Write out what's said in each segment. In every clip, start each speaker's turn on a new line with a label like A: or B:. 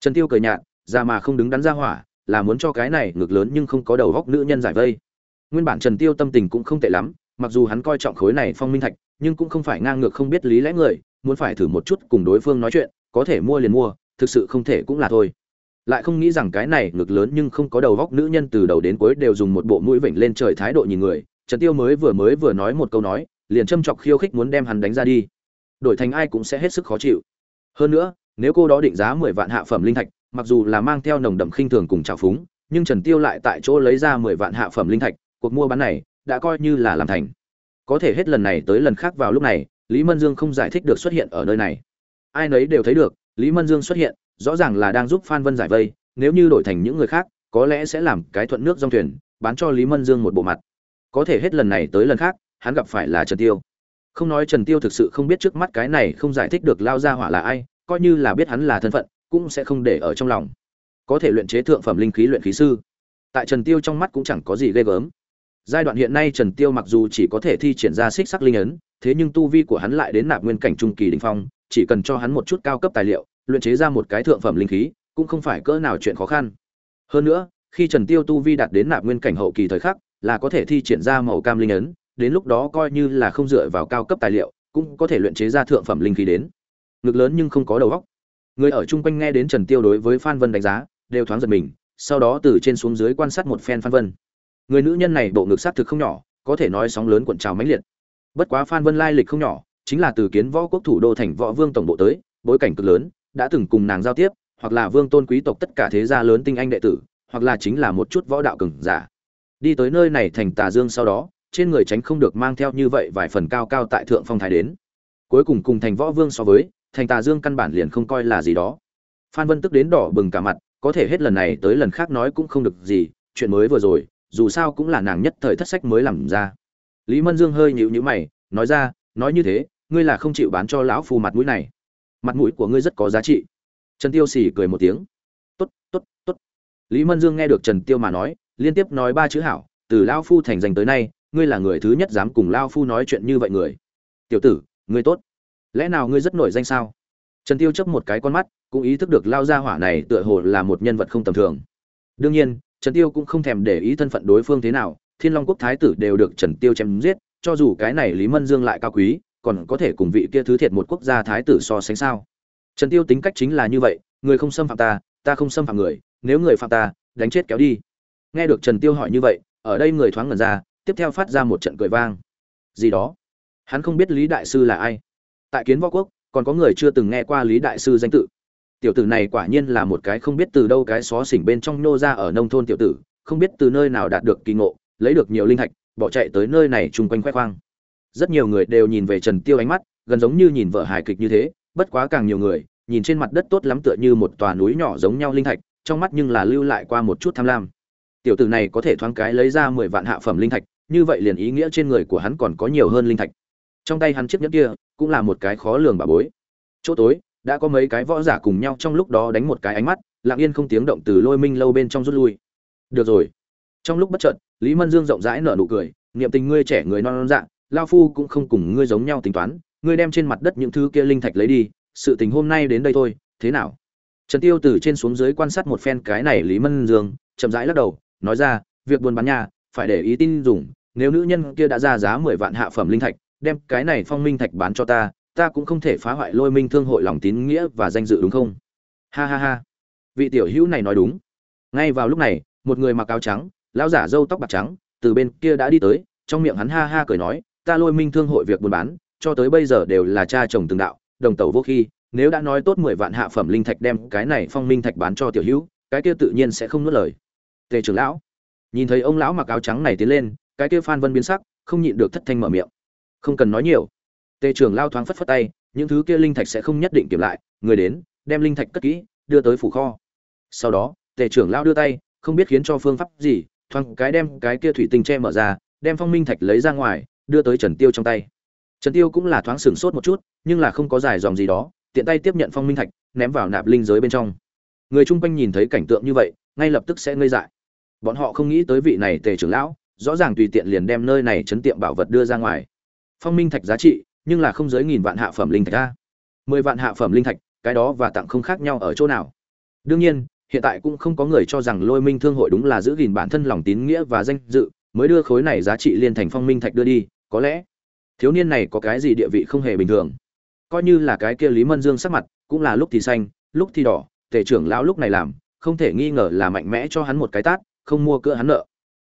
A: trần tiêu cười nhạt ra mà không đứng đắn ra hỏa, là muốn cho cái này ngược lớn nhưng không có đầu góc nữ nhân giải vây. Nguyên bản trần tiêu tâm tình cũng không tệ lắm, mặc dù hắn coi trọng khối này phong minh thạch, nhưng cũng không phải ngang ngược không biết lý lẽ người, muốn phải thử một chút cùng đối phương nói chuyện, có thể mua liền mua, thực sự không thể cũng là thôi. Lại không nghĩ rằng cái này ngược lớn nhưng không có đầu góc nữ nhân từ đầu đến cuối đều dùng một bộ mũi vểnh lên trời thái độ nhìn người. Trần tiêu mới vừa mới vừa nói một câu nói, liền châm chọc khiêu khích muốn đem hắn đánh ra đi. Đổi thành ai cũng sẽ hết sức khó chịu. Hơn nữa nếu cô đó định giá mười vạn hạ phẩm linh thạch, mặc dù là mang theo nồng đậm khinh thường cùng trào phúng, nhưng trần tiêu lại tại chỗ lấy ra mười vạn hạ phẩm linh thạch, cuộc mua bán này đã coi như là làm thành. Có thể hết lần này tới lần khác vào lúc này, lý mân dương không giải thích được xuất hiện ở nơi này. Ai nấy đều thấy được, lý mân dương xuất hiện, rõ ràng là đang giúp phan vân giải vây, nếu như đổi thành những người khác, có lẽ sẽ làm cái thuận nước dòng thuyền, bán cho lý mân dương một bộ mặt. Có thể hết lần này tới lần khác, hắn gặp phải là trần tiêu. Không nói trần tiêu thực sự không biết trước mắt cái này không giải thích được lao ra hỏa là ai coi như là biết hắn là thân phận, cũng sẽ không để ở trong lòng. Có thể luyện chế thượng phẩm linh khí luyện khí sư. Tại trần tiêu trong mắt cũng chẳng có gì ghê gớm. Giai đoạn hiện nay trần tiêu mặc dù chỉ có thể thi triển ra xích sắc linh ấn, thế nhưng tu vi của hắn lại đến nạp nguyên cảnh trung kỳ đỉnh phong, chỉ cần cho hắn một chút cao cấp tài liệu, luyện chế ra một cái thượng phẩm linh khí, cũng không phải cỡ nào chuyện khó khăn. Hơn nữa, khi trần tiêu tu vi đạt đến nạp nguyên cảnh hậu kỳ thời khắc, là có thể thi triển ra màu cam linh ấn, đến lúc đó coi như là không dựa vào cao cấp tài liệu, cũng có thể luyện chế ra thượng phẩm linh khí đến ngực lớn nhưng không có đầu óc. Người ở chung quanh nghe đến trần tiêu đối với phan vân đánh giá, đều thoáng giật mình, sau đó từ trên xuống dưới quan sát một phen phan vân. Người nữ nhân này bộ ngực sát thực không nhỏ, có thể nói sóng lớn cuộn trào mãnh liệt. Bất quá phan vân lai lịch không nhỏ, chính là từ kiến võ quốc thủ đô thành võ vương tổng bộ tới, bối cảnh cực lớn, đã từng cùng nàng giao tiếp, hoặc là vương tôn quý tộc tất cả thế gia lớn tinh anh đệ tử, hoặc là chính là một chút võ đạo cường giả. Đi tới nơi này thành tà dương sau đó, trên người tránh không được mang theo như vậy vài phần cao cao tại thượng phong thái đến. Cuối cùng cùng thành võ vương so với thành tà dương căn bản liền không coi là gì đó. Phan vân tức đến đỏ bừng cả mặt, có thể hết lần này tới lần khác nói cũng không được gì, chuyện mới vừa rồi, dù sao cũng là nàng nhất thời thất sách mới làm ra. Lý mân dương hơi nhịu nhữ mày, nói ra, nói như thế, ngươi là không chịu bán cho lão phu mặt mũi này. Mặt mũi của ngươi rất có giá trị. Trần tiêu xỉ cười một tiếng. Tốt tốt tốt. Lý mân dương nghe được trần tiêu mà nói, liên tiếp nói ba chữ hảo, từ lão phu thành danh tới nay, ngươi là người thứ nhất dám cùng lão phu nói chuyện như vậy người. Tiểu tử, ngươi tốt lẽ nào ngươi rất nổi danh sao? Trần tiêu chớp một cái con mắt, cũng ý thức được lao gia hỏa này tựa hồ là một nhân vật không tầm thường. Đương nhiên, trần tiêu cũng không thèm để ý thân phận đối phương thế nào, thiên long quốc thái tử đều được trần tiêu chém giết, cho dù cái này lý mân dương lại cao quý, còn có thể cùng vị kia thứ thiệt một quốc gia thái tử so sánh sao? Trần tiêu tính cách chính là như vậy, người không xâm phạm ta ta không xâm phạm người, nếu người phạm ta, đánh chết kéo đi. Nghe được trần tiêu hỏi như vậy, ở đây người thoáng ngẩn ra, tiếp theo phát ra một trận cười vang. Gì đó? Hắn không biết lý đại sư là ai tại kiến võ quốc, còn có người chưa từng nghe qua lý đại sư danh tự. Tiểu tử này quả nhiên là một cái không biết từ đâu cái xó xỉnh bên trong nô ra ở nông thôn tiểu tử, không biết từ nơi nào đạt được kỳ ngộ, lấy được nhiều linh thạch, bỏ chạy tới nơi này chung quanh khoe khoang. Rất nhiều người đều nhìn về trần tiêu ánh mắt, gần giống như nhìn vợ hài kịch như thế, bất quá càng nhiều người, nhìn trên mặt đất tốt lắm tựa như một tòa núi nhỏ giống nhau linh thạch, trong mắt nhưng là lưu lại qua một chút tham lam. Tiểu tử này có thể thoáng cái lấy ra mười vạn hạ phẩm linh thạch, như vậy liền ý nghĩa trên người của hắn còn có nhiều hơn linh thạch trong tay hắn chiếc nhẫn kia cũng là một cái khó lường bà bối. Chỗ tối, đã có mấy cái võ giả cùng nhau trong lúc đó đánh một cái ánh mắt, lặng yên không tiếng động từ lôi minh lâu bên trong rút lui. Được rồi. Trong lúc bất chợt, lý mân dương rộng rãi nở nụ cười, niệm tình ngươi trẻ người non non dạng lao phu cũng không cùng ngươi giống nhau tính toán, ngươi đem trên mặt đất những thứ kia linh thạch lấy đi, sự tình hôm nay đến đây thôi, thế nào? Trần tiêu từ trên xuống dưới quan sát một phen cái này lý mân dương, chậm rãi lắc đầu, nói ra, việc buôn bán nhà, phải để ý tin dùng, nếu nữ nhân kia đã ra giá mười vạn hạ phẩm linh thạch đem cái này phong minh thạch bán cho ta ta cũng không thể phá hoại lôi minh thương hội lòng tín nghĩa và danh dự đúng không? Ha ha ha. Vị tiểu hữu này nói đúng. Ngay vào lúc này, một người mặc áo trắng, lão giả râu tóc bạc trắng, từ bên kia đã đi tới, trong miệng hắn ha ha cười nói, ta lôi minh thương hội việc buôn bán, cho tới bây giờ đều là cha chồng từng đạo, đồng tàu vô khi, nếu đã nói tốt mười vạn hạ phẩm linh thạch đem cái này phong minh thạch bán cho tiểu hữu, cái kia tự nhiên sẽ không nuốt lời. Tề trưởng lão. Nhìn thấy ông lão mặc áo trắng này tiến lên, cái kia phan vân biến sắc, không nhịn được thất thanh mở miệng không cần nói nhiều. Tề trưởng lao thoáng phất phất tay, những thứ kia linh thạch sẽ không nhất định kiểm lại, người đến, đem linh thạch cất kỹ, đưa tới phủ kho. Sau đó, tề trưởng lao đưa tay, không biết khiến cho phương pháp gì, thoáng cái đem cái kia thủy tinh che mở ra, đem phong minh thạch lấy ra ngoài, đưa tới trần tiêu trong tay. Trần tiêu cũng là thoáng sửng sốt một chút, nhưng là không có dài dòng gì đó, tiện tay tiếp nhận phong minh thạch, ném vào nạp linh giới bên trong. Người chung quanh nhìn thấy cảnh tượng như vậy, ngay lập tức sẽ ngây dại. Bọn họ không nghĩ tới vị này tề trưởng lão, rõ ràng tùy tiện liền đem nơi này chấn tiệm bảo vật đưa ra ngoài phong minh thạch giá trị, nhưng là không dưới nghìn vạn hạ phẩm linh thạch a. Mười vạn hạ phẩm linh thạch, cái đó và tặng không khác nhau ở chỗ nào. Đương nhiên, hiện tại cũng không có người cho rằng lôi minh thương hội đúng là giữ gìn bản thân lòng tín nghĩa và danh dự, mới đưa khối này giá trị liên thành phong minh thạch đưa đi, có lẽ thiếu niên này có cái gì địa vị không hề bình thường. Coi như là cái kia lý mân dương sắc mặt, cũng là lúc thì xanh, lúc thì đỏ tể trưởng lão lúc này làm, không thể nghi ngờ là mạnh mẽ cho hắn một cái tát, không mua cỡ hắn nợ.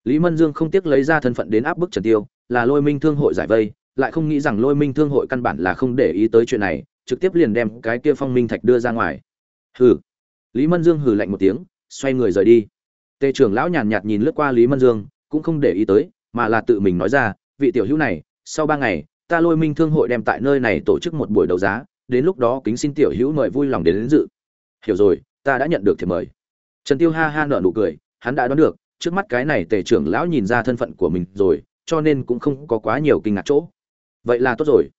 A: Lý mân dương không tiếc lấy ra thân phận đến áp bức trần tiêu, là lôi minh thương hội giải vây lại không nghĩ rằng lôi minh thương hội căn bản là không để ý tới chuyện này trực tiếp liền đem cái kia phong minh thạch đưa ra ngoài. Hừ. Lý mân dương hừ lạnh một tiếng xoay người rời đi. Tề trưởng lão nhàn nhạt nhìn lướt qua lý mân dương cũng không để ý tới mà là tự mình nói ra vị tiểu hữu này sau ba ngày ta lôi minh thương hội đem tại nơi này tổ chức một buổi đấu giá đến lúc đó kính xin tiểu hữu mời vui lòng đến, đến dự. Hiểu rồi ta đã nhận được thiệp mời. Trần tiêu ha ha nở nụ cười hắn đã đoán được trước mắt cái này tề trưởng lão nhìn ra thân phận của mình rồi cho nên cũng không có quá nhiều kinh ngạc chỗ vậy là tốt rồi.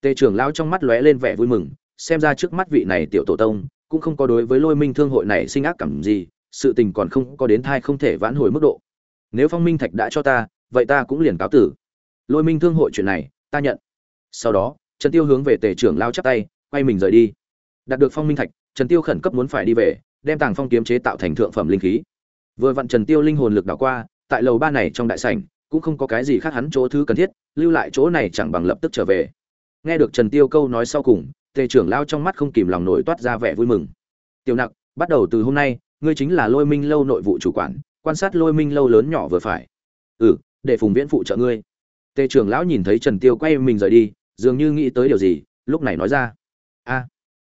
A: Tề trưởng lão trong mắt lóe lên vẻ vui mừng, xem ra trước mắt vị này tiểu tổ tông cũng không có đối với lôi minh thương hội này sinh ác cảm gì, sự tình còn không có đến thai không thể vãn hồi mức độ. Nếu phong minh thạch đã cho ta, vậy ta cũng liền cáo tử. Lôi minh thương hội chuyện này, ta nhận. Sau đó, trần tiêu hướng về tề trưởng lao chắp tay, quay mình rời đi. Đạt được phong minh thạch, trần tiêu khẩn cấp muốn phải đi về, đem tàng phong kiếm chế tạo thành thượng phẩm linh khí. Vừa vặn trần tiêu linh hồn lực đảo qua, tại lầu ba này trong đại sảnh cũng không có cái gì khác hắn chỗ thứ cần thiết, lưu lại chỗ này chẳng bằng lập tức trở về. Nghe được trần tiêu câu nói sau cùng, tề trưởng lao trong mắt không kìm lòng nổi toát ra vẻ vui mừng. Tiểu nặc, bắt đầu từ hôm nay, ngươi chính là lôi minh lâu nội vụ chủ quản, quan sát lôi minh lâu lớn nhỏ vừa phải. Ừ để phùng viễn phụ trợ ngươi. Tề trưởng lão nhìn thấy trần tiêu quay mình rời đi, dường như nghĩ tới điều gì, lúc này nói ra. A,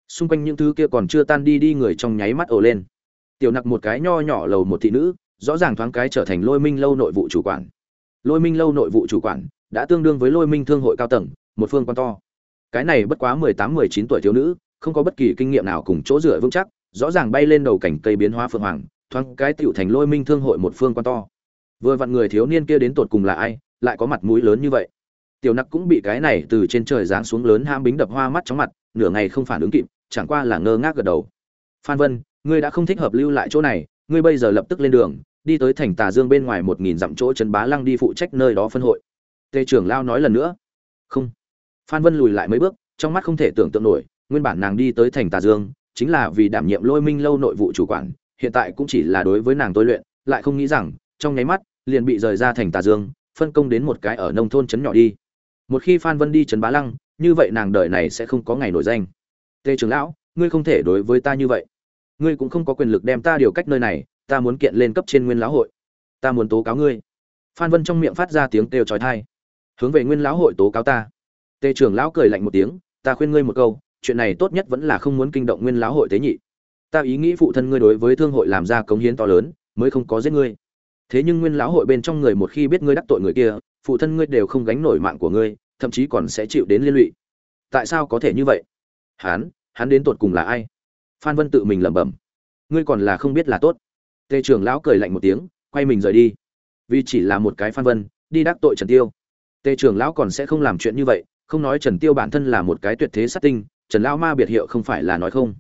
A: xung quanh những thứ kia còn chưa tan đi đi người trong nháy mắt ồ lên. Tiểu nặc một cái nho nhỏ lầu một thị nữ, rõ ràng thoáng cái trở thành lôi minh lâu nội vụ chủ quản lôi minh lâu nội vụ chủ quản, đã tương đương với lôi minh thương hội cao tầng, một phương quan to. Cái này bất quá mười tám, mười chín tuổi thiếu nữ, không có bất kỳ kinh nghiệm nào cùng chỗ dựa vững chắc, rõ ràng bay lên đầu cảnh cây biến hóa phượng hoàng, thoáng cái tựu thành lôi minh thương hội một phương quan to. Vừa vặn người thiếu niên kia đến tột cùng là ai, lại có mặt mũi lớn như vậy. Tiểu nặc cũng bị cái này từ trên trời giáng xuống lớn ham bính đập hoa mắt chóng mặt, nửa ngày không phản ứng kịp, chẳng qua là ngơ ngác gật đầu. Phan vân, ngươi đã không thích hợp lưu lại chỗ này, ngươi bây giờ lập tức lên đường đi tới thành tà dương bên ngoài một nghìn dặm chỗ trấn bá lăng đi phụ trách nơi đó phân hội. Tề trưởng lao nói lần nữa. Không. Phan vân lùi lại mấy bước, trong mắt không thể tưởng tượng nổi, nguyên bản nàng đi tới thành tà dương, chính là vì đảm nhiệm lôi minh lâu nội vụ chủ quản, hiện tại cũng chỉ là đối với nàng tôi luyện, lại không nghĩ rằng, trong nháy mắt, liền bị rời ra thành tà dương, phân công đến một cái ở nông thôn trấn nhỏ đi. Một khi phan vân đi trấn bá lăng, như vậy nàng đời này sẽ không có ngày nổi danh. Tề trưởng lão, ngươi không thể đối với ta như vậy. Ngươi cũng không có quyền lực đem ta điều cách nơi này ta muốn kiện lên cấp trên nguyên lão hội. Ta muốn tố cáo ngươi. Phan vân trong miệng phát ra tiếng kêu trói thai hướng về nguyên lão hội tố cáo ta. Tề trưởng lão cười lạnh một tiếng ta khuyên ngươi một câu chuyện này tốt nhất vẫn là không muốn kinh động nguyên lão hội tế nhị. Ta ý nghĩ phụ thân ngươi đối với thương hội làm ra cống hiến to lớn mới không có giết ngươi. Thế nhưng nguyên lão hội bên trong người một khi biết ngươi đắc tội người kia phụ thân ngươi đều không gánh nổi mạng của ngươi thậm chí còn sẽ chịu đến liên lụy. Tại sao có thể như vậy? Hán, hắn đến tột cùng là ai? Phan vân tự mình lẩm bẩm. Ngươi còn là không biết là tốt tề trưởng lão cười lạnh một tiếng, quay mình rời đi. Vì chỉ là một cái phan vân, đi đắc tội trần tiêu. Tề trưởng lão còn sẽ không làm chuyện như vậy, không nói trần tiêu bản thân là một cái tuyệt thế sát tinh, trần lão ma biệt hiệu không phải là nói không.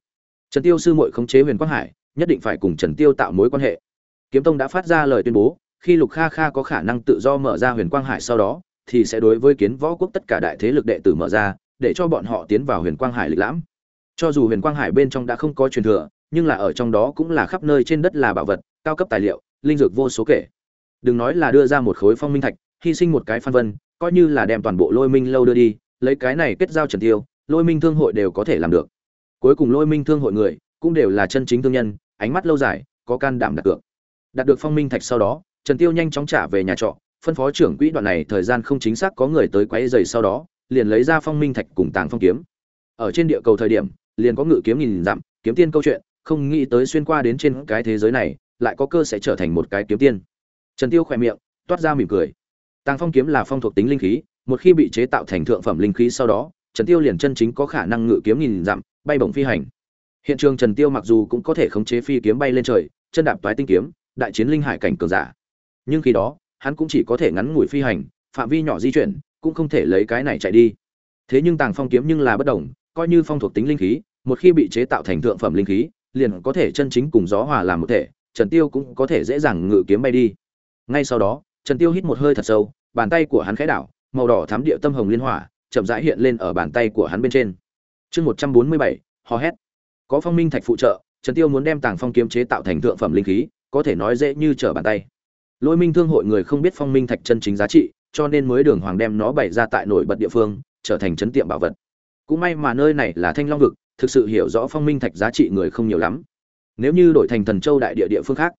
A: Trần tiêu sư muội khống chế huyền quang hải, nhất định phải cùng trần tiêu tạo mối quan hệ. Kiếm tông đã phát ra lời tuyên bố, khi lục kha kha có khả năng tự do mở ra huyền quang hải sau đó, thì sẽ đối với kiến võ quốc tất cả đại thế lực đệ tử mở ra, để cho bọn họ tiến vào huyền quang hải lịch lãm. Cho dù huyền quang hải bên trong đã không có truyền thừa nhưng là ở trong đó cũng là khắp nơi trên đất là bảo vật, cao cấp tài liệu, linh dược vô số kể. Đừng nói là đưa ra một khối phong minh thạch, hy sinh một cái phan vân, coi như là đem toàn bộ lôi minh lâu đưa đi, lấy cái này kết giao trần tiêu, lôi minh thương hội đều có thể làm được. Cuối cùng lôi minh thương hội người cũng đều là chân chính thương nhân, ánh mắt lâu dài, có can đảm đặt cược. Đạt được phong minh thạch sau đó, trần tiêu nhanh chóng trả về nhà trọ, phân phó trưởng quỹ đoạn này thời gian không chính xác có người tới quấy giày sau đó, liền lấy ra phong minh thạch cùng tàng phong kiếm. Ở trên địa cầu thời điểm, liền có ngự kiếm nghìn dặm, kiếm tiên câu chuyện không nghĩ tới xuyên qua đến trên cái thế giới này, lại có cơ sẽ trở thành một cái kiếm tiên. Trần tiêu khỏe miệng, toát ra mỉm cười. Tàng phong kiếm là phong thuộc tính linh khí, một khi bị chế tạo thành thượng phẩm linh khí sau đó, trần tiêu liền chân chính có khả năng ngự kiếm nghìn dặm, bay bổng phi hành. Hiện trường trần tiêu mặc dù cũng có thể khống chế phi kiếm bay lên trời, chân đạp toái tinh kiếm, đại chiến linh hải cảnh cường giả. Nhưng khi đó, hắn cũng chỉ có thể ngắn ngủi phi hành, phạm vi nhỏ di chuyển, cũng không thể lấy cái này chạy đi. Thế nhưng tàng phong kiếm nhưng là bất đồng, coi như phong thuộc tính linh khí, một khi bị chế tạo thành thượng phẩm linh khí liền có thể chân chính cùng gió hòa làm một thể, trần tiêu cũng có thể dễ dàng ngự kiếm bay đi. Ngay sau đó, trần tiêu hít một hơi thật sâu, bàn tay của hắn khẽ đảo, màu đỏ thắm địa tâm hồng liên hỏa, chậm rãi hiện lên ở bàn tay của hắn bên trên. Chương một trăm bốn mươi bảy, hò hét. Có phong minh thạch phụ trợ, trần tiêu muốn đem tàng phong kiếm chế tạo thành thượng phẩm linh khí, có thể nói dễ như trở bàn tay. Lôi minh thương hội người không biết phong minh thạch chân chính giá trị, cho nên mới đường hoàng đem nó bày ra tại nổi bật địa phương, trở thành trấn tiệm bảo vật. Cũng may mà nơi này là thanh long vực thực sự hiểu rõ phong minh thạch giá trị người không nhiều lắm. Nếu như đổi thành thần châu đại địa địa phương khác,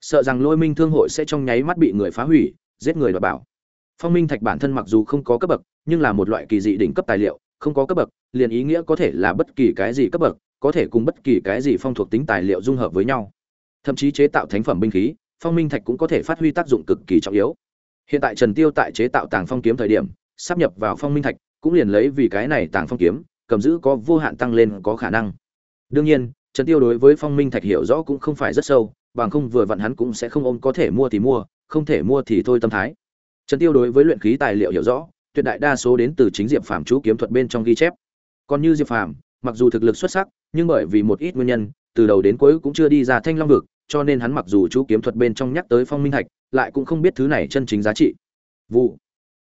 A: sợ rằng lôi minh thương hội sẽ trong nháy mắt bị người phá hủy, giết người đoạt bảo. Phong minh thạch bản thân mặc dù không có cấp bậc, nhưng là một loại kỳ dị đỉnh cấp tài liệu, không có cấp bậc, liền ý nghĩa có thể là bất kỳ cái gì cấp bậc, có thể cùng bất kỳ cái gì phong thuộc tính tài liệu dung hợp với nhau. Thậm chí chế tạo thánh phẩm binh khí, phong minh thạch cũng có thể phát huy tác dụng cực kỳ trọng yếu. Hiện tại trần tiêu tại chế tạo tàng phong kiếm thời điểm, sắp nhập vào phong minh thạch, cũng liền lấy vì cái này tàng phong kiếm cầm giữ có vô hạn tăng lên có khả năng. Đương nhiên, trần tiêu đối với phong minh thạch hiểu rõ cũng không phải rất sâu, bằng không vừa vặn hắn cũng sẽ không ôm có thể mua thì mua, không thể mua thì thôi tâm thái. Trần tiêu đối với luyện khí tài liệu hiểu rõ, tuyệt đại đa số đến từ chính diệp phàm chú kiếm thuật bên trong ghi chép. Còn như diệp phàm, mặc dù thực lực xuất sắc, nhưng bởi vì một ít nguyên nhân, từ đầu đến cuối cũng chưa đi ra thanh long vực, cho nên hắn mặc dù chú kiếm thuật bên trong nhắc tới phong minh thạch, lại cũng không biết thứ này chân chính giá trị. Vụ.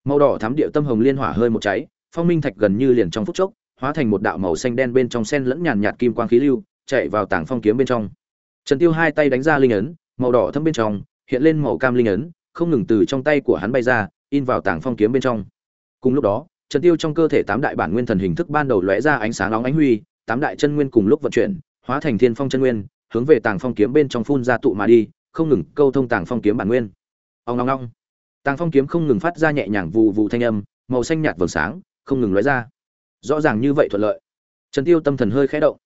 A: Màu đỏ thắm địa tâm hồng liên hỏa hơi một cháy, phong minh thạch gần như liền trong phút chốc hóa thành một đạo màu xanh đen bên trong sen lẫn nhàn nhạt kim quang khí lưu, chạy vào tảng phong kiếm bên trong. Trần tiêu hai tay đánh ra linh ấn, màu đỏ thâm bên trong, hiện lên màu cam linh ấn, không ngừng từ trong tay của hắn bay ra, in vào tảng phong kiếm bên trong. Cùng lúc đó, trần tiêu trong cơ thể tám đại bản nguyên thần hình thức ban đầu lóe ra ánh sáng nóng ánh huy, tám đại chân nguyên cùng lúc vận chuyển, hóa thành thiên phong chân nguyên, hướng về tàng phong kiếm bên trong phun ra tụ mà đi, không ngừng câu thông tàng phong kiếm bản nguyên. Ong ong ong. tàng phong kiếm không ngừng phát ra nhẹ nhàng vù vù thanh âm, màu xanh nhạt vầng sáng, không ngừng lóe ra rõ ràng như vậy thuận lợi. Trần tiêu tâm thần hơi khẽ động.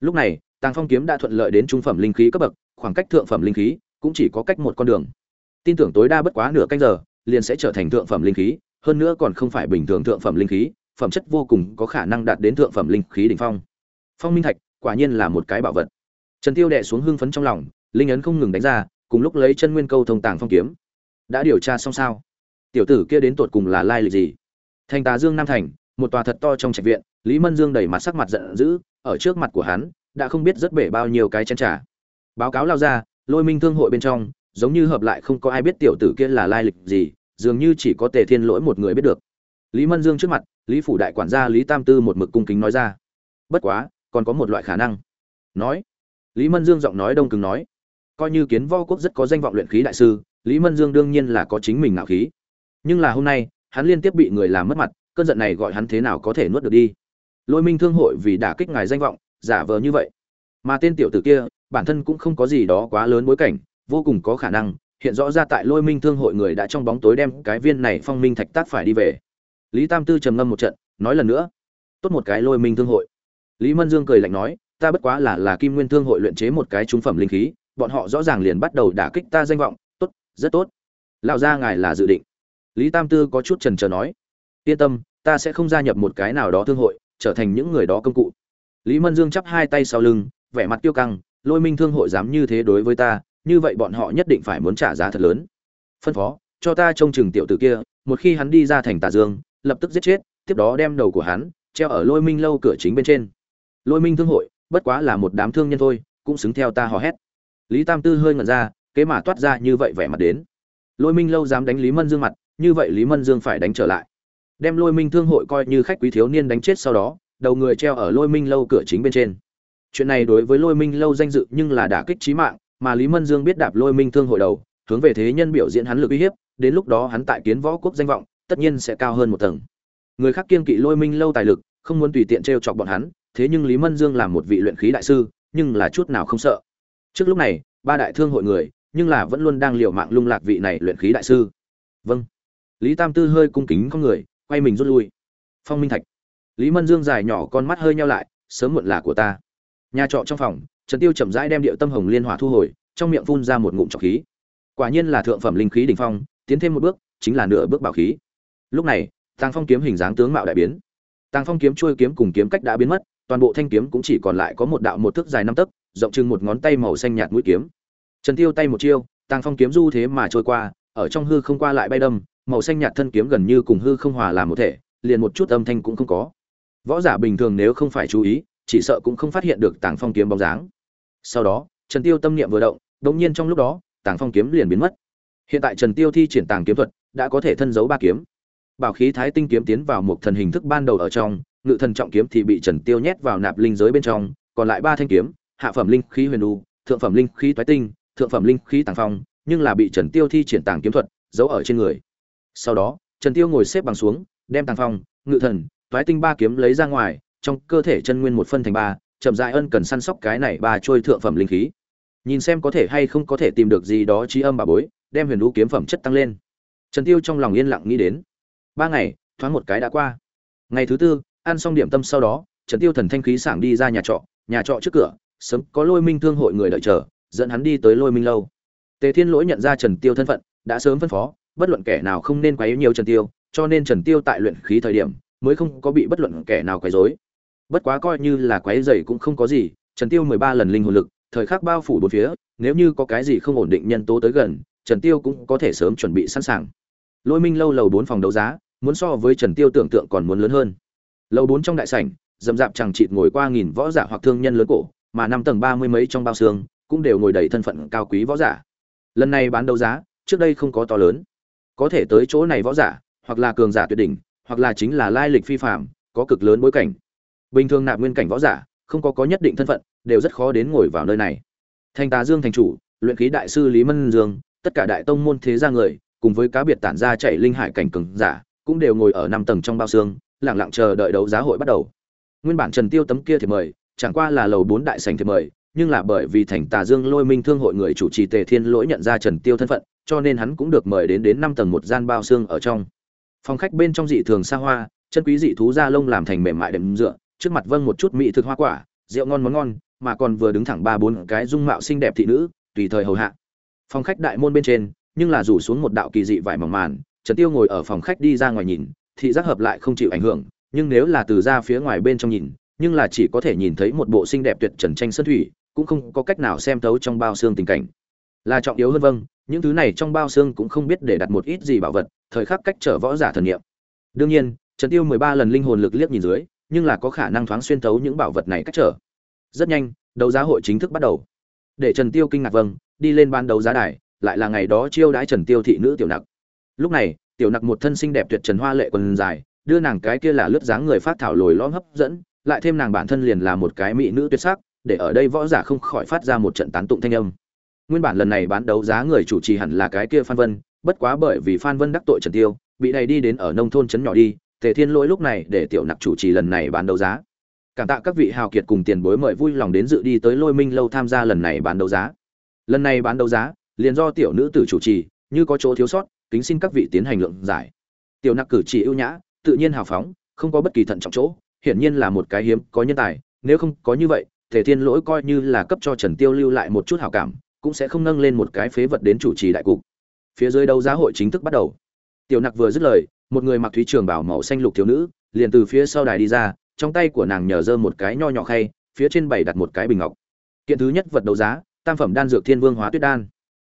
A: Lúc này, tàng phong kiếm đã thuận lợi đến trung phẩm linh khí cấp bậc, khoảng cách thượng phẩm linh khí cũng chỉ có cách một con đường. Tin tưởng tối đa bất quá nửa canh giờ, liền sẽ trở thành thượng phẩm linh khí, hơn nữa còn không phải bình thường thượng phẩm linh khí, phẩm chất vô cùng có khả năng đạt đến thượng phẩm linh khí đỉnh phong. Phong minh thạch quả nhiên là một cái bảo vật. Trần tiêu đệ xuống hưng phấn trong lòng, linh ấn không ngừng đánh ra, cùng lúc lấy chân nguyên câu thông tàng phong kiếm. Đã điều tra xong sao? Tiểu tử kia đến tột cùng là lai lịch gì? Thành tà dương nam thành một tòa thật to trong trạch viện, lý mân dương đẩy mặt sắc mặt giận dữ, ở trước mặt của hắn, đã không biết rất bể bao nhiêu cái chén trả. báo cáo lao ra, lôi minh thương hội bên trong, giống như hợp lại không có ai biết tiểu tử kia là lai lịch gì, dường như chỉ có tề thiên lỗi một người biết được. Lý mân dương trước mặt, lý phủ đại quản gia lý tam tư một mực cung kính nói ra. Bất quá, còn có một loại khả năng. Nói. Lý mân dương giọng nói đông cứng nói. Coi như kiến vo quốc rất có danh vọng luyện khí đại sư, lý mân dương đương nhiên là có chính mình ngạo khí. Nhưng là hôm nay, hắn liên tiếp bị người làm mất mặt cơn giận này gọi hắn thế nào có thể nuốt được đi. Lôi minh thương hội vì đả kích ngài danh vọng, giả vờ như vậy. Mà tên tiểu tử kia, bản thân cũng không có gì đó quá lớn bối cảnh, vô cùng có khả năng, hiện rõ ra tại lôi minh thương hội người đã trong bóng tối đem cái viên này phong minh thạch tác phải đi về. Lý tam tư trầm ngâm một trận, nói lần nữa, tốt một cái lôi minh thương hội. Lý mân dương cười lạnh nói, ta bất quá là là kim nguyên thương hội luyện chế một cái trung phẩm linh khí, bọn họ rõ ràng liền bắt đầu đả kích ta danh vọng, tốt, rất tốt. Lão gia ngài là dự định. Lý tam tư có chút trần trờ nói, yên tâm ta sẽ không gia nhập một cái nào đó thương hội, trở thành những người đó công cụ. Lý mân dương chắp hai tay sau lưng, vẻ mặt tiêu căng, lôi minh thương hội dám như thế đối với ta, như vậy bọn họ nhất định phải muốn trả giá thật lớn. Phân phó, cho ta trông chừng tiểu tử kia, một khi hắn đi ra thành tà dương, lập tức giết chết, tiếp đó đem đầu của hắn, treo ở lôi minh lâu cửa chính bên trên. Lôi minh thương hội, bất quá là một đám thương nhân thôi, cũng xứng theo ta hò hét. Lý tam tư hơi ngẩn ra, kế mà toát ra như vậy vẻ mặt đến. Lôi minh lâu dám đánh lý mân dương mặt, như vậy lý mân dương phải đánh trở lại đem lôi minh thương hội coi như khách quý thiếu niên đánh chết sau đó, đầu người treo ở lôi minh lâu cửa chính bên trên. Chuyện này đối với lôi minh lâu danh dự nhưng là đả kích trí mạng, mà lý mân dương biết đạp lôi minh thương hội đầu, hướng về thế nhân biểu diễn hắn lực uy hiếp, đến lúc đó hắn tại kiến võ quốc danh vọng, tất nhiên sẽ cao hơn một tầng. Người khác kiên kỵ lôi minh lâu tài lực, không muốn tùy tiện t chọc bọn hắn, thế nhưng lý mân dương là một vị luyện khí đại sư, nhưng là chút nào không sợ. Trước lúc này, ba đại thương hội người, nhưng là vẫn luôn đang liều mạng lung lạc vị này luyện khí đại sư. Vâng. Lý tam tư hơi cung kính con người quay mình rút lui. Phong minh thạch. Lý mân dương dài nhỏ con mắt hơi nhau lại, sớm muộn là của ta. Nhà trọ trong phòng, trần tiêu chậm rãi đem điệu tâm hồng liên hỏa thu hồi, trong miệng phun ra một ngụm trọc khí. Quả nhiên là thượng phẩm linh khí đỉnh phong, tiến thêm một bước, chính là nửa bước bảo khí. Lúc này, tàng phong kiếm hình dáng tướng mạo đại biến. Tàng phong kiếm chuôi kiếm cùng kiếm cách đã biến mất, toàn bộ thanh kiếm cũng chỉ còn lại có một đạo một thước dài năm tấc, rộng chừng một ngón tay màu xanh nhạt mũi kiếm. Trần tiêu tay một chiêu, tàng phong kiếm du thế mà trôi qua, ở trong hư không qua lại bay đâm màu xanh nhạt thân kiếm gần như cùng hư không hòa làm một thể liền một chút âm thanh cũng không có. Võ giả bình thường nếu không phải chú ý chỉ sợ cũng không phát hiện được tàng phong kiếm bóng dáng. Sau đó trần tiêu tâm niệm vừa động đột nhiên trong lúc đó tàng phong kiếm liền biến mất. Hiện tại trần tiêu thi triển tàng kiếm thuật đã có thể thân giấu ba kiếm. Bảo khí thái tinh kiếm tiến vào một thần hình thức ban đầu ở trong ngự thần trọng kiếm thì bị trần tiêu nhét vào nạp linh giới bên trong còn lại ba thanh kiếm hạ phẩm linh khí huyền u, thượng phẩm linh khí toái tinh thượng phẩm linh khí tàng phong nhưng là bị trần tiêu thi triển tàng kiếm thuật giấu ở trên người sau đó, trần tiêu ngồi xếp bằng xuống, đem tàng phong, ngự thần, toái tinh ba kiếm lấy ra ngoài, trong cơ thể chân nguyên một phân thành ba, chậm rãi ân cần săn sóc cái này ba trôi thượng phẩm linh khí. Nhìn xem có thể hay không có thể tìm được gì đó trí âm bà bối, đem huyền lũ kiếm phẩm chất tăng lên. Trần tiêu trong lòng yên lặng nghĩ đến. Ba ngày, thoáng một cái đã qua. Ngày thứ tư, ăn xong điểm tâm sau đó, trần tiêu thần thanh khí sảng đi ra nhà trọ nhà trọ trước cửa, sớm có lôi minh thương hội người đợi chờ, dẫn hắn đi tới lôi minh lâu. Tề thiên lỗi nhận ra trần tiêu thân phận, đã sớm phân phó bất luận kẻ nào không nên quấy nhiều trần tiêu, cho nên trần tiêu tại luyện khí thời điểm mới không có bị bất luận kẻ nào quấy rối. Bất quá coi như là quấy rầy cũng không có gì, trần tiêu 13 lần linh hồn lực, thời khắc bao phủ bốn phía, nếu như có cái gì không ổn định nhân tố tới gần, trần tiêu cũng có thể sớm chuẩn bị sẵn sàng. Lôi minh lâu lầu bốn phòng đấu giá, muốn so với trần tiêu tưởng tượng còn muốn lớn hơn. Lầu 4 trong đại sảnh dầm dạp chẳng chịt ngồi qua nghìn võ giả hoặc thương nhân lớn cổ, mà năm tầng ba mươi mấy trong bao xương cũng đều ngồi đầy thân phận cao quý võ giả. Lần này bán đấu giá, trước đây không có to lớn có thể tới chỗ này võ giả, hoặc là cường giả tuyệt đỉnh, hoặc là chính là lai lịch phi phạm có cực lớn bối cảnh. Bình thường nạp nguyên cảnh võ giả, không có có nhất định thân phận, đều rất khó đến ngồi vào nơi này. Thành tà dương thành chủ, luyện khí đại sư lý mân dương, tất cả đại tông môn thế gia người, cùng với cá biệt tản ra chạy linh hải cảnh cường giả, cũng đều ngồi ở năm tầng trong bao xương, lặng lặng chờ đợi đấu giá hội bắt đầu. Nguyên bản trần tiêu tấm kia thì mời, chẳng qua là lầu bốn đại sảnh thì mời nhưng là bởi vì thành tà dương lôi minh thương hội người chủ trì tề thiên lỗi nhận ra trần tiêu thân phận, cho nên hắn cũng được mời đến đến năm tầng một gian bao xương ở trong. Phòng khách bên trong dị thường xa hoa, chân quý dị thú da lông làm thành mềm mại đệm dựa, trước mặt vâng một chút mỹ thực hoa quả, rượu ngon món ngon, mà còn vừa đứng thẳng ba bốn cái dung mạo xinh đẹp thị nữ, tùy thời hầu hạ. Phòng khách đại môn bên trên, nhưng là rủ xuống một đạo kỳ dị vải mỏng màn, trần tiêu ngồi ở phòng khách đi ra ngoài nhìn, thị giác hợp lại không chịu ảnh hưởng, nhưng nếu là từ ra phía ngoài bên trong nhìn, nhưng là chỉ có thể nhìn thấy một bộ xinh đẹp tuyệt trần tranh sơn thủy cũng không có cách nào xem thấu trong bao xương tình cảnh. Là trọng yếu hơn vâng những thứ này trong bao xương cũng không biết để đặt một ít gì bảo vật, thời khắc cách trở võ giả thần niệm. Đương nhiên, trần tiêu 13 lần linh hồn lực liếc nhìn dưới, nhưng là có khả năng thoáng xuyên thấu những bảo vật này cách trở. Rất nhanh, đấu giá hội chính thức bắt đầu. Để trần tiêu kinh ngạc vâng đi lên ban đấu giá đài, lại là ngày đó chiêu đãi trần tiêu thị nữ tiểu nặc. Lúc này, tiểu nặc một thân xinh đẹp tuyệt trần hoa lệ quần dài, đưa nàng cái kia là lướt dáng người phát thảo lồi lõm hấp dẫn, lại thêm nàng bản thân liền là một cái mỹ nữ tuyệt sắc để ở đây võ giả không khỏi phát ra một trận tán tụng thanh âm. Nguyên bản lần này bán đấu giá người chủ trì hẳn là cái kia phan vân, bất quá bởi vì phan vân đắc tội trần tiêu, bị đẩy đi đến ở nông thôn trấn nhỏ đi, tề thiên lỗi lúc này để tiểu nặc chủ trì lần này bán đấu giá. Cảm tạ các vị hào kiệt cùng tiền bối mời vui lòng đến dự đi tới lôi minh lâu tham gia lần này bán đấu giá. Lần này bán đấu giá, liền do tiểu nữ tử chủ trì, như có chỗ thiếu sót, kính xin các vị tiến hành lượng giải. Tiểu nặc cử chỉ ưu nhã, tự nhiên hào phóng, không có bất kỳ thận trọng chỗ, hiển nhiên là một cái hiếm có nhân tài, nếu không có như vậy thể thiên lỗi coi như là cấp cho trần tiêu lưu lại một chút hảo cảm, cũng sẽ không nâng lên một cái phế vật đến chủ trì đại cục. Phía dưới đấu giá hội chính thức bắt đầu. Tiểu nặc vừa dứt lời, một người mặc thúy trường bảo màu xanh lục thiếu nữ, liền từ phía sau đài đi ra, trong tay của nàng nhờ dơ một cái nho nhỏ khay, phía trên bày đặt một cái bình ngọc. Kiện thứ nhất vật đấu giá, tam phẩm đan dược thiên vương hóa tuyết đan.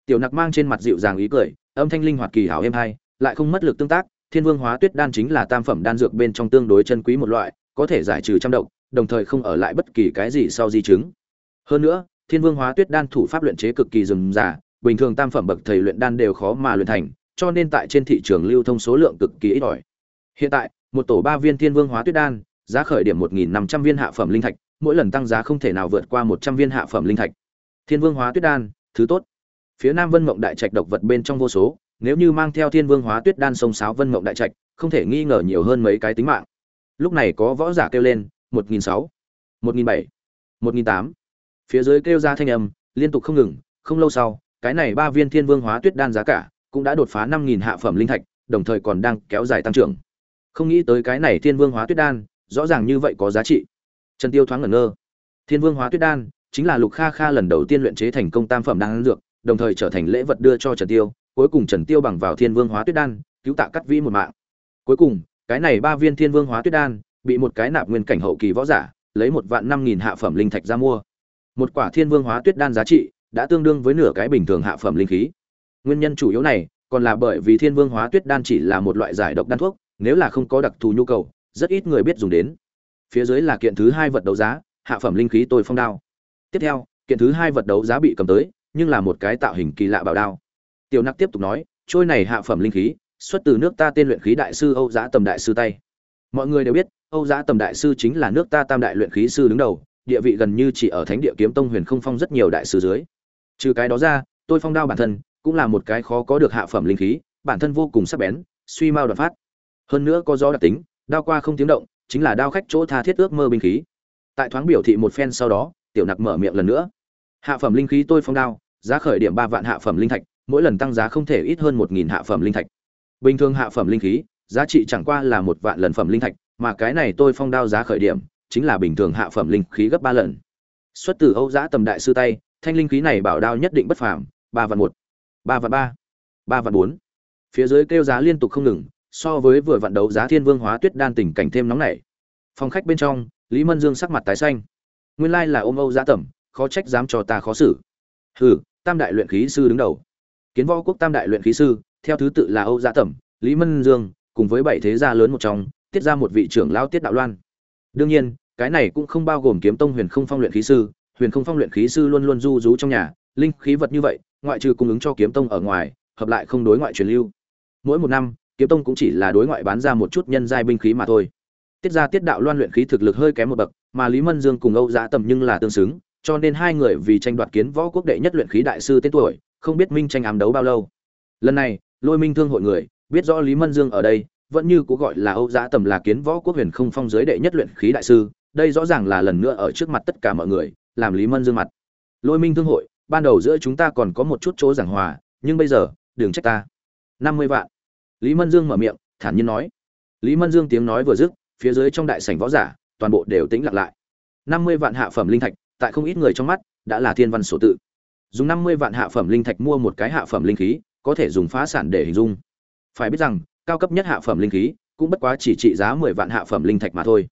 A: Tiểu nặc mang trên mặt dịu dàng ý cười, âm thanh linh hoạt kỳ hảo êm hay, lại không mất lực tương tác, thiên vương hóa tuyết đan chính là tam phẩm đan dược bên trong tương đối chân quý một loại, có thể giải trừ trăm độc đồng thời không ở lại bất kỳ cái gì sau di chứng. Hơn nữa, thiên vương hóa tuyết đan thủ pháp luyện chế cực kỳ rườm rà, bình thường tam phẩm bậc thầy luyện đan đều khó mà luyện thành, cho nên tại trên thị trường lưu thông số lượng cực kỳ ít ỏi. Hiện tại, một tổ ba viên thiên vương hóa tuyết đan, giá khởi điểm một nghìn năm trăm viên hạ phẩm linh thạch, mỗi lần tăng giá không thể nào vượt qua một trăm viên hạ phẩm linh thạch. Thiên vương hóa tuyết đan, thứ tốt. Phía nam vân mộng đại trạch độc vật bên trong vô số, nếu như mang theo thiên vương hóa tuyết đan sông sáo vân mộng đại trạch, không thể nghi ngờ nhiều hơn mấy cái tính mạng. Lúc này có võ giả kêu lên một nghìn sáu, một nghìn bảy, một nghìn tám. Phía dưới kêu ra thanh âm, liên tục không ngừng, không lâu sau, cái này ba viên thiên vương hóa tuyết đan giá cả cũng đã đột phá năm nghìn hạ phẩm linh thạch, đồng thời còn đang kéo dài tăng trưởng. Không nghĩ tới cái này thiên vương hóa tuyết đan, rõ ràng như vậy có giá trị. Trần tiêu thoáng ngẩn ngơ. Thiên vương hóa tuyết đan chính là lục kha kha lần đầu tiên luyện chế thành công tam phẩm đan dược, đồng thời trở thành lễ vật đưa cho trần tiêu, cuối cùng trần tiêu bằng vào thiên vương hóa tuyết đan, cứu tạ cắt vĩ một mạng. Cuối cùng, cái này ba viên thiên vương hóa tuyết đan bị một cái nạp nguyên cảnh hậu kỳ võ giả, lấy một vạn năm nghìn hạ phẩm linh thạch ra mua. Một quả thiên vương hóa tuyết đan giá trị, đã tương đương với nửa cái bình thường hạ phẩm linh khí. Nguyên nhân chủ yếu này, còn là bởi vì thiên vương hóa tuyết đan chỉ là một loại giải độc đan thuốc, nếu là không có đặc thù nhu cầu, rất ít người biết dùng đến. Phía dưới là kiện thứ hai vật đấu giá, hạ phẩm linh khí tôi phong đao. Tiếp theo, kiện thứ hai vật đấu giá bị cầm tới, nhưng là một cái tạo hình kỳ lạ bảo đao. Tiểu nặc tiếp tục nói, trôi này hạ phẩm linh khí, xuất từ nước ta tên luyện khí đại sư âu giá tầm đại sư tay mọi người đều biết âu Giá tầm đại sư chính là nước ta tam đại luyện khí sư đứng đầu, địa vị gần như chỉ ở thánh địa kiếm tông huyền không phong rất nhiều đại sư dưới. Trừ cái đó ra, tôi phong đao bản thân cũng là một cái khó có được hạ phẩm linh khí, bản thân vô cùng sắc bén, suy mau đột phát. Hơn nữa có gió đặc tính, đao qua không tiếng động, chính là đao khách chỗ tha thiết ước mơ binh khí. Tại thoáng biểu thị một phen sau đó, tiểu nặc mở miệng lần nữa. Hạ phẩm linh khí tôi phong đao, giá khởi điểm ba vạn hạ phẩm linh thạch, mỗi lần tăng giá không thể ít hơn một nghìn hạ phẩm linh thạch. Bình thường hạ phẩm linh khí, giá trị chẳng qua là một vạn lần phẩm linh thạch mà cái này tôi phong đao giá khởi điểm, chính là bình thường hạ phẩm linh khí gấp ba lần. Xuất từ âu giã tầm đại sư tay, thanh linh khí này bảo đao nhất định bất phàm, ba vạn một, ba vạn ba ba vạn bốn. Phía dưới kêu giá liên tục không ngừng, so với vừa vạn đấu giá thiên vương hóa tuyết đan tình cảnh thêm nóng nảy. Phòng khách bên trong, lý mân dương sắc mặt tái xanh. Nguyên lai là ôm âu giã Tầm, khó trách dám cho ta khó xử. Hừ, tam đại luyện khí sư đứng đầu. Kiến võ quốc tam đại luyện khí sư, theo thứ tự là âu giã Tầm, lý mân dương, cùng với bảy thế gia lớn một trong tiết ra một vị trưởng lao tiết đạo loan. Đương nhiên, cái này cũng không bao gồm kiếm tông huyền không phong luyện khí sư, huyền không phong luyện khí sư luôn luôn du rú trong nhà, linh khí vật như vậy, ngoại trừ cung ứng cho kiếm tông ở ngoài, hợp lại không đối ngoại truyền lưu. Mỗi một năm, kiếm tông cũng chỉ là đối ngoại bán ra một chút nhân giai binh khí mà thôi. Tiết ra tiết đạo loan luyện khí thực lực hơi kém một bậc, mà lý mân dương cùng âu giã tầm nhưng là tương xứng, cho nên hai người vì tranh đoạt kiến võ quốc đệ nhất luyện khí đại sư tên tuổi, không biết minh tranh ám đấu bao lâu. Lần này, lôi minh thương hội người, biết rõ lý mân dương ở đây vẫn như cũng gọi là âu Giá tầm là kiến võ quốc huyền không phong giới đệ nhất luyện khí đại sư, đây rõ ràng là lần nữa ở trước mặt tất cả mọi người, làm lý mân dương mặt. Lôi minh thương hội, ban đầu giữa chúng ta còn có một chút chỗ giảng hòa, nhưng bây giờ, đừng trách ta. Năm mươi vạn. Lý mân dương mở miệng, thản nhiên nói. Lý mân dương tiếng nói vừa dứt, phía dưới trong đại sảnh võ giả, toàn bộ đều tĩnh lặng lại. Năm mươi vạn hạ phẩm linh thạch, tại không ít người trong mắt, đã là thiên văn số tự. Dùng năm mươi vạn hạ phẩm linh thạch mua một cái hạ phẩm linh khí, có thể dùng phá sản để hình dung. Phải biết rằng cao cấp nhất hạ phẩm linh khí, cũng bất quá chỉ trị giá mười vạn hạ phẩm linh thạch mà thôi.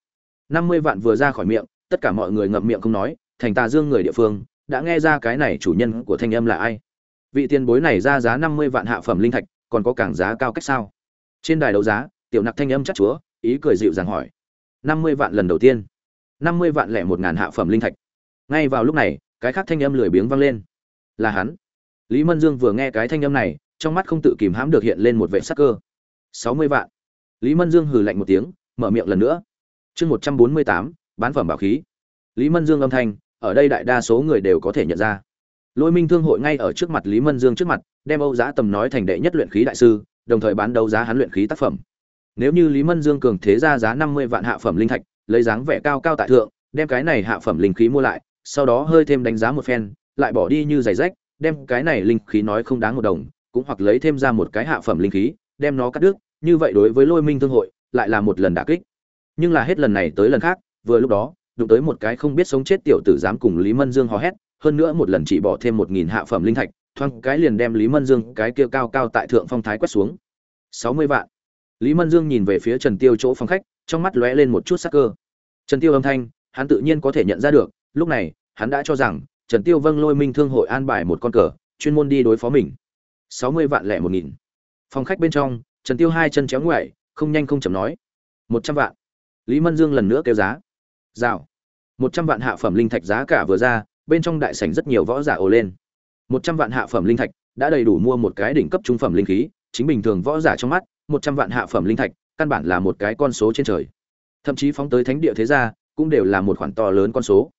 A: Năm mươi vạn vừa ra khỏi miệng, tất cả mọi người ngậm miệng không nói, thành tà dương người địa phương, đã nghe ra cái này chủ nhân của thanh âm là ai. Vị tiền bối này ra giá năm mươi vạn hạ phẩm linh thạch, còn có cảng giá cao cách sao? Trên đài đấu giá, tiểu nặc thanh âm chắc chúa, ý cười dịu dàng hỏi. Năm mươi vạn lần đầu tiên. Năm mươi vạn lẻ một ngàn hạ phẩm linh thạch. Ngay vào lúc này, cái khác thanh âm lười biếng vang lên. Là hắn. Lý mân dương vừa nghe cái thanh âm này, trong mắt không tự kìm hãm được hiện lên một vệ sắc cơ sáu mươi vạn. Lý mân dương hừ lạnh một tiếng, mở miệng lần nữa. Chương một trăm bốn mươi tám, bán phẩm bảo khí. Lý mân dương âm thanh, ở đây đại đa số người đều có thể nhận ra. Lôi minh thương hội ngay ở trước mặt lý mân dương trước mặt, đem âu giá tầm nói thành đệ nhất luyện khí đại sư, đồng thời bán đấu giá hắn luyện khí tác phẩm. Nếu như lý mân dương cường thế ra giá năm mươi vạn hạ phẩm linh thạch, lấy dáng vẻ cao cao tại thượng, đem cái này hạ phẩm linh khí mua lại, sau đó hơi thêm đánh giá một phen, lại bỏ đi như giày rách, đem cái này linh khí nói không đáng một đồng, cũng hoặc lấy thêm ra một cái hạ phẩm linh khí đem nó cắt đứt, như vậy đối với lôi minh thương hội, lại là một lần đả kích. Nhưng là hết lần này tới lần khác, vừa lúc đó, đụng tới một cái không biết sống chết tiểu tử dám cùng lý mân dương hò hét, hơn nữa một lần chỉ bỏ thêm một nghìn hạ phẩm linh thạch thoang cái liền đem lý mân dương cái kia cao cao tại thượng phong thái quét xuống. Sáu mươi vạn. Lý mân dương nhìn về phía trần tiêu chỗ phòng khách, trong mắt lóe lên một chút sắc cơ. Trần tiêu âm thanh, hắn tự nhiên có thể nhận ra được, lúc này, hắn đã cho rằng, trần tiêu vâng lôi minh thương hội an bài một con cờ, chuyên môn đi đối phó mình. Sáu mươi vạn lẻ một nghìn phòng khách bên trong, trần tiêu hai chân chéo ngoại không nhanh không chậm nói. Một trăm vạn. Lý mân dương lần nữa kêu giá. Rào. Một trăm vạn hạ phẩm linh thạch giá cả vừa ra, bên trong đại sảnh rất nhiều võ giả ồ lên. Một trăm vạn hạ phẩm linh thạch, đã đầy đủ mua một cái đỉnh cấp trung phẩm linh khí, chính bình thường võ giả trong mắt, một trăm vạn hạ phẩm linh thạch, căn bản là một cái con số trên trời. Thậm chí phóng tới thánh địa thế gia, cũng đều là một khoản to lớn con số.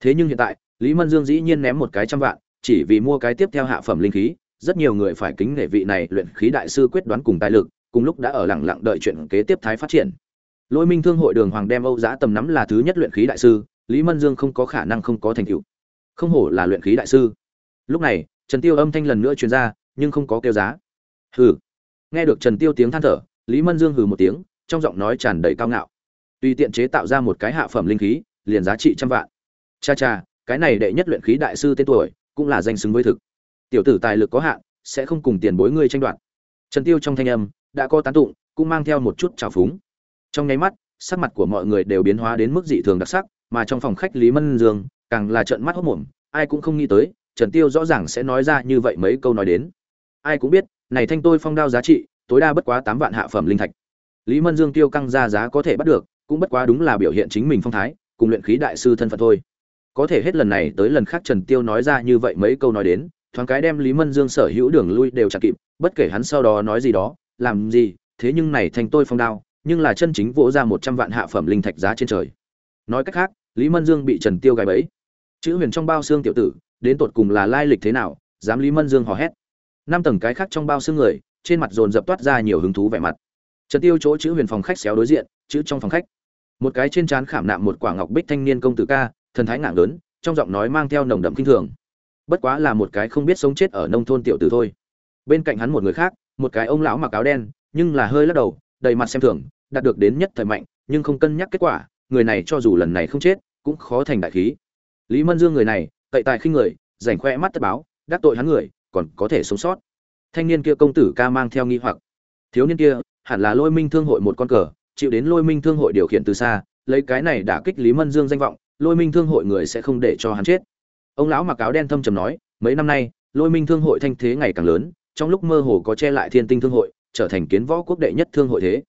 A: Thế nhưng hiện tại, lý mân dương dĩ nhiên ném một cái trăm vạn, chỉ vì mua cái tiếp theo hạ phẩm linh khí rất nhiều người phải kính nể vị này luyện khí đại sư quyết đoán cùng tài lực, cùng lúc đã ở lặng lặng đợi chuyện kế tiếp thái phát triển. Lôi minh thương hội đường hoàng đem âu giá tầm nắm là thứ nhất luyện khí đại sư, lý mân dương không có khả năng không có thành tựu. Không hổ là luyện khí đại sư. Lúc này, trần tiêu âm thanh lần nữa truyền ra, nhưng không có kêu giá. Hừ. Nghe được trần tiêu tiếng than thở, lý mân dương hừ một tiếng, trong giọng nói tràn đầy cao ngạo. Tùy tiện chế tạo ra một cái hạ phẩm linh khí, liền giá trị trăm vạn. Cha cha, cái này đệ nhất luyện khí đại sư tên tuổi, cũng là danh xứng với thực tiểu tử tài lực có hạn, sẽ không cùng tiền bối ngươi tranh đoạt. Trần tiêu trong thanh âm đã có tán tụng, cũng mang theo một chút trào phúng. Trong nháy mắt, sắc mặt của mọi người đều biến hóa đến mức dị thường đặc sắc, mà trong phòng khách lý mân dương càng là trợn mắt hốt mồm ai cũng không nghĩ tới, trần tiêu rõ ràng sẽ nói ra như vậy mấy câu nói đến. Ai cũng biết, này thanh tôi phong đao giá trị, tối đa bất quá tám vạn hạ phẩm linh thạch. Lý mân dương tiêu căng ra giá có thể bắt được, cũng bất quá đúng là biểu hiện chính mình phong thái, cùng luyện khí đại sư thân phận thôi. Có thể hết lần này tới lần khác trần tiêu nói ra như vậy mấy câu nói đến thoáng cái đem lý mân dương sở hữu đường lui đều chặt kịp, bất kể hắn sau đó nói gì đó, làm gì, thế nhưng này thành tôi phong đao, nhưng là chân chính vỗ ra một trăm vạn hạ phẩm linh thạch giá trên trời. Nói cách khác, lý mân dương bị trần tiêu gài bẫy. Chữ huyền trong bao xương tiểu tử, đến tột cùng là lai lịch thế nào, dám lý mân dương hò hét. Năm tầng cái khác trong bao xương người, trên mặt dồn dập toát ra nhiều hứng thú vẻ mặt. Trần tiêu chỗ chữ huyền phòng khách xéo đối diện, chữ trong phòng khách. Một cái trên trán khảm nạm một quả ngọc bích thanh niên công tử ca, thần thái ngạo lớn, trong giọng nói mang theo nồng đậm kinh thường bất quá là một cái không biết sống chết ở nông thôn tiểu tử thôi. Bên cạnh hắn một người khác, một cái ông lão mặc áo đen, nhưng là hơi lắc đầu, đầy mặt xem thường, đạt được đến nhất thời mạnh, nhưng không cân nhắc kết quả, người này cho dù lần này không chết, cũng khó thành đại khí. Lý mân dương người này, cậy tài khinh người, rảnh khoe mắt tất báo, đắc tội hắn người, còn có thể sống sót. Thanh niên kia công tử ca mang theo nghi hoặc. Thiếu niên kia, hẳn là lôi minh thương hội một con cờ, chịu đến lôi minh thương hội điều khiển từ xa, lấy cái này đả kích lý mân dương danh vọng, lôi minh thương hội người sẽ không để cho hắn chết ông lão mặc áo đen thâm trầm nói, mấy năm nay, lôi minh thương hội thanh thế ngày càng lớn, trong lúc mơ hồ có che lại thiên tinh thương hội, trở thành kiến võ quốc đệ nhất thương hội thế.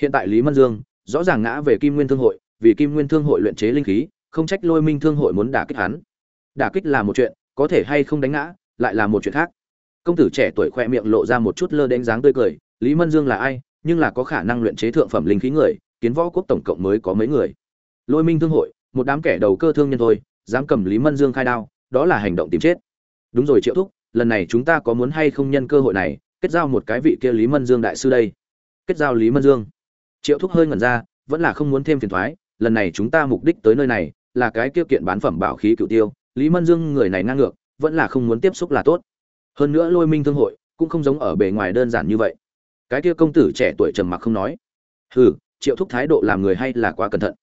A: Hiện tại lý mân dương, rõ ràng ngã về kim nguyên thương hội, vì kim nguyên thương hội luyện chế linh khí, không trách lôi minh thương hội muốn đả kích hắn. Đả kích là một chuyện, có thể hay không đánh ngã, lại là một chuyện khác. Công tử trẻ tuổi khoe miệng lộ ra một chút lơ đánh dáng tươi cười, lý mân dương là ai, nhưng là có khả năng luyện chế thượng phẩm linh khí người, kiến võ quốc tổng cộng mới có mấy người. Lôi minh thương hội, một đám kẻ đầu cơ thương nhân thôi dám cầm lý mân dương khai đao, đó là hành động tìm chết. Đúng rồi triệu thúc, lần này chúng ta có muốn hay không nhân cơ hội này, kết giao một cái vị kia lý mân dương đại sư đây. Kết giao lý mân dương. Triệu thúc hơi ngẩn ra, vẫn là không muốn thêm phiền thoái, lần này chúng ta mục đích tới nơi này, là cái kia kiện bán phẩm bảo khí cựu tiêu, lý mân dương người này ngang ngược, vẫn là không muốn tiếp xúc là tốt. Hơn nữa lôi minh thương hội, cũng không giống ở bề ngoài đơn giản như vậy. Cái kia công tử trẻ tuổi trầm mặc không nói. Hừ, triệu thúc thái độ làm người hay là quá cẩn thận.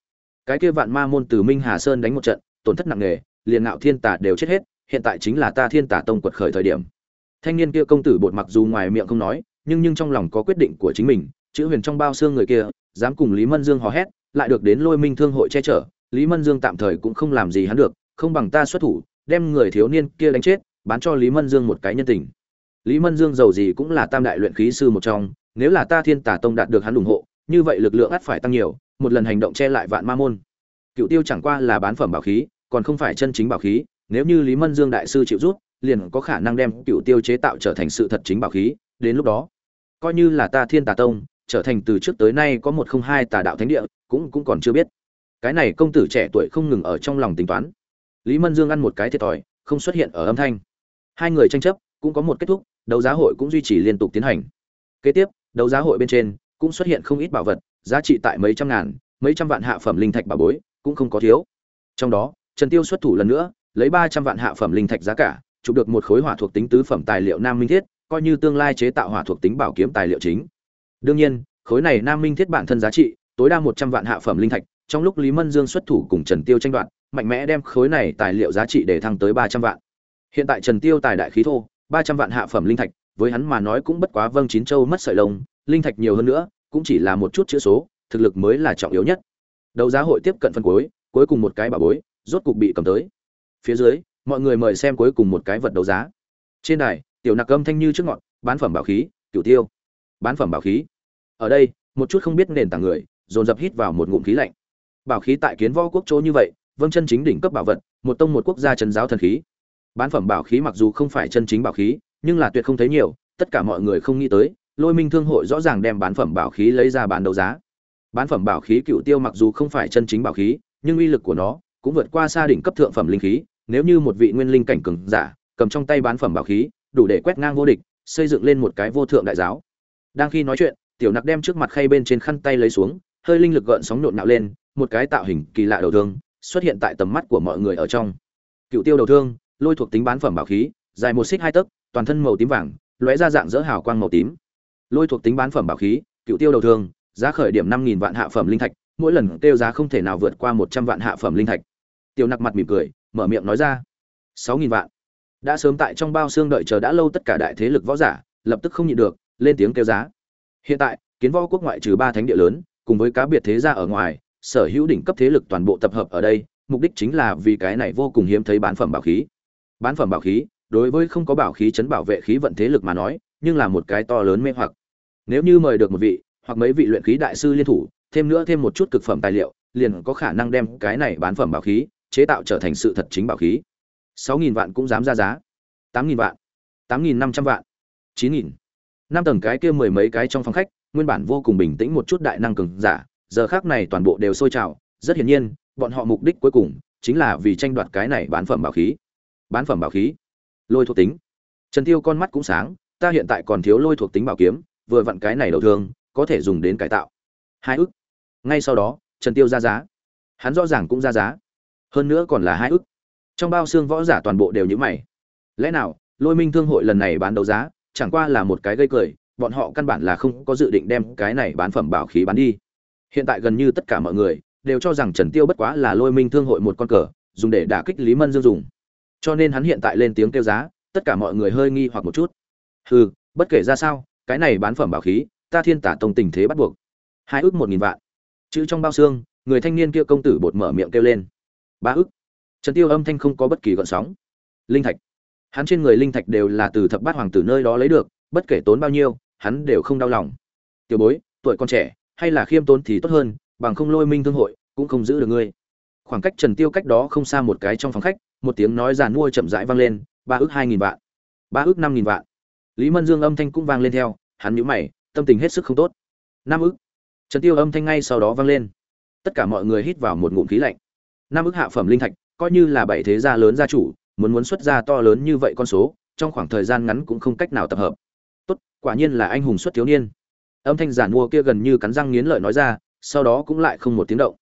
A: Cái kia vạn ma môn từ minh hà sơn đánh một trận tổn thất nặng nề, liền ngạo thiên tả đều chết hết, hiện tại chính là ta thiên tả tông quật khởi thời điểm. Thanh niên kia công tử bột mặc dù ngoài miệng không nói, nhưng nhưng trong lòng có quyết định của chính mình, chữ huyền trong bao xương người kia, dám cùng lý mân dương hò hét, lại được đến lôi minh thương hội che chở, lý mân dương tạm thời cũng không làm gì hắn được, không bằng ta xuất thủ, đem người thiếu niên kia đánh chết, bán cho lý mân dương một cái nhân tình. Lý mân dương giàu gì cũng là tam đại luyện khí sư một trong, nếu là ta thiên tả tông đạt được hắn ủng hộ, như vậy lực lượng ắt phải tăng nhiều, một lần hành động che lại vạn ma môn. Cựu tiêu chẳng qua là bán phẩm bảo khí còn không phải chân chính bảo khí, nếu như lý mân dương đại sư chịu rút, liền có khả năng đem cựu tiêu chế tạo trở thành sự thật chính bảo khí, đến lúc đó, coi như là ta thiên tà tông, trở thành từ trước tới nay có một không hai tà đạo thánh địa, cũng cũng còn chưa biết. Cái này công tử trẻ tuổi không ngừng ở trong lòng tính toán. Lý mân dương ăn một cái thiệt thòi, không xuất hiện ở âm thanh. Hai người tranh chấp, cũng có một kết thúc, đấu giá hội cũng duy trì liên tục tiến hành. Kế tiếp, đấu giá hội bên trên, cũng xuất hiện không ít bảo vật, giá trị tại mấy trăm ngàn, mấy trăm vạn hạ phẩm linh thạch bảo bối, cũng không có thiếu. Trong đó trần tiêu xuất thủ lần nữa, lấy ba trăm vạn hạ phẩm linh thạch giá cả, chụp được một khối hỏa thuộc tính tứ phẩm tài liệu nam minh thiết, coi như tương lai chế tạo hỏa thuộc tính bảo kiếm tài liệu chính. Đương nhiên, khối này nam minh thiết bản thân giá trị, tối đa một trăm vạn hạ phẩm linh thạch, trong lúc lý mân dương xuất thủ cùng trần tiêu tranh đoạt, mạnh mẽ đem khối này tài liệu giá trị để thăng tới ba trăm vạn. Hiện tại trần tiêu tài đại khí thô, ba trăm vạn hạ phẩm linh thạch, với hắn mà nói cũng bất quá vâng chín châu mất sợi lông, linh thạch nhiều hơn nữa, cũng chỉ là một chút chữ số, thực lực mới là trọng yếu nhất. Đấu giá hội tiếp cận phân cuối cuối cùng một cái bà bối rốt cục bị cầm tới. Phía dưới, mọi người mời xem cuối cùng một cái vật đấu giá. Trên đài, tiểu nặc âm thanh như trước ngọn, bán phẩm bảo khí, cửu tiêu. Bán phẩm bảo khí. Ở đây, một chút không biết nền tảng người, dồn dập hít vào một ngụm khí lạnh. Bảo khí tại kiến võ quốc chỗ như vậy vâng chân chính đỉnh cấp bảo vật, một tông một quốc gia trần giáo thần khí. Bán phẩm bảo khí mặc dù không phải chân chính bảo khí, nhưng là tuyệt không thấy nhiều, tất cả mọi người không nghĩ tới, lôi minh thương hội rõ ràng đem bán phẩm bảo khí lấy ra bán đấu giá. Bán phẩm bảo khí cựu tiêu mặc dù không phải chân chính bảo khí, nhưng uy lực của nó cũng vượt qua xa đỉnh cấp thượng phẩm linh khí, nếu như một vị nguyên linh cảnh cường giả, cầm trong tay bán phẩm bảo khí, đủ để quét ngang vô địch, xây dựng lên một cái vô thượng đại giáo. Đang khi nói chuyện, tiểu nặc đem trước mặt khay bên trên khăn tay lấy xuống, hơi linh lực gợn sóng nộn nạo lên, một cái tạo hình kỳ lạ đầu thương, xuất hiện tại tầm mắt của mọi người ở trong. Cựu tiêu đầu thương, lôi thuộc tính bán phẩm bảo khí, dài một xích hai tấc, toàn thân màu tím vàng, lóe ra dạng dỡ hào quang màu tím. Lôi thuộc tính bán phẩm bảo khí, cựu tiêu đầu thương, giá khởi điểm năm nghìn vạn hạ phẩm linh thạch, mỗi lần tiêu giá không thể nào vượt qua một trăm vạn hạ phẩm linh thạch tiểu nặc mặt mỉm cười, mở miệng nói ra. Sáu nghìn vạn. Đã sớm tại trong bao xương đợi chờ đã lâu tất cả đại thế lực võ giả, lập tức không nhịn được, lên tiếng kêu giá. Hiện tại, kiến võ quốc ngoại trừ ba thánh địa lớn, cùng với cá biệt thế gia ở ngoài, sở hữu đỉnh cấp thế lực toàn bộ tập hợp ở đây, mục đích chính là vì cái này vô cùng hiếm thấy bán phẩm bảo khí. Bán phẩm bảo khí, đối với không có bảo khí chấn bảo vệ khí vận thế lực mà nói, nhưng là một cái to lớn mê hoặc. Nếu như mời được một vị, hoặc mấy vị luyện khí đại sư liên thủ, thêm nữa thêm một chút cực phẩm tài liệu, liền có khả năng đem cái này bán phẩm bảo khí chế tạo trở thành sự thật chính bảo khí. Sáu nghìn vạn cũng dám ra giá. Tám nghìn vạn. Tám nghìn năm trăm vạn. Chín nghìn. Năm tầng cái kia mười mấy cái trong phòng khách, nguyên bản vô cùng bình tĩnh một chút đại năng cường giả, giờ khác này toàn bộ đều sôi trào. Rất hiển nhiên, bọn họ mục đích cuối cùng chính là vì tranh đoạt cái này bán phẩm bảo khí. Bán phẩm bảo khí. Lôi thuộc tính. Trần tiêu con mắt cũng sáng, ta hiện tại còn thiếu lôi thuộc tính bảo kiếm, vừa vặn cái này đầu thương, có thể dùng đến cải tạo. Hai ức. Ngay sau đó, trần tiêu ra giá. Hắn rõ ràng cũng ra giá hơn nữa còn là hai ức. Trong bao xương võ giả toàn bộ đều như mày. Lẽ nào, lôi minh thương hội lần này bán đấu giá, chẳng qua là một cái gây cười, bọn họ căn bản là không có dự định đem cái này bán phẩm bảo khí bán đi. Hiện tại gần như tất cả mọi người đều cho rằng trần tiêu bất quá là lôi minh thương hội một con cờ, dùng để đả kích lý mân dương dùng. Cho nên hắn hiện tại lên tiếng kêu giá, tất cả mọi người hơi nghi hoặc một chút. Hừ, bất kể ra sao, cái này bán phẩm bảo khí, ta thiên tả tông tình thế bắt buộc. Hai ước một nghìn vạn. Chữ trong bao xương, người thanh niên kia công tử bột mở miệng kêu lên ba ức, trần tiêu âm thanh không có bất kỳ gợn sóng. Linh thạch. Hắn trên người linh thạch đều là từ thập bát hoàng tử nơi đó lấy được bất kể tốn bao nhiêu hắn đều không đau lòng. Tiểu bối tuổi còn trẻ hay là khiêm tốn thì tốt hơn bằng không lôi minh thương hội cũng không giữ được ngươi. Khoảng cách trần tiêu cách đó không xa một cái trong phòng khách một tiếng nói giàn mua chậm rãi vang lên ba ước hai nghìn vạn. Ba ước năm nghìn vạn. Lý mân dương âm thanh cũng vang lên theo hắn nhíu mày tâm tình hết sức không tốt. Năm ước trần tiêu âm thanh ngay sau đó vang lên. Tất cả mọi người hít vào một ngụm khí lạnh năm ức hạ phẩm linh thạch, coi như là bảy thế gia lớn gia chủ, muốn muốn xuất ra to lớn như vậy con số, trong khoảng thời gian ngắn cũng không cách nào tập hợp. Tốt, quả nhiên là anh hùng xuất thiếu niên. Âm thanh giản mua kia gần như cắn răng nghiến lợi nói ra, sau đó cũng lại không một tiếng động.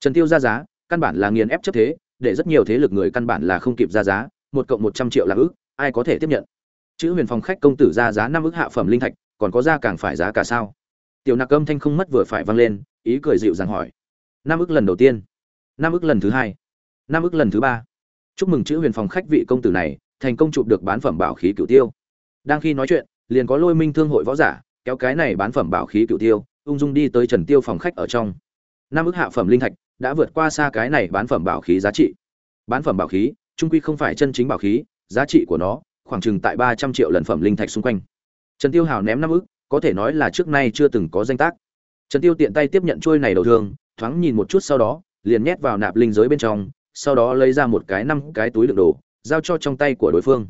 A: Trần tiêu ra giá, căn bản là nghiền ép chấp thế, để rất nhiều thế lực người căn bản là không kịp ra giá, một cộng một trăm triệu là ước ai có thể tiếp nhận? Chữ huyền phòng khách công tử ra giá năm ước hạ phẩm linh thạch, còn có ra càng phải giá cả sao? Tiểu nặc âm thanh không mất vừa phải vang lên, ý cười dịu dàng hỏi. Năm ước lần đầu tiên năm ức lần thứ hai. Năm ức lần thứ ba. Chúc mừng chữ huyền phòng khách vị công tử này thành công chụp được bán phẩm bảo khí cửu tiêu. Đang khi nói chuyện liền có lôi minh thương hội võ giả kéo cái này bán phẩm bảo khí cửu tiêu ung dung đi tới trần tiêu phòng khách ở trong. Năm ức hạ phẩm linh thạch đã vượt qua xa cái này bán phẩm bảo khí giá trị. Bán phẩm bảo khí trung quy không phải chân chính bảo khí giá trị của nó khoảng chừng tại ba trăm triệu lần phẩm linh thạch xung quanh. Trần tiêu hào ném năm ức, có thể nói là trước nay chưa từng có danh tác. Trần tiêu tiện tay tiếp nhận trôi này đầu thương thoáng nhìn một chút sau đó liền nhét vào nạp linh giới bên trong, sau đó lấy ra một cái năm cái túi đựng đồ, giao cho trong tay của đối phương.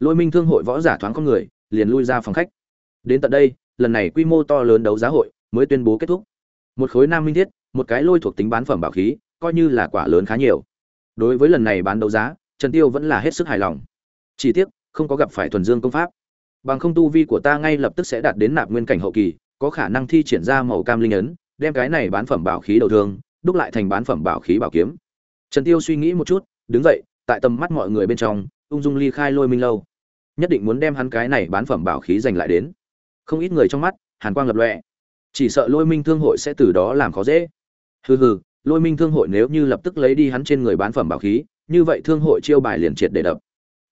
A: Lôi minh thương hội võ giả thoáng con người, liền lui ra phòng khách. Đến tận đây, lần này quy mô to lớn đấu giá hội mới tuyên bố kết thúc. Một khối nam minh thiết, một cái lôi thuộc tính bán phẩm bảo khí, coi như là quả lớn khá nhiều. Đối với lần này bán đấu giá, trần tiêu vẫn là hết sức hài lòng. Chỉ tiếc, không có gặp phải thuần dương công pháp. Bằng không tu vi của ta ngay lập tức sẽ đạt đến nạp nguyên cảnh hậu kỳ, có khả năng thi triển ra màu cam linh ấn, đem cái này bán phẩm bảo khí đầu thương đúc lại thành bán phẩm bảo khí bảo kiếm. Trần tiêu suy nghĩ một chút, đứng dậy, tại tầm mắt mọi người bên trong, ung dung ly khai lôi minh lâu. Nhất định muốn đem hắn cái này bán phẩm bảo khí giành lại đến. Không ít người trong mắt, hàn quang lập lọe chỉ sợ lôi minh thương hội sẽ từ đó làm khó dễ. Hừ hừ, lôi minh thương hội nếu như lập tức lấy đi hắn trên người bán phẩm bảo khí, như vậy thương hội chiêu bài liền triệt để đập.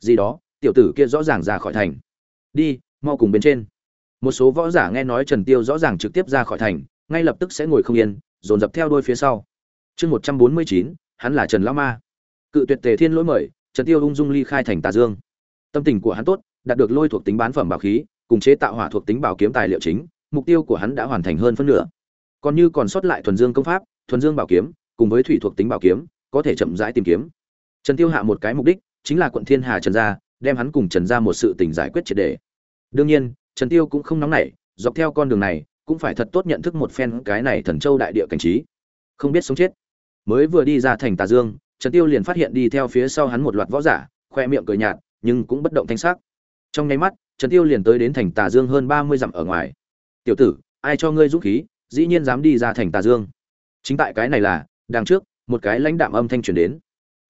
A: Gì đó, tiểu tử kia rõ ràng ra khỏi thành. Đi, mau cùng bên trên. Một số võ giả nghe nói trần tiêu rõ ràng trực tiếp ra khỏi thành, ngay lập tức sẽ ngồi không yên dồn dập theo đuôi phía sau. Chương một trăm bốn mươi chín, hắn là trần lão ma. Cự tuyệt tề thiên lỗi mời, trần tiêu ung dung ly khai thành tà dương. Tâm tình của hắn tốt, đạt được lôi thuộc tính bán phẩm bảo khí, cùng chế tạo hỏa thuộc tính bảo kiếm tài liệu chính, mục tiêu của hắn đã hoàn thành hơn phân nửa. Còn như còn sót lại thuần dương công pháp, thuần dương bảo kiếm, cùng với thủy thuộc tính bảo kiếm, có thể chậm rãi tìm kiếm. Trần tiêu hạ một cái mục đích, chính là quận thiên hà trần gia đem hắn cùng trần gia một sự tình giải quyết triệt đề. Đương nhiên, trần tiêu cũng không nóng nảy, dọc theo con đường này cũng phải thật tốt nhận thức một phen cái này thần châu đại địa cảnh trí. Không biết sống chết. Mới vừa đi ra thành tà dương trần tiêu liền phát hiện đi theo phía sau hắn một loạt võ giả khoe miệng cười nhạt nhưng cũng bất động thanh sắc. Trong nháy mắt trần tiêu liền tới đến thành tà dương hơn 30 dặm ở ngoài. Tiểu tử ai cho ngươi dũng khí dĩ nhiên dám đi ra thành tà dương. Chính tại cái này là đằng trước một cái lãnh đạm âm thanh truyền đến.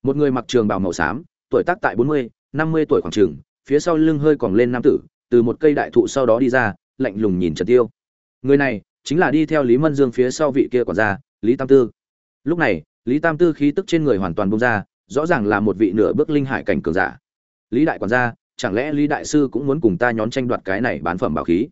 A: Một người mặc trường bào màu xám tuổi tác tại 40, 50 tuổi khoảng trường phía sau lưng hơi còn lên nam tử từ một cây đại thụ sau đó đi ra lạnh lùng nhìn trần tiêu người này chính là đi theo lý mân dương phía sau vị kia quản gia, lý tam tư. Lúc này, lý tam tư khí tức trên người hoàn toàn bung ra, rõ ràng là một vị nửa bước linh hải cảnh cường giả. Lý đại quản gia, chẳng lẽ lý đại sư cũng muốn cùng ta nhón tranh đoạt cái này bán phẩm bảo khí?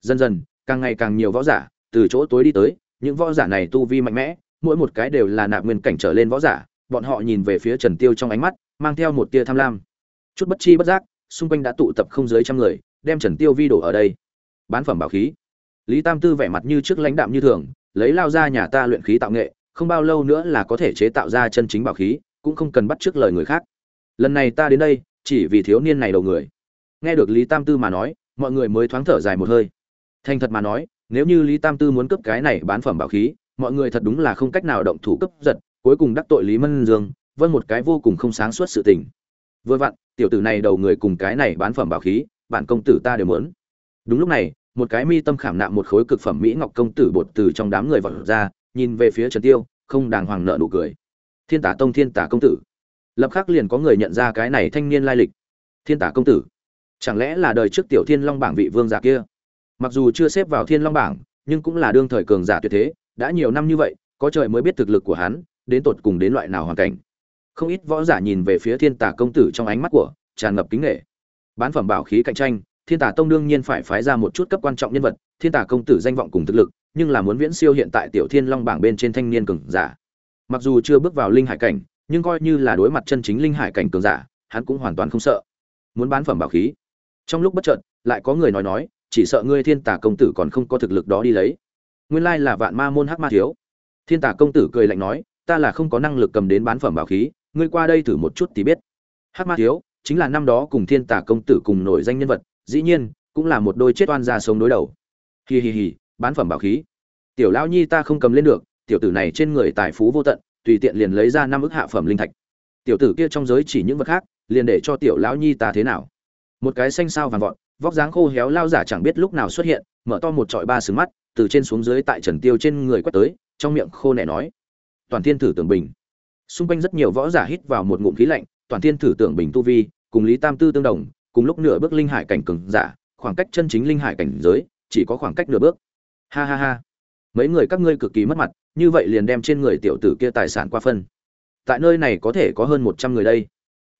A: Dần dần, càng ngày càng nhiều võ giả từ chỗ tối đi tới, những võ giả này tu vi mạnh mẽ, mỗi một cái đều là nạp nguyên cảnh trở lên võ giả, bọn họ nhìn về phía trần tiêu trong ánh mắt, mang theo một tia tham lam. Chút bất chi bất giác, xung quanh đã tụ tập không dưới trăm người, đem trần tiêu vi đổ ở đây. Bán phẩm bảo khí lý tam tư vẻ mặt như trước lãnh đạm như thường, lấy lao ra nhà ta luyện khí tạo nghệ, không bao lâu nữa là có thể chế tạo ra chân chính bảo khí, cũng không cần bắt trước lời người khác. Lần này ta đến đây, chỉ vì thiếu niên này đầu người. Nghe được lý tam tư mà nói, mọi người mới thoáng thở dài một hơi. Thành thật mà nói, nếu như lý tam tư muốn cấp cái này bán phẩm bảo khí, mọi người thật đúng là không cách nào động thủ cấp giật, cuối cùng đắc tội lý mân dương vân một cái vô cùng không sáng suốt sự tình. Vừa vặn, tiểu tử này đầu người cùng cái này bán phẩm bảo khí, bản công tử ta đều muốn. Đúng lúc này một cái mi tâm khảm nạm một khối cực phẩm mỹ ngọc công tử bột từ trong đám người vọt ra, nhìn về phía trần tiêu, không đàng hoàng nợ nụ cười. Thiên tả tông thiên tả công tử. Lập khắc liền có người nhận ra cái này thanh niên lai lịch. Thiên tả công tử. Chẳng lẽ là đời trước tiểu thiên long bảng vị vương giả kia? Mặc dù chưa xếp vào thiên long bảng, nhưng cũng là đương thời cường giả tuyệt thế, đã nhiều năm như vậy, có trời mới biết thực lực của hắn, đến tột cùng đến loại nào hoàn cảnh. Không ít võ giả nhìn về phía thiên tả công tử trong ánh mắt của, tràn ngập kính nể. Bán phẩm bảo khí cạnh tranh thiên tả tông đương nhiên phải phái ra một chút cấp quan trọng nhân vật, thiên tả công tử danh vọng cùng thực lực, nhưng là muốn viễn siêu hiện tại tiểu thiên long bảng bên trên thanh niên cường giả. Mặc dù chưa bước vào linh hải cảnh, nhưng coi như là đối mặt chân chính linh hải cảnh cường giả, hắn cũng hoàn toàn không sợ. Muốn bán phẩm bảo khí. Trong lúc bất chợt, lại có người nói nói, chỉ sợ ngươi thiên tả công tử còn không có thực lực đó đi lấy. Nguyên lai là vạn ma môn hắc ma thiếu. Thiên tả công tử cười lạnh nói, ta là không có năng lực cầm đến bán phẩm bảo khí, ngươi qua đây thử một chút thì biết. Hắc ma thiếu, chính là năm đó cùng thiên tả công tử cùng nổi danh nhân vật dĩ nhiên, cũng là một đôi chết oan ra sống đối đầu. Hì hì hì bán phẩm bảo khí. Tiểu lão nhi ta không cầm lên được, tiểu tử này trên người tài phú vô tận, tùy tiện liền lấy ra năm ức hạ phẩm linh thạch. Tiểu tử kia trong giới chỉ những vật khác, liền để cho tiểu lão nhi ta thế nào? Một cái xanh sao vàng vọt, vóc dáng khô héo lao giả chẳng biết lúc nào xuất hiện, mở to một trọi ba sừng mắt, từ trên xuống dưới tại trần tiêu trên người quét tới, trong miệng khô nẻ nói, toàn thiên thử tưởng bình. Xung quanh rất nhiều võ giả hít vào một ngụm khí lạnh, toàn thiên thử tưởng bình tu vi, cùng lý tam tư tương đồng cùng lúc nửa bước linh hải cảnh cường giả, khoảng cách chân chính linh hải cảnh giới chỉ có khoảng cách nửa bước. Ha ha ha. Mấy người các ngươi cực kỳ mất mặt, như vậy liền đem trên người tiểu tử kia tài sản qua phân. Tại nơi này có thể có hơn một trăm người đây.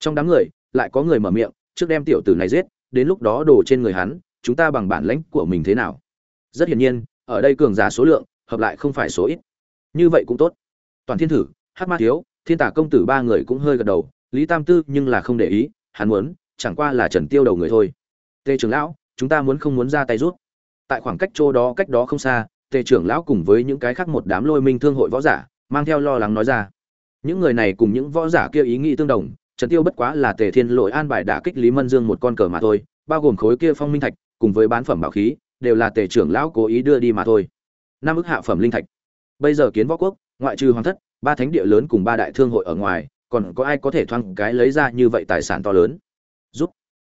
A: Trong đám người, lại có người mở miệng, trước đem tiểu tử này giết, đến lúc đó đồ trên người hắn, chúng ta bằng bản lãnh của mình thế nào? Rất hiển nhiên, ở đây cường giả số lượng, hợp lại không phải số ít. Như vậy cũng tốt. Toàn thiên thử, hắc ma thiếu, thiên tả công tử ba người cũng hơi gật đầu, lý tam tư nhưng là không để ý, hắn muốn chẳng qua là trần tiêu đầu người thôi. Tề trưởng lão, chúng ta muốn không muốn ra tay rút? Tại khoảng cách chỗ đó, cách đó không xa, tề trưởng lão cùng với những cái khác một đám lôi minh thương hội võ giả, mang theo lo lắng nói ra. Những người này cùng những võ giả kia ý nghĩ tương đồng, trần tiêu bất quá là tề thiên lội an bài đả kích lý mân dương một con cờ mà thôi, bao gồm khối kia phong minh thạch, cùng với bán phẩm bảo khí, đều là tề trưởng lão cố ý đưa đi mà thôi. Năm ức hạ phẩm linh thạch. Bây giờ kiến võ quốc, ngoại trừ hoàng thất, ba thánh địa lớn cùng ba đại thương hội ở ngoài, còn có ai có thể thoang cái lấy ra như vậy tài sản to lớn? Giúp.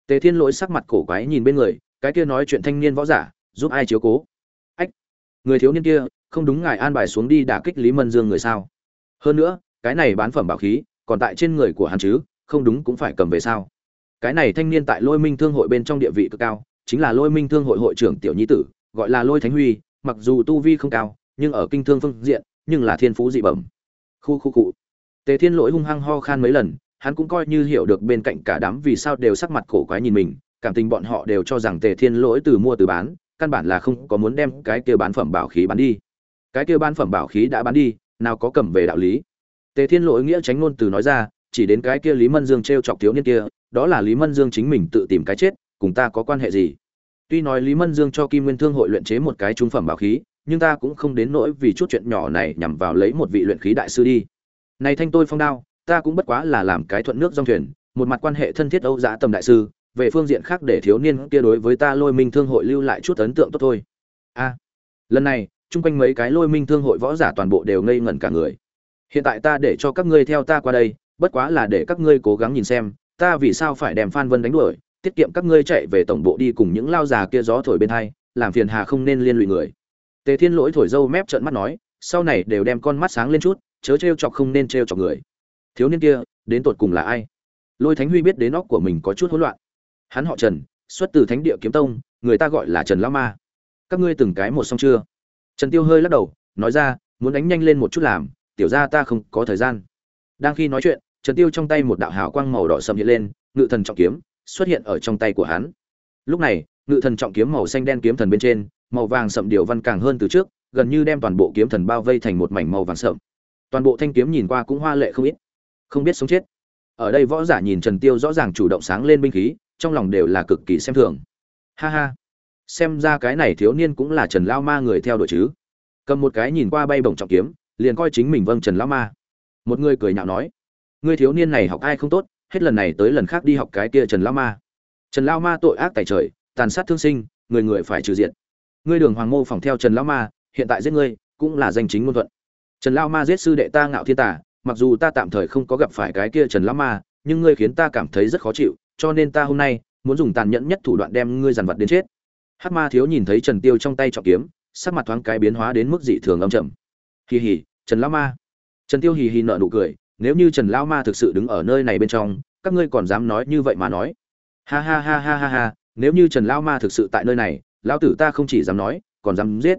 A: Tề thiên lỗi sắc mặt cổ quái nhìn bên người, cái kia nói chuyện thanh niên võ giả, giúp ai chiếu cố? Ách, người thiếu niên kia, không đúng ngài an bài xuống đi đả kích lý mân dương người sao? Hơn nữa, cái này bán phẩm bảo khí, còn tại trên người của hắn chứ, không đúng cũng phải cầm về sao? Cái này thanh niên tại lôi minh thương hội bên trong địa vị cực cao, chính là lôi minh thương hội hội trưởng tiểu nhi tử, gọi là lôi thánh huy, mặc dù tu vi không cao, nhưng ở kinh thương phương diện, nhưng là thiên phú dị bẩm. Khu khu cụ. Tề thiên lỗi hung hăng ho khan mấy lần hắn cũng coi như hiểu được bên cạnh cả đám vì sao đều sắc mặt cổ quái nhìn mình, cảm tình bọn họ đều cho rằng tề thiên lỗi từ mua từ bán, căn bản là không có muốn đem cái kia bán phẩm bảo khí bán đi. Cái kia bán phẩm bảo khí đã bán đi, nào có cầm về đạo lý. Tề thiên lỗi nghĩa tránh ngôn từ nói ra, chỉ đến cái kia lý mân dương t r e o chọc thiếu niên kia, đó là lý mân dương chính mình tự tìm cái chết, cùng ta có quan hệ gì? Tuy nói lý mân dương cho kim nguyên thương hội luyện chế một cái trung phẩm bảo khí, nhưng ta cũng không đến nỗi vì chút chuyện nhỏ này nhằm vào lấy một vị luyện khí đại sư đi. Này thanh tôi phong đao ta cũng bất quá là làm cái thuận nước dòng thuyền, một mặt quan hệ thân thiết âu giã tầm đại sư, về phương diện khác để thiếu niên kia đối với ta lôi minh thương hội lưu lại chút ấn tượng tốt thôi. A, lần này, chung quanh mấy cái lôi minh thương hội võ giả toàn bộ đều ngây ngẩn cả người. Hiện tại ta để cho các ngươi theo ta qua đây, bất quá là để các ngươi cố gắng nhìn xem, ta vì sao phải đem phan vân đánh đuổi, tiết kiệm các ngươi chạy về tổng bộ đi cùng những lao già kia gió thổi bên hai, làm phiền hà không nên liên lụy người. Tề thiên lỗi thổi dâu mép trợn mắt nói, sau này đều đem con mắt sáng lên chút, chớ t chọc không nên t chọc người thiếu niên kia, đến tột cùng là ai? Lôi thánh huy biết đến óc của mình có chút hỗn loạn. Hắn họ trần, xuất từ thánh địa kiếm tông, người ta gọi là trần lão ma. Các ngươi từng cái một xong chưa? Trần tiêu hơi lắc đầu, nói ra, muốn đánh nhanh lên một chút làm, tiểu ra ta không có thời gian. Đang khi nói chuyện, trần tiêu trong tay một đạo hào quang màu đỏ sầm hiện lên, ngự thần trọng kiếm xuất hiện ở trong tay của hắn. Lúc này, ngự thần trọng kiếm màu xanh đen kiếm thần bên trên, màu vàng sậm điều văn càng hơn từ trước, gần như đem toàn bộ kiếm thần bao vây thành một mảnh màu vàng sậm. Toàn bộ thanh kiếm nhìn qua cũng hoa lệ không ít không biết sống chết. Ở đây võ giả nhìn trần tiêu rõ ràng chủ động sáng lên binh khí, trong lòng đều là cực kỳ xem thường. Ha ha. Xem ra cái này thiếu niên cũng là trần lao ma người theo đuổi chứ. Cầm một cái nhìn qua bay bổng trọng kiếm, liền coi chính mình vâng trần lao ma. Một người cười nhạo nói, ngươi thiếu niên này học ai không tốt, hết lần này tới lần khác đi học cái kia trần lao ma. Trần lao ma tội ác tại trời, tàn sát thương sinh, người người phải trừ diện ngươi đường hoàng mô phỏng theo trần lao ma, hiện tại giết ngươi, cũng là danh chính ngôn thuận. Trần lao ma giết sư đệ ta ngạo thiên tả mặc dù ta tạm thời không có gặp phải cái kia trần lão ma, nhưng ngươi khiến ta cảm thấy rất khó chịu, cho nên ta hôm nay muốn dùng tàn nhẫn nhất thủ đoạn đem ngươi dằn vặt đến chết. Hát ma thiếu nhìn thấy trần tiêu trong tay trọng kiếm, sắc mặt thoáng cái biến hóa đến mức dị thường âm trầm. Hì hì, trần lão ma. Trần tiêu hì hì nở nụ cười, nếu như trần lão ma thực sự đứng ở nơi này bên trong, các ngươi còn dám nói như vậy mà nói. Ha ha ha ha ha ha, nếu như trần lão ma thực sự tại nơi này, lão tử ta không chỉ dám nói, còn dám giết.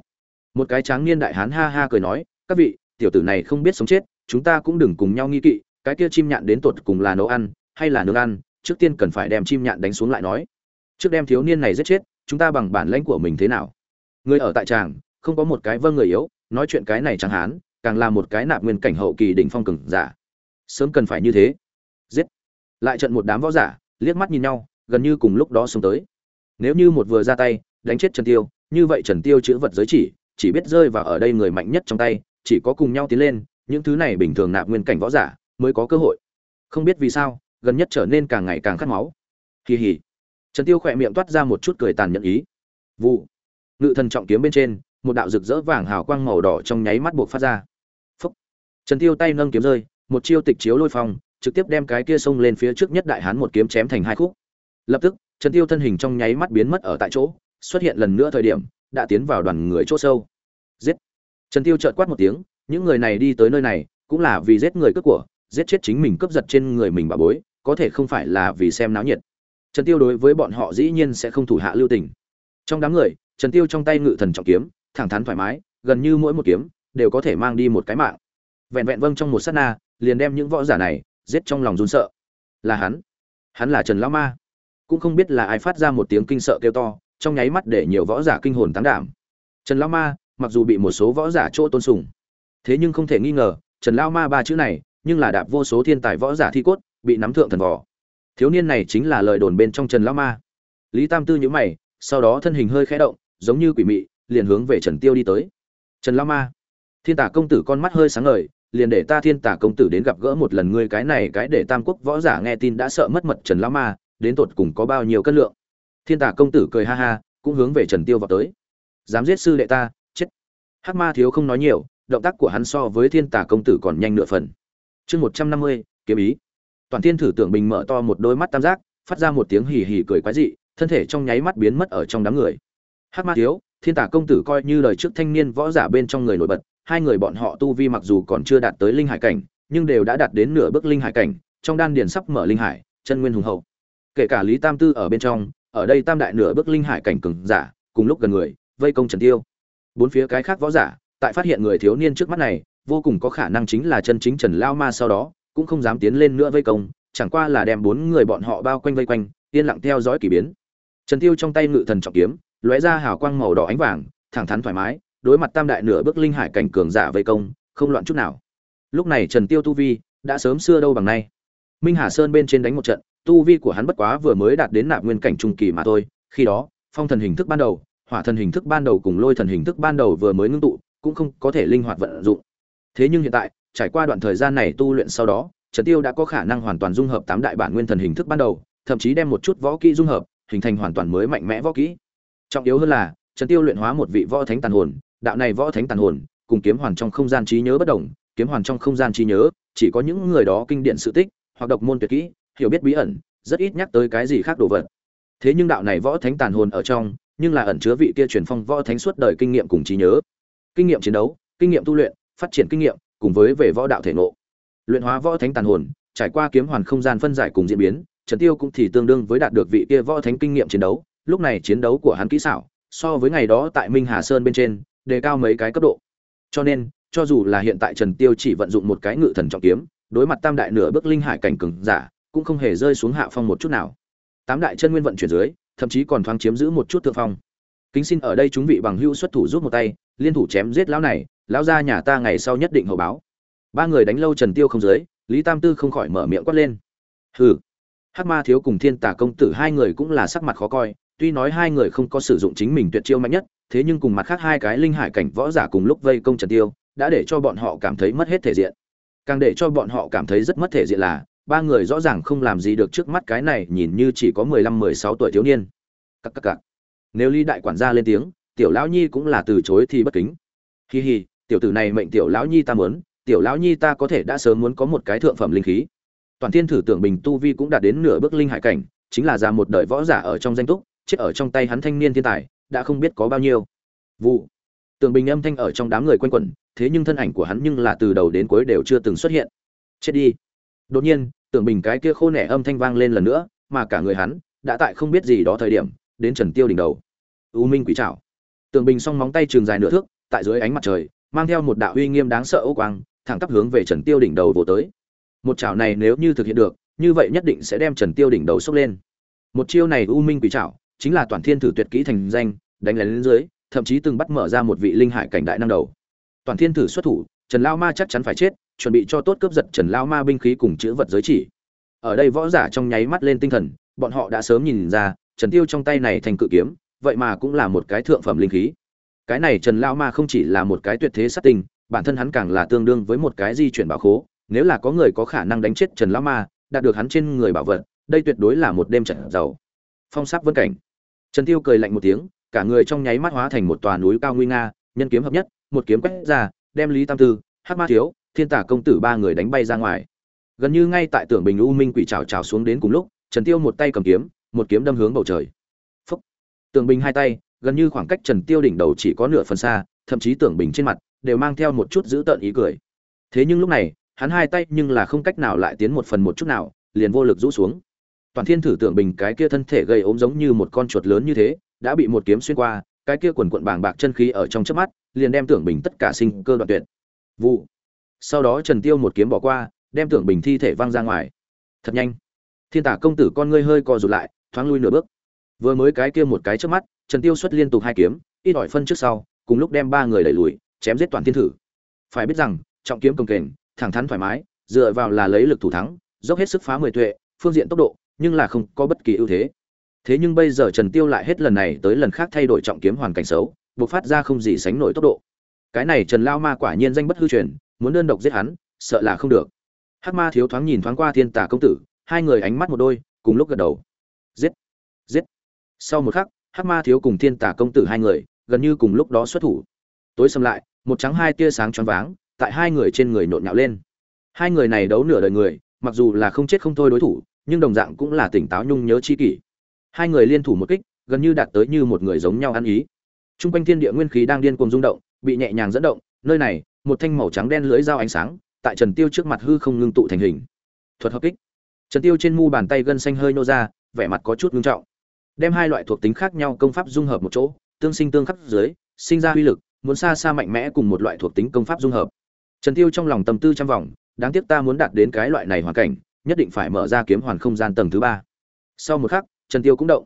A: Một cái tráng niên đại hán ha ha cười nói, các vị, tiểu tử này không biết sống chết chúng ta cũng đừng cùng nhau nghi kỵ, cái kia chim nhạn đến tột cùng là nấu ăn hay là nướng ăn, trước tiên cần phải đem chim nhạn đánh xuống lại nói. Trước đem thiếu niên này giết chết, chúng ta bằng bản lãnh của mình thế nào? Người ở tại tràng, không có một cái vâng người yếu, nói chuyện cái này chẳng hán, càng là một cái nạp nguyên cảnh hậu kỳ đỉnh phong cường giả. Sớm cần phải như thế. Giết. Lại trận một đám võ giả, liếc mắt nhìn nhau, gần như cùng lúc đó xuống tới. Nếu như một vừa ra tay, đánh chết trần tiêu, như vậy trần tiêu chữ vật giới chỉ chỉ biết rơi vào ở đây người mạnh nhất trong tay, chỉ có cùng nhau tiến lên những thứ này bình thường nạp nguyên cảnh võ giả mới có cơ hội. Không biết vì sao, gần nhất trở nên càng ngày càng khát máu. Kỳ hỉ trần tiêu khỏe miệng toát ra một chút cười tàn nhẫn ý. Vụ. Ngự thần trọng kiếm bên trên, một đạo rực rỡ vàng hào quang màu đỏ trong nháy mắt buộc phát ra. Phúc. trần tiêu tay nâng kiếm rơi, một chiêu tịch chiếu lôi phong, trực tiếp đem cái kia xông lên phía trước nhất đại hán một kiếm chém thành hai khúc. Lập tức, trần tiêu thân hình trong nháy mắt biến mất ở tại chỗ, xuất hiện lần nữa thời điểm, đã tiến vào đoàn người chỗ sâu. Giết. Trần tiêu chợt quát một tiếng những người này đi tới nơi này, cũng là vì giết người cướp của, giết chết chính mình cướp giật trên người mình bà bối, có thể không phải là vì xem náo nhiệt. Trần tiêu đối với bọn họ dĩ nhiên sẽ không thủ hạ lưu tình. Trong đám người, trần tiêu trong tay ngự thần trọng kiếm, thẳng thắn thoải mái, gần như mỗi một kiếm đều có thể mang đi một cái mạng. Vẹn vẹn vâng trong một sát na, liền đem những võ giả này giết trong lòng run sợ. Là hắn. Hắn là trần lão ma. Cũng không biết là ai phát ra một tiếng kinh sợ kêu to, trong nháy mắt để nhiều võ giả kinh hồn tán đảm. Trần lão ma, mặc dù bị một số võ giả chỗ tôn sùng thế nhưng không thể nghi ngờ, trần lao ma ba chữ này, nhưng là đạp vô số thiên tài võ giả thi cốt, bị nắm thượng thần vỏ thiếu niên này chính là lời đồn bên trong trần lao ma. Lý tam tư nhữ mày, sau đó thân hình hơi khẽ động, giống như quỷ mị, liền hướng về trần tiêu đi tới. Trần lao ma, thiên tả công tử con mắt hơi sáng ngời, liền để ta thiên tả công tử đến gặp gỡ một lần ngươi cái này, cái để tam quốc võ giả nghe tin đã sợ mất mật trần lao ma, đến tột cùng có bao nhiêu cân lượng. Thiên tả công tử cười ha ha, cũng hướng về trần tiêu vào tới. Dám giết sư đệ ta, chết. Hắc ma thiếu không nói nhiều động tác của hắn so với thiên tả công tử còn nhanh nửa phần. Chương một trăm năm mươi, kiếm ý. Toàn thiên thử tưởng bình mở to một đôi mắt tam giác, phát ra một tiếng hì hì cười quái dị, thân thể trong nháy mắt biến mất ở trong đám người. Hắc ma thiếu, thiên tả công tử coi như lời trước thanh niên võ giả bên trong người nổi bật, hai người bọn họ tu vi mặc dù còn chưa đạt tới linh hải cảnh, nhưng đều đã đạt đến nửa bước linh hải cảnh, trong đan điền sắp mở linh hải, chân nguyên hùng hậu. Kể cả lý tam tư ở bên trong, ở đây tam đại nửa bước linh hải cảnh cường giả, cùng lúc gần người, vây công trần tiêu. Bốn phía cái khác võ giả tại phát hiện người thiếu niên trước mắt này, vô cùng có khả năng chính là chân chính trần lao ma sau đó, cũng không dám tiến lên nữa vây công, chẳng qua là đem bốn người bọn họ bao quanh vây quanh, yên lặng theo dõi kỳ biến. Trần tiêu trong tay ngự thần trọng kiếm, lóe ra hào quang màu đỏ ánh vàng, thẳng thắn thoải mái, đối mặt tam đại nửa bước linh hải cảnh cường giả vây công, không loạn chút nào. Lúc này trần tiêu tu vi đã sớm xưa đâu bằng nay. Minh hà sơn bên trên đánh một trận, tu vi của hắn bất quá vừa mới đạt đến nạp nguyên cảnh trung kỳ mà thôi, khi đó, phong thần hình thức ban đầu, hỏa thần hình thức ban đầu cùng lôi thần hình thức ban đầu vừa mới ngưng tụ cũng không có thể linh hoạt vận dụng. Thế nhưng hiện tại, trải qua đoạn thời gian này tu luyện sau đó, trần tiêu đã có khả năng hoàn toàn dung hợp tám đại bản nguyên thần hình thức ban đầu, thậm chí đem một chút võ kỹ dung hợp, hình thành hoàn toàn mới mạnh mẽ võ kỹ. Trọng yếu hơn là, trần tiêu luyện hóa một vị võ thánh tàn hồn, đạo này võ thánh tàn hồn, cùng kiếm hoàn trong không gian trí nhớ bất đồng, kiếm hoàn trong không gian trí nhớ, chỉ có những người đó kinh điển sự tích, hoặc độc môn tuyệt kỹ, hiểu biết bí ẩn, rất ít nhắc tới cái gì khác đồ vật. Thế nhưng đạo này võ thánh tàn hồn ở trong, nhưng là ẩn chứa vị kia truyền phong võ thánh suốt đời kinh nghiệm cùng trí nhớ kinh nghiệm chiến đấu, kinh nghiệm tu luyện, phát triển kinh nghiệm, cùng với về võ đạo thể ngộ. Luyện hóa võ thánh tàn hồn, trải qua kiếm hoàn không gian phân giải cùng diễn biến, trần tiêu cũng thì tương đương với đạt được vị kia võ thánh kinh nghiệm chiến đấu. Lúc này chiến đấu của hắn kỹ xảo, so với ngày đó tại minh hà sơn bên trên, đề cao mấy cái cấp độ. Cho nên, cho dù là hiện tại trần tiêu chỉ vận dụng một cái ngự thần trọng kiếm, đối mặt tam đại nửa bước linh hải cảnh cường giả, cũng không hề rơi xuống hạ phong một chút nào. Tám đại chân nguyên vận chuyển dưới, thậm chí còn thoáng chiếm giữ một chút thượng phong. Kính xin ở đây chúng vị bằng hữu xuất thủ giúp một tay liên thủ chém giết lão này, lão gia nhà ta ngày sau nhất định hậu báo. Ba người đánh lâu trần tiêu không dưới, lý tam tư không khỏi mở miệng quát lên. Hừ. Hắc ma thiếu cùng thiên tà công tử hai người cũng là sắc mặt khó coi, tuy nói hai người không có sử dụng chính mình tuyệt chiêu mạnh nhất, thế nhưng cùng mặt khác hai cái linh hải cảnh võ giả cùng lúc vây công trần tiêu, đã để cho bọn họ cảm thấy mất hết thể diện. Càng để cho bọn họ cảm thấy rất mất thể diện là, ba người rõ ràng không làm gì được trước mắt cái này nhìn như chỉ có mười lăm, mười sáu tuổi thiếu niên. Cắc cắc cắc nếu lý đại quản gia lên tiếng tiểu lão nhi cũng là từ chối thì bất kính. Hi hi, tiểu tử này mệnh tiểu lão nhi ta muốn, tiểu lão nhi ta có thể đã sớm muốn có một cái thượng phẩm linh khí. Toàn thiên thử tưởng bình tu vi cũng đạt đến nửa bước linh hải cảnh, chính là ra một đời võ giả ở trong danh túc, chết ở trong tay hắn thanh niên thiên tài, đã không biết có bao nhiêu. Vụ. Tưởng bình âm thanh ở trong đám người quanh quẩn, thế nhưng thân ảnh của hắn nhưng là từ đầu đến cuối đều chưa từng xuất hiện. Chết đi. Đột nhiên, tưởng bình cái kia khô nẻ âm thanh vang lên lần nữa, mà cả người hắn đã tại không biết gì đó thời điểm, đến trần tiêu đỉnh đầu. U minh quỷ trảo. Tường bình song móng tay trường dài nửa thước tại dưới ánh mặt trời mang theo một đạo uy nghiêm đáng sợ ô quang thẳng tắp hướng về trần tiêu đỉnh đầu vồ tới. Một chảo này nếu như thực hiện được như vậy nhất định sẽ đem trần tiêu đỉnh đầu sốc lên. Một chiêu này u minh quỷ chảo, chính là toàn thiên thử tuyệt kỹ thành danh đánh lên dưới thậm chí từng bắt mở ra một vị linh hải cảnh đại năng đầu. Toàn thiên thử xuất thủ trần lao ma chắc chắn phải chết chuẩn bị cho tốt cướp giật trần lao ma binh khí cùng chữ vật giới chỉ. Ở đây võ giả trong nháy mắt lên tinh thần bọn họ đã sớm nhìn ra trần tiêu trong tay này thành cự kiếm vậy mà cũng là một cái thượng phẩm linh khí. Cái này trần lao ma không chỉ là một cái tuyệt thế sát tình bản thân hắn càng là tương đương với một cái di chuyển bảo khố. Nếu là có người có khả năng đánh chết trần lao ma, đạt được hắn trên người bảo vật, đây tuyệt đối là một đêm trận giàu. Phong sắc vân cảnh. Trần tiêu cười lạnh một tiếng, cả người trong nháy mắt hóa thành một tòa núi cao nguy nga, nhân kiếm hợp nhất, một kiếm quét ra, đem lý tam tư, hắc ma thiếu, thiên tả công tử ba người đánh bay ra ngoài. Gần như ngay tại tưởng bình u minh quỷ trào trào xuống đến cùng lúc, trần tiêu một tay cầm kiếm, một kiếm đâm hướng bầu trời tưởng bình hai tay, gần như khoảng cách trần tiêu đỉnh đầu chỉ có nửa phần xa, thậm chí tưởng bình trên mặt đều mang theo một chút dữ tợn ý cười. Thế nhưng lúc này, hắn hai tay nhưng là không cách nào lại tiến một phần một chút nào, liền vô lực rũ xuống. Toàn thiên thử tưởng bình cái kia thân thể gây ốm giống như một con chuột lớn như thế, đã bị một kiếm xuyên qua, cái kia quần quận bàng bạc chân khí ở trong chớp mắt, liền đem tưởng bình tất cả sinh cơ đoạn tuyệt. Vụ. Sau đó trần tiêu một kiếm bỏ qua, đem tưởng bình thi thể văng ra ngoài. Thật nhanh. Thiên tả công tử con ngươi hơi co rụt lại, thoáng lui nửa bước vừa mới cái kia một cái trước mắt, trần tiêu xuất liên tục hai kiếm, ít ỏi phân trước sau, cùng lúc đem ba người đẩy lùi, chém giết toàn thiên thử. Phải biết rằng, trọng kiếm công kềnh, thẳng thắn thoải mái, dựa vào là lấy lực thủ thắng, dốc hết sức phá mười tuệ, phương diện tốc độ, nhưng là không có bất kỳ ưu thế. Thế nhưng bây giờ trần tiêu lại hết lần này tới lần khác thay đổi trọng kiếm hoàn cảnh xấu, buộc phát ra không gì sánh nổi tốc độ. Cái này trần lao ma quả nhiên danh bất hư truyền, muốn đơn độc giết hắn, sợ là không được. Hắc ma thiếu thoáng nhìn thoáng qua thiên tà công tử, hai người ánh mắt một đôi, cùng lúc gật đầu. Giết! Giết! Sau một khắc, hắc ma thiếu cùng thiên Tả công tử hai người gần như cùng lúc đó xuất thủ. Tối xâm lại, một trắng hai tia sáng choáng váng, tại hai người trên người nhộn nhạo lên. Hai người này đấu nửa đời người, mặc dù là không chết không thôi đối thủ, nhưng đồng dạng cũng là tỉnh táo nhung nhớ chi kỷ. Hai người liên thủ một kích, gần như đạt tới như một người giống nhau ăn ý. T r u n g quanh thiên địa nguyên khí đang điên cuồng rung động, bị nhẹ nhàng dẫn động, nơi này, một thanh màu trắng đen lưới dao ánh sáng, tại trần tiêu trước mặt hư không ngưng tụ thành hình. Thuật hợp kích. Trần tiêu trên mu bàn tay gân xanh hơi nô ra, vẻ mặt có chút ngưng trọng đem hai loại thuộc tính khác nhau công pháp dung hợp một chỗ, tương sinh tương khắc dưới, sinh ra uy lực, muốn xa xa mạnh mẽ cùng một loại thuộc tính công pháp dung hợp. Trần tiêu trong lòng tâm tư trăm vòng, đáng tiếc ta muốn đạt đến cái loại này hoàn cảnh, nhất định phải mở ra kiếm hoàn không gian tầng thứ ba. Sau một khắc, trần tiêu cũng động.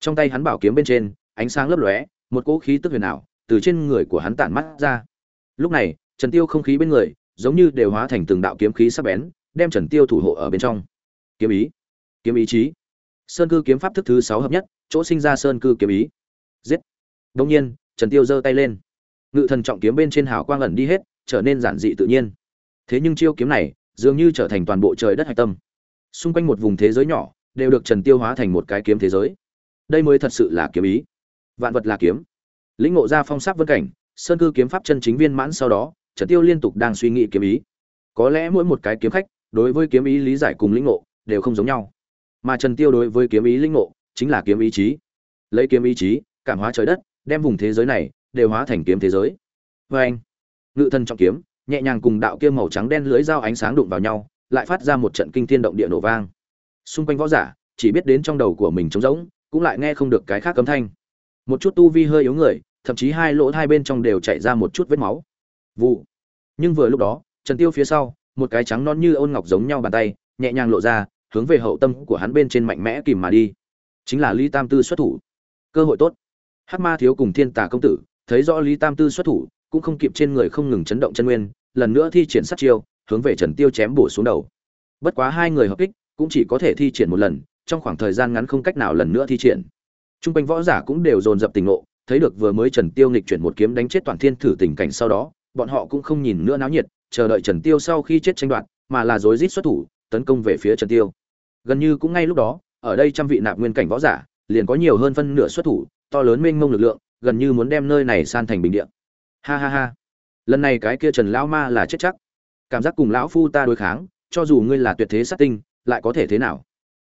A: Trong tay hắn bảo kiếm bên trên, ánh sáng lấp lóe, một cỗ khí tức huyền ảo từ trên người của hắn tản mắt ra. Lúc này, trần tiêu không khí bên người, giống như đều hóa thành từng đạo kiếm khí sắc bén, đem trần tiêu thủ hộ ở bên trong. Kiếm ý. Kiếm ý chí sơn cư kiếm pháp thức thứ sáu hợp nhất, chỗ sinh ra sơn cư kiếm ý. Giết. Đông nhiên, trần tiêu giơ tay lên. Ngự thần trọng kiếm bên trên hào quang ẩn đi hết, trở nên giản dị tự nhiên. Thế nhưng chiêu kiếm này, dường như trở thành toàn bộ trời đất hạch tâm. Xung quanh một vùng thế giới nhỏ, đều được trần tiêu hóa thành một cái kiếm thế giới. Đây mới thật sự là kiếm ý. Vạn vật là kiếm. Lĩnh ngộ ra phong sắc vân cảnh, sơn cư kiếm pháp chân chính viên mãn sau đó, trần tiêu liên tục đang suy nghĩ kiếm ý. Có lẽ mỗi một cái kiếm khách, đối với kiếm ý lý giải cùng lĩnh ngộ, đều không giống nhau mà trần tiêu đối với kiếm ý linh ngộ, chính là kiếm ý chí. Lấy kiếm ý chí, cảm hóa trời đất, đem vùng thế giới này đều hóa thành kiếm thế giới. Với anh, ngự thân trọng kiếm, nhẹ nhàng cùng đạo kia màu trắng đen lưới dao ánh sáng đụng vào nhau, lại phát ra một trận kinh thiên động địa nổ vang. Xung quanh võ giả, chỉ biết đến trong đầu của mình trống rỗng, cũng lại nghe không được cái khác cấm thanh. Một chút tu vi hơi yếu người, thậm chí hai lỗ hai bên trong đều chảy ra một chút vết máu. Vụ. Nhưng vừa lúc đó, trần tiêu phía sau, một cái trắng non như ôn ngọc giống nhau bàn tay, nhẹ nhàng lộ ra hướng về hậu tâm của hắn bên trên mạnh mẽ kìm mà đi. Chính là lý tam tư xuất thủ. Cơ hội tốt. Hắc ma thiếu cùng thiên tà công tử thấy rõ lý tam tư xuất thủ cũng không kịp trên người không ngừng chấn động chân nguyên lần nữa thi triển sát chiêu hướng về trần tiêu chém bổ xuống đầu. Bất quá hai người hợp kích cũng chỉ có thể thi triển một lần trong khoảng thời gian ngắn không cách nào lần nữa thi triển. Trung quanh võ giả cũng đều dồn dập tình ngộ, thấy được vừa mới Trần Tiêu nghịch chuyển một kiếm đánh chết toàn thiên thử tình cảnh sau đó, bọn họ cũng không nhìn nữa náo nhiệt, chờ đợi Trần Tiêu sau khi chết tranh đoạt, mà là rối rít xuất thủ, tấn công về phía Trần Tiêu. Gần như cũng ngay lúc đó, ở đây trăm vị nạp nguyên cảnh võ giả, liền có nhiều hơn phân nửa xuất thủ, to lớn mênh mông lực lượng, gần như muốn đem nơi này san thành bình địa. Ha ha ha. Lần này cái kia Trần lão ma là chết chắc. cảm giác cùng lão phu ta đối kháng cho dù ngươi là tuyệt thế sát tinh lại có thể thế nào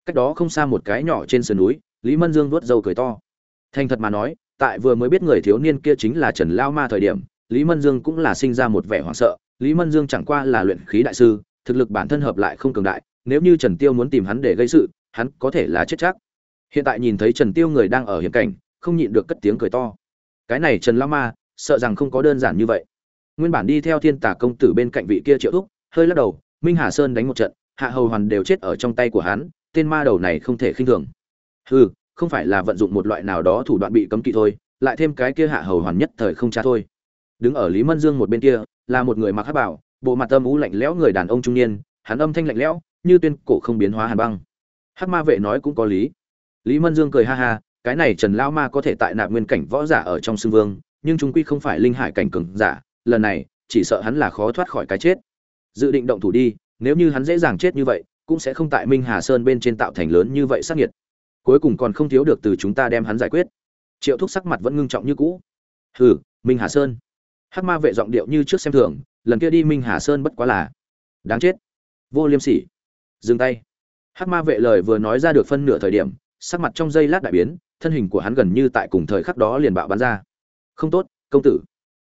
A: cách đó không xa một cái nhỏ trên sườn núi lý mân dương vuốt râu cười to thành thật mà nói tại vừa mới biết người thiếu niên kia chính là trần lao ma thời điểm lý mân dương cũng là sinh ra một vẻ hoảng sợ lý mân dương chẳng qua là luyện khí đại sư thực lực bản thân hợp lại không cường đại nếu như trần tiêu muốn tìm hắn để gây sự hắn có thể là chết chắc. Hiện tại nhìn thấy trần tiêu người đang ở hiểm cảnh không nhịn được cất tiếng cười to. Cái này trần lao ma sợ rằng không có đơn giản như vậy. Nguyên bản đi theo thiên tả công tử bên cạnh vị kia triệu úc, hơi lắc đầu minh hà sơn đánh một trận hạ hầu hoàn đều chết ở trong tay của hắn tên ma đầu này không thể khinh thường. Hừ không phải là vận dụng một loại nào đó thủ đoạn bị cấm kỵ thôi lại thêm cái kia hạ hầu hoàn nhất thời không cha thôi. Đứng ở lý mân dương một bên kia là một người mặc hắc bảo bộ mặt âm u lạnh lẽo người đàn ông trung niên hắn âm thanh lạnh lẽo như tuyên cổ không biến hóa hàn băng. Hát ma vệ nói cũng có lý. Lý mân dương cười ha ha, cái này trần lao ma có thể tại nạp nguyên cảnh võ giả ở trong xương vương, nhưng chúng quy không phải linh hải cảnh cường giả, lần này, chỉ sợ hắn là khó thoát khỏi cái chết. Dự định động thủ đi, nếu như hắn dễ dàng chết như vậy, cũng sẽ không tại minh hà sơn bên trên tạo thành lớn như vậy sát nhiệt cuối cùng còn không thiếu được từ chúng ta đem hắn giải quyết. Triệu thúc sắc mặt vẫn ngưng trọng như cũ. Hừ, minh hà sơn. Hắc ma vệ giọng điệu như trước xem thường, lần kia đi minh hà sơn bất quá là đáng chết. Vô liêm sỉ dừng tay. Hắc ma vệ lời vừa nói ra được phân nửa thời điểm, sắc mặt trong giây lát đại biến, thân hình của hắn gần như tại cùng thời khắc đó liền bạo bắn ra. Không tốt, công tử.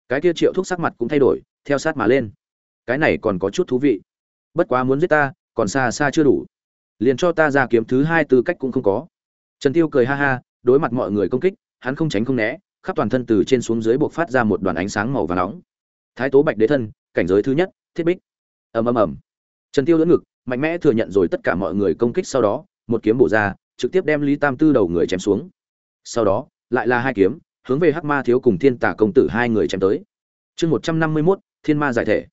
A: Cái kia triệu thuốc sắc mặt cũng thay đổi, theo sát mà lên. Cái này còn có chút thú vị. Bất quá muốn giết ta, còn xa xa chưa đủ. Liền cho ta ra kiếm thứ hai tư cách cũng không có. Trần tiêu cười ha ha, đối mặt mọi người công kích, hắn không tránh không né, khắp toàn thân từ trên xuống dưới buộc phát ra một đoàn ánh sáng màu vàng nóng. Thái tố bạch đế thân, cảnh giới thứ nhất, thiết bích. Ầm ầm ầm. Trần tiêu đỡ ngực mạnh mẽ thừa nhận rồi tất cả mọi người công kích sau đó, một kiếm bổ ra, trực tiếp đem lý tam tư đầu người chém xuống. Sau đó, lại là hai kiếm, hướng về hắc ma thiếu cùng thiên tả công tử hai người chém tới. Chương một trăm năm mươi mốt, thiên ma giải thể.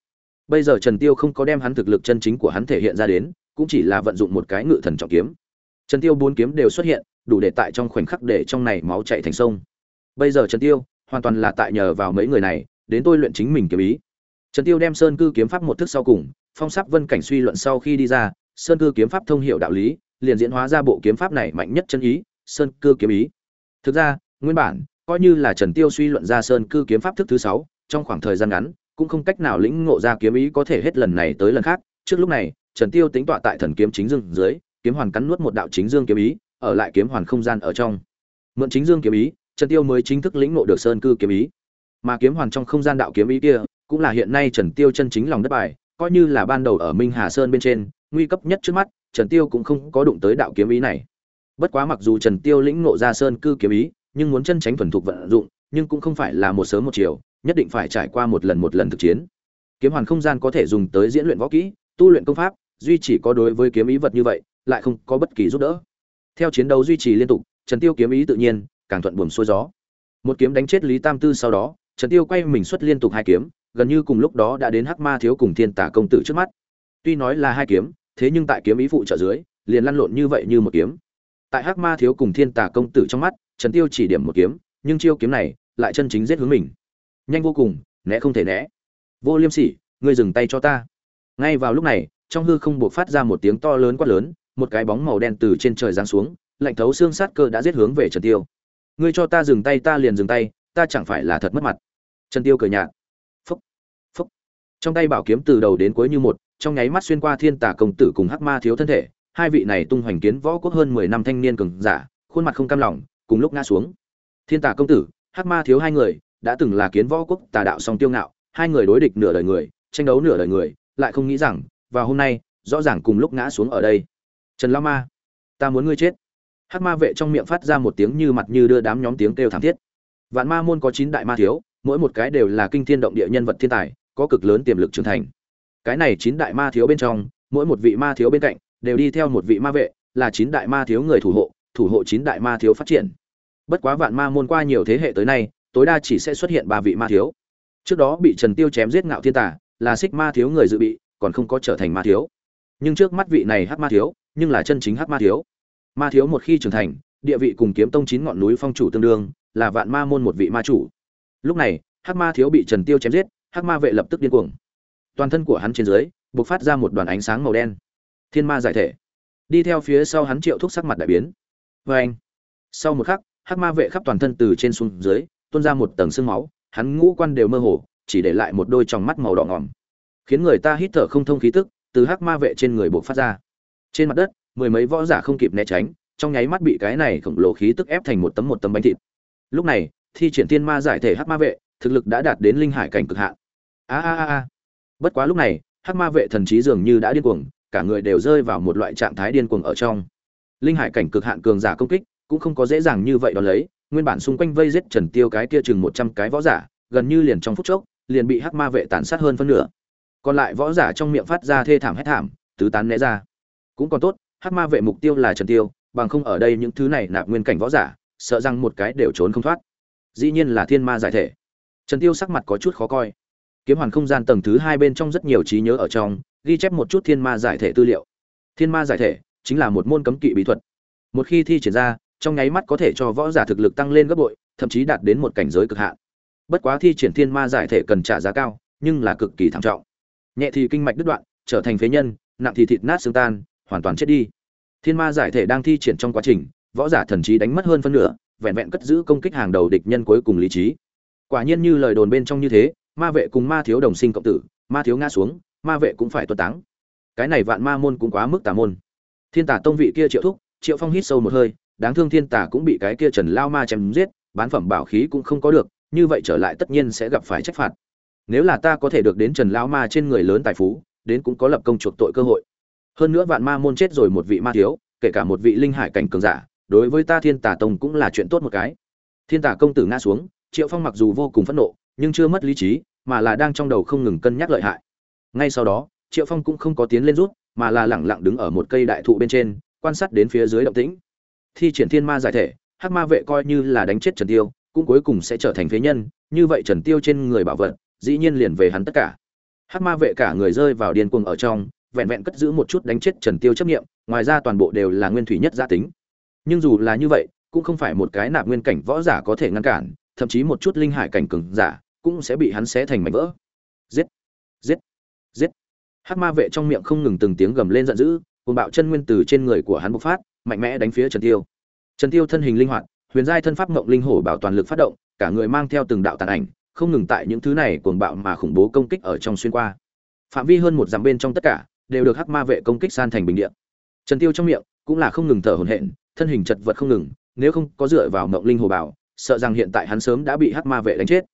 A: Bây giờ trần tiêu không có đem hắn thực lực chân chính của hắn thể hiện ra đến, cũng chỉ là vận dụng một cái ngự thần trọng kiếm. Trần tiêu bốn kiếm đều xuất hiện, đủ để tại trong khoảnh khắc để trong này máu chảy thành sông. Bây giờ trần tiêu, hoàn toàn là tại nhờ vào mấy người này, đến tôi luyện chính mình kiếm ý. Trần tiêu đem sơn cư kiếm pháp một thức sau cùng phong sắc vân cảnh suy luận sau khi đi ra, sơn cư kiếm pháp thông hiểu đạo lý, liền diễn hóa ra bộ kiếm pháp này mạnh nhất chân ý, sơn cư kiếm ý. Thực ra, nguyên bản, coi như là trần tiêu suy luận ra sơn cư kiếm pháp thức thứ sáu, trong khoảng thời gian ngắn, cũng không cách nào lĩnh ngộ ra kiếm ý có thể hết lần này tới lần khác. Trước lúc này, trần tiêu tính tọa tại thần kiếm chính dương dưới, kiếm hoàn cắn nuốt một đạo chính dương kiếm ý, ở lại kiếm hoàn không gian ở trong. Mượn chính dương kiếm ý, trần tiêu mới chính thức lĩnh ngộ được sơn cư kiếm ý. Mà kiếm hoàn trong không gian đạo kiếm ý kia, cũng là hiện nay trần tiêu chân chính lòng đất bài coi như là ban đầu ở minh hà sơn bên trên, nguy cấp nhất trước mắt, trần tiêu cũng không có đụng tới đạo kiếm ý này. Bất quá mặc dù trần tiêu lĩnh ngộ ra sơn cư kiếm ý, nhưng muốn chân tránh thuần thục vận dụng, nhưng cũng không phải là một sớm một chiều, nhất định phải trải qua một lần một lần thực chiến. Kiếm hoàn không gian có thể dùng tới diễn luyện võ kỹ, tu luyện công pháp, duy chỉ có đối với kiếm ý vật như vậy, lại không có bất kỳ giúp đỡ. Theo chiến đấu duy trì liên tục, trần tiêu kiếm ý tự nhiên, càng thuận buồm xuôi gió. Một kiếm đánh chết lý tam tư sau đó, trần tiêu quay mình xuất liên tục hai kiếm gần như cùng lúc đó đã đến hắc ma thiếu cùng thiên tả công tử trước mắt. Tuy nói là hai kiếm, thế nhưng tại kiếm ý phụ trợ dưới, liền lăn lộn như vậy như một kiếm. Tại hắc ma thiếu cùng thiên tả công tử trong mắt, trần tiêu chỉ điểm một kiếm, nhưng chiêu kiếm này lại chân chính giết hướng mình. Nhanh vô cùng, né không thể né. Vô liêm sỉ, ngươi dừng tay cho ta. Ngay vào lúc này, trong hư không buộc phát ra một tiếng to lớn quát lớn, một cái bóng màu đen từ trên trời giáng xuống, lạnh thấu xương sát cơ đã giết hướng về trần tiêu. Ngươi cho ta dừng tay, ta liền dừng tay, ta chẳng phải là thật mất mặt. Trần tiêu cười nhạt trong tay bảo kiếm từ đầu đến cuối như một, trong nháy mắt xuyên qua thiên tả công tử cùng hắc ma thiếu thân thể, hai vị này tung hoành kiến võ quốc hơn mười năm thanh niên cường giả, khuôn mặt không cam lòng, cùng lúc ngã xuống. Thiên tả công tử, hắc ma thiếu hai người, đã từng là kiến võ quốc tà đạo song tiêu ngạo, hai người đối địch nửa đời người, tranh đấu nửa đời người, lại không nghĩ rằng, vào hôm nay, rõ ràng cùng lúc ngã xuống ở đây. Trần lao ma, ta muốn ngươi chết. Hắc ma vệ trong miệng phát ra một tiếng như mặt như đưa đám nhóm tiếng kêu thảm thiết. Vạn ma môn có chín đại ma thiếu, mỗi một cái đều là kinh thiên động địa nhân vật thiên tài có cực lớn tiềm lực trưởng thành. Cái này chín đại ma thiếu bên trong, mỗi một vị ma thiếu bên cạnh đều đi theo một vị ma vệ, là chín đại ma thiếu người thủ hộ thủ hộ chín đại ma thiếu phát triển. Bất quá vạn ma môn qua nhiều thế hệ tới nay, tối đa chỉ sẽ xuất hiện ba vị ma thiếu. Trước đó bị trần tiêu chém giết ngạo thiên tả là xích ma thiếu người dự bị, còn không có trở thành ma thiếu. Nhưng trước mắt vị này hắc ma thiếu, nhưng là chân chính hắc ma thiếu. Ma thiếu một khi trưởng thành, địa vị cùng kiếm tông chín ngọn núi phong chủ tương đương, là vạn ma môn một vị ma chủ. Lúc này, hắc ma thiếu bị trần tiêu chém giết hắc ma vệ lập tức điên cuồng. Toàn thân của hắn trên dưới, bộc phát ra một đoàn ánh sáng màu đen. Thiên ma giải thể. Đi theo phía sau hắn triệu thúc sắc mặt đại biến. Vê anh sau một khắc, hắc ma vệ khắp toàn thân từ trên xuống dưới, tuôn ra một tầng sương máu, hắn ngũ quan đều mơ hồ, chỉ để lại một đôi tròng mắt màu đỏ ngòm. Khiến người ta hít thở không thông khí tức, từ hắc ma vệ trên người buộc phát ra. Trên mặt đất, mười mấy võ giả không kịp né tránh, trong nháy mắt bị cái này khổng lồ khí tức ép thành một tấm một tấm bánh thịt. Lúc này, thi triển Thiên ma giải thể hắc ma vệ thực lực đã đạt đến linh hải cảnh cực hạn. A a a bất quá lúc này, hắc ma vệ thần trí dường như đã điên cuồng, cả người đều rơi vào một loại trạng thái điên cuồng ở trong. Linh hải cảnh cực hạn cường giả công kích, cũng không có dễ dàng như vậy đó lấy, nguyên bản xung quanh vây giết trần tiêu cái kia chừng một trăm cái võ giả, gần như liền trong phút chốc, liền bị hắc ma vệ tàn sát hơn phân nửa. Còn lại võ giả trong miệng phát ra thê thảm hét thảm, tứ tán né ra. Cũng còn tốt, hắc ma vệ mục tiêu là trần tiêu, bằng không ở đây những thứ này nạp nguyên cảnh võ giả, sợ rằng một cái đều trốn không thoát. Dĩ nhiên là thiên ma giải thể trần tiêu sắc mặt có chút khó coi. Kiếm hoàn không gian tầng thứ hai bên trong rất nhiều trí nhớ ở trong, ghi chép một chút thiên ma giải thể tư liệu. Thiên ma giải thể chính là một môn cấm kỵ bí thuật. Một khi thi triển ra, trong nháy mắt có thể cho võ giả thực lực tăng lên gấp bội, thậm chí đạt đến một cảnh giới cực hạn. Bất quá thi triển thiên ma giải thể cần trả giá cao, nhưng là cực kỳ thảm trọng. Nhẹ thì kinh mạch đứt đoạn, trở thành phế nhân, nặng thì thịt nát xương tan, hoàn toàn chết đi. Thiên ma giải thể đang thi triển trong quá trình, võ giả thần trí đánh mất hơn phân nửa, vẹn vẹn cất giữ công kích hàng đầu địch nhân cuối cùng lý trí quả nhiên như lời đồn bên trong như thế, ma vệ cùng ma thiếu đồng sinh cộng tử, ma thiếu ngã xuống, ma vệ cũng phải tuân táng. Cái này vạn ma môn cũng quá mức tà môn. Thiên tả tông vị kia triệu thúc, triệu phong hít sâu một hơi, đáng thương thiên tả cũng bị cái kia trần lao ma chém giết, bán phẩm bảo khí cũng không có được, như vậy trở lại tất nhiên sẽ gặp phải trách phạt. Nếu là ta có thể được đến trần lao ma trên người lớn tài phú, đến cũng có lập công chuộc tội cơ hội. Hơn nữa vạn ma môn chết rồi một vị ma thiếu, kể cả một vị linh hải cảnh cường giả, đối với ta thiên tả tông cũng là chuyện tốt một cái. Thiên tả công tử ngã xuống triệu phong mặc dù vô cùng phẫn nộ, nhưng chưa mất lý trí, mà là đang trong đầu không ngừng cân nhắc lợi hại. Ngay sau đó, triệu phong cũng không có tiến lên rút, mà là lẳng lặng đứng ở một cây đại thụ bên trên, quan sát đến phía dưới động tĩnh. Thi triển thiên ma giải thể, hắc ma vệ coi như là đánh chết trần tiêu, cũng cuối cùng sẽ trở thành phế nhân, như vậy trần tiêu trên người bảo vật, dĩ nhiên liền về hắn tất cả. Hắc ma vệ cả người rơi vào điên cuồng ở trong, vẹn vẹn cất giữ một chút đánh chết trần tiêu chấp nghiệm ngoài ra toàn bộ đều là nguyên thủy nhất gia tính. Nhưng dù là như vậy, cũng không phải một cái nạp nguyên cảnh võ giả có thể ngăn cản thậm chí một chút linh hải cảnh cường giả cũng sẽ bị hắn xé thành mảnh vỡ. Giết! Giết! Giết! Hắc ma vệ trong miệng không ngừng từng tiếng gầm lên giận dữ, cuồng bạo chân nguyên từ trên người của hắn bộc phát, mạnh mẽ đánh phía trần tiêu. Trần tiêu thân hình linh hoạt, huyền giai thân pháp ngộng linh hổ bảo toàn lực phát động, cả người mang theo từng đạo tàn ảnh, không ngừng tại những thứ này cuồng bạo mà khủng bố công kích ở trong xuyên qua. Phạm vi hơn một dặm bên trong tất cả đều được hắc ma vệ công kích san thành bình địa. Trần tiêu trong miệng cũng là không ngừng thở hổn hển, thân hình chật vật không ngừng, nếu không có dựa vào ngộng linh hổ bảo sợ rằng hiện tại hắn sớm đã bị hắc ma vệ đánh chết.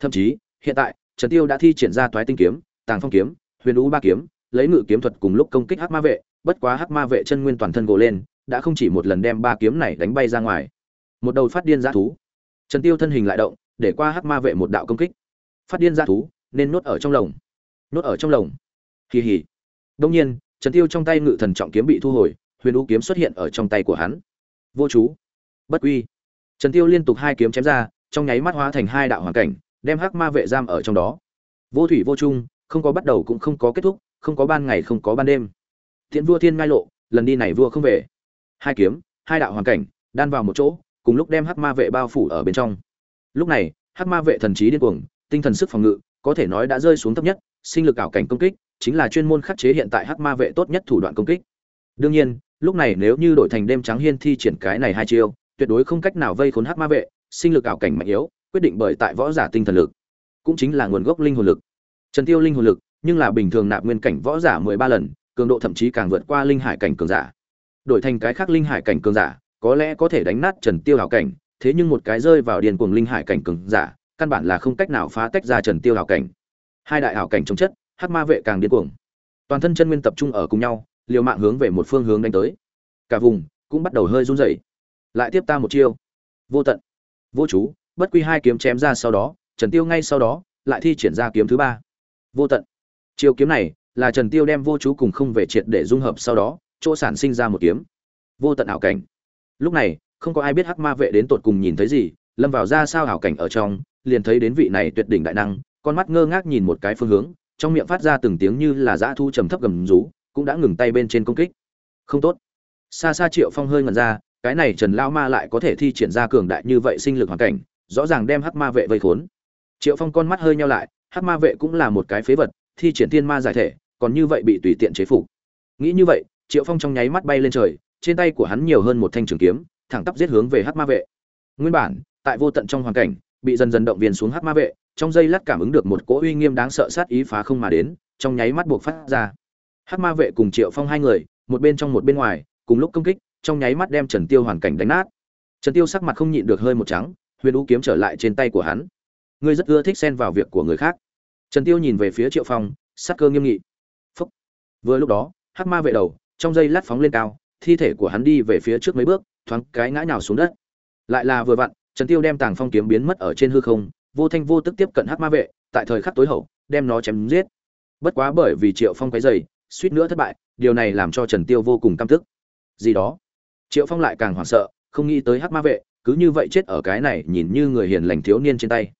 A: Thậm chí, hiện tại, trần tiêu đã thi triển ra toái tinh kiếm, tàng phong kiếm, huyền ú ba kiếm, lấy ngự kiếm thuật cùng lúc công kích hắc ma vệ, bất quá hắc ma vệ chân nguyên toàn thân gồ lên, đã không chỉ một lần đem ba kiếm này đánh bay ra ngoài. Một đầu phát điên dã thú. Trần tiêu thân hình lại động, để qua hắc ma vệ một đạo công kích. Phát điên dã thú, nên nốt ở trong lồng. Nốt ở trong lồng. Kỳ hỉ Đương nhiên, trần tiêu trong tay ngự thần trọng kiếm bị thu hồi, huyền ú kiếm xuất hiện ở trong tay của hắn. Vô chú. Bất quy trần tiêu liên tục hai kiếm chém ra, trong nháy mắt hóa thành hai đạo hoàn cảnh, đem hắc ma vệ giam ở trong đó. Vô thủy vô chung, không có bắt đầu cũng không có kết thúc, không có ban ngày không có ban đêm. Thiện vua thiên ngai lộ, lần đi này vua không về. Hai kiếm, hai đạo hoàn cảnh, đan vào một chỗ, cùng lúc đem hắc ma vệ bao phủ ở bên trong. Lúc này, hắc ma vệ thần trí điên cuồng, tinh thần sức phòng ngự, có thể nói đã rơi xuống thấp nhất, sinh lực ảo cảnh công kích, chính là chuyên môn khắc chế hiện tại hắc ma vệ tốt nhất thủ đoạn công kích. Đương nhiên, lúc này nếu như đổi thành đêm trắng hiên thi triển cái này hai chiêu tuyệt đối không cách nào vây khốn hắc ma vệ, sinh lực ảo cảnh mạnh yếu, quyết định bởi tại võ giả tinh thần lực, cũng chính là nguồn gốc linh hồn lực. Trần tiêu linh hồn lực, nhưng là bình thường nạp nguyên cảnh võ giả mười ba lần, cường độ thậm chí càng vượt qua linh hải cảnh cường giả. Đổi thành cái khác linh hải cảnh cường giả, có lẽ có thể đánh nát trần tiêu hảo cảnh, thế nhưng một cái rơi vào điền cuồng linh hải cảnh cường giả, căn bản là không cách nào phá tách ra trần tiêu hảo cảnh. Hai đại hảo cảnh chống chất, hắc ma vệ càng điên cuồng. Toàn thân chân nguyên tập trung ở cùng nhau, liều mạng hướng về một phương hướng đánh tới. Cả vùng cũng bắt đầu hơi run rẩy lại tiếp ta một chiêu. Vô tận. Vô chú, bất quy hai kiếm chém ra sau đó, trần tiêu ngay sau đó, lại thi triển ra kiếm thứ ba. Vô tận. Chiêu kiếm này là trần tiêu đem vô chú cùng không về triệt để dung hợp sau đó, chỗ sản sinh ra một kiếm. Vô tận ảo cảnh. Lúc này, không có ai biết hắc ma vệ đến tột cùng nhìn thấy gì, lâm vào ra sao ảo cảnh ở trong, liền thấy đến vị này tuyệt đỉnh đại năng, con mắt ngơ ngác nhìn một cái phương hướng, trong miệng phát ra từng tiếng như là dã thu trầm thấp gầm rú, cũng đã ngừng tay bên trên công kích. Không tốt. Xa xa triệu phong hơi ngẩn ra cái này trần lao ma lại có thể thi triển ra cường đại như vậy sinh lực hoàn cảnh, rõ ràng đem hắc ma vệ vây khốn. Triệu phong con mắt hơi nhau lại, hắc ma vệ cũng là một cái phế vật, thi triển thiên ma giải thể, còn như vậy bị tùy tiện chế phục. Nghĩ như vậy, triệu phong trong nháy mắt bay lên trời, trên tay của hắn nhiều hơn một thanh trường kiếm, thẳng tắp giết hướng về hắc ma vệ. Nguyên bản, tại vô tận trong hoàn cảnh, bị dần dần động viên xuống hắc ma vệ, trong giây lát cảm ứng được một cỗ uy nghiêm đáng sợ sát ý phá không mà đến, trong nháy mắt buộc phát ra. Hắc ma vệ cùng triệu phong hai người, một bên trong một bên ngoài, cùng lúc công kích trong nháy mắt đem trần tiêu hoàn cảnh đánh nát. Trần tiêu sắc mặt không nhịn được hơi một trắng, huyền u kiếm trở lại trên tay của hắn. Ngươi rất ưa thích xen vào việc của người khác. Trần tiêu nhìn về phía triệu phong, sắc cơ nghiêm nghị. Phúc. vừa lúc đó, hắc ma vệ đầu, trong dây lát phóng lên cao, thi thể của hắn đi về phía trước mấy bước, thoáng cái ngã nhào xuống đất. Lại là vừa vặn, trần tiêu đem tàng phong kiếm biến mất ở trên hư không, vô thanh vô tức tiếp cận hắc ma vệ, tại thời khắc tối hậu, đem nó chém giết. Bất quá bởi vì triệu phong cái dày suýt nữa thất bại, điều này làm cho trần tiêu vô cùng căm tức. Gì đó? Triệu phong lại càng hoảng sợ, không nghĩ tới hắc ma vệ, cứ như vậy chết ở cái này nhìn như người hiền lành thiếu niên trên tay.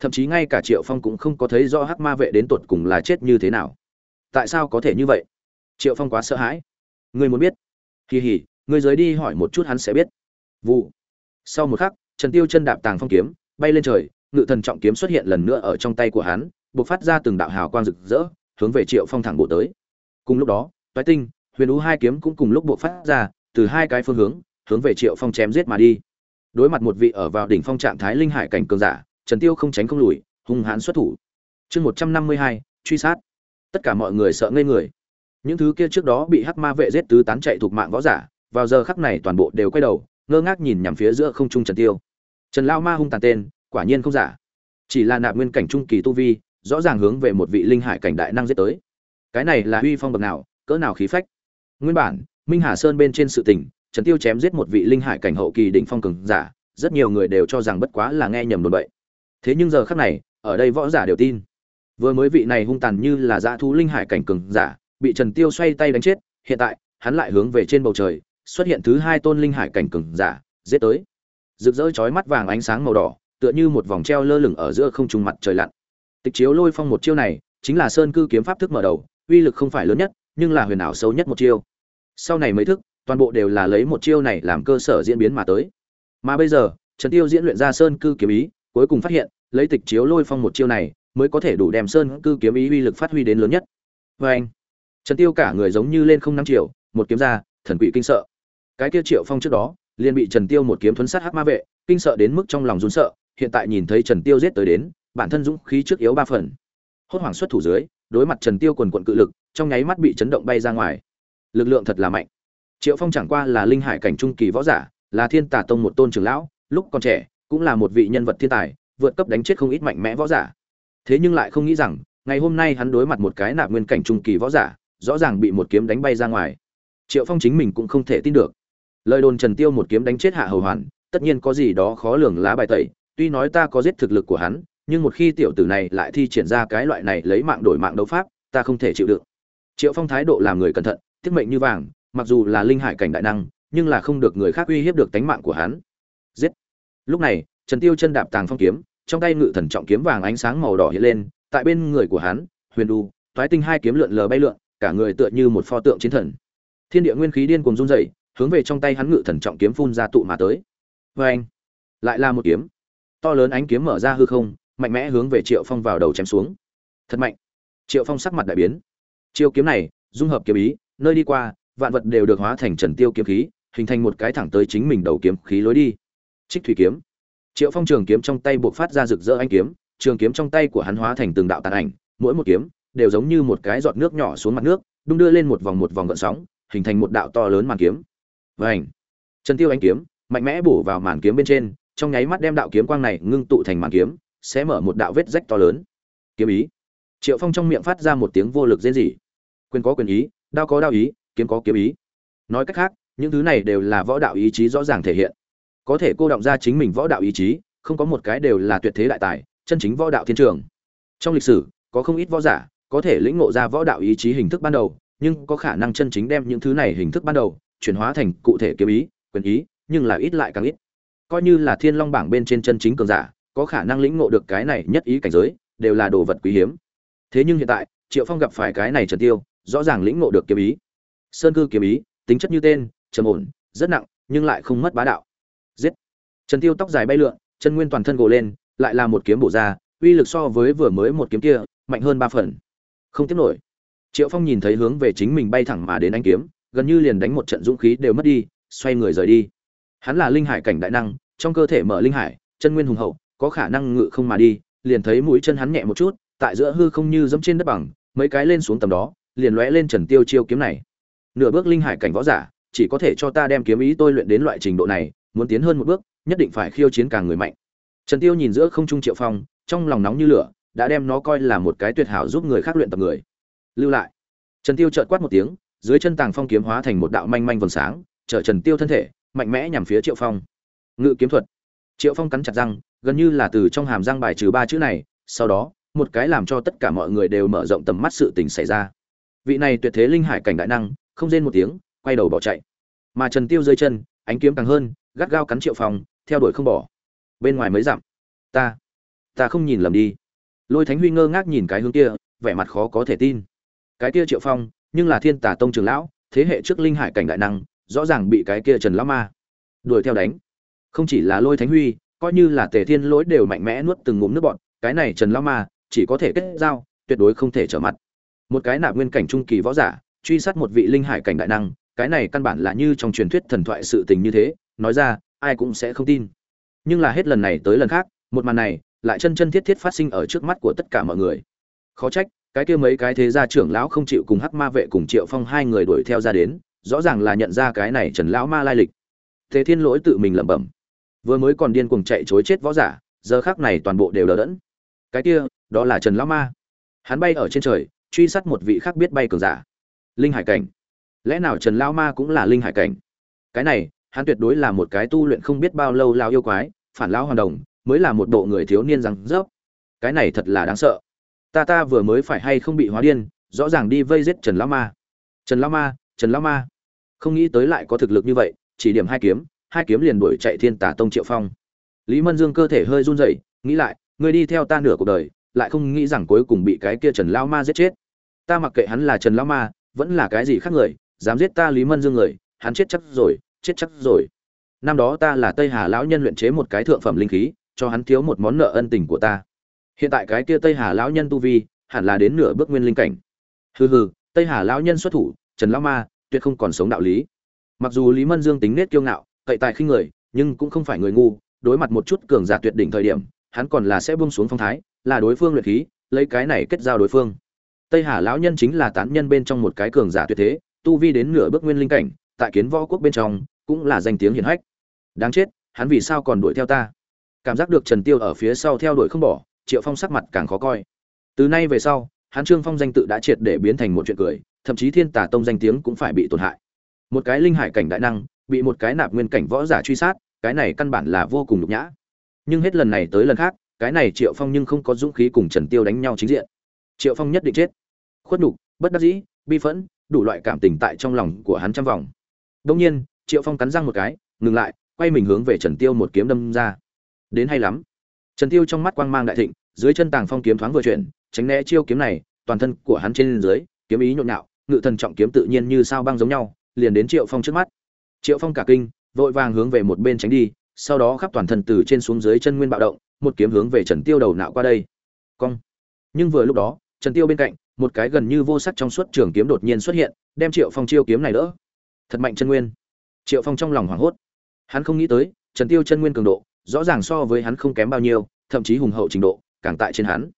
A: Thậm chí ngay cả triệu phong cũng không có thấy rõ hắc ma vệ đến tột cùng là chết như thế nào. Tại sao có thể như vậy? Triệu phong quá sợ hãi. Ngươi muốn biết. Kỳ hỉ ngươi giới đi hỏi một chút hắn sẽ biết. Vụ. Sau một khắc, trần tiêu chân đạp tàng phong kiếm, bay lên trời, ngự thần trọng kiếm xuất hiện lần nữa ở trong tay của hắn, bộc phát ra từng đạo hào quang rực rỡ, hướng về triệu phong thẳng bộ tới. Cùng lúc đó, toái tinh, huyền ú hai kiếm cũng cùng lúc bộc phát ra từ hai cái phương hướng hướng về triệu phong chém giết mà đi. Đối mặt một vị ở vào đỉnh phong trạng thái linh hải cảnh cường giả, trần tiêu không tránh không lùi, hung hãn xuất thủ. Chương một trăm năm mươi hai, truy sát. Tất cả mọi người sợ ngây người. Những thứ kia trước đó bị hắc ma vệ giết tứ tán chạy thuộc mạng võ giả, vào giờ khắc này toàn bộ đều quay đầu, ngơ ngác nhìn nhằm phía giữa không trung trần tiêu. Trần lao ma hung tàn tên, quả nhiên không giả. Chỉ là nạp nguyên cảnh trung kỳ tu vi, rõ ràng hướng về một vị linh hải cảnh đại năng giết tới. Cái này là uy phong bậc nào, cỡ nào khí phách? Nguyên bản minh hà sơn bên trên sự tình, trần tiêu chém giết một vị linh hải cảnh hậu kỳ đỉnh phong cường giả, rất nhiều người đều cho rằng bất quá là nghe nhầm đồn bậy. Thế nhưng giờ khắc này, ở đây võ giả đều tin. Vừa mới vị này hung tàn như là dã thú linh hải cảnh cường giả, bị trần tiêu xoay tay đánh chết, hiện tại, hắn lại hướng về trên bầu trời, xuất hiện thứ hai tôn linh hải cảnh cường giả, giết tới. Rực rỡ chói mắt vàng ánh sáng màu đỏ, tựa như một vòng treo lơ lửng ở giữa không trung mặt trời lặn. Tịch chiếu lôi phong một chiêu này, chính là sơn cư kiếm pháp thức mở đầu, uy lực không phải lớn nhất, nhưng là huyền ảo sâu nhất một chiêu sau này mấy thức, toàn bộ đều là lấy một chiêu này làm cơ sở diễn biến mà tới. Mà bây giờ, trần tiêu diễn luyện ra sơn cư kiếm ý, cuối cùng phát hiện, lấy tịch chiếu lôi phong một chiêu này, mới có thể đủ đem sơn cư kiếm ý uy lực phát huy đến lớn nhất. Với anh, trần tiêu cả người giống như lên không năm triệu một kiếm ra, thần quỷ kinh sợ. Cái kia triệu phong trước đó, liền bị trần tiêu một kiếm thuấn sát hắc ma vệ, kinh sợ đến mức trong lòng run sợ, hiện tại nhìn thấy trần tiêu giết tới đến, bản thân dũng khí trước yếu ba phần. Hốt hoảng xuất thủ dưới, đối mặt trần tiêu quần quận cự lực, trong nháy mắt bị chấn động bay ra ngoài lực lượng thật là mạnh. Triệu phong chẳng qua là linh hải cảnh trung kỳ võ giả, là thiên tà tông một tôn trưởng lão, lúc còn trẻ, cũng là một vị nhân vật thiên tài, vượt cấp đánh chết không ít mạnh mẽ võ giả. Thế nhưng lại không nghĩ rằng, ngày hôm nay hắn đối mặt một cái nạp nguyên cảnh trung kỳ võ giả, rõ ràng bị một kiếm đánh bay ra ngoài. Triệu phong chính mình cũng không thể tin được. Lời đồn trần tiêu một kiếm đánh chết hạ hầu hoàn, tất nhiên có gì đó khó lường lá bài tẩy, tuy nói ta có giết thực lực của hắn, nhưng một khi tiểu tử này lại thi triển ra cái loại này lấy mạng đổi mạng đấu pháp, ta không thể chịu đựng. Triệu phong thái độ làm người cẩn thận tiết mệnh như vàng, mặc dù là linh hải cảnh đại năng, nhưng là không được người khác uy hiếp được tánh mạng của hắn. Giết. Lúc này, trần tiêu chân đạp tàng phong kiếm, trong tay ngự thần trọng kiếm vàng ánh sáng màu đỏ hiện lên, tại bên người của hắn, huyền đu thoái tinh hai kiếm lượn lờ bay lượn, cả người tựa như một pho tượng chiến thần. Thiên địa nguyên khí điên cuồng run rẩy, hướng về trong tay hắn ngự thần trọng kiếm phun ra tụ mà tới. Với anh lại là một kiếm. To lớn ánh kiếm mở ra hư không, mạnh mẽ hướng về triệu phong vào đầu chém xuống. Thật mạnh. Triệu phong sắc mặt đại biến. Chiêu kiếm này, dung hợp kiếm ý nơi đi qua, vạn vật đều được hóa thành trần tiêu kiếm khí, hình thành một cái thẳng tới chính mình đầu kiếm khí lối đi. Trích thủy kiếm. Triệu phong trường kiếm trong tay buộc phát ra rực rỡ anh kiếm, trường kiếm trong tay của hắn hóa thành từng đạo tàn ảnh, mỗi một kiếm đều giống như một cái giọt nước nhỏ xuống mặt nước, đung đưa lên một vòng một vòng gợn sóng, hình thành một đạo to lớn màn kiếm. Và ảnh trần tiêu anh kiếm mạnh mẽ bổ vào màn kiếm bên trên, trong nháy mắt đem đạo kiếm quang này ngưng tụ thành màn kiếm, sẽ mở một đạo vết rách to lớn. Kiếm ý. Triệu phong trong miệng phát ra một tiếng vô lực rên rỉ. Quyền có quyền ý đao có đao ý, kiếm có kiếm ý. Nói cách khác, những thứ này đều là võ đạo ý chí rõ ràng thể hiện. Có thể cô động ra chính mình võ đạo ý chí, không có một cái đều là tuyệt thế đại tài, chân chính võ đạo thiên trường. Trong lịch sử, có không ít võ giả có thể lĩnh ngộ ra võ đạo ý chí hình thức ban đầu, nhưng có khả năng chân chính đem những thứ này hình thức ban đầu chuyển hóa thành cụ thể kiếm ý, quyền ý, nhưng là ít lại càng ít. Coi như là thiên long bảng bên trên chân chính cường giả, có khả năng lĩnh ngộ được cái này nhất ý cảnh giới, đều là đồ vật quý hiếm. Thế nhưng hiện tại, triệu phong gặp phải cái này trần tiêu rõ ràng lĩnh ngộ được kiếm ý. Sơn cư kiếm ý, tính chất như tên, trầm ổn, rất nặng, nhưng lại không mất bá đạo. Giết. Trần tiêu tóc dài bay lượn, chân nguyên toàn thân gồ lên, lại là một kiếm bổ ra, uy lực so với vừa mới một kiếm kia, mạnh hơn ba phần. Không tiếp nổi. Triệu phong nhìn thấy hướng về chính mình bay thẳng mà đến anh kiếm, gần như liền đánh một trận dũng khí đều mất đi, xoay người rời đi. Hắn là linh hải cảnh đại năng, trong cơ thể mở linh hải, chân nguyên hùng hậu, có khả năng ngự không mà đi, liền thấy mũi chân hắn nhẹ một chút, tại giữa hư không như dẫm trên đất bằng, mấy cái lên xuống tầm đó liền lóe lên trần tiêu chiêu kiếm này. Nửa bước linh hải cảnh võ giả, chỉ có thể cho ta đem kiếm ý tôi luyện đến loại trình độ này, muốn tiến hơn một bước, nhất định phải khiêu chiến càng người mạnh. Trần tiêu nhìn giữa không trung triệu phong, trong lòng nóng như lửa, đã đem nó coi là một cái tuyệt hảo giúp người khác luyện tập người. Lưu lại. Trần tiêu chợt quát một tiếng, dưới chân tàng phong kiếm hóa thành một đạo manh manh vầng sáng, chở trần tiêu thân thể, mạnh mẽ nhằm phía triệu phong. Ngự kiếm thuật. Triệu phong cắn chặt răng, gần như là từ trong hàm răng bài trừ ba chữ này, sau đó, một cái làm cho tất cả mọi người đều mở rộng tầm mắt sự tình xảy ra vị này tuyệt thế linh hải cảnh đại năng, không rên một tiếng, quay đầu bỏ chạy. Mà trần tiêu dưới chân, ánh kiếm càng hơn, gắt gao cắn triệu phong theo đuổi không bỏ. Bên ngoài mới dặm, ta ta không nhìn lầm đi. Lôi thánh huy ngơ ngác nhìn cái hướng kia, vẻ mặt khó có thể tin. Cái kia triệu phong, nhưng là thiên tả tông trường lão, thế hệ trước linh hải cảnh đại năng, rõ ràng bị cái kia trần lão ma đuổi theo đánh. Không chỉ là lôi thánh huy, coi như là tề thiên lỗi đều mạnh mẽ nuốt từng ngụm nước bọn cái này trần lão ma chỉ có thể kết giao, tuyệt đối không thể trở mặt một cái nạp nguyên cảnh trung kỳ võ giả, truy sát một vị linh hải cảnh đại năng, cái này căn bản là như trong truyền thuyết thần thoại sự tình như thế, nói ra, ai cũng sẽ không tin. Nhưng là hết lần này tới lần khác, một màn này, lại chân chân thiết thiết phát sinh ở trước mắt của tất cả mọi người. Khó trách, cái kia mấy cái thế gia trưởng lão không chịu cùng hắc ma vệ cùng triệu phong hai người đuổi theo ra đến, rõ ràng là nhận ra cái này trần lão ma lai lịch. Thế thiên lỗi tự mình lẩm bẩm. Vừa mới còn điên cuồng chạy chối chết võ giả, giờ khác này toàn bộ đều đờ đẫn. Cái kia, đó là trần lão ma. Hắn bay ở trên trời truy sát một vị khác biết bay cường giả. Linh hải cảnh. Lẽ nào trần lao ma cũng là linh hải cảnh? Cái này, hắn tuyệt đối là một cái tu luyện không biết bao lâu lao yêu quái, phản lao hoàn đồng, mới là một bộ người thiếu niên rằng rớp. Cái này thật là đáng sợ. Ta ta vừa mới phải hay không bị hóa điên, rõ ràng đi vây giết trần lao ma. Trần lao ma, trần lao ma. Không nghĩ tới lại có thực lực như vậy, chỉ điểm hai kiếm hai kiếm liền đuổi chạy thiên tả tông triệu phong. Lý mân dương cơ thể hơi run rẩy, nghĩ lại người đi theo ta nửa cuộc đời, lại không nghĩ rằng cuối cùng bị cái kia trần lao ma giết chết ta mặc kệ hắn là trần lão ma, vẫn là cái gì khác người, dám giết ta lý mân dương người, hắn chết chắc rồi, chết chắc rồi. Năm đó ta là tây hà lão nhân luyện chế một cái thượng phẩm linh khí, cho hắn thiếu một món nợ ân tình của ta. Hiện tại cái kia tây hà lão nhân tu vi, hẳn là đến nửa bước nguyên linh cảnh. Hừ hừ, tây hà lão nhân xuất thủ, trần lão ma, tuyệt không còn sống đạo lý. Mặc dù lý mân dương tính nết kiêu ngạo, cậy tài khinh người, nhưng cũng không phải người ngu, đối mặt một chút cường giả tuyệt đỉnh thời điểm, hắn còn là sẽ buông xuống phong thái, là đối phương luyện khí, lấy cái này kết giao đối phương tây hà lão nhân chính là tán nhân bên trong một cái cường giả tuyệt thế, tu vi đến nửa bước nguyên linh cảnh, tại kiến võ quốc bên trong, cũng là danh tiếng hiển hách. Đáng chết, hắn vì sao còn đuổi theo ta? Cảm giác được trần tiêu ở phía sau theo đuổi không bỏ, triệu phong sắc mặt càng khó coi. Từ nay về sau, hắn trương phong danh tự đã triệt để biến thành một chuyện cười, thậm chí thiên tả tông danh tiếng cũng phải bị tổn hại. Một cái linh hải cảnh đại năng, bị một cái nạp nguyên cảnh võ giả truy sát, cái này căn bản là vô cùng nhục nhã. Nhưng hết lần này tới lần khác, cái này triệu phong nhưng không có dũng khí cùng trần tiêu đánh nhau chính diện. Triệu phong nhất định chết khuất nhục, bất đắc dĩ, bi phẫn, đủ loại cảm tình tại trong lòng của hắn trăm vòng. Đông nhiên, triệu phong cắn răng một cái, ngừng lại, quay mình hướng về trần tiêu một kiếm đâm ra. Đến hay lắm. Trần tiêu trong mắt quang mang đại thịnh, dưới chân tàng phong kiếm thoáng vừa chuyển, tránh né chiêu kiếm này, toàn thân của hắn trên dưới, kiếm ý nhộn nhạo, ngự thần trọng kiếm tự nhiên như sao băng giống nhau, liền đến triệu phong trước mắt. Triệu phong cả kinh, vội vàng hướng về một bên tránh đi, sau đó khắp toàn thân từ trên xuống dưới chân nguyên bạo động, một kiếm hướng về trần tiêu đầu nạo qua đây. Cong. Nhưng vừa lúc đó, trần tiêu bên cạnh một cái gần như vô sắc trong suốt trường kiếm đột nhiên xuất hiện, đem triệu phong chiêu kiếm này đỡ. Thật mạnh chân nguyên. Triệu phong trong lòng hoảng hốt. Hắn không nghĩ tới, trần tiêu chân nguyên cường độ, rõ ràng so với hắn không kém bao nhiêu, thậm chí hùng hậu trình độ, càng tại trên hắn.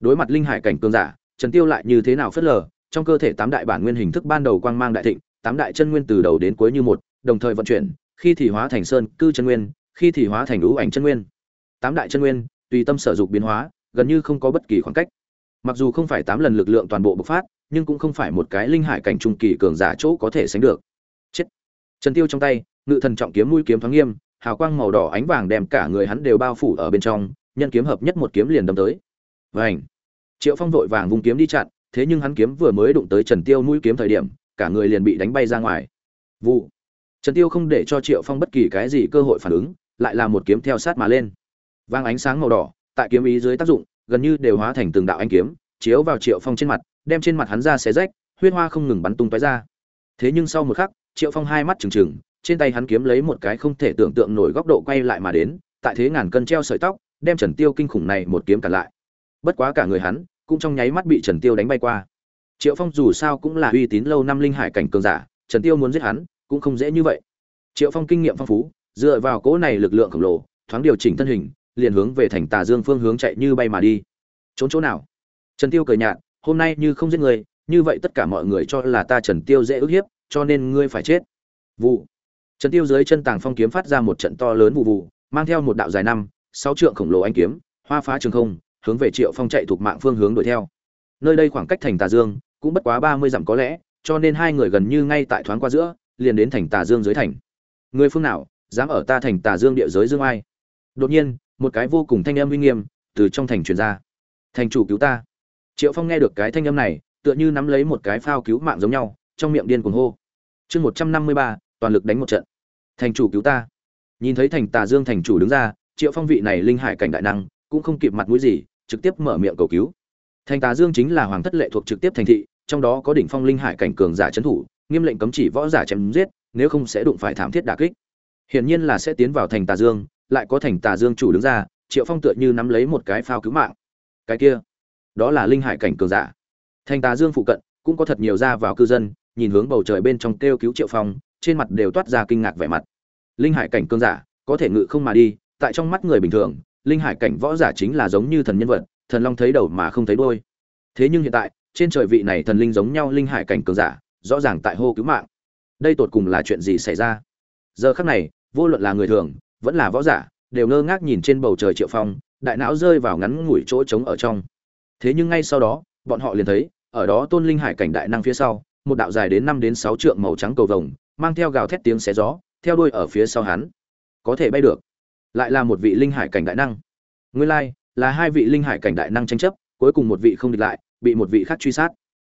A: Đối mặt linh hải cảnh cường giả, trần tiêu lại như thế nào phớt lờ, trong cơ thể tám đại bản nguyên hình thức ban đầu quang mang đại thịnh, tám đại chân nguyên từ đầu đến cuối như một, đồng thời vận chuyển, khi thì hóa thành sơn, cư chân nguyên, khi thì hóa thành ưu ảnh chân nguyên. Tám đại chân nguyên, tùy tâm sở dục biến hóa, gần như không có bất kỳ khoảng cách mặc dù không phải tám lần lực lượng toàn bộ bộc phát, nhưng cũng không phải một cái linh hải cảnh trung kỳ cường giả chỗ có thể sánh được. Chết. Trần tiêu trong tay, ngự thần trọng kiếm mũi kiếm thoáng nghiêm, hào quang màu đỏ ánh vàng đem cả người hắn đều bao phủ ở bên trong, nhân kiếm hợp nhất một kiếm liền đâm tới. Vảnh triệu phong vội vàng vung kiếm đi chặn, thế nhưng hắn kiếm vừa mới đụng tới trần tiêu mũi kiếm thời điểm, cả người liền bị đánh bay ra ngoài. Vụ. Trần tiêu không để cho triệu phong bất kỳ cái gì cơ hội phản ứng, lại là một kiếm theo sát mà lên. Vang ánh sáng màu đỏ, tại kiếm ý dưới tác dụng gần như đều hóa thành từng đạo ánh kiếm, chiếu vào triệu phong trên mặt, đem trên mặt hắn ra xé rách, huyết hoa không ngừng bắn tung tóe ra. Thế nhưng sau một khắc, triệu phong hai mắt trừng trừng, trên tay hắn kiếm lấy một cái không thể tưởng tượng nổi góc độ quay lại mà đến, tại thế ngàn cân treo sợi tóc, đem trần tiêu kinh khủng này một kiếm cản lại. Bất quá cả người hắn cũng trong nháy mắt bị trần tiêu đánh bay qua. Triệu phong dù sao cũng là uy tín lâu năm linh hải cảnh cường giả, trần tiêu muốn giết hắn cũng không dễ như vậy. Triệu phong kinh nghiệm phong phú, dựa vào cỗ này lực lượng khổng lồ, thoáng điều chỉnh thân hình liền hướng về thành tà dương phương hướng chạy như bay mà đi. Trốn chỗ nào? Trần tiêu cười nhạt, hôm nay như không giết người, như vậy tất cả mọi người cho là ta trần tiêu dễ ức hiếp, cho nên ngươi phải chết. Vụ. Trần tiêu dưới chân tàng phong kiếm phát ra một trận to lớn vụ vụ, mang theo một đạo dài năm, sáu trượng khổng lồ anh kiếm, hoa phá trường không, hướng về triệu phong chạy thuộc mạng phương hướng đuổi theo. Nơi đây khoảng cách thành tà dương cũng bất quá ba mươi dặm có lẽ, cho nên hai người gần như ngay tại thoáng qua giữa, liền đến thành tà dương dưới thành. Người phương nào, dám ở ta thành tà dương địa giới dương ai? Đột nhiên một cái vô cùng thanh âm uy nghiêm từ trong thành truyền ra. Thành chủ cứu ta. Triệu phong nghe được cái thanh âm này, tựa như nắm lấy một cái phao cứu mạng giống nhau, trong miệng điên cuồng hô. Chương một trăm năm mươi ba, toàn lực đánh một trận. Thành chủ cứu ta. Nhìn thấy thành tà dương thành chủ đứng ra, triệu phong vị này linh hải cảnh đại năng, cũng không kịp mặt mũi gì, trực tiếp mở miệng cầu cứu. Thành tà dương chính là hoàng thất lệ thuộc trực tiếp thành thị, trong đó có đỉnh phong linh hải cảnh cường giả trấn thủ, nghiêm lệnh cấm chỉ võ giả chém giết, nếu không sẽ đụng phải thảm thiết đả kích. Hiển nhiên là sẽ tiến vào thành tà dương lại có thành tà dương chủ đứng ra, triệu phong tựa như nắm lấy một cái phao cứu mạng. Cái kia, đó là linh hải cảnh cường giả. Thành tà dương phụ cận, cũng có thật nhiều ra vào cư dân, nhìn hướng bầu trời bên trong kêu cứu triệu phong, trên mặt đều toát ra kinh ngạc vẻ mặt. Linh hải cảnh cường giả, có thể ngự không mà đi, tại trong mắt người bình thường, linh hải cảnh võ giả chính là giống như thần nhân vật, thần long thấy đầu mà không thấy đôi thế nhưng hiện tại, trên trời vị này thần linh giống nhau linh hải cảnh cường giả, rõ ràng tại hô cứu mạng. Đây tột cùng là chuyện gì xảy ra? Giờ khắc này, vô luận là người thường vẫn là võ giả, đều ngơ ngác nhìn trên bầu trời triệu phong, đại não rơi vào ngắn ngủi chỗ trống ở trong. Thế nhưng ngay sau đó, bọn họ liền thấy, ở đó tôn linh hải cảnh đại năng phía sau, một đạo dài đến năm đến sáu trượng màu trắng cầu vồng, mang theo gào thét tiếng xé gió, theo đuôi ở phía sau hắn. Có thể bay được. Lại là một vị linh hải cảnh đại năng. Nguyên lai, là hai vị linh hải cảnh đại năng tranh chấp, cuối cùng một vị không địch lại, bị một vị khác truy sát.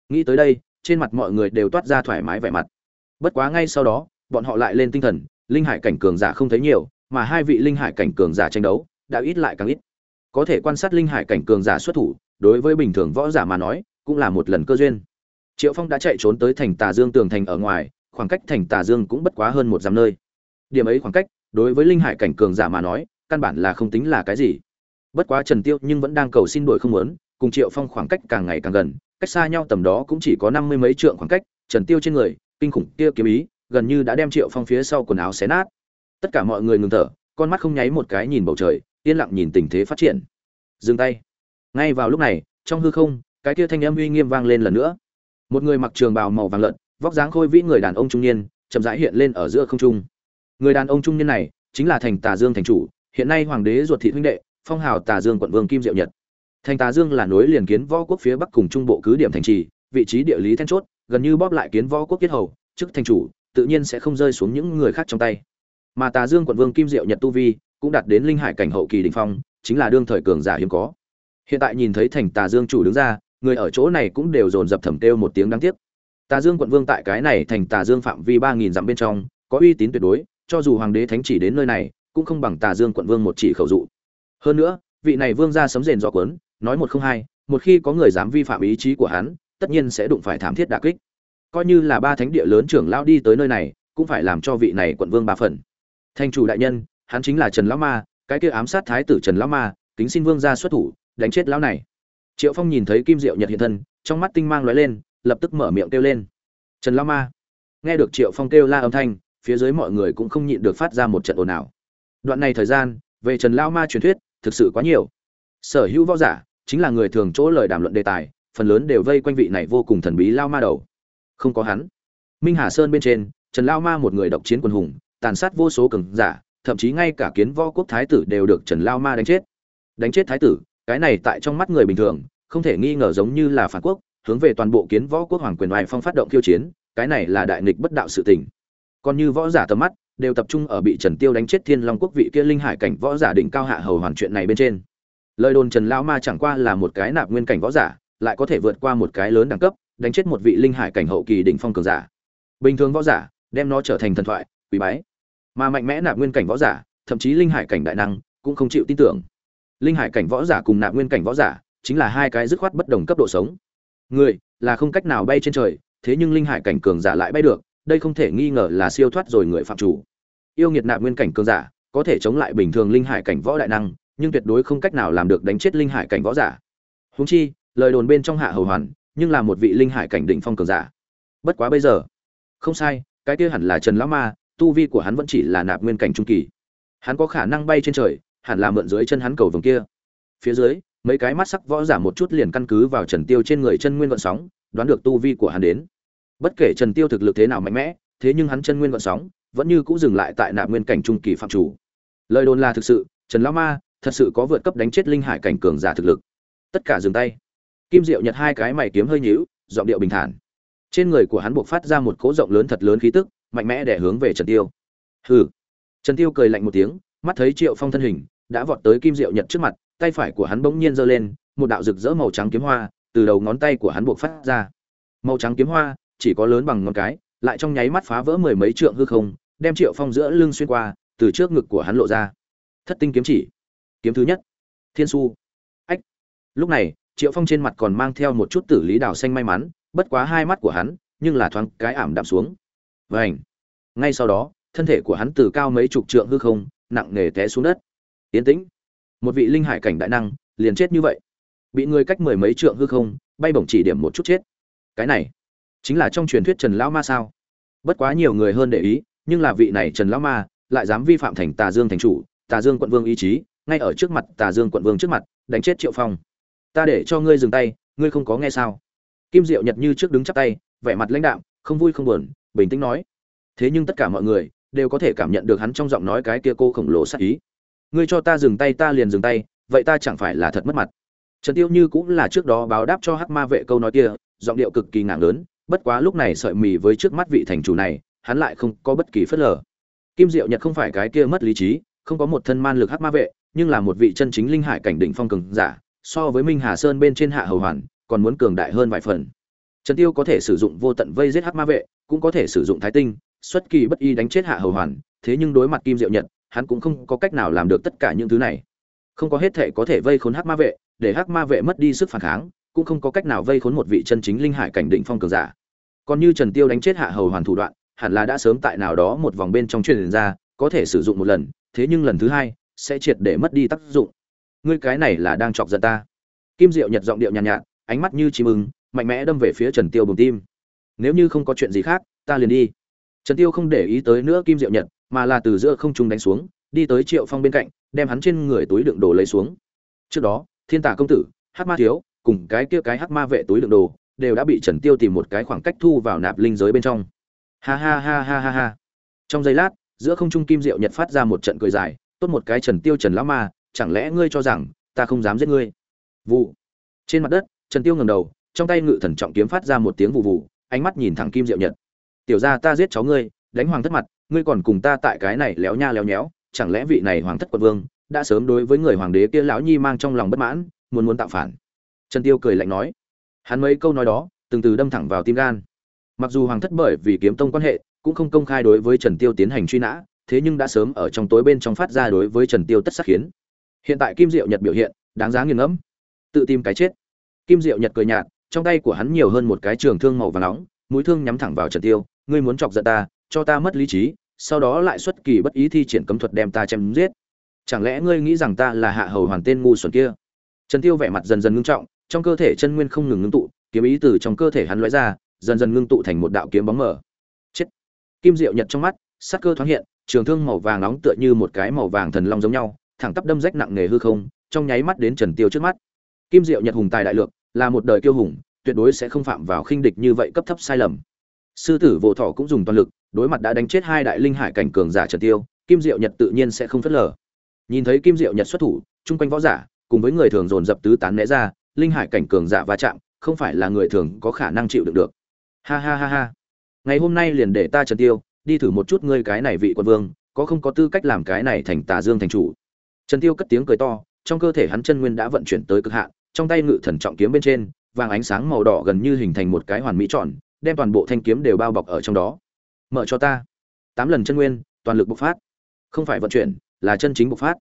A: Nghĩ tới đây, trên mặt mọi người đều toát ra thoải mái vẻ mặt. Bất quá ngay sau đó, bọn họ lại lên tinh thần, linh hải cảnh cường giả không thấy nhiều mà hai vị linh hải cảnh cường giả tranh đấu, đã ít lại càng ít. Có thể quan sát linh hải cảnh cường giả xuất thủ, đối với bình thường võ giả mà nói, cũng là một lần cơ duyên. Triệu phong đã chạy trốn tới thành tà dương tường thành ở ngoài, khoảng cách thành tà dương cũng bất quá hơn một dặm nơi. Điểm ấy khoảng cách, đối với linh hải cảnh cường giả mà nói, căn bản là không tính là cái gì. Bất quá trần tiêu nhưng vẫn đang cầu xin đổi không muốn, cùng triệu phong khoảng cách càng ngày càng gần, cách xa nhau tầm đó cũng chỉ có năm mươi mấy trượng khoảng cách, trần tiêu trên người, kinh khủng kia kiếm ý, gần như đã đem triệu phong phía sau quần áo xé nát tất cả mọi người ngừng thở, con mắt không nháy một cái nhìn bầu trời, yên lặng nhìn tình thế phát triển. Dừng tay. Ngay vào lúc này, trong hư không, cái kia thanh âm uy nghiêm vang lên lần nữa. Một người mặc trường bào màu vàng lợn, vóc dáng khôi vĩ người đàn ông trung niên, chậm rãi hiện lên ở giữa không trung. Người đàn ông trung niên này, chính là thành tà dương thành chủ, hiện nay hoàng đế ruột thị huynh đệ, phong hào tà dương quận vương kim diệu nhật. Thành tà dương là nối liền kiến võ quốc phía bắc cùng trung bộ cứ điểm thành trì, vị trí địa lý then chốt, gần như bóp lại kiến võ quốc kết hầu, chức thành chủ, tự nhiên sẽ không rơi xuống những người khác trong tay mà tà dương quận vương kim diệu nhật tu vi cũng đạt đến linh hải cảnh hậu kỳ đình phong, chính là đương thời cường giả hiếm có. Hiện tại nhìn thấy thành tà dương chủ đứng ra, người ở chỗ này cũng đều dồn dập thầm kêu một tiếng đáng tiếc. Tà dương quận vương tại cái này thành tà dương phạm vi ba nghìn dặm bên trong, có uy tín tuyệt đối, cho dù hoàng đế thánh chỉ đến nơi này, cũng không bằng tà dương quận vương một chỉ khẩu dụ. Hơn nữa, vị này vương ra sấm rền do quấn nói một không hai, một khi có người dám vi phạm ý chí của hắn, tất nhiên sẽ đụng phải thảm thiết đà kích. Coi như là ba thánh địa lớn trưởng lao đi tới nơi này, cũng phải làm cho vị này quận vương ba phần thanh chủ đại nhân, hắn chính là trần lão ma, cái kia ám sát thái tử trần lão ma, kính xin vương ra xuất thủ, đánh chết lão này. Triệu phong nhìn thấy kim diệu nhật hiện thân, trong mắt tinh mang lóe lên, lập tức mở miệng kêu lên. Trần lão ma. Nghe được triệu phong kêu la âm thanh, phía dưới mọi người cũng không nhịn được phát ra một trận ồn ào. Đoạn này thời gian, về trần lão ma truyền thuyết, thực sự quá nhiều. Sở hữu võ giả, chính là người thường chỗ lời đàm luận đề tài, phần lớn đều vây quanh vị này vô cùng thần bí lao ma đầu. Không có hắn. Minh hà sơn bên trên, trần lao ma một người độc chiến quần hùng tàn sát vô số cường giả, thậm chí ngay cả kiến võ quốc thái tử đều được trần lao ma đánh chết. Đánh chết thái tử, cái này tại trong mắt người bình thường, không thể nghi ngờ giống như là phản quốc, hướng về toàn bộ kiến võ quốc hoàng quyền oai phong phát động khiêu chiến, cái này là đại nghịch bất đạo sự tình. Còn như võ giả tầm mắt, đều tập trung ở bị trần tiêu đánh chết thiên long quốc vị kia linh hải cảnh võ giả đỉnh cao hạ hầu hoàn chuyện này bên trên. Lời đồn trần lao ma chẳng qua là một cái nạp nguyên cảnh võ giả, lại có thể vượt qua một cái lớn đẳng cấp, đánh chết một vị linh hải cảnh hậu kỳ đỉnh phong cường giả. Bình thường võ giả, đem nó trở thành thần thoại quý bái mà mạnh mẽ nạp nguyên cảnh võ giả, thậm chí linh hải cảnh đại năng, cũng không chịu tin tưởng. Linh hải cảnh võ giả cùng nạp nguyên cảnh võ giả chính là hai cái dứt khoát bất đồng cấp độ sống. Người là không cách nào bay trên trời, thế nhưng linh hải cảnh cường giả lại bay được, đây không thể nghi ngờ là siêu thoát rồi người phạm chủ. Yêu nghiệt nạp nguyên cảnh cường giả có thể chống lại bình thường linh hải cảnh võ đại năng, nhưng tuyệt đối không cách nào làm được đánh chết linh hải cảnh võ giả. Húng chi, lời đồn bên trong hạ hầu hoàn, nhưng là một vị linh hải cảnh đỉnh phong cường giả. Bất quá bây giờ, không sai, cái kia hẳn là trần lão ma tu vi của hắn vẫn chỉ là nạp nguyên cảnh trung kỳ hắn có khả năng bay trên trời hẳn là mượn dưới chân hắn cầu vồng kia phía dưới mấy cái mắt sắc võ giả một chút liền căn cứ vào Trần Tiêu trên người chân nguyên vận sóng, đoán được tu vi của hắn đến. Bất kể Trần Tiêu thực lực thế nào mạnh mẽ, thế nhưng hắn chân nguyên vận sóng vẫn như cũ dừng lại tại nạp nguyên cảnh trung kỳ phạm chủ. Lời đồn là thực sự, Trần lão ma thật sự có vượt cấp đánh chết linh hải cảnh cường giả thực lực. Tất cả dừng tay. Kim Diệu Nhật hai cái mày kiếm hơi nhíu, giọng điệu bình thản. Trên người của hắn buộc phát ra một cỗ rộng lớn thật lớn khí tức, mạnh mẽ để hướng về Trần Tiêu. Hừ. Trần Tiêu cười lạnh một tiếng, mắt thấy Triệu Phong thân hình đã vọt tới Kim Diệu Nhật trước mặt, tay phải của hắn bỗng nhiên giơ lên, một đạo rực rỡ màu trắng kiếm hoa từ đầu ngón tay của hắn buộc phát ra. Màu trắng kiếm hoa chỉ có lớn bằng ngón cái, lại trong nháy mắt phá vỡ mười mấy trượng hư không, đem Triệu Phong giữa lưng xuyên qua, từ trước ngực của hắn lộ ra. Thất tinh kiếm chỉ. Kiếm thứ nhất. Thiên su. Ách. Lúc này, Triệu Phong trên mặt còn mang theo một chút tử lý đào xanh may mắn, bất quá hai mắt của hắn, nhưng là thoáng cái ảm đạm xuống. Vành. Ngay sau đó, thân thể của hắn từ cao mấy chục trượng hư không, nặng nề té xuống đất. Yên tĩnh. Một vị linh hải cảnh đại năng, liền chết như vậy. Bị người cách mười mấy trượng hư không, bay bổng chỉ điểm một chút chết. Cái này, chính là trong truyền thuyết Trần lão ma sao? Bất quá nhiều người hơn để ý, nhưng là vị này Trần lão ma lại dám vi phạm thành Tà Dương thành chủ, Tà Dương quận vương ý chí, ngay ở trước mặt Tà Dương quận vương trước mặt, đánh chết Triệu Phong. Ta để cho ngươi dừng tay, ngươi không có nghe sao? Kim Diệu Nhật như trước đứng chắp tay, vẻ mặt lãnh đạm, không vui không buồn, bình tĩnh nói. Thế nhưng tất cả mọi người đều có thể cảm nhận được hắn trong giọng nói cái kia cô khổng lồ sắc ý. Ngươi cho ta dừng tay ta liền dừng tay, vậy ta chẳng phải là thật mất mặt. Trần Tiêu Như cũng là trước đó báo đáp cho Hắc Ma vệ câu nói kia, giọng điệu cực kỳ ngạng lớn, bất quá lúc này sợi mì với trước mắt vị thành chủ này, hắn lại không có bất kỳ phất lờ. Kim Diệu Nhật không phải cái kia mất lý trí, không có một thân man lực Hắc Ma vệ, nhưng là một vị chân chính linh hải cảnh đỉnh phong cường giả, so với Minh Hà Sơn bên trên hạ hầu hoàn, còn muốn cường đại hơn vài phần. Trần Tiêu có thể sử dụng vô tận vây giết hắc ma vệ, cũng có thể sử dụng thái tinh, xuất kỳ bất y đánh chết hạ hầu hoàn, thế nhưng đối mặt Kim Diệu Nhật, hắn cũng không có cách nào làm được tất cả những thứ này. Không có hết thể có thể vây khốn hắc ma vệ, để hắc ma vệ mất đi sức phản kháng, cũng không có cách nào vây khốn một vị chân chính linh hải cảnh định phong cường giả. Còn như Trần Tiêu đánh chết hạ hầu hoàn thủ đoạn, hẳn là đã sớm tại nào đó một vòng bên trong truyền ra, có thể sử dụng một lần, thế nhưng lần thứ hai sẽ triệt để mất đi tác dụng. Ngươi cái này là đang chọc giận ta. Kim Diệu Nhật giọng điệu nhàn nhạt, nhạt, ánh mắt như chim ưng, mạnh mẽ đâm về phía Trần Tiêu bùng tim. Nếu như không có chuyện gì khác, ta liền đi. Trần Tiêu không để ý tới nữa Kim Diệu Nhật, mà là từ giữa không trung đánh xuống, đi tới Triệu Phong bên cạnh, đem hắn trên người túi đựng đồ lấy xuống. Trước đó, Thiên tả công tử, Hắc Ma thiếu, cùng cái kia cái Hắc Ma vệ túi đựng đồ, đều đã bị Trần Tiêu tìm một cái khoảng cách thu vào nạp linh giới bên trong. Ha ha ha ha ha ha. Trong giây lát, giữa không trung Kim Diệu Nhật phát ra một trận cười dài, tốt một cái Trần Tiêu Trần lão ma, chẳng lẽ ngươi cho rằng ta không dám giết ngươi? Vụ. Trên mặt đất, Trần Tiêu ngẩng đầu, trong tay ngự thần trọng kiếm phát ra một tiếng vụ vụ, ánh mắt nhìn thẳng Kim Diệu Nhật. "Tiểu gia ta giết cháu ngươi, đánh hoàng thất mặt, ngươi còn cùng ta tại cái này léo nha léo nhéo, chẳng lẽ vị này hoàng thất quận vương đã sớm đối với người hoàng đế kia lão nhi mang trong lòng bất mãn, muốn muốn tạo phản?" Trần Tiêu cười lạnh nói. Hắn mấy câu nói đó, từng từ đâm thẳng vào tim gan. Mặc dù hoàng thất bởi vì kiếm tông quan hệ, cũng không công khai đối với Trần Tiêu tiến hành truy nã, thế nhưng đã sớm ở trong tối bên trong phát ra đối với Trần Tiêu tất sát khiến. Hiện tại Kim Diệu Nhật biểu hiện, đáng giá nghiền ngẫm. Tự tìm cái chết. Kim Diệu Nhật cười nhạt, trong tay của hắn nhiều hơn một cái trường thương màu vàng nóng, mũi thương nhắm thẳng vào Trần Tiêu, ngươi muốn chọc giận ta, cho ta mất lý trí, sau đó lại xuất kỳ bất ý thi triển cấm thuật đem ta chém giết. Chẳng lẽ ngươi nghĩ rằng ta là hạ hầu hoàn tên ngu xuẩn kia? Trần Tiêu vẻ mặt dần dần ngưng trọng, trong cơ thể chân nguyên không ngừng ngưng tụ, kiếm ý từ trong cơ thể hắn lóe ra, dần dần ngưng tụ thành một đạo kiếm bóng mờ. Chết. Kim Diệu Nhật trong mắt, sát cơ thoáng hiện, trường thương màu vàng nóng tựa như một cái màu vàng thần long giống nhau, thẳng tắp đâm rách nặng nề hư không, trong nháy mắt đến Trần Tiêu trước mắt. Kim Diệu Nhật hùng tài đại lượng, là một đời kiêu hùng, tuyệt đối sẽ không phạm vào khinh địch như vậy cấp thấp sai lầm. Sư tử Vô Thọ cũng dùng toàn lực, đối mặt đã đánh chết hai đại linh hải cảnh cường giả Trần Tiêu, Kim Diệu Nhật tự nhiên sẽ không phất lờ. Nhìn thấy Kim Diệu Nhật xuất thủ, chung quanh võ giả, cùng với người thường dồn dập tứ tán né ra, linh hải cảnh cường giả va chạm, không phải là người thường có khả năng chịu đựng được. Ha ha ha ha. Ngày hôm nay liền để ta Trần Tiêu, đi thử một chút ngươi cái này vị quân vương, có không có tư cách làm cái này thành Tà Dương thành chủ. Trần Tiêu cất tiếng cười to, trong cơ thể hắn chân nguyên đã vận chuyển tới cực hạn, trong tay ngự thần trọng kiếm bên trên, vàng ánh sáng màu đỏ gần như hình thành một cái hoàn mỹ tròn, đem toàn bộ thanh kiếm đều bao bọc ở trong đó. Mở cho ta. Tám lần chân nguyên, toàn lực bộc phát. Không phải vận chuyển, là chân chính bộc phát.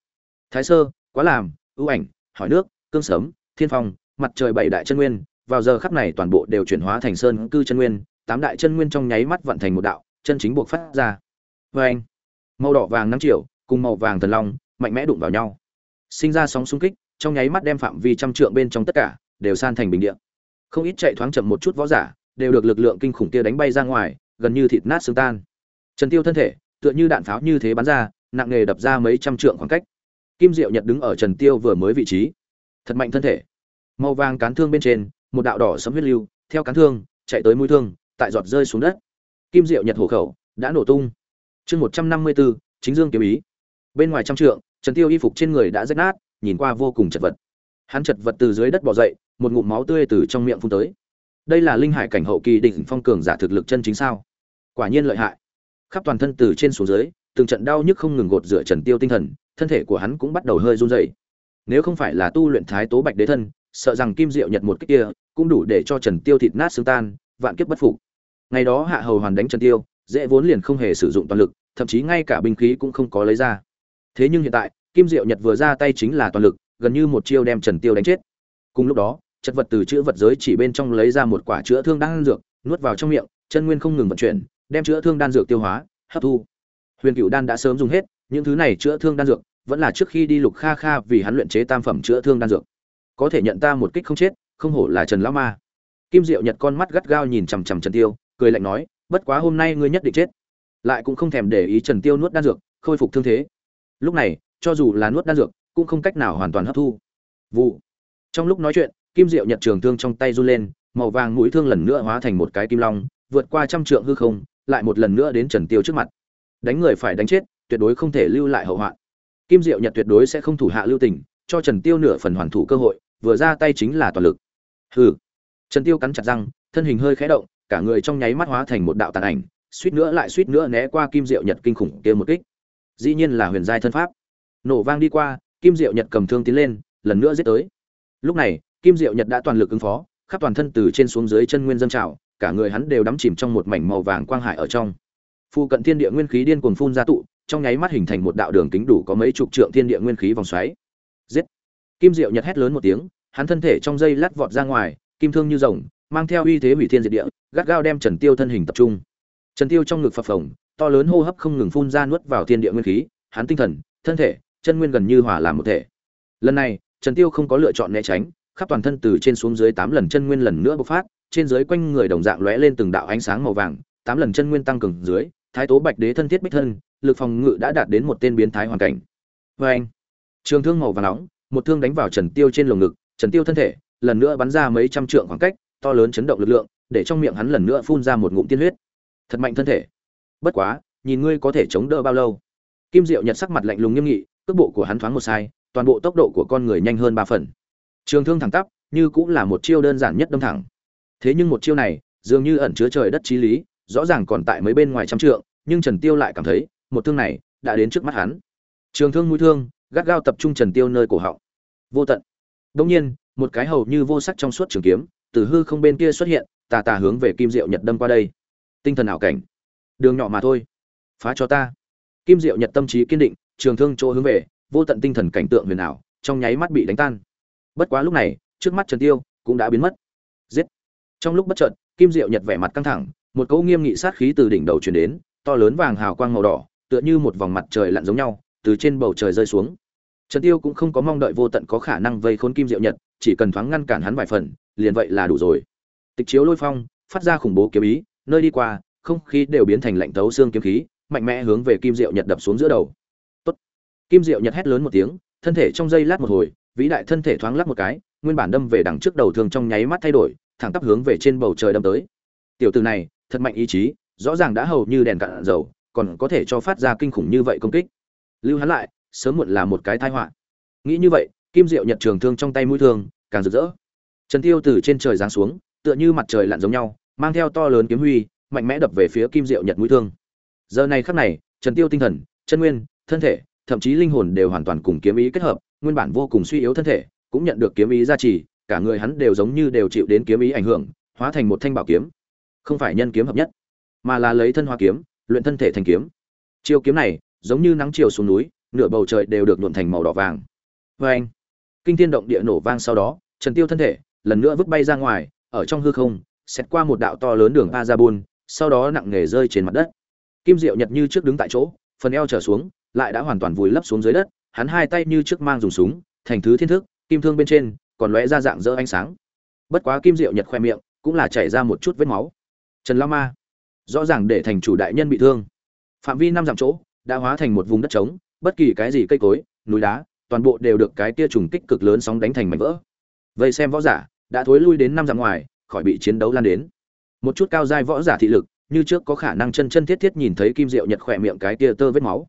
A: Thái sơ, quá làm, ưu ảnh, hỏi nước, cương sớm, thiên phong, mặt trời bảy đại chân nguyên, vào giờ khắc này toàn bộ đều chuyển hóa thành sơn cư chân nguyên, tám đại chân nguyên trong nháy mắt vận thành một đạo, chân chính bộc phát ra. Vâng Oeng. Màu đỏ vàng năm triệu, cùng màu vàng thần long, mạnh mẽ đụng vào nhau. Sinh ra sóng xung kích, trong nháy mắt đem phạm vi trăm trượng bên trong tất cả đều san thành bình địa. Không ít chạy thoáng chậm một chút võ giả đều được lực lượng kinh khủng kia đánh bay ra ngoài, gần như thịt nát xương tan. Trần tiêu thân thể tựa như đạn pháo như thế bắn ra, nặng nghề đập ra mấy trăm trượng khoảng cách. Kim diệu nhật đứng ở trần tiêu vừa mới vị trí. Thật mạnh thân thể. Màu vàng cán thương bên trên, một đạo đỏ sấm huyết lưu, theo cán thương chạy tới mũi thương, tại giọt rơi xuống đất. Kim diệu nhật hổ khẩu đã nổ tung. Chương một trăm năm mươi bốn chính dương kiếm ý. Bên ngoài trăm trượng, trần tiêu y phục trên người đã rách nát nhìn qua vô cùng chật vật. Hắn chật vật từ dưới đất bỏ dậy, một ngụm máu tươi từ trong miệng phun tới. Đây là linh hải cảnh hậu kỳ đỉnh phong cường giả thực lực chân chính sao? Quả nhiên lợi hại. Khắp toàn thân từ trên xuống dưới, từng trận đau nhức không ngừng gột rửa trần tiêu tinh thần, thân thể của hắn cũng bắt đầu hơi run rẩy. Nếu không phải là tu luyện thái tố bạch đế thân, sợ rằng kim diệu nhật một cách kia cũng đủ để cho trần tiêu thịt nát xương tan, vạn kiếp bất phục. Ngày đó hạ hầu hoàn đánh trần tiêu, dễ vốn liền không hề sử dụng toàn lực, thậm chí ngay cả binh khí cũng không có lấy ra. Thế nhưng hiện tại kim diệu nhật vừa ra tay chính là toàn lực, gần như một chiêu đem trần tiêu đánh chết. Cùng lúc đó, chất vật từ chữa vật giới chỉ bên trong lấy ra một quả chữa thương đan dược, nuốt vào trong miệng, chân nguyên không ngừng vận chuyển, đem chữa thương đan dược tiêu hóa, hấp thu. Huyền cựu đan đã sớm dùng hết, những thứ này chữa thương đan dược, vẫn là trước khi đi lục kha kha vì hắn luyện chế tam phẩm chữa thương đan dược. Có thể nhận ta một kích không chết, không hổ là trần lão ma. Kim diệu nhật con mắt gắt gao nhìn chằm chằm trần tiêu, cười lạnh nói, bất quá hôm nay ngươi nhất định chết. Lại cũng không thèm để ý trần tiêu nuốt đan dược, khôi phục thương thế. Lúc này cho dù là nuốt đan dược, cũng không cách nào hoàn toàn hấp thu. Vụ. Trong lúc nói chuyện, kim diệu nhật trường thương trong tay run lên, màu vàng mũi thương lần nữa hóa thành một cái kim long, vượt qua trăm trượng hư không, lại một lần nữa đến trần tiêu trước mặt. Đánh người phải đánh chết, tuyệt đối không thể lưu lại hậu hoạn. Kim diệu nhật tuyệt đối sẽ không thủ hạ lưu tình, cho trần tiêu nửa phần hoàn thủ cơ hội, vừa ra tay chính là toàn lực. Hừ. Trần tiêu cắn chặt răng, thân hình hơi khẽ động, cả người trong nháy mắt hóa thành một đạo tàn ảnh, suýt nữa lại suýt nữa né qua kim diệu nhật kinh khủng kia một kích. Dĩ nhiên là huyền giai thân pháp nổ vang đi qua, kim diệu nhật cầm thương tiến lên, lần nữa giết tới. Lúc này, kim diệu nhật đã toàn lực ứng phó, khắp toàn thân từ trên xuống dưới chân nguyên dâng trào, cả người hắn đều đắm chìm trong một mảnh màu vàng quang hải ở trong. Phu cận thiên địa nguyên khí điên cuồng phun ra tụ, trong nháy mắt hình thành một đạo đường kính đủ có mấy chục trượng thiên địa nguyên khí vòng xoáy. Giết! Kim diệu nhật hét lớn một tiếng, hắn thân thể trong dây lát vọt ra ngoài, kim thương như rồng, mang theo uy thế hủy thiên diệt địa, gắt gao đem trần tiêu thân hình tập trung. Trần tiêu trong ngực phập phồng, to lớn hô hấp không ngừng phun ra nuốt vào thiên địa nguyên khí, hắn tinh thần, thân thể chân nguyên gần như hòa làm một thể. Lần này, trần tiêu không có lựa chọn né tránh, khắp toàn thân từ trên xuống dưới tám lần chân nguyên lần nữa bộc phát, trên dưới quanh người đồng dạng lóe lên từng đạo ánh sáng màu vàng, tám lần chân nguyên tăng cường dưới, thái tố bạch đế thân thiết bích thân, lực phòng ngự đã đạt đến một tên biến thái hoàn cảnh. Vê anh trường thương màu vàng nóng, một thương đánh vào trần tiêu trên lồng ngực, trần tiêu thân thể, lần nữa bắn ra mấy trăm trượng khoảng cách, to lớn chấn động lực lượng, để trong miệng hắn lần nữa phun ra một ngụm tiên huyết. Thật mạnh thân thể. Bất quá, nhìn ngươi có thể chống đỡ bao lâu? Kim diệu nhật sắc mặt lạnh lùng nghiêm nghị cước bộ của hắn thoáng một sai, toàn bộ tốc độ của con người nhanh hơn ba phần. Trường thương thẳng tắp, như cũng là một chiêu đơn giản nhất đâm thẳng. Thế nhưng một chiêu này, dường như ẩn chứa trời đất trí lý, rõ ràng còn tại mấy bên ngoài trăm trượng, nhưng trần tiêu lại cảm thấy, một thương này, đã đến trước mắt hắn. Trường thương mũi thương, gắt gao tập trung trần tiêu nơi cổ họng. Vô tận. Đống nhiên, một cái hầu như vô sắc trong suốt trường kiếm, từ hư không bên kia xuất hiện, tà tà hướng về kim diệu nhật đâm qua đây. Tinh thần ảo cảnh. Đường nhỏ mà thôi. Phá cho ta. Kim diệu nhật tâm trí kiên định trường thương chỗ hướng về, vô tận tinh thần cảnh tượng huyền ảo, trong nháy mắt bị đánh tan. Bất quá lúc này, trước mắt trần tiêu cũng đã biến mất. Giết! Trong lúc bất chợt, kim diệu nhật vẻ mặt căng thẳng, một cỗ nghiêm nghị sát khí từ đỉnh đầu truyền đến, to lớn vàng hào quang màu đỏ, tựa như một vòng mặt trời lặn giống nhau, từ trên bầu trời rơi xuống. Trần tiêu cũng không có mong đợi vô tận có khả năng vây khốn kim diệu nhật, chỉ cần thoáng ngăn cản hắn vài phần, liền vậy là đủ rồi. Tịch chiếu lôi phong, phát ra khủng bố kiếm ý, nơi đi qua, không khí đều biến thành lạnh tấu xương kiếm khí, mạnh mẽ hướng về kim diệu nhật đập xuống giữa đầu kim diệu nhật hét lớn một tiếng, thân thể trong giây lát một hồi, vĩ đại thân thể thoáng lắc một cái, nguyên bản đâm về đằng trước đầu thương trong nháy mắt thay đổi, thẳng tắp hướng về trên bầu trời đâm tới. Tiểu tử này, thật mạnh ý chí, rõ ràng đã hầu như đèn cạn dầu, còn có thể cho phát ra kinh khủng như vậy công kích. Lưu hắn lại, sớm muộn là một cái tai họa. Nghĩ như vậy, kim diệu nhật trường thương trong tay mũi thương, càng rực rỡ. Trần tiêu từ trên trời giáng xuống, tựa như mặt trời lặn giống nhau, mang theo to lớn kiếm huy, mạnh mẽ đập về phía kim diệu nhật mũi thương. Giờ này khắc này, trần tiêu tinh thần, chân nguyên, thân thể thậm chí linh hồn đều hoàn toàn cùng kiếm ý kết hợp, nguyên bản vô cùng suy yếu thân thể, cũng nhận được kiếm ý gia trì, cả người hắn đều giống như đều chịu đến kiếm ý ảnh hưởng, hóa thành một thanh bảo kiếm. Không phải nhân kiếm hợp nhất, mà là lấy thân hóa kiếm, luyện thân thể thành kiếm. Chiêu kiếm này, giống như nắng chiều xuống núi, nửa bầu trời đều được nhuộm thành màu đỏ vàng. Oeng! anh, kinh thiên động địa nổ vang sau đó, trần tiêu thân thể, lần nữa vứt bay ra ngoài, ở trong hư không xét qua một đạo to lớn đường a ra sau đó nặng nề rơi trên mặt đất. Kim diệu nhật như trước đứng tại chỗ, phần eo trở xuống lại đã hoàn toàn vùi lấp xuống dưới đất, hắn hai tay như trước mang dùng súng, thành thứ thiên thức, kim thương bên trên còn lóe ra dạng dỡ ánh sáng. Bất quá kim diệu nhật khoe miệng cũng là chảy ra một chút vết máu. Trần lao ma, rõ ràng để thành chủ đại nhân bị thương. Phạm vi năm dặm chỗ đã hóa thành một vùng đất trống, bất kỳ cái gì cây cối, núi đá, toàn bộ đều được cái tia trùng kích cực lớn sóng đánh thành mảnh vỡ. Vậy xem võ giả đã thối lui đến năm dặm ngoài, khỏi bị chiến đấu lan đến. Một chút cao giai võ giả thị lực, như trước có khả năng chân chân thiết thiết nhìn thấy kim diệu nhật khỏe miệng cái tia tơ vết máu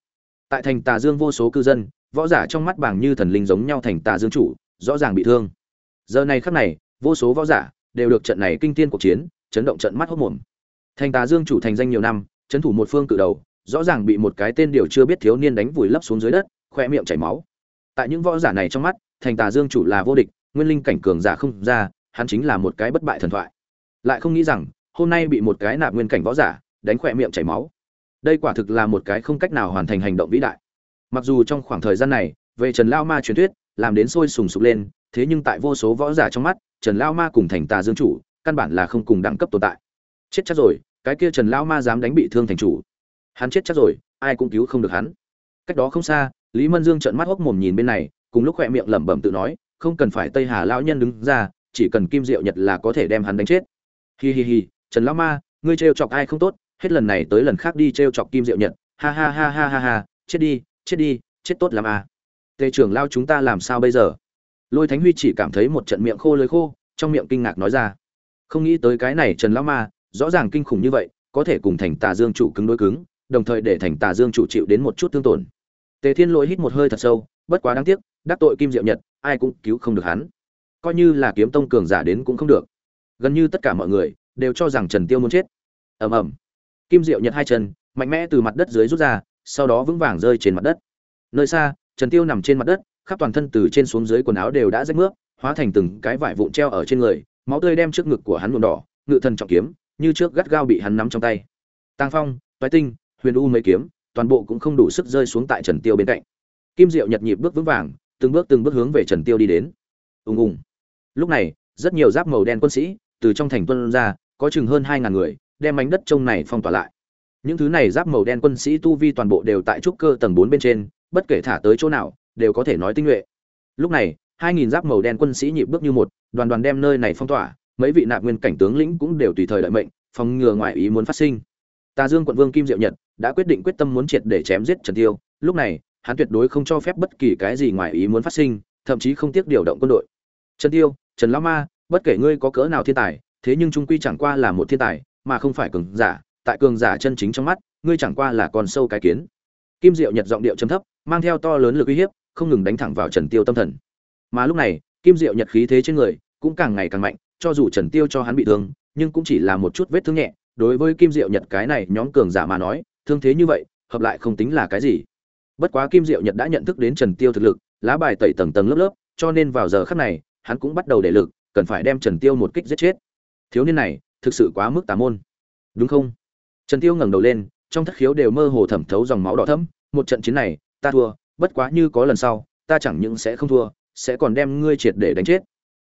A: tại thành tà dương vô số cư dân, võ giả trong mắt bảng như thần linh giống nhau thành tà dương chủ, rõ ràng bị thương. Giờ này khắc này, vô số võ giả đều được trận này kinh tiên cuộc chiến, chấn động trận mắt hốc mồm. Thành tà dương chủ thành danh nhiều năm, chấn thủ một phương cự đầu, rõ ràng bị một cái tên điều chưa biết thiếu niên đánh vùi lấp xuống dưới đất, khoe miệng chảy máu. Tại những võ giả này trong mắt, thành tà dương chủ là vô địch, nguyên linh cảnh cường giả không ra, hắn chính là một cái bất bại thần thoại. Lại không nghĩ rằng, hôm nay bị một cái nạp nguyên cảnh võ giả đánh khoe miệng chảy máu đây quả thực là một cái không cách nào hoàn thành hành động vĩ đại. Mặc dù trong khoảng thời gian này, về trần lao ma truyền thuyết, làm đến sôi sùng sục lên, thế nhưng tại vô số võ giả trong mắt, trần lao ma cùng thành tà dương chủ, căn bản là không cùng đẳng cấp tồn tại. Chết chắc rồi, cái kia trần lao ma dám đánh bị thương thành chủ. Hắn chết chắc rồi, ai cũng cứu không được hắn. Cách đó không xa, lý mân dương trợn mắt hốc mồm nhìn bên này, cùng lúc khoe miệng lẩm bẩm tự nói, không cần phải tây hà lão nhân đứng ra, chỉ cần kim diệu nhật là có thể đem hắn đánh chết. Hi hi hi, trần lão ma, ngươi trêu chọc ai không tốt hết lần này tới lần khác đi trêu chọc kim diệu nhật. Ha ha ha ha ha ha, chết đi chết đi, chết tốt làm à. Tề trưởng lao chúng ta làm sao bây giờ? Lôi thánh huy chỉ cảm thấy một trận miệng khô lưới khô, trong miệng kinh ngạc nói ra. Không nghĩ tới cái này trần lão ma, rõ ràng kinh khủng như vậy, có thể cùng thành tà dương chủ cứng đối cứng, đồng thời để thành tà dương chủ chịu đến một chút thương tổn. Tề thiên lỗi hít một hơi thật sâu, bất quá đáng tiếc, đắc tội kim diệu nhật, ai cũng cứu không được hắn. Coi như là kiếm tông cường giả đến cũng không được. Gần như tất cả mọi người đều cho rằng trần tiêu muốn chết. Ầm ầm kim diệu nhật hai chân, mạnh mẽ từ mặt đất dưới rút ra, sau đó vững vàng rơi trên mặt đất. Nơi xa, trần tiêu nằm trên mặt đất, khắp toàn thân từ trên xuống dưới quần áo đều đã rách nước hóa thành từng cái vải vụn treo ở trên người, máu tươi đem trước ngực của hắn nhuộm đỏ, ngự thần trọng kiếm, như trước gắt gao bị hắn nắm trong tay. Tàng phong, toái tinh, huyền u mấy kiếm, toàn bộ cũng không đủ sức rơi xuống tại trần tiêu bên cạnh. Kim diệu nhật nhịp bước vững vàng, từng bước từng bước hướng về trần tiêu đi đến. Ùng ùng. Lúc này, rất nhiều giáp màu đen quân sĩ, từ trong thành tuân ra, có chừng hơn hai ngàn người đem mảnh đất trông này phong tỏa lại. Những thứ này giáp màu đen quân sĩ tu vi toàn bộ đều tại trúc cơ tầng bốn bên trên, bất kể thả tới chỗ nào, đều có thể nói tinh nhuệ. Lúc này, hai nghìn giáp màu đen quân sĩ nhịp bước như một, đoàn đoàn đem nơi này phong tỏa, mấy vị nạp nguyên cảnh tướng lĩnh cũng đều tùy thời đợi mệnh, phòng ngừa ngoại ý muốn phát sinh. Tà dương quận vương kim diệu nhật đã quyết định quyết tâm muốn triệt để chém giết trần tiêu. Lúc này, hắn tuyệt đối không cho phép bất kỳ cái gì ngoài ý muốn phát sinh, thậm chí không tiếc điều động quân đội. Trần tiêu, trần lão ma, bất kể ngươi có cỡ nào thiên tài, thế nhưng trung quy chẳng qua là một thiên tài mà không phải cường giả, tại cường giả chân chính trong mắt, ngươi chẳng qua là con sâu cái kiến. Kim diệu nhật giọng điệu trầm thấp, mang theo to lớn lực uy hiếp, không ngừng đánh thẳng vào trần tiêu tâm thần. Mà lúc này, kim diệu nhật khí thế trên người cũng càng ngày càng mạnh, cho dù trần tiêu cho hắn bị thương, nhưng cũng chỉ là một chút vết thương nhẹ. Đối với kim diệu nhật cái này nhóm cường giả mà nói, thương thế như vậy, hợp lại không tính là cái gì. Bất quá kim diệu nhật đã nhận thức đến trần tiêu thực lực, lá bài tẩy tầng tầng lớp lớp, cho nên vào giờ khắc này, hắn cũng bắt đầu để lực, cần phải đem trần tiêu một kích giết chết. Thiếu niên này thực sự quá mức tà môn. Đúng không? Trần tiêu ngẩng đầu lên, trong thất khiếu đều mơ hồ thẩm thấu dòng máu đỏ thẫm, một trận chiến này, ta thua, bất quá như có lần sau, ta chẳng những sẽ không thua, sẽ còn đem ngươi triệt để đánh chết.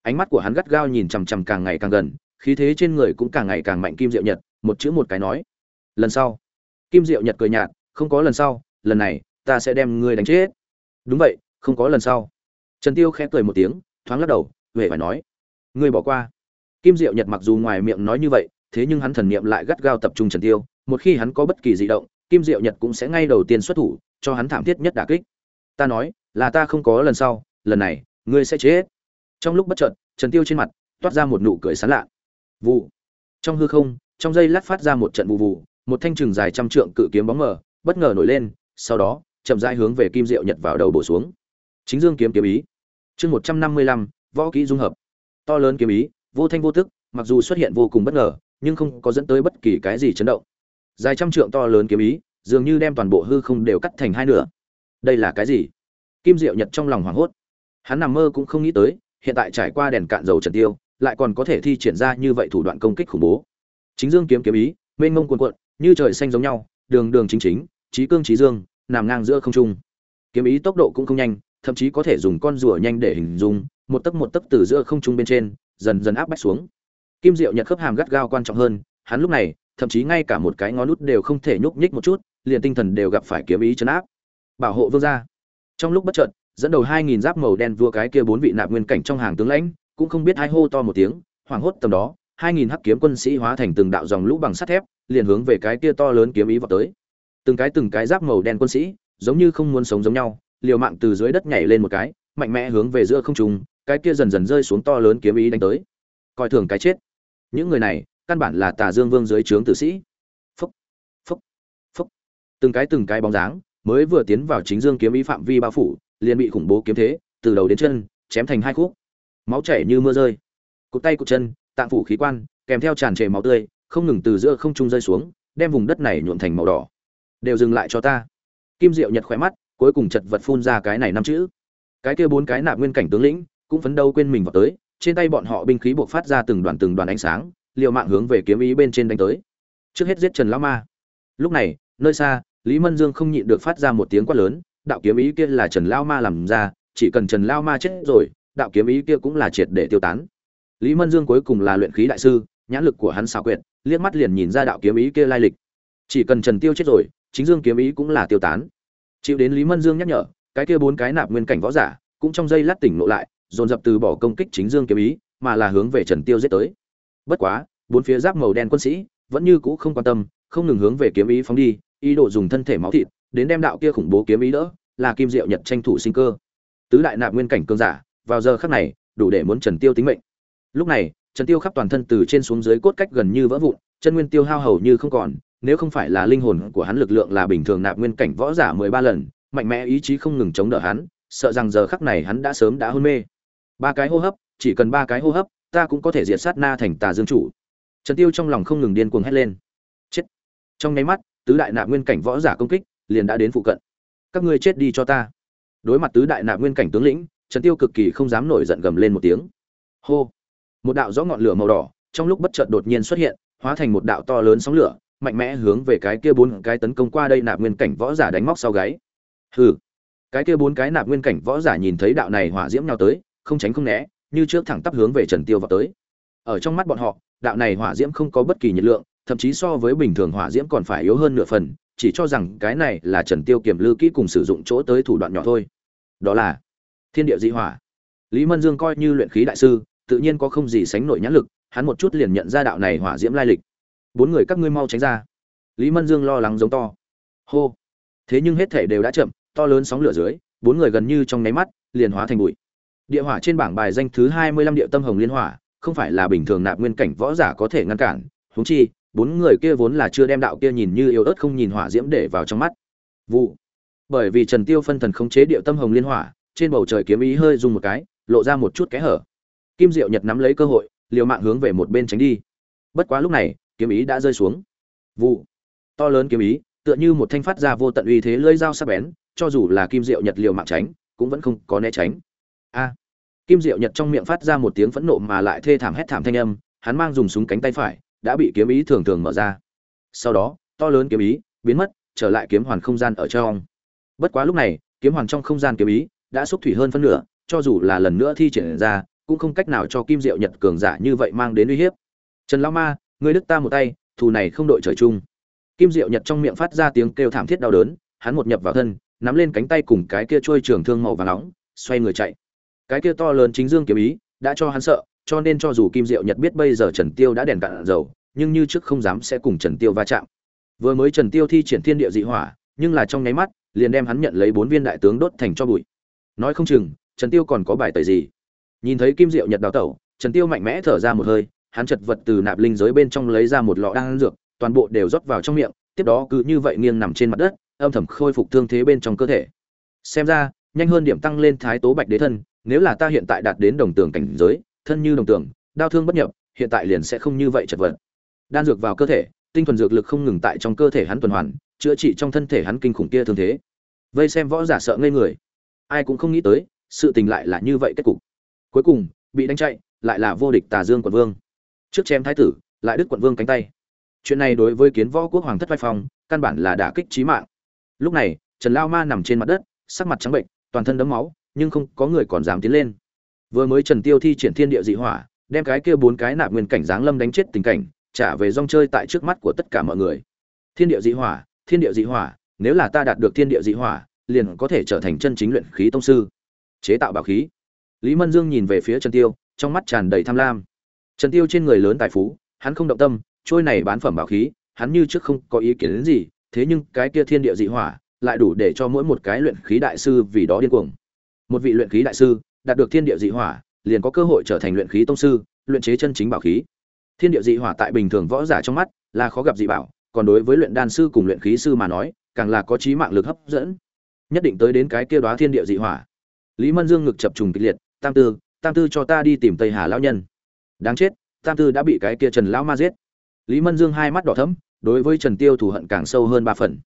A: Ánh mắt của hắn gắt gao nhìn chằm chằm càng ngày càng gần, khí thế trên người cũng càng ngày càng mạnh kim diệu nhật, một chữ một cái nói. Lần sau. Kim diệu nhật cười nhạt, không có lần sau, lần này, ta sẽ đem ngươi đánh chết. Đúng vậy, không có lần sau. Trần tiêu khẽ cười một tiếng, thoáng lắc đầu về phải nói. Ngươi bỏ qua kim diệu nhật mặc dù ngoài miệng nói như vậy, thế nhưng hắn thần niệm lại gắt gao tập trung trần tiêu, một khi hắn có bất kỳ dị động, kim diệu nhật cũng sẽ ngay đầu tiên xuất thủ, cho hắn thảm thiết nhất đả kích. Ta nói, là ta không có lần sau, lần này, ngươi sẽ chết. Trong lúc bất chợt, trần tiêu trên mặt, toát ra một nụ cười sán lạ. Vụ trong hư không, trong giây lát phát ra một trận vụ vụ một thanh trường dài trăm trượng cự kiếm bóng mờ, bất ngờ nổi lên, sau đó, chậm rãi hướng về kim diệu nhật vào đầu bổ xuống. Chính dương kiếm kiếm ý. Chương một trăm năm mươi lăm, võ kỹ dung hợp. To lớn kiếm ý vô thanh vô tức, mặc dù xuất hiện vô cùng bất ngờ, nhưng không có dẫn tới bất kỳ cái gì chấn động. Dài trăm trượng to lớn kiếm ý, dường như đem toàn bộ hư không đều cắt thành hai nửa. Đây là cái gì? Kim diệu nhật trong lòng hoảng hốt. Hắn nằm mơ cũng không nghĩ tới, hiện tại trải qua đèn cạn dầu trần tiêu, lại còn có thể thi triển ra như vậy thủ đoạn công kích khủng bố. Chính dương kiếm kiếm ý, mênh mông cuồn cuộn, như trời xanh giống nhau, đường đường chính chính trí cương trí dương, nằm ngang giữa không trung. Kiếm ý tốc độ cũng không nhanh, thậm chí có thể dùng con rùa nhanh để hình dung, một tấc một tấc từ giữa không trung bên trên dần dần áp bách xuống. Kim diệu nhật khớp hàm gắt gao quan trọng hơn, hắn lúc này, thậm chí ngay cả một cái ngón nút đều không thể nhúc nhích một chút, liền tinh thần đều gặp phải kiếm ý chấn áp. Bảo hộ vương gia. Trong lúc bất chợt, dẫn đầu hai nghìn giáp màu đen vua cái kia bốn vị nạp nguyên cảnh trong hàng tướng lãnh, cũng không biết ai hô to một tiếng, hoảng hốt tầm đó, hai nghìn hắc kiếm quân sĩ hóa thành từng đạo dòng lũ bằng sắt thép, liền hướng về cái kia to lớn kiếm ý vào tới. Từng cái từng cái giáp màu đen quân sĩ, giống như không muốn sống giống nhau, liều mạng từ dưới đất nhảy lên một cái, mạnh mẽ hướng về giữa không trung cái kia dần dần rơi xuống to lớn kiếm ý đánh tới. Coi thường cái chết. Những người này, căn bản là tà dương vương dưới trướng tử sĩ. Phúc phúc phúc. Từng cái từng cái bóng dáng mới vừa tiến vào chính dương kiếm ý phạm vi bao phủ, liền bị khủng bố kiếm thế từ đầu đến chân chém thành hai khúc. Máu chảy như mưa rơi. Cụt tay cụt chân, tạng phủ khí quan, kèm theo tràn trề máu tươi, không ngừng từ giữa không trung rơi xuống, đem vùng đất này nhuộm thành màu đỏ. Đều dừng lại cho ta. Kim diệu nhật khỏe mắt, cuối cùng chật vật phun ra cái này năm chữ. Cái kia bốn cái nạp nguyên cảnh tướng lĩnh cũng phấn đấu quên mình vào tới, trên tay bọn họ binh khí buộc phát ra từng đoàn từng đoàn ánh sáng, liều mạng hướng về kiếm ý bên trên đánh tới. Trước hết giết trần lão ma. Lúc này, nơi xa, lý mân dương không nhịn được phát ra một tiếng quát lớn, đạo kiếm ý kia là trần lão ma làm ra, chỉ cần trần lão ma chết rồi, đạo kiếm ý kia cũng là triệt để tiêu tán. Lý mân dương cuối cùng là luyện khí đại sư, nhãn lực của hắn xảo quyệt, liếc mắt liền nhìn ra đạo kiếm ý kia lai lịch. Chỉ cần trần tiêu chết rồi, chính dương kiếm ý cũng là tiêu tán. Chịu đến lý mân dương nhắc nhở, cái kia bốn cái nạp nguyên cảnh võ giả, cũng trong giây lát tỉnh ngộ lại dồn dập từ bỏ công kích chính dương kiếm ý, mà là hướng về trần tiêu giết tới. Bất quá, bốn phía giáp màu đen quân sĩ vẫn như cũ không quan tâm, không ngừng hướng về kiếm ý phóng đi, ý đồ dùng thân thể máu thịt đến đem đạo kia khủng bố kiếm ý đỡ, là kim diệu nhật tranh thủ sinh cơ. Tứ đại nạp nguyên cảnh cương giả, vào giờ khắc này, đủ để muốn trần tiêu tính mệnh. Lúc này, trần tiêu khắp toàn thân từ trên xuống dưới cốt cách gần như vỡ vụn, chân nguyên tiêu hao hầu như không còn, nếu không phải là linh hồn của hắn lực lượng là bình thường nạp nguyên cảnh võ giả mười ba lần, mạnh mẽ ý chí không ngừng chống đỡ hắn, sợ rằng giờ khắc này hắn đã sớm đã hôn mê ba cái hô hấp, chỉ cần ba cái hô hấp, ta cũng có thể diệt sát na thành tà dương chủ. Trần tiêu trong lòng không ngừng điên cuồng hét lên. Chết. Trong nháy mắt, tứ đại nạp nguyên cảnh võ giả công kích liền đã đến phụ cận. Các ngươi chết đi cho ta. Đối mặt tứ đại nạp nguyên cảnh tướng lĩnh, trần tiêu cực kỳ không dám nổi giận gầm lên một tiếng. Hô. Một đạo rõ ngọn lửa màu đỏ trong lúc bất chợt đột nhiên xuất hiện, hóa thành một đạo to lớn sóng lửa, mạnh mẽ hướng về cái kia bốn cái tấn công qua đây nạp nguyên cảnh võ giả đánh móc sau gáy. Hừ. Cái kia bốn cái nạp nguyên cảnh võ giả nhìn thấy đạo này hỏa diễm nhau tới không tránh không né, như trước thẳng tắp hướng về trần tiêu vào tới. Ở trong mắt bọn họ, đạo này hỏa diễm không có bất kỳ nhiệt lượng, thậm chí so với bình thường hỏa diễm còn phải yếu hơn nửa phần, chỉ cho rằng cái này là trần tiêu kiểm lư kỹ cùng sử dụng chỗ tới thủ đoạn nhỏ thôi. Đó là thiên địa dị hỏa. Lý mân dương coi như luyện khí đại sư, tự nhiên có không gì sánh nổi nhãn lực, hắn một chút liền nhận ra đạo này hỏa diễm lai lịch. Bốn người các ngươi mau tránh ra. Lý mân dương lo lắng giống to. Hô. Thế nhưng hết thể đều đã chậm, to lớn sóng lửa dưới, bốn người gần như trong nháy mắt, liền hóa thành bụi địa hỏa trên bảng bài danh thứ hai mươi lăm địa tâm hồng liên hỏa, không phải là bình thường nạp nguyên cảnh võ giả có thể ngăn cản, huống chi, bốn người kia vốn là chưa đem đạo kia nhìn như yếu ớt không nhìn hỏa diễm để vào trong mắt. Vụ. Bởi vì trần tiêu phân thần khống chế địa tâm hồng liên hỏa, trên bầu trời kiếm ý hơi dùng một cái, lộ ra một chút kẽ hở. Kim diệu nhật nắm lấy cơ hội, liều mạng hướng về một bên tránh đi. Bất quá lúc này, kiếm ý đã rơi xuống. Vụ. To lớn kiếm ý, tựa như một thanh phát ra vô tận uy thế lưỡi dao sắc bén, cho dù là kim diệu nhật liều mạng tránh, cũng vẫn không có né tránh a. Kim diệu nhật trong miệng phát ra một tiếng phẫn nộ mà lại thê thảm hét thảm thanh âm, hắn mang dùng súng cánh tay phải, đã bị kiếm ý thường thường mở ra. Sau đó, to lớn kiếm ý biến mất, trở lại kiếm hoàn không gian ở trong. Bất quá lúc này, kiếm hoàn trong không gian kiếm ý đã xúc thủy hơn phân nửa, cho dù là lần nữa thi triển ra, cũng không cách nào cho kim diệu nhật cường giả như vậy mang đến uy hiếp. Trần lão ma, ngươi đức ta một tay, thù này không đội trời chung. Kim diệu nhật trong miệng phát ra tiếng kêu thảm thiết đau đớn, hắn một nhập vào thân, nắm lên cánh tay cùng cái kia trôi trường thương màu và nóng, xoay người chạy cái kia to lớn chính dương kiếm ý, đã cho hắn sợ, cho nên cho dù kim diệu nhật biết bây giờ trần tiêu đã đèn cạn dầu, nhưng như trước không dám sẽ cùng trần tiêu va chạm. Vừa mới trần tiêu thi triển thiên địa dị hỏa, nhưng là trong nháy mắt, liền đem hắn nhận lấy bốn viên đại tướng đốt thành cho bụi. Nói không chừng, trần tiêu còn có bài tẩy gì? Nhìn thấy kim diệu nhật đào tẩu, trần tiêu mạnh mẽ thở ra một hơi, hắn chật vật từ nạp linh giới bên trong lấy ra một lọ đan dược, toàn bộ đều rót vào trong miệng, tiếp đó cứ như vậy nghiêng nằm trên mặt đất, âm thầm khôi phục thương thế bên trong cơ thể. Xem ra nhanh hơn điểm tăng lên thái tố bạch đế thân, nếu là ta hiện tại đạt đến đồng tường cảnh giới, thân như đồng tường đau thương bất nhập, hiện tại liền sẽ không như vậy chật vật. Đan dược vào cơ thể, tinh thuần dược lực không ngừng tại trong cơ thể hắn tuần hoàn, chữa trị trong thân thể hắn kinh khủng kia thương thế. Vây xem võ giả sợ ngây người. Ai cũng không nghĩ tới, sự tình lại là như vậy kết cục. Cuối cùng, bị đánh chạy, lại là vô địch tà dương quận vương. Trước chém thái tử, lại đứt quận vương cánh tay. Chuyện này đối với kiến võ quốc hoàng thất vai phong, căn bản là đả kích trí mạng. Lúc này, trần lao ma nằm trên mặt đất, sắc mặt trắng bệnh toàn thân đấm máu, nhưng không có người còn dám tiến lên. Vừa mới trần tiêu thi triển thiên địa dị hỏa, đem cái kia bốn cái nạp nguyên cảnh giáng lâm đánh chết tình cảnh, trả về rong chơi tại trước mắt của tất cả mọi người. Thiên địa dị hỏa, thiên địa dị hỏa, nếu là ta đạt được thiên địa dị hỏa, liền có thể trở thành chân chính luyện khí tông sư. Chế tạo bảo khí. Lý mân dương nhìn về phía trần tiêu, trong mắt tràn đầy tham lam. Trần tiêu trên người lớn tài phú, hắn không động tâm, trôi này bán phẩm bảo khí, hắn như trước không có ý kiến đến gì, thế nhưng cái kia thiên địa dị hỏa lại đủ để cho mỗi một cái luyện khí đại sư vì đó điên cuồng. Một vị luyện khí đại sư đạt được thiên địa dị hỏa, liền có cơ hội trở thành luyện khí tông sư, luyện chế chân chính bảo khí. Thiên địa dị hỏa tại bình thường võ giả trong mắt là khó gặp dị bảo, còn đối với luyện đan sư cùng luyện khí sư mà nói, càng là có trí mạng lực hấp dẫn. Nhất định tới đến cái kia đoá thiên địa dị hỏa. Lý mân dương ngực chập trùng kịch liệt, tam tư tam tư cho ta đi tìm tây hà lão nhân. Đáng chết, tam tư đã bị cái kia trần lão ma giết. Lý mân dương hai mắt đỏ thẫm, đối với trần tiêu thù hận càng sâu hơn ba phần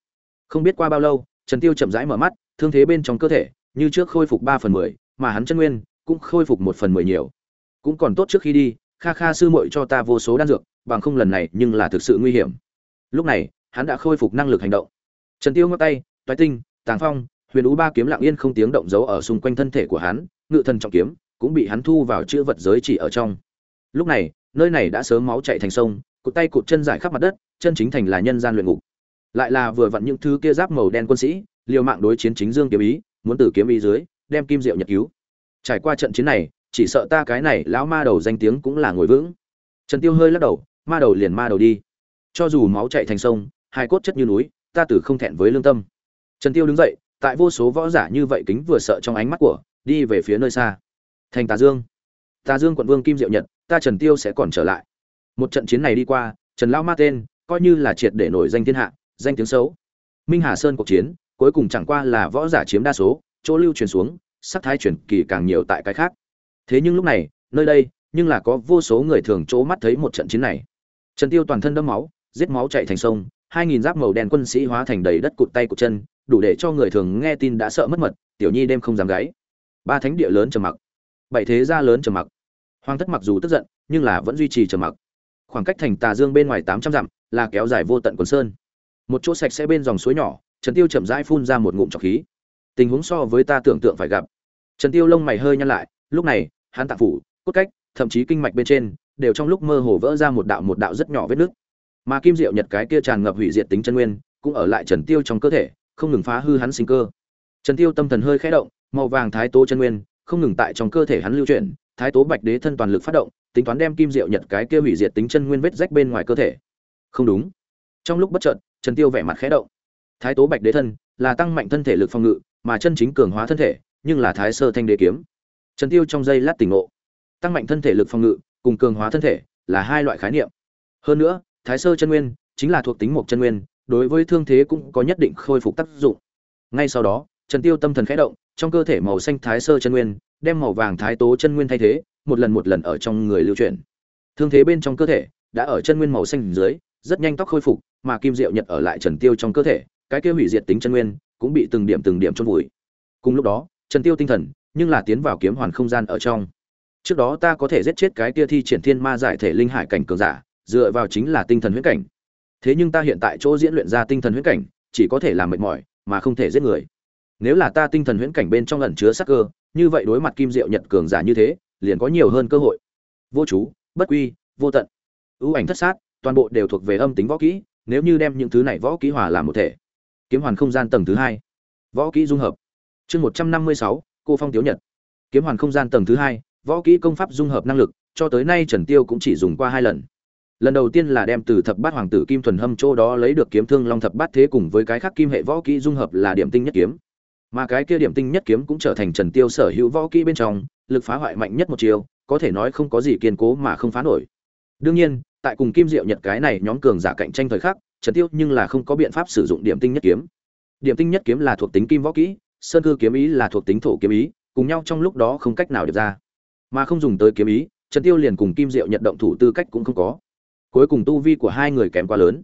A: không biết qua bao lâu, trần tiêu chậm rãi mở mắt, thương thế bên trong cơ thể, như trước khôi phục ba phần mười, mà hắn chân nguyên cũng khôi phục một phần mười nhiều. Cũng còn tốt trước khi đi, kha kha sư muội cho ta vô số đan dược, bằng không lần này nhưng là thực sự nguy hiểm. Lúc này, hắn đã khôi phục năng lực hành động. Trần tiêu ngắt tay, toái tinh, tàng phong, huyền ú ba kiếm lặng yên không tiếng động giấu ở xung quanh thân thể của hắn, ngự thần trọng kiếm cũng bị hắn thu vào chữ vật giới chỉ ở trong. Lúc này, nơi này đã sớm máu chảy thành sông, cụt tay cụt chân giải khắp mặt đất, chân chính thành là nhân gian luyện ngục lại là vừa vặn những thứ kia giáp màu đen quân sĩ, liều mạng đối chiến chính dương kiếm ý, muốn từ kiếm ý dưới, đem kim diệu nhật cứu. Trải qua trận chiến này, chỉ sợ ta cái này lão ma đầu danh tiếng cũng là ngồi vững. Trần tiêu hơi lắc đầu, ma đầu liền ma đầu đi. Cho dù máu chạy thành sông, hai cốt chất như núi, ta tử không thẹn với lương tâm. Trần tiêu đứng dậy, tại vô số võ giả như vậy kính vừa sợ trong ánh mắt của, đi về phía nơi xa. Thành tà dương. Tà dương quận vương kim diệu nhật, ta trần tiêu sẽ còn trở lại. Một trận chiến này đi qua, trần Lão ma tên, coi như là triệt để nổi danh thiên hạ danh tiếng xấu. Minh hà sơn cuộc chiến, cuối cùng chẳng qua là võ giả chiếm đa số, chỗ lưu truyền xuống, sắc thái truyền kỳ càng nhiều tại cái khác. Thế nhưng lúc này, nơi đây, nhưng là có vô số người thường chỗ mắt thấy một trận chiến này. Trần tiêu toàn thân đẫm máu, giết máu chạy thành sông, hai nghìn giáp màu đen quân sĩ hóa thành đầy đất cụt tay cụt chân, đủ để cho người thường nghe tin đã sợ mất mật, tiểu nhi đêm không dám gáy. Ba thánh địa lớn trầm mặc. Bảy thế gia lớn trầm mặc. Hoàng thất mặc dù tức giận, nhưng là vẫn duy trì trầm mặc. Khoảng cách thành tà dương bên ngoài tám trăm dặm là kéo dài vô tận quần sơn một chỗ sạch sẽ bên dòng suối nhỏ, trần tiêu chậm rãi phun ra một ngụm trọc khí. Tình huống so với ta tưởng tượng phải gặp. Trần tiêu lông mày hơi nhăn lại, lúc này, hắn tạng phủ, cốt cách, thậm chí kinh mạch bên trên, đều trong lúc mơ hồ vỡ ra một đạo một đạo rất nhỏ vết nước mà kim diệu nhật cái kia tràn ngập hủy diệt tính chân nguyên, cũng ở lại trần tiêu trong cơ thể, không ngừng phá hư hắn sinh cơ. Trần tiêu tâm thần hơi khẽ động, màu vàng thái tố chân nguyên, không ngừng tại trong cơ thể hắn lưu chuyển, thái tố bạch đế thân toàn lực phát động, tính toán đem kim diệu nhật cái kia hủy diệt tính chân nguyên vết rách bên ngoài cơ thể. Không đúng. Trong lúc bất chợt trần tiêu vẻ mặt khẽ động. Thái tố bạch đế thân là tăng mạnh thân thể lực phòng ngự, mà chân chính cường hóa thân thể, nhưng là thái sơ thanh đế kiếm. Trần tiêu trong giây lát tỉnh ngộ. Tăng mạnh thân thể lực phòng ngự cùng cường hóa thân thể là hai loại khái niệm. Hơn nữa, thái sơ chân nguyên chính là thuộc tính một chân nguyên, đối với thương thế cũng có nhất định khôi phục tác dụng. Ngay sau đó, trần tiêu tâm thần khẽ động, trong cơ thể màu xanh thái sơ chân nguyên đem màu vàng thái tố chân nguyên thay thế, một lần một lần ở trong người lưu chuyển. Thương thế bên trong cơ thể đã ở chân nguyên màu xanh dưới rất nhanh tóc khôi phục, mà kim diệu nhật ở lại trần tiêu trong cơ thể, cái kia hủy diệt tính chân nguyên cũng bị từng điểm từng điểm chôn vùi. Cùng lúc đó, trần tiêu tinh thần nhưng là tiến vào kiếm hoàn không gian ở trong. Trước đó ta có thể giết chết cái kia thi triển thiên ma giải thể linh hải cảnh cường giả, dựa vào chính là tinh thần huyễn cảnh. Thế nhưng ta hiện tại chỗ diễn luyện ra tinh thần huyễn cảnh, chỉ có thể làm mệt mỏi, mà không thể giết người. Nếu là ta tinh thần huyễn cảnh bên trong ẩn chứa sắc cơ, như vậy đối mặt kim diệu nhật cường giả như thế, liền có nhiều hơn cơ hội. Vô chú, bất quy, vô tận. Ưu ảnh thất sát toàn bộ đều thuộc về âm tính võ kỹ, nếu như đem những thứ này võ kỹ hòa làm một thể. Kiếm hoàn không gian tầng thứ hai. Võ kỹ dung hợp. Chương một trăm năm mươi sáu, cô phong tiếu nhật. Kiếm hoàn không gian tầng thứ hai, võ kỹ công pháp dung hợp năng lực, cho tới nay trần tiêu cũng chỉ dùng qua hai lần. Lần đầu tiên là đem từ thập bát hoàng tử kim thuần hâm chỗ đó lấy được kiếm thương long thập bát thế cùng với cái khác kim hệ võ kỹ dung hợp là điểm tinh nhất kiếm. Mà cái kia điểm tinh nhất kiếm cũng trở thành trần tiêu sở hữu võ kỹ bên trong, lực phá hoại mạnh nhất một chiều, có thể nói không có gì kiên cố mà không phá nổi. Đương nhiên tại cùng kim diệu nhật cái này nhóm cường giả cạnh tranh thời khắc, trần tiêu nhưng là không có biện pháp sử dụng điểm tinh nhất kiếm. Điểm tinh nhất kiếm là thuộc tính kim võ kỹ, sơn cư kiếm ý là thuộc tính thổ kiếm ý, cùng nhau trong lúc đó không cách nào được ra. Mà không dùng tới kiếm ý, trần tiêu liền cùng kim diệu nhận động thủ tư cách cũng không có. Cuối cùng tu vi của hai người kém quá lớn.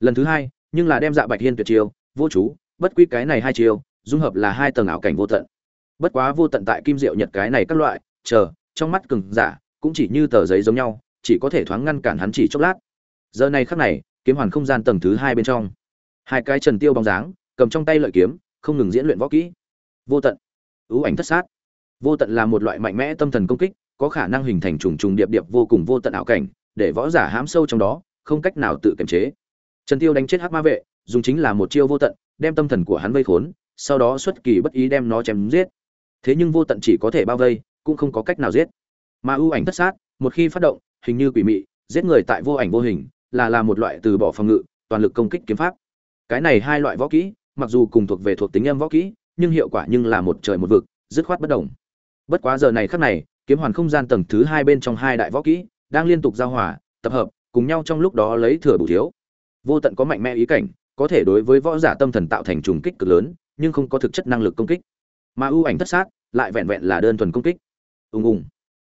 A: Lần thứ hai, nhưng là đem dạ bạch hiên tuyệt chiêu, vô chú, bất quy cái này hai chiêu, dung hợp là hai tầng ảo cảnh vô tận. Bất quá vô tận tại kim diệu nhật cái này các loại, chờ, trong mắt cường giả, cũng chỉ như tờ giấy giống nhau chỉ có thể thoáng ngăn cản hắn chỉ chốc lát. Giờ này khắc này, kiếm hoàn không gian tầng thứ hai bên trong. Hai cái trần tiêu bóng dáng, cầm trong tay lợi kiếm, không ngừng diễn luyện võ kỹ. Vô tận. Ưu ảnh thất sát. Vô tận là một loại mạnh mẽ tâm thần công kích, có khả năng hình thành trùng trùng điệp điệp vô cùng vô tận ảo cảnh, để võ giả hãm sâu trong đó, không cách nào tự kiềm chế. Trần tiêu đánh chết hắc ma vệ, dùng chính là một chiêu vô tận, đem tâm thần của hắn vây khốn, sau đó xuất kỳ bất ý đem nó chém giết. Thế nhưng vô tận chỉ có thể bao vây, cũng không có cách nào giết. Mà ưu ảnh thất sát, một khi phát động hình như quỷ mị, giết người tại vô ảnh vô hình, là là một loại từ bỏ phòng ngự, toàn lực công kích kiếm pháp. Cái này hai loại võ kỹ, mặc dù cùng thuộc về thuộc tính âm võ kỹ, nhưng hiệu quả nhưng là một trời một vực, dứt khoát bất đồng. Bất quá giờ này khắc này, kiếm hoàn không gian tầng thứ hai bên trong hai đại võ kỹ, đang liên tục giao hòa, tập hợp, cùng nhau trong lúc đó lấy thừa bù thiếu. Vô tận có mạnh mẽ ý cảnh, có thể đối với võ giả tâm thần tạo thành trùng kích cực lớn, nhưng không có thực chất năng lực công kích. Mà ưu ảnh thất sát, lại vẹn vẹn là đơn thuần công kích. Ùng ùng.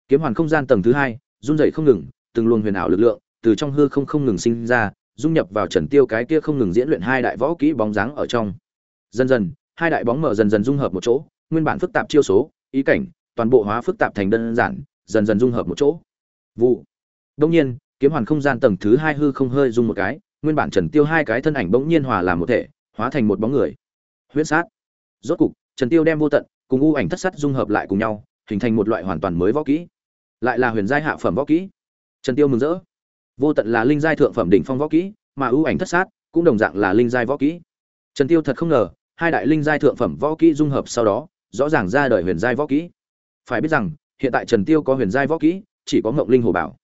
A: Kiếm hoàn không gian tầng thứ hai run rẩy không ngừng, từng luồng huyền ảo lực lượng từ trong hư không không ngừng sinh ra, dung nhập vào trần tiêu cái kia không ngừng diễn luyện hai đại võ kỹ bóng dáng ở trong. Dần dần, hai đại bóng mở dần dần dung hợp một chỗ, nguyên bản phức tạp chiêu số, ý cảnh, toàn bộ hóa phức tạp thành đơn giản, dần dần dung hợp một chỗ. Vụ. Đương nhiên, kiếm hoàn không gian tầng thứ hai hư không hơi dung một cái, nguyên bản trần tiêu hai cái thân ảnh bỗng nhiên hòa làm một thể, hóa thành một bóng người. Huyễn sát. Rốt cục, trần tiêu đem vô tận cùng u ảnh thất sát dung hợp lại cùng nhau, hình thành một loại hoàn toàn mới võ kỹ lại là huyền giai hạ phẩm võ kỹ. Trần tiêu mừng rỡ. Vô tận là linh giai thượng phẩm đỉnh phong võ kỹ, mà ưu ảnh thất sát cũng đồng dạng là linh giai võ kỹ. Trần tiêu thật không ngờ, hai đại linh giai thượng phẩm võ kỹ dung hợp sau đó, rõ ràng ra đời huyền giai võ kỹ. Phải biết rằng, hiện tại trần tiêu có huyền giai võ kỹ, chỉ có ngọc linh hồ bảo.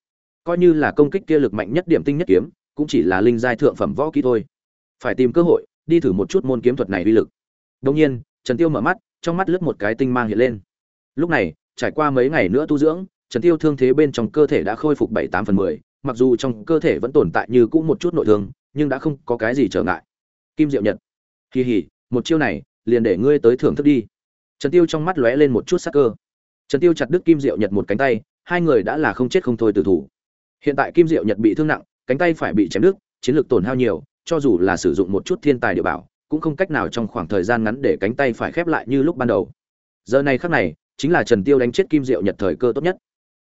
A: Coi như là công kích kia lực mạnh nhất điểm tinh nhất kiếm, cũng chỉ là linh giai thượng phẩm võ kỹ thôi. Phải tìm cơ hội, đi thử một chút môn kiếm thuật này uy lực. Đương nhiên, trần tiêu mở mắt, trong mắt lướt một cái tinh mang hiện lên. Lúc này, trải qua mấy ngày nữa tu dưỡng trần tiêu thương thế bên trong cơ thể đã khôi phục bảy tám phần mười, mặc dù trong cơ thể vẫn tồn tại như cũ một chút nội thương, nhưng đã không có cái gì trở ngại. Kim diệu nhật. Kỳ hỉ, một chiêu này, liền để ngươi tới thưởng thức đi. Trần tiêu trong mắt lóe lên một chút sắc cơ. Trần tiêu chặt đứt kim diệu nhật một cánh tay, hai người đã là không chết không thôi tử thủ. Hiện tại kim diệu nhật bị thương nặng, cánh tay phải bị chém đứt, chiến lược tổn hao nhiều, cho dù là sử dụng một chút thiên tài địa bảo, cũng không cách nào trong khoảng thời gian ngắn để cánh tay phải khép lại như lúc ban đầu. Giờ này khắc này, chính là trần tiêu đánh chết kim diệu nhật thời cơ tốt nhất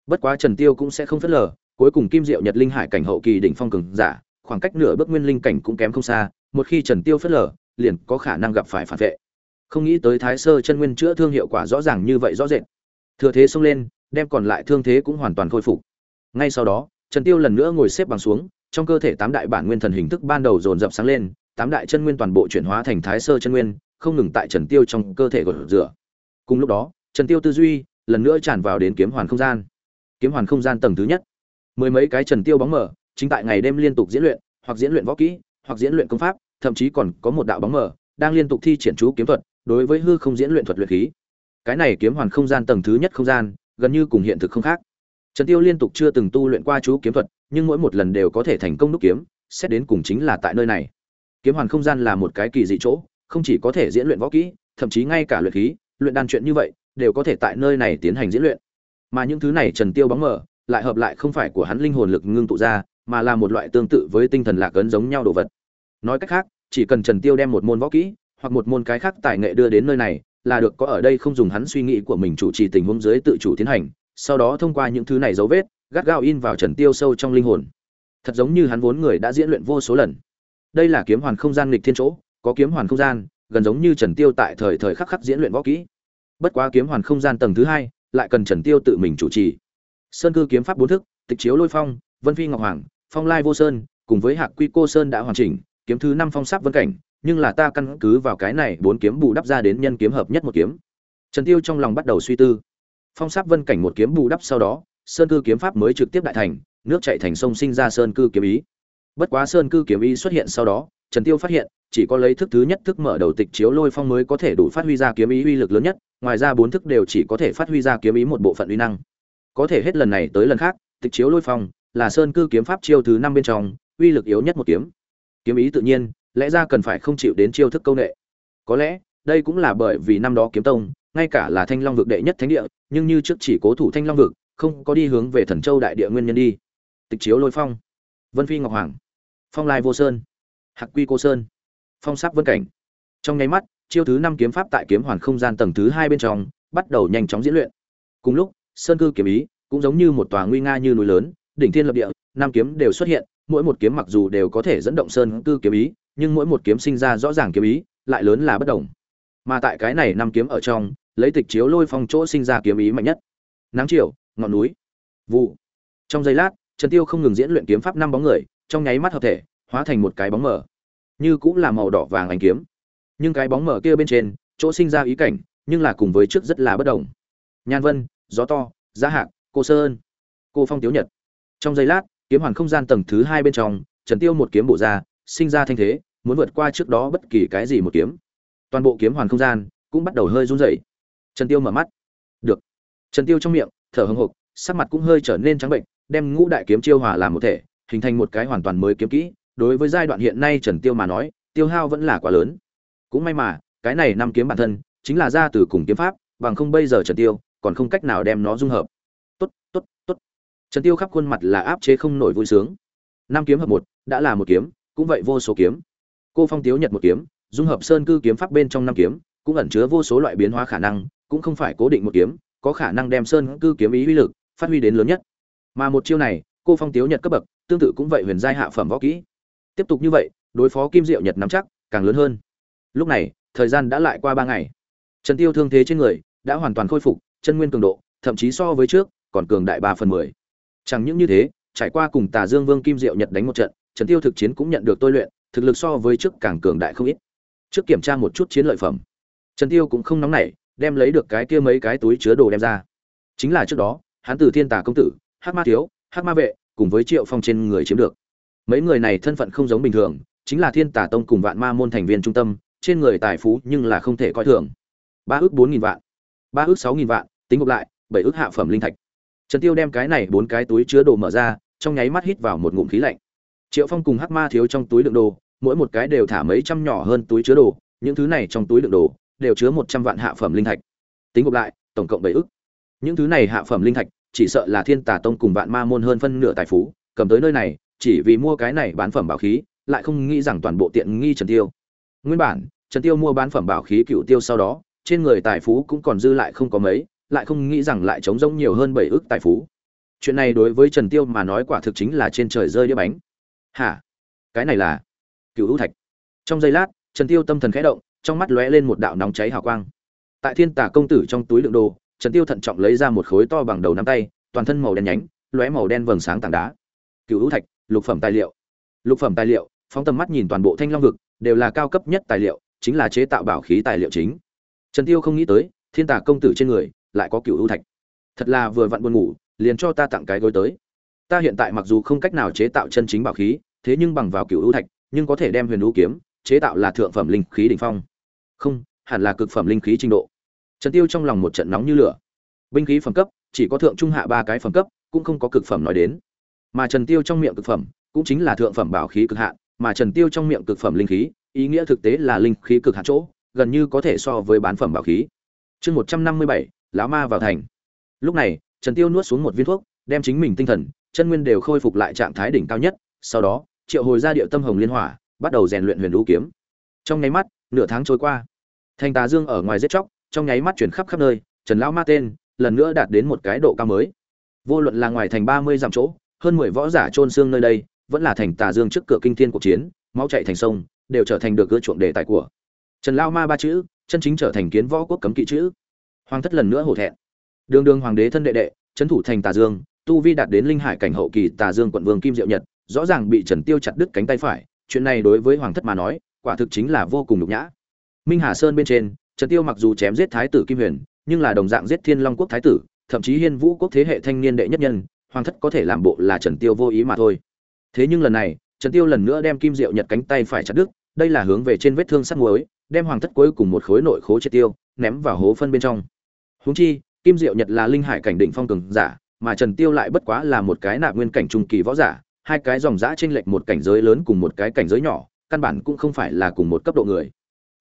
A: bất quá trần tiêu cũng sẽ không phớt lờ, cuối cùng kim diệu nhật linh hải cảnh hậu kỳ đỉnh phong cường giả, khoảng cách nửa bước nguyên linh cảnh cũng kém không xa, một khi trần tiêu phớt lờ, liền có khả năng gặp phải phản vệ. Không nghĩ tới thái sơ chân nguyên chữa thương hiệu quả rõ ràng như vậy rõ rệt. Thừa thế xông lên, đem còn lại thương thế cũng hoàn toàn khôi phục. Ngay sau đó, trần tiêu lần nữa ngồi xếp bằng xuống, trong cơ thể tám đại bản nguyên thần hình thức ban đầu dồn dập sáng lên, tám đại chân nguyên toàn bộ chuyển hóa thành thái sơ chân nguyên, không ngừng tại trần tiêu trong cơ thể gột rửa. Cùng lúc đó, trần tiêu tư duy lần nữa tràn vào đến kiếm hoàn không gian kiếm hoàn không gian tầng thứ nhất. Mười mấy cái trần tiêu bóng mở, chính tại ngày đêm liên tục diễn luyện, hoặc diễn luyện võ kỹ, hoặc diễn luyện công pháp, thậm chí còn có một đạo bóng mở, đang liên tục thi triển chú kiếm thuật, đối với hư không diễn luyện thuật luyện khí. Cái này kiếm hoàn không gian tầng thứ nhất không gian, gần như cùng hiện thực không khác. Trần tiêu liên tục chưa từng tu luyện qua chú kiếm thuật, nhưng mỗi một lần đều có thể thành công đúc kiếm, xét đến cùng chính là tại nơi này. Kiếm hoàn không gian là một cái kỳ dị chỗ, không chỉ có thể diễn luyện võ kỹ, thậm chí ngay cả luyện khí, luyện đan chuyện như vậy, đều có thể tại nơi này tiến hành diễn luyện mà những thứ này trần tiêu bóng mở lại hợp lại không phải của hắn linh hồn lực ngưng tụ ra, mà là một loại tương tự với tinh thần lạc ấn giống nhau đồ vật. Nói cách khác, chỉ cần trần tiêu đem một môn võ kỹ, hoặc một môn cái khác tài nghệ đưa đến nơi này, là được có ở đây không dùng hắn suy nghĩ của mình chủ trì tình huống dưới tự chủ tiến hành, sau đó thông qua những thứ này dấu vết, gắt gao in vào trần tiêu sâu trong linh hồn. Thật giống như hắn vốn người đã diễn luyện vô số lần. Đây là kiếm hoàn không gian nghịch thiên chỗ, có kiếm hoàn không gian, gần giống như trần tiêu tại thời thời khắc khắc diễn luyện võ kỹ. Bất quá kiếm hoàn không gian tầng thứ hai lại cần trần tiêu tự mình chủ trì. Sơn cư kiếm pháp bốn thức, tịch chiếu lôi phong, vân phi ngọc hoàng, phong lai vô sơn, cùng với hạc quy cô sơn đã hoàn chỉnh, kiếm thứ năm phong sắc vân cảnh, nhưng là ta căn cứ vào cái này bốn kiếm bù đắp ra đến nhân kiếm hợp nhất một kiếm. Trần tiêu trong lòng bắt đầu suy tư. Phong sắc vân cảnh một kiếm bù đắp sau đó, sơn cư kiếm pháp mới trực tiếp đại thành, nước chảy thành sông sinh ra sơn cư kiếm ý. Bất quá sơn cư kiếm ý xuất hiện sau đó trần tiêu phát hiện, chỉ có lấy thức thứ nhất thức mở đầu tịch chiếu lôi phong mới có thể đủ phát huy ra kiếm ý uy lực lớn nhất, ngoài ra bốn thức đều chỉ có thể phát huy ra kiếm ý một bộ phận uy năng. Có thể hết lần này tới lần khác, tịch chiếu lôi phong là sơn cư kiếm pháp chiêu thứ năm bên trong, uy lực yếu nhất một kiếm. Kiếm ý tự nhiên, lẽ ra cần phải không chịu đến chiêu thức câu nệ. có lẽ, đây cũng là bởi vì năm đó kiếm tông, ngay cả là thanh long vực đệ nhất thánh địa, nhưng như trước chỉ cố thủ thanh long vực, không có đi hướng về thần châu đại địa nguyên nhân đi. Tịch chiếu lôi phong. Vân phi ngọc hoàng. Phong lai vô sơn hạc quy cô sơn. Phong sắc vân cảnh. Trong nháy mắt, chiêu thứ năm kiếm pháp tại kiếm hoàn không gian tầng thứ hai bên trong, bắt đầu nhanh chóng diễn luyện. Cùng lúc, sơn cư kiếm ý cũng giống như một tòa nguy nga như núi lớn, đỉnh thiên lập địa, năm kiếm đều xuất hiện, mỗi một kiếm mặc dù đều có thể dẫn động sơn cư kiếm ý, nhưng mỗi một kiếm sinh ra rõ ràng kiếm ý, lại lớn là bất đồng. Mà tại cái này năm kiếm ở trong, lấy tịch chiếu lôi phong chỗ sinh ra kiếm ý mạnh nhất. Nắng chiều, ngọn núi, vụ. Trong giây lát, trần tiêu không ngừng diễn luyện kiếm pháp năm bóng người, trong nháy mắt hợp thể hóa thành một cái bóng mờ, như cũng là màu đỏ vàng ánh kiếm. Nhưng cái bóng mờ kia bên trên chỗ sinh ra ý cảnh nhưng là cùng với trước rất là bất đồng. Nhan vân gió to giá hạc cô sơn cô phong tiếu nhật. Trong giây lát kiếm hoàn không gian tầng thứ hai bên trong trần tiêu một kiếm bổ ra sinh ra thanh thế muốn vượt qua trước đó bất kỳ cái gì một kiếm. Toàn bộ kiếm hoàn không gian cũng bắt đầu hơi run rẩy. Trần tiêu mở mắt. Được. Trần tiêu trong miệng thở hững hộc sắc mặt cũng hơi trở nên trắng bệnh đem ngũ đại kiếm chiêu hòa làm một thể hình thành một cái hoàn toàn mới kiếm kỹ đối với giai đoạn hiện nay trần tiêu mà nói, tiêu hao vẫn là quá lớn. Cũng may mà, cái này năm kiếm bản thân, chính là ra từ cùng kiếm pháp, bằng không bây giờ trần tiêu, còn không cách nào đem nó dung hợp. Tốt tốt tốt. Trần tiêu khắp khuôn mặt là áp chế không nổi vui sướng. Năm kiếm hợp một, đã là một kiếm, cũng vậy vô số kiếm. Cô phong tiếu nhật một kiếm, dung hợp sơn cư kiếm pháp bên trong năm kiếm, cũng ẩn chứa vô số loại biến hóa khả năng, cũng không phải cố định một kiếm, có khả năng đem sơn cư kiếm ý uy lực, phát huy đến lớn nhất. Mà một chiêu này, cô phong tiếu nhật cấp bậc, tương tự cũng vậy huyền giai hạ phẩm võ kỹ tiếp tục như vậy, đối phó kim diệu nhật nắm chắc, càng lớn hơn. Lúc này, thời gian đã lại qua ba ngày. Trần tiêu thương thế trên người đã hoàn toàn khôi phục, chân nguyên cường độ, thậm chí so với trước, còn cường đại ba phần mười. Chẳng những như thế, trải qua cùng tà dương vương kim diệu nhật đánh một trận, trần tiêu thực chiến cũng nhận được tôi luyện, thực lực so với trước càng cường đại không ít. Trước kiểm tra một chút chiến lợi phẩm, trần tiêu cũng không nóng nảy, đem lấy được cái kia mấy cái túi chứa đồ đem ra. Chính là trước đó, hắn từ thiên tà công tử, hắc ma thiếu, hắc ma vệ, cùng với triệu phong trên người chiếm được mấy người này thân phận không giống bình thường, chính là thiên tả tông cùng vạn ma môn thành viên trung tâm, trên người tài phú nhưng là không thể coi thường. Ba ước bốn nghìn vạn. Ba ước sáu nghìn vạn, tính gộp lại, bảy ước hạ phẩm linh thạch. Trần tiêu đem cái này bốn cái túi chứa đồ mở ra, trong nháy mắt hít vào một ngụm khí lạnh. Triệu phong cùng hắc ma thiếu trong túi đựng đồ, mỗi một cái đều thả mấy trăm nhỏ hơn túi chứa đồ, những thứ này trong túi đựng đồ đều chứa một trăm vạn hạ phẩm linh thạch. Tính gộp lại, tổng cộng bảy ước. Những thứ này hạ phẩm linh thạch, chỉ sợ là thiên tà tông cùng vạn ma môn hơn phân nửa tài phú, cầm tới nơi này chỉ vì mua cái này bán phẩm bảo khí, lại không nghĩ rằng toàn bộ tiện nghi trần tiêu. Nguyên bản, trần tiêu mua bán phẩm bảo khí cựu tiêu sau đó, trên người tài phú cũng còn dư lại không có mấy, lại không nghĩ rằng lại trống rỗng nhiều hơn bảy ước tài phú. Chuyện này đối với trần tiêu mà nói quả thực chính là trên trời rơi đĩa bánh. Hả? Cái này là cựu hữu thạch. Trong giây lát, trần tiêu tâm thần khẽ động, trong mắt lóe lên một đạo nóng cháy hào quang. Tại thiên tà công tử trong túi đựng đồ, trần tiêu thận trọng lấy ra một khối to bằng đầu nắm tay, toàn thân màu đen nhánh, lóe màu đen vầng sáng tảng đá. Cựu hữu thạch lục phẩm tài liệu. Lục phẩm tài liệu, phóng tầm mắt nhìn toàn bộ thanh long vực, đều là cao cấp nhất tài liệu, chính là chế tạo bảo khí tài liệu chính. Trần tiêu không nghĩ tới, thiên tà công tử trên người lại có cựu ưu thạch. Thật là vừa vặn buồn ngủ, liền cho ta tặng cái gối tới. Ta hiện tại mặc dù không cách nào chế tạo chân chính bảo khí, thế nhưng bằng vào cựu ưu thạch, nhưng có thể đem huyền lũ kiếm chế tạo là thượng phẩm linh khí đỉnh phong. Không, hẳn là cực phẩm linh khí trình độ. Trần tiêu trong lòng một trận nóng như lửa. Binh khí phẩm cấp, chỉ có thượng trung hạ ba cái phẩm cấp, cũng không có cực phẩm nói đến mà trần tiêu trong miệng cực phẩm cũng chính là thượng phẩm bảo khí cực hạn, mà trần tiêu trong miệng cực phẩm linh khí, ý nghĩa thực tế là linh khí cực hạn chỗ, gần như có thể so với bán phẩm bảo khí. Chương một trăm năm mươi bảy, lão ma vào thành. Lúc này, trần tiêu nuốt xuống một viên thuốc, đem chính mình tinh thần, chân nguyên đều khôi phục lại trạng thái đỉnh cao nhất, sau đó, triệu hồi ra địa tâm hồng liên hỏa, bắt đầu rèn luyện huyền lũ kiếm. Trong nháy mắt, nửa tháng trôi qua. Thành tà dương ở ngoài giết chóc, trong nháy mắt chuyển khắp khắp nơi, trần lão ma tên, lần nữa đạt đến một cái độ cao mới. Vô luận là ngoài thành ba mươi dặm chỗ hơn mười võ giả trôn xương nơi đây, vẫn là thành tà dương trước cửa kinh thiên cuộc chiến, máu chạy thành sông, đều trở thành được ưa chuộng đề tài của. Trần lao ma ba chữ, chân chính trở thành kiến võ quốc cấm kỵ chữ. Hoàng thất lần nữa hổ thẹn. Đường đường hoàng đế thân đệ đệ, trấn thủ thành tà dương, tu vi đạt đến linh hải cảnh hậu kỳ tà dương quận vương kim diệu nhật, rõ ràng bị trần tiêu chặt đứt cánh tay phải, chuyện này đối với hoàng thất mà nói, quả thực chính là vô cùng nhục nhã. Minh hà sơn bên trên, trần tiêu mặc dù chém giết thái tử kim huyền, nhưng là đồng dạng giết thiên long quốc thái tử, thậm chí hiên vũ quốc thế hệ thanh niên đệ nhất nhân hoàng thất có thể làm bộ là trần tiêu vô ý mà thôi. Thế nhưng lần này, trần tiêu lần nữa đem kim diệu nhật cánh tay phải chặt đứt, đây là hướng về trên vết thương sắt muối, đem hoàng thất cuối cùng một khối nội khố triệt tiêu, ném vào hố phân bên trong. Huống chi, kim diệu nhật là linh hải cảnh đỉnh phong cường giả, mà trần tiêu lại bất quá là một cái nạp nguyên cảnh trung kỳ võ giả, hai cái dòng dã trên lệch một cảnh giới lớn cùng một cái cảnh giới nhỏ, căn bản cũng không phải là cùng một cấp độ người.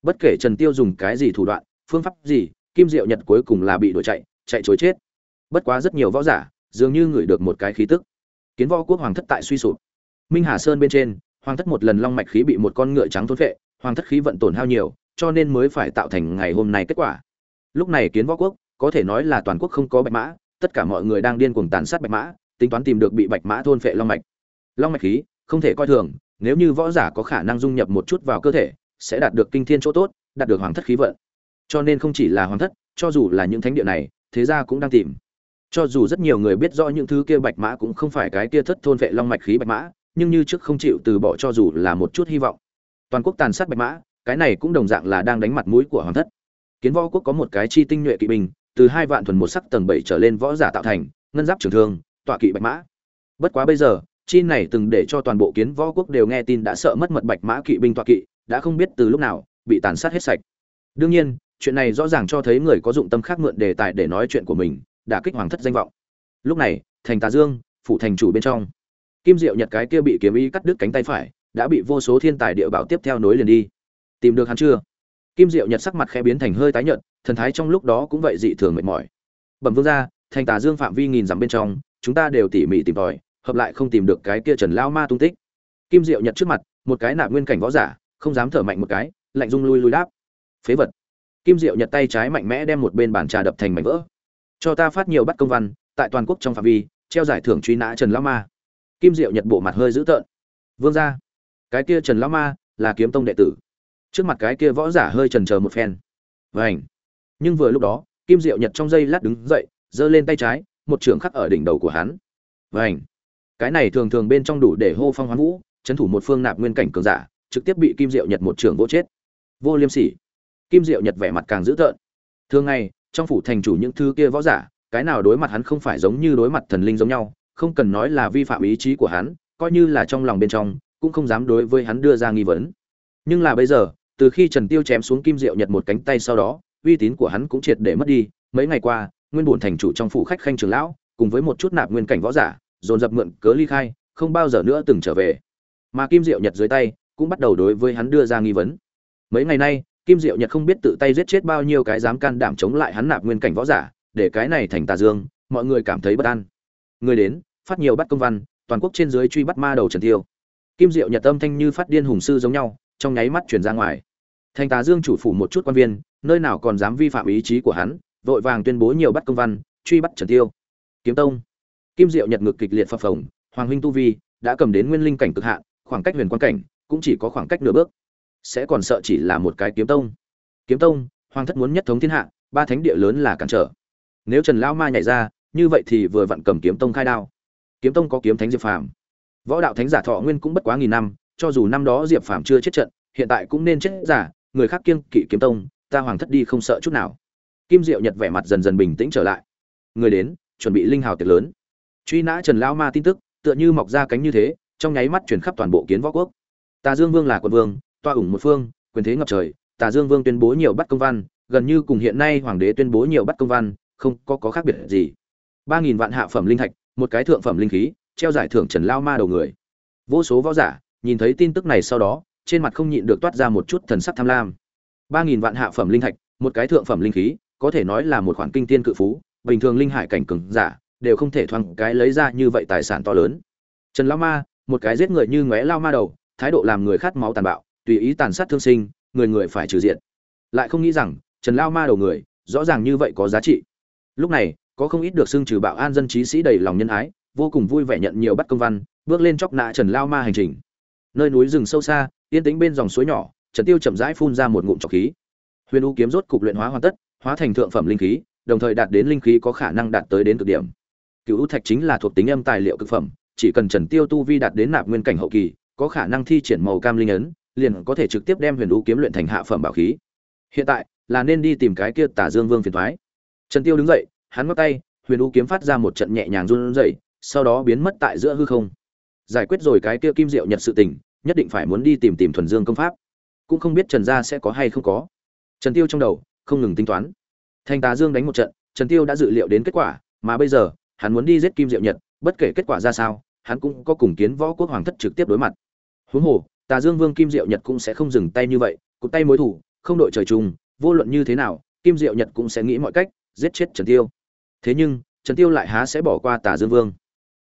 A: Bất kể trần tiêu dùng cái gì thủ đoạn, phương pháp gì, kim diệu nhật cuối cùng là bị đuổi chạy chạy chối chết. Bất quá rất nhiều võ giả dường như ngửi được một cái khí tức. Kiến võ quốc hoàng thất tại suy sụp. Minh hà sơn bên trên, hoàng thất một lần long mạch khí bị một con ngựa trắng thôn phệ, hoàng thất khí vận tổn hao nhiều, cho nên mới phải tạo thành ngày hôm nay kết quả. Lúc này kiến võ quốc, có thể nói là toàn quốc không có bạch mã, tất cả mọi người đang điên cuồng tàn sát bạch mã, tính toán tìm được bị bạch mã thôn phệ long mạch. Long mạch khí, không thể coi thường, nếu như võ giả có khả năng dung nhập một chút vào cơ thể, sẽ đạt được kinh thiên chỗ tốt, đạt được hoàng thất khí vận. Cho nên không chỉ là hoàng thất, cho dù là những thánh địa này, thế gia cũng đang tìm cho dù rất nhiều người biết rõ những thứ kia bạch mã cũng không phải cái kia thất thôn vệ long mạch khí bạch mã, nhưng như trước không chịu từ bỏ cho dù là một chút hy vọng. Toàn quốc tàn sát bạch mã, cái này cũng đồng dạng là đang đánh mặt mũi của hoàng thất. Kiến võ quốc có một cái chi tinh nhuệ kỵ binh, từ hai vạn thuần một sắc tầng bảy trở lên võ giả tạo thành, ngân giáp trường thương, tọa kỵ bạch mã. Bất quá bây giờ, chi này từng để cho toàn bộ kiến võ quốc đều nghe tin đã sợ mất mật bạch mã kỵ binh tọa kỵ, đã không biết từ lúc nào, bị tàn sát hết sạch. Đương nhiên, chuyện này rõ ràng cho thấy người có dụng tâm khác mượn đề tài để nói chuyện của mình đã kích hoàng thất danh vọng. Lúc này, thành tà dương, phủ thành chủ bên trong. Kim diệu nhật cái kia bị kiếm ý cắt đứt cánh tay phải, đã bị vô số thiên tài địa bảo tiếp theo nối liền đi. Tìm được hắn chưa? Kim diệu nhật sắc mặt khẽ biến thành hơi tái nhợt, thần thái trong lúc đó cũng vậy dị thường mệt mỏi. Bẩm vương gia, thành tà dương phạm vi nghìn dặm bên trong, chúng ta đều tỉ mỉ tìm tòi, hợp lại không tìm được cái kia trần lao ma tung tích. Kim diệu nhật trước mặt, một cái nạp nguyên cảnh võ giả, không dám thở mạnh một cái, lạnh rung lui lui đáp. Phế vật. Kim diệu nhật tay trái mạnh mẽ đem một bên bàn trà đập thành mảnh vỡ cho ta phát nhiều bắt công văn, tại toàn quốc trong phạm vi, treo giải thưởng truy nã trần lão ma. Kim diệu nhật bộ mặt hơi dữ tợn. Vương gia, cái kia trần lão ma là kiếm tông đệ tử. Trước mặt cái kia võ giả hơi trần chờ một phen. Vảnh nhưng vừa lúc đó, kim diệu nhật trong giây lát đứng dậy, giơ lên tay trái, một trường khắc ở đỉnh đầu của hắn. Vảnh cái này thường thường bên trong đủ để hô phong hoán vũ trấn thủ một phương nạp nguyên cảnh cường giả, trực tiếp bị kim diệu nhật một trường vô chết. Vô liêm sỉ. Kim diệu nhật vẻ mặt càng dữ tợn. Thường ngày trong phủ thành chủ những thứ kia võ giả, cái nào đối mặt hắn không phải giống như đối mặt thần linh giống nhau, không cần nói là vi phạm ý chí của hắn, coi như là trong lòng bên trong, cũng không dám đối với hắn đưa ra nghi vấn. Nhưng là bây giờ, từ khi trần tiêu chém xuống kim diệu nhật một cánh tay sau đó, uy tín của hắn cũng triệt để mất đi. Mấy ngày qua, nguyên bổn thành chủ trong phủ khách khanh trường lão, cùng với một chút nạp nguyên cảnh võ giả, dồn dập mượn cớ ly khai, không bao giờ nữa từng trở về. Mà kim diệu nhật dưới tay, cũng bắt đầu đối với hắn đưa ra nghi vấn. Mấy ngày nay kim diệu nhật không biết tự tay giết chết bao nhiêu cái dám can đảm chống lại hắn nạp nguyên cảnh võ giả, để cái này thành tà dương, mọi người cảm thấy bất an. Người đến, phát nhiều bắt công văn, toàn quốc trên dưới truy bắt ma đầu trần tiêu. Kim diệu nhật âm thanh như phát điên hùng sư giống nhau, trong nháy mắt chuyển ra ngoài. Thành tà dương chủ phủ một chút quan viên, nơi nào còn dám vi phạm ý chí của hắn, vội vàng tuyên bố nhiều bắt công văn, truy bắt trần tiêu. Kiếm tông. Kim diệu nhật ngực kịch liệt phập phồng, hoàng huynh tu vi, đã cầm đến nguyên linh cảnh cực hạn, khoảng cách huyền quan cảnh, cũng chỉ có khoảng cách nửa bước sẽ còn sợ chỉ là một cái kiếm tông. Kiếm tông, hoàng thất muốn nhất thống thiên hạ, ba thánh địa lớn là cản trở. Nếu trần lão ma nhảy ra, như vậy thì vừa vặn cầm kiếm tông khai đao. Kiếm tông có kiếm thánh diệp phàm. Võ đạo thánh giả thọ nguyên cũng bất quá nghìn năm, cho dù năm đó diệp phàm chưa chết trận, hiện tại cũng nên chết giả, người khác kiêng kỵ kiếm tông, ta hoàng thất đi không sợ chút nào. Kim diệu nhật vẻ mặt dần dần bình tĩnh trở lại. Người đến, chuẩn bị linh hào tiệc lớn. Truy nã trần lão ma tin tức, tựa như mọc ra cánh như thế, trong nháy mắt chuyển khắp toàn bộ kiến võ quốc. Tà dương vương là quân vương toa ủng một phương, quyền thế ngập trời, tà dương vương tuyên bố nhiều bắt công văn, gần như cùng hiện nay hoàng đế tuyên bố nhiều bắt công văn, không có có khác biệt gì. Ba nghìn vạn hạ phẩm linh thạch, một cái thượng phẩm linh khí, treo giải thưởng trần lao ma đầu người. Vô số võ giả, nhìn thấy tin tức này sau đó, trên mặt không nhịn được toát ra một chút thần sắc tham lam. Ba nghìn vạn hạ phẩm linh thạch, một cái thượng phẩm linh khí, có thể nói là một khoản kinh tiên cự phú, bình thường linh hải cảnh cường giả, đều không thể thoáng cái lấy ra như vậy tài sản to lớn. Trần lao ma, một cái giết người như ngóe lao ma đầu, thái độ làm người khát máu tàn bạo tùy ý tàn sát thương sinh, người người phải trừ diện lại không nghĩ rằng, trần lao ma đầu người, rõ ràng như vậy có giá trị. Lúc này, có không ít được xưng trừ bạo an dân trí sĩ đầy lòng nhân ái, vô cùng vui vẻ nhận nhiều bắt công văn, bước lên chóc nạ trần lao ma hành trình. Nơi núi rừng sâu xa, yên tĩnh bên dòng suối nhỏ, trần tiêu chậm rãi phun ra một ngụm trọc khí. Huyền u kiếm rốt cục luyện hóa hoàn tất, hóa thành thượng phẩm linh khí, đồng thời đạt đến linh khí có khả năng đạt tới đến cực điểm. Cựu u thạch chính là thuộc tính âm tài liệu cực phẩm, chỉ cần trần tiêu tu vi đạt đến nạp nguyên cảnh hậu kỳ, có khả năng thi triển màu cam linh ấn liền có thể trực tiếp đem huyền u kiếm luyện thành hạ phẩm bảo khí. Hiện tại, là nên đi tìm cái kia tả dương vương phiền thoái. Trần tiêu đứng dậy, hắn ngắt tay, huyền u kiếm phát ra một trận nhẹ nhàng run rẩy, sau đó biến mất tại giữa hư không. Giải quyết rồi cái kia kim diệu nhật sự tình, nhất định phải muốn đi tìm tìm thuần dương công pháp. Cũng không biết trần gia sẽ có hay không có. Trần tiêu trong đầu, không ngừng tính toán. Thanh tá dương đánh một trận, trần tiêu đã dự liệu đến kết quả, mà bây giờ, hắn muốn đi giết kim diệu nhật, bất kể kết quả ra sao, hắn cũng có cùng kiến võ quốc hoàng thất trực tiếp đối mặt. Huống hồ tà dương vương kim diệu nhật cũng sẽ không dừng tay như vậy, cụt tay mối thủ, không đội trời chung, vô luận như thế nào, kim diệu nhật cũng sẽ nghĩ mọi cách, giết chết trần tiêu. Thế nhưng, trần tiêu lại há sẽ bỏ qua tà dương vương.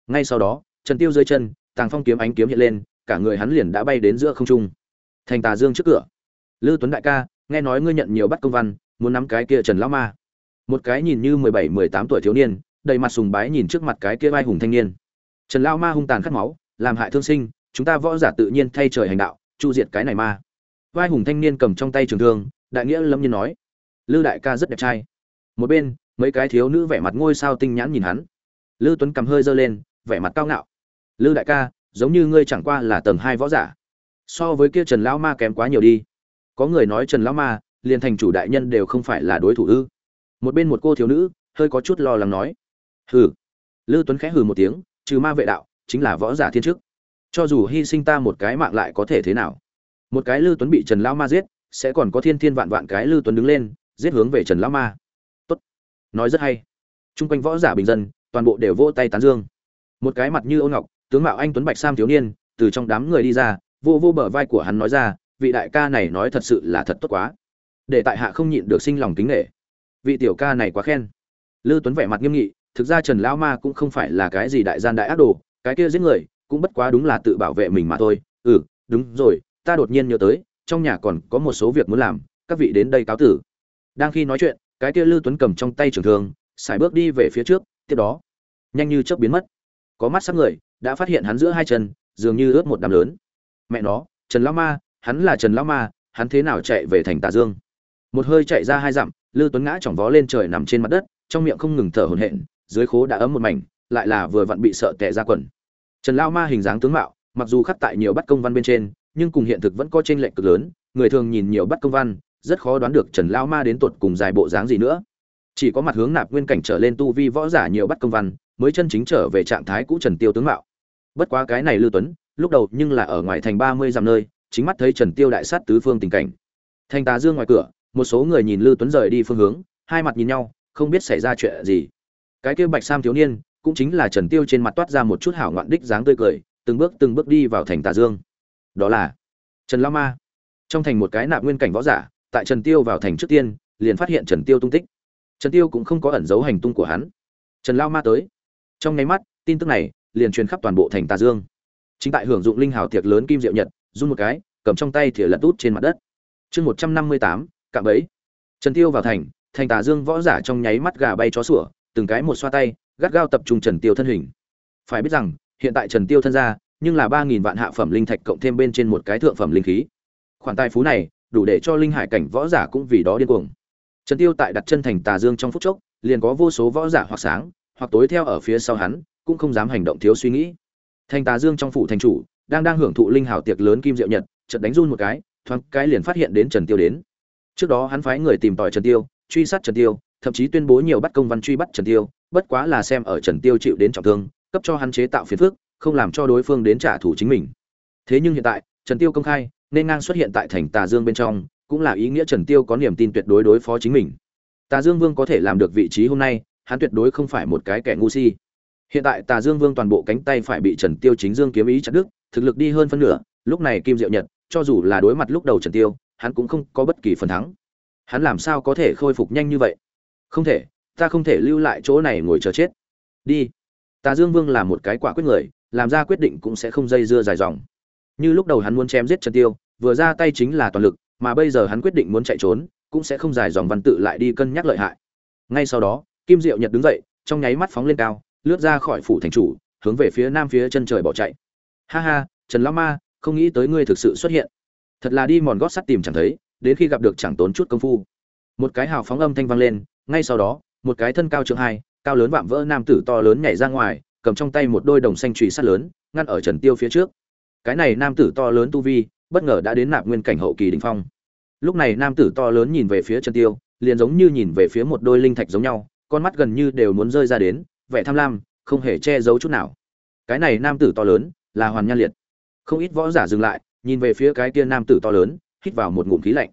A: Ngay sau đó, trần tiêu rơi chân, tàng phong kiếm ánh kiếm hiện lên, cả người hắn liền đã bay đến giữa không trung. Thành tà dương trước cửa. Lư tuấn đại ca, nghe nói ngươi nhận nhiều bắt công văn, muốn nắm cái kia trần lão ma. Một cái nhìn như mười bảy, mười tám tuổi thiếu niên, đầy mặt sùng bái nhìn trước mặt cái kia vai hùng thanh niên. Trần lão ma hung tàn khát máu, làm hại thương sinh chúng ta võ giả tự nhiên thay trời hành đạo, chu diệt cái này ma vai hùng thanh niên cầm trong tay trường thương, đại nghĩa lâm nhiên nói, lư đại ca rất đẹp trai. Một bên, mấy cái thiếu nữ vẻ mặt ngôi sao tinh nhãn nhìn hắn. Lư tuấn cầm hơi giơ lên, vẻ mặt cao ngạo. Lư đại ca, giống như ngươi chẳng qua là tầng hai võ giả. So với kia trần lão ma kém quá nhiều đi. Có người nói trần lão ma, liền thành chủ đại nhân đều không phải là đối thủ ư? Một bên một cô thiếu nữ, hơi có chút lo lắng nói, hừ. Lư tuấn khẽ hừ một tiếng, trừ ma vệ đạo, chính là võ giả thiên chức cho dù hy sinh ta một cái mạng lại có thể thế nào? Một cái lư tuấn bị trần lão ma giết, sẽ còn có thiên thiên vạn vạn cái lư tuấn đứng lên, giết hướng về trần lão ma. Tốt. Nói rất hay. Chung quanh võ giả bình dân, toàn bộ đều vỗ tay tán dương. Một cái mặt như Âu ngọc, tướng mạo anh tuấn bạch sam thiếu niên, từ trong đám người đi ra, vô vô bờ vai của hắn nói ra, vị đại ca này nói thật sự là thật tốt quá. Để tại hạ không nhịn được sinh lòng kính nghệ vị tiểu ca này quá khen. Lư tuấn vẻ mặt nghiêm nghị, thực ra trần lão ma cũng không phải là cái gì đại gian đại ác đồ, cái kia giết người cũng bất quá đúng là tự bảo vệ mình mà thôi. Ừ đúng rồi, ta đột nhiên nhớ tới, trong nhà còn có một số việc muốn làm, các vị đến đây cáo tử. Đang khi nói chuyện, cái kia lư tuấn cầm trong tay trường thương xài bước đi về phía trước, tiếp đó, nhanh như chớp biến mất. Có mắt sắc người, đã phát hiện hắn giữa hai chân, dường như ướt một đám lớn. Mẹ nó, trần lão ma, hắn là trần lão ma, hắn thế nào chạy về thành tà dương? Một hơi chạy ra hai dặm, lư tuấn ngã chỏng vó lên trời nằm trên mặt đất, trong miệng không ngừng thở hổn hển, dưới khố đã ấm một mảnh, lại là vừa vặn bị sợ tệ ra quần trần lão ma hình dáng tướng mạo, mặc dù khắc tại nhiều bắt công văn bên trên, nhưng cùng hiện thực vẫn có chênh lệch cực lớn, người thường nhìn nhiều bắt công văn, rất khó đoán được trần lão ma đến tột cùng dài bộ dáng gì nữa. Chỉ có mặt hướng nạp nguyên cảnh trở lên tu vi võ giả nhiều bắt công văn, mới chân chính trở về trạng thái cũ trần tiêu tướng mạo. Bất quá cái này lưu tuấn, lúc đầu nhưng là ở ngoài thành ba mươi dặm nơi, chính mắt thấy trần tiêu đại sát tứ phương tình cảnh. Thành tà dương ngoài cửa, một số người nhìn lưu tuấn rời đi phương hướng, hai mặt nhìn nhau, không biết xảy ra chuyện gì. Cái kia bạch sam thiếu niên cũng chính là trần tiêu trên mặt toát ra một chút hảo ngoạn đích dáng tươi cười, từng bước từng bước đi vào thành tà dương. Đó là trần Lão ma. Trong thành một cái nạp nguyên cảnh võ giả, tại trần tiêu vào thành trước tiên, liền phát hiện trần tiêu tung tích. Trần tiêu cũng không có ẩn giấu hành tung của hắn. Trần Lão ma tới. Trong nháy mắt, tin tức này liền truyền khắp toàn bộ thành tà dương. Chính tại hưởng dụng linh hào tiệc lớn kim diệu nhật, run một cái, cầm trong tay thìa lật út trên mặt đất. Chương một trăm năm mươi tám, cạm bẫy. Trần tiêu vào thành thành tà dương võ giả trong nháy mắt gà bay chó sủa, từng cái một xoa tay gắt gao tập trung trần tiêu thân hình. Phải biết rằng, hiện tại trần tiêu thân ra nhưng là ba nghìn vạn hạ phẩm linh thạch cộng thêm bên trên một cái thượng phẩm linh khí. Khoản tài phú này, đủ để cho linh hải cảnh võ giả cũng vì đó điên cuồng. Trần tiêu tại đặt chân thành tà dương trong phút chốc, liền có vô số võ giả hoặc sáng, hoặc tối theo ở phía sau hắn, cũng không dám hành động thiếu suy nghĩ. Thành tà dương trong phủ thành chủ, đang đang hưởng thụ linh hào tiệc lớn kim diệu nhật, chợt đánh run một cái, thoáng cái liền phát hiện đến trần tiêu đến. Trước đó hắn phái người tìm tòi trần tiêu, truy sát trần tiêu thậm chí tuyên bố nhiều bắt công văn truy bắt trần tiêu, bất quá là xem ở trần tiêu chịu đến trọng thương, cấp cho hắn chế tạo phiền phức, không làm cho đối phương đến trả thù chính mình. Thế nhưng hiện tại, trần tiêu công khai, nên ngang xuất hiện tại thành tà dương bên trong, cũng là ý nghĩa trần tiêu có niềm tin tuyệt đối đối phó chính mình. Tà dương vương có thể làm được vị trí hôm nay, hắn tuyệt đối không phải một cái kẻ ngu si. Hiện tại tà dương vương toàn bộ cánh tay phải bị trần tiêu chính dương kiếm ý chặt đứt, thực lực đi hơn phân nửa, lúc này kim diệu nhật, cho dù là đối mặt lúc đầu trần tiêu, hắn cũng không có bất kỳ phần thắng. Hắn làm sao có thể khôi phục nhanh như vậy? Không thể, ta không thể lưu lại chỗ này ngồi chờ chết. Đi. Tà dương vương là một cái quả quyết người, làm ra quyết định cũng sẽ không dây dưa dài dòng. Như lúc đầu hắn muốn chém giết trần tiêu, vừa ra tay chính là toàn lực, mà bây giờ hắn quyết định muốn chạy trốn, cũng sẽ không dài dòng văn tự lại đi cân nhắc lợi hại. Ngay sau đó, kim diệu nhật đứng dậy, trong nháy mắt phóng lên cao, lướt ra khỏi phủ thành chủ, hướng về phía nam phía chân trời bỏ chạy. Ha ha, trần lão ma, không nghĩ tới ngươi thực sự xuất hiện. Thật là đi mòn gót sắt tìm chẳng thấy, đến khi gặp được chẳng tốn chút công phu. Một cái hào phóng âm thanh vang lên ngay sau đó, một cái thân cao trượng hai, cao lớn vạm vỡ nam tử to lớn nhảy ra ngoài, cầm trong tay một đôi đồng xanh trụy sắt lớn, ngăn ở trần tiêu phía trước. Cái này nam tử to lớn tu vi, bất ngờ đã đến nạp nguyên cảnh hậu kỳ đỉnh phong. Lúc này nam tử to lớn nhìn về phía trần tiêu, liền giống như nhìn về phía một đôi linh thạch giống nhau, con mắt gần như đều muốn rơi ra đến, vẻ tham lam, không hề che giấu chút nào. Cái này nam tử to lớn, là hoàn nhan liệt. Không ít võ giả dừng lại, nhìn về phía cái kia nam tử to lớn, hít vào một ngụm khí lạnh.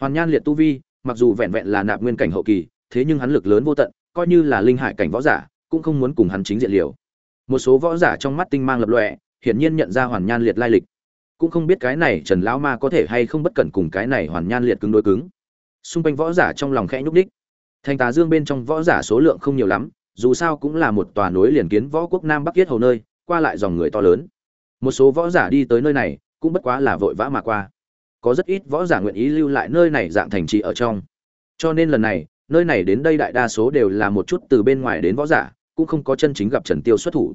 A: Hoàn nhan liệt tu vi, mặc dù vẹn vẹn là nạp nguyên cảnh hậu kỳ thế nhưng hắn lực lớn vô tận, coi như là linh hải cảnh võ giả, cũng không muốn cùng hắn chính diện liều. Một số võ giả trong mắt tinh mang lập lòe, hiển nhiên nhận ra hoàn nhan liệt lai lịch. Cũng không biết cái này trần lão ma có thể hay không bất cẩn cùng cái này hoàn nhan liệt cứng đối cứng. Xung quanh võ giả trong lòng khẽ nhúc đích thành tà dương bên trong võ giả số lượng không nhiều lắm, dù sao cũng là một tòa núi liền kiến võ quốc nam bắc yết hầu nơi, qua lại dòng người to lớn. Một số võ giả đi tới nơi này, cũng bất quá là vội vã mà qua. Có rất ít võ giả nguyện ý lưu lại nơi này dạng thành trì ở trong. Cho nên lần này nơi này đến đây đại đa số đều là một chút từ bên ngoài đến võ giả, cũng không có chân chính gặp trần tiêu xuất thủ.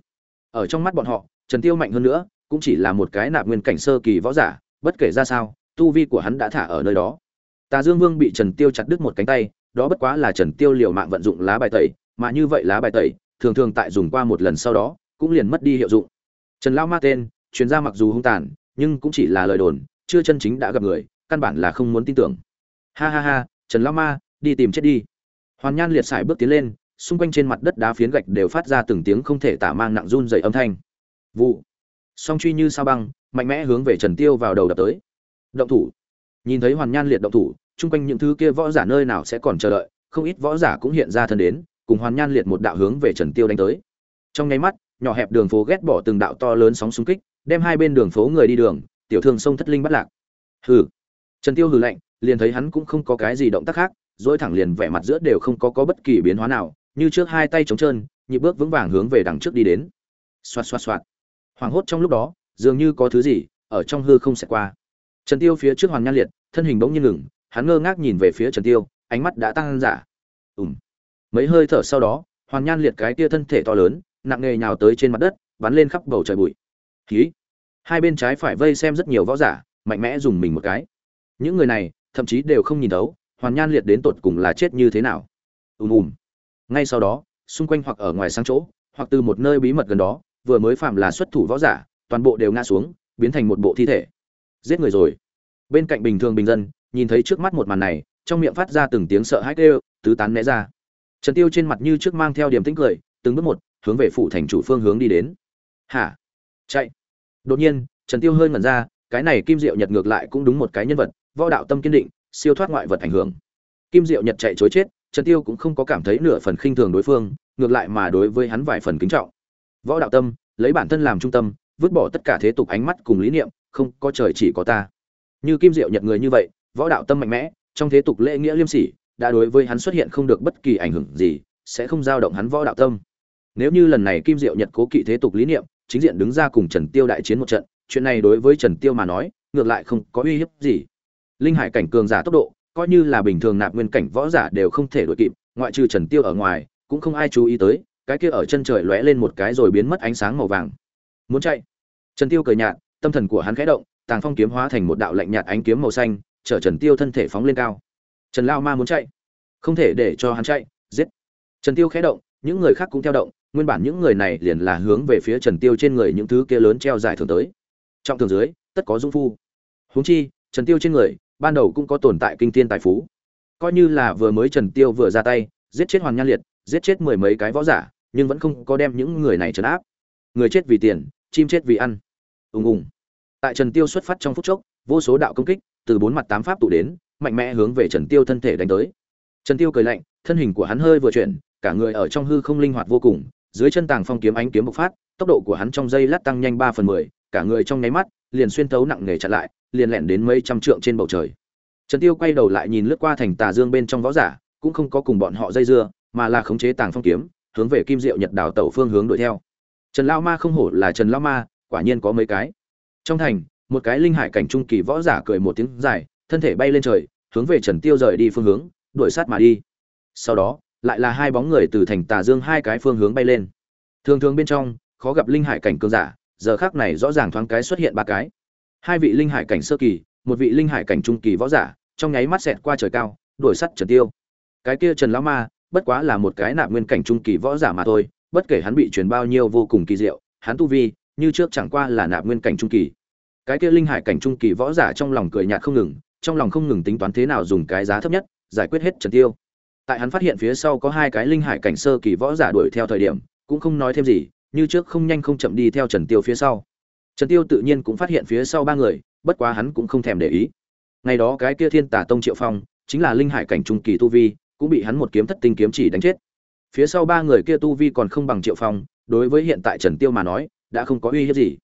A: Ở trong mắt bọn họ, trần tiêu mạnh hơn nữa, cũng chỉ là một cái nạp nguyên cảnh sơ kỳ võ giả, bất kể ra sao, tu vi của hắn đã thả ở nơi đó. Tà dương vương bị trần tiêu chặt đứt một cánh tay, đó bất quá là trần tiêu liều mạng vận dụng lá bài tẩy, mà như vậy lá bài tẩy, thường thường tại dùng qua một lần sau đó, cũng liền mất đi hiệu dụng. Trần lao ma tên, chuyên gia mặc dù hung tàn, nhưng cũng chỉ là lời đồn, chưa chân chính đã gặp người, căn bản là không muốn tin tưởng. Ha ha ha, trần lao ma đi tìm chết đi. Hoàn nhan liệt sải bước tiến lên, xung quanh trên mặt đất đá phiến gạch đều phát ra từng tiếng không thể tả mang nặng run dày âm thanh. Vụ. Song truy như sao băng, mạnh mẽ hướng về trần tiêu vào đầu đập tới. Động thủ. Nhìn thấy hoàn nhan liệt động thủ, chung quanh những thứ kia võ giả nơi nào sẽ còn chờ đợi, không ít võ giả cũng hiện ra thân đến, cùng hoàn nhan liệt một đạo hướng về trần tiêu đánh tới. Trong nháy mắt, nhỏ hẹp đường phố ghét bỏ từng đạo to lớn sóng xung kích, đem hai bên đường phố người đi đường, tiểu thương sông thất linh bắt lạc. Hừ. Trần tiêu hừ lạnh, liền thấy hắn cũng không có cái gì động tác khác dỗi thẳng liền vẻ mặt giữa đều không có có bất kỳ biến hóa nào, như trước hai tay trống trơn, nhịp bước vững vàng hướng về đằng trước đi đến. Xoạt xoạt xoạt. Hoảng hốt trong lúc đó, dường như có thứ gì ở trong hư không sẽ qua. Trần tiêu phía trước hoàng nhan liệt, thân hình bỗng nhiên ngừng, hắn ngơ ngác nhìn về phía trần tiêu, ánh mắt đã tăng giả. Ùm. Mấy hơi thở sau đó hoàng nhan liệt cái kia thân thể to lớn, nặng nề nhào tới trên mặt đất, bắn lên khắp bầu trời bụi. Khí hai bên trái phải vây xem rất nhiều võ giả, mạnh mẽ dùng mình một cái. Những người này, thậm chí đều không nhìn thấu hoàn nhan liệt đến tột cùng là chết như thế nào? Ùm ùm. Ngay sau đó, xung quanh hoặc ở ngoài sáng chỗ, hoặc từ một nơi bí mật gần đó, vừa mới phạm là xuất thủ võ giả, toàn bộ đều ngã xuống, biến thành một bộ thi thể. Giết người rồi. Bên cạnh bình thường bình dân, nhìn thấy trước mắt một màn này, trong miệng phát ra từng tiếng sợ hãi kêu, tứ tán né ra. Trần tiêu trên mặt như trước mang theo điểm tĩnh cười, từng bước một, hướng về phủ thành chủ phương hướng đi đến. Hả? Chạy. Đột nhiên, trần tiêu hơi ngẩn ra, cái này kim diệu nhật ngược lại cũng đúng một cái nhân vật, võ đạo tâm kiên định siêu thoát ngoại vật ảnh hưởng. Kim diệu nhật chạy chối chết, trần tiêu cũng không có cảm thấy nửa phần khinh thường đối phương, ngược lại mà đối với hắn vài phần kính trọng. Võ đạo tâm, lấy bản thân làm trung tâm, vứt bỏ tất cả thế tục ánh mắt cùng lý niệm, không có trời chỉ có ta. Như kim diệu nhật người như vậy, võ đạo tâm mạnh mẽ, trong thế tục lễ nghĩa liêm sỉ, đã đối với hắn xuất hiện không được bất kỳ ảnh hưởng gì, sẽ không dao động hắn võ đạo tâm. Nếu như lần này kim diệu nhật cố kỵ thế tục lý niệm, chính diện đứng ra cùng trần tiêu đại chiến một trận, chuyện này đối với trần tiêu mà nói, ngược lại không có uy hiếp gì linh hải cảnh cường giả tốc độ, coi như là bình thường nạp nguyên cảnh võ giả đều không thể đuổi kịp, ngoại trừ trần tiêu ở ngoài, cũng không ai chú ý tới, cái kia ở chân trời lóe lên một cái rồi biến mất ánh sáng màu vàng. Muốn chạy? Trần tiêu cười nhạt, tâm thần của hắn khẽ động, tàng phong kiếm hóa thành một đạo lạnh nhạt ánh kiếm màu xanh, chở trần tiêu thân thể phóng lên cao. Trần lao ma muốn chạy? Không thể để cho hắn chạy, giết. Trần tiêu khẽ động, những người khác cũng theo động, nguyên bản những người này liền là hướng về phía trần tiêu trên người những thứ kia lớn treo giải thưởng tới. Trong thường dưới, tất có dung phu. Huống chi, trần tiêu trên người ban đầu cũng có tồn tại kinh thiên tài phú. Coi như là vừa mới trần tiêu vừa ra tay, giết chết hoàng nhan liệt, giết chết mười mấy cái võ giả, nhưng vẫn không có đem những người này trấn áp. Người chết vì tiền, chim chết vì ăn. Ùng ùng. Tại trần tiêu xuất phát trong phút chốc, vô số đạo công kích, từ bốn mặt tám pháp tụ đến, mạnh mẽ hướng về trần tiêu thân thể đánh tới. Trần tiêu cười lạnh, thân hình của hắn hơi vừa chuyển, cả người ở trong hư không linh hoạt vô cùng, dưới chân tàng phong kiếm ánh kiếm bộc phát, tốc độ của hắn trong giây lát tăng nhanh ba phần mười, cả người trong nháy mắt, liền xuyên thấu nặng nề chặn lại liền lẹn đến mấy trăm trượng trên bầu trời. Trần tiêu quay đầu lại nhìn lướt qua thành tà dương bên trong võ giả, cũng không có cùng bọn họ dây dưa, mà là khống chế tàng phong kiếm, hướng về kim diệu nhật đảo tẩu phương hướng đuổi theo. Trần lao ma không hổ là trần lao ma, quả nhiên có mấy cái. Trong thành, một cái linh hải cảnh trung kỳ võ giả cười một tiếng dài, thân thể bay lên trời, hướng về trần tiêu rời đi phương hướng, đuổi sát mà đi. Sau đó, lại là hai bóng người từ thành tà dương hai cái phương hướng bay lên. Thường thường bên trong, khó gặp linh hải cảnh cường giả, giờ khác này rõ ràng thoáng cái xuất hiện ba cái hai vị linh hải cảnh sơ kỳ, một vị linh hải cảnh trung kỳ võ giả, trong nháy mắt xẹt qua trời cao, đuổi sắt trần tiêu. Cái kia trần lão ma, bất quá là một cái nạp nguyên cảnh trung kỳ võ giả mà thôi, bất kể hắn bị truyền bao nhiêu vô cùng kỳ diệu, hắn tu vi, như trước chẳng qua là nạp nguyên cảnh trung kỳ. Cái kia linh hải cảnh trung kỳ võ giả trong lòng cười nhạt không ngừng, trong lòng không ngừng tính toán thế nào dùng cái giá thấp nhất, giải quyết hết trần tiêu. Tại hắn phát hiện phía sau có hai cái linh hải cảnh sơ kỳ võ giả đuổi theo thời điểm, cũng không nói thêm gì, như trước không nhanh không chậm đi theo trần tiêu phía sau trần tiêu tự nhiên cũng phát hiện phía sau ba người, bất quá hắn cũng không thèm để ý. Ngày đó cái kia thiên tả tông triệu phong, chính là linh hải cảnh trung kỳ tu vi, cũng bị hắn một kiếm thất tinh kiếm chỉ đánh chết. Phía sau ba người kia tu vi còn không bằng triệu phong, đối với hiện tại trần tiêu mà nói, đã không có uy hiếp gì.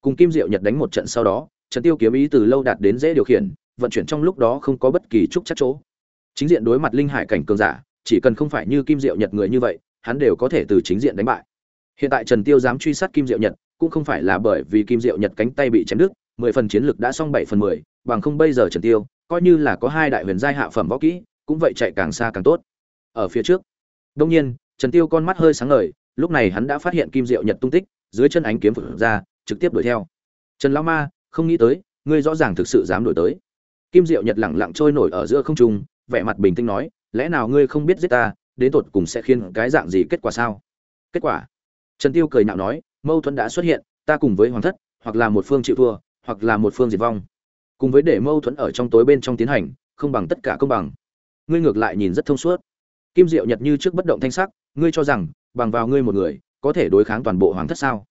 A: Cùng kim diệu nhật đánh một trận sau đó, trần tiêu kiếm ý từ lâu đạt đến dễ điều khiển, vận chuyển trong lúc đó không có bất kỳ chút chắc chỗ. Chính diện đối mặt linh hải cảnh cường giả, chỉ cần không phải như kim diệu nhật người như vậy, hắn đều có thể từ chính diện đánh bại. Hiện tại trần tiêu dám truy sát kim diệu nhật cũng không phải là bởi vì kim diệu nhật cánh tay bị chém đứt, mười phần chiến lực đã xong bảy phần mười, bằng không bây giờ trần tiêu, coi như là có hai đại huyền giai hạ phẩm võ kỹ, cũng vậy chạy càng xa càng tốt. Ở phía trước đông nhiên, trần tiêu con mắt hơi sáng ngời, lúc này hắn đã phát hiện kim diệu nhật tung tích, dưới chân ánh kiếm vượt ra, trực tiếp đuổi theo. Trần lão ma, không nghĩ tới, ngươi rõ ràng thực sự dám đuổi tới. Kim diệu nhật lẳng lặng trôi nổi ở giữa không trung, vẻ mặt bình tĩnh nói, lẽ nào ngươi không biết giết ta, đến tột cùng sẽ khiến cái dạng gì kết quả sao? Kết quả? Trần tiêu cười nhạo nói mâu thuẫn đã xuất hiện, ta cùng với hoàng thất, hoặc là một phương chịu thua, hoặc là một phương diệt vong. Cùng với để mâu thuẫn ở trong tối bên trong tiến hành, không bằng tất cả công bằng. Ngươi ngược lại nhìn rất thông suốt. Kim diệu nhật như trước bất động thanh sắc, ngươi cho rằng, bằng vào ngươi một người, có thể đối kháng toàn bộ hoàng thất sao?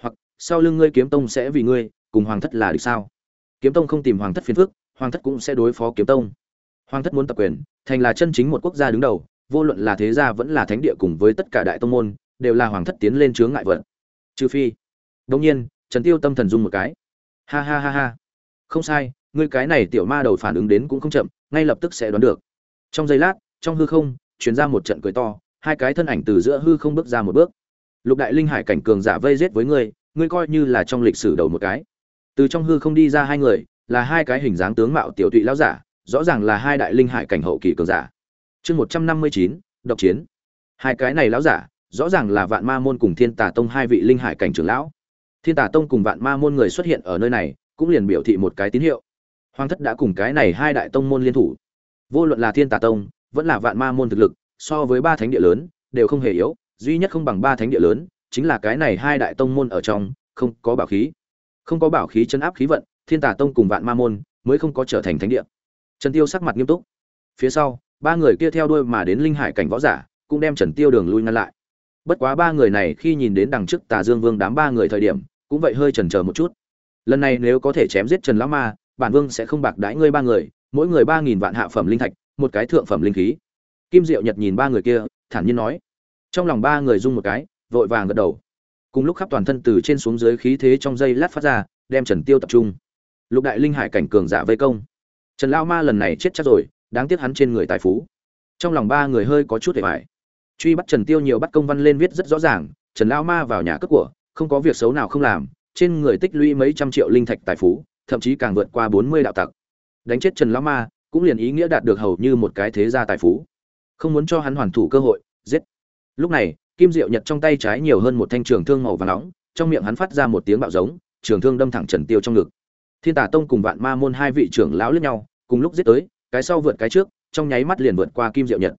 A: Hoặc, sau lưng ngươi kiếm tông sẽ vì ngươi, cùng hoàng thất là được sao? Kiếm tông không tìm hoàng thất phiền phức, hoàng thất cũng sẽ đối phó kiếm tông. Hoàng thất muốn tập quyền, thành là chân chính một quốc gia đứng đầu, vô luận là thế gia vẫn là thánh địa cùng với tất cả đại tông môn, đều là hoàng thất tiến lên chướng ngại vật trừ phi. Đông nhiên, trần tiêu tâm thần dung một cái. Ha ha ha ha. Không sai, ngươi cái này tiểu ma đầu phản ứng đến cũng không chậm, ngay lập tức sẽ đoán được. Trong giây lát, trong hư không, truyền ra một trận cười to, hai cái thân ảnh từ giữa hư không bước ra một bước. Lục đại linh hải cảnh cường giả vây giết với ngươi ngươi coi như là trong lịch sử đầu một cái. Từ trong hư không đi ra hai người, là hai cái hình dáng tướng mạo tiểu tụy lão giả, rõ ràng là hai đại linh hải cảnh hậu kỳ cường giả. Chương một trăm năm mươi chín, độc chiến. Hai cái này lão giả rõ ràng là vạn ma môn cùng thiên tà tông hai vị linh hải cảnh trưởng lão. Thiên tà tông cùng vạn ma môn người xuất hiện ở nơi này, cũng liền biểu thị một cái tín hiệu. Hoàng thất đã cùng cái này hai đại tông môn liên thủ. Vô luận là thiên tà tông, vẫn là vạn ma môn thực lực, so với ba thánh địa lớn, đều không hề yếu, duy nhất không bằng ba thánh địa lớn, chính là cái này hai đại tông môn ở trong, không có bảo khí. Không có bảo khí chấn áp khí vận, thiên tà tông cùng vạn ma môn mới không có trở thành thánh địa. Trần tiêu sắc mặt nghiêm túc. Phía sau, ba người kia theo đuôi mà đến linh hải cảnh võ giả, cũng đem trần tiêu đường lui ngăn lại bất quá ba người này khi nhìn đến đằng trước tà dương vương đám ba người thời điểm, cũng vậy hơi chần chờ một chút. Lần này nếu có thể chém giết trần lão ma, bản vương sẽ không bạc đãi ngươi ba người, mỗi người ba nghìn vạn hạ phẩm linh thạch, một cái thượng phẩm linh khí. Kim diệu nhật nhìn ba người kia, thản nhiên nói. Trong lòng ba người rung một cái, vội vàng gật đầu. Cùng lúc khắp toàn thân từ trên xuống dưới khí thế trong dây lát phát ra, đem trần tiêu tập trung. Lục đại linh hải cảnh cường giả vây công. Trần Lão ma lần này chết chắc rồi, đáng tiếc hắn trên người tài phú. Trong lòng ba người hơi có chút hề mại truy bắt trần tiêu nhiều bắt công văn lên viết rất rõ ràng, trần lao ma vào nhà cướp của, không có việc xấu nào không làm, trên người tích lũy mấy trăm triệu linh thạch tài phú, thậm chí càng vượt qua bốn mươi đạo tặc. Đánh chết trần lao ma cũng liền ý nghĩa đạt được hầu như một cái thế gia tài phú. Không muốn cho hắn hoàn thủ cơ hội, giết. Lúc này, kim diệu nhật trong tay trái nhiều hơn một thanh trường thương màu vàng nóng, trong miệng hắn phát ra một tiếng bạo giống, trường thương đâm thẳng trần tiêu trong ngực. Thiên tả tông cùng vạn ma môn hai vị trưởng lão lướt nhau, cùng lúc giết tới, cái sau vượt cái trước, trong nháy mắt liền vượt qua kim diệu nhật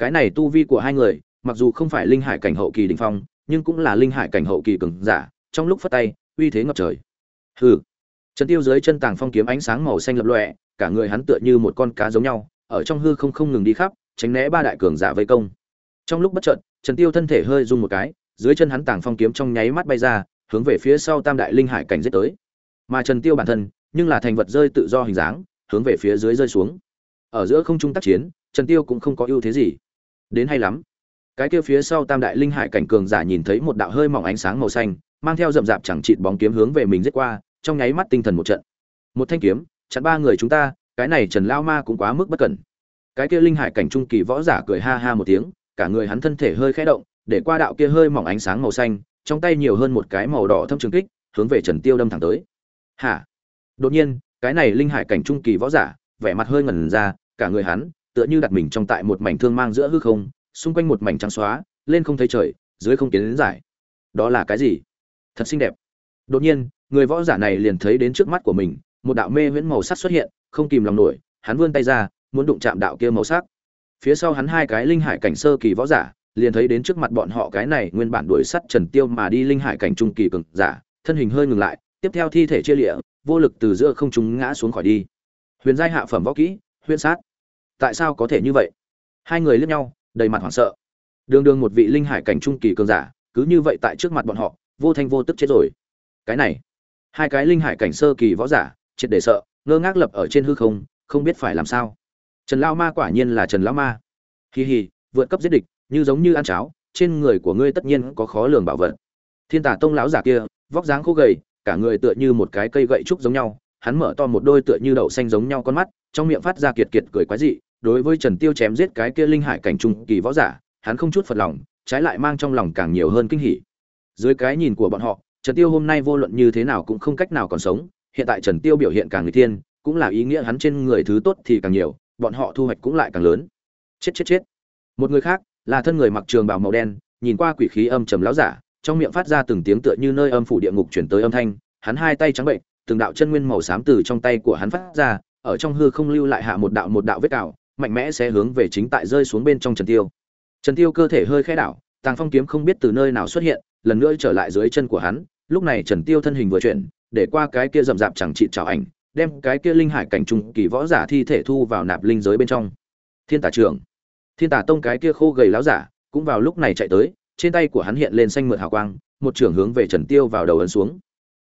A: cái này tu vi của hai người, mặc dù không phải linh hải cảnh hậu kỳ đỉnh phong, nhưng cũng là linh hải cảnh hậu kỳ cường giả, trong lúc phất tay, uy thế ngập trời. Hừ. Trần tiêu dưới chân tàng phong kiếm ánh sáng màu xanh lập lòe, cả người hắn tựa như một con cá giống nhau, ở trong hư không không ngừng đi khắp, tránh né ba đại cường giả vây công. Trong lúc bất chợt, trần tiêu thân thể hơi rung một cái, dưới chân hắn tàng phong kiếm trong nháy mắt bay ra, hướng về phía sau tam đại linh hải cảnh giết tới. Mà trần tiêu bản thân, nhưng là thành vật rơi tự do hình dáng, hướng về phía dưới rơi xuống. Ở giữa không trung tác chiến, trần tiêu cũng không có ưu thế gì đến hay lắm. Cái kia phía sau tam đại linh hải cảnh cường giả nhìn thấy một đạo hơi mỏng ánh sáng màu xanh, mang theo rậm rạp chẳng chịt bóng kiếm hướng về mình giết qua, trong nháy mắt tinh thần một trận. Một thanh kiếm, chặn ba người chúng ta, cái này trần lao ma cũng quá mức bất cẩn. Cái kia linh hải cảnh trung kỳ võ giả cười ha ha một tiếng, cả người hắn thân thể hơi khẽ động, để qua đạo kia hơi mỏng ánh sáng màu xanh, trong tay nhiều hơn một cái màu đỏ thâm trường kích, hướng về trần tiêu đâm thẳng tới. Hả? Đột nhiên, cái này linh hải cảnh trung kỳ võ giả, vẻ mặt hơi ngẩn ra, cả người hắn tựa như đặt mình trong tại một mảnh thương mang giữa hư không, xung quanh một mảnh trắng xóa, lên không thấy trời, dưới không kiến đến giải. Đó là cái gì? Thật xinh đẹp. Đột nhiên, người võ giả này liền thấy đến trước mắt của mình, một đạo mê huyễn màu sắc xuất hiện, không kìm lòng nổi, hắn vươn tay ra, muốn đụng chạm đạo kia màu sắc. Phía sau hắn hai cái linh hải cảnh sơ kỳ võ giả, liền thấy đến trước mặt bọn họ cái này nguyên bản đuổi sắt trần tiêu mà đi linh hải cảnh trung kỳ cường giả, thân hình hơi ngừng lại, tiếp theo thi thể chia lịa, vô lực từ giữa không trung ngã xuống khỏi đi. Huyền giai hạ phẩm võ kỹ huyễn sát tại sao có thể như vậy? Hai người liếc nhau, đầy mặt hoảng sợ. Đường đường một vị linh hải cảnh trung kỳ cường giả, cứ như vậy tại trước mặt bọn họ, vô thanh vô tức chết rồi. Cái này, hai cái linh hải cảnh sơ kỳ võ giả, triệt để sợ, ngơ ngác lập ở trên hư không không biết phải làm sao. Trần lao ma quả nhiên là trần lao ma. Hì hì, vượt cấp giết địch, như giống như ăn cháo, trên người của ngươi tất nhiên có khó lường bảo vật. Thiên tả tông lão giả kia, vóc dáng khô gầy, cả người tựa như một cái cây gậy trúc giống nhau, hắn mở to một đôi tựa như đậu xanh giống nhau con mắt, trong miệng phát ra kiệt kiệt cười quái dị đối với trần tiêu chém giết cái kia linh hải cảnh trung kỳ võ giả, hắn không chút phật lòng, trái lại mang trong lòng càng nhiều hơn kinh hỉ. Dưới cái nhìn của bọn họ, trần tiêu hôm nay vô luận như thế nào cũng không cách nào còn sống, hiện tại trần tiêu biểu hiện càng người tiên cũng là ý nghĩa hắn trên người thứ tốt thì càng nhiều, bọn họ thu hoạch cũng lại càng lớn. Chết chết chết. Một người khác, là thân người mặc trường bào màu đen, nhìn qua quỷ khí âm trầm lão giả, trong miệng phát ra từng tiếng tựa như nơi âm phủ địa ngục chuyển tới âm thanh, hắn hai tay trắng bệnh, từng đạo chân nguyên màu xám từ trong tay của hắn phát ra, ở trong hư không lưu lại hạ một đạo một đạo vết cào mạnh mẽ sẽ hướng về chính tại rơi xuống bên trong trần tiêu. Trần tiêu cơ thể hơi khẽ đảo, tàng phong kiếm không biết từ nơi nào xuất hiện, lần nữa trở lại dưới chân của hắn, lúc này trần tiêu thân hình vừa chuyển, để qua cái kia rậm rạp chẳng trị chào ảnh, đem cái kia linh hải cảnh trung kỳ võ giả thi thể thu vào nạp linh giới bên trong. Thiên tả trưởng. Thiên tả tông cái kia khô gầy láo giả, cũng vào lúc này chạy tới, trên tay của hắn hiện lên xanh mượt hào quang, một trưởng hướng về trần tiêu vào đầu ấn xuống.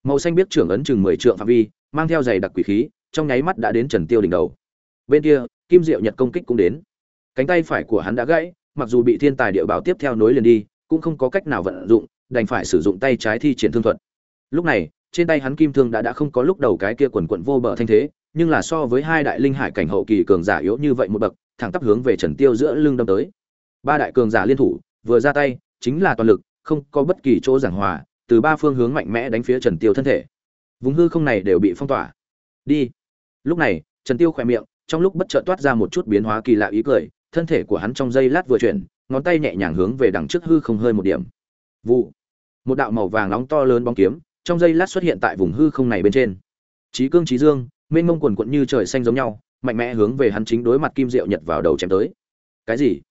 A: Màu xanh biết trưởng ấn chừng mười trượng phạm vi, mang theo dày đặc quỷ khí, trong nháy mắt đã đến trần tiêu đỉnh đầu bên kia, kim diệu nhật công kích cũng đến. Cánh tay phải của hắn đã gãy, mặc dù bị thiên tài địa bảo tiếp theo nối liền đi, cũng không có cách nào vận dụng, đành phải sử dụng tay trái thi triển thương thuật. Lúc này, trên tay hắn kim thương đã đã không có lúc đầu cái kia quần quận vô bờ thanh thế, nhưng là so với hai đại linh hải cảnh hậu kỳ cường giả yếu như vậy một bậc, thẳng tắp hướng về trần tiêu giữa lưng đâm tới. Ba đại cường giả liên thủ, vừa ra tay, chính là toàn lực, không có bất kỳ chỗ giảng hòa, từ ba phương hướng mạnh mẽ đánh phía trần tiêu thân thể. Vùng hư không này đều bị phong tỏa. Đi. Lúc này, trần tiêu khỏe miệng trong lúc bất chợt toát ra một chút biến hóa kỳ lạ ý cười, thân thể của hắn trong giây lát vừa chuyển, ngón tay nhẹ nhàng hướng về đằng trước hư không hơi một điểm. Vụ. Một đạo màu vàng nóng to lớn bóng kiếm, trong giây lát xuất hiện tại vùng hư không này bên trên. Chí cương chí dương, mênh mông quần quận như trời xanh giống nhau, mạnh mẽ hướng về hắn chính đối mặt kim diệu nhật vào đầu chém tới. Cái gì?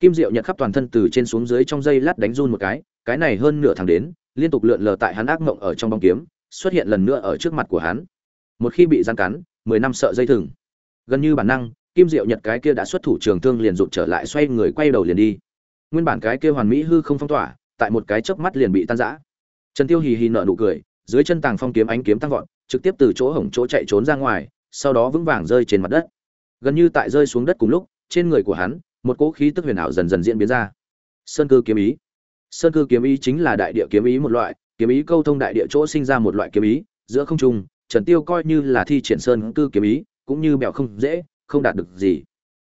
A: Kim diệu nhật khắp toàn thân từ trên xuống dưới trong giây lát đánh run một cái cái này hơn nửa tháng đến, liên tục lượn lờ tại hắn ác mộng ở trong bóng kiếm, xuất hiện lần nữa ở trước mặt của hắn. Một khi bị gian cắn, mười năm sợ dây thừng gần như bản năng, kim diệu nhật cái kia đã xuất thủ trường thương liền rụt trở lại, xoay người quay đầu liền đi. Nguyên bản cái kia hoàn mỹ hư không phong tỏa, tại một cái chớp mắt liền bị tan rã. Trần tiêu hì hì nở nụ cười, dưới chân tàng phong kiếm ánh kiếm tăng vọt, trực tiếp từ chỗ hổng chỗ chạy trốn ra ngoài, sau đó vững vàng rơi trên mặt đất. Gần như tại rơi xuống đất cùng lúc, trên người của hắn, một cỗ khí tức huyền ảo dần dần diễn biến ra. Sơn cư kiếm ý. Sơn cư kiếm ý chính là đại địa kiếm ý một loại, kiếm ý câu thông đại địa chỗ sinh ra một loại kiếm ý, giữa không trung, trần tiêu coi như là thi triển sơn cư kiếm ý cũng như bèo không dễ, không đạt được gì.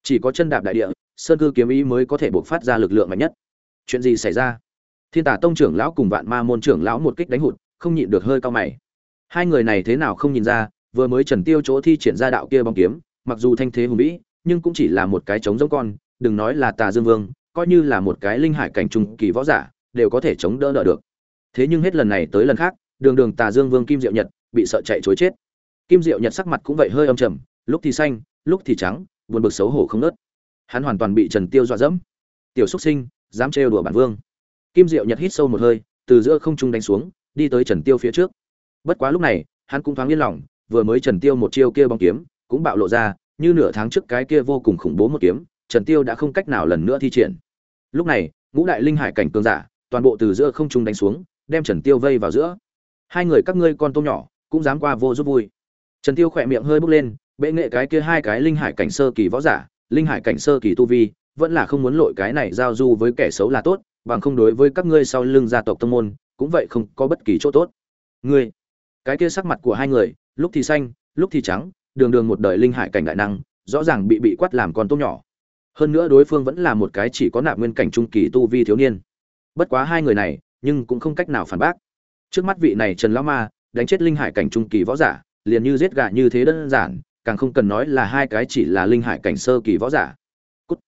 A: Chỉ có chân đạp đại địa, sơn cư kiếm ý mới có thể bộc phát ra lực lượng mạnh nhất. Chuyện gì xảy ra? Thiên tả tông trưởng lão cùng vạn ma môn trưởng lão một kích đánh hụt, không nhịn được hơi cao mày. Hai người này thế nào không nhìn ra, vừa mới trần tiêu chỗ thi triển ra đạo kia bóng kiếm, mặc dù thanh thế hùng vĩ, nhưng cũng chỉ là một cái chống giống con, đừng nói là tà dương vương, coi như là một cái linh hải cảnh trung kỳ võ giả, đều có thể chống đỡ đỡ được. Thế nhưng hết lần này tới lần khác, đường đường tà dương vương kim diệu nhật, bị sợ chạy chối chết kim diệu nhật sắc mặt cũng vậy hơi âm trầm, lúc thì xanh, lúc thì trắng, buồn bực xấu hổ không nớt hắn hoàn toàn bị trần tiêu dọa dẫm. Tiểu xuất sinh, dám trêu đùa bản vương. Kim diệu nhật hít sâu một hơi, từ giữa không trung đánh xuống, đi tới trần tiêu phía trước. Bất quá lúc này, hắn cũng thoáng yên lòng, vừa mới trần tiêu một chiêu kia bóng kiếm, cũng bạo lộ ra, như nửa tháng trước cái kia vô cùng khủng bố một kiếm, trần tiêu đã không cách nào lần nữa thi triển. Lúc này, ngũ đại linh hải cảnh cường giả, toàn bộ từ giữa không trung đánh xuống, đem trần tiêu vây vào giữa. Hai người các ngươi con tôm nhỏ, cũng dám qua vô giúp vui trần tiêu khỏe miệng hơi bốc lên, bệ nghệ cái kia hai cái linh hải cảnh sơ kỳ võ giả, linh hải cảnh sơ kỳ tu vi, vẫn là không muốn lội cái này giao du với kẻ xấu là tốt, bằng không đối với các ngươi sau lưng gia tộc tông môn, cũng vậy không có bất kỳ chỗ tốt. Ngươi, cái kia sắc mặt của hai người, lúc thì xanh, lúc thì trắng, đường đường một đời linh hải cảnh đại năng, rõ ràng bị bị quát làm con tôm nhỏ. Hơn nữa đối phương vẫn là một cái chỉ có nạp nguyên cảnh trung kỳ tu vi thiếu niên. Bất quá hai người này, nhưng cũng không cách nào phản bác. Trước mắt vị này trần lão ma, đánh chết linh hải cảnh trung kỳ võ giả liền như giết gà như thế đơn giản, càng không cần nói là hai cái chỉ là linh hải cảnh sơ kỳ võ giả. Cút.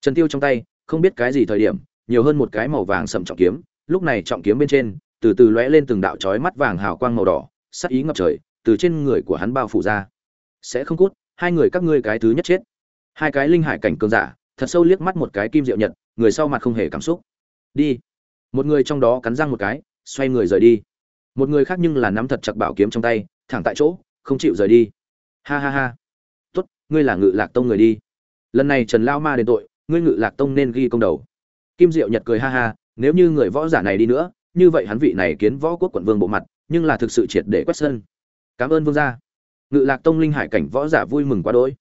A: trần tiêu trong tay, không biết cái gì thời điểm, nhiều hơn một cái màu vàng sầm trọng kiếm, lúc này trọng kiếm bên trên, từ từ lóe lên từng đạo chói mắt vàng hào quang màu đỏ, sắc ý ngập trời, từ trên người của hắn bao phủ ra. Sẽ không cút, hai người các ngươi cái thứ nhất chết. Hai cái linh hải cảnh cường giả, thật sâu liếc mắt một cái kim diệu nhật, người sau mặt không hề cảm xúc. Đi. Một người trong đó cắn răng một cái, xoay người rời đi. Một người khác nhưng là nắm thật chặt bảo kiếm trong tay thẳng tại chỗ, không chịu rời đi. Ha ha ha. Tốt, ngươi là ngự lạc tông người đi. Lần này trần lao ma đến tội, ngươi ngự lạc tông nên ghi công đầu. Kim diệu nhật cười ha ha, nếu như người võ giả này đi nữa, như vậy hắn vị này kiến võ quốc quận vương bộ mặt, nhưng là thực sự triệt để quét sân. Cảm ơn vương gia. Ngự lạc tông linh hải cảnh võ giả vui mừng quá đỗi.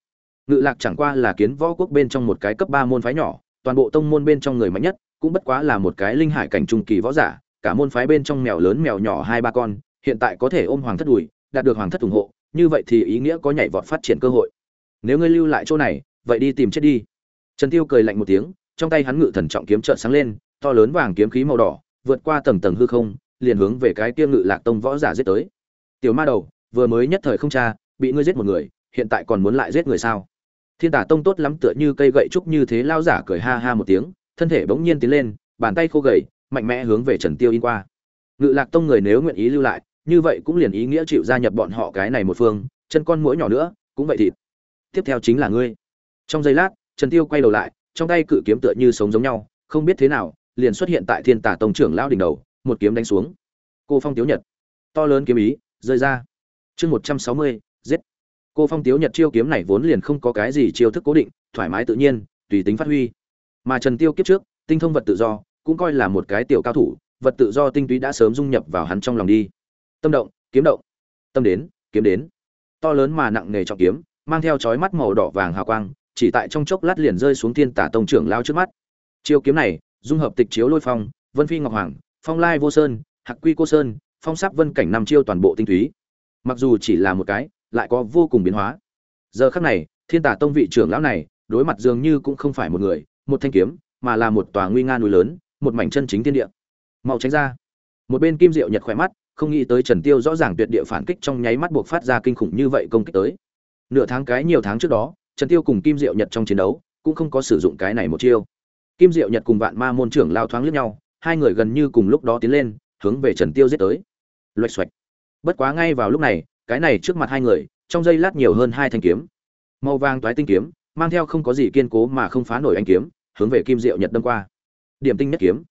A: Ngự lạc chẳng qua là kiến võ quốc bên trong một cái cấp ba môn phái nhỏ, toàn bộ tông môn bên trong người mạnh nhất, cũng bất quá là một cái linh hải cảnh trung kỳ võ giả, cả môn phái bên trong mèo lớn mèo nhỏ hai ba con, hiện tại có thể ôm hoàng thất đùi đạt được hoàng thất ủng hộ, như vậy thì ý nghĩa có nhảy vọt phát triển cơ hội. Nếu ngươi lưu lại chỗ này, vậy đi tìm chết đi. Trần tiêu cười lạnh một tiếng, trong tay hắn ngự thần trọng kiếm trợn sáng lên, to lớn vàng kiếm khí màu đỏ, vượt qua tầng tầng hư không, liền hướng về cái kia ngự lạc tông võ giả giết tới. Tiểu ma đầu, vừa mới nhất thời không tra, bị ngươi giết một người, hiện tại còn muốn lại giết người sao? Thiên tả tông tốt lắm tựa như cây gậy trúc như thế lao giả cười ha ha một tiếng, thân thể bỗng nhiên tiến lên, bàn tay khô gầy, mạnh mẽ hướng về trần tiêu in qua. Ngự lạc tông người nếu nguyện ý lưu lại như vậy cũng liền ý nghĩa chịu gia nhập bọn họ cái này một phương, chân con mũi nhỏ nữa, cũng vậy thịt tiếp theo chính là ngươi. Trong giây lát, trần tiêu quay đầu lại, trong tay cự kiếm tựa như sống giống nhau, không biết thế nào, liền xuất hiện tại thiên tả tông trưởng lão đỉnh đầu, một kiếm đánh xuống. Cô phong tiếu nhật. To lớn kiếm ý, rơi ra. Chương một trăm sáu mươi, giết. Cô phong tiếu nhật chiêu kiếm này vốn liền không có cái gì chiêu thức cố định, thoải mái tự nhiên, tùy tính phát huy. Mà trần tiêu kiếp trước, tinh thông vật tự do, cũng coi là một cái tiểu cao thủ, vật tự do tinh túy đã sớm dung nhập vào hắn trong lòng đi tâm động, kiếm động. Tâm đến, kiếm đến. To lớn mà nặng nề trọng kiếm, mang theo chói mắt màu đỏ vàng hào quang, chỉ tại trong chốc lát liền rơi xuống thiên tả tông trưởng lao trước mắt. Chiêu kiếm này, dung hợp tịch chiếu lôi phong, vân phi ngọc hoàng, phong lai vô sơn, hạc quy cô sơn, phong sắc vân cảnh năm chiêu toàn bộ tinh túy. Mặc dù chỉ là một cái, lại có vô cùng biến hóa. Giờ khắc này, thiên tả tông vị trưởng lão này, đối mặt dường như cũng không phải một người, một thanh kiếm, mà là một tòa nguy nga núi lớn, một mảnh chân chính thiên địa. Mau tránh ra. Một bên kim diệu nhật khỏe mắt không nghĩ tới trần tiêu rõ ràng tuyệt địa phản kích trong nháy mắt buộc phát ra kinh khủng như vậy công kích tới. Nửa tháng cái nhiều tháng trước đó, trần tiêu cùng kim diệu nhật trong chiến đấu cũng không có sử dụng cái này một chiêu. Kim diệu nhật cùng vạn ma môn trưởng lao thoáng lướt nhau, hai người gần như cùng lúc đó tiến lên, hướng về trần tiêu giết tới. Loạch xoạch. Bất quá ngay vào lúc này, cái này trước mặt hai người, trong giây lát nhiều hơn hai thanh kiếm. Màu vàng toái tinh kiếm, mang theo không có gì kiên cố mà không phá nổi anh kiếm, hướng về kim diệu nhật đâm qua. Điểm tinh nhất kiếm.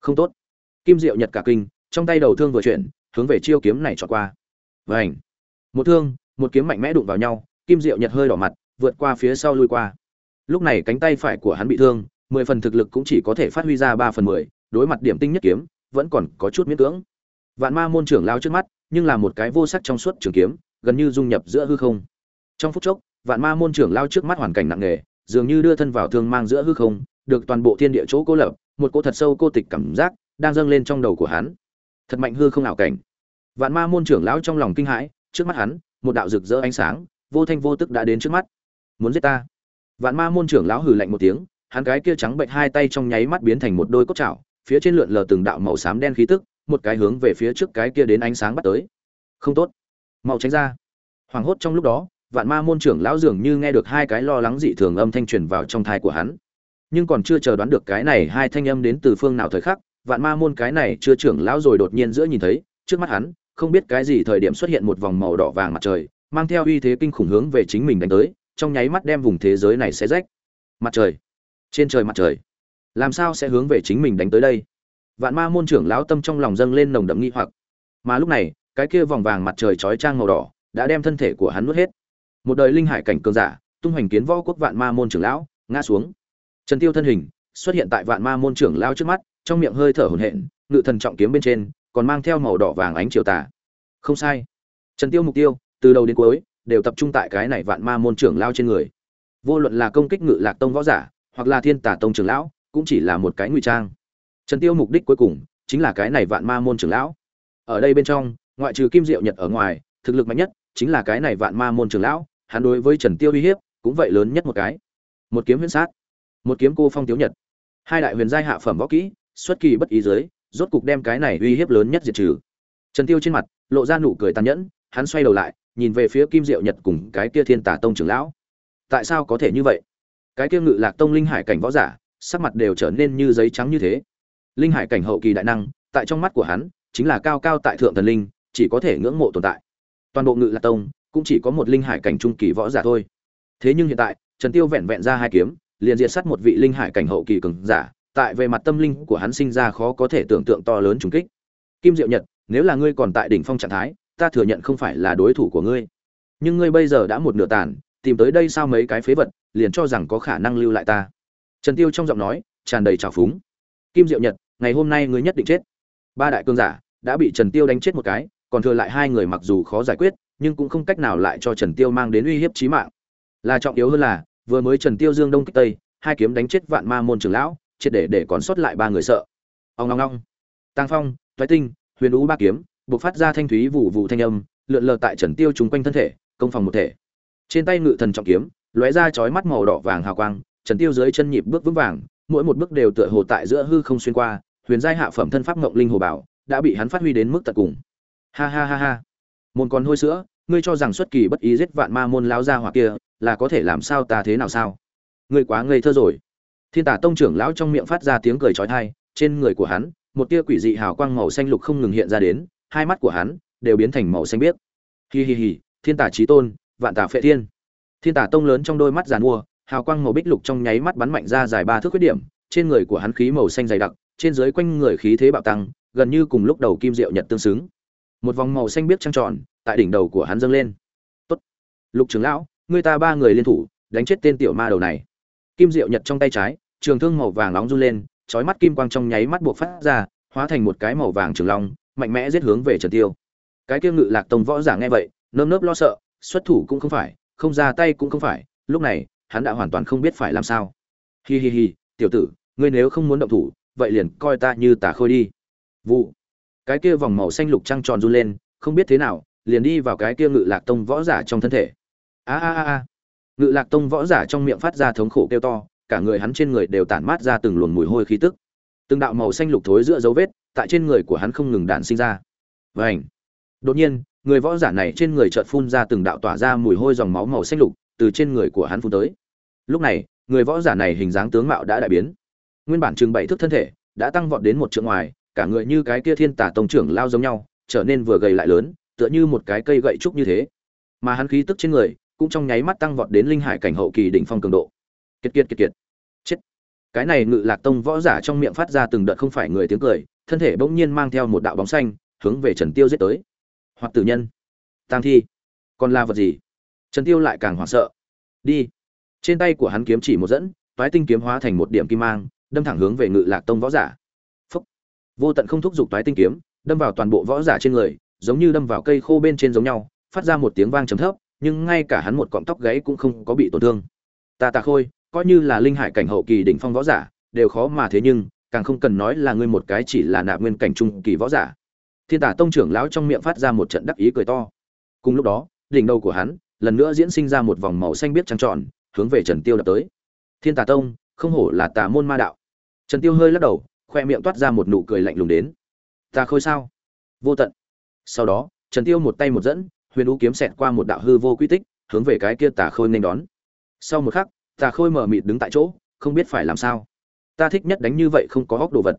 A: Không tốt. Kim diệu nhật cả kinh, trong tay đầu thương vừa chuyển hướng về chiêu kiếm này chọn qua. Vành. Một thương, một kiếm mạnh mẽ đụng vào nhau, kim diệu nhật hơi đỏ mặt, vượt qua phía sau lui qua. Lúc này cánh tay phải của hắn bị thương, mười phần thực lực cũng chỉ có thể phát huy ra ba phần mười, đối mặt điểm tinh nhất kiếm, vẫn còn có chút miễn cưỡng. Vạn ma môn trưởng lao trước mắt, nhưng là một cái vô sắc trong suốt trường kiếm, gần như dung nhập giữa hư không. Trong phút chốc, vạn ma môn trưởng lao trước mắt hoàn cảnh nặng nề, dường như đưa thân vào thương mang giữa hư không, được toàn bộ thiên địa chỗ cố lập, một cô thật sâu cô tịch cảm giác, đang dâng lên trong đầu của hắn thật mạnh hư không ảo cảnh. Vạn ma môn trưởng lão trong lòng kinh hãi, trước mắt hắn, một đạo rực rỡ ánh sáng, vô thanh vô tức đã đến trước mắt. Muốn giết ta? Vạn ma môn trưởng lão hừ lạnh một tiếng, hắn cái kia trắng bệnh hai tay trong nháy mắt biến thành một đôi cốt chảo phía trên lượn lờ từng đạo màu xám đen khí tức, một cái hướng về phía trước cái kia đến ánh sáng bắt tới. Không tốt. Mau tránh ra. Hoảng hốt trong lúc đó, vạn ma môn trưởng lão dường như nghe được hai cái lo lắng dị thường âm thanh truyền vào trong thai của hắn. Nhưng còn chưa chờ đoán được cái này hai thanh âm đến từ phương nào thời khắc vạn ma môn cái này chưa trưởng lão rồi đột nhiên giữa nhìn thấy, trước mắt hắn, không biết cái gì thời điểm xuất hiện một vòng màu đỏ vàng mặt trời, mang theo uy thế kinh khủng hướng về chính mình đánh tới, trong nháy mắt đem vùng thế giới này xé rách. Mặt trời. Trên trời mặt trời. Làm sao sẽ hướng về chính mình đánh tới đây? Vạn ma môn trưởng lão tâm trong lòng dâng lên nồng đậm nghi hoặc. Mà lúc này, cái kia vòng vàng mặt trời chói trang màu đỏ, đã đem thân thể của hắn nuốt hết. Một đời linh hải cảnh cường giả, tung hoành kiến võ quốc vạn ma môn trưởng lão, ngã xuống. Trần tiêu thân hình, xuất hiện tại vạn ma môn trưởng lão trước mắt trong miệng hơi thở hổn hển, ngự thần trọng kiếm bên trên còn mang theo màu đỏ vàng ánh chiều tà. Không sai. Trần tiêu mục tiêu, từ đầu đến cuối, đều tập trung tại cái này vạn ma môn trưởng lao trên người. Vô luận là công kích ngự lạc tông võ giả, hoặc là thiên tả tông trưởng lão, cũng chỉ là một cái ngụy trang. Trần tiêu mục đích cuối cùng, chính là cái này vạn ma môn trưởng lão. Ở đây bên trong, ngoại trừ kim diệu nhật ở ngoài, thực lực mạnh nhất chính là cái này vạn ma môn trưởng lão, hắn đối với trần tiêu uy hiếp cũng vậy lớn nhất một cái. Một kiếm huyễn sát, một kiếm cô phong thiếu nhật. Hai đại huyền giai hạ phẩm võ kỹ xuất kỳ bất ý dưới, rốt cục đem cái này uy hiếp lớn nhất diệt trừ. Trần tiêu trên mặt, lộ ra nụ cười tàn nhẫn, hắn xoay đầu lại, nhìn về phía kim diệu nhật cùng cái kia thiên tả tông trưởng lão. Tại sao có thể như vậy? Cái kia ngự lạc tông linh hải cảnh võ giả, sắc mặt đều trở nên như giấy trắng như thế. Linh hải cảnh hậu kỳ đại năng, tại trong mắt của hắn, chính là cao cao tại thượng thần linh, chỉ có thể ngưỡng mộ tồn tại. Toàn bộ ngự lạc tông, cũng chỉ có một linh hải cảnh trung kỳ võ giả thôi. Thế nhưng hiện tại, trần tiêu vẹn vẹn ra hai kiếm, liền diệt sát một vị linh hải cảnh hậu kỳ cường giả tại về mặt tâm linh của hắn sinh ra khó có thể tưởng tượng to lớn trùng kích. Kim diệu nhật, nếu là ngươi còn tại đỉnh phong trạng thái, ta thừa nhận không phải là đối thủ của ngươi. Nhưng ngươi bây giờ đã một nửa tàn, tìm tới đây sao mấy cái phế vật, liền cho rằng có khả năng lưu lại ta. Trần tiêu trong giọng nói, tràn đầy trào phúng. Kim diệu nhật, ngày hôm nay ngươi nhất định chết. Ba đại cương giả đã bị trần tiêu đánh chết một cái, còn thừa lại hai người mặc dù khó giải quyết, nhưng cũng không cách nào lại cho trần tiêu mang đến uy hiếp chí mạng. Là trọng yếu hơn là, vừa mới trần tiêu dương đông kích tây, hai kiếm đánh chết vạn ma môn trưởng lão triệt để để còn sót lại ba người sợ. Ông ngong ngong tăng phong thoái tinh, huyền ú ba kiếm buộc phát ra thanh thúy vụ vụ thanh âm, lượn lờ tại trần tiêu chúng quanh thân thể, công phòng một thể. Trên tay ngự thần trọng kiếm, lóe ra chói mắt màu đỏ vàng hào quang, trần tiêu dưới chân nhịp bước vững vàng, mỗi một bước đều tựa hồ tại giữa hư không xuyên qua, huyền giai hạ phẩm thân pháp ngộng linh hồ bảo, đã bị hắn phát huy đến mức tận cùng. Ha ha ha ha. Môn con hôi sữa, ngươi cho rằng xuất kỳ bất ý giết vạn ma môn lão gia hỏa kia, là có thể làm sao ta thế nào sao? Ngươi quá ngây thơ rồi thiên tả tông trưởng lão trong miệng phát ra tiếng cười trói thai trên người của hắn, một tia quỷ dị hào quang màu xanh lục không ngừng hiện ra đến, hai mắt của hắn đều biến thành màu xanh biếc. Hi hi hi, thiên tả trí tôn, vạn tả phệ thiên. Thiên tả tông lớn trong đôi mắt giàn mua, hào quang màu bích lục trong nháy mắt bắn mạnh ra dài ba thước khuyết điểm, trên người của hắn khí màu xanh dày đặc, trên dưới quanh người khí thế bạo tăng, gần như cùng lúc đầu kim diệu nhật tương xứng. Một vòng màu xanh biếc trăng tròn tại đỉnh đầu của hắn dâng lên. Tốt. Lục trưởng lão người ta ba người liên thủ, đánh chết tên tiểu ma đầu này. Kim diệu nhật trong tay trái trường thương màu vàng nóng run lên, chói mắt kim quang trong nháy mắt buộc phát ra, hóa thành một cái màu vàng trường long, mạnh mẽ giết hướng về trần tiêu. Cái kia ngự lạc tông võ giả nghe vậy, nơm nớp lo sợ, xuất thủ cũng không phải, không ra tay cũng không phải, lúc này, hắn đã hoàn toàn không biết phải làm sao. Hi hi hi, tiểu tử, ngươi nếu không muốn động thủ, vậy liền coi ta như tà khôi đi. Vụ. Cái kia vòng màu xanh lục trăng tròn run lên, không biết thế nào, liền đi vào cái kia ngự lạc tông võ giả trong thân thể. A a a a. Ngự lạc tông võ giả trong miệng phát ra thống khổ kêu to cả người hắn trên người đều tản mát ra từng luồng mùi hôi khí tức. Từng đạo màu xanh lục thối giữa dấu vết, tại trên người của hắn không ngừng đạn sinh ra. Vảnh đột nhiên, người võ giả này trên người chợt phun ra từng đạo tỏa ra mùi hôi dòng máu màu xanh lục, từ trên người của hắn phun tới. Lúc này, người võ giả này hình dáng tướng mạo đã đại biến. Nguyên bản chừng bảy thước thân thể, đã tăng vọt đến một trượng ngoài, cả người như cái kia thiên tả tông trưởng lao giống nhau, trở nên vừa gầy lại lớn, tựa như một cái cây gậy trúc như thế. Mà hắn khí tức trên người, cũng trong nháy mắt tăng vọt đến linh hải cảnh hậu kỳ đỉnh phong cường độ kiệt kiệt kiệt kiệt. Chết. Cái này ngự lạc tông võ giả trong miệng phát ra từng đợt không phải người tiếng cười, thân thể bỗng nhiên mang theo một đạo bóng xanh, hướng về trần tiêu giết tới. Hoặc tử nhân. Tang thi. Còn là vật gì? Trần tiêu lại càng hoảng sợ. Đi. Trên tay của hắn kiếm chỉ một dẫn, toái tinh kiếm hóa thành một điểm kim mang, đâm thẳng hướng về ngự lạc tông võ giả. Phúc. vô tận không thúc giục toái tinh kiếm, đâm vào toàn bộ võ giả trên người, giống như đâm vào cây khô bên trên giống nhau, phát ra một tiếng vang trầm thấp, nhưng ngay cả hắn một cọng tóc gáy cũng không có bị tổn thương. Ta tà khôi coi như là linh hải cảnh hậu kỳ đỉnh phong võ giả, đều khó mà thế nhưng, càng không cần nói là ngươi một cái chỉ là nạp nguyên cảnh trung kỳ võ giả. Thiên tả tông trưởng lão trong miệng phát ra một trận đắc ý cười to. Cùng lúc đó, đỉnh đầu của hắn, lần nữa diễn sinh ra một vòng màu xanh biếc trăng tròn, hướng về trần tiêu đập tới. Thiên tà tông, không hổ là tà môn ma đạo. Trần tiêu hơi lắc đầu, khoe miệng toát ra một nụ cười lạnh lùng đến. Ta khôi sao? Vô tận. Sau đó, trần tiêu một tay một dẫn, huyền u kiếm xẹt qua một đạo hư vô quy tích, hướng về cái kia tà khôi nên đón. Sau một khắc tà khôi mở mịt đứng tại chỗ, không biết phải làm sao. Ta thích nhất đánh như vậy không có góc đồ vật.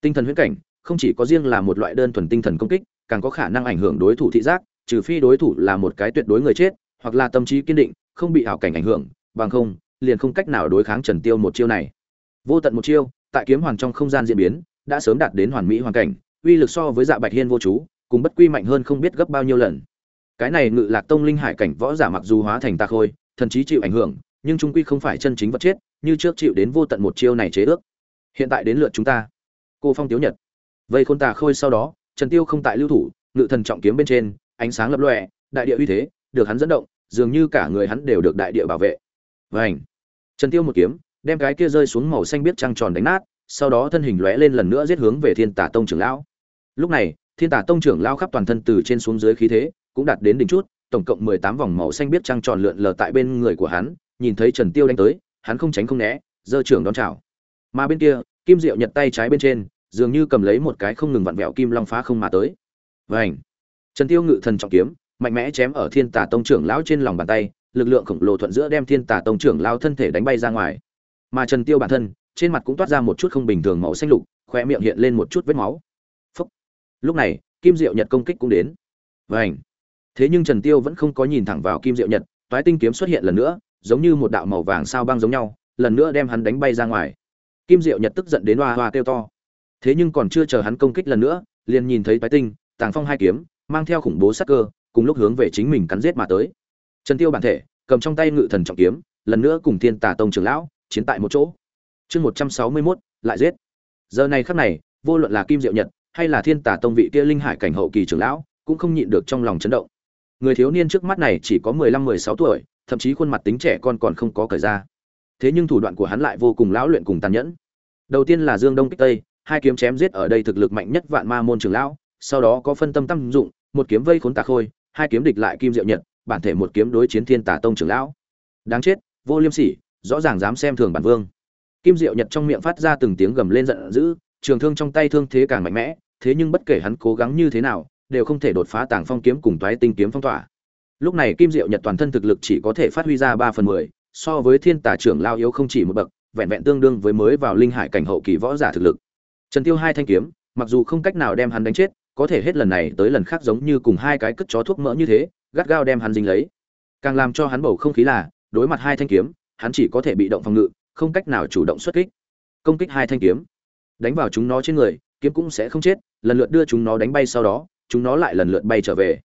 A: Tinh thần huyễn cảnh, không chỉ có riêng là một loại đơn thuần tinh thần công kích, càng có khả năng ảnh hưởng đối thủ thị giác, trừ phi đối thủ là một cái tuyệt đối người chết, hoặc là tâm trí kiên định, không bị ảo cảnh ảnh hưởng, bằng không, liền không cách nào đối kháng trần tiêu một chiêu này. Vô tận một chiêu, tại kiếm hoàng trong không gian diễn biến, đã sớm đạt đến hoàn mỹ hoàn cảnh, uy lực so với dạ bạch hiên vô chú, cùng bất quy mạnh hơn không biết gấp bao nhiêu lần. Cái này ngự lạc tông linh hải cảnh võ giả mặc dù hóa thành tà khôi, thần trí chịu ảnh hưởng nhưng trung quy không phải chân chính vật chết, như trước chịu đến vô tận một chiêu này chế ước. Hiện tại đến lượt chúng ta. Cô phong tiếu nhật. Vây khôn tà khôi sau đó, trần tiêu không tại lưu thủ, ngự thần trọng kiếm bên trên, ánh sáng lập lòe, đại địa uy thế, được hắn dẫn động, dường như cả người hắn đều được đại địa bảo vệ. Vảnh trần tiêu một kiếm, đem cái kia rơi xuống màu xanh biết trăng tròn đánh nát, sau đó thân hình lóe lên lần nữa giết hướng về thiên tả tông trưởng lão. Lúc này, thiên tả tông trưởng lão khắp toàn thân từ trên xuống dưới khí thế, cũng đạt đến đỉnh chút, tổng cộng mười tám vòng màu xanh biết trăng tròn lượn lờ tại bên người của hắn nhìn thấy trần tiêu đánh tới, hắn không tránh không né, giơ trưởng đón chào mà bên kia, kim diệu nhật tay trái bên trên, dường như cầm lấy một cái không ngừng vặn vẹo kim long phá không mà tới Vành. trần tiêu ngự thần trọng kiếm, mạnh mẽ chém ở thiên tà tông trưởng lão trên lòng bàn tay, lực lượng khổng lồ thuận giữa đem thiên tà tông trưởng lão thân thể đánh bay ra ngoài mà trần tiêu bản thân, trên mặt cũng toát ra một chút không bình thường màu xanh lục, khóe miệng hiện lên một chút vết máu Phúc. lúc này, kim diệu nhật công kích cũng đến Vành. thế nhưng trần tiêu vẫn không có nhìn thẳng vào kim diệu nhật, toái tinh kiếm xuất hiện lần nữa giống như một đạo màu vàng sao băng giống nhau lần nữa đem hắn đánh bay ra ngoài. Kim diệu nhật tức giận đến hoa hoa kêu to. Thế nhưng còn chưa chờ hắn công kích lần nữa liền nhìn thấy bái tinh tàng phong hai kiếm mang theo khủng bố sát cơ cùng lúc hướng về chính mình cắn giết mà tới. Trần tiêu bản thể cầm trong tay ngự thần trọng kiếm lần nữa cùng thiên tà tông trưởng lão chiến tại một chỗ. Chương một trăm sáu mươi 161, lại giết. Giờ này khắc này vô luận là kim diệu nhật hay là thiên tà tông vị kia linh hải cảnh hậu kỳ trưởng lão cũng không nhịn được trong lòng chấn động. Người thiếu niên trước mắt này chỉ có mười lăm mười sáu tuổi thậm chí khuôn mặt tính trẻ con còn không có cởi ra. Thế nhưng thủ đoạn của hắn lại vô cùng lão luyện cùng tàn nhẫn. Đầu tiên là dương đông kích tây, hai kiếm chém giết ở đây thực lực mạnh nhất vạn ma môn trưởng lão, sau đó có phân tâm tâm dụng, một kiếm vây khốn tà khôi, hai kiếm địch lại kim diệu nhật, bản thể một kiếm đối chiến thiên tà tông trưởng lão. Đáng chết, vô liêm sỉ, rõ ràng dám xem thường bản vương. Kim diệu nhật trong miệng phát ra từng tiếng gầm lên giận dữ, trường thương trong tay thương thế càng mạnh mẽ, thế nhưng bất kể hắn cố gắng như thế nào, đều không thể đột phá tàng phong kiếm cùng toái tinh kiếm phong tỏa lúc này kim diệu nhật toàn thân thực lực chỉ có thể phát huy ra ba phần mười, so với thiên tà trưởng lao yếu không chỉ một bậc, vẹn vẹn tương đương với mới vào linh hải cảnh hậu kỳ võ giả thực lực. Trần tiêu hai thanh kiếm, mặc dù không cách nào đem hắn đánh chết, có thể hết lần này tới lần khác giống như cùng hai cái cất chó thuốc mỡ như thế, gắt gao đem hắn dính lấy. Càng làm cho hắn bầu không khí là, đối mặt hai thanh kiếm, hắn chỉ có thể bị động phòng ngự, không cách nào chủ động xuất kích. Công kích hai thanh kiếm. Đánh vào chúng nó trên người, kiếm cũng sẽ không chết, lần lượt đưa chúng nó đánh bay sau đó, chúng nó lại lần lượt bay trở về.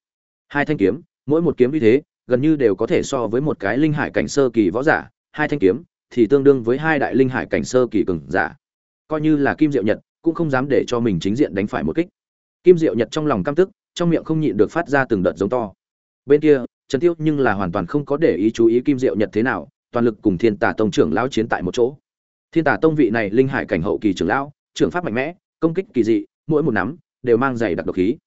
A: Hai thanh kiếm mỗi một kiếm như thế, gần như đều có thể so với một cái linh hải cảnh sơ kỳ võ giả, hai thanh kiếm thì tương đương với hai đại linh hải cảnh sơ kỳ cường giả. Coi như là kim diệu nhật cũng không dám để cho mình chính diện đánh phải một kích. Kim diệu nhật trong lòng căm tức, trong miệng không nhịn được phát ra từng đợt giống to. Bên kia, trần tiêu nhưng là hoàn toàn không có để ý chú ý kim diệu nhật thế nào, toàn lực cùng thiên tà tông trưởng lão chiến tại một chỗ. Thiên tà tông vị này linh hải cảnh hậu kỳ trưởng lão, trưởng pháp mạnh mẽ, công kích kỳ dị, mỗi một nắm đều mang dày đặc độc khí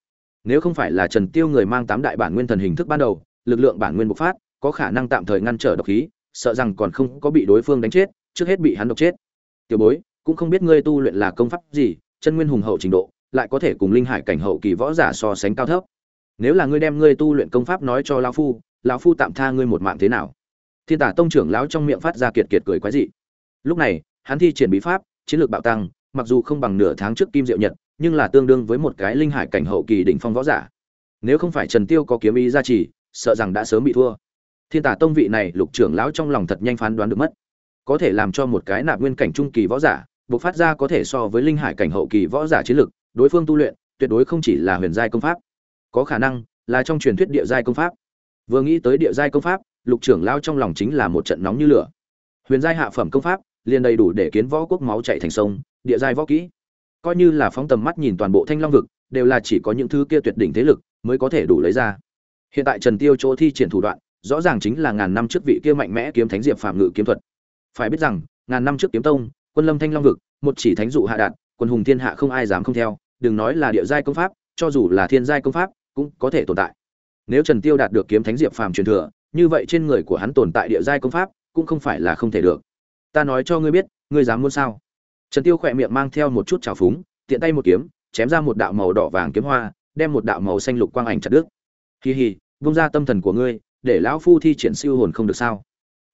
A: nếu không phải là trần tiêu người mang tám đại bản nguyên thần hình thức ban đầu, lực lượng bản nguyên bộc phát, có khả năng tạm thời ngăn trở độc khí, sợ rằng còn không có bị đối phương đánh chết, trước hết bị hắn độc chết. Tiểu bối, cũng không biết ngươi tu luyện là công pháp gì, chân nguyên hùng hậu trình độ, lại có thể cùng linh hải cảnh hậu kỳ võ giả so sánh cao thấp. Nếu là ngươi đem ngươi tu luyện công pháp nói cho lão phu lão phu tạm tha ngươi một mạng thế nào? Thiên tả tông trưởng lão trong miệng phát ra kiệt kiệt cười quái dị. Lúc này, hắn thi triển bí pháp, chiến lược bạo tăng, mặc dù không bằng nửa tháng trước kim diệu nhật nhưng là tương đương với một cái linh hải cảnh hậu kỳ đỉnh phong võ giả. Nếu không phải trần tiêu có kiếm ý gia trì, sợ rằng đã sớm bị thua. Thiên tả tông vị này, lục trưởng lão trong lòng thật nhanh phán đoán được mất. Có thể làm cho một cái nạp nguyên cảnh trung kỳ võ giả, bộc phát ra có thể so với linh hải cảnh hậu kỳ võ giả chiến lực, đối phương tu luyện, tuyệt đối không chỉ là huyền giai công pháp. Có khả năng là trong truyền thuyết địa giai công pháp. Vừa nghĩ tới địa giai công pháp, lục trưởng lão trong lòng chính là một trận nóng như lửa. Huyền giai hạ phẩm công pháp, liền đầy đủ để kiến võ quốc máu chảy thành sông, địa giai võ kỹ coi như là phóng tầm mắt nhìn toàn bộ thanh long vực, đều là chỉ có những thứ kia tuyệt đỉnh thế lực mới có thể đủ lấy ra. Hiện tại trần tiêu chỗ thi triển thủ đoạn, rõ ràng chính là ngàn năm trước vị kia mạnh mẽ kiếm thánh diệp phạm ngự kiếm thuật. Phải biết rằng, ngàn năm trước kiếm tông, quân lâm thanh long vực, một chỉ thánh dụ hạ đạn, quân hùng thiên hạ không ai dám không theo, đừng nói là địa giai công pháp, cho dù là thiên giai công pháp, cũng có thể tồn tại. Nếu trần tiêu đạt được kiếm thánh diệp phàm truyền thừa, như vậy trên người của hắn tồn tại địa giai công pháp cũng không phải là không thể được. Ta nói cho ngươi biết, ngươi dám muốn sao? Trần tiêu khỏe miệng mang theo một chút trào phúng tiện tay một kiếm chém ra một đạo màu đỏ vàng kiếm hoa đem một đạo màu xanh lục quang ảnh chặt đứt. Kỳ hỉ, vung ra tâm thần của ngươi để lão phu thi triển siêu hồn không được sao?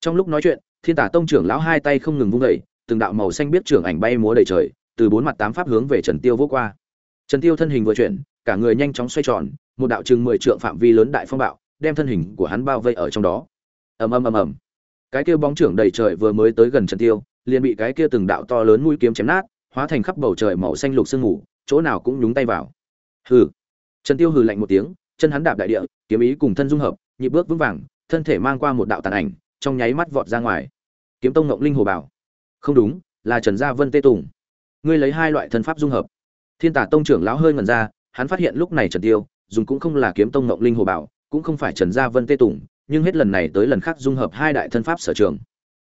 A: Trong lúc nói chuyện thiên tả tông trưởng lão hai tay không ngừng vung dậy, từng đạo màu xanh biết trưởng ảnh bay múa đầy trời từ bốn mặt tám pháp hướng về trần tiêu vô qua. Trần tiêu thân hình vừa chuyển cả người nhanh chóng xoay tròn một đạo chừng mười trượng phạm vi lớn đại phong bạo đem thân hình của hắn bao vây ở trong đó. Ầm ầm ầm ầm. Cái kia bóng trưởng đầy trời vừa mới tới gần trần tiêu liền bị cái kia từng đạo to lớn mũi kiếm chém nát, hóa thành khắp bầu trời màu xanh lục sương mù, chỗ nào cũng nhúng tay vào. Hừ. Trần tiêu hừ lạnh một tiếng, chân hắn đạp đại địa, kiếm ý cùng thân dung hợp, nhịp bước vững vàng, thân thể mang qua một đạo tàn ảnh, trong nháy mắt vọt ra ngoài. Kiếm tông ngộng linh hồ bảo. Không đúng, là trần gia vân tê tùng. Ngươi lấy hai loại thân pháp dung hợp. Thiên tả tông trưởng lão hơi ngẩn ra, hắn phát hiện lúc này trần tiêu, dùng cũng không là kiếm tông ngộng linh hồ bảo, cũng không phải trần gia vân tê tùng, nhưng hết lần này tới lần khác dung hợp hai đại thân pháp sở trường.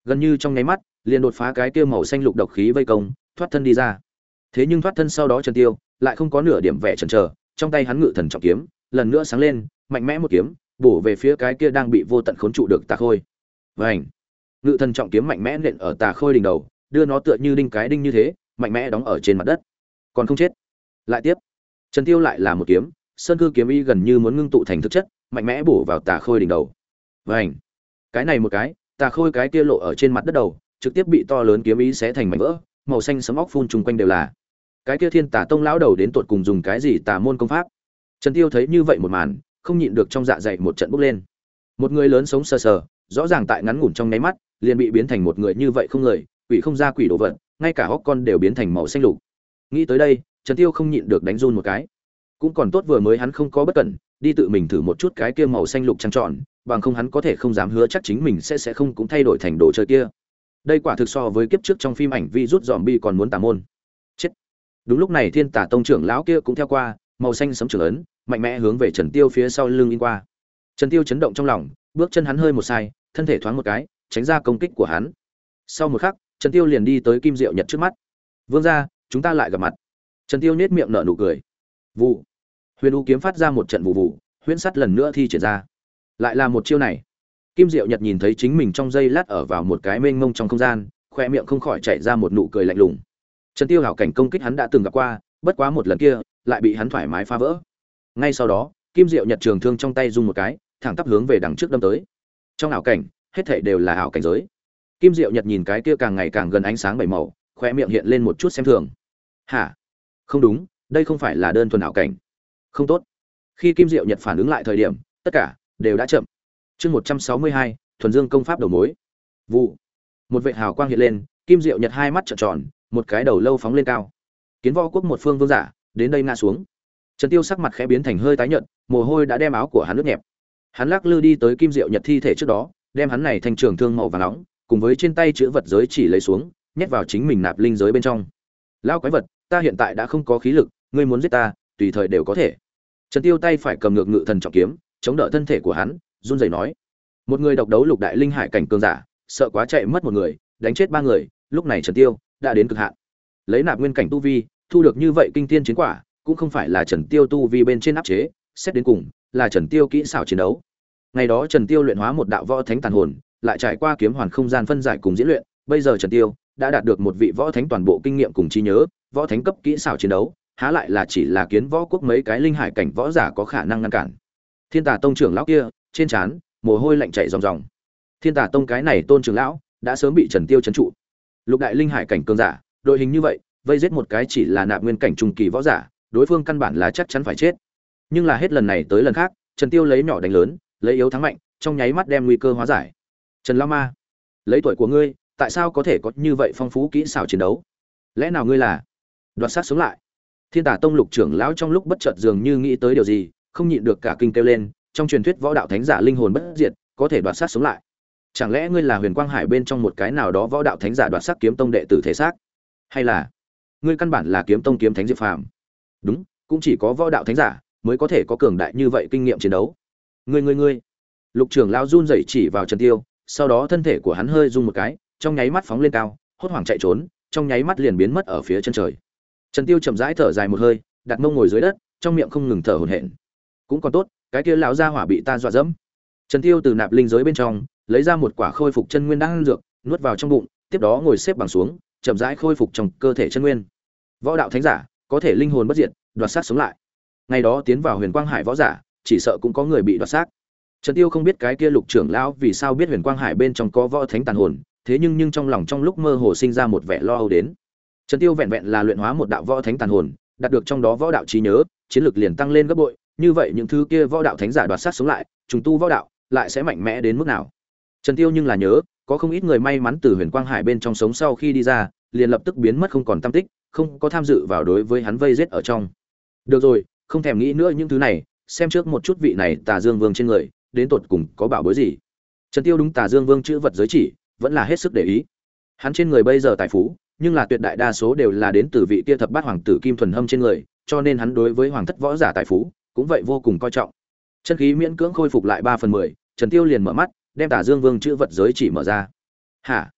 A: Gần như trong nháy mắt liền đột phá cái kia màu xanh lục độc khí vây công, thoát thân đi ra. Thế nhưng thoát thân sau đó trần tiêu lại không có nửa điểm vẻ chần chờ, trong tay hắn ngự thần trọng kiếm lần nữa sáng lên, mạnh mẽ một kiếm, bổ về phía cái kia đang bị vô tận khốn trụ được tà khôi. Vành. ngự thần trọng kiếm mạnh mẽ nện ở tà khôi đỉnh đầu, đưa nó tựa như đinh cái đinh như thế, mạnh mẽ đóng ở trên mặt đất. Còn không chết. Lại tiếp. Trần tiêu lại là một kiếm, sơn cư kiếm y gần như muốn ngưng tụ thành thực chất, mạnh mẽ bổ vào tà khôi đỉnh đầu. Vành. cái này một cái, tà khôi cái kia lộ ở trên mặt đất đầu trực tiếp bị to lớn kiếm ý xé thành mảnh vỡ, màu xanh sấm óc phun trùng quanh đều là. Cái kia thiên tà tông lão đầu đến tột cùng dùng cái gì tà môn công pháp? Trần tiêu thấy như vậy một màn, không nhịn được trong dạ dày một trận bốc lên. Một người lớn sống sờ sờ, rõ ràng tại ngắn ngủn trong nháy mắt, liền bị biến thành một người như vậy không người quỷ không ra quỷ đồ vật, ngay cả hốc con đều biến thành màu xanh lục. Nghĩ tới đây, trần tiêu không nhịn được đánh run một cái. Cũng còn tốt vừa mới hắn không có bất cẩn, đi tự mình thử một chút cái kia màu xanh lục trăng tròn, bằng không hắn có thể không dám hứa chắc chính mình sẽ sẽ không cũng thay đổi thành đồ chơi kia đây quả thực so với kiếp trước trong phim ảnh vi rút dòm bi còn muốn tà môn. Chết. Đúng lúc này thiên tả tông trưởng lão kia cũng theo qua, màu xanh sấm trưởng ấn, mạnh mẽ hướng về trần tiêu phía sau lưng in qua. Trần tiêu chấn động trong lòng, bước chân hắn hơi một sai, thân thể thoáng một cái, tránh ra công kích của hắn. Sau một khắc, trần tiêu liền đi tới kim diệu nhật trước mắt. Vương gia, chúng ta lại gặp mặt. Trần tiêu nết miệng nở nụ cười. Vụ. Huyền u kiếm phát ra một trận vụ vụ, huyễn sắt lần nữa thi triển ra. Lại là một chiêu này kim diệu nhật nhìn thấy chính mình trong dây lát ở vào một cái mênh mông trong không gian khoe miệng không khỏi chảy ra một nụ cười lạnh lùng. Trần tiêu hảo cảnh công kích hắn đã từng gặp qua, bất quá một lần kia, lại bị hắn thoải mái phá vỡ. Ngay sau đó, kim diệu nhật trường thương trong tay dùng một cái, thẳng tắp hướng về đằng trước đâm tới. Trong ảo cảnh, hết thảy đều là ảo cảnh giới. Kim diệu nhật nhìn cái kia càng ngày càng gần ánh sáng bảy màu khoe miệng hiện lên một chút xem thường. Hả? Không đúng, đây không phải là đơn thuần ảo cảnh. Không tốt. Khi kim diệu nhật phản ứng lại thời điểm, tất cả đều đã chậm chương một trăm sáu mươi hai, thuần dương công pháp đầu mối. Vụ. Một vệ hào quang hiện lên, kim diệu nhật hai mắt trợn tròn, một cái đầu lâu phóng lên cao. Kiến võ quốc một phương vương giả, đến đây ngã xuống. Trần tiêu sắc mặt khẽ biến thành hơi tái nhợt, mồ hôi đã đem áo của hắn ướt nhẹp. Hắn lắc lư đi tới kim diệu nhật thi thể trước đó, đem hắn này thành trường thương màu vàng nóng, cùng với trên tay chữ vật giới chỉ lấy xuống, nhét vào chính mình nạp linh giới bên trong. Lao quái vật, ta hiện tại đã không có khí lực, ngươi muốn giết ta, tùy thời đều có thể. Trần tiêu tay phải cầm ngược ngự thần trọng kiếm, chống đỡ thân thể của hắn run rẩy nói, một người độc đấu lục đại linh hải cảnh cường giả, sợ quá chạy mất một người, đánh chết ba người, lúc này trần tiêu đã đến cực hạn. Lấy nạp nguyên cảnh tu vi, thu được như vậy kinh thiên chiến quả, cũng không phải là trần tiêu tu vi bên trên áp chế, xét đến cùng là trần tiêu kỹ xảo chiến đấu. Ngày đó trần tiêu luyện hóa một đạo võ thánh tàn hồn, lại trải qua kiếm hoàn không gian phân giải cùng diễn luyện, bây giờ trần tiêu đã đạt được một vị võ thánh toàn bộ kinh nghiệm cùng trí nhớ, võ thánh cấp kỹ xảo chiến đấu, há lại là chỉ là kiến võ quốc mấy cái linh hải cảnh võ giả có khả năng ngăn cản. Thiên tà tông trưởng lão kia trên trán, mồ hôi lạnh chảy ròng ròng. Thiên tà tông cái này tôn trưởng lão đã sớm bị trần tiêu trấn trụ. Lục đại linh hải cảnh cường giả, đội hình như vậy, vây giết một cái chỉ là nạp nguyên cảnh trung kỳ võ giả, đối phương căn bản là chắc chắn phải chết. Nhưng là hết lần này tới lần khác, trần tiêu lấy nhỏ đánh lớn, lấy yếu thắng mạnh, trong nháy mắt đem nguy cơ hóa giải. Trần lao ma, lấy tuổi của ngươi, tại sao có thể có như vậy phong phú kỹ xảo chiến đấu? Lẽ nào ngươi là? Đoạt sát sống lại. Thiên tả tông lục trưởng lão trong lúc bất chợt dường như nghĩ tới điều gì, không nhịn được cả kinh kêu lên trong truyền thuyết võ đạo thánh giả linh hồn bất diệt, có thể đoạt sát sống lại. Chẳng lẽ ngươi là huyền quang hải bên trong một cái nào đó võ đạo thánh giả đoạt sát kiếm tông đệ tử thể xác? Hay là ngươi căn bản là kiếm tông kiếm thánh diệp phàm? Đúng, cũng chỉ có võ đạo thánh giả mới có thể có cường đại như vậy kinh nghiệm chiến đấu. Ngươi ngươi ngươi. Lục trưởng lão run rẩy chỉ vào trần tiêu, sau đó thân thể của hắn hơi rung một cái, trong nháy mắt phóng lên cao, hốt hoảng chạy trốn, trong nháy mắt liền biến mất ở phía chân trời. Trần tiêu chậm rãi thở dài một hơi, đặt mông ngồi dưới đất, trong miệng không ngừng thở hổn hển. Cũng còn tốt cái kia lão gia hỏa bị ta dọa dẫm. Trần tiêu từ nạp linh giới bên trong, lấy ra một quả khôi phục chân nguyên đang dược, nuốt vào trong bụng, tiếp đó ngồi xếp bằng xuống, chậm rãi khôi phục trong cơ thể chân nguyên. Võ đạo thánh giả, có thể linh hồn bất diệt, đoạt sát sống lại. Ngày đó tiến vào huyền quang hải võ giả, chỉ sợ cũng có người bị đoạt xác. Trần tiêu không biết cái kia lục trưởng lão vì sao biết huyền quang hải bên trong có võ thánh tàn hồn, thế nhưng nhưng trong lòng trong lúc mơ hồ sinh ra một vẻ lo âu đến. Trần tiêu vẹn vẹn là luyện hóa một đạo võ thánh tàn hồn, đạt được trong đó võ đạo trí nhớ, chiến lược liền tăng lên gấp bội như vậy những thứ kia võ đạo thánh giả đoạt sát sống lại, trùng tu võ đạo, lại sẽ mạnh mẽ đến mức nào? Trần tiêu nhưng là nhớ, có không ít người may mắn từ huyền quang hải bên trong sống sau khi đi ra, liền lập tức biến mất không còn tâm tích, không có tham dự vào đối với hắn vây giết ở trong. Được rồi, không thèm nghĩ nữa những thứ này, xem trước một chút vị này tà dương vương trên người, đến tột cùng có bảo bối gì. Trần tiêu đúng tà dương vương chữ vật giới chỉ, vẫn là hết sức để ý. Hắn trên người bây giờ tài phú, nhưng là tuyệt đại đa số đều là đến từ vị kia thập bát hoàng tử kim thuần hâm trên người, cho nên hắn đối với hoàng thất võ giả tài phú cũng vậy vô cùng coi trọng. Chân khí miễn cưỡng khôi phục lại ba phần mười, trần tiêu liền mở mắt, đem tả dương vương chữ vật giới chỉ mở ra. Hả?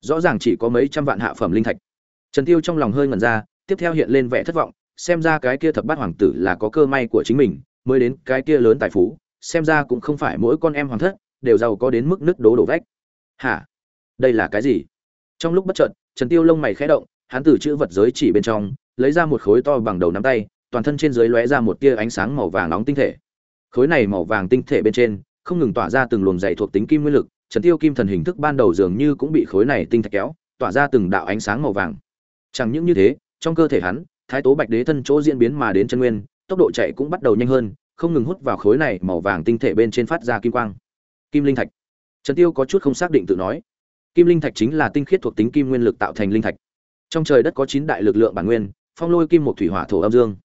A: Rõ ràng chỉ có mấy trăm vạn hạ phẩm linh thạch. Trần tiêu trong lòng hơi ngẩn ra, tiếp theo hiện lên vẻ thất vọng, xem ra cái kia thập bát hoàng tử là có cơ may của chính mình, mới đến cái kia lớn tài phú, xem ra cũng không phải mỗi con em hoàng thất đều giàu có đến mức nứt đố đổ vách. Hả? Đây là cái gì? Trong lúc bất chợt, trần tiêu lông mày khẽ động, hắn từ chữ vật giới chỉ bên trong lấy ra một khối to bằng đầu nắm tay toàn thân trên dưới lóe ra một tia ánh sáng màu vàng nóng tinh thể. Khối này màu vàng tinh thể bên trên, không ngừng tỏa ra từng luồng dày thuộc tính kim nguyên lực, trần tiêu kim thần hình thức ban đầu dường như cũng bị khối này tinh thạch kéo, tỏa ra từng đạo ánh sáng màu vàng. Chẳng những như thế, trong cơ thể hắn, thái tố bạch đế thân chỗ diễn biến mà đến chân nguyên, tốc độ chạy cũng bắt đầu nhanh hơn, không ngừng hút vào khối này màu vàng tinh thể bên trên phát ra kim quang. Kim linh thạch. Trần tiêu có chút không xác định tự nói. Kim linh thạch chính là tinh khiết thuộc tính kim nguyên lực tạo thành linh thạch. Trong trời đất có chín đại lực lượng bản nguyên, phong lôi kim một thủy hỏa thổ âm dương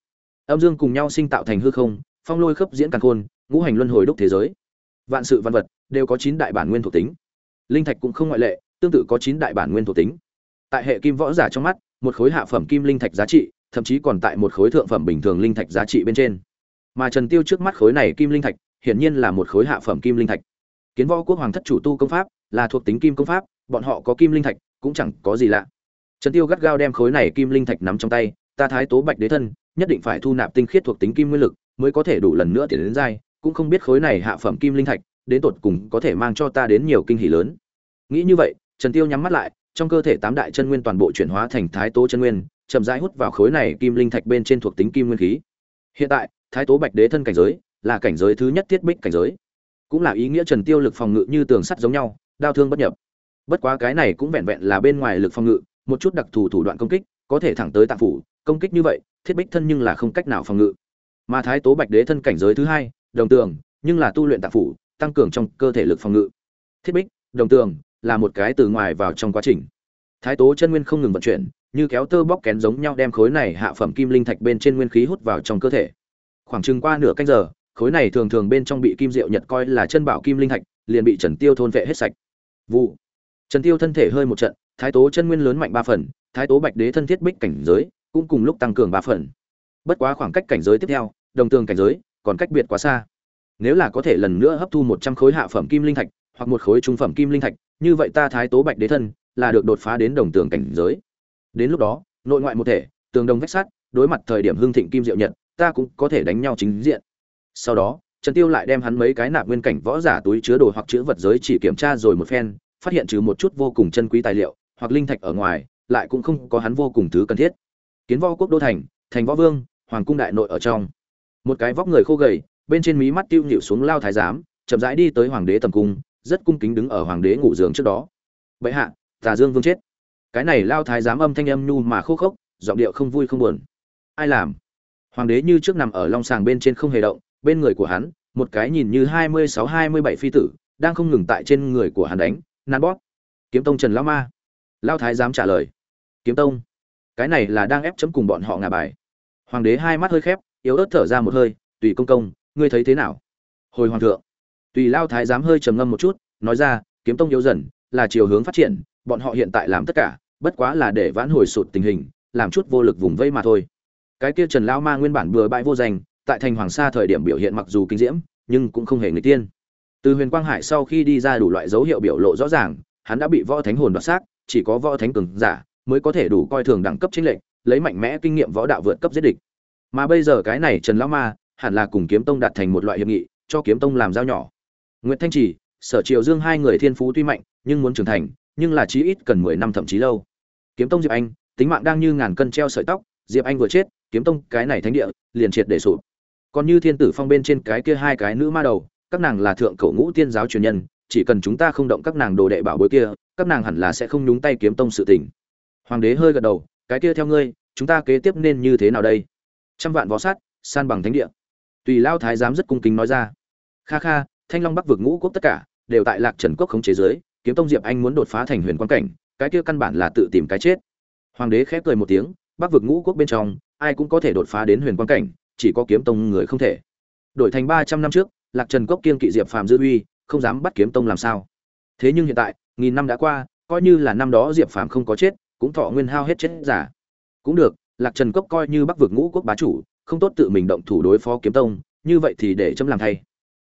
A: âm dương cùng nhau sinh tạo thành hư không, phong lôi khớp diễn càn khôn, ngũ hành luân hồi đúc thế giới. Vạn sự văn vật đều có chín đại bản nguyên thuộc tính. Linh thạch cũng không ngoại lệ, tương tự có chín đại bản nguyên thuộc tính. Tại hệ kim võ giả trong mắt, một khối hạ phẩm kim linh thạch giá trị, thậm chí còn tại một khối thượng phẩm bình thường linh thạch giá trị bên trên. Mà trần tiêu trước mắt khối này kim linh thạch, hiển nhiên là một khối hạ phẩm kim linh thạch. Kiến võ quốc hoàng thất chủ tu công pháp, là thuộc tính kim công pháp, bọn họ có kim linh thạch, cũng chẳng có gì lạ. Trần tiêu gắt gao đem khối này kim linh thạch nắm trong tay, ta thái tố bạch đế thân nhất định phải thu nạp tinh khiết thuộc tính kim nguyên lực, mới có thể đủ lần nữa tiến đến giai, cũng không biết khối này hạ phẩm kim linh thạch, đến tột cùng có thể mang cho ta đến nhiều kinh hỉ lớn. Nghĩ như vậy, trần tiêu nhắm mắt lại, trong cơ thể tám đại chân nguyên toàn bộ chuyển hóa thành thái tố chân nguyên, chậm rãi hút vào khối này kim linh thạch bên trên thuộc tính kim nguyên khí. Hiện tại, thái tố bạch đế thân cảnh giới, là cảnh giới thứ nhất tiết bích cảnh giới. Cũng là ý nghĩa trần tiêu lực phòng ngự như tường sắt giống nhau, đao thương bất nhập. Bất quá cái này cũng vẹn vẹn là bên ngoài lực phòng ngự, một chút đặc thù thủ đoạn công kích, có thể thẳng tới tạng phủ. Công kích như vậy thiết bích thân nhưng là không cách nào phòng ngự. Mà thái tố bạch đế thân cảnh giới thứ hai, đồng tường, nhưng là tu luyện tạp phủ, tăng cường trong cơ thể lực phòng ngự. Thiết bích, đồng tường, là một cái từ ngoài vào trong quá trình. Thái tố chân nguyên không ngừng vận chuyển, như kéo tơ bóc kén giống nhau đem khối này hạ phẩm kim linh thạch bên trên nguyên khí hút vào trong cơ thể. Khoảng chừng qua nửa canh giờ, khối này thường thường bên trong bị kim diệu nhật coi là chân bảo kim linh thạch, liền bị trần tiêu thôn vệ hết sạch. Vụ. Trần tiêu thân thể hơi một trận, thái tố chân nguyên lớn mạnh ba phần, thái tố bạch đế thân thiết bích cảnh giới cũng cùng lúc tăng cường ba phần. Bất quá khoảng cách cảnh giới tiếp theo, đồng tường cảnh giới còn cách biệt quá xa. Nếu là có thể lần nữa hấp thu một trăm khối hạ phẩm kim linh thạch hoặc một khối trung phẩm kim linh thạch, như vậy ta thái tố bạch đế thân là được đột phá đến đồng tường cảnh giới. Đến lúc đó, nội ngoại một thể, tường đồng vách sắt, đối mặt thời điểm hương thịnh kim diệu nhật, ta cũng có thể đánh nhau chính diện. Sau đó, trần tiêu lại đem hắn mấy cái nạp nguyên cảnh võ giả túi chứa đồ hoặc chứa vật giới chỉ kiểm tra rồi một phen, phát hiện trừ một chút vô cùng chân quý tài liệu hoặc linh thạch ở ngoài, lại cũng không có hắn vô cùng thứ cần thiết kiến võ quốc đô thành thành võ vương, hoàng cung đại nội ở trong. Một cái vóc người khô gầy, bên trên mí mắt tiêu nhịu xuống lao thái giám, chậm rãi đi tới hoàng đế tầm cung, rất cung kính đứng ở hoàng đế ngủ giường trước đó. Bệ hạ, tà dương vương chết. Cái này lao thái giám âm thanh âm nhu mà khô khốc, giọng điệu không vui không buồn. Ai làm? Hoàng đế như trước nằm ở long sàng bên trên không hề động, bên người của hắn, một cái nhìn như hai mươi sáu hai mươi bảy phi tử, đang không ngừng tại trên người của hắn đánh nan bóp. Kiếm tông trần lao ma. Lao thái giám trả lời. Kiếm tông cái này là đang ép chấm cùng bọn họ ngả bài. Hoàng đế hai mắt hơi khép, yếu ớt thở ra một hơi, tùy công công, ngươi thấy thế nào? Hồi hoàng thượng. Tùy lao thái giám hơi trầm ngâm một chút, nói ra, kiếm tông yếu dần, là chiều hướng phát triển, bọn họ hiện tại làm tất cả, bất quá là để vãn hồi sụt tình hình, làm chút vô lực vùng vây mà thôi. Cái kia trần lao ma nguyên bản bừa bãi vô danh, tại thành hoàng sa thời điểm biểu hiện mặc dù kinh diễm, nhưng cũng không hề người tiên. Từ huyền quang hải sau khi đi ra đủ loại dấu hiệu biểu lộ rõ ràng, hắn đã bị võ thánh hồn đoạt xác, chỉ có võ thánh cường giả mới có thể đủ coi thường đẳng cấp chính lệnh lấy mạnh mẽ kinh nghiệm võ đạo vượt cấp giết địch. Mà bây giờ cái này trần lão ma hẳn là cùng kiếm tông đạt thành một loại hiệp nghị, cho kiếm tông làm giao nhỏ. Nguyệt thanh trì, sở triều dương hai người thiên phú tuy mạnh, nhưng muốn trưởng thành, nhưng là chí ít cần mười năm thậm chí lâu. Kiếm tông diệp anh, tính mạng đang như ngàn cân treo sợi tóc, diệp anh vừa chết, kiếm tông, cái này thánh địa, liền triệt để sụp. Còn như thiên tử phong bên trên cái kia hai cái nữ ma đầu, các nàng là thượng cổ ngũ tiên giáo truyền nhân, chỉ cần chúng ta không động các nàng đồ đệ bảo bối kia, các nàng hẳn là sẽ không nhúng tay kiếm tông sự tình hoàng đế hơi gật đầu, cái kia theo ngươi, chúng ta kế tiếp nên như thế nào đây? Trăm vạn võ sát san bằng thánh địa. Tùy lao thái giám rất cung kính nói ra. Kha kha, thanh long bắc vực ngũ quốc tất cả đều tại lạc trần quốc khống chế giới kiếm tông diệp anh muốn đột phá thành huyền quan cảnh, cái kia căn bản là tự tìm cái chết. Hoàng đế khép cười một tiếng, bắc vực ngũ quốc bên trong, ai cũng có thể đột phá đến huyền quan cảnh, chỉ có kiếm tông người không thể. Đổi thành ba trăm năm trước, lạc trần cốc kiên kỵ diệp phàm dư uy, không dám bắt kiếm tông làm sao. Thế nhưng hiện tại, nghìn năm đã qua, coi như là năm đó diệp phàm không có chết cũng thọ nguyên hao hết chết giả. Cũng được, lạc trần cốc coi như bắc vực ngũ quốc bá chủ, không tốt tự mình động thủ đối phó kiếm tông, như vậy thì để chấm làm thay.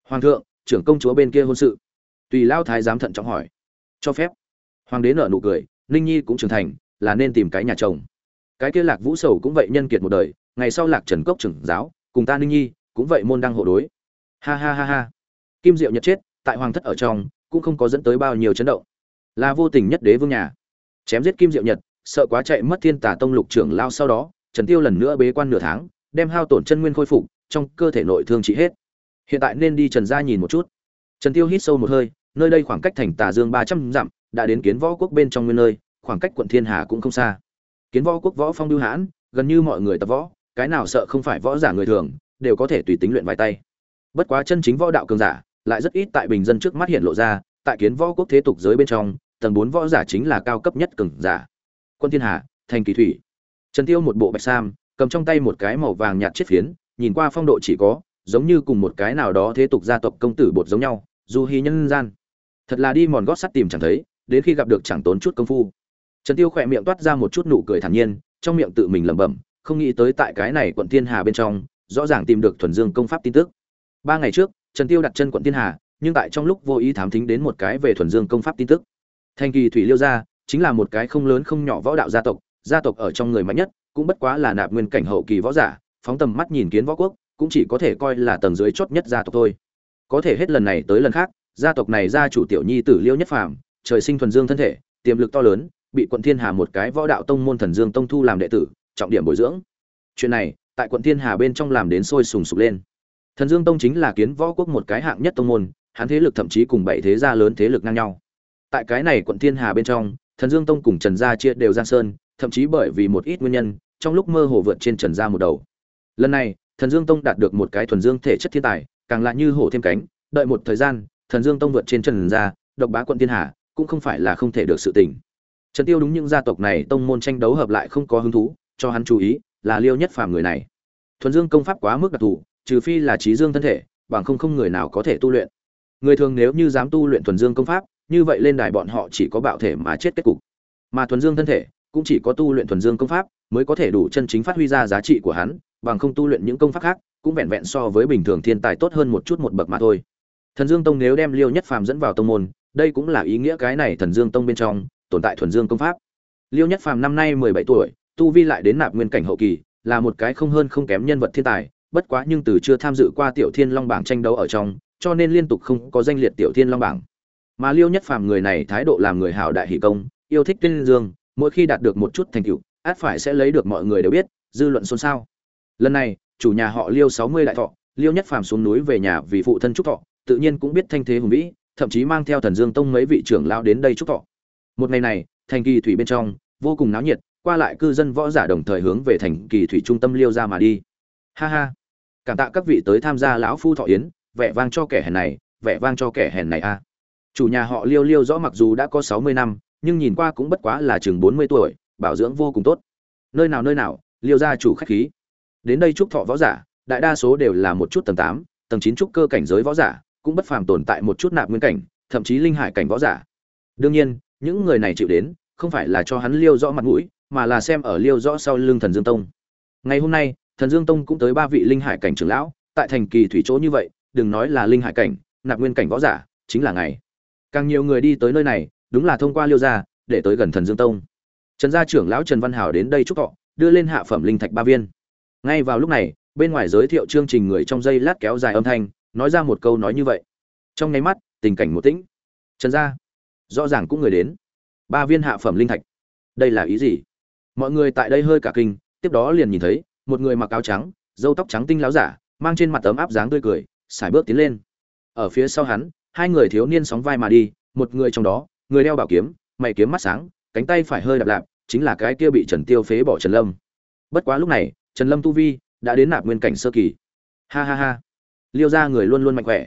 A: Hoàng thượng, trưởng công chúa bên kia hôn sự. Tùy lao thái giám thận trọng hỏi. Cho phép. Hoàng đế nở nụ cười, ninh nhi cũng trưởng thành, là nên tìm cái nhà chồng. Cái kia lạc vũ sầu cũng vậy nhân kiệt một đời, ngày sau lạc trần cốc trưởng giáo, cùng ta ninh nhi cũng vậy môn đăng hộ đối. Ha ha ha ha. Kim diệu nhật chết, tại hoàng thất ở trong, cũng không có dẫn tới bao nhiêu chấn động. Là vô tình nhất đế vương nhà chém giết kim diệu nhật, sợ quá chạy mất thiên tả tông lục trưởng lao sau đó, trần tiêu lần nữa bế quan nửa tháng, đem hao tổn chân nguyên khôi phục, trong cơ thể nội thương trị hết. Hiện tại nên đi trần gia nhìn một chút. Trần tiêu hít sâu một hơi, nơi đây khoảng cách thành tà dương ba trăm dặm, đã đến kiến võ quốc bên trong nguyên nơi, khoảng cách quận thiên hà cũng không xa. Kiến võ quốc võ phong lưu hãn, gần như mọi người tập võ, cái nào sợ không phải võ giả người thường, đều có thể tùy tính luyện vài tay. Bất quá chân chính võ đạo cường giả, lại rất ít tại bình dân trước mắt hiện lộ ra, tại kiến võ quốc thế tục giới bên trong tầng bốn võ giả chính là cao cấp nhất cường giả. Quân thiên hà, thành kỳ thủy. Trần tiêu một bộ bạch sam, cầm trong tay một cái màu vàng nhạt chiếc phiến, nhìn qua phong độ chỉ có, giống như cùng một cái nào đó thế tục gia tộc công tử bột giống nhau, dù hy nhân gian. Thật là đi mòn gót sắt tìm chẳng thấy, đến khi gặp được chẳng tốn chút công phu. Trần tiêu khỏe miệng toát ra một chút nụ cười thản nhiên, trong miệng tự mình lẩm bẩm, không nghĩ tới tại cái này quận thiên hà bên trong, rõ ràng tìm được thuần dương công pháp tin tức. Ba ngày trước, trần tiêu đặt chân quận thiên hà, nhưng tại trong lúc vô ý thám thính đến một cái về thuần dương công pháp tin tức thanh kỳ thủy liêu gia chính là một cái không lớn không nhỏ võ đạo gia tộc gia tộc ở trong người mạnh nhất, cũng bất quá là nạp nguyên cảnh hậu kỳ võ giả, phóng tầm mắt nhìn kiến võ quốc, cũng chỉ có thể coi là tầng dưới chót nhất gia tộc thôi. Có thể hết lần này tới lần khác, gia tộc này gia chủ tiểu nhi tử liêu nhất phàm, trời sinh thuần dương thân thể, tiềm lực to lớn, bị quận thiên hà một cái võ đạo tông môn thần dương tông thu làm đệ tử, trọng điểm bồi dưỡng. Chuyện này, tại quận thiên hà bên trong làm đến sôi sùng sục lên. Thần dương tông chính là kiến võ quốc một cái hạng nhất tông môn, hắn thế lực thậm chí cùng bảy thế gia lớn thế lực ngang nhau tại cái này quận thiên hà bên trong, thần dương tông cùng trần gia chia đều giang sơn, thậm chí bởi vì một ít nguyên nhân, trong lúc mơ hồ vượt trên trần gia một đầu. Lần này, thần dương tông đạt được một cái thuần dương thể chất thiên tài, càng lạ như hổ thêm cánh, đợi một thời gian, thần dương tông vượt trên trần gia, độc bá quận thiên hà, cũng không phải là không thể được sự tình. Trần tiêu đúng những gia tộc này tông môn tranh đấu hợp lại không có hứng thú, cho hắn chú ý, là liêu nhất phàm người này. Thuần dương công pháp quá mức đặc thù, trừ phi là trí dương thân thể, bằng không không người nào có thể tu luyện. Người thường nếu như dám tu luyện thuần dương công pháp như vậy lên đài bọn họ chỉ có bạo thể mà chết kết cục. Mà thuần dương thân thể, cũng chỉ có tu luyện thuần dương công pháp, mới có thể đủ chân chính phát huy ra giá trị của hắn, bằng không tu luyện những công pháp khác, cũng vẹn vẹn so với bình thường thiên tài tốt hơn một chút một bậc mà thôi. Thần dương tông nếu đem liêu nhất phàm dẫn vào tông môn, đây cũng là ý nghĩa cái này thần dương tông bên trong, tồn tại thuần dương công pháp. Liêu nhất phàm năm nay mười bảy tuổi, tu vi lại đến nạp nguyên cảnh hậu kỳ, là một cái không hơn không kém nhân vật thiên tài, bất quá nhưng từ chưa tham dự qua tiểu thiên long bảng tranh đấu ở trong, cho nên liên tục không có danh liệt tiểu thiên long bảng mà liêu nhất phàm người này thái độ làm người hảo đại hỷ công, yêu thích tuyên dương, mỗi khi đạt được một chút thành tựu, át phải sẽ lấy được mọi người đều biết, dư luận xôn xao. Lần này, chủ nhà họ liêu sáu mươi đại thọ, liêu nhất phàm xuống núi về nhà vì phụ thân trúc thọ, tự nhiên cũng biết thanh thế hùng vĩ, thậm chí mang theo thần dương tông mấy vị trưởng lao đến đây trúc thọ. Một ngày này, thành kỳ thủy bên trong, vô cùng náo nhiệt, qua lại cư dân võ giả đồng thời hướng về thành kỳ thủy trung tâm liêu ra mà đi. Ha ha! Cảm tạ các vị tới tham gia lão phu thọ yến, vẻ vang cho kẻ hèn này, vẻ vang cho kẻ hèn này a chủ nhà họ liêu liêu rõ mặc dù đã có sáu mươi năm, nhưng nhìn qua cũng bất quá là chừng bốn mươi tuổi, bảo dưỡng vô cùng tốt. Nơi nào nơi nào, liêu gia chủ khách khí. Đến đây trúc thọ võ giả, đại đa số đều là một chút tầng tám, tầng chín trúc cơ cảnh giới võ giả, cũng bất phàm tồn tại một chút nạp nguyên cảnh, thậm chí linh hải cảnh võ giả. Đương nhiên, những người này chịu đến, không phải là cho hắn liêu rõ mặt mũi, mà là xem ở liêu rõ sau lưng thần dương tông. Ngày hôm nay, thần dương tông cũng tới ba vị linh hải cảnh trưởng lão, tại thành kỳ thủy chỗ như vậy, đừng nói là linh hải cảnh, nạp nguyên cảnh võ giả, chính là ngày càng nhiều người đi tới nơi này, đúng là thông qua liêu gia, để tới gần thần dương tông. Trần gia trưởng lão trần văn hảo đến đây chúc thọ, đưa lên hạ phẩm linh thạch ba viên. Ngay vào lúc này, bên ngoài giới thiệu chương trình người trong dây lát kéo dài âm thanh, nói ra một câu nói như vậy. Trong nháy mắt, tình cảnh một tĩnh. Trần gia, rõ ràng cũng người đến. Ba viên hạ phẩm linh thạch. Đây là ý gì? Mọi người tại đây hơi cả kinh, tiếp đó liền nhìn thấy, một người mặc áo trắng dâu tóc trắng tinh láo giả, mang trên mặt tấm áp dáng tươi cười, sải bước tiến lên. Ở phía sau hắn hai người thiếu niên sóng vai mà đi một người trong đó người đeo bảo kiếm mày kiếm mắt sáng cánh tay phải hơi đạp lạp chính là cái kia bị trần tiêu phế bỏ trần lâm. Bất quá lúc này trần lâm tu vi đã đến nạp nguyên cảnh sơ kỳ. Ha ha ha. Liêu gia người luôn luôn mạnh khỏe.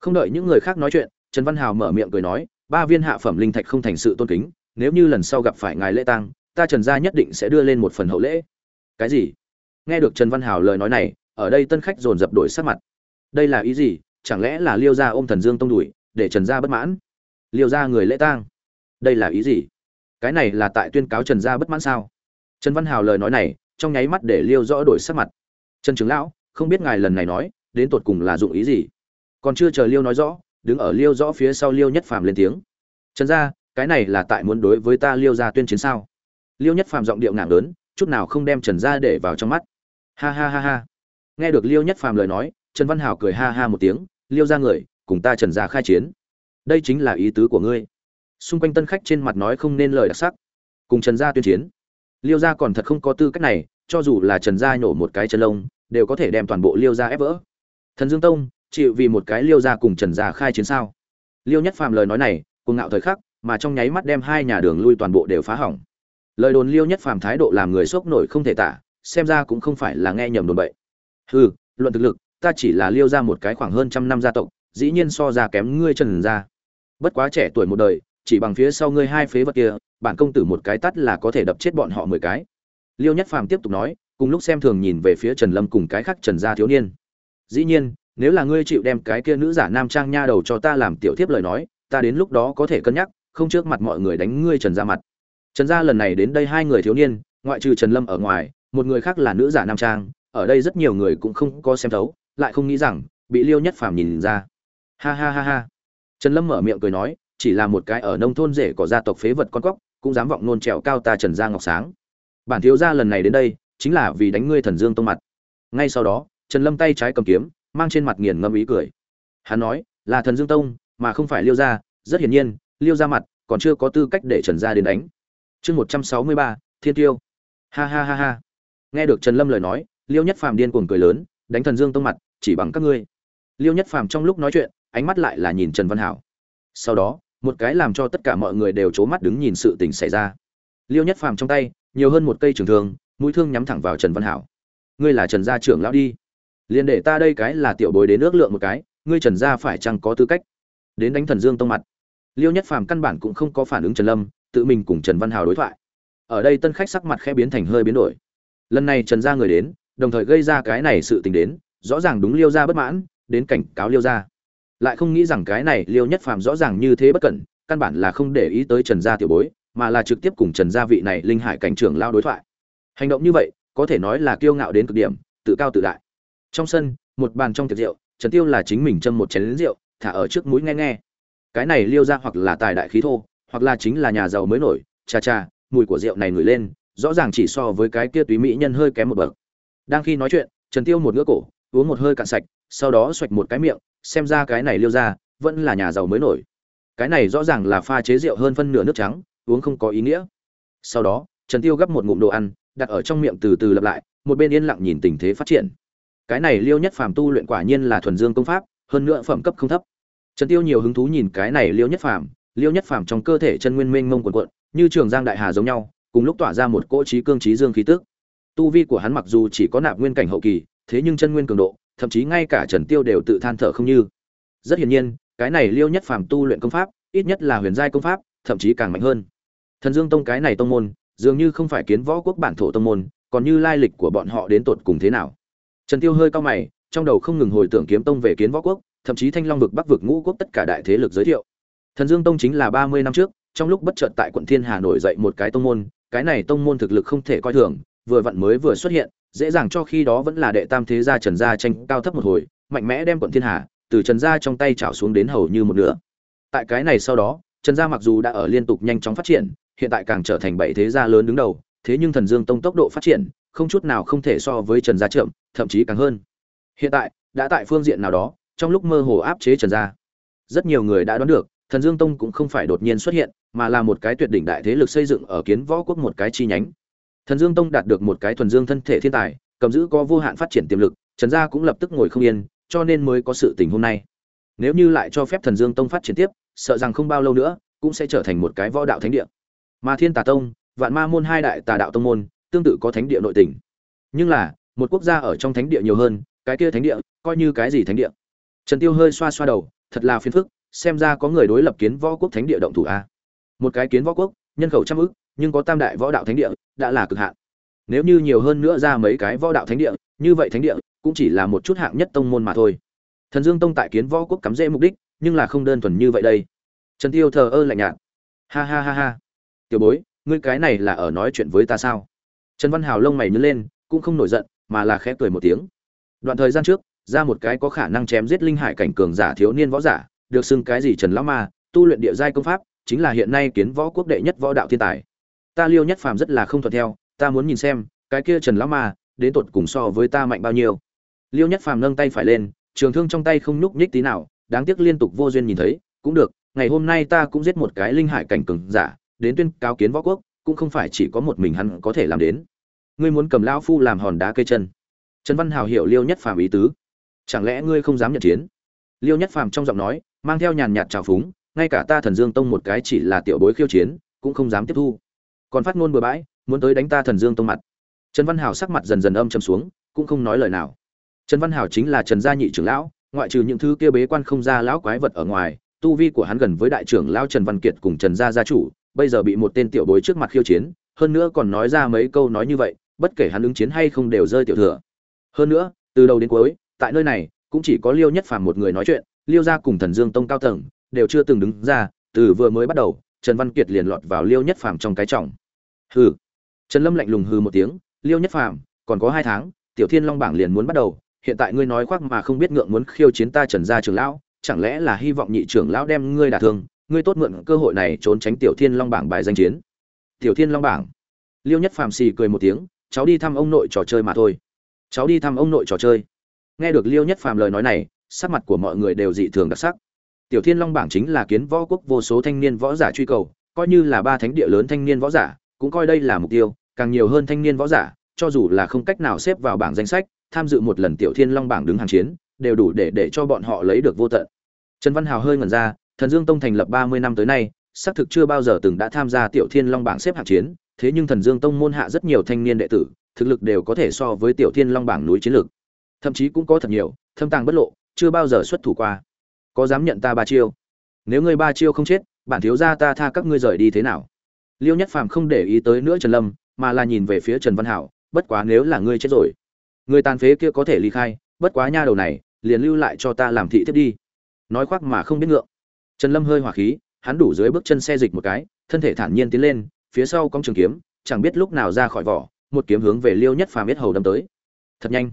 A: Không đợi những người khác nói chuyện trần văn hào mở miệng cười nói ba viên hạ phẩm linh thạch không thành sự tôn kính nếu như lần sau gặp phải ngài lễ tang, ta trần gia nhất định sẽ đưa lên một phần hậu lễ. Cái gì? Nghe được trần văn hào lời nói này ở đây tân khách dồn dập đổi sắc mặt. Đây là ý gì? Chẳng lẽ là liêu gia ôm thần dương tông đuổi, để trần gia bất mãn? Liêu gia người lễ tang. Đây là ý gì? Cái này là tại tuyên cáo trần gia bất mãn sao? Trần văn hào lời nói này, trong nháy mắt để liêu rõ đổi sắc mặt. Trần trưởng lão, không biết ngài lần này nói, đến tột cùng là dụng ý gì? Còn chưa chờ liêu nói rõ, đứng ở liêu rõ phía sau liêu nhất phàm lên tiếng. Trần gia, cái này là tại muốn đối với ta liêu gia tuyên chiến sao? Liêu nhất phàm giọng điệu ngạng lớn chút nào không đem trần gia để vào trong mắt. Ha ha ha ha. Nghe được liêu nhất phàm lời nói, trần văn Hào cười ha ha một tiếng liêu ra người, cùng ta trần gia khai chiến. Đây chính là ý tứ của ngươi. Xung quanh tân khách trên mặt nói không nên lời đặc sắc. Cùng trần gia tuyên chiến. Liêu gia còn thật không có tư cách này, cho dù là trần gia nhổ một cái chân lông, đều có thể đem toàn bộ liêu gia ép vỡ. Thần dương tông, chịu vì một cái liêu gia cùng trần gia khai chiến sao? Liêu nhất phàm lời nói này cùng ngạo thời khắc, mà trong nháy mắt đem hai nhà đường lui toàn bộ đều phá hỏng. Lời đồn liêu nhất phàm thái độ làm người sốc nổi không thể tả, xem ra cũng không phải là nghe nhầm đồn bậy. Hừ, luận thực lực ta chỉ là liêu ra một cái khoảng hơn trăm năm gia tộc, dĩ nhiên so ra kém ngươi trần ra bất quá trẻ tuổi một đời, chỉ bằng phía sau ngươi hai phế vật kia, bản công tử một cái tắt là có thể đập chết bọn họ mười cái. Liêu nhất phàm tiếp tục nói, cùng lúc xem thường nhìn về phía trần lâm cùng cái khác trần gia thiếu niên. Dĩ nhiên, nếu là ngươi chịu đem cái kia nữ giả nam trang nha đầu cho ta làm tiểu thiếp lời nói, ta đến lúc đó có thể cân nhắc, không trước mặt mọi người đánh ngươi trần ra mặt. Trần gia lần này đến đây hai người thiếu niên, ngoại trừ trần lâm ở ngoài, một người khác là nữ giả nam trang, ở đây rất nhiều người cũng không có xem thấu lại không nghĩ rằng, bị liêu nhất phàm nhìn ra. Ha ha ha ha. Trần lâm mở miệng cười nói, chỉ là một cái ở nông thôn rể có gia tộc phế vật con cóc, cũng dám vọng nôn trèo cao ta trần gia ngọc sáng. Bản thiếu gia lần này đến đây, chính là vì đánh ngươi thần dương tông mặt. Ngay sau đó, trần lâm tay trái cầm kiếm, mang trên mặt nghiền ngâm ý cười. Hắn nói, là thần dương tông, mà không phải liêu gia, rất hiển nhiên, liêu gia mặt còn chưa có tư cách để trần gia đến đánh. Chương một trăm sáu mươi ba, thiên tiêu. Ha ha ha ha. Nghe được trần lâm lời nói, liêu nhất phàm điên cuồng cười lớn, đánh thần dương tông mặt chỉ bằng các ngươi. Liêu nhất phàm trong lúc nói chuyện, ánh mắt lại là nhìn trần văn hảo. Sau đó, một cái làm cho tất cả mọi người đều c mắt đứng nhìn sự tình xảy ra. Liêu nhất phàm trong tay, nhiều hơn một cây trường thương, mũi thương nhắm thẳng vào trần văn hảo. Ngươi là trần gia trưởng lão đi. Liền để ta đây cái là tiểu bối đến ước lượng một cái, ngươi trần gia phải chăng có tư cách? Đến đánh thần dương tông mặt. Liêu nhất phàm căn bản cũng không có phản ứng trần lâm, tự mình cùng trần văn hào đối thoại. Ở đây tân khách sắc mặt khẽ biến thành hơi biến đổi. Lần này trần gia người đến, đồng thời gây ra cái này sự tình đến rõ ràng đúng liêu gia bất mãn, đến cảnh cáo liêu gia. Lại không nghĩ rằng cái này liêu nhất phàm rõ ràng như thế bất cẩn, căn bản là không để ý tới trần gia tiểu bối, mà là trực tiếp cùng trần gia vị này linh hải cảnh trưởng lao đối thoại. Hành động như vậy, có thể nói là kiêu ngạo đến cực điểm, tự cao tự đại. Trong sân, một bàn trong tiệc rượu, trần tiêu là chính mình châm một chén rượu, thả ở trước mũi nghe nghe. Cái này liêu ra hoặc là tài đại khí thô, hoặc là chính là nhà giàu mới nổi, cha cha, mùi của rượu này ngửi lên, rõ ràng chỉ so với cái kia túy mỹ nhân hơi kém một bậc. Đang khi nói chuyện, trần tiêu một ngửa cổ uống một hơi cạn sạch sau đó xoạch một cái miệng xem ra cái này liêu ra vẫn là nhà giàu mới nổi. Cái này rõ ràng là pha chế rượu hơn phân nửa nước trắng uống không có ý nghĩa. Sau đó trần tiêu gấp một ngụm đồ ăn đặt ở trong miệng từ từ lặp lại một bên yên lặng nhìn tình thế phát triển. Cái này liêu nhất phàm tu luyện quả nhiên là thuần dương công pháp hơn nữa phẩm cấp không thấp. Trần tiêu nhiều hứng thú nhìn cái này liêu nhất phàm liêu nhất phàm trong cơ thể chân nguyên mênh mông cuộn cuộn, như trường giang đại hà giống nhau cùng lúc tỏa ra một cỗ trí cương trí dương khí tức. Tu vi của hắn mặc dù chỉ có nạp nguyên cảnh hậu kỳ thế nhưng chân nguyên cường độ, thậm chí ngay cả trần tiêu đều tự than thở không như. Rất hiển nhiên, cái này liêu nhất phàm tu luyện công pháp, ít nhất là huyền giai công pháp, thậm chí càng mạnh hơn. Thần dương tông cái này tông môn, dường như không phải kiến võ quốc bản thổ tông môn, còn như lai lịch của bọn họ đến tột cùng thế nào? Trần tiêu hơi cao mày, trong đầu không ngừng hồi tưởng kiếm tông về kiến võ quốc, thậm chí thanh long vực, bắc vực, ngũ quốc tất cả đại thế lực giới thiệu. Thần dương tông chính là ba mươi năm trước, trong lúc bất chợt tại quận thiên hà nổi dậy một cái tông môn, cái này tông môn thực lực không thể coi thường vừa vặn mới vừa xuất hiện, dễ dàng cho khi đó vẫn là đệ tam thế gia trần gia tranh cao thấp một hồi, mạnh mẽ đem quận thiên hà, từ trần gia trong tay chảo xuống đến hầu như một nửa. Tại cái này sau đó, trần gia mặc dù đã ở liên tục nhanh chóng phát triển, hiện tại càng trở thành bảy thế gia lớn đứng đầu, thế nhưng thần dương tông tốc độ phát triển, không chút nào không thể so với trần gia chậm, thậm chí càng hơn. Hiện tại, đã tại phương diện nào đó, trong lúc mơ hồ áp chế trần gia, rất nhiều người đã đoán được, thần dương tông cũng không phải đột nhiên xuất hiện, mà là một cái tuyệt đỉnh đại thế lực xây dựng ở kiến võ quốc một cái chi nhánh thần dương tông đạt được một cái thuần dương thân thể thiên tài, cầm giữ có vô hạn phát triển tiềm lực, trần gia cũng lập tức ngồi không yên, cho nên mới có sự tình hôm nay. Nếu như lại cho phép thần dương tông phát triển tiếp, sợ rằng không bao lâu nữa, cũng sẽ trở thành một cái võ đạo thánh địa. Mà thiên tà tông, vạn ma môn hai đại tà đạo tông môn, tương tự có thánh địa nội tình. Nhưng là, một quốc gia ở trong thánh địa nhiều hơn, cái kia thánh địa, coi như cái gì thánh địa? Trần tiêu hơi xoa xoa đầu, thật là phiền phức, xem ra có người đối lập kiến võ quốc thánh địa động thủ a. Một cái kiến võ quốc, nhân khẩu trăm ức nhưng có tam đại võ đạo thánh địa, đã là cực hạn. Nếu như nhiều hơn nữa ra mấy cái võ đạo thánh địa, như vậy thánh địa cũng chỉ là một chút hạng nhất tông môn mà thôi. Thần dương tông tại kiến võ quốc cắm rễ mục đích, nhưng là không đơn thuần như vậy đây. Trần tiêu thờ ơ lạnh nhạt. Ha ha ha ha. Tiểu bối, ngươi cái này là ở nói chuyện với ta sao? Trần văn hào lông mày nhớ lên, cũng không nổi giận, mà là khẽ cười một tiếng. Đoạn thời gian trước, ra một cái có khả năng chém giết linh hải cảnh cường giả thiếu niên võ giả, được xưng cái gì trần lão ma, tu luyện địa giai công pháp, chính là hiện nay kiến võ quốc đệ nhất võ đạo thiên tài ta liêu nhất phàm rất là không thuận theo, ta muốn nhìn xem, cái kia trần lão ma, đến tột cùng so với ta mạnh bao nhiêu. Liêu nhất phàm nâng tay phải lên, trường thương trong tay không nhúc nhích tí nào, đáng tiếc liên tục vô duyên nhìn thấy, cũng được, ngày hôm nay ta cũng giết một cái linh hải cảnh cường giả, đến tuyên cáo kiến võ quốc, cũng không phải chỉ có một mình hắn có thể làm đến. Ngươi muốn cầm lão phu làm hòn đá cây chân. Trần văn hào hiểu liêu nhất phàm ý tứ. Chẳng lẽ ngươi không dám nhận chiến? Liêu nhất phàm trong giọng nói, mang theo nhàn nhạt trào phúng, ngay cả ta thần dương tông một cái chỉ là tiểu bối khiêu chiến, cũng không dám tiếp thu còn phát ngôn bừa bãi, muốn tới đánh ta thần dương tông mặt. Trần văn hào sắc mặt dần dần âm chầm xuống, cũng không nói lời nào. Trần văn hào chính là trần gia nhị trưởng lão, ngoại trừ những thứ kia bế quan không ra lão quái vật ở ngoài, tu vi của hắn gần với đại trưởng lão trần văn kiệt cùng trần gia gia chủ, bây giờ bị một tên tiểu bối trước mặt khiêu chiến, hơn nữa còn nói ra mấy câu nói như vậy, bất kể hắn ứng chiến hay không đều rơi tiểu thừa. Hơn nữa, từ đầu đến cuối, tại nơi này, cũng chỉ có liêu nhất phàm một người nói chuyện, liêu gia cùng thần dương tông cao tầng, đều chưa từng đứng ra, từ vừa mới bắt đầu trần văn kiệt liền lọt vào liêu nhất phàm trong cái trọng. Hừ. Trần lâm lạnh lùng hừ một tiếng, liêu nhất phàm, còn có hai tháng, tiểu thiên long bảng liền muốn bắt đầu. Hiện tại ngươi nói khoác mà không biết ngượng muốn khiêu chiến ta trần gia trưởng lão, chẳng lẽ là hy vọng nhị trưởng lão đem ngươi đả thương? Ngươi tốt mượn cơ hội này trốn tránh tiểu thiên long bảng bài danh chiến. Tiểu thiên long bảng? Liêu nhất phàm xì cười một tiếng, cháu đi thăm ông nội trò chơi mà thôi. Cháu đi thăm ông nội trò chơi. Nghe được liêu nhất phàm lời nói này, sắc mặt của mọi người đều dị thường đặc sắc tiểu thiên long bảng chính là kiến võ quốc vô số thanh niên võ giả truy cầu, coi như là ba thánh địa lớn thanh niên võ giả, cũng coi đây là mục tiêu, càng nhiều hơn thanh niên võ giả, cho dù là không cách nào xếp vào bảng danh sách, tham dự một lần tiểu thiên long bảng đứng hàng chiến, đều đủ để để cho bọn họ lấy được vô tận. Trần văn hào hơi ngẩn ra, thần dương tông thành lập ba mươi năm tới nay, xác thực chưa bao giờ từng đã tham gia tiểu thiên long bảng xếp hạng chiến, thế nhưng thần dương tông môn hạ rất nhiều thanh niên đệ tử, thực lực đều có thể so với tiểu thiên long bảng núi chiến lược. Thậm chí cũng có thật nhiều, thâm tàng bất lộ, chưa bao giờ xuất thủ qua có dám nhận ta ba chiêu? Nếu ngươi ba chiêu không chết, bản thiếu gia ta tha các ngươi rời đi thế nào? Liêu nhất phàm không để ý tới nữa trần lâm, mà là nhìn về phía trần văn hảo, bất quá nếu là ngươi chết rồi, người tàn phế kia có thể ly khai, bất quá nha đầu này, liền lưu lại cho ta làm thị tiếp đi. Nói khoác mà không biết ngượng. Trần lâm hơi hỏa khí, hắn đủ dưới bước chân xe dịch một cái, thân thể thản nhiên tiến lên, phía sau cong trường kiếm, chẳng biết lúc nào ra khỏi vỏ, một kiếm hướng về liêu nhất phàm biết hầu đâm tới. Thật nhanh.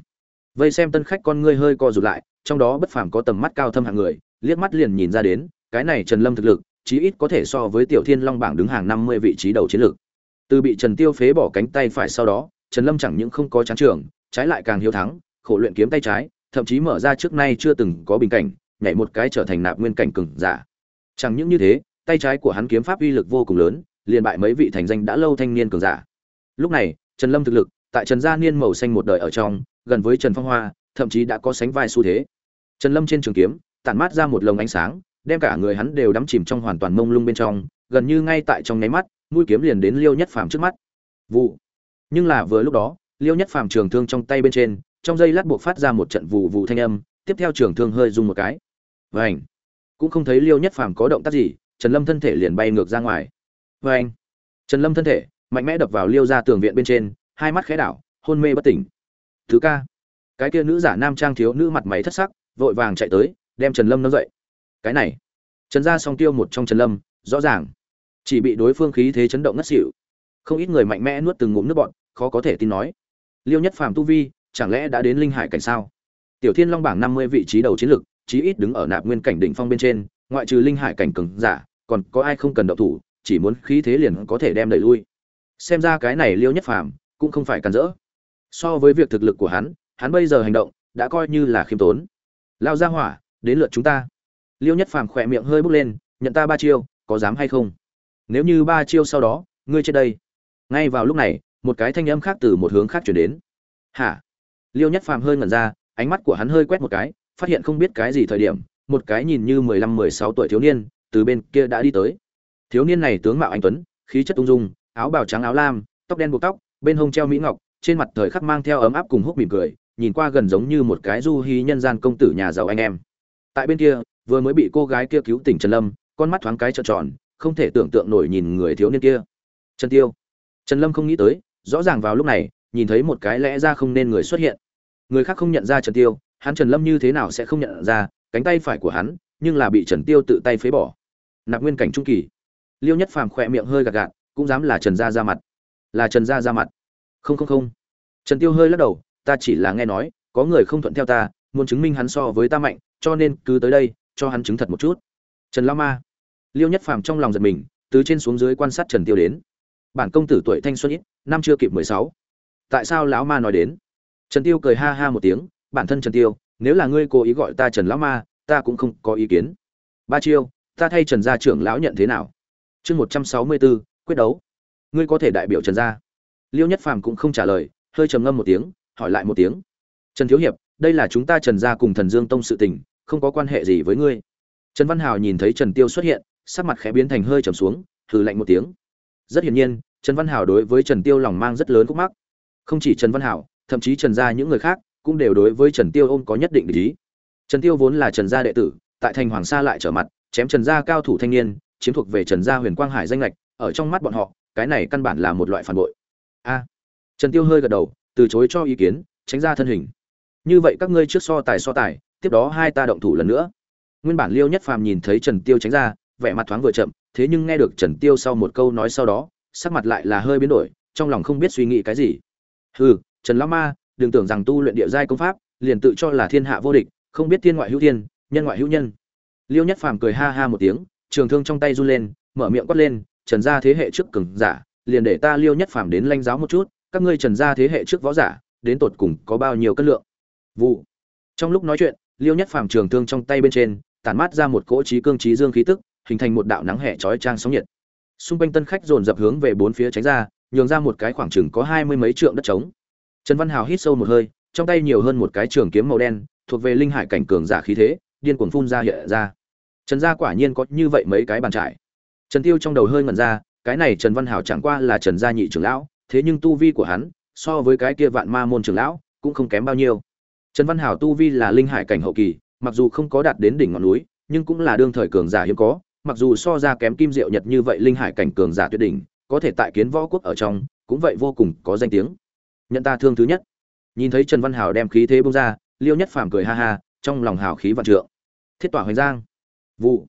A: Vây xem tân khách con ngươi hơi co rụt lại, trong đó bất phàm có tầm mắt cao thâm hạng người liếc mắt liền nhìn ra đến, cái này trần lâm thực lực, chí ít có thể so với tiểu thiên long bảng đứng hàng năm mươi vị trí đầu chiến lược. Từ bị trần tiêu phế bỏ cánh tay phải sau đó, trần lâm chẳng những không có chán trường, trái lại càng hiếu thắng, khổ luyện kiếm tay trái, thậm chí mở ra trước nay chưa từng có bình cảnh, nhảy một cái trở thành nạp nguyên cảnh cường giả. Chẳng những như thế, tay trái của hắn kiếm pháp uy lực vô cùng lớn, liền bại mấy vị thành danh đã lâu thanh niên cường giả. Lúc này, trần lâm thực lực, tại trần gia niên màu xanh một đời ở trong, gần với trần phong hoa, thậm chí đã có sánh vai xu thế. Trần lâm trên trường kiếm tản mát ra một lồng ánh sáng, đem cả người hắn đều đắm chìm trong hoàn toàn mông lung bên trong, gần như ngay tại trong nháy mắt, mũi kiếm liền đến liêu nhất phàm trước mắt. Vụ. Nhưng là vừa lúc đó, liêu nhất phàm trường thương trong tay bên trên, trong giây lát buộc phát ra một trận vụ vụ thanh âm, tiếp theo trường thương hơi rung một cái. Vành. cũng không thấy liêu nhất phàm có động tác gì, trần lâm thân thể liền bay ngược ra ngoài. Vành. trần lâm thân thể mạnh mẽ đập vào liêu ra tường viện bên trên, hai mắt khẽ đảo, hôn mê bất tỉnh. Thứ ca. Cái kia nữ giả nam trang thiếu nữ mặt máy thất sắc, vội vàng chạy tới đem trần lâm nâng dậy. Cái này, trần gia song tiêu một trong trần lâm, rõ ràng chỉ bị đối phương khí thế chấn động ngất xỉu. Không ít người mạnh mẽ nuốt từng ngụm nước bọn khó có thể tin nói, liêu nhất phàm tu vi, chẳng lẽ đã đến linh hải cảnh sao? Tiểu thiên long bảng năm mươi vị trí đầu chiến lực chí ít đứng ở nạp nguyên cảnh đỉnh phong bên trên, ngoại trừ linh hải cảnh cường giả, còn có ai không cần động thủ, chỉ muốn khí thế liền có thể đem đẩy lui. Xem ra cái này liêu nhất phàm cũng không phải cản rỡ. So với việc thực lực của hắn hắn bây giờ hành động đã coi như là khiêm tốn. Lao ra hỏa đến lượt chúng ta. Liêu nhất phàm khỏe miệng hơi bước lên, nhận ta ba chiêu, có dám hay không? Nếu như ba chiêu sau đó, ngươi trên đây. Ngay vào lúc này, một cái thanh âm khác từ một hướng khác chuyển đến. Hả? Liêu nhất phàm hơi ngẩn ra, ánh mắt của hắn hơi quét một cái, phát hiện không biết cái gì thời điểm, một cái nhìn như mười lăm, mười sáu tuổi thiếu niên, từ bên kia đã đi tới. Thiếu niên này tướng mạo anh tuấn, khí chất ung dung, áo bào trắng áo lam, tóc đen buộc tóc, bên hông treo mỹ ngọc, trên mặt thời khắc mang theo ấm áp cùng hút mỉm cười, nhìn qua gần giống như một cái du hí nhân gian công tử nhà giàu anh em tại bên kia, vừa mới bị cô gái kia cứu tỉnh trần lâm, con mắt thoáng cái trợn tròn, không thể tưởng tượng nổi nhìn người thiếu niên kia. Trần tiêu. Trần lâm không nghĩ tới, rõ ràng vào lúc này, nhìn thấy một cái lẽ ra không nên người xuất hiện. Người khác không nhận ra trần tiêu, hắn trần lâm như thế nào sẽ không nhận ra, cánh tay phải của hắn, nhưng là bị trần tiêu tự tay phế bỏ. Nạp nguyên cảnh trung kỳ. Liêu nhất phàm khỏe miệng hơi gạt gạt, cũng dám là trần gia ra mặt. Là trần gia ra mặt. Không không không. Trần tiêu hơi lắc đầu, ta chỉ là nghe nói, có người không thuận theo ta, muốn chứng minh hắn so với ta mạnh cho nên cứ tới đây, cho hắn chứng thật một chút. Trần lao ma. Liêu nhất phàm trong lòng giật mình, từ trên xuống dưới quan sát trần tiêu đến. Bản công tử tuổi thanh xuân ít, năm chưa kịp mười sáu. Tại sao lão ma nói đến? Trần tiêu cười ha ha một tiếng, bản thân trần tiêu, nếu là ngươi cố ý gọi ta trần lão ma, ta cũng không có ý kiến. Ba chiêu, ta thay trần gia trưởng lão nhận thế nào? Chương một trăm sáu mươi bốn, quyết đấu. Ngươi có thể đại biểu trần gia. Liêu nhất phàm cũng không trả lời, hơi trầm ngâm một tiếng, hỏi lại một tiếng. Trần thiếu hiệp đây là chúng ta trần gia cùng thần dương tông sự tình, không có quan hệ gì với ngươi. Trần văn hào nhìn thấy trần tiêu xuất hiện, sắc mặt khẽ biến thành hơi trầm xuống, hừ lạnh một tiếng. Rất hiển nhiên, trần văn hào đối với trần tiêu lòng mang rất lớn khúc mắc. Không chỉ trần văn hào, thậm chí trần gia những người khác cũng đều đối với trần tiêu ôm có nhất định ý. trần tiêu vốn là trần gia đệ tử, tại thành hoàng sa lại trở mặt, chém trần gia cao thủ thanh niên, chiếm thuộc về trần gia huyền quang hải danh lệch ở trong mắt bọn họ, cái này căn bản là một loại phản bội. A. Trần tiêu hơi gật đầu, từ chối cho ý kiến, tránh ra thân hình như vậy các ngươi trước so tài so tài, tiếp đó hai ta động thủ lần nữa. Nguyên bản liêu nhất phàm nhìn thấy trần tiêu tránh ra, vẻ mặt thoáng vừa chậm, thế nhưng nghe được trần tiêu sau một câu nói sau đó, sắc mặt lại là hơi biến đổi, trong lòng không biết suy nghĩ cái gì. Hừ, trần lão ma, đừng tưởng rằng tu luyện địa giai công pháp, liền tự cho là thiên hạ vô địch, không biết thiên ngoại hữu thiên, nhân ngoại hữu nhân. Liêu nhất phàm cười ha ha một tiếng, trường thương trong tay run lên, mở miệng quát lên, trần gia thế hệ trước cường giả, liền để ta liêu nhất phàm đến lanh giáo một chút, các ngươi trần gia thế hệ trước võ giả, đến tột cùng có bao nhiêu cân lượng? Vụ. Trong lúc nói chuyện, liêu nhất phàm trường thương trong tay bên trên, tản mát ra một cỗ trí cương trí dương khí tức, hình thành một đạo nắng hẹ chói trang sóng nhiệt. Xung quanh tân khách dồn dập hướng về bốn phía tránh ra, nhường ra một cái khoảng chừng có hai mươi mấy trượng đất trống. Trần văn hào hít sâu một hơi, trong tay nhiều hơn một cái trường kiếm màu đen, thuộc về linh hải cảnh cường giả khí thế, điên cuồng phun ra hiện ra. Trần gia quả nhiên có như vậy mấy cái bàn trải. Trần tiêu trong đầu hơi ngẩn ra, cái này trần văn hào chẳng qua là trần gia nhị trưởng lão, thế nhưng tu vi của hắn, so với cái kia vạn ma môn trưởng lão, cũng không kém bao nhiêu trần văn hảo tu vi là linh hải cảnh hậu kỳ, mặc dù không có đạt đến đỉnh ngọn núi, nhưng cũng là đương thời cường giả hiếm có, mặc dù so ra kém kim diệu nhật như vậy linh hải cảnh cường giả tuyệt đỉnh, có thể tại kiến võ quốc ở trong, cũng vậy vô cùng có danh tiếng. Nhận ta thương thứ nhất. Nhìn thấy trần văn hảo đem khí thế bung ra, liêu nhất phàm cười ha ha, trong lòng hào khí vạn trượng. Thiết tỏa hoành giang. Vụ.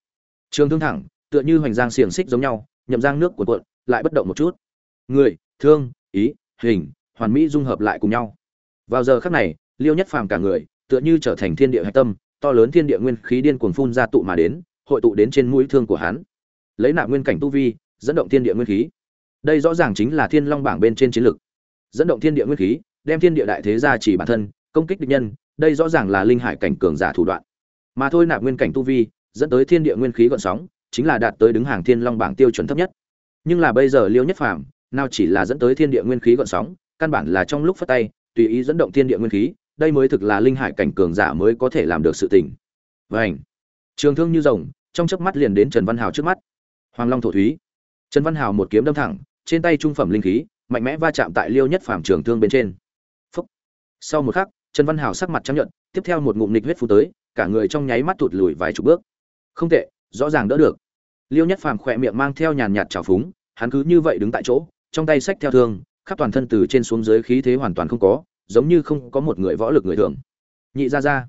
A: Trường thương thẳng, tựa như hoành giang xiềng xích giống nhau, nhậm giang nước của cuộn, lại bất động một chút. Người, thương, ý, hình, hoàn mỹ dung hợp lại cùng nhau. Vào giờ khắc này liêu nhất phàm cả người, tựa như trở thành thiên địa hạch tâm, to lớn thiên địa nguyên khí điên cuồng phun ra tụ mà đến, hội tụ đến trên mũi thương của hắn. Lấy nạp nguyên cảnh tu vi, dẫn động thiên địa nguyên khí. Đây rõ ràng chính là thiên long bảng bên trên chiến lực dẫn động thiên địa nguyên khí, đem thiên địa đại thế ra chỉ bản thân, công kích địch nhân, đây rõ ràng là linh hải cảnh cường giả thủ đoạn. Mà thôi nạp nguyên cảnh tu vi, dẫn tới thiên địa nguyên khí gọn sóng, chính là đạt tới đứng hàng thiên long bảng tiêu chuẩn thấp nhất. Nhưng là bây giờ liêu nhất phàm, nào chỉ là dẫn tới thiên địa nguyên khí gọn sóng, căn bản là trong lúc phát tay, tùy ý dẫn động thiên địa nguyên khí đây mới thực là linh hải cảnh cường giả mới có thể làm được sự tình. Vảnh trường thương như rồng, trong chớp mắt liền đến trần văn hào trước mắt. Hoàng long thổ thúy. Trần văn hào một kiếm đâm thẳng, trên tay trung phẩm linh khí, mạnh mẽ va chạm tại liêu nhất phàm trường thương bên trên. Phúc. sau một khắc, trần văn hào sắc mặt trắng nhận tiếp theo một ngụm nịch huyết phú tới, cả người trong nháy mắt thụt lùi vài chục bước. Không tệ, rõ ràng đỡ được. Liêu nhất phàm khỏe miệng mang theo nhàn nhạt trào phúng, hắn cứ như vậy đứng tại chỗ, trong tay xách theo thương, khắp toàn thân từ trên xuống dưới khí thế hoàn toàn không có giống như không có một người võ lực người thường. Nhị ra ra.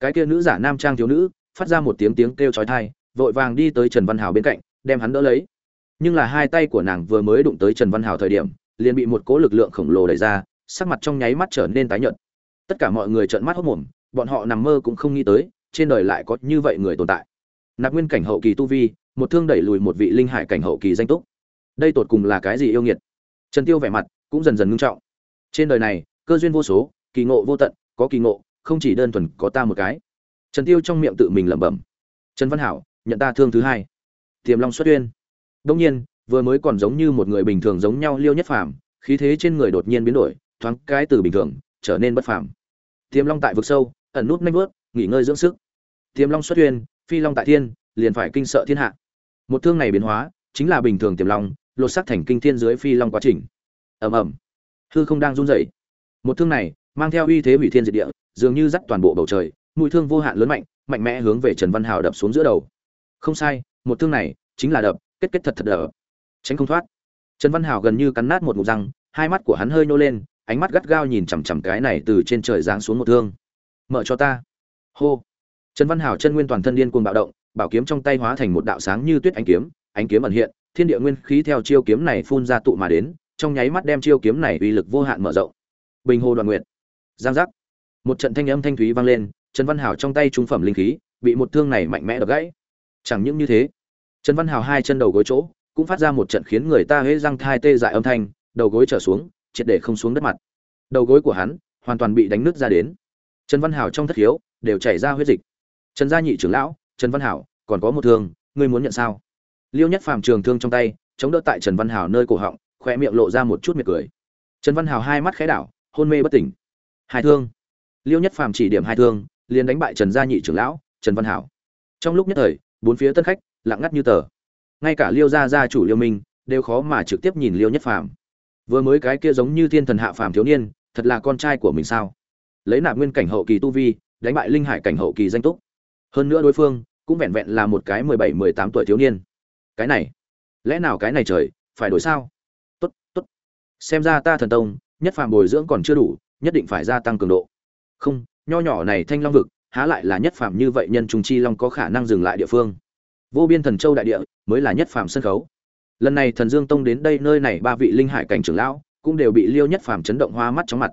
A: Cái kia nữ giả nam trang thiếu nữ, phát ra một tiếng tiếng kêu chói tai, vội vàng đi tới trần văn hào bên cạnh, đem hắn đỡ lấy. Nhưng là hai tay của nàng vừa mới đụng tới trần văn hào thời điểm, liền bị một cỗ lực lượng khổng lồ đẩy ra, sắc mặt trong nháy mắt trở nên tái nhợt. Tất cả mọi người trợn mắt hốt mồm bọn họ nằm mơ cũng không nghĩ tới, trên đời lại có như vậy người tồn tại. Nạp nguyên cảnh hậu kỳ tu vi, một thương đẩy lùi một vị linh hải cảnh hậu kỳ danh túc. Đây tột cùng là cái gì yêu nghiệt? Trần tiêu vẻ mặt cũng dần dần ngưng trọng. Trên đời này cơ duyên vô số, kỳ ngộ vô tận, có kỳ ngộ, không chỉ đơn thuần có ta một cái. Trần tiêu trong miệng tự mình lẩm bẩm. Trần văn hảo, nhận ta thương thứ hai. Tiềm long xuất uyên đông nhiên, vừa mới còn giống như một người bình thường giống nhau liêu nhất phàm, khí thế trên người đột nhiên biến đổi, thoáng cái từ bình thường, trở nên bất phàm. Tiềm long tại vực sâu, ẩn nút nhanh vớt, nghỉ ngơi dưỡng sức. Tiềm long xuất uyên phi long tại thiên, liền phải kinh sợ thiên hạ. Một thương này biến hóa, chính là bình thường tiềm long, lột xác thành kinh thiên dưới phi long quá trình. Ầm ầm. Hư không đang run rẩy một thương này, mang theo uy thế hủy thiên diệt địa, dường như dắt toàn bộ bầu trời, mũi thương vô hạn lớn mạnh mạnh mẽ hướng về trần văn hào đập xuống giữa đầu. Không sai, một thương này chính là đập, kết kết thật thật đập. Tránh không thoát. Trần văn hào gần như cắn nát một ngụm răng, hai mắt của hắn hơi nhô lên, ánh mắt gắt gao nhìn chằm chằm cái này từ trên trời giáng xuống một thương. Mở cho ta. Hô. Trần văn hào chân nguyên toàn thân điên cuồng bạo động, bảo kiếm trong tay hóa thành một đạo sáng như tuyết ánh kiếm ánh kiếm ẩn hiện, thiên địa nguyên khí theo chiêu kiếm này phun ra tụ mà đến, trong nháy mắt đem chiêu kiếm này uy lực vô hạn mở rộng bình hồ đoàn nguyện, giang giác. Một trận thanh âm thanh thúy vang lên trần văn hảo trong tay trung phẩm linh khí bị một thương này mạnh mẽ đập gãy. Chẳng những như thế trần văn hảo hai chân đầu gối chỗ cũng phát ra một trận khiến người ta hễ răng thai tê dại âm thanh đầu gối trở xuống triệt để không xuống đất mặt. Đầu gối của hắn hoàn toàn bị đánh nứt ra đến. Trần văn hảo trong thất hiếu đều chảy ra huyết dịch. Trần gia nhị trưởng lão trần văn hảo còn có một thương ngươi muốn nhận sao? Liêu nhất phàm trường thương trong tay chống đỡ tại trần văn hảo nơi cổ họng khoe miệng lộ ra một chút miệt cười. Trần văn hảo hai mắt khẽ đảo hôn mê bất tỉnh. Hai thương. Liêu nhất phàm chỉ điểm hai thương, liền đánh bại trần gia nhị trưởng lão, trần văn hảo. Trong lúc nhất thời, bốn phía tân khách, lặng ngắt như tờ. Ngay cả liêu gia gia chủ liêu minh, đều khó mà trực tiếp nhìn liêu nhất phàm. Vừa mới cái kia giống như thiên thần hạ phàm thiếu niên, thật là con trai của mình sao? Lấy nạp nguyên cảnh hậu kỳ tu vi, đánh bại linh hải cảnh hậu kỳ danh túc. Hơn nữa đối phương, cũng vẹn vẹn là một cái mười bảy, mười tám tuổi thiếu niên. Cái này, lẽ nào cái này trời, phải đổi sao? Tốt tốt. Xem ra ta thần tông nhất phàm bồi dưỡng còn chưa đủ, nhất định phải gia tăng cường độ. Không, nho nhỏ này thanh long vực, há lại là nhất phàm như vậy nhân Trung chi long có khả năng dừng lại địa phương. Vô biên thần châu đại địa mới là nhất phàm sân khấu. Lần này thần dương tông đến đây nơi này ba vị linh hải cảnh trưởng lão cũng đều bị liêu nhất phàm chấn động hoa mắt chóng mặt.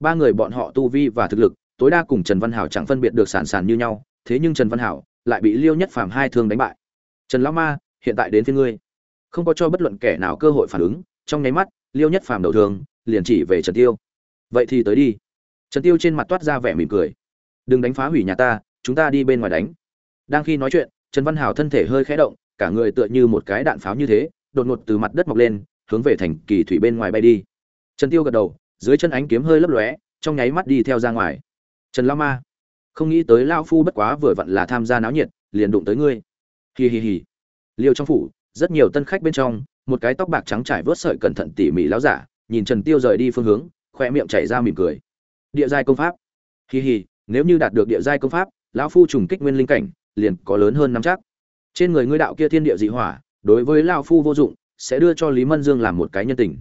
A: Ba người bọn họ tu vi và thực lực, tối đa cùng trần văn hảo chẳng phân biệt được sản sản như nhau, thế nhưng trần văn hảo lại bị liêu nhất phàm hai thương đánh bại. Trần lão ma, hiện tại đến phía ngươi. Không có cho bất luận kẻ nào cơ hội phản ứng, trong nháy mắt, liêu nhất phàm đầu thường liền chỉ về trần tiêu. Vậy thì tới đi. Trần tiêu trên mặt toát ra vẻ mỉm cười. Đừng đánh phá hủy nhà ta, chúng ta đi bên ngoài đánh. Đang khi nói chuyện, trần văn hào thân thể hơi khẽ động, cả người tựa như một cái đạn pháo như thế, đột ngột từ mặt đất mọc lên, hướng về thành kỳ thủy bên ngoài bay đi. Trần tiêu gật đầu, dưới chân ánh kiếm hơi lấp lóe, trong nháy mắt đi theo ra ngoài. Trần lao ma, không nghĩ tới lao phu bất quá vừa vặn là tham gia náo nhiệt, liền đụng tới ngươi. Hì hì hì liêu trong phủ, rất nhiều tân khách bên trong, một cái tóc bạc trắng trải vớt sợi cẩn thận tỉ mỉ láo giả nhìn trần tiêu rời đi phương hướng khoe miệng chảy ra mỉm cười. Địa giai công pháp. Hi hi, nếu như đạt được địa giai công pháp lão phu trùng kích nguyên linh cảnh liền có lớn hơn nắm chắc. Trên người ngươi đạo kia thiên địa dị hỏa đối với lão phu vô dụng sẽ đưa cho lý mân dương làm một cái nhân tình.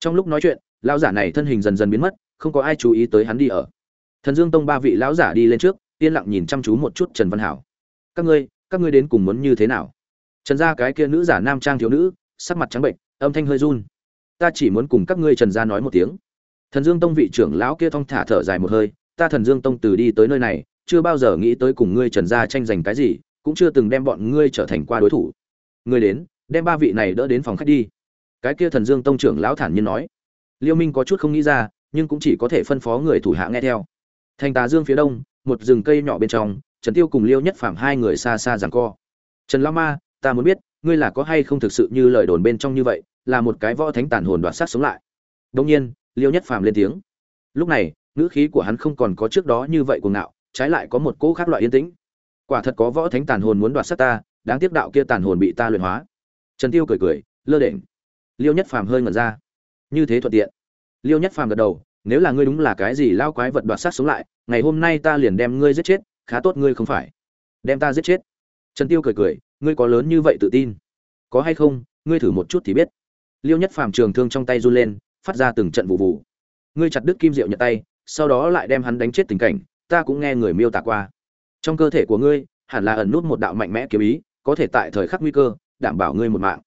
A: Trong lúc nói chuyện lão giả này thân hình dần dần biến mất không có ai chú ý tới hắn đi ở. Thần dương tông ba vị lão giả đi lên trước yên lặng nhìn chăm chú một chút trần văn hảo. Các ngươi các ngươi đến cùng muốn như thế nào? Trần gia cái kia nữ giả nam trang thiếu nữ sắc mặt trắng bệnh âm thanh hơi run ta chỉ muốn cùng các ngươi trần gia nói một tiếng. Thần dương tông vị trưởng lão kia thong thả thở dài một hơi, ta thần dương tông từ đi tới nơi này, chưa bao giờ nghĩ tới cùng ngươi trần gia tranh giành cái gì, cũng chưa từng đem bọn ngươi trở thành qua đối thủ. Ngươi đến, đem ba vị này đỡ đến phòng khách đi. Cái kia thần dương tông trưởng lão thản nhiên nói. Liêu minh có chút không nghĩ ra, nhưng cũng chỉ có thể phân phó người thủ hạ nghe theo. Thành tà dương phía đông, một rừng cây nhỏ bên trong, trần tiêu cùng liêu nhất phạm hai người xa xa giằng co. Trần lão ma, ta muốn biết ngươi là có hay không thực sự như lời đồn bên trong như vậy, là một cái võ thánh tàn hồn đoạt sát sống lại. Đông nhiên, liêu nhất phàm lên tiếng. Lúc này, ngữ khí của hắn không còn có trước đó như vậy cuồng ngạo, trái lại có một cỗ khác loại yên tĩnh. Quả thật có võ thánh tàn hồn muốn đoạt sát ta, đáng tiếc đạo kia tàn hồn bị ta luyện hóa. Trần tiêu cười cười, lơ đễnh. Liêu nhất phàm hơi ngẩn ra. Như thế thuận tiện. Liêu nhất phàm gật đầu, nếu là ngươi đúng là cái gì lao quái vật đoạt sát sống lại, ngày hôm nay ta liền đem ngươi giết chết, khá tốt ngươi không phải. Đem ta giết chết. Trần tiêu cười cười ngươi có lớn như vậy tự tin? Có hay không? Ngươi thử một chút thì biết. Liêu nhất phàm trường thương trong tay run lên, phát ra từng trận vụ vụ. Ngươi chặt đứt kim diệu nhận tay, sau đó lại đem hắn đánh chết tình cảnh, ta cũng nghe người miêu tả qua. Trong cơ thể của ngươi, hẳn là ẩn nút một đạo mạnh mẽ kiếm ý, có thể tại thời khắc nguy cơ, đảm bảo ngươi một mạng.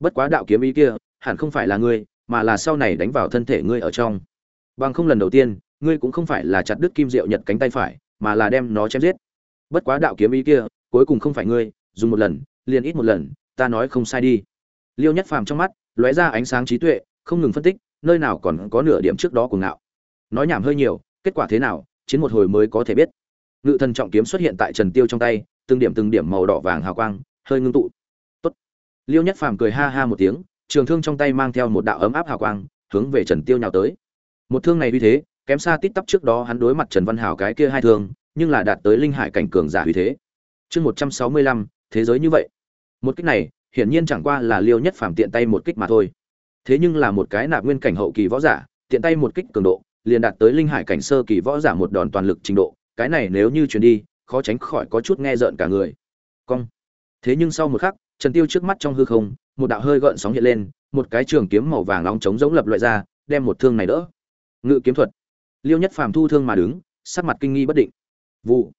A: Bất quá đạo kiếm ý kia, hẳn không phải là ngươi, mà là sau này đánh vào thân thể ngươi ở trong. Bằng không lần đầu tiên, ngươi cũng không phải là chặt đứt kim diệu nhật cánh tay phải, mà là đem nó chém giết. Bất quá đạo kiếm ý kia, cuối cùng không phải ngươi dùng một lần, liền ít một lần, ta nói không sai đi. Liêu nhất phàm trong mắt lóe ra ánh sáng trí tuệ, không ngừng phân tích, nơi nào còn có nửa điểm trước đó của ngạo. Nói nhảm hơi nhiều, kết quả thế nào, chiến một hồi mới có thể biết. Ngự thần trọng kiếm xuất hiện tại trần tiêu trong tay, từng điểm từng điểm màu đỏ vàng hào quang, hơi ngưng tụ. Tốt. liêu nhất phàm cười ha ha một tiếng, trường thương trong tay mang theo một đạo ấm áp hào quang, hướng về trần tiêu nhào tới. Một thương này uy thế, kém xa tít tắp trước đó hắn đối mặt trần văn hảo cái kia hai thương, nhưng là đạt tới linh hải cảnh cường giả uy thế. Chương một trăm sáu mươi lăm thế giới như vậy. Một kích này, hiển nhiên chẳng qua là liêu nhất phàm tiện tay một kích mà thôi. Thế nhưng là một cái nạp nguyên cảnh hậu kỳ võ giả, tiện tay một kích cường độ, liền đạt tới linh hải cảnh sơ kỳ võ giả một đòn toàn lực trình độ. Cái này nếu như chuyển đi, khó tránh khỏi có chút nghe rợn cả người. Cong. Thế nhưng sau một khắc, trần tiêu trước mắt trong hư không, một đạo hơi gợn sóng hiện lên, một cái trường kiếm màu vàng nóng chống giống lập loại ra, đem một thương này đỡ. Ngự kiếm thuật. Liêu nhất phàm thu thương mà đứng, sắc mặt kinh nghi bất định. Vụ.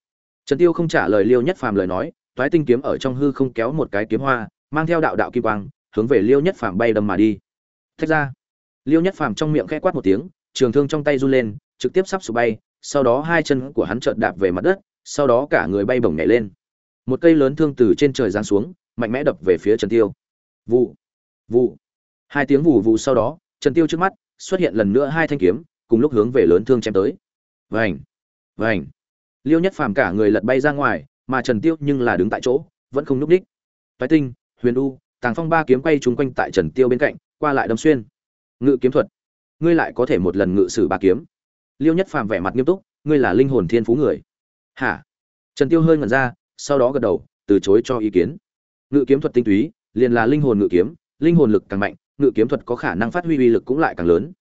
A: Trần tiêu không trả lời liêu nhất phàm lời nói toái tinh kiếm ở trong hư không kéo một cái kiếm hoa, mang theo đạo đạo kim quang, hướng về liêu nhất phàm bay đâm mà đi. Thách ra. Liêu nhất phàm trong miệng khẽ quát một tiếng, trường thương trong tay run lên, trực tiếp sắp sụp bay, sau đó hai chân của hắn chợt đạp về mặt đất, sau đó cả người bay bổng nhảy lên. Một cây lớn thương từ trên trời giáng xuống, mạnh mẽ đập về phía trần tiêu. Vụ. Vụ. Hai tiếng vụ vụ sau đó, trần tiêu trước mắt, xuất hiện lần nữa hai thanh kiếm, cùng lúc hướng về lớn thương chém tới. Vành. Vành. Liêu nhất phàm cả người lật bay ra ngoài mà trần tiêu nhưng là đứng tại chỗ, vẫn không núp đích. Toái tinh, huyền u, tàng phong ba kiếm quay chúng quanh tại trần tiêu bên cạnh, qua lại đâm xuyên. Ngự kiếm thuật. Ngươi lại có thể một lần ngự sử ba kiếm. Liêu nhất phàm vẻ mặt nghiêm túc, ngươi là linh hồn thiên phú người. Hả? Trần tiêu hơi ngẩn ra, sau đó gật đầu, từ chối cho ý kiến. Ngự kiếm thuật tinh túy, liền là linh hồn ngự kiếm, linh hồn lực càng mạnh, ngự kiếm thuật có khả năng phát huy uy lực cũng lại càng lớn.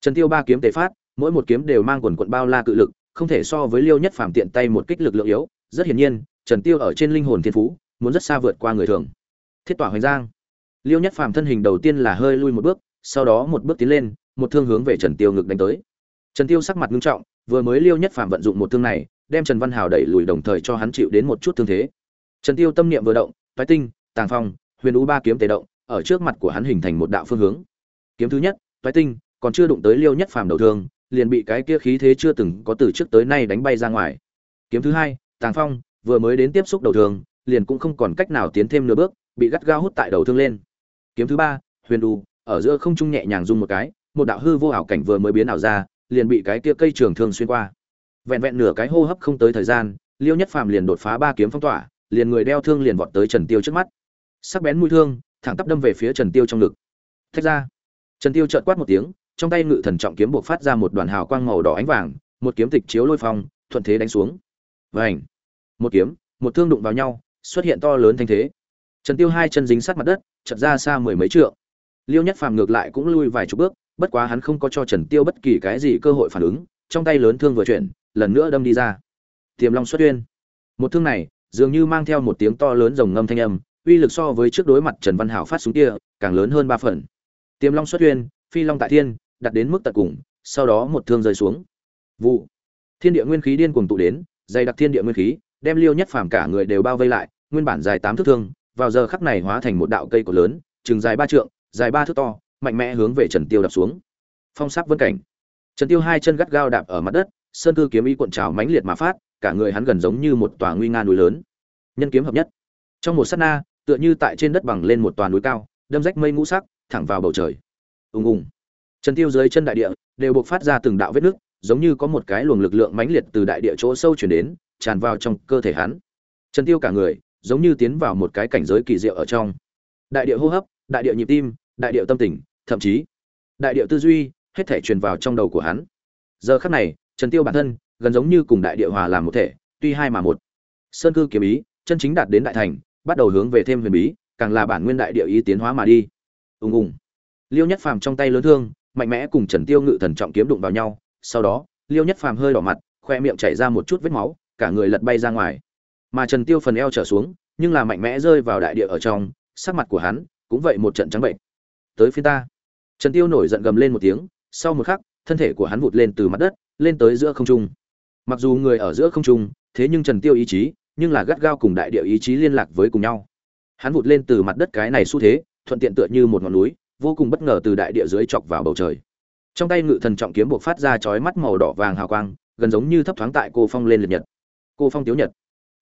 A: Trần tiêu ba kiếm tề phát, mỗi một kiếm đều mang quần quần bao la cự lực, không thể so với liêu nhất phàm tiện tay một kích lực lượng yếu. Rất hiển nhiên trần tiêu ở trên linh hồn thiên phú, muốn rất xa vượt qua người thường. Thiết tỏa hoành giang. Liêu nhất phàm thân hình đầu tiên là hơi lui một bước, sau đó một bước tiến lên, một thương hướng về trần tiêu ngực đánh tới. Trần tiêu sắc mặt nghiêm trọng, vừa mới liêu nhất phàm vận dụng một thương này, đem trần văn hào đẩy lùi đồng thời cho hắn chịu đến một chút thương thế. Trần tiêu tâm niệm vừa động toái tinh, tàng phong, huyền u ba kiếm tề động, ở trước mặt của hắn hình thành một đạo phương hướng. Kiếm thứ nhất toái tinh, còn chưa đụng tới liêu nhất phàm đầu thương, liền bị cái kia khí thế chưa từng có từ trước tới nay đánh bay ra ngoài. Kiếm thứ hai, tàng phong vừa mới đến tiếp xúc đầu thương, liền cũng không còn cách nào tiến thêm nửa bước, bị gắt gao hút tại đầu thương lên. Kiếm thứ ba, huyền đu ở giữa không trung nhẹ nhàng rung một cái, một đạo hư vô ảo cảnh vừa mới biến ảo ra, liền bị cái kia cây trường thương xuyên qua. Vẹn vẹn nửa cái hô hấp không tới thời gian, liêu nhất phàm liền đột phá ba kiếm phong tỏa, liền người đeo thương liền vọt tới trần tiêu trước mắt. Sắc bén mũi thương, thẳng tắp đâm về phía trần tiêu trong ngực. Thách ra. Trần tiêu chợt quát một tiếng, trong tay ngự thần trọng kiếm buộc phát ra một đoàn hào quang màu đỏ ánh vàng, một kiếm tịch chiếu lôi phong, thuận thế đánh xuống. Vành một kiếm, một thương đụng vào nhau, xuất hiện to lớn thanh thế. Trần tiêu hai chân dính sát mặt đất chật ra xa mười mấy trượng. Liêu nhất phàm ngược lại cũng lui vài chục bước, bất quá hắn không có cho trần tiêu bất kỳ cái gì cơ hội phản ứng, trong tay lớn thương vừa chuyển, lần nữa đâm đi ra. Tiềm long xuất uyên một thương này, dường như mang theo một tiếng to lớn rồng ngâm thanh âm, uy lực so với trước đối mặt trần văn hảo phát súng kia, càng lớn hơn ba phần. Tiềm long xuất uyên phi long tại thiên, đặt đến mức tận cùng, sau đó một thương rơi xuống. Vụ. Thiên địa nguyên khí điên cuồng tụ đến, dày đặc thiên địa nguyên khí đem liêu nhất phàm cả người đều bao vây lại, nguyên bản dài tám thước thương, vào giờ khắc này hóa thành một đạo cây cổ lớn, chừng dài ba trượng, dài ba thước to, mạnh mẽ hướng về trần tiêu đập xuống. Phong sắc vân cảnh. Trần tiêu hai chân gắt gao đạp ở mặt đất, sơn cư kiếm ý cuộn trào mãnh liệt mà phát, cả người hắn gần giống như một tòa nguy nga núi lớn. Nhân kiếm hợp nhất. Trong một sát na, tựa như tại trên đất bằng lên một tòa núi cao, đâm rách mây ngũ sắc, thẳng vào bầu trời. Ùng ùng. Trần tiêu dưới chân đại địa, đều buộc phát ra từng đạo vết nước giống như có một cái luồng lực lượng mãnh liệt từ đại địa chỗ sâu chuyển đến tràn vào trong cơ thể hắn. Trần tiêu cả người giống như tiến vào một cái cảnh giới kỳ diệu ở trong. Đại địa hô hấp, đại địa nhịp tim, đại địa tâm tình, thậm chí đại địa tư duy, hết thể truyền vào trong đầu của hắn. Giờ khắc này, trần tiêu bản thân gần giống như cùng đại địa hòa làm một thể, tuy hai mà một. Sơn cư kiếm ý, chân chính đạt đến đại thành, bắt đầu hướng về thêm huyền bí, càng là bản nguyên đại địa ý tiến hóa mà đi. Ùng ùng. Liêu nhất phàm trong tay lớn thương, mạnh mẽ cùng trần tiêu ngự thần trọng kiếm đụng vào nhau, sau đó, liêu nhất phàm hơi đỏ mặt, khoe miệng chảy ra một chút vết máu cả người lật bay ra ngoài. Mà trần tiêu phần eo trở xuống, nhưng là mạnh mẽ rơi vào đại địa ở trong, sắc mặt của hắn cũng vậy một trận trắng bệnh. Tới phía ta. Trần tiêu nổi giận gầm lên một tiếng, sau một khắc, thân thể của hắn vụt lên từ mặt đất, lên tới giữa không trung. Mặc dù người ở giữa không trung, thế nhưng trần tiêu ý chí, nhưng là gắt gao cùng đại địa ý chí liên lạc với cùng nhau. Hắn vụt lên từ mặt đất cái này xu thế, thuận tiện tựa như một ngọn núi, vô cùng bất ngờ từ đại địa dưới chọc vào bầu trời. Trong tay ngự thần trọng kiếm buộc phát ra chói mắt màu đỏ vàng hào quang, gần giống như thấp thoáng tại cô phong lên liệt nhật cô phong tiếu nhật.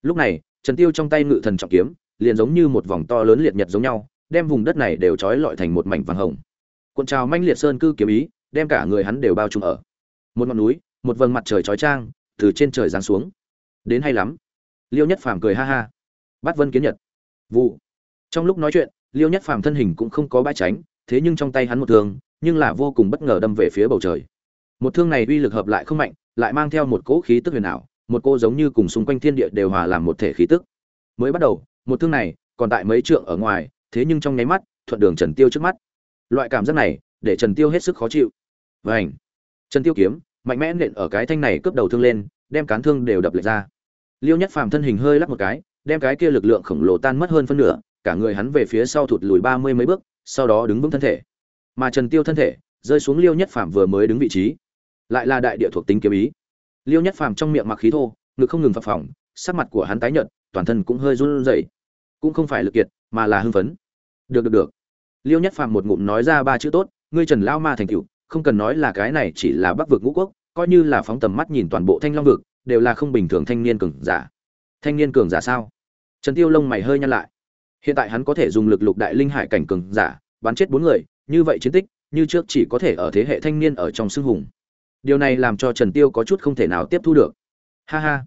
A: Lúc này, trần tiêu trong tay ngự thần trọng kiếm, liền giống như một vòng to lớn liệt nhật giống nhau, đem vùng đất này đều trói lọi thành một mảnh vàng hồng. Cuộn trào manh liệt sơn cư kiếm ý, đem cả người hắn đều bao trùm ở. Một ngọn núi, một vầng mặt trời chói trang từ trên trời giáng xuống. Đến hay lắm. Liêu nhất phàm cười ha ha. Bắt vân kiến nhật. Vụ. Trong lúc nói chuyện, liêu nhất phàm thân hình cũng không có bãi tránh, thế nhưng trong tay hắn một thương, nhưng là vô cùng bất ngờ đâm về phía bầu trời. Một thương này uy lực hợp lại không mạnh, lại mang theo một cỗ khí tức huyền ảo một cô giống như cùng xung quanh thiên địa đều hòa làm một thể khí tức. Mới bắt đầu, một thương này còn tại mấy trượng ở ngoài, thế nhưng trong nháy mắt, thuận đường trần tiêu trước mắt. Loại cảm giác này để trần tiêu hết sức khó chịu. Vành. trần tiêu kiếm, mạnh mẽ nện ở cái thanh này cướp đầu thương lên, đem cán thương đều đập lệch ra. Liêu nhất phàm thân hình hơi lắc một cái, đem cái kia lực lượng khổng lồ tan mất hơn phân nửa, cả người hắn về phía sau thụt lùi ba mươi mấy bước, sau đó đứng vững thân thể. Mà trần tiêu thân thể rơi xuống liêu nhất phàm vừa mới đứng vị trí. Lại là đại địa thuộc tính kiếm ý liêu nhất phàm trong miệng mặc khí thô, ngực không ngừng phập phỏng sắc mặt của hắn tái nhợt, toàn thân cũng hơi run rẩy. Cũng không phải lực kiệt, mà là hưng phấn. Được được được. Liêu nhất phàm một ngụm nói ra ba chữ tốt, ngươi trần lao ma thành cựu không cần nói là cái này chỉ là bắc vực ngũ quốc, coi như là phóng tầm mắt nhìn toàn bộ thanh long vực, đều là không bình thường thanh niên cường giả. Thanh niên cường giả sao? Trần tiêu lông mày hơi nhăn lại. Hiện tại hắn có thể dùng lực lục đại linh hải cảnh cường giả, bắn chết bốn người, như vậy chiến tích, như trước chỉ có thể ở thế hệ thanh niên ở trong xương hùng điều này làm cho trần tiêu có chút không thể nào tiếp thu được. Ha ha.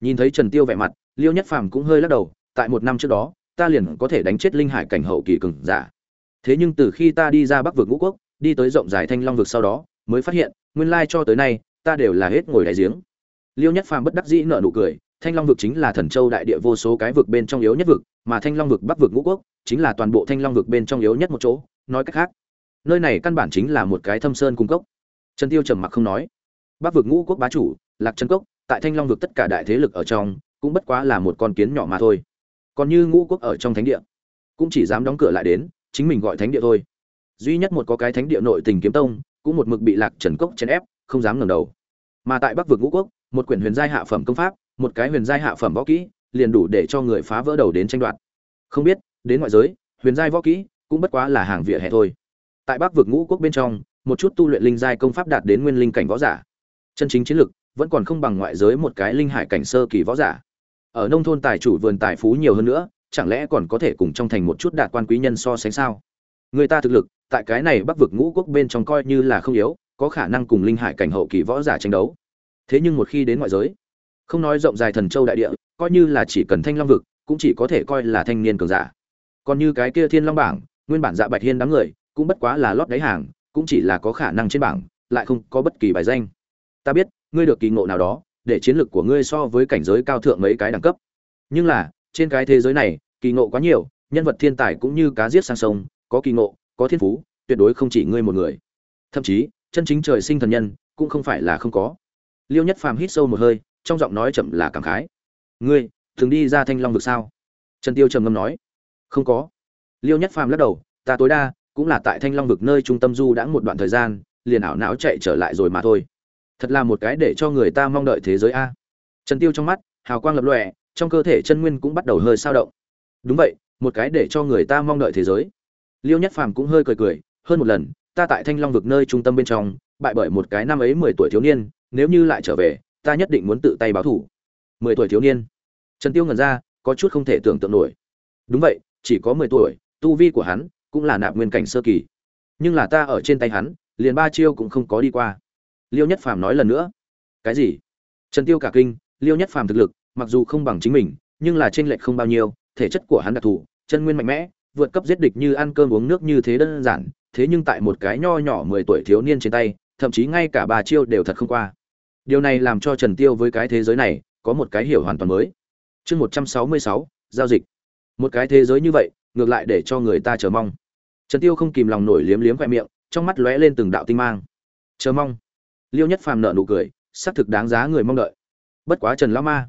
A: Nhìn thấy trần tiêu vẻ mặt, liêu nhất phàm cũng hơi lắc đầu, tại một năm trước đó, ta liền có thể đánh chết linh hải cảnh hậu kỳ cường giả. Thế nhưng từ khi ta đi ra bắc vực ngũ quốc, đi tới rộng dài thanh long vực sau đó, mới phát hiện, nguyên lai cho tới nay, ta đều là hết ngồi đại giếng. Liêu nhất phàm bất đắc dĩ nở nụ cười, thanh long vực chính là thần châu đại địa vô số cái vực bên trong yếu nhất vực, mà thanh long vực bắc vực ngũ quốc chính là toàn bộ thanh long vực bên trong yếu nhất một chỗ, nói cách khác, nơi này căn bản chính là một cái thâm sơn cung cốc trần tiêu trầm mặc không nói. Bắc vực ngũ quốc bá chủ, lạc trần cốc, tại thanh long vực tất cả đại thế lực ở trong, cũng bất quá là một con kiến nhỏ mà thôi. Còn như ngũ quốc ở trong thánh địa, cũng chỉ dám đóng cửa lại đến, chính mình gọi thánh địa thôi. Duy nhất một có cái thánh địa nội tình kiếm tông, cũng một mực bị lạc trần cốc chèn ép, không dám ngẩng đầu. Mà tại bắc vực ngũ quốc, một quyển huyền giai hạ phẩm công pháp, một cái huyền giai hạ phẩm võ kỹ, liền đủ để cho người phá vỡ đầu đến tranh đoạt. Không biết, đến ngoại giới, huyền giai võ kỹ cũng bất quá là hàng vỉa hè thôi. Tại bắc vực ngũ quốc bên trong một chút tu luyện linh giai công pháp đạt đến nguyên linh cảnh võ giả. Chân chính chiến lực vẫn còn không bằng ngoại giới một cái linh hải cảnh sơ kỳ võ giả. Ở nông thôn tài chủ vườn tài phú nhiều hơn nữa, chẳng lẽ còn có thể cùng trong thành một chút đạt quan quý nhân so sánh sao? Người ta thực lực, tại cái này bắc vực ngũ quốc bên trong coi như là không yếu, có khả năng cùng linh hải cảnh hậu kỳ võ giả tranh đấu. Thế nhưng một khi đến ngoại giới, không nói rộng dài thần châu đại địa, coi như là chỉ cần thanh long vực, cũng chỉ có thể coi là thanh niên cường giả. Còn như cái kia thiên long bảng, nguyên bản dạ bạch hiên đám người, cũng bất quá là lót đáy hàng cũng chỉ là có khả năng trên bảng, lại không có bất kỳ bài danh. Ta biết, ngươi được kỳ ngộ nào đó, để chiến lược của ngươi so với cảnh giới cao thượng mấy cái đẳng cấp. Nhưng là, trên cái thế giới này, kỳ ngộ quá nhiều, nhân vật thiên tài cũng như cá giết sang sông, có kỳ ngộ, có thiên phú, tuyệt đối không chỉ ngươi một người. Thậm chí, chân chính trời sinh thần nhân, cũng không phải là không có. Liêu nhất phàm hít sâu một hơi, trong giọng nói chậm là cảm khái. Ngươi, thường đi ra thanh long vực sao? Trần tiêu trầm ngâm nói. Không có. Liêu nhất phàm lắc đầu, ta tối đa cũng là tại thanh long vực nơi trung tâm du đã một đoạn thời gian, liền ảo não chạy trở lại rồi mà thôi. Thật là một cái để cho người ta mong đợi thế giới a. Trần tiêu trong mắt, hào quang lập lòe, trong cơ thể chân nguyên cũng bắt đầu hơi sao động. Đúng vậy, một cái để cho người ta mong đợi thế giới. Liêu nhất phàm cũng hơi cười cười, hơn một lần, ta tại thanh long vực nơi trung tâm bên trong, bại bởi một cái năm ấy mười tuổi thiếu niên, nếu như lại trở về, ta nhất định muốn tự tay báo thủ. Mười tuổi thiếu niên. Trần tiêu ngẩn ra, có chút không thể tưởng tượng nổi. Đúng vậy, chỉ có mười tuổi, tu vi của hắn cũng là nạp nguyên cảnh sơ kỳ. Nhưng là ta ở trên tay hắn, liền ba chiêu cũng không có đi qua. Liêu nhất phàm nói lần nữa. Cái gì? Trần tiêu cả kinh, liêu nhất phàm thực lực, mặc dù không bằng chính mình, nhưng là trên lệch không bao nhiêu, thể chất của hắn đặc thù, chân nguyên mạnh mẽ, vượt cấp giết địch như ăn cơm uống nước như thế đơn giản, thế nhưng tại một cái nho nhỏ mười tuổi thiếu niên trên tay, thậm chí ngay cả ba chiêu đều thật không qua. Điều này làm cho trần tiêu với cái thế giới này, có một cái hiểu hoàn toàn mới. Chương một trăm sáu mươi sáu, giao dịch. Một cái thế giới như vậy ngược lại để cho người ta chờ mong. Trần tiêu không kìm lòng nổi liếm liếm khoe miệng, trong mắt lóe lên từng đạo tinh mang. Chờ mong. Liêu nhất phàm nợ nụ cười, xác thực đáng giá người mong đợi. Bất quá trần lão ma,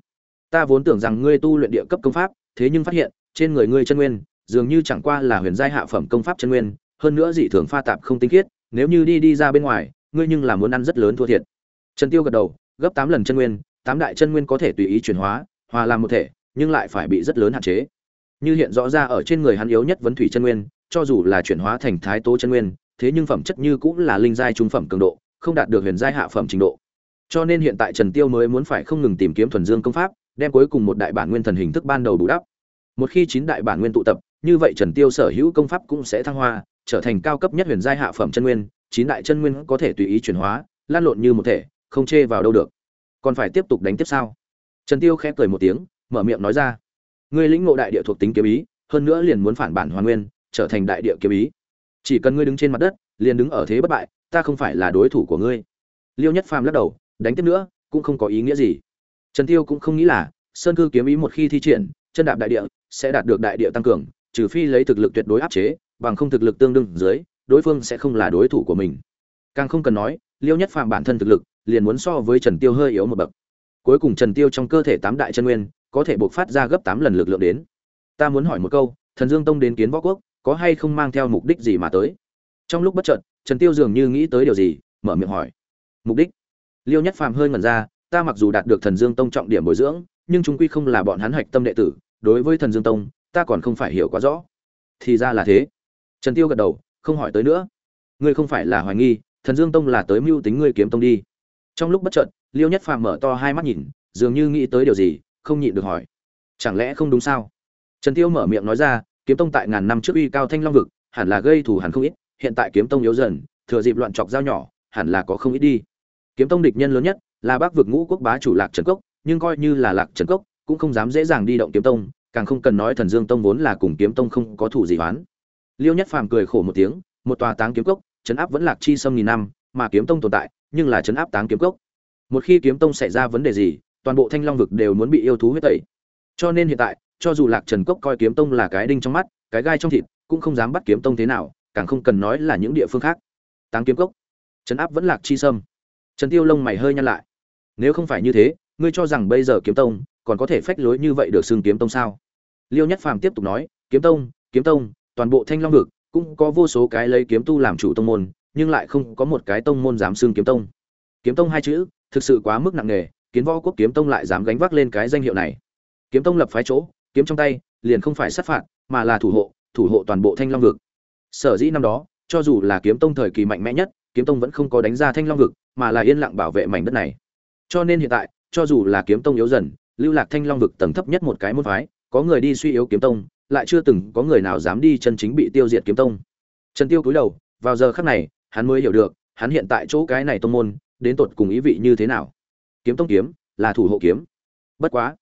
A: ta vốn tưởng rằng ngươi tu luyện địa cấp công pháp, thế nhưng phát hiện, trên người ngươi chân nguyên, dường như chẳng qua là huyền giai hạ phẩm công pháp chân nguyên, hơn nữa dị thường pha tạp không tinh khiết, nếu như đi đi ra bên ngoài, ngươi nhưng là muốn ăn rất lớn thua thiệt. Trần tiêu gật đầu, gấp tám lần chân nguyên, tám đại chân nguyên có thể tùy ý chuyển hóa, hòa làm một thể, nhưng lại phải bị rất lớn hạn chế như hiện rõ ra ở trên người hắn yếu nhất vấn thủy chân nguyên, cho dù là chuyển hóa thành thái tố chân nguyên, thế nhưng phẩm chất như cũng là linh giai trung phẩm cường độ, không đạt được huyền giai hạ phẩm trình độ. Cho nên hiện tại trần tiêu mới muốn phải không ngừng tìm kiếm thuần dương công pháp, đem cuối cùng một đại bản nguyên thần hình thức ban đầu bù đắp. Một khi chín đại bản nguyên tụ tập, như vậy trần tiêu sở hữu công pháp cũng sẽ thăng hoa, trở thành cao cấp nhất huyền giai hạ phẩm chân nguyên, chín đại chân nguyên có thể tùy ý chuyển hóa, lan lộn như một thể, không chê vào đâu được. Còn phải tiếp tục đánh tiếp sao? Trần tiêu khẽ cười một tiếng, mở miệng nói ra ngươi lĩnh ngộ đại địa thuộc tính kiếm ý, hơn nữa liền muốn phản bản hoàn nguyên, trở thành đại địa kiếm ý. Chỉ cần ngươi đứng trên mặt đất, liền đứng ở thế bất bại, ta không phải là đối thủ của ngươi. Liêu nhất phàm lắc đầu, đánh tiếp nữa, cũng không có ý nghĩa gì. Trần tiêu cũng không nghĩ là, sơn cư kiếm ý một khi thi triển, chân đạp đại địa sẽ đạt được đại địa tăng cường, trừ phi lấy thực lực tuyệt đối áp chế, bằng không thực lực tương đương dưới, đối phương sẽ không là đối thủ của mình. Càng không cần nói, liêu nhất phàm bản thân thực lực liền muốn so với trần tiêu hơi yếu một bậc. Cuối cùng trần tiêu trong cơ thể tám đại chân nguyên có thể bộc phát ra gấp tám lần lực lượng đến. Ta muốn hỏi một câu, thần dương tông đến kiến võ quốc, có hay không mang theo mục đích gì mà tới? Trong lúc bất chợt, trần tiêu dường như nghĩ tới điều gì, mở miệng hỏi. Mục đích? Liêu nhất phàm hơi ngẩn ra, ta mặc dù đạt được thần dương tông trọng điểm bồi dưỡng, nhưng chúng quy không là bọn hắn hạch tâm đệ tử, đối với thần dương tông, ta còn không phải hiểu quá rõ. Thì ra là thế. Trần tiêu gật đầu, không hỏi tới nữa. Ngươi không phải là hoài nghi, thần dương tông là tới mưu tính ngươi kiếm tông đi. Trong lúc bất chợt, liêu nhất phàm mở to hai mắt nhìn, dường như nghĩ tới điều gì không nhịn được hỏi. Chẳng lẽ không đúng sao? Trần tiêu mở miệng nói ra, kiếm tông tại ngàn năm trước uy cao thanh long vực, hẳn là gây thù hẳn không ít, hiện tại kiếm tông yếu dần, thừa dịp loạn chọc dao nhỏ, hẳn là có không ít đi. Kiếm tông địch nhân lớn nhất là bắc vực ngũ quốc bá chủ lạc trần cốc, nhưng coi như là lạc trần cốc, cũng không dám dễ dàng đi động kiếm tông, càng không cần nói thần dương tông vốn là cùng kiếm tông không có thủ gì hoán liêu nhất phàm cười khổ một tiếng, một tòa táng kiếm cốc chấn áp vẫn lạc chi sâm nghìn năm, mà kiếm tông tồn tại, nhưng là chấn áp táng kiếm cốc. Một khi kiếm tông xảy ra vấn đề gì toàn bộ thanh long vực đều muốn bị yêu thú huyết tẩy. Cho nên hiện tại, cho dù lạc trần cốc coi kiếm tông là cái đinh trong mắt, cái gai trong thịt, cũng không dám bắt kiếm tông thế nào, càng không cần nói là những địa phương khác. Táng kiếm cốc. Chấn áp vẫn lạc chi sâm. Trần tiêu lông mày hơi nhăn lại. Nếu không phải như thế, ngươi cho rằng bây giờ kiếm tông còn có thể phách lối như vậy được xưng kiếm tông sao? Liêu nhất phàm tiếp tục nói, kiếm tông kiếm tông, toàn bộ thanh long vực cũng có vô số cái lấy kiếm tu làm chủ tông môn, nhưng lại không có một cái tông môn dám xưng kiếm tông. Kiếm tông hai chữ thực sự quá mức nặng nề kiến võ quốc kiếm tông lại dám gánh vác lên cái danh hiệu này. Kiếm tông lập phái chỗ, kiếm trong tay, liền không phải sát phạt, mà là thủ hộ thủ hộ toàn bộ thanh long vực. Sở dĩ năm đó, cho dù là kiếm tông thời kỳ mạnh mẽ nhất, kiếm tông vẫn không có đánh ra thanh long vực, mà là yên lặng bảo vệ mảnh đất này. Cho nên hiện tại, cho dù là kiếm tông yếu dần, lưu lạc thanh long vực tầng thấp nhất một cái môn phái, có người đi suy yếu kiếm tông, lại chưa từng có người nào dám đi chân chính bị tiêu diệt kiếm tông. Trần tiêu cúi đầu, vào giờ khắc này, hắn mới hiểu được, hắn hiện tại chỗ cái này tông môn, đến tột cùng ý vị như thế nào kiếm tông kiếm, là thủ hộ kiếm. Bất quá,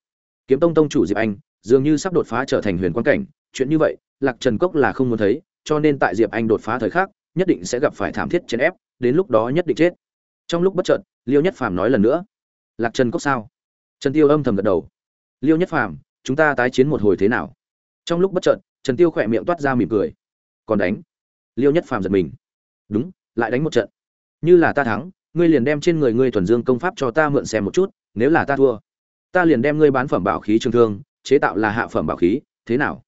A: kiếm tông tông chủ diệp anh, dường như sắp đột phá trở thành huyền quan cảnh, chuyện như vậy, lạc trần cốc là không muốn thấy, cho nên tại diệp anh đột phá thời khắc, nhất định sẽ gặp phải thảm thiết chèn ép, đến lúc đó nhất định chết. Trong lúc bất chợt, liêu nhất phàm nói lần nữa, lạc trần cốc sao? Trần tiêu âm thầm gật đầu. Liêu nhất phàm, chúng ta tái chiến một hồi thế nào? Trong lúc bất chợt, trần tiêu khỏe miệng toát ra mỉm cười. Còn đánh? Liêu nhất phàm giật mình. Đúng, lại đánh một trận. Như là ta thắng ngươi liền đem trên người ngươi thuần dương công pháp cho ta mượn xem một chút, nếu là ta thua, ta liền đem ngươi bán phẩm bảo khí trường thương, chế tạo là hạ phẩm bảo khí, thế nào?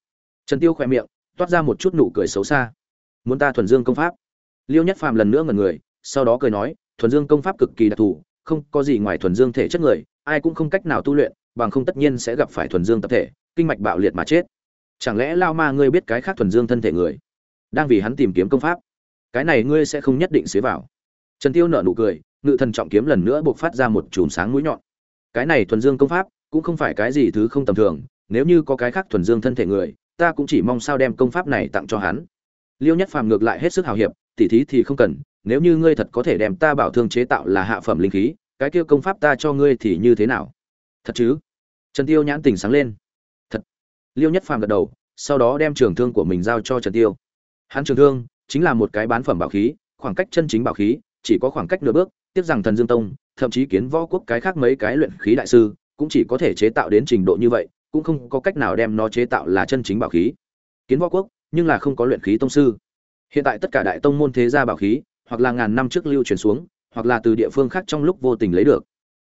A: Trần tiêu khỏe miệng, toát ra một chút nụ cười xấu xa. Muốn ta thuần dương công pháp? Liêu nhất phàm lần nữa ngẩn người, sau đó cười nói, thuần dương công pháp cực kỳ đặc thù, không có gì ngoài thuần dương thể chất người, ai cũng không cách nào tu luyện, bằng không tất nhiên sẽ gặp phải thuần dương tập thể, kinh mạch bạo liệt mà chết. Chẳng lẽ lao ma ngươi biết cái khác thuần dương thân thể người, đang vì hắn tìm kiếm công pháp? Cái này ngươi sẽ không nhất định xế vào trần tiêu nở nụ cười, ngự thần trọng kiếm lần nữa buộc phát ra một chùm sáng mũi nhọn. Cái này thuần dương công pháp, cũng không phải cái gì thứ không tầm thường, nếu như có cái khác thuần dương thân thể người, ta cũng chỉ mong sao đem công pháp này tặng cho hắn. Liêu nhất phàm ngược lại hết sức hào hiệp tỉ thí thì không cần, nếu như ngươi thật có thể đem ta bảo thương chế tạo là hạ phẩm linh khí, cái kia công pháp ta cho ngươi thì như thế nào? Thật chứ? Trần tiêu nhãn tỉnh sáng lên. Thật. Liêu nhất phàm gật đầu, sau đó đem trường thương của mình giao cho trần tiêu. Hắn trường thương chính là một cái bán phẩm bảo khí, khoảng cách chân chính bảo khí chỉ có khoảng cách nửa bước tiếc rằng thần dương tông, thậm chí kiến võ quốc cái khác mấy cái luyện khí đại sư, cũng chỉ có thể chế tạo đến trình độ như vậy, cũng không có cách nào đem nó chế tạo là chân chính bảo khí. Kiến võ quốc, nhưng là không có luyện khí tông sư. Hiện tại tất cả đại tông môn thế gia bảo khí, hoặc là ngàn năm trước lưu truyền xuống, hoặc là từ địa phương khác trong lúc vô tình lấy được.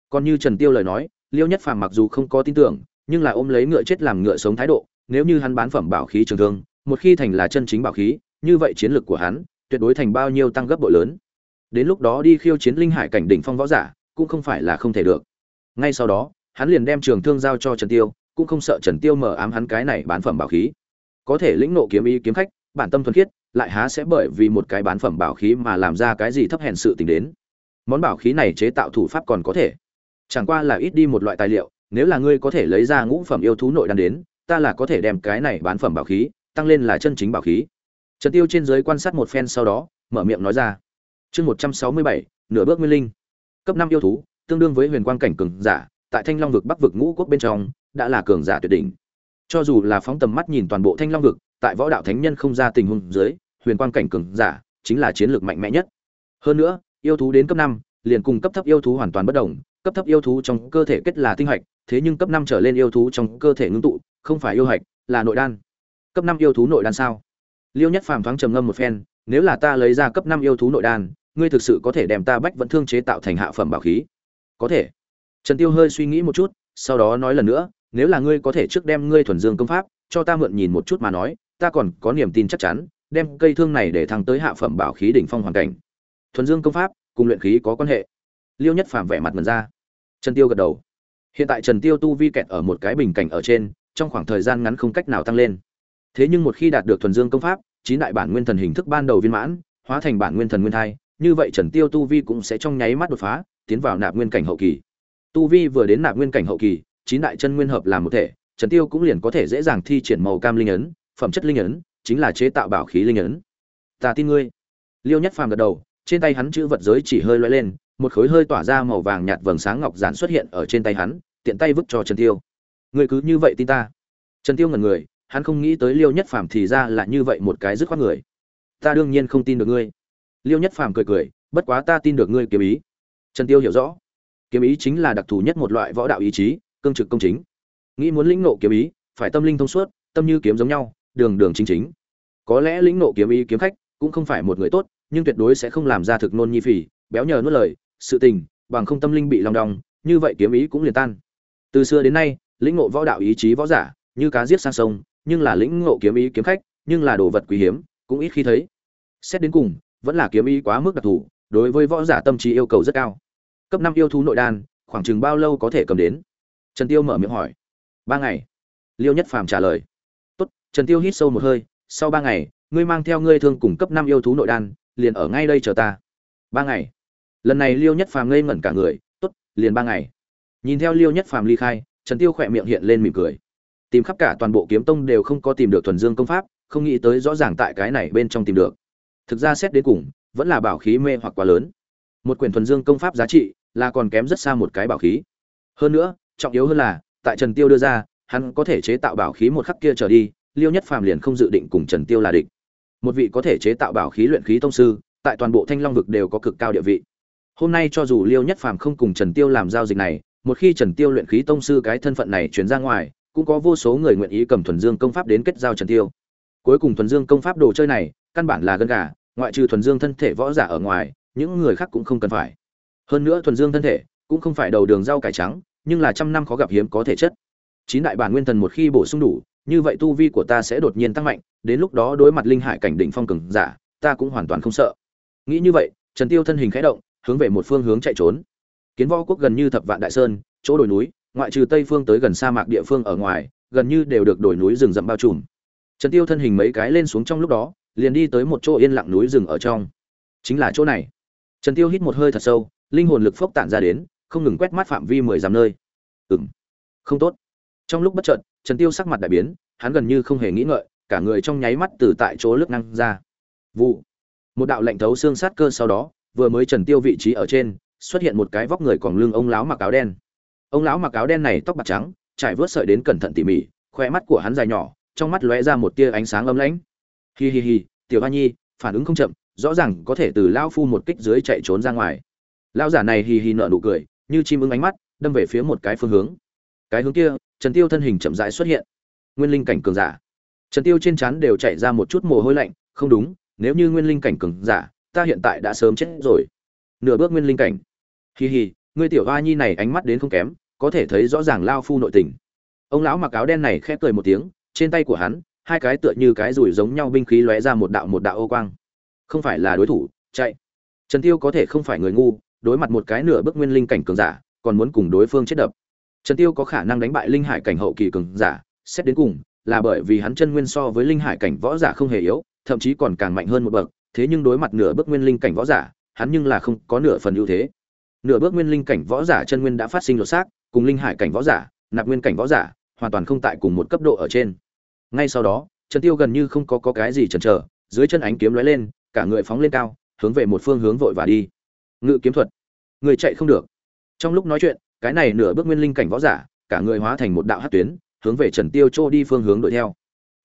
A: Còn như trần tiêu lời nói, liêu nhất phàm mặc dù không có tin tưởng, nhưng là ôm lấy ngựa chết làm ngựa sống thái độ, nếu như hắn bán phẩm bảo khí trường thương, một khi thành là chân chính bảo khí, như vậy chiến lược của hắn, tuyệt đối thành bao nhiêu tăng gấp bội lớn đến lúc đó đi khiêu chiến linh hải cảnh đỉnh phong võ giả, cũng không phải là không thể được. Ngay sau đó, hắn liền đem trường thương giao cho trần tiêu, cũng không sợ trần tiêu mở ám hắn cái này bán phẩm bảo khí. Có thể lĩnh nộ kiếm ý kiếm khách, bản tâm thuần khiết, lại há sẽ bởi vì một cái bán phẩm bảo khí mà làm ra cái gì thấp hèn sự tình đến. Món bảo khí này chế tạo thủ pháp còn có thể. Chẳng qua là ít đi một loại tài liệu, nếu là ngươi có thể lấy ra ngũ phẩm yêu thú nội đan đến, ta là có thể đem cái này bán phẩm bảo khí, tăng lên là chân chính bảo khí. Trần tiêu trên dưới quan sát một phen sau đó, mở miệng nói ra chương một trăm sáu mươi bảy, nửa bước nguyên linh. Cấp năm yêu thú, tương đương với huyền quang cảnh cường giả, tại thanh long vực bắc vực ngũ quốc bên trong, đã là cường giả tuyệt đỉnh. Cho dù là phóng tầm mắt nhìn toàn bộ thanh long vực, tại võ đạo thánh nhân không ra tình huống dưới, huyền quang cảnh cường giả chính là chiến lược mạnh mẽ nhất. Hơn nữa, yêu thú đến cấp năm, liền cùng cấp thấp yêu thú hoàn toàn bất đồng. Cấp thấp yêu thú trong cơ thể kết là tinh hạch, thế nhưng cấp năm trở lên yêu thú trong cơ thể ngưng tụ, không phải yêu hạch, là nội đan. Cấp năm yêu thú nội đan sao? Liêu nhất phàm thoáng trầm ngâm một phen, nếu là ta lấy ra cấp năm yêu thú nội đan ngươi thực sự có thể đem ta bách vẫn thương chế tạo thành hạ phẩm bảo khí? Có thể. Trần tiêu hơi suy nghĩ một chút, sau đó nói lần nữa, nếu là ngươi có thể trước đem ngươi thuần dương công pháp, cho ta mượn nhìn một chút mà nói, ta còn có niềm tin chắc chắn, đem cây thương này để thăng tới hạ phẩm bảo khí đỉnh phong hoàn cảnh. Thuần dương công pháp, cùng luyện khí có quan hệ. Liêu nhất phàm vẻ mặt mần ra. Trần tiêu gật đầu. Hiện tại trần tiêu tu vi kẹt ở một cái bình cảnh ở trên, trong khoảng thời gian ngắn không cách nào tăng lên. Thế nhưng một khi đạt được thuần dương công pháp, chín đại bản nguyên thần hình thức ban đầu viên mãn, hóa thành bản nguyên thần nguyên thai như vậy trần tiêu tu vi cũng sẽ trong nháy mắt đột phá, tiến vào nạp nguyên cảnh hậu kỳ. Tu vi vừa đến nạp nguyên cảnh hậu kỳ, chín đại chân nguyên hợp làm một thể, trần tiêu cũng liền có thể dễ dàng thi triển màu cam linh ấn, phẩm chất linh ấn, chính là chế tạo bảo khí linh ấn. Ta tin ngươi. Liêu nhất phàm gật đầu, trên tay hắn chữ vật giới chỉ hơi lóe lên, một khối hơi tỏa ra màu vàng nhạt vầng sáng ngọc giản xuất hiện ở trên tay hắn, tiện tay vứt cho trần tiêu. Ngươi cứ như vậy tin ta. Trần tiêu ngẩn người, hắn không nghĩ tới liêu nhất phàm thì ra là như vậy một cái dứt khoát người. Ta đương nhiên không tin được ngươi liêu nhất phàm cười cười, bất quá ta tin được ngươi kiếm ý. Trần tiêu hiểu rõ, kiếm ý chính là đặc thù nhất một loại võ đạo ý chí, cương trực công chính. Nghĩ muốn lĩnh nộ kiếm ý, phải tâm linh thông suốt, tâm như kiếm giống nhau, đường đường chính chính. Có lẽ lĩnh nộ kiếm ý kiếm khách cũng không phải một người tốt, nhưng tuyệt đối sẽ không làm ra thực nôn nhi phì, béo nhờ nuốt lời, sự tình, bằng không tâm linh bị lòng đong, như vậy kiếm ý cũng liền tan. Từ xưa đến nay, lĩnh ngộ võ đạo ý chí võ giả, như cá giết sang sông, nhưng là lĩnh ngộ kiếm ý kiếm khách, nhưng là đồ vật quý hiếm, cũng ít khi thấy. Xét đến cùng vẫn là kiếm ý quá mức đặc thù, đối với võ giả tâm trí yêu cầu rất cao. Cấp năm yêu thú nội đan, khoảng chừng bao lâu có thể cầm đến? Trần tiêu mở miệng hỏi. Ba ngày. Liêu nhất phàm trả lời. Tốt, trần tiêu hít sâu một hơi, sau ba ngày, ngươi mang theo ngươi thương cùng cấp năm yêu thú nội đan, liền ở ngay đây chờ ta. Ba ngày. Lần này liêu nhất phàm ngây ngẩn cả người, tốt, liền ba ngày. Nhìn theo liêu nhất phàm ly khai, trần tiêu khỏe miệng hiện lên mỉm cười. Tìm khắp cả toàn bộ kiếm tông đều không có tìm được thuần dương công pháp, không nghĩ tới rõ ràng tại cái này bên trong tìm được thực ra xét đến cùng, vẫn là bảo khí mê hoặc quá lớn. Một quyển thuần dương công pháp giá trị là còn kém rất xa một cái bảo khí. Hơn nữa, trọng yếu hơn là, tại trần tiêu đưa ra, hắn có thể chế tạo bảo khí một khắc kia trở đi, liêu nhất phàm liền không dự định cùng trần tiêu là địch. Một vị có thể chế tạo bảo khí luyện khí tông sư, tại toàn bộ thanh long vực đều có cực cao địa vị. Hôm nay cho dù liêu nhất phàm không cùng trần tiêu làm giao dịch này, một khi trần tiêu luyện khí tông sư cái thân phận này chuyển ra ngoài, cũng có vô số người nguyện ý cầm thuần dương công pháp đến kết giao trần tiêu. Cuối cùng thuần dương công pháp đồ chơi này căn bản là gân gà, ngoại trừ thuần dương thân thể võ giả ở ngoài, những người khác cũng không cần phải. Hơn nữa thuần dương thân thể cũng không phải đầu đường rau cải trắng, nhưng là trăm năm khó gặp hiếm có thể chất. Chín đại bản nguyên thần một khi bổ sung đủ, như vậy tu vi của ta sẽ đột nhiên tăng mạnh, đến lúc đó đối mặt linh hải cảnh đỉnh phong cường giả, ta cũng hoàn toàn không sợ. Nghĩ như vậy, trần tiêu thân hình khẽ động, hướng về một phương hướng chạy trốn. Kiến võ quốc gần như thập vạn đại sơn, chỗ đồi núi, ngoại trừ tây phương tới gần sa mạc địa phương ở ngoài, gần như đều được đồi núi rừng rậm bao trùm. Trần tiêu thân hình mấy cái lên xuống trong lúc đó liền đi tới một chỗ yên lặng núi rừng ở trong. Chính là chỗ này. Trần tiêu hít một hơi thật sâu, linh hồn lực phốc tản ra đến, không ngừng quét mắt phạm vi mười dặm nơi. Ừm, không tốt. Trong lúc bất chợt, trần tiêu sắc mặt đại biến, hắn gần như không hề nghĩ ngợi, cả người trong nháy mắt từ tại chỗ lướt năng ra. Vụ. Một đạo lệnh thấu xương sát cơ sau đó, vừa mới trần tiêu vị trí ở trên, xuất hiện một cái vóc người còn lưng ông lão mặc áo đen. Ông lão mặc áo đen này tóc bạc trắng, trải vớt sợi đến cẩn thận tỉ mỉ khoe mắt của hắn dài nhỏ, trong mắt lóe ra một tia ánh sáng ấm lãnh hi hi hi, tiểu hoa nhi, phản ứng không chậm, rõ ràng có thể từ lao phu một kích dưới chạy trốn ra ngoài. Lao giả này hì hì nợ nụ cười, như chim ưng ánh mắt, đâm về phía một cái phương hướng. Cái hướng kia, trần tiêu thân hình chậm rãi xuất hiện. Nguyên linh cảnh cường giả. Trần tiêu trên trán đều chạy ra một chút mồ hôi lạnh, không đúng, nếu như nguyên linh cảnh cường giả, ta hiện tại đã sớm chết rồi. Nửa bước nguyên linh cảnh. Hì hì ngươi tiểu hoa nhi này ánh mắt đến không kém, có thể thấy rõ ràng lao phu nội tình. Ông lão mặc áo đen này khẽ cười một tiếng, trên tay của hắn hai cái tựa như cái rủi giống nhau binh khí lóe ra một đạo một đạo ô quang. Không phải là đối thủ, chạy. Trần tiêu có thể không phải người ngu, đối mặt một cái nửa bước nguyên linh cảnh cường giả, còn muốn cùng đối phương chết đập. Trần tiêu có khả năng đánh bại linh hải cảnh hậu kỳ cường giả, xét đến cùng, là bởi vì hắn chân nguyên so với linh hải cảnh võ giả không hề yếu, thậm chí còn càng mạnh hơn một bậc, thế nhưng đối mặt nửa bước nguyên linh cảnh võ giả, hắn nhưng là không có nửa phần ưu thế. Nửa bước nguyên linh cảnh võ giả chân nguyên đã phát sinh đột xác, cùng linh hải cảnh võ giả, nạp nguyên cảnh võ giả, hoàn toàn không tại cùng một cấp độ ở trên ngay sau đó trần tiêu gần như không có, có cái gì chần chờ dưới chân ánh kiếm lóe lên cả người phóng lên cao hướng về một phương hướng vội và đi. Ngự kiếm thuật. Người chạy không được. Trong lúc nói chuyện cái này nửa bước nguyên linh cảnh võ giả cả người hóa thành một đạo hát tuyến hướng về trần tiêu trô đi phương hướng đuổi theo.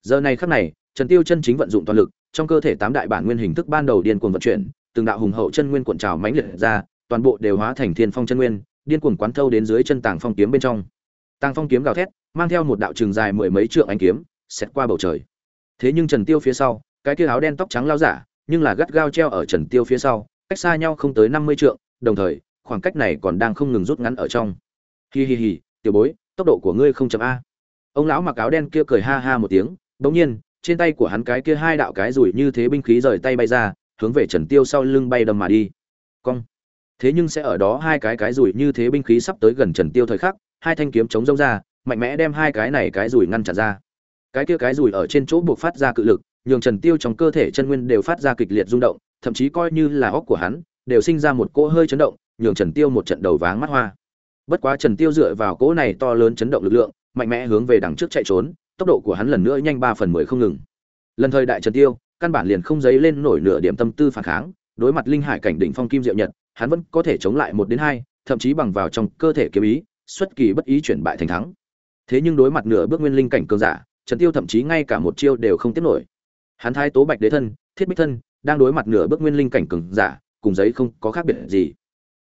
A: Giờ này khắc này trần tiêu chân chính vận dụng toàn lực trong cơ thể tám đại bản nguyên hình thức ban đầu điên cuồng vận chuyển từng đạo hùng hậu chân nguyên cuộn trào mãnh liệt ra toàn bộ đều hóa thành thiên phong chân nguyên điên cuồng quán thâu đến dưới chân tàng phong kiếm bên trong. Tàng phong kiếm gào thét mang theo một đạo trường dài mười mấy trượng ánh kiếm xẹt qua bầu trời. Thế nhưng trần tiêu phía sau, cái kia áo đen tóc trắng lao giả, nhưng là gắt gao treo ở trần tiêu phía sau, cách xa nhau không tới năm mươi trượng, đồng thời, khoảng cách này còn đang không ngừng rút ngắn ở trong. Hi hi hi, tiểu bối, tốc độ của ngươi không chậm a. Ông lão mặc áo đen kia cười ha ha một tiếng, bỗng nhiên, trên tay của hắn cái kia hai đạo cái rủi như thế binh khí rời tay bay ra, hướng về trần tiêu sau lưng bay đâm mà đi. Cong. Thế nhưng sẽ ở đó hai cái cái rủi như thế binh khí sắp tới gần trần tiêu thời khắc, hai thanh kiếm chống rông ra, mạnh mẽ đem hai cái này cái rủi ngăn chặn ra cái kia cái rùi ở trên chỗ buộc phát ra cự lực, nhường trần tiêu trong cơ thể chân nguyên đều phát ra kịch liệt rung động, thậm chí coi như là óc của hắn, đều sinh ra một cỗ hơi chấn động, nhường trần tiêu một trận đầu váng mắt hoa. Bất quá trần tiêu dựa vào cỗ này to lớn chấn động lực lượng, mạnh mẽ hướng về đằng trước chạy trốn, tốc độ của hắn lần nữa nhanh ba phần mười không ngừng. Lần thời đại trần tiêu, căn bản liền không giấy lên nổi nửa điểm tâm tư phản kháng, đối mặt linh hải cảnh đỉnh phong kim diệu nhật, hắn vẫn có thể chống lại một đến hai, thậm chí bằng vào trong cơ thể kiếm ý, xuất kỳ bất ý chuyển bại thành thắng. Thế nhưng đối mặt nửa bước nguyên linh cảnh cường giả trần tiêu thậm chí ngay cả một chiêu đều không tiếp nổi. Hắn thái tố bạch đế thân, thiết bích thân, đang đối mặt nửa bước nguyên linh cảnh cường giả, cùng giấy không có khác biệt gì.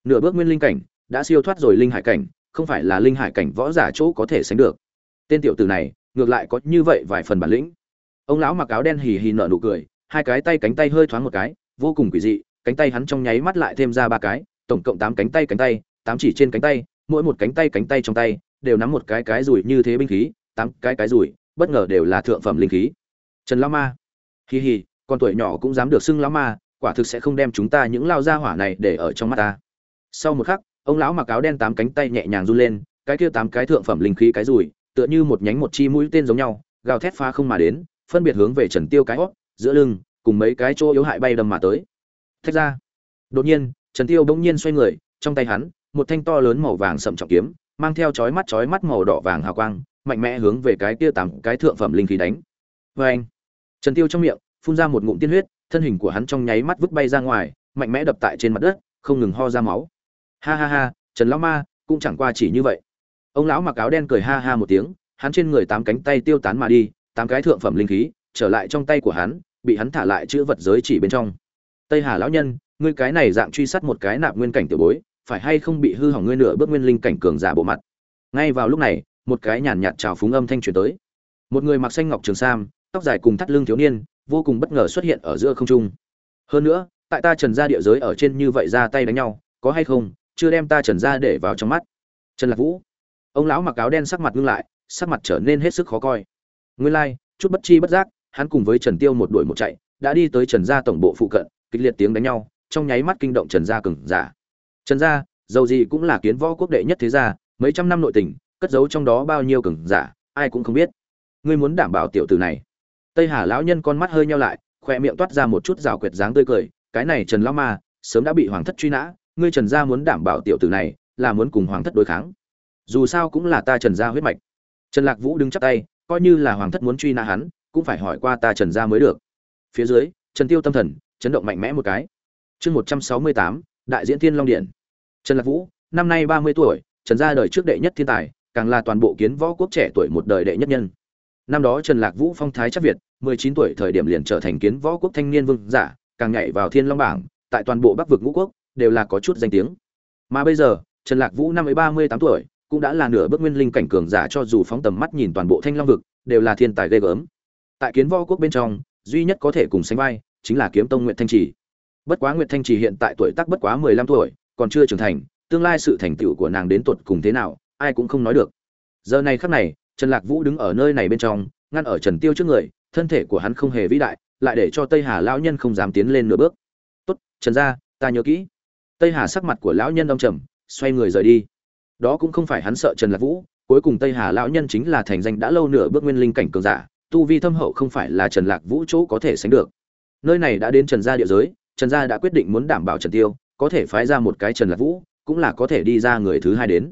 A: Nửa bước nguyên linh cảnh đã siêu thoát rồi linh hải cảnh, không phải là linh hải cảnh võ giả chỗ có thể sánh được. Tên tiểu tử này, ngược lại có như vậy vài phần bản lĩnh. Ông lão mặc áo đen hì hì nở nụ cười, hai cái tay cánh tay hơi thoáng một cái, vô cùng quỷ dị, cánh tay hắn trong nháy mắt lại thêm ra ba cái, tổng cộng tám cánh tay cánh tay, tám chỉ trên cánh tay, mỗi một cánh tay cánh tay trong tay, đều nắm một cái cái rùi như thế binh khí, tám cái cái rùi bất ngờ đều là thượng phẩm linh khí. Trần lão ma. Hì hì con tuổi nhỏ cũng dám được xưng lão ma, quả thực sẽ không đem chúng ta những lao gia hỏa này để ở trong mắt ta. Sau một khắc, ông lão mặc áo đen tám cánh tay nhẹ nhàng run lên, cái kia tám cái thượng phẩm linh khí cái rùi, tựa như một nhánh một chi mũi tên giống nhau, gào thét phá không mà đến, phân biệt hướng về trần tiêu cái hót, giữa lưng, cùng mấy cái chỗ yếu hại bay đâm mà tới. Thách ra. Đột nhiên, trần tiêu bỗng nhiên xoay người, trong tay hắn, một thanh to lớn màu vàng sậm trọng kiếm, mang theo chói mắt chói mắt màu đỏ vàng hào quang mạnh mẽ hướng về cái kia tám cái thượng phẩm linh khí đánh. Vê anh, trần tiêu trong miệng, phun ra một ngụm tiên huyết, thân hình của hắn trong nháy mắt vứt bay ra ngoài, mạnh mẽ đập tại trên mặt đất, không ngừng ho ra máu. Ha ha ha, trần lão ma, cũng chẳng qua chỉ như vậy. Ông lão mặc áo đen cười ha ha một tiếng, hắn trên người tám cánh tay tiêu tán mà đi, tám cái thượng phẩm linh khí, trở lại trong tay của hắn, bị hắn thả lại chữ vật giới chỉ bên trong. Tây hà lão nhân, ngươi cái này dạng truy sát một cái nạp nguyên cảnh tiểu bối, phải hay không bị hư hỏng ngươi nửa bước nguyên linh cảnh cường giả bộ mặt? Ngay vào lúc này một cái nhàn nhạt trào phúng âm thanh truyền tới. Một người mặc xanh ngọc trường sam tóc dài cùng thắt lưng thiếu niên vô cùng bất ngờ xuất hiện ở giữa không trung. Hơn nữa tại ta trần gia địa giới ở trên như vậy ra tay đánh nhau có hay không chưa đem ta trần gia để vào trong mắt. Trần lạc vũ. Ông lão mặc áo đen sắc mặt ngưng lại sắc mặt trở nên hết sức khó coi. Nguyên lai like, chút bất chi bất giác hắn cùng với trần tiêu một đuổi một chạy đã đi tới trần gia tổng bộ phụ cận kịch liệt tiếng đánh nhau trong nháy mắt kinh động trần gia cường giả. Trần gia dầu gì cũng là kiến võ quốc đệ nhất thế gia mấy trăm năm nội tình cất giấu trong đó bao nhiêu cường giả, ai cũng không biết. Ngươi muốn đảm bảo tiểu tử này. Tây hà lão nhân con mắt hơi nheo lại khoe miệng toát ra một chút rào quyệt dáng tươi cười, cái này trần lão ma, sớm đã bị hoàng thất truy nã, ngươi trần gia muốn đảm bảo tiểu tử này, là muốn cùng hoàng thất đối kháng. Dù sao cũng là ta trần gia huyết mạch. Trần lạc vũ đứng chắp tay, coi như là hoàng thất muốn truy nã hắn, cũng phải hỏi qua ta trần gia mới được. Phía dưới, trần tiêu tâm thần, chấn động mạnh mẽ một cái. Chương một trăm sáu mươi tám, đại diễn thiên long điện. Trần lạc vũ, năm nay ba mươi tuổi, trần gia đời trước đệ nhất thiên tài càng là toàn bộ kiến võ quốc trẻ tuổi một đời đệ nhất nhân. Năm đó trần lạc vũ phong thái chắc việt, mười chín tuổi thời điểm liền trở thành kiến võ quốc thanh niên vương giả, càng nhảy vào thiên long bảng, tại toàn bộ bắc vực ngũ quốc, đều là có chút danh tiếng. Mà bây giờ, trần lạc vũ năm ấy ba mươi tám tuổi, cũng đã là nửa bước nguyên linh cảnh cường giả cho dù phóng tầm mắt nhìn toàn bộ thanh long vực, đều là thiên tài ghê gớm. Tại kiến võ quốc bên trong, duy nhất có thể cùng sánh vai, chính là kiếm tông nguyệt thanh trì. Bất quá nguyệt thanh trì hiện tại tuổi tác bất quá mười lăm tuổi, còn chưa trưởng thành, tương lai sự thành tựu của nàng đến tuột cùng thế nào ai cũng không nói được. Giờ này khắc này, trần lạc vũ đứng ở nơi này bên trong, ngăn ở trần tiêu trước người, thân thể của hắn không hề vĩ đại, lại để cho tây hà lão nhân không dám tiến lên nửa bước. Tốt, trần gia, ta nhớ kỹ. Tây hà sắc mặt của lão nhân đông trầm, xoay người rời đi. Đó cũng không phải hắn sợ trần lạc vũ, cuối cùng tây hà lão nhân chính là thành danh đã lâu nửa bước nguyên linh cảnh cường giả, tu vi thâm hậu không phải là trần lạc vũ chỗ có thể sánh được. Nơi này đã đến trần gia địa giới, trần gia đã quyết định muốn đảm bảo trần tiêu, có thể phái ra một cái trần lạc vũ, cũng là có thể đi ra người thứ hai đến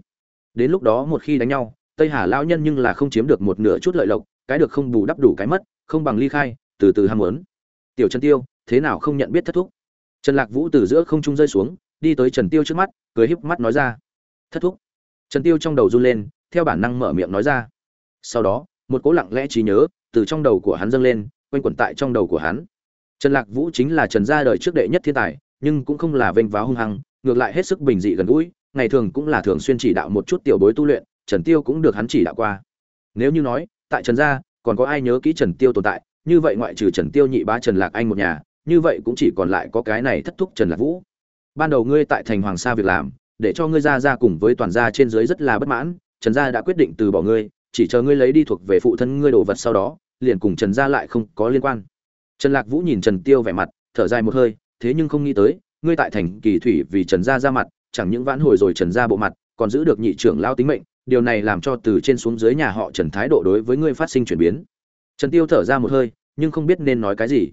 A: đến lúc đó một khi đánh nhau, tây hà lão nhân nhưng là không chiếm được một nửa chút lợi lộc, cái được không bù đắp đủ cái mất, không bằng ly khai, từ từ ham muốn. Tiểu trần tiêu, thế nào không nhận biết thất thúc? Trần lạc vũ từ giữa không trung rơi xuống, đi tới trần tiêu trước mắt, cười híp mắt nói ra. Thất thúc. Trần tiêu trong đầu run lên, theo bản năng mở miệng nói ra. Sau đó, một cố lặng lẽ trí nhớ từ trong đầu của hắn dâng lên, quanh quẩn tại trong đầu của hắn. Trần lạc vũ chính là trần gia đời trước đệ nhất thiên tài, nhưng cũng không là vênh váo hung hăng, ngược lại hết sức bình dị gần gũi ngày thường cũng là thường xuyên chỉ đạo một chút tiểu bối tu luyện, trần tiêu cũng được hắn chỉ đạo qua. Nếu như nói, tại trần gia, còn có ai nhớ kỹ trần tiêu tồn tại, như vậy ngoại trừ trần tiêu nhị bá trần lạc anh một nhà, như vậy cũng chỉ còn lại có cái này thất thúc trần lạc vũ. Ban đầu ngươi tại thành hoàng sa việc làm, để cho ngươi ra ra cùng với toàn gia trên dưới rất là bất mãn, trần gia đã quyết định từ bỏ ngươi, chỉ chờ ngươi lấy đi thuộc về phụ thân ngươi đồ vật sau đó, liền cùng trần gia lại không có liên quan. Trần lạc vũ nhìn trần tiêu vẻ mặt, thở dài một hơi, thế nhưng không nghĩ tới, ngươi tại thành kỳ thủy vì trần gia ra mặt chẳng những vãn hồi rồi trần gia bộ mặt, còn giữ được nhị trưởng lao tính mệnh, điều này làm cho từ trên xuống dưới nhà họ trần thái độ đối với ngươi phát sinh chuyển biến. Trần tiêu thở ra một hơi, nhưng không biết nên nói cái gì.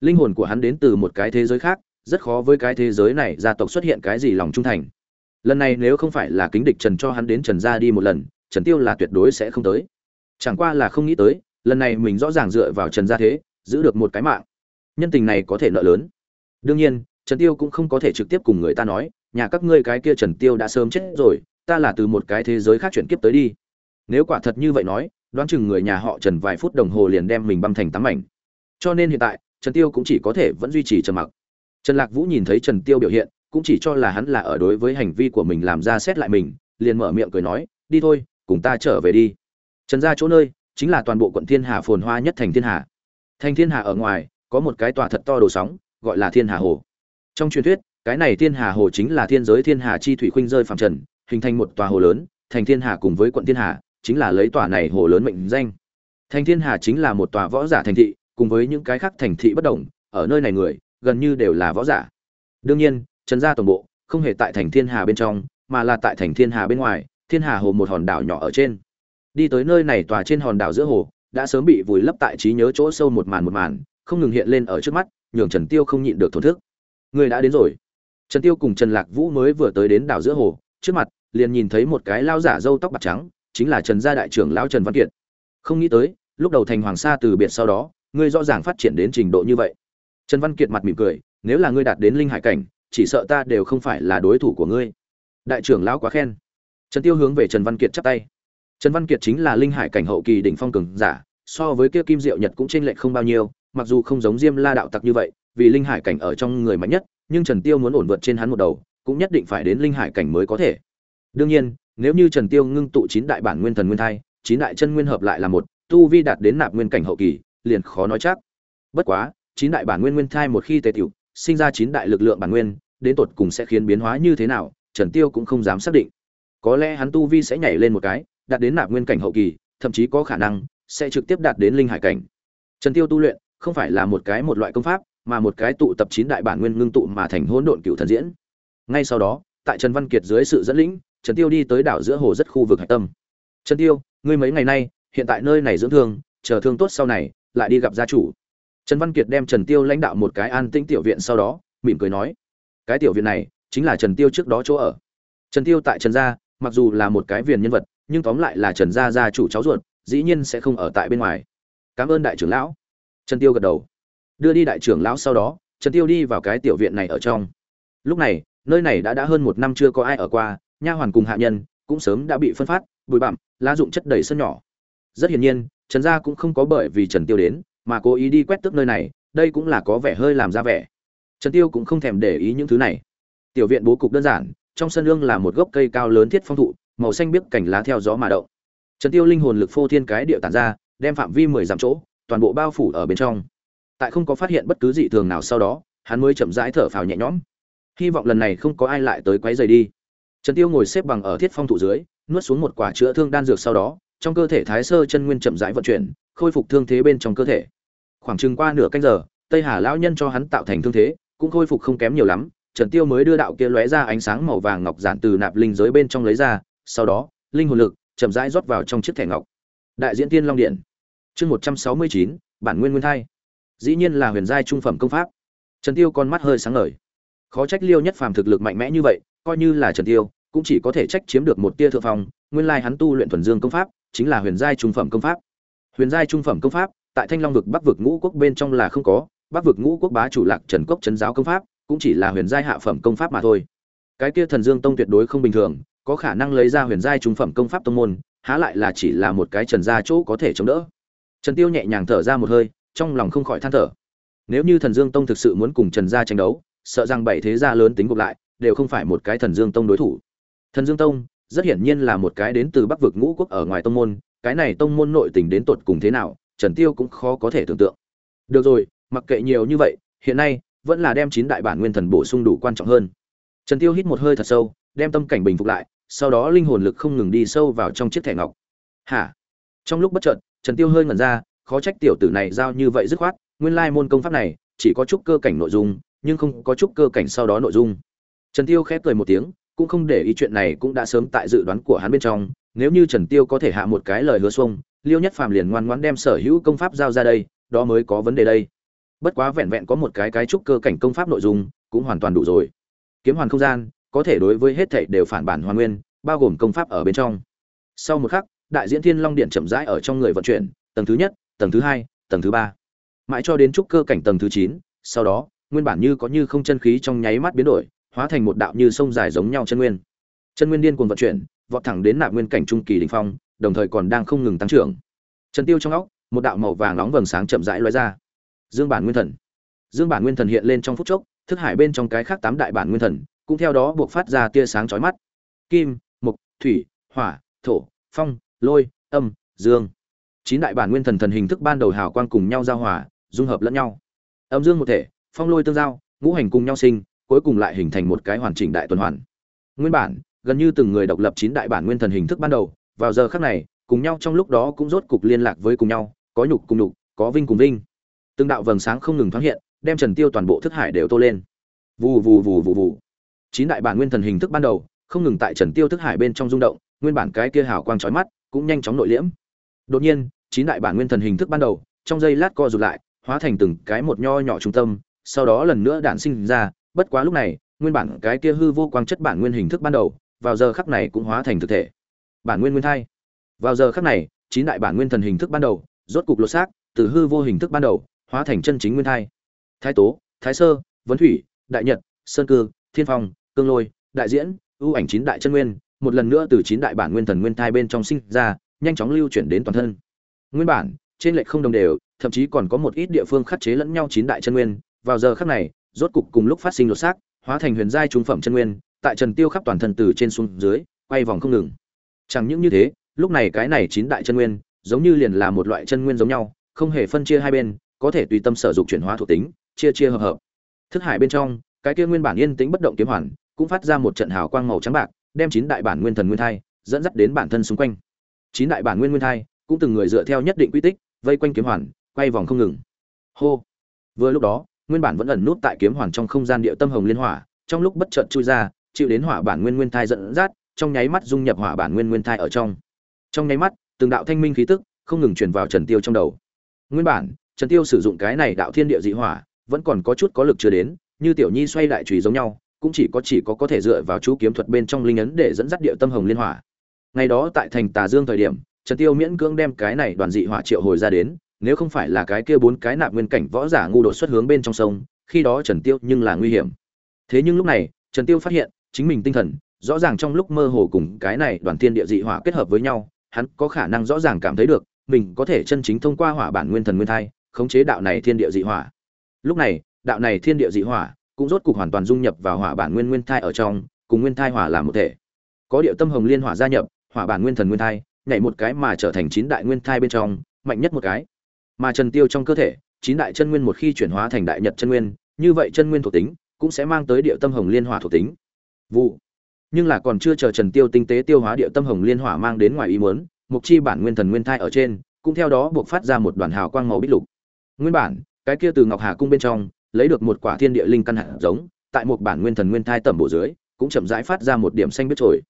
A: Linh hồn của hắn đến từ một cái thế giới khác, rất khó với cái thế giới này gia tộc xuất hiện cái gì lòng trung thành. Lần này nếu không phải là kính địch trần cho hắn đến trần gia đi một lần, trần tiêu là tuyệt đối sẽ không tới. Chẳng qua là không nghĩ tới, lần này mình rõ ràng dựa vào trần gia thế, giữ được một cái mạng. Nhân tình này có thể nợ lớn. Đương nhiên, trần tiêu cũng không có thể trực tiếp cùng người ta nói nhà các ngươi cái kia trần tiêu đã sớm chết rồi, ta là từ một cái thế giới khác chuyển kiếp tới đi. Nếu quả thật như vậy nói, đoán chừng người nhà họ trần vài phút đồng hồ liền đem mình băm thành tám mảnh. Cho nên hiện tại, trần tiêu cũng chỉ có thể vẫn duy trì trầm mặc. Trần lạc vũ nhìn thấy trần tiêu biểu hiện, cũng chỉ cho là hắn là ở đối với hành vi của mình làm ra xét lại mình, liền mở miệng cười nói, đi thôi, cùng ta trở về đi. Trần gia chỗ nơi, chính là toàn bộ quận thiên hà phồn hoa nhất thành thiên hà. Thành thiên hà ở ngoài, có một cái tòa thật to đồ sóng, gọi là thiên hà hồ. Trong truyền thuyết cái này thiên hà hồ chính là thiên giới thiên hà chi thủy khuynh rơi phàm trần, hình thành một tòa hồ lớn, thành thiên hà cùng với quận thiên hà, chính là lấy tòa này hồ lớn mệnh danh. Thành thiên hà chính là một tòa võ giả thành thị, cùng với những cái khác thành thị bất đồng, ở nơi này người, gần như đều là võ giả. Đương nhiên, trần gia tổng bộ không hề tại thành thiên hà bên trong, mà là tại thành thiên hà bên ngoài, thiên hà hồ một hòn đảo nhỏ ở trên. Đi tới nơi này tòa trên hòn đảo giữa hồ, đã sớm bị vùi lấp tại trí nhớ chỗ sâu một màn một màn, không ngừng hiện lên ở trước mắt, nhường trần tiêu không nhịn được thổn thức. Người đã đến rồi trần tiêu cùng trần lạc vũ mới vừa tới đến đảo giữa hồ, trước mặt, liền nhìn thấy một cái lao giả râu tóc bạc trắng, chính là trần gia đại trưởng lão trần văn kiệt. Không nghĩ tới, lúc đầu thành hoàng sa từ biệt sau đó, ngươi rõ ràng phát triển đến trình độ như vậy. Trần văn kiệt mặt mỉm cười, nếu là ngươi đạt đến linh hải cảnh, chỉ sợ ta đều không phải là đối thủ của ngươi. Đại trưởng lão quá khen. Trần tiêu hướng về trần văn kiệt chắp tay. Trần văn kiệt chính là linh hải cảnh hậu kỳ đỉnh phong cường giả, so với kia kim diệu nhật cũng chênh lệch không bao nhiêu, mặc dù không giống diêm la đạo tặc như vậy, vì linh hải cảnh ở trong người mạnh nhất nhưng trần tiêu muốn ổn vượt trên hắn một đầu, cũng nhất định phải đến linh hải cảnh mới có thể. Đương nhiên, nếu như trần tiêu ngưng tụ chín đại bản nguyên thần nguyên thai, chín đại chân nguyên hợp lại là một, tu vi đạt đến nạp nguyên cảnh hậu kỳ, liền khó nói chắc. Bất quá, chín đại bản nguyên nguyên thai một khi tề tiểu, sinh ra chín đại lực lượng bản nguyên, đến tột cùng sẽ khiến biến hóa như thế nào, trần tiêu cũng không dám xác định. Có lẽ hắn tu vi sẽ nhảy lên một cái, đạt đến nạp nguyên cảnh hậu kỳ, thậm chí có khả năng sẽ trực tiếp đạt đến linh hải cảnh. Trần tiêu tu luyện, không phải là một cái một loại công pháp mà một cái tụ tập chín đại bản nguyên ngưng tụ mà thành hỗn độn cựu thần diễn. Ngay sau đó, tại trần văn kiệt dưới sự dẫn lĩnh, trần tiêu đi tới đảo giữa hồ rất khu vực hải tâm. Trần tiêu, ngươi mấy ngày nay, hiện tại nơi này dưỡng thương, chờ thương tốt sau này, lại đi gặp gia chủ. Trần văn kiệt đem trần tiêu lãnh đạo một cái an tĩnh tiểu viện sau đó, mỉm cười nói, cái tiểu viện này, chính là trần tiêu trước đó chỗ ở. Trần tiêu tại trần gia, mặc dù là một cái viền nhân vật, nhưng tóm lại là trần gia gia chủ cháu ruột, dĩ nhiên sẽ không ở tại bên ngoài. Cảm ơn đại trưởng lão. Trần tiêu gật đầu đưa đi đại trưởng lão sau đó, trần tiêu đi vào cái tiểu viện này ở trong. Lúc này, nơi này đã đã hơn một năm chưa có ai ở qua, nha hoàn cùng hạ nhân cũng sớm đã bị phân phát, bụi bặm, lá dụng chất đầy sân nhỏ. Rất hiển nhiên, trần gia cũng không có bởi vì trần tiêu đến mà cố ý đi quét tước nơi này, đây cũng là có vẻ hơi làm ra vẻ. Trần tiêu cũng không thèm để ý những thứ này. Tiểu viện bố cục đơn giản, trong sân lương là một gốc cây cao lớn thiết phong thụ, màu xanh biếc cảnh lá theo gió mà động. Trần tiêu linh hồn lực phô thiên cái địa tản ra, đem phạm vi mười dặm chỗ, toàn bộ bao phủ ở bên trong tại không có phát hiện bất cứ dị thường nào sau đó, hắn mới chậm rãi thở phào nhẹ nhõm. Hy vọng lần này không có ai lại tới quấy rầy đi. Trần tiêu ngồi xếp bằng ở thiết phong thụ dưới, nuốt xuống một quả chữa thương đan dược sau đó, trong cơ thể thái sơ chân nguyên chậm rãi vận chuyển, khôi phục thương thế bên trong cơ thể. Khoảng chừng qua nửa canh giờ, tây hà lão nhân cho hắn tạo thành thương thế, cũng khôi phục không kém nhiều lắm. Trần tiêu mới đưa đạo kia lóe ra ánh sáng màu vàng ngọc giản từ nạp linh giới bên trong lấy ra, sau đó, linh hồn lực chậm rãi rót vào trong chiếc thẻ ngọc. Đại diễn tiên long điện. Chương một trăm sáu mươi chín, bản nguyên nguyên thai dĩ nhiên là huyền giai trung phẩm công pháp. Trần tiêu con mắt hơi sáng ngời. Khó trách liêu nhất phàm thực lực mạnh mẽ như vậy, coi như là trần tiêu, cũng chỉ có thể trách chiếm được một tia thượng phong, nguyên lai hắn tu luyện thuần dương công pháp, chính là huyền giai trung phẩm công pháp. Huyền giai trung phẩm công pháp, tại thanh long vực bắc vực ngũ quốc bên trong là không có, bắc vực ngũ quốc bá chủ lạc trần cốc trấn giáo công pháp, cũng chỉ là huyền giai hạ phẩm công pháp mà thôi. Cái kia thần dương tông tuyệt đối không bình thường, có khả năng lấy ra huyền giai trung phẩm công pháp tông môn, há lại là chỉ là một cái trần gia chỗ có thể chống đỡ. Trần tiêu nhẹ nhàng thở ra một hơi trong lòng không khỏi than thở. Nếu như thần dương tông thực sự muốn cùng trần gia tranh đấu, sợ rằng bảy thế gia lớn tính gộp lại, đều không phải một cái thần dương tông đối thủ. Thần dương tông, rất hiển nhiên là một cái đến từ bắc vực ngũ quốc ở ngoài tông môn, cái này tông môn nội tình đến tột cùng thế nào, trần tiêu cũng khó có thể tưởng tượng. Được rồi, mặc kệ nhiều như vậy, hiện nay, vẫn là đem chín đại bản nguyên thần bổ sung đủ quan trọng hơn. Trần tiêu hít một hơi thật sâu, đem tâm cảnh bình phục lại, sau đó linh hồn lực không ngừng đi sâu vào trong chiếc thẻ ngọc. Hả? Trong lúc bất chợt, trần tiêu hơi ngẩn ra khó trách tiểu tử này giao như vậy dứt khoát, nguyên lai môn công pháp này chỉ có chút cơ cảnh nội dung, nhưng không có chút cơ cảnh sau đó nội dung. Trần tiêu khép cười một tiếng, cũng không để ý chuyện này cũng đã sớm tại dự đoán của hắn bên trong, nếu như trần tiêu có thể hạ một cái lời hứa xuông, liêu nhất phàm liền ngoan ngoãn đem sở hữu công pháp giao ra đây, đó mới có vấn đề đây. Bất quá vẹn vẹn có một cái cái trúc cơ cảnh công pháp nội dung, cũng hoàn toàn đủ rồi. Kiếm hoàn không gian, có thể đối với hết thảy đều phản bản hoàn nguyên, bao gồm công pháp ở bên trong. Sau một khắc, đại diễn thiên long điện chậm rãi ở trong người vận chuyển, tầng thứ nhất tầng thứ hai, tầng thứ ba. Mãi cho đến trúc cơ cảnh tầng thứ chín, sau đó, nguyên bản như có như không chân khí trong nháy mắt biến đổi, hóa thành một đạo như sông dài giống nhau chân nguyên. Chân nguyên điên cuồng vận chuyển, vọt thẳng đến nạp nguyên cảnh trung kỳ đỉnh phong, đồng thời còn đang không ngừng tăng trưởng. Trần tiêu trong óc, một đạo màu vàng nóng vầng sáng chậm rãi lóe ra. Dương bản nguyên thần. Dương bản nguyên thần hiện lên trong phút chốc, thức hải bên trong cái khác tám đại bản nguyên thần, cũng theo đó buộc phát ra tia sáng chói mắt. Kim, mộc, thủy, hỏa, thổ, phong, lôi, âm, dương chín đại bản nguyên thần thần hình thức ban đầu hào quang cùng nhau giao hòa, dung hợp lẫn nhau. Âm dương một thể, phong lôi tương giao, ngũ hành cùng nhau sinh, cuối cùng lại hình thành một cái hoàn chỉnh đại tuần hoàn. Nguyên bản, gần như từng người độc lập chín đại bản nguyên thần hình thức ban đầu, vào giờ khắc này, cùng nhau trong lúc đó cũng rốt cục liên lạc với cùng nhau, có nhục cùng nhục, có vinh cùng vinh. Từng đạo vầng sáng không ngừng thoáng hiện, đem trần tiêu toàn bộ thức hải đều tô lên. Vù vù vù vù vù. Chín đại bản nguyên thần hình thức ban đầu, không ngừng tại trần tiêu thức hải bên trong rung động, nguyên bản cái kia hào quang chói mắt, cũng nhanh chóng nội liễm đột nhiên, chín đại bản nguyên thần hình thức ban đầu, trong giây lát co rụt lại, hóa thành từng cái một nho nhỏ trung tâm, sau đó lần nữa đản sinh ra. Bất quá lúc này, nguyên bản cái kia hư vô quang chất bản nguyên hình thức ban đầu, vào giờ khắc này cũng hóa thành thực thể. Bản nguyên nguyên thai. Vào giờ khắc này, chín đại bản nguyên thần hình thức ban đầu, rốt cục lột xác, từ hư vô hình thức ban đầu, hóa thành chân chính nguyên thai. Thái tố, thái sơ, vấn thủy, đại nhật, sơn cư, thiên phong cương lôi, đại diễn, ưu ảnh chín đại chân nguyên, một lần nữa từ chín đại bản nguyên thần nguyên thai bên trong sinh ra nhanh chóng lưu chuyển đến toàn thân. Nguyên bản, trên lệch không đồng đều, thậm chí còn có một ít địa phương khắc chế lẫn nhau chín đại chân nguyên. Vào giờ khắc này, rốt cục cùng lúc phát sinh lột xác, hóa thành huyền giai trung phẩm chân nguyên, tại trần tiêu khắp toàn thân từ trên xuống dưới, quay vòng không ngừng. Chẳng những như thế, lúc này cái này chín đại chân nguyên, giống như liền là một loại chân nguyên giống nhau, không hề phân chia hai bên, có thể tùy tâm sở dụng chuyển hóa thuộc tính, chia chia hợp hợp. Thức hải bên trong, cái kia nguyên bản yên tĩnh bất động kiếm hoàn, cũng phát ra một trận hào quang màu trắng bạc, đem chín đại bản nguyên thần nguyên thai, dẫn dắt đến bản thân xung quanh chín đại bản nguyên nguyên thai, cũng từng người dựa theo nhất định quy tích, vây quanh kiếm hoàn, quay vòng không ngừng. Hô. Vừa lúc đó, nguyên bản vẫn ẩn nút tại kiếm hoàn trong không gian địa tâm hồng liên hỏa, trong lúc bất chợt chui ra, chịu đến hỏa bản nguyên nguyên thai dẫn dắt, trong nháy mắt dung nhập hỏa bản nguyên nguyên thai ở trong. Trong nháy mắt, từng đạo thanh minh khí tức không ngừng truyền vào trần tiêu trong đầu. Nguyên bản, trần tiêu sử dụng cái này đạo thiên địa dị hỏa, vẫn còn có chút có lực chưa đến, như tiểu nhi xoay đại chùy giống nhau, cũng chỉ có chỉ có có thể dựa vào chú kiếm thuật bên trong linh ấn để dẫn dắt địa tâm hồng liên hỏa ngày đó tại thành tà dương thời điểm, trần tiêu miễn cưỡng đem cái này đoàn dị hỏa triệu hồi ra đến, nếu không phải là cái kia bốn cái nạp nguyên cảnh võ giả ngu đột xuất hướng bên trong sông, khi đó trần tiêu nhưng là nguy hiểm. Thế nhưng lúc này, trần tiêu phát hiện, chính mình tinh thần, rõ ràng trong lúc mơ hồ cùng cái này đoàn thiên địa dị hỏa kết hợp với nhau, hắn có khả năng rõ ràng cảm thấy được, mình có thể chân chính thông qua hỏa bản nguyên thần nguyên thai, khống chế đạo này thiên địa dị hỏa. Lúc này, đạo này thiên địa dị hỏa cũng rốt cục hoàn toàn dung nhập vào hỏa bản nguyên nguyên thai ở trong, cùng nguyên thai hỏa làm một thể. Có địa tâm hồng liên hỏa gia nhập hỏa bản nguyên thần nguyên thai, nhảy một cái mà trở thành chín đại nguyên thai bên trong, mạnh nhất một cái. Mà trần tiêu trong cơ thể, chín đại chân nguyên một khi chuyển hóa thành đại nhật chân nguyên, như vậy chân nguyên thuộc tính cũng sẽ mang tới địa tâm hồng liên hỏa thuộc tính. Vụ. Nhưng là còn chưa chờ trần tiêu tinh tế tiêu hóa địa tâm hồng liên hỏa mang đến ngoài ý muốn, mục chi bản nguyên thần nguyên thai ở trên, cũng theo đó buộc phát ra một đoàn hào quang màu bích lục. Nguyên bản, cái kia từ ngọc hà cung bên trong, lấy được một quả thiên địa linh căn hạt giống, tại một bản nguyên thần nguyên thai tẩm bổ dưới, cũng chậm rãi phát ra một điểm xanh biết trồi.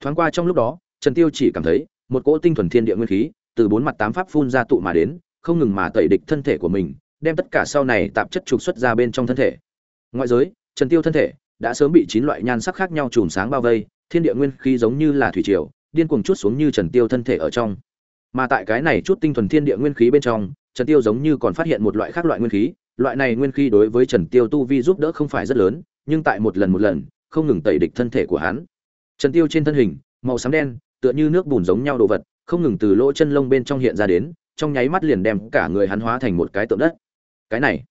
A: Thoáng qua trong lúc đó trần tiêu chỉ cảm thấy, một cỗ tinh thuần thiên địa nguyên khí từ bốn mặt tám pháp phun ra tụ mà đến, không ngừng mà tẩy địch thân thể của mình, đem tất cả sau này tạp chất trục xuất ra bên trong thân thể. Ngoại giới, trần tiêu thân thể đã sớm bị chín loại nhan sắc khác nhau chùm sáng bao vây, thiên địa nguyên khí giống như là thủy triều, điên cuồng chút xuống như trần tiêu thân thể ở trong. Mà tại cái này chút tinh thuần thiên địa nguyên khí bên trong, trần tiêu giống như còn phát hiện một loại khác loại nguyên khí, loại này nguyên khí đối với trần tiêu tu vi giúp đỡ không phải rất lớn, nhưng tại một lần một lần, không ngừng tẩy địch thân thể của hắn. Trần tiêu trên thân hình, màu xám đen tựa như nước bùn giống nhau đồ vật, không ngừng từ lỗ chân lông bên trong hiện ra đến, trong nháy mắt liền đem cả người hắn hóa thành một cái tượng đất. Cái này,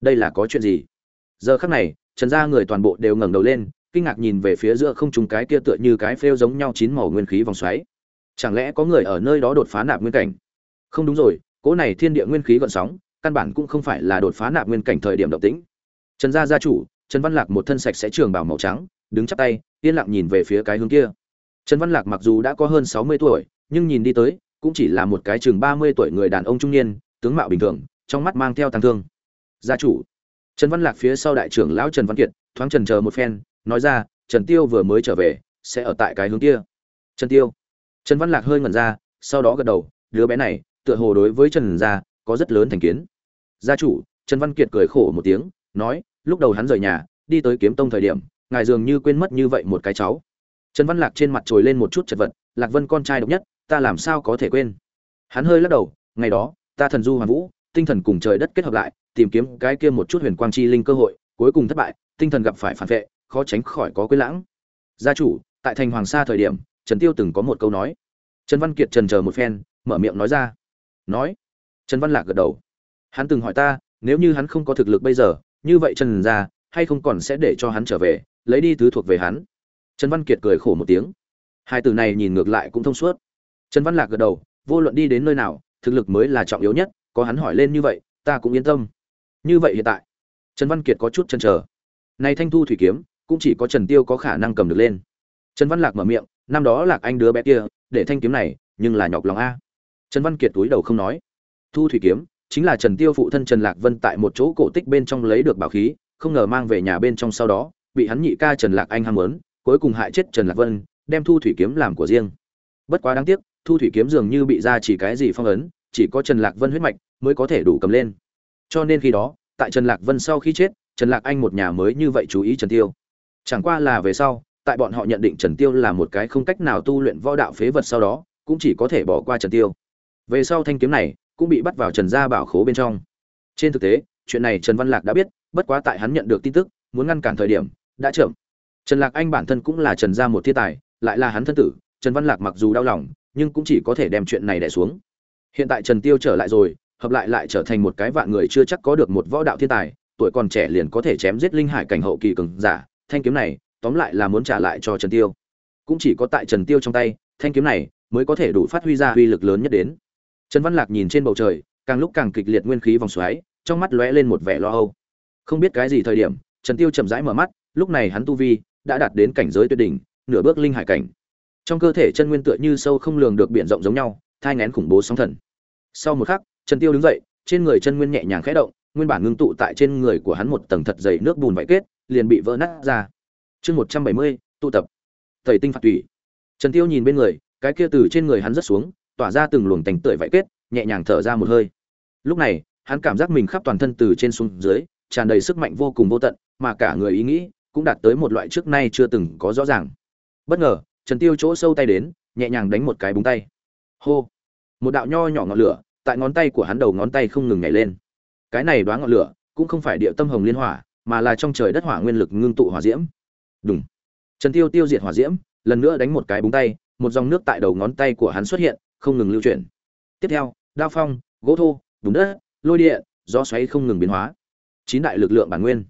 A: đây là có chuyện gì? Giờ khắc này, trần gia người toàn bộ đều ngẩng đầu lên, kinh ngạc nhìn về phía giữa không trung cái kia tựa như cái phêu giống nhau chín màu nguyên khí vòng xoáy. Chẳng lẽ có người ở nơi đó đột phá nạp nguyên cảnh? Không đúng rồi, cỗ này thiên địa nguyên khí gợn sóng, căn bản cũng không phải là đột phá nạp nguyên cảnh thời điểm động tĩnh. Trần gia gia chủ, trần văn lạc một thân sạch sẽ trường bảo màu trắng, đứng chắp tay, yên lặng nhìn về phía cái hướng kia trần văn lạc mặc dù đã có hơn sáu mươi tuổi, nhưng nhìn đi tới, cũng chỉ là một cái chừng ba mươi tuổi người đàn ông trung niên, tướng mạo bình thường, trong mắt mang theo tăng thương. Gia chủ. Trần văn lạc phía sau đại trưởng lão trần văn kiệt, thoáng chần chờ một phen, nói ra, trần tiêu vừa mới trở về, sẽ ở tại cái hướng kia. Trần tiêu? Trần văn lạc hơi ngẩn ra, sau đó gật đầu, đứa bé này, tựa hồ đối với trần gia, có rất lớn thành kiến. Gia chủ, trần văn kiệt cười khổ một tiếng, nói, lúc đầu hắn rời nhà, đi tới kiếm tông thời điểm, ngài dường như quên mất như vậy một cái cháu trần văn lạc trên mặt trồi lên một chút chật vật, lạc vân con trai độc nhất, ta làm sao có thể quên? Hắn hơi lắc đầu, ngày đó, ta thần du hoàn vũ, tinh thần cùng trời đất kết hợp lại, tìm kiếm cái kia một chút huyền quang chi linh cơ hội, cuối cùng thất bại, tinh thần gặp phải phản vệ, khó tránh khỏi có quên lãng. Gia chủ, tại thành hoàng sa thời điểm, trần tiêu từng có một câu nói. Trần văn kiệt trần chờ một phen, mở miệng nói ra. Nói. Trần văn lạc gật đầu. Hắn từng hỏi ta, nếu như hắn không có thực lực bây giờ, như vậy trần gia hay không còn sẽ để cho hắn trở về, lấy đi thứ thuộc về hắn? Trần văn kiệt cười khổ một tiếng. Hai từ này nhìn ngược lại cũng thông suốt. Trần văn lạc gật đầu, vô luận đi đến nơi nào, thực lực mới là trọng yếu nhất, có hắn hỏi lên như vậy, ta cũng yên tâm. Như vậy hiện tại, trần văn kiệt có chút chần chờ. Này thanh thu thủy kiếm, cũng chỉ có trần tiêu có khả năng cầm được lên. Trần văn lạc mở miệng, năm đó lạc anh đứa bé kia, để thanh kiếm này, nhưng là nhọc lòng a. Trần văn kiệt túi đầu không nói. Thu thủy kiếm, chính là trần tiêu phụ thân trần lạc vân tại một chỗ cổ tích bên trong lấy được bảo khí, không ngờ mang về nhà bên trong sau đó, bị hắn nhị ca trần lạc anh ham muốn cuối cùng hại chết trần lạc vân, đem thu thủy kiếm làm của riêng. Bất quá đáng tiếc, thu thủy kiếm dường như bị ra chỉ cái gì phong ấn, chỉ có trần lạc vân huyết mạch mới có thể đủ cầm lên. Cho nên khi đó, tại trần lạc vân sau khi chết, trần lạc anh một nhà mới như vậy chú ý trần tiêu. Chẳng qua là về sau, tại bọn họ nhận định trần tiêu là một cái không cách nào tu luyện võ đạo phế vật sau đó, cũng chỉ có thể bỏ qua trần tiêu. Về sau thanh kiếm này cũng bị bắt vào trần gia bảo khố bên trong. Trên thực tế, chuyện này trần văn lạc đã biết, bất quá tại hắn nhận được tin tức, muốn ngăn cản thời điểm, đã chậm trần lạc anh bản thân cũng là trần gia một thiên tài, lại là hắn thân tử, trần văn lạc mặc dù đau lòng, nhưng cũng chỉ có thể đem chuyện này đè xuống. Hiện tại trần tiêu trở lại rồi, hợp lại lại trở thành một cái vạn người chưa chắc có được một võ đạo thiên tài, tuổi còn trẻ liền có thể chém giết linh hải cảnh hậu kỳ cường giả, thanh kiếm này, tóm lại là muốn trả lại cho trần tiêu. Cũng chỉ có tại trần tiêu trong tay, thanh kiếm này mới có thể đủ phát huy ra uy lực lớn nhất đến. Trần văn lạc nhìn trên bầu trời, càng lúc càng kịch liệt nguyên khí vòng xoáy, trong mắt lóe lên một vẻ lo âu. Không biết cái gì thời điểm, trần tiêu chậm rãi mở mắt, lúc này hắn tu vi đã đạt đến cảnh giới tuyệt đỉnh, nửa bước linh hải cảnh. Trong cơ thể chân nguyên tựa như sâu không lường được biển rộng giống nhau, thai nghén khủng bố sóng thần. Sau một khắc, trần tiêu đứng dậy, trên người chân nguyên nhẹ nhàng khẽ động, nguyên bản ngưng tụ tại trên người của hắn một tầng thật dày nước bùn vảy kết, liền bị vỡ nát ra. Chương một trăm bảy mươi, tụ tập. Tẩy tinh phạt tùy trần tiêu nhìn bên người, cái kia từ trên người hắn rất xuống, tỏa ra từng luồng tành tưởi vảy kết, nhẹ nhàng thở ra một hơi. Lúc này, hắn cảm giác mình khắp toàn thân từ trên xuống dưới, tràn đầy sức mạnh vô cùng vô tận, mà cả người ý nghĩ cũng đạt tới một loại trước nay chưa từng có rõ ràng. Bất ngờ, trần tiêu chỗ sâu tay đến, nhẹ nhàng đánh một cái búng tay. Hô! Một đạo nho nhỏ ngọn lửa tại ngón tay của hắn đầu ngón tay không ngừng nhảy lên. Cái này đoán ngọn lửa cũng không phải địa tâm hồng liên hỏa, mà là trong trời đất hỏa nguyên lực ngưng tụ hỏa diễm. Đúng trần tiêu tiêu diệt hỏa diễm, lần nữa đánh một cái búng tay, một dòng nước tại đầu ngón tay của hắn xuất hiện, không ngừng lưu chuyển. Tiếp theo, đao phong, gỗ thô, bùn đất, lôi địa gió xoáy không ngừng biến hóa. Chín đại lực lượng bản nguyên.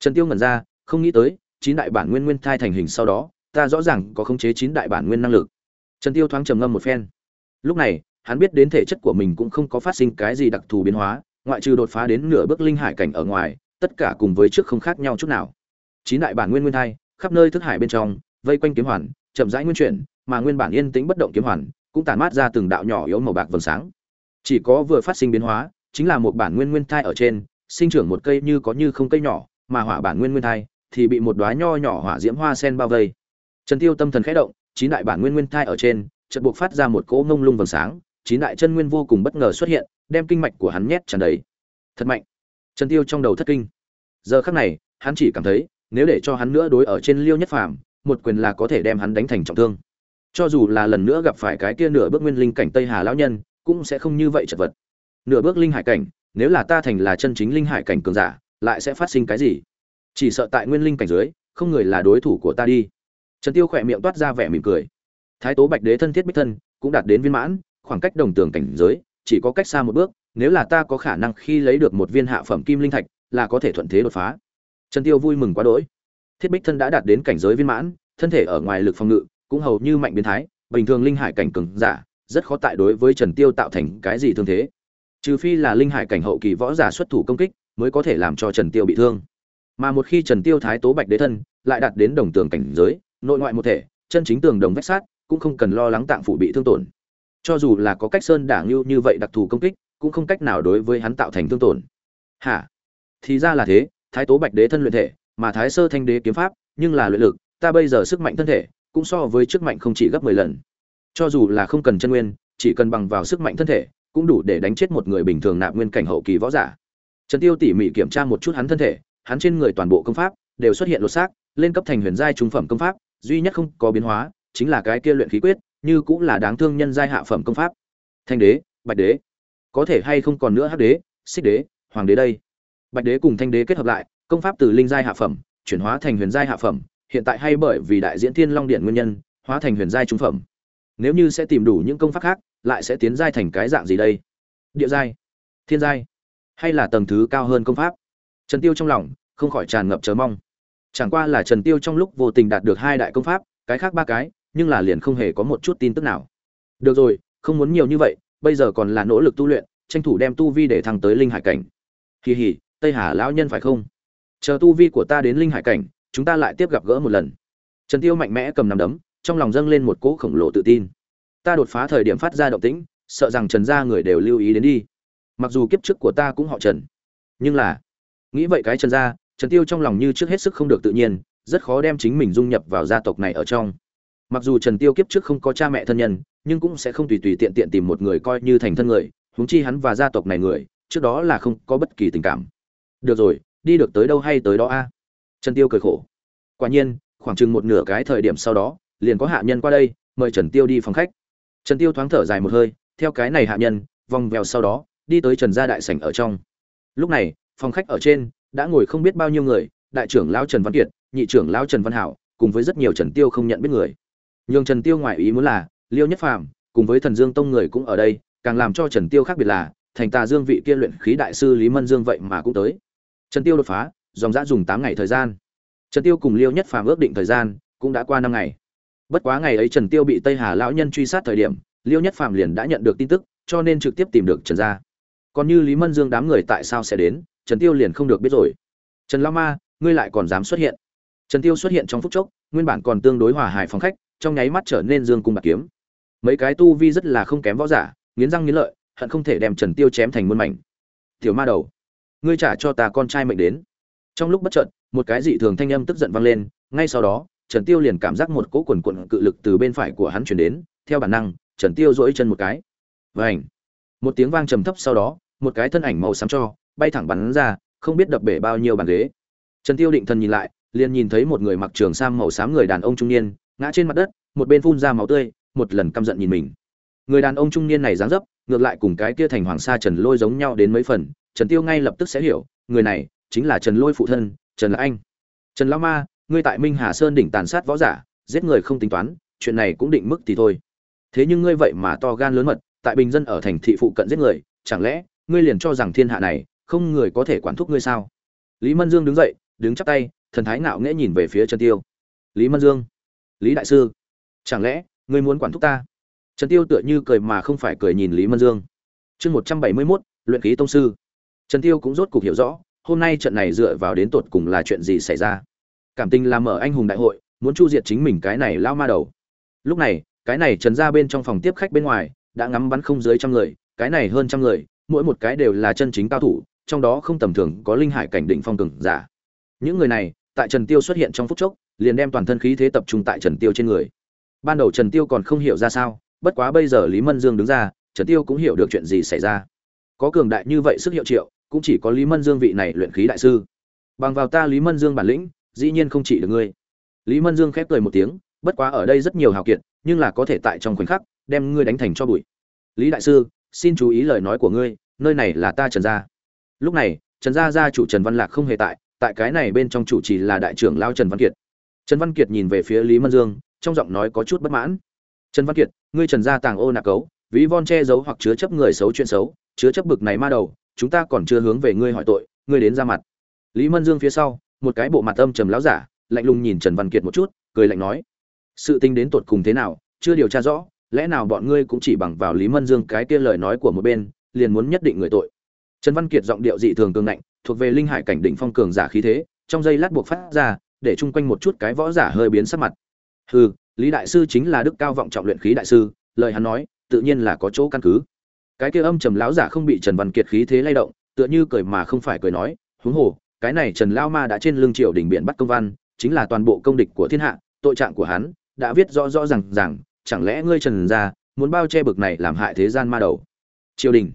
A: Trần tiêu ngẩn ra không nghĩ tới, chín đại bản nguyên nguyên thai thành hình sau đó, ta rõ ràng có khống chế chín đại bản nguyên năng lực. Trần tiêu thoáng trầm ngâm một phen. Lúc này, hắn biết đến thể chất của mình cũng không có phát sinh cái gì đặc thù biến hóa, ngoại trừ đột phá đến nửa bước linh hải cảnh ở ngoài, tất cả cùng với trước không khác nhau chút nào. Chín đại bản nguyên nguyên thai, khắp nơi thức hải bên trong, vây quanh kiếm hoàn, chậm rãi nguyên chuyển, mà nguyên bản yên tĩnh bất động kiếm hoàn, cũng tản mát ra từng đạo nhỏ yếu màu bạc vầng sáng. Chỉ có vừa phát sinh biến hóa, chính là một bản nguyên nguyên thai ở trên, sinh trưởng một cây như có như không cây nhỏ, mà hỏa bản nguyên nguyên thai thì bị một đóa nho nhỏ hỏa diễm hoa sen bao vây. Trần tiêu tâm thần khẽ động, chín đại bản nguyên nguyên thai ở trên, chợt buộc phát ra một cỗ ngông lung vầng sáng, chín đại chân nguyên vô cùng bất ngờ xuất hiện, đem kinh mạch của hắn nhét tràn đầy. Thật mạnh. Trần tiêu trong đầu thất kinh. Giờ khắc này, hắn chỉ cảm thấy, nếu để cho hắn nữa đối ở trên liêu nhất phàm, một quyền là có thể đem hắn đánh thành trọng thương. Cho dù là lần nữa gặp phải cái kia nửa bước nguyên linh cảnh tây hà lão nhân, cũng sẽ không như vậy chật vật. Nửa bước linh hải cảnh, nếu là ta thành là chân chính linh hải cảnh cường giả, lại sẽ phát sinh cái gì? Chỉ sợ tại nguyên linh cảnh dưới, không người là đối thủ của ta đi. Trần tiêu khỏe miệng toát ra vẻ mỉm cười. Thái tố bạch đế thân thiết bích thân, cũng đạt đến viên mãn, khoảng cách đồng tường cảnh giới, chỉ có cách xa một bước, nếu là ta có khả năng khi lấy được một viên hạ phẩm kim linh thạch, là có thể thuận thế đột phá. Trần tiêu vui mừng quá đỗi. Thiết bích thân đã đạt đến cảnh giới viên mãn, thân thể ở ngoài lực phòng ngự, cũng hầu như mạnh biến thái, bình thường linh hải cảnh cường giả, rất khó tại đối với trần tiêu tạo thành cái gì thương thế. Trừ phi là linh hải cảnh hậu kỳ võ giả xuất thủ công kích, mới có thể làm cho trần tiêu bị thương mà một khi trần tiêu thái tố bạch đế thân, lại đạt đến đồng tường cảnh giới, nội ngoại một thể, chân chính tường đồng vách sát, cũng không cần lo lắng tạng phủ bị thương tổn. Cho dù là có cách sơn đảng lưu như vậy đặc thù công kích, cũng không cách nào đối với hắn tạo thành thương tổn. Hả? Thì ra là thế, thái tố bạch đế thân luyện thể, mà thái sơ thanh đế kiếm pháp, nhưng là luyện lực, ta bây giờ sức mạnh thân thể, cũng so với sức mạnh không chỉ gấp 10 lần. Cho dù là không cần chân nguyên, chỉ cần bằng vào sức mạnh thân thể, cũng đủ để đánh chết một người bình thường nạp nguyên cảnh hậu kỳ võ giả. Trần tiêu tỉ mỉ kiểm tra một chút hắn thân thể hắn trên người toàn bộ công pháp đều xuất hiện lột xác, lên cấp thành huyền giai trung phẩm công pháp, duy nhất không có biến hóa chính là cái kia luyện khí quyết, như cũng là đáng thương nhân giai hạ phẩm công pháp. Thanh đế, bạch đế, có thể hay không còn nữa hắc đế, xích đế, hoàng đế đây? Bạch đế cùng thanh đế kết hợp lại, công pháp từ linh giai hạ phẩm, chuyển hóa thành huyền giai hạ phẩm, hiện tại hay bởi vì đại diễn thiên long điện nguyên nhân, hóa thành huyền giai trung phẩm. Nếu như sẽ tìm đủ những công pháp khác, lại sẽ tiến giai thành cái dạng gì đây? Địa giai, thiên giai, hay là tầng thứ cao hơn công pháp? Trần tiêu trong lòng, không khỏi tràn ngập chờ mong. Chẳng qua là trần tiêu trong lúc vô tình đạt được hai đại công pháp, cái khác ba cái, nhưng là liền không hề có một chút tin tức nào. Được rồi, không muốn nhiều như vậy, bây giờ còn là nỗ lực tu luyện, tranh thủ đem tu vi để thăng tới linh hải cảnh. Kỳ hỉ, tây hà lão nhân phải không? Chờ tu vi của ta đến linh hải cảnh, chúng ta lại tiếp gặp gỡ một lần. Trần tiêu mạnh mẽ cầm nắm đấm, trong lòng dâng lên một cỗ khổng lồ tự tin. Ta đột phá thời điểm phát ra động tĩnh, sợ rằng trần gia người đều lưu ý đến đi. Mặc dù kiếp trước của ta cũng họ trần, nhưng là nghĩ vậy cái trần gia trần tiêu trong lòng như trước hết sức không được tự nhiên, rất khó đem chính mình dung nhập vào gia tộc này ở trong. Mặc dù trần tiêu kiếp trước không có cha mẹ thân nhân, nhưng cũng sẽ không tùy tùy tiện tiện tìm một người coi như thành thân người, huống chi hắn và gia tộc này người, trước đó là không có bất kỳ tình cảm. Được rồi, đi được tới đâu hay tới đó a? À? Trần tiêu cười khổ. Quả nhiên, khoảng chừng một nửa cái thời điểm sau đó, liền có hạ nhân qua đây, mời trần tiêu đi phòng khách. Trần tiêu thoáng thở dài một hơi, theo cái này hạ nhân, vòng vèo sau đó, đi tới trần gia đại sảnh ở trong. Lúc này phòng khách ở trên, đã ngồi không biết bao nhiêu người, đại trưởng lão trần văn kiệt, nhị trưởng lão trần văn hảo, cùng với rất nhiều trần tiêu không nhận biết người. Nhưng trần tiêu ngoại ý muốn là, liêu nhất phàm cùng với thần dương tông người cũng ở đây, càng làm cho trần tiêu khác biệt là, thành tà dương vị kia luyện khí đại sư lý mân dương vậy mà cũng tới. Trần tiêu đột phá, dòng dã dùng 8 ngày thời gian. Trần tiêu cùng liêu nhất phàm ước định thời gian, cũng đã qua 5 ngày. Bất quá ngày ấy trần tiêu bị tây hà lão nhân truy sát thời điểm, liêu nhất phàm liền đã nhận được tin tức, cho nên trực tiếp tìm được trần gia. Còn như lý mân dương đám người tại sao sẽ đến trần tiêu liền không được biết rồi. Trần lao ma, ngươi lại còn dám xuất hiện. Trần tiêu xuất hiện trong phút chốc, nguyên bản còn tương đối hòa hài phòng khách, trong nháy mắt trở nên dương cung bạc kiếm. Mấy cái tu vi rất là không kém võ giả, nghiến răng nghiến lợi, hận không thể đem trần tiêu chém thành muôn mảnh. Tiểu ma đầu, ngươi trả cho ta con trai mệnh đến. Trong lúc bất chợt, một cái dị thường thanh âm tức giận vang lên, ngay sau đó, trần tiêu liền cảm giác một cỗ quần quần cự lực từ bên phải của hắn truyền đến, theo bản năng, trần tiêu duỗi chân một cái. Vành. một tiếng vang trầm thấp sau đó, một cái thân ảnh màu xám cho bay thẳng bắn ra, không biết đập bể bao nhiêu bàn ghế. Trần tiêu định thần nhìn lại, liền nhìn thấy một người mặc trường sam màu xám người đàn ông trung niên, ngã trên mặt đất, một bên phun ra máu tươi, một lần căm giận nhìn mình. Người đàn ông trung niên này dáng dấp, ngược lại cùng cái kia thành hoàng sa trần lôi giống nhau đến mấy phần, trần tiêu ngay lập tức sẽ hiểu, người này chính là trần lôi phụ thân, trần là anh. Trần lão ma, ngươi tại minh hà sơn đỉnh tàn sát võ giả, giết người không tính toán, chuyện này cũng định mức thì thôi. Thế nhưng ngươi vậy mà to gan lớn mật, tại bình dân ở thành thị phụ cận giết người, chẳng lẽ ngươi liền cho rằng thiên hạ này không người có thể quản thúc ngươi sao? Lý mân dương đứng dậy đứng chắp tay thần thái ngạo nghễ nhìn về phía trần tiêu. Lý mân dương lý đại sư chẳng lẽ ngươi muốn quản thúc ta? Trần tiêu tựa như cười mà không phải cười nhìn lý mân dương. Chương một trăm bảy mươi 171, luyện khí tông sư. Trần tiêu cũng rốt cục hiểu rõ hôm nay trận này dựa vào đến tột cùng là chuyện gì xảy ra. Cảm tình làm mở anh hùng đại hội muốn chu diệt chính mình cái này lao ma đầu. Lúc này cái này trần ra bên trong phòng tiếp khách bên ngoài đã ngắm bắn không dưới trăm người cái này hơn trăm người mỗi một cái đều là chân chính cao thủ trong đó không tầm thường có linh hải cảnh định phong cường giả. Những người này, tại trần tiêu xuất hiện trong phút chốc, liền đem toàn thân khí thế tập trung tại trần tiêu trên người. Ban đầu trần tiêu còn không hiểu ra sao, bất quá bây giờ lý mân dương đứng ra, trần tiêu cũng hiểu được chuyện gì xảy ra. Có cường đại như vậy sức hiệu triệu, cũng chỉ có lý mân dương vị này luyện khí đại sư. Bằng vào ta lý mân dương bản lĩnh, dĩ nhiên không chỉ được ngươi. Lý mân dương khép cười một tiếng, bất quá ở đây rất nhiều hào kiệt, nhưng là có thể tại trong khoảnh khắc, đem ngươi đánh thành cho bụi. Lý đại sư, xin chú ý lời nói của ngươi, nơi này là ta trần gia lúc này, trần gia gia chủ trần văn lạc không hề tại tại cái này bên trong chủ trì là đại trưởng lao trần văn kiệt. Trần văn kiệt nhìn về phía lý mân dương, trong giọng nói có chút bất mãn. Trần văn kiệt, ngươi trần gia tàng ô nạc cấu, ví von che giấu hoặc chứa chấp người xấu chuyện xấu, chứa chấp bực này ma đầu, chúng ta còn chưa hướng về ngươi hỏi tội, ngươi đến ra mặt. Lý mân dương phía sau, một cái bộ mặt âm trầm lão giả, lạnh lùng nhìn trần văn kiệt một chút, cười lạnh nói, sự tình đến tột cùng thế nào, chưa điều tra rõ, lẽ nào bọn ngươi cũng chỉ bằng vào lý mân dương cái kia lời nói của một bên, liền muốn nhất định người tội? Trần văn kiệt giọng điệu dị thường cường ngạnh, thuộc về linh hải cảnh đỉnh phong cường giả khí thế, trong giây lát buộc phát ra, để chung quanh một chút cái võ giả hơi biến sắc mặt. Hừ, lý đại sư chính là đức cao vọng trọng luyện khí đại sư, lời hắn nói, tự nhiên là có chỗ căn cứ. Cái kia âm trầm lão giả không bị trần văn kiệt khí thế lay động, tựa như cười mà không phải cười nói, huống hồ, cái này trần Lão ma đã trên lưng triều đỉnh biển bắt công văn, chính là toàn bộ công địch của thiên hạ, tội trạng của hắn đã viết rõ rõ ràng rằng chẳng lẽ ngươi trần gia muốn bao che bực này làm hại thế gian ma đầu? Triều đình.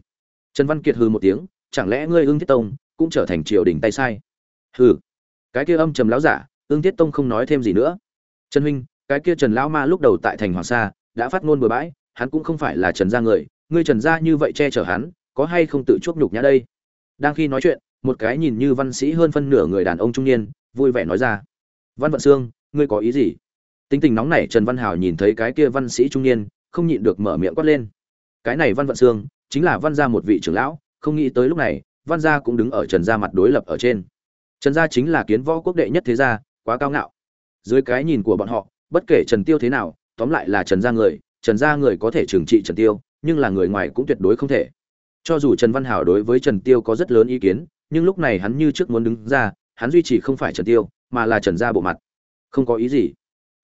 A: Trần văn kiệt hừ một tiếng chẳng lẽ ngươi ưng thiết tông cũng trở thành triều đình tay sai? Hừ. Cái kia âm trầm lão giả, ưng thiết tông không nói thêm gì nữa. Trần huynh, cái kia trần lão ma lúc đầu tại thành hoàng sa, đã phát ngôn bừa bãi, hắn cũng không phải là trần gia người, ngươi trần gia như vậy che chở hắn, có hay không tự chuốc nhục nhã đây? Đang khi nói chuyện, một cái nhìn như văn sĩ hơn phân nửa người đàn ông trung niên, vui vẻ nói ra. Văn vận sương, ngươi có ý gì? Tính tình nóng nảy trần văn hào nhìn thấy cái kia văn sĩ trung niên, không nhịn được mở miệng quát lên. Cái này văn vận sương, chính là văn gia một vị trưởng lão không nghĩ tới lúc này, văn gia cũng đứng ở trần gia mặt đối lập ở trên. Trần gia chính là kiến võ quốc đệ nhất thế gia, quá cao ngạo. Dưới cái nhìn của bọn họ, bất kể trần tiêu thế nào, tóm lại là trần gia người, trần gia người có thể trừng trị trần tiêu, nhưng là người ngoài cũng tuyệt đối không thể. Cho dù trần văn hảo đối với trần tiêu có rất lớn ý kiến, nhưng lúc này hắn như trước muốn đứng ra, hắn duy trì không phải trần tiêu, mà là trần gia bộ mặt. Không có ý gì.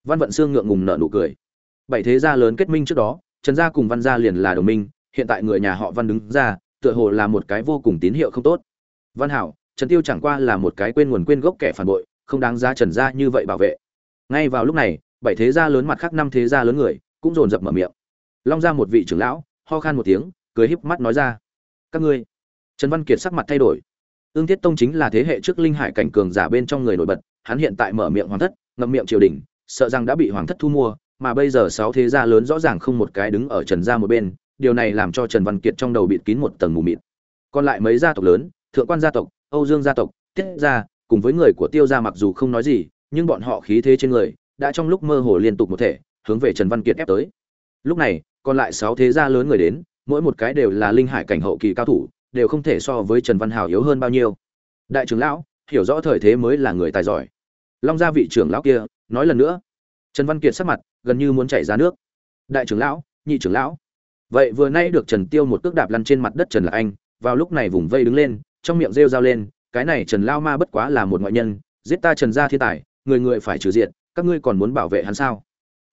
A: Văn vận xương ngượng ngùng nở nụ cười. Bảy thế gia lớn kết minh trước đó, trần gia cùng văn gia liền là đồng minh, hiện tại người nhà họ văn đứng ra tựa hồ là một cái vô cùng tín hiệu không tốt. Văn hảo, trần tiêu chẳng qua là một cái quên nguồn quên gốc kẻ phản bội, không đáng giá trần gia như vậy bảo vệ. Ngay vào lúc này, bảy thế gia lớn mặt khác năm thế gia lớn người cũng dồn dập mở miệng. Long ra một vị trưởng lão, ho khan một tiếng, cười híp mắt nói ra, các ngươi. Trần văn kiệt sắc mặt thay đổi. Ương thiết tông chính là thế hệ trước linh hải cảnh cường giả bên trong người nổi bật, hắn hiện tại mở miệng hoàng thất, ngậm miệng triều đình, sợ rằng đã bị hoàng thất thu mua, mà bây giờ sáu thế gia lớn rõ ràng không một cái đứng ở trần gia một bên điều này làm cho trần văn kiệt trong đầu bịt kín một tầng mù mịt. Còn lại mấy gia tộc lớn, thượng quan gia tộc, âu dương gia tộc, tiết gia, cùng với người của tiêu gia mặc dù không nói gì, nhưng bọn họ khí thế trên người đã trong lúc mơ hồ liên tục một thể, hướng về trần văn kiệt ép tới. Lúc này, còn lại sáu thế gia lớn người đến, mỗi một cái đều là linh hải cảnh hậu kỳ cao thủ, đều không thể so với trần văn hào yếu hơn bao nhiêu. Đại trưởng lão, hiểu rõ thời thế mới là người tài giỏi. Long gia vị trưởng lão kia, nói lần nữa. Trần văn kiệt sắc mặt gần như muốn chảy ra nước. Đại trưởng lão, nhị trưởng lão vậy vừa nay được trần tiêu một cước đạp lăn trên mặt đất trần là anh, vào lúc này vùng vây đứng lên, trong miệng rêu rao lên, cái này trần lao ma bất quá là một ngoại nhân, giết ta trần gia thiên tài, người người phải trừ diện các ngươi còn muốn bảo vệ hắn sao?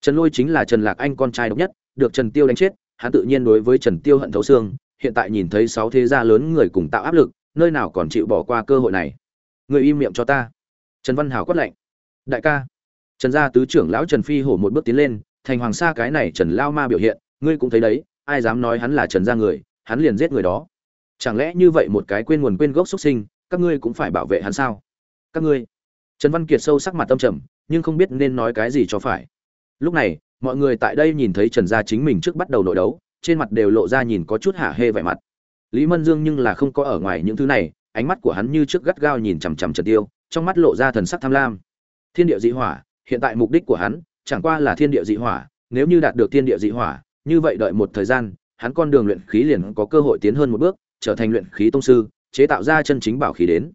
A: Trần lôi chính là trần lạc anh con trai độc nhất, được trần tiêu đánh chết, hắn tự nhiên đối với trần tiêu hận thấu xương, hiện tại nhìn thấy sáu thế gia lớn người cùng tạo áp lực, nơi nào còn chịu bỏ qua cơ hội này. Người im miệng cho ta. Trần văn hảo quát lạnh. Đại ca. Trần gia tứ trưởng lão trần phi hổ một bước tiến lên, thành hoàng sa cái này trần lao ma biểu hiện, ngươi cũng thấy đấy ai dám nói hắn là trần gia người, hắn liền giết người đó. Chẳng lẽ như vậy một cái quên nguồn quên gốc xuất sinh, các ngươi cũng phải bảo vệ hắn sao? Các ngươi. Trần văn kiệt sâu sắc mặt tâm trầm, nhưng không biết nên nói cái gì cho phải. Lúc này, mọi người tại đây nhìn thấy trần gia chính mình trước bắt đầu nội đấu, trên mặt đều lộ ra nhìn có chút hả hê vẻ mặt. Lý mân dương nhưng là không có ở ngoài những thứ này, ánh mắt của hắn như trước gắt gao nhìn chằm chằm trần tiêu, trong mắt lộ ra thần sắc tham lam. Thiên địa dị hỏa, hiện tại mục đích của hắn, chẳng qua là thiên địa dị hỏa, nếu như đạt được thiên địa dị hỏa như vậy đợi một thời gian, hắn con đường luyện khí liền có cơ hội tiến hơn một bước, trở thành luyện khí tông sư, chế tạo ra chân chính bảo khí đến.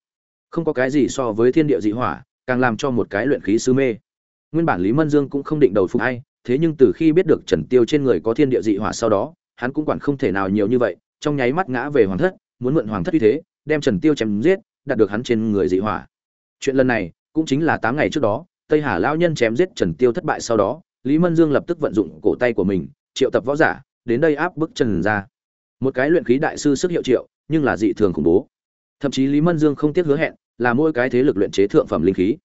A: Không có cái gì so với thiên địa dị hỏa, càng làm cho một cái luyện khí sư mê. Nguyên bản lý mân dương cũng không định đầu phục ai, thế nhưng từ khi biết được trần tiêu trên người có thiên địa dị hỏa sau đó, hắn cũng quản không thể nào nhiều như vậy, trong nháy mắt ngã về hoàng thất, muốn mượn hoàng thất uy thế, đem trần tiêu chém giết, đạt được hắn trên người dị hỏa. Chuyện lần này cũng chính là tám ngày trước đó, tây hà lão nhân chém giết trần tiêu thất bại sau đó, lý mân dương lập tức vận dụng cổ tay của mình triệu tập võ giả, đến đây áp bức trần ra một cái luyện khí đại sư sức hiệu triệu, nhưng là dị thường khủng bố. Thậm chí lý mân dương không tiếc hứa hẹn, là mỗi cái thế lực luyện chế thượng phẩm linh khí.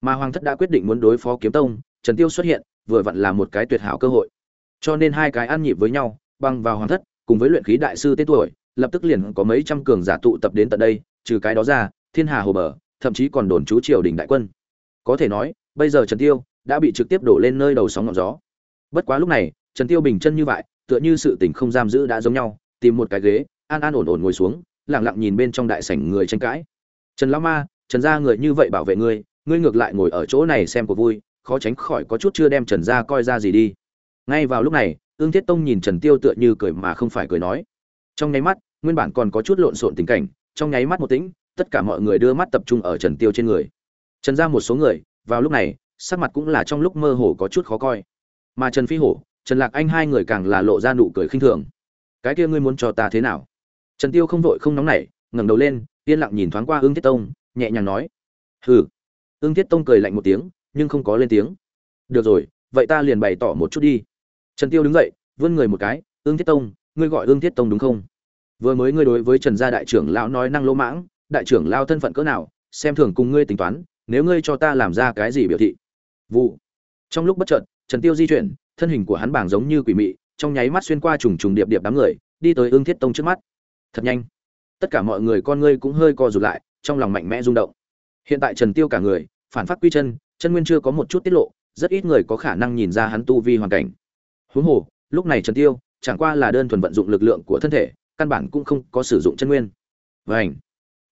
A: Mà hoàng thất đã quyết định muốn đối phó kiếm tông, trần tiêu xuất hiện, vừa vặn là một cái tuyệt hảo cơ hội. Cho nên hai cái ăn nhịp với nhau, băng vào hoàng thất, cùng với luyện khí đại sư tên tuổi, lập tức liền có mấy trăm cường giả tụ tập đến tận đây, trừ cái đó ra, thiên hà hồ bờ, thậm chí còn đồn trú triều đình đại quân. Có thể nói, bây giờ trần tiêu đã bị trực tiếp đổ lên nơi đầu sóng ngọn gió. Bất quá lúc này trần tiêu bình chân như vậy, tựa như sự tình không giam giữ đã giống nhau, tìm một cái ghế, an an ổn ổn ngồi xuống, lặng lặng nhìn bên trong đại sảnh người tranh cãi. Trần lão ma, trần gia người như vậy bảo vệ ngươi ngươi ngược lại ngồi ở chỗ này xem cuộc vui, khó tránh khỏi có chút chưa đem trần gia coi ra gì đi. Ngay vào lúc này ương thiết tông nhìn trần tiêu tựa như cười mà không phải cười nói. Trong nháy mắt, nguyên bản còn có chút lộn xộn tình cảnh, trong nháy mắt một tĩnh, tất cả mọi người đưa mắt tập trung ở trần tiêu trên người. Trần gia một số người, vào lúc này, sắc mặt cũng là trong lúc mơ hồ có chút khó coi. Mà trần phi hổ trần lạc anh hai người càng là lộ ra nụ cười khinh thường. Cái kia ngươi muốn cho ta thế nào? Trần tiêu không vội không nóng nảy, ngẩng đầu lên, yên lặng nhìn thoáng qua ương thiết tông, nhẹ nhàng nói. Hừ. Ương thiết tông cười lạnh một tiếng, nhưng không có lên tiếng. Được rồi, vậy ta liền bày tỏ một chút đi. Trần tiêu đứng dậy, vươn người một cái. Ương thiết tông, ngươi gọi ương thiết tông đúng không? Vừa mới ngươi đối với trần gia đại trưởng lão nói năng lỗ mãng, đại trưởng lao thân phận cỡ nào, xem thường cùng ngươi tính toán, nếu ngươi cho ta làm ra cái gì biểu thị? Vụ. Trong lúc bất chợt, trần tiêu di chuyển thân hình của hắn bảng giống như quỷ mị, trong nháy mắt xuyên qua trùng trùng điệp điệp đám người, đi tới ương thiết tông trước mắt. Thật nhanh. Tất cả mọi người con ngươi cũng hơi co rụt lại, trong lòng mạnh mẽ rung động. Hiện tại trần tiêu cả người, phản phát quy chân chân nguyên chưa có một chút tiết lộ, rất ít người có khả năng nhìn ra hắn tu vi hoàn cảnh. Huống hồ, lúc này trần tiêu, chẳng qua là đơn thuần vận dụng lực lượng của thân thể, căn bản cũng không có sử dụng chân nguyên. Vảnh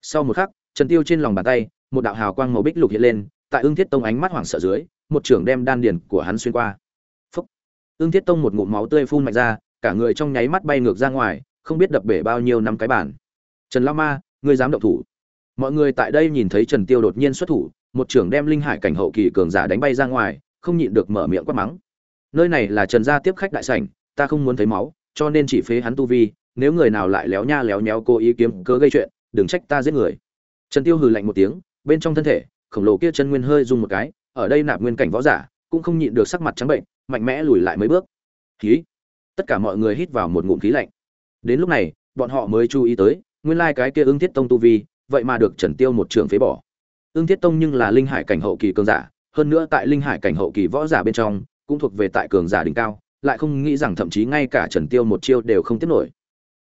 A: sau một khắc, trần tiêu trên lòng bàn tay, một đạo hào quang màu bích lục hiện lên, tại ương thiết tông ánh mắt hoảng sợ dưới, một trưởng đem đan điền của hắn xuyên qua. Ưng thiết tông một ngụm máu tươi phun mạnh ra, cả người trong nháy mắt bay ngược ra ngoài, không biết đập bể bao nhiêu năm cái bản. Trần lao ma, ngươi dám động thủ. Mọi người tại đây nhìn thấy trần tiêu đột nhiên xuất thủ, một trưởng đem linh hải cảnh hậu kỳ cường giả đánh bay ra ngoài, không nhịn được mở miệng quát mắng. Nơi này là trần gia tiếp khách đại sảnh, ta không muốn thấy máu, cho nên chỉ phế hắn tu vi, nếu người nào lại léo nha léo nhéo cố ý kiếm cớ gây chuyện, đừng trách ta giết người. Trần tiêu hừ lạnh một tiếng, bên trong thân thể, khổng lồ kia chân nguyên hơi rung một cái, ở đây nạp nguyên cảnh võ giả, cũng không nhịn được sắc mặt trắng bệnh mạnh mẽ lùi lại mấy bước. Khí. Tất cả mọi người hít vào một ngụm khí lạnh. Đến lúc này, bọn họ mới chú ý tới, nguyên lai cái kia ưng thiết tông tu vi, vậy mà được trần tiêu một trường phế bỏ. Ương thiết tông nhưng là linh hải cảnh hậu kỳ cường giả, hơn nữa tại linh hải cảnh hậu kỳ võ giả bên trong, cũng thuộc về tại cường giả đỉnh cao, lại không nghĩ rằng thậm chí ngay cả trần tiêu một chiêu đều không tiếp nổi.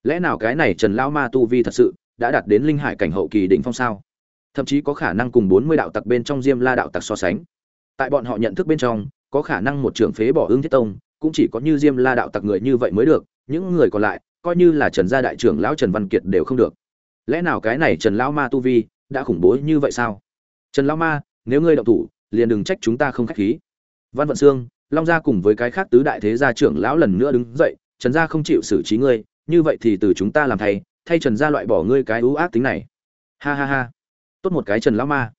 A: Lẽ nào cái này trần lão ma tu vi thật sự đã đạt đến linh hải cảnh hậu kỳ đỉnh phong sao? Thậm chí có khả năng cùng bốn mươi đạo tặc bên trong diêm la đạo tặc so sánh. Tại bọn họ nhận thức bên trong có khả năng một trưởng phế bỏ ứng thiết tông, cũng chỉ có như diêm la đạo tặc người như vậy mới được, những người còn lại, coi như là trần gia đại trưởng lão trần văn kiệt đều không được. Lẽ nào cái này trần lão ma tu vi đã khủng bố như vậy sao? Trần lão ma, nếu ngươi động thủ, liền đừng trách chúng ta không khách khí. Văn vận sương, long gia cùng với cái khác tứ đại thế gia trưởng lão lần nữa đứng dậy, trần gia không chịu xử trí ngươi, như vậy thì từ chúng ta làm thay thay trần gia loại bỏ ngươi cái ưu ác tính này. Ha ha ha. Tốt một cái trần lão ma.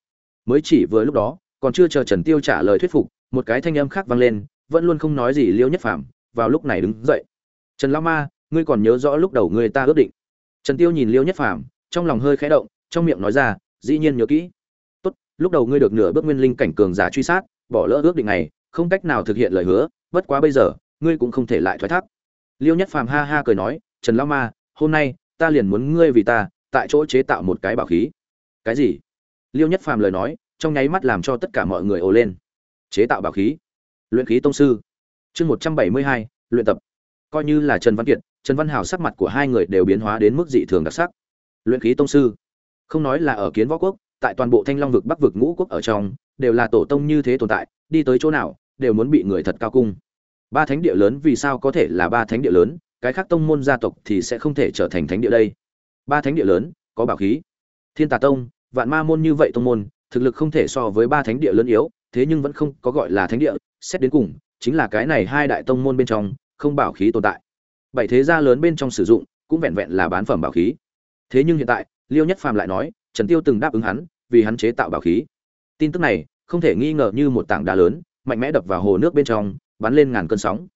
A: Mới chỉ vừa lúc đó, còn chưa chờ trần tiêu trả lời thuyết phục một cái thanh âm khác vang lên, vẫn luôn không nói gì liêu nhất phàm, vào lúc này đứng dậy. Trần lão ma, ngươi còn nhớ rõ lúc đầu ngươi ta ước định? Trần tiêu nhìn liêu nhất phàm, trong lòng hơi khẽ động, trong miệng nói ra, dĩ nhiên nhớ kỹ. Tốt, lúc đầu ngươi được nửa bước nguyên linh cảnh cường giả truy sát, bỏ lỡ ước định này, không cách nào thực hiện lời hứa, bất quá bây giờ, ngươi cũng không thể lại thoái thác. Liêu nhất phàm ha ha cười nói, trần lão ma, hôm nay, ta liền muốn ngươi vì ta, tại chỗ chế tạo một cái bảo khí. Cái gì? Liêu nhất phàm lời nói, trong nháy mắt làm cho tất cả mọi người ồ lên chế tạo bảo khí, luyện khí tông sư. Chương một trăm bảy mươi hai, luyện tập. Coi như là trần văn kiệt, trần văn hào sắc mặt của hai người đều biến hóa đến mức dị thường đặc sắc. Luyện khí tông sư. Không nói là ở kiến võ quốc, tại toàn bộ thanh long vực, bắc vực, ngũ quốc ở trong, đều là tổ tông như thế tồn tại, đi tới chỗ nào, đều muốn bị người thật cao cung. Ba thánh địa lớn vì sao có thể là ba thánh địa lớn, cái khác tông môn gia tộc thì sẽ không thể trở thành thánh địa đây. Ba thánh địa lớn, có bảo khí. Thiên tà tông, vạn ma môn như vậy tông môn, thực lực không thể so với ba thánh địa lớn yếu thế nhưng vẫn không có gọi là thánh địa, xét đến cùng, chính là cái này hai đại tông môn bên trong, không bảo khí tồn tại. Bảy thế gia lớn bên trong sử dụng, cũng vẹn vẹn là bán phẩm bảo khí. Thế nhưng hiện tại, liêu nhất phàm lại nói, trần tiêu từng đáp ứng hắn, vì hắn chế tạo bảo khí. Tin tức này, không thể nghi ngờ như một tảng đá lớn, mạnh mẽ đập vào hồ nước bên trong, bắn lên ngàn cơn sóng.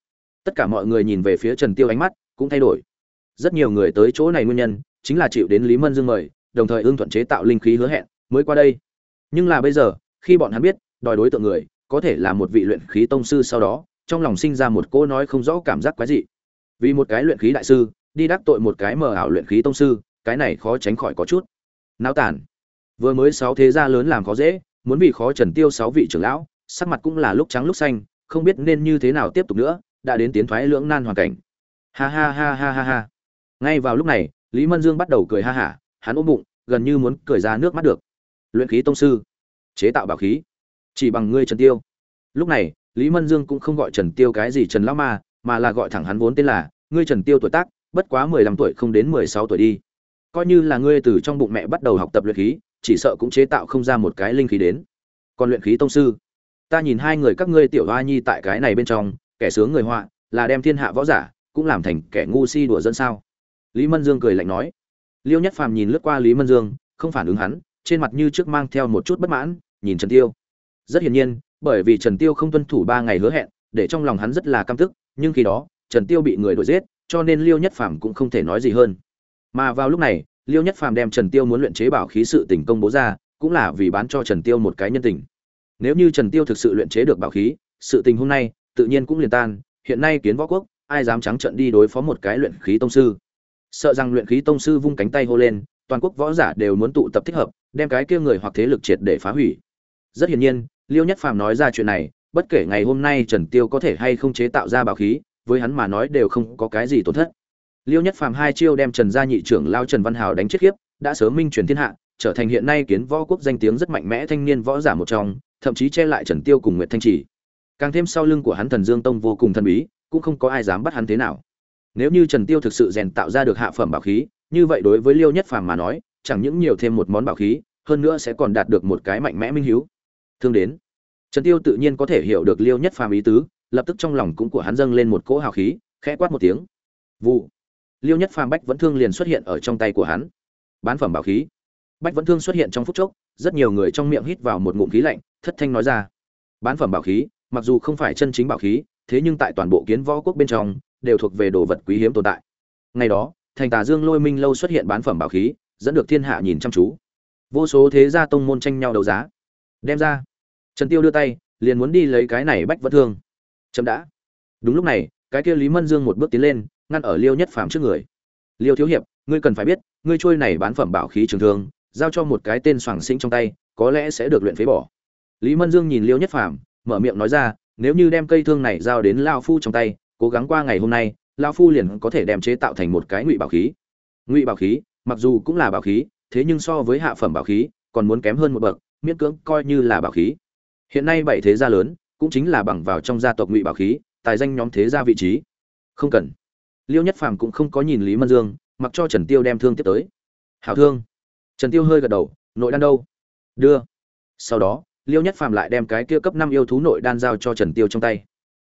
A: Tất cả mọi người nhìn về phía trần tiêu ánh mắt, cũng thay đổi. Rất nhiều người tới chỗ này nguyên nhân, chính là chịu đến lý mân dương mời, đồng thời ưng thuận chế tạo linh khí hứa hẹn, mới qua đây. Nhưng là bây giờ, khi bọn hắn biết đòi đối tượng người, có thể là một vị luyện khí tông sư sau đó, trong lòng sinh ra một cô nói không rõ cảm giác quái dị. Vì một cái luyện khí đại sư, đi đắc tội một cái mờ ảo luyện khí tông sư, cái này khó tránh khỏi có chút. Náo tản vừa mới sáu thế gia lớn làm khó dễ, muốn vì khó trần tiêu sáu vị trưởng lão, sắc mặt cũng là lúc trắng lúc xanh, không biết nên như thế nào tiếp tục nữa, đã đến tiến thoái lưỡng nan hoàn cảnh. Ha ha ha ha ha ha. Ngay vào lúc này, lý mân dương bắt đầu cười ha hả, hắn ôm bụng, gần như muốn cười ra nước mắt được. Luyện khí tông sư. Chế tạo bảo khí chỉ bằng ngươi trần tiêu. Lúc này, lý mân dương cũng không gọi trần tiêu cái gì trần lão ma, mà là gọi thẳng hắn vốn tên là, ngươi trần tiêu tuổi tác, bất quá mười lăm tuổi không đến mười sáu tuổi đi. Coi như là ngươi từ trong bụng mẹ bắt đầu học tập luyện khí, chỉ sợ cũng chế tạo không ra một cái linh khí đến. Còn luyện khí tông sư. Ta nhìn hai người các ngươi tiểu hoa nhi tại cái này bên trong, kẻ sướng người họa, là đem thiên hạ võ giả, cũng làm thành kẻ ngu si đùa dân sao? Lý mân dương cười lạnh nói. Liêu nhất phàm nhìn lướt qua lý mân dương, không phản ứng hắn, trên mặt như trước mang theo một chút bất mãn, nhìn trần tiêu rất hiển nhiên, bởi vì trần tiêu không tuân thủ ba ngày hứa hẹn, để trong lòng hắn rất là căm tức, nhưng khi đó, trần tiêu bị người đuổi giết, cho nên liêu nhất phàm cũng không thể nói gì hơn. Mà vào lúc này, liêu nhất phàm đem trần tiêu muốn luyện chế bảo khí sự tình công bố ra, cũng là vì bán cho trần tiêu một cái nhân tình. Nếu như trần tiêu thực sự luyện chế được bảo khí, sự tình hôm nay tự nhiên cũng liền tan, hiện nay kiến võ quốc, ai dám trắng trợn đi đối phó một cái luyện khí tông sư? Sợ rằng luyện khí tông sư vung cánh tay hô lên, toàn quốc võ giả đều muốn tụ tập thích hợp, đem cái kia người hoặc thế lực triệt để phá hủy rất hiển nhiên, liêu nhất phàm nói ra chuyện này, bất kể ngày hôm nay trần tiêu có thể hay không chế tạo ra bảo khí, với hắn mà nói đều không có cái gì tổn thất. Liêu nhất phàm hai chiêu đem trần gia nhị trưởng lao trần văn hào đánh chết khiếp, đã sớm minh truyền thiên hạ, trở thành hiện nay kiến võ quốc danh tiếng rất mạnh mẽ thanh niên võ giả một trong, thậm chí che lại trần tiêu cùng nguyệt thanh chỉ. Càng thêm sau lưng của hắn thần dương tông vô cùng thần bí, cũng không có ai dám bắt hắn thế nào. Nếu như trần tiêu thực sự rèn tạo ra được hạ phẩm bảo khí, như vậy đối với liêu nhất phàm mà nói, chẳng những nhiều thêm một món bảo khí, hơn nữa sẽ còn đạt được một cái mạnh mẽ minh hiếu thương đến. Trần tiêu tự nhiên có thể hiểu được liêu nhất phàm ý tứ, lập tức trong lòng cũng của hắn dâng lên một cỗ hào khí, khẽ quát một tiếng. Vụ. Liêu nhất phàm bách vẫn thương liền xuất hiện ở trong tay của hắn. Bán phẩm bảo khí. Bách vẫn thương xuất hiện trong phút chốc, rất nhiều người trong miệng hít vào một ngụm khí lạnh, thất thanh nói ra. Bán phẩm bảo khí, mặc dù không phải chân chính bảo khí, thế nhưng tại toàn bộ kiến võ quốc bên trong, đều thuộc về đồ vật quý hiếm tồn tại. Ngày đó, thành tà dương lôi minh lâu xuất hiện bán phẩm bảo khí, dẫn được thiên hạ nhìn chăm chú. Vô số thế gia tông môn tranh nhau đấu giá đem ra. Trần tiêu đưa tay, liền muốn đi lấy cái này bách vẫn thương. Chậm đã. Đúng lúc này, cái kia lý mân dương một bước tiến lên, ngăn ở liêu nhất phàm trước người. Liêu thiếu hiệp, ngươi cần phải biết, ngươi trôi này bán phẩm bảo khí trường thương, giao cho một cái tên soảng sinh trong tay, có lẽ sẽ được luyện phế bỏ. Lý mân dương nhìn liêu nhất phàm, mở miệng nói ra, nếu như đem cây thương này giao đến lao phu trong tay, cố gắng qua ngày hôm nay, lao phu liền có thể đem chế tạo thành một cái ngụy bảo khí. Ngụy bảo khí, mặc dù cũng là bảo khí, thế nhưng so với hạ phẩm bảo khí, còn muốn kém hơn một bậc miễn cưỡng coi như là bảo khí. Hiện nay bảy thế gia lớn, cũng chính là bằng vào trong gia tộc ngụy bảo khí, tài danh nhóm thế gia vị trí. Không cần. Liêu nhất phàm cũng không có nhìn lý mân dương, mặc cho trần tiêu đem thương tiếp tới. Hảo thương. Trần tiêu hơi gật đầu, nội đan đâu? Đưa. Sau đó, liêu nhất phàm lại đem cái kia cấp năm yêu thú nội đan giao cho trần tiêu trong tay.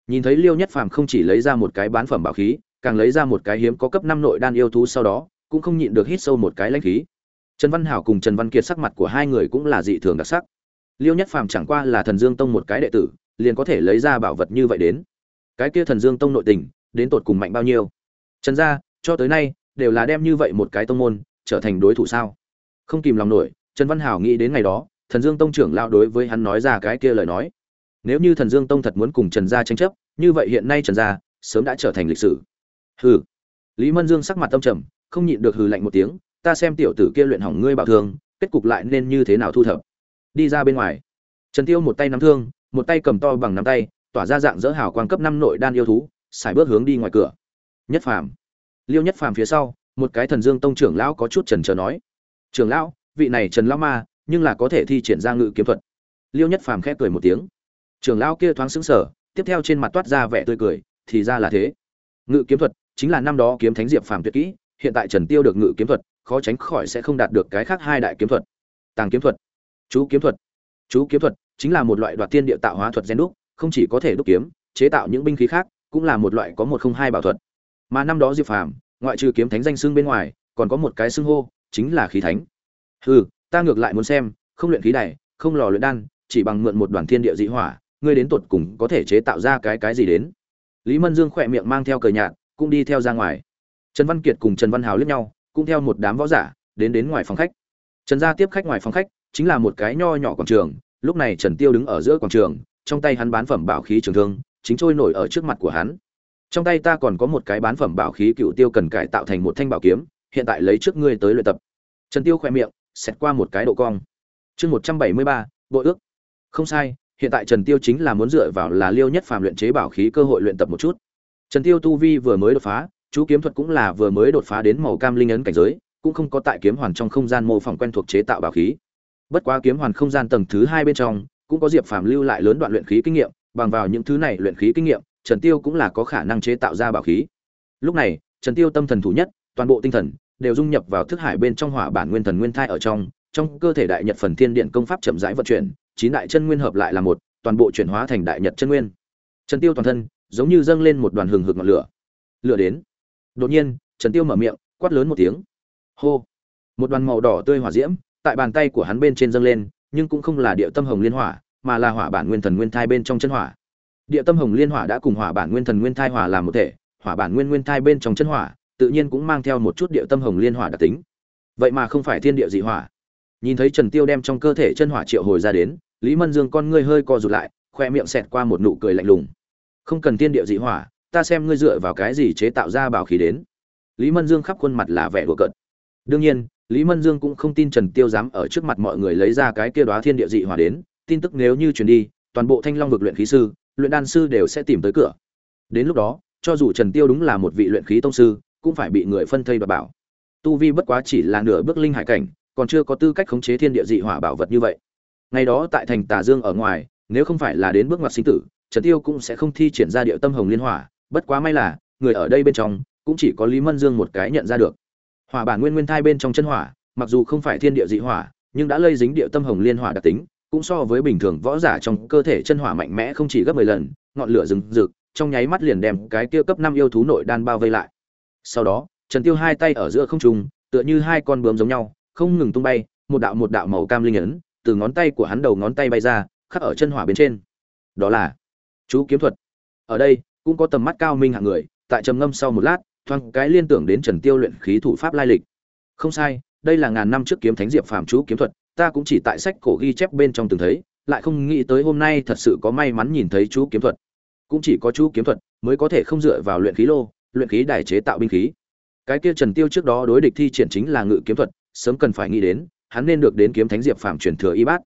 A: Nhìn thấy liêu nhất phàm không chỉ lấy ra một cái bán phẩm bảo khí, càng lấy ra một cái hiếm có cấp năm nội đan yêu thú sau đó, cũng không nhịn được hít sâu một cái lãnh khí trần văn hảo cùng trần văn kiệt sắc mặt của hai người cũng là dị thường đặc sắc. Liêu nhất phàm chẳng qua là thần dương tông một cái đệ tử, liền có thể lấy ra bảo vật như vậy đến. Cái kia thần dương tông nội tình, đến tột cùng mạnh bao nhiêu? Trần gia, cho tới nay, đều là đem như vậy một cái tông môn, trở thành đối thủ sao? Không kìm lòng nổi, trần văn hảo nghĩ đến ngày đó, thần dương tông trưởng lao đối với hắn nói ra cái kia lời nói. Nếu như thần dương tông thật muốn cùng trần gia tranh chấp, như vậy hiện nay trần gia sớm đã trở thành lịch sử. Hừ. Lý mân dương sắc mặt tâm trầm, không nhịn được hừ lạnh một tiếng ta xem tiểu tử kia luyện hỏng ngươi bảo thương, kết cục lại nên như thế nào thu thập? Đi ra bên ngoài. Trần tiêu một tay nắm thương, một tay cầm to bằng nắm tay, tỏa ra dạng dỡ hào quang cấp năm nội đan yêu thú xài bước hướng đi ngoài cửa. Nhất phàm. Liêu nhất phàm phía sau, một cái thần dương tông trưởng lão có chút trần chờ nói, trưởng lão, vị này trần lão ma, nhưng là có thể thi triển ra ngự kiếm thuật. Liêu nhất phàm khẽ cười một tiếng. Trưởng lão kia thoáng sững sờ, tiếp theo trên mặt toát ra vẻ tươi cười, thì ra là thế. Ngự kiếm thuật chính là năm đó kiếm thánh diệp phàm tuyệt kỹ, hiện tại trần tiêu được ngự kiếm thuật khó tránh khỏi sẽ không đạt được cái khác hai đại kiếm thuật. Tàng kiếm thuật, chú kiếm thuật. Chú kiếm thuật chính là một loại đoạt tiên địa tạo hóa thuật gen đúc, không chỉ có thể đúc kiếm, chế tạo những binh khí khác, cũng là một loại có một không hai bảo thuật. Mà năm đó diệp phàm, ngoại trừ kiếm thánh danh xưng bên ngoài, còn có một cái xưng hô, chính là khí thánh. Hừ, ta ngược lại muốn xem, không luyện khí này không lò luyện đan, chỉ bằng mượn một đoàn thiên địa dị hỏa, ngươi đến tột cùng có thể chế tạo ra cái cái gì đến? Lý mân dương khỏe miệng mang theo cờ nhạt, cũng đi theo ra ngoài. Trần văn kiệt cùng trần văn hào liếc nhau cũng theo một đám võ giả, đến đến ngoài phòng khách. Trần gia tiếp khách ngoài phòng khách, chính là một cái nho nhỏ quảng trường. Lúc này trần tiêu đứng ở giữa quảng trường, trong tay hắn bán phẩm bảo khí trường thương, chính trôi nổi ở trước mặt của hắn. Trong tay ta còn có một cái bán phẩm bảo khí cựu tiêu cần cải tạo thành một thanh bảo kiếm, hiện tại lấy trước ngươi tới luyện tập. Trần tiêu khoe miệng xét qua một cái độ cong. Chương một trăm bảy mươi ba, bội ước. Không sai, hiện tại trần tiêu chính là muốn dựa vào là liêu nhất phàm luyện chế bảo khí cơ hội luyện tập một chút. Trần tiêu tu vi vừa mới đột phá chú kiếm thuật cũng là vừa mới đột phá đến màu cam linh ấn cảnh giới, cũng không có tại kiếm hoàn trong không gian mô phỏng quen thuộc chế tạo bảo khí. Bất quá kiếm hoàn không gian tầng thứ hai bên trong, cũng có diệp phàm lưu lại lớn đoạn luyện khí kinh nghiệm, bằng vào những thứ này luyện khí kinh nghiệm, trần tiêu cũng là có khả năng chế tạo ra bảo khí. Lúc này, trần tiêu tâm thần thủ nhất, toàn bộ tinh thần đều dung nhập vào thức hải bên trong hỏa bản nguyên thần nguyên thai ở trong trong cơ thể đại nhật phần thiên điện công pháp chậm rãi vận chuyển, chín đại chân nguyên hợp lại là một, toàn bộ chuyển hóa thành đại nhật chân nguyên. Trần tiêu toàn thân giống như dâng lên một đoàn hừng hực ngọn lửa. Lửa đến đột nhiên, trần tiêu mở miệng, quát lớn một tiếng. Hô! Một đoàn màu đỏ tươi hỏa diễm, tại bàn tay của hắn bên trên dâng lên, nhưng cũng không là địa tâm hồng liên hỏa, mà là hỏa bản nguyên thần nguyên thai bên trong chân hỏa. Địa tâm hồng liên hỏa đã cùng hỏa bản nguyên thần nguyên thai hòa làm một thể, hỏa bản nguyên nguyên thai bên trong chân hỏa, tự nhiên cũng mang theo một chút địa tâm hồng liên hỏa đặc tính. Vậy mà không phải thiên địa dị hỏa. Nhìn thấy trần tiêu đem trong cơ thể chân hỏa triệu hồi ra đến, lý mân dương con ngươi hơi co rụt lại, khoe miệng xẹt qua một nụ cười lạnh lùng. Không cần thiên địa dị hỏa ta xem ngươi dựa vào cái gì chế tạo ra bảo khí đến. Lý mân dương khắp khuôn mặt là vẻ đùa cợt. Đương nhiên, lý mân dương cũng không tin trần tiêu dám ở trước mặt mọi người lấy ra cái kia đoá thiên địa dị hỏa đến, tin tức nếu như truyền đi, toàn bộ thanh long vực luyện khí sư, luyện đan sư đều sẽ tìm tới cửa. Đến lúc đó, cho dù trần tiêu đúng là một vị luyện khí tông sư, cũng phải bị người phân thây và bảo. Tu vi bất quá chỉ là nửa bước linh hải cảnh, còn chưa có tư cách khống chế thiên địa dị hỏa bảo vật như vậy. Ngày đó tại thành tà dương ở ngoài, nếu không phải là đến bước ngoặt sinh tử, trần tiêu cũng sẽ không thi triển ra địa tâm hồng liên hỏa bất quá may là, người ở đây bên trong, cũng chỉ có lý mân dương một cái nhận ra được. Hỏa bản nguyên nguyên thai bên trong chân hỏa, mặc dù không phải thiên địa dị hỏa, nhưng đã lây dính địa tâm hồng liên hỏa đặc tính, cũng so với bình thường võ giả trong cơ thể chân hỏa mạnh mẽ không chỉ gấp 10 lần, ngọn lửa rừng rực, trong nháy mắt liền đem cái kia cấp năm yêu thú nội đan bao vây lại. Sau đó, trần tiêu hai tay ở giữa không trung, tựa như hai con bướm giống nhau, không ngừng tung bay, một đạo một đạo màu cam linh ấn, từ ngón tay của hắn đầu ngón tay bay ra, khắc ở chân hỏa bên trên. Đó là chú kiếm thuật. Ở đây cũng có tầm mắt cao minh hạng người, tại trầm ngâm sau một lát, thoáng cái liên tưởng đến trần tiêu luyện khí thủ pháp lai lịch. Không sai, đây là ngàn năm trước kiếm thánh diệp phàm chú kiếm thuật, ta cũng chỉ tại sách cổ ghi chép bên trong từng thấy, lại không nghĩ tới hôm nay thật sự có may mắn nhìn thấy chú kiếm thuật. Cũng chỉ có chú kiếm thuật mới có thể không dựa vào luyện khí lô, luyện khí đài chế tạo binh khí. Cái kia trần tiêu trước đó đối địch thi triển chính là ngự kiếm thuật, sớm cần phải nghĩ đến, hắn nên được đến kiếm thánh diệp phàm truyền thừa y bát.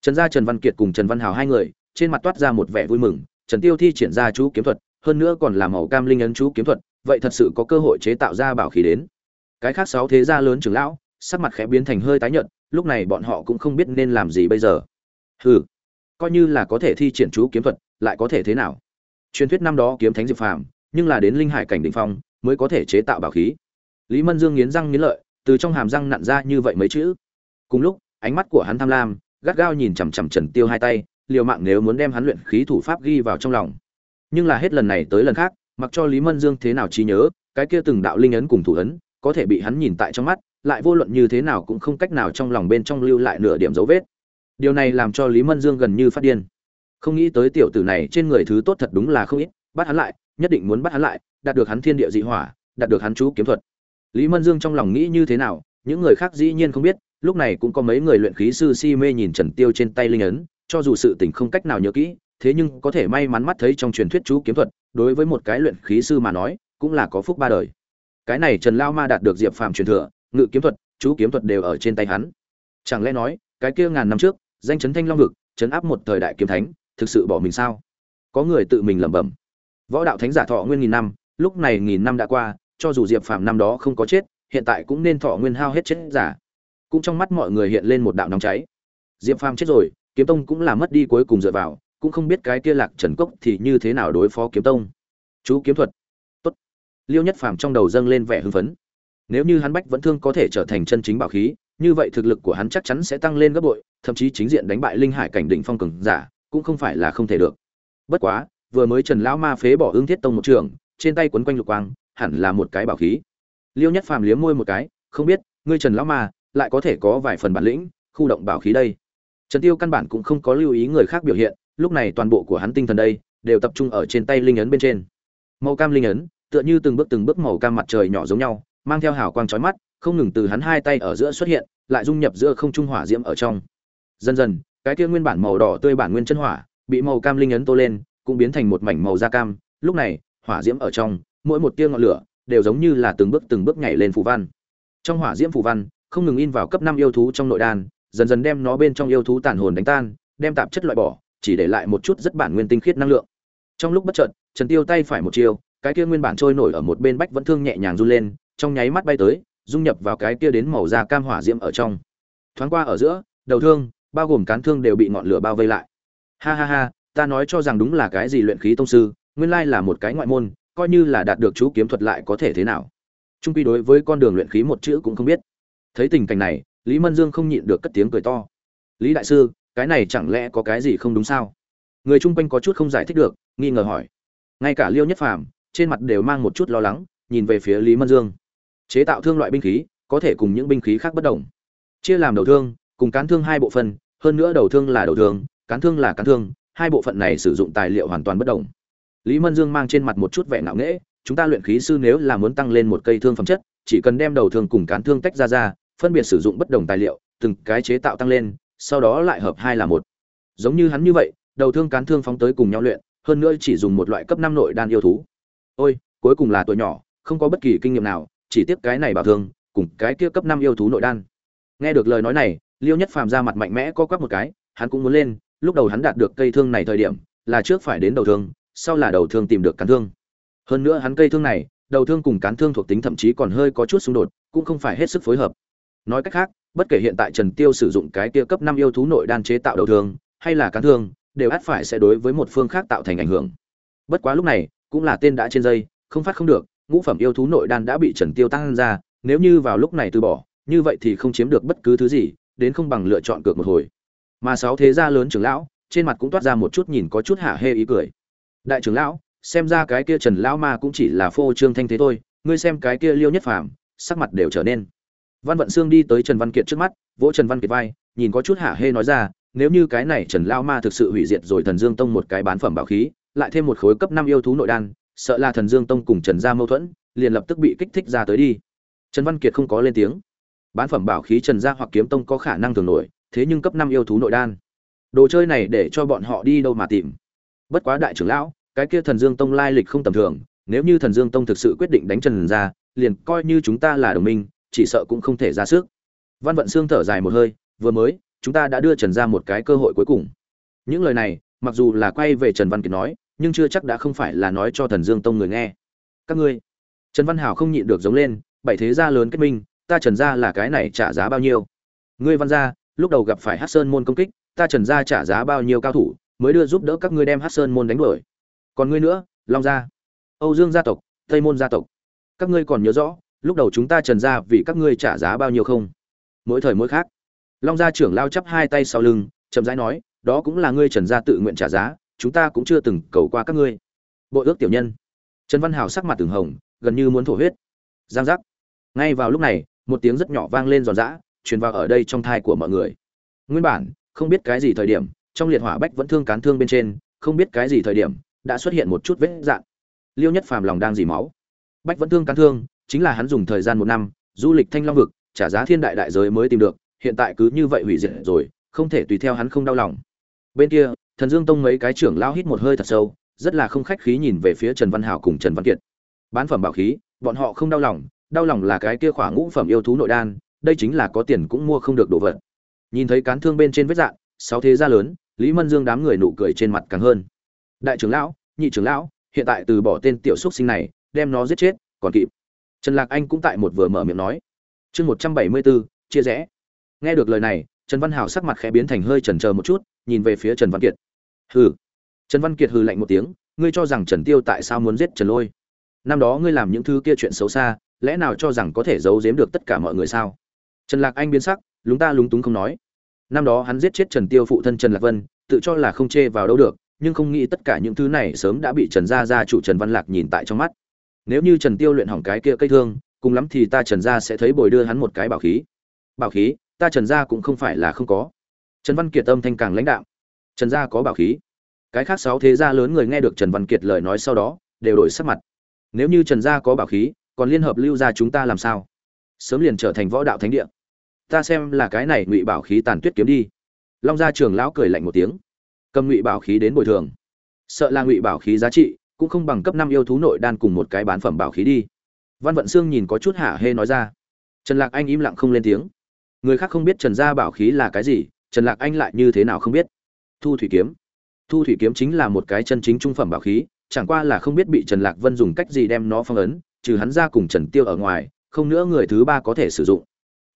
A: Trần gia trần văn kiệt cùng trần văn hào hai người, trên mặt toát ra một vẻ vui mừng, trần tiêu thi triển ra chú kiếm thuật hơn nữa còn là màu cam linh ấn chú kiếm thuật, vậy thật sự có cơ hội chế tạo ra bảo khí đến. Cái khác sáu thế gia lớn trưởng lão, sắc mặt khẽ biến thành hơi tái nhợt, lúc này bọn họ cũng không biết nên làm gì bây giờ. Hừ, coi như là có thể thi triển chú kiếm thuật, lại có thể thế nào? Truyền thuyết năm đó kiếm thánh diệp phàm, nhưng là đến linh hải cảnh đỉnh phong, mới có thể chế tạo bảo khí. Lý mân dương nghiến răng nghiến lợi, từ trong hàm răng nặn ra như vậy mấy chữ. Cùng lúc, ánh mắt của hắn tham lam, gắt gao nhìn chằm chằm trần tiêu hai tay, liều mạng nếu muốn đem hắn luyện khí thủ pháp ghi vào trong lòng nhưng là hết lần này tới lần khác, mặc cho lý mân dương thế nào trí nhớ, cái kia từng đạo linh ấn cùng thủ ấn, có thể bị hắn nhìn tại trong mắt, lại vô luận như thế nào cũng không cách nào trong lòng bên trong lưu lại nửa điểm dấu vết. Điều này làm cho lý mân dương gần như phát điên. Không nghĩ tới tiểu tử này trên người thứ tốt thật đúng là không ít, bắt hắn lại, nhất định muốn bắt hắn lại, đạt được hắn thiên địa dị hỏa, đạt được hắn chú kiếm thuật. Lý mân dương trong lòng nghĩ như thế nào, những người khác dĩ nhiên không biết, lúc này cũng có mấy người luyện khí sư si mê nhìn trần tiêu trên tay linh ấn, cho dù sự tình không cách nào nhớ kỹ thế nhưng có thể may mắn mắt thấy trong truyền thuyết chú kiếm thuật, đối với một cái luyện khí sư mà nói, cũng là có phúc ba đời. Cái này trần lao ma đạt được diệp phàm truyền thừa, ngự kiếm thuật, chú kiếm thuật đều ở trên tay hắn. Chẳng lẽ nói, cái kia ngàn năm trước, danh chấn thanh long vực, chấn áp một thời đại kiếm thánh, thực sự bỏ mình sao? Có người tự mình lẩm bẩm. Võ đạo thánh giả thọ nguyên nghìn năm, lúc này nghìn năm đã qua, cho dù diệp phàm năm đó không có chết, hiện tại cũng nên thọ nguyên hao hết chết giả. Cũng trong mắt mọi người hiện lên một đạo nóng cháy. Diệp phàm chết rồi, kiếm tông cũng là mất đi cuối cùng dựa vào cũng không biết cái kia lạc trần cốc thì như thế nào đối phó kiếm tông. Chú kiếm thuật. Tốt. Liêu nhất phàm trong đầu dâng lên vẻ hưng phấn. Nếu như hắn bách vẫn thương có thể trở thành chân chính bảo khí, như vậy thực lực của hắn chắc chắn sẽ tăng lên gấp bội, thậm chí chính diện đánh bại linh hải cảnh đỉnh phong cường giả, cũng không phải là không thể được. Bất quá, vừa mới trần lão ma phế bỏ ương thiết tông một trường, trên tay quấn quanh lục quang, hẳn là một cái bảo khí. Liêu nhất phàm liếm môi một cái, không biết, ngươi trần lão ma, lại có thể có vài phần bản lĩnh, khu động bảo khí đây? Trần tiêu căn bản cũng không có lưu ý người khác biểu hiện lúc này toàn bộ của hắn tinh thần đây đều tập trung ở trên tay linh ấn bên trên. Màu cam linh ấn, tựa như từng bước từng bước màu cam mặt trời nhỏ giống nhau, mang theo hào quang chói mắt, không ngừng từ hắn hai tay ở giữa xuất hiện, lại dung nhập giữa không trung hỏa diễm ở trong. Dần dần, cái kia nguyên bản màu đỏ tươi bản nguyên chân hỏa, bị màu cam linh ấn tô lên, cũng biến thành một mảnh màu da cam. Lúc này, hỏa diễm ở trong, mỗi một tia ngọn lửa đều giống như là từng bước từng bước nhảy lên phù văn. Trong hỏa diễm phù văn, không ngừng in vào cấp năm yêu thú trong nội đan, dần dần đem nó bên trong yêu thú tàn hồn đánh tan, đem tạp chất loại bỏ chỉ để lại một chút rất bản nguyên tinh khiết năng lượng. Trong lúc bất chợt, trần tiêu tay phải một chiều cái kia nguyên bản trôi nổi ở một bên bách vẫn thương nhẹ nhàng run lên, trong nháy mắt bay tới, dung nhập vào cái kia đến màu da cam hỏa diễm ở trong. Thoáng qua ở giữa, đầu thương, bao gồm cán thương đều bị ngọn lửa bao vây lại. Ha ha ha, ta nói cho rằng đúng là cái gì luyện khí tông sư, nguyên lai là một cái ngoại môn, coi như là đạt được chú kiếm thuật lại có thể thế nào. Trung quy đối với con đường luyện khí một chữ cũng không biết. Thấy tình cảnh này, lý mân dương không nhịn được cất tiếng cười to. Lý đại sư cái này chẳng lẽ có cái gì không đúng sao? Người chung quanh có chút không giải thích được, nghi ngờ hỏi. Ngay cả liêu nhất phàm, trên mặt đều mang một chút lo lắng, nhìn về phía lý mân dương. Chế tạo thương loại binh khí, có thể cùng những binh khí khác bất đồng. Chia làm đầu thương, cùng cán thương hai bộ phận, hơn nữa đầu thương là đầu thương, cán thương là cán thương, hai bộ phận này sử dụng tài liệu hoàn toàn bất đồng. Lý mân dương mang trên mặt một chút vẻ ngạo nghễ, chúng ta luyện khí sư nếu là muốn tăng lên một cây thương phẩm chất, chỉ cần đem đầu thương cùng cán thương tách ra ra, phân biệt sử dụng bất đồng tài liệu, từng cái chế tạo tăng lên sau đó lại hợp hai là một. Giống như hắn như vậy, đầu thương cán thương phóng tới cùng nhau luyện, hơn nữa chỉ dùng một loại cấp năm nội đan yêu thú. Ôi, cuối cùng là tuổi nhỏ, không có bất kỳ kinh nghiệm nào, chỉ tiếp cái này bảo thương, cùng cái kia cấp năm yêu thú nội đan. Nghe được lời nói này, liêu nhất phàm ra mặt mạnh mẽ co quắp một cái, hắn cũng muốn lên, lúc đầu hắn đạt được cây thương này thời điểm, là trước phải đến đầu thương, sau là đầu thương tìm được cán thương. Hơn nữa hắn cây thương này, đầu thương cùng cán thương thuộc tính thậm chí còn hơi có chút xung đột, cũng không phải hết sức phối hợp. Nói cách khác bất kể hiện tại trần tiêu sử dụng cái kia cấp năm yêu thú nội đan chế tạo đầu thương, hay là cán thương, đều ắt phải sẽ đối với một phương khác tạo thành ảnh hưởng. Bất quá lúc này, cũng là tên đã trên dây, không phát không được, ngũ phẩm yêu thú nội đan đã bị trần tiêu tăng ra, nếu như vào lúc này từ bỏ, như vậy thì không chiếm được bất cứ thứ gì, đến không bằng lựa chọn cược một hồi. Mà sáu thế gia lớn trưởng lão, trên mặt cũng toát ra một chút nhìn có chút hạ hê ý cười. Đại trưởng lão, xem ra cái kia trần lão ma cũng chỉ là phô trương thanh thế thôi, ngươi xem cái kia liêu nhất phàm, sắc mặt đều trở nên văn vận xương đi tới trần văn kiệt trước mắt, vỗ trần văn kiệt vai, nhìn có chút hạ hê nói ra, nếu như cái này trần lão ma thực sự hủy diệt rồi thần dương tông một cái bán phẩm bảo khí, lại thêm một khối cấp năm yêu thú nội đan, sợ là thần dương tông cùng trần gia mâu thuẫn, liền lập tức bị kích thích ra tới đi. Trần văn kiệt không có lên tiếng. Bán phẩm bảo khí trần gia hoặc kiếm tông có khả năng thường nổi, thế nhưng cấp năm yêu thú nội đan. Đồ chơi này để cho bọn họ đi đâu mà tìm? Bất quá đại trưởng lão, cái kia thần dương tông lai lịch không tầm thường, nếu như thần dương tông thực sự quyết định đánh trần gia, liền coi như chúng ta là đồng minh chỉ sợ cũng không thể ra sức. Văn vận xương thở dài một hơi, vừa mới, chúng ta đã đưa trần gia một cái cơ hội cuối cùng. Những lời này, mặc dù là quay về trần văn kiệt nói, nhưng chưa chắc đã không phải là nói cho thần dương tông người nghe. Các ngươi, trần văn hảo không nhịn được giống lên, bảy thế gia lớn kết minh, ta trần gia là cái này trả giá bao nhiêu? Ngươi văn gia, lúc đầu gặp phải hát sơn môn công kích, ta trần gia trả giá bao nhiêu cao thủ, mới đưa giúp đỡ các ngươi đem hát sơn môn đánh đuổi. Còn ngươi nữa, long gia, âu dương gia tộc, tây môn gia tộc, các ngươi còn nhớ rõ lúc đầu chúng ta trần gia vì các ngươi trả giá bao nhiêu không? Mỗi thời mỗi khác. Long gia trưởng lao chắp hai tay sau lưng, chậm rãi nói, đó cũng là ngươi trần gia tự nguyện trả giá, chúng ta cũng chưa từng cầu qua các ngươi. Bộ ước tiểu nhân. Trần văn hào sắc mặt từng hồng, gần như muốn thổ huyết. Giang giác. Ngay vào lúc này, một tiếng rất nhỏ vang lên giòn giã, truyền vào ở đây trong thai của mọi người. Nguyên bản, không biết cái gì thời điểm, trong liệt hỏa bách vẫn thương cán thương bên trên, không biết cái gì thời điểm, đã xuất hiện một chút vết dạn. Liêu nhất phàm lòng đang dì máu. Bách vẫn thương cán thương chính là hắn dùng thời gian một năm, du lịch thanh long vực, trả giá thiên đại đại giới mới tìm được, hiện tại cứ như vậy hủy diệt rồi, không thể tùy theo hắn không đau lòng. Bên kia, thần dương tông mấy cái trưởng lao hít một hơi thật sâu, rất là không khách khí nhìn về phía trần văn hảo cùng trần văn kiệt. Bán phẩm bảo khí, bọn họ không đau lòng đau lòng là cái kia khỏa ngũ phẩm yêu thú nội đan, đây chính là có tiền cũng mua không được đồ vật. Nhìn thấy cán thương bên trên vết dạn sáu thế gia lớn, lý mân dương đám người nụ cười trên mặt càng hơn. Đại trưởng lão, nhị trưởng lão, hiện tại từ bỏ tên tiểu xúc sinh này, đem nó giết chết, còn kịp trần lạc anh cũng tại một vừa mở miệng nói. Chương một trăm bảy mươi bốn chia rẽ. Nghe được lời này, trần văn hảo sắc mặt khẽ biến thành hơi chần chờ một chút, nhìn về phía trần văn kiệt. Hừ. Trần văn kiệt hừ lạnh một tiếng, ngươi cho rằng trần tiêu tại sao muốn giết trần lôi? Năm đó ngươi làm những thứ kia chuyện xấu xa, lẽ nào cho rằng có thể giấu giếm được tất cả mọi người sao? Trần lạc anh biến sắc, lúng ta lúng túng không nói. Năm đó hắn giết chết trần tiêu phụ thân trần lạc vân, tự cho là không chê vào đâu được, nhưng không nghĩ tất cả những thứ này sớm đã bị trần gia gia chủ trần văn lạc nhìn tại trong mắt nếu như trần tiêu luyện hỏng cái kia cây thương, cùng lắm thì ta trần gia sẽ thấy bồi đưa hắn một cái bảo khí. Bảo khí, ta trần gia cũng không phải là không có. Trần văn kiệt âm thanh càng lãnh đạo trần gia có bảo khí. Cái khác sáu thế gia lớn người nghe được trần văn kiệt lời nói sau đó, đều đổi sắc mặt. Nếu như trần gia có bảo khí, còn liên hợp lưu gia chúng ta làm sao? Sớm liền trở thành võ đạo thánh địa. Ta xem là cái này ngụy bảo khí tàn tuyết kiếm đi. Long gia trưởng lão cười lạnh một tiếng. Cầm ngụy bảo khí đến bồi thường. Sợ là ngụy bảo khí giá trị cũng không bằng cấp năm yêu thú nội đan cùng một cái bán phẩm bảo khí đi. Văn vận sương nhìn có chút hả hê nói ra. Trần lạc anh im lặng không lên tiếng. Người khác không biết trần gia bảo khí là cái gì, trần lạc anh lại như thế nào không biết? Thu thủy kiếm. Thu thủy kiếm chính là một cái chân chính trung phẩm bảo khí, chẳng qua là không biết bị trần lạc vân dùng cách gì đem nó phong ấn, trừ hắn ra cùng trần tiêu ở ngoài, không nữa người thứ ba có thể sử dụng.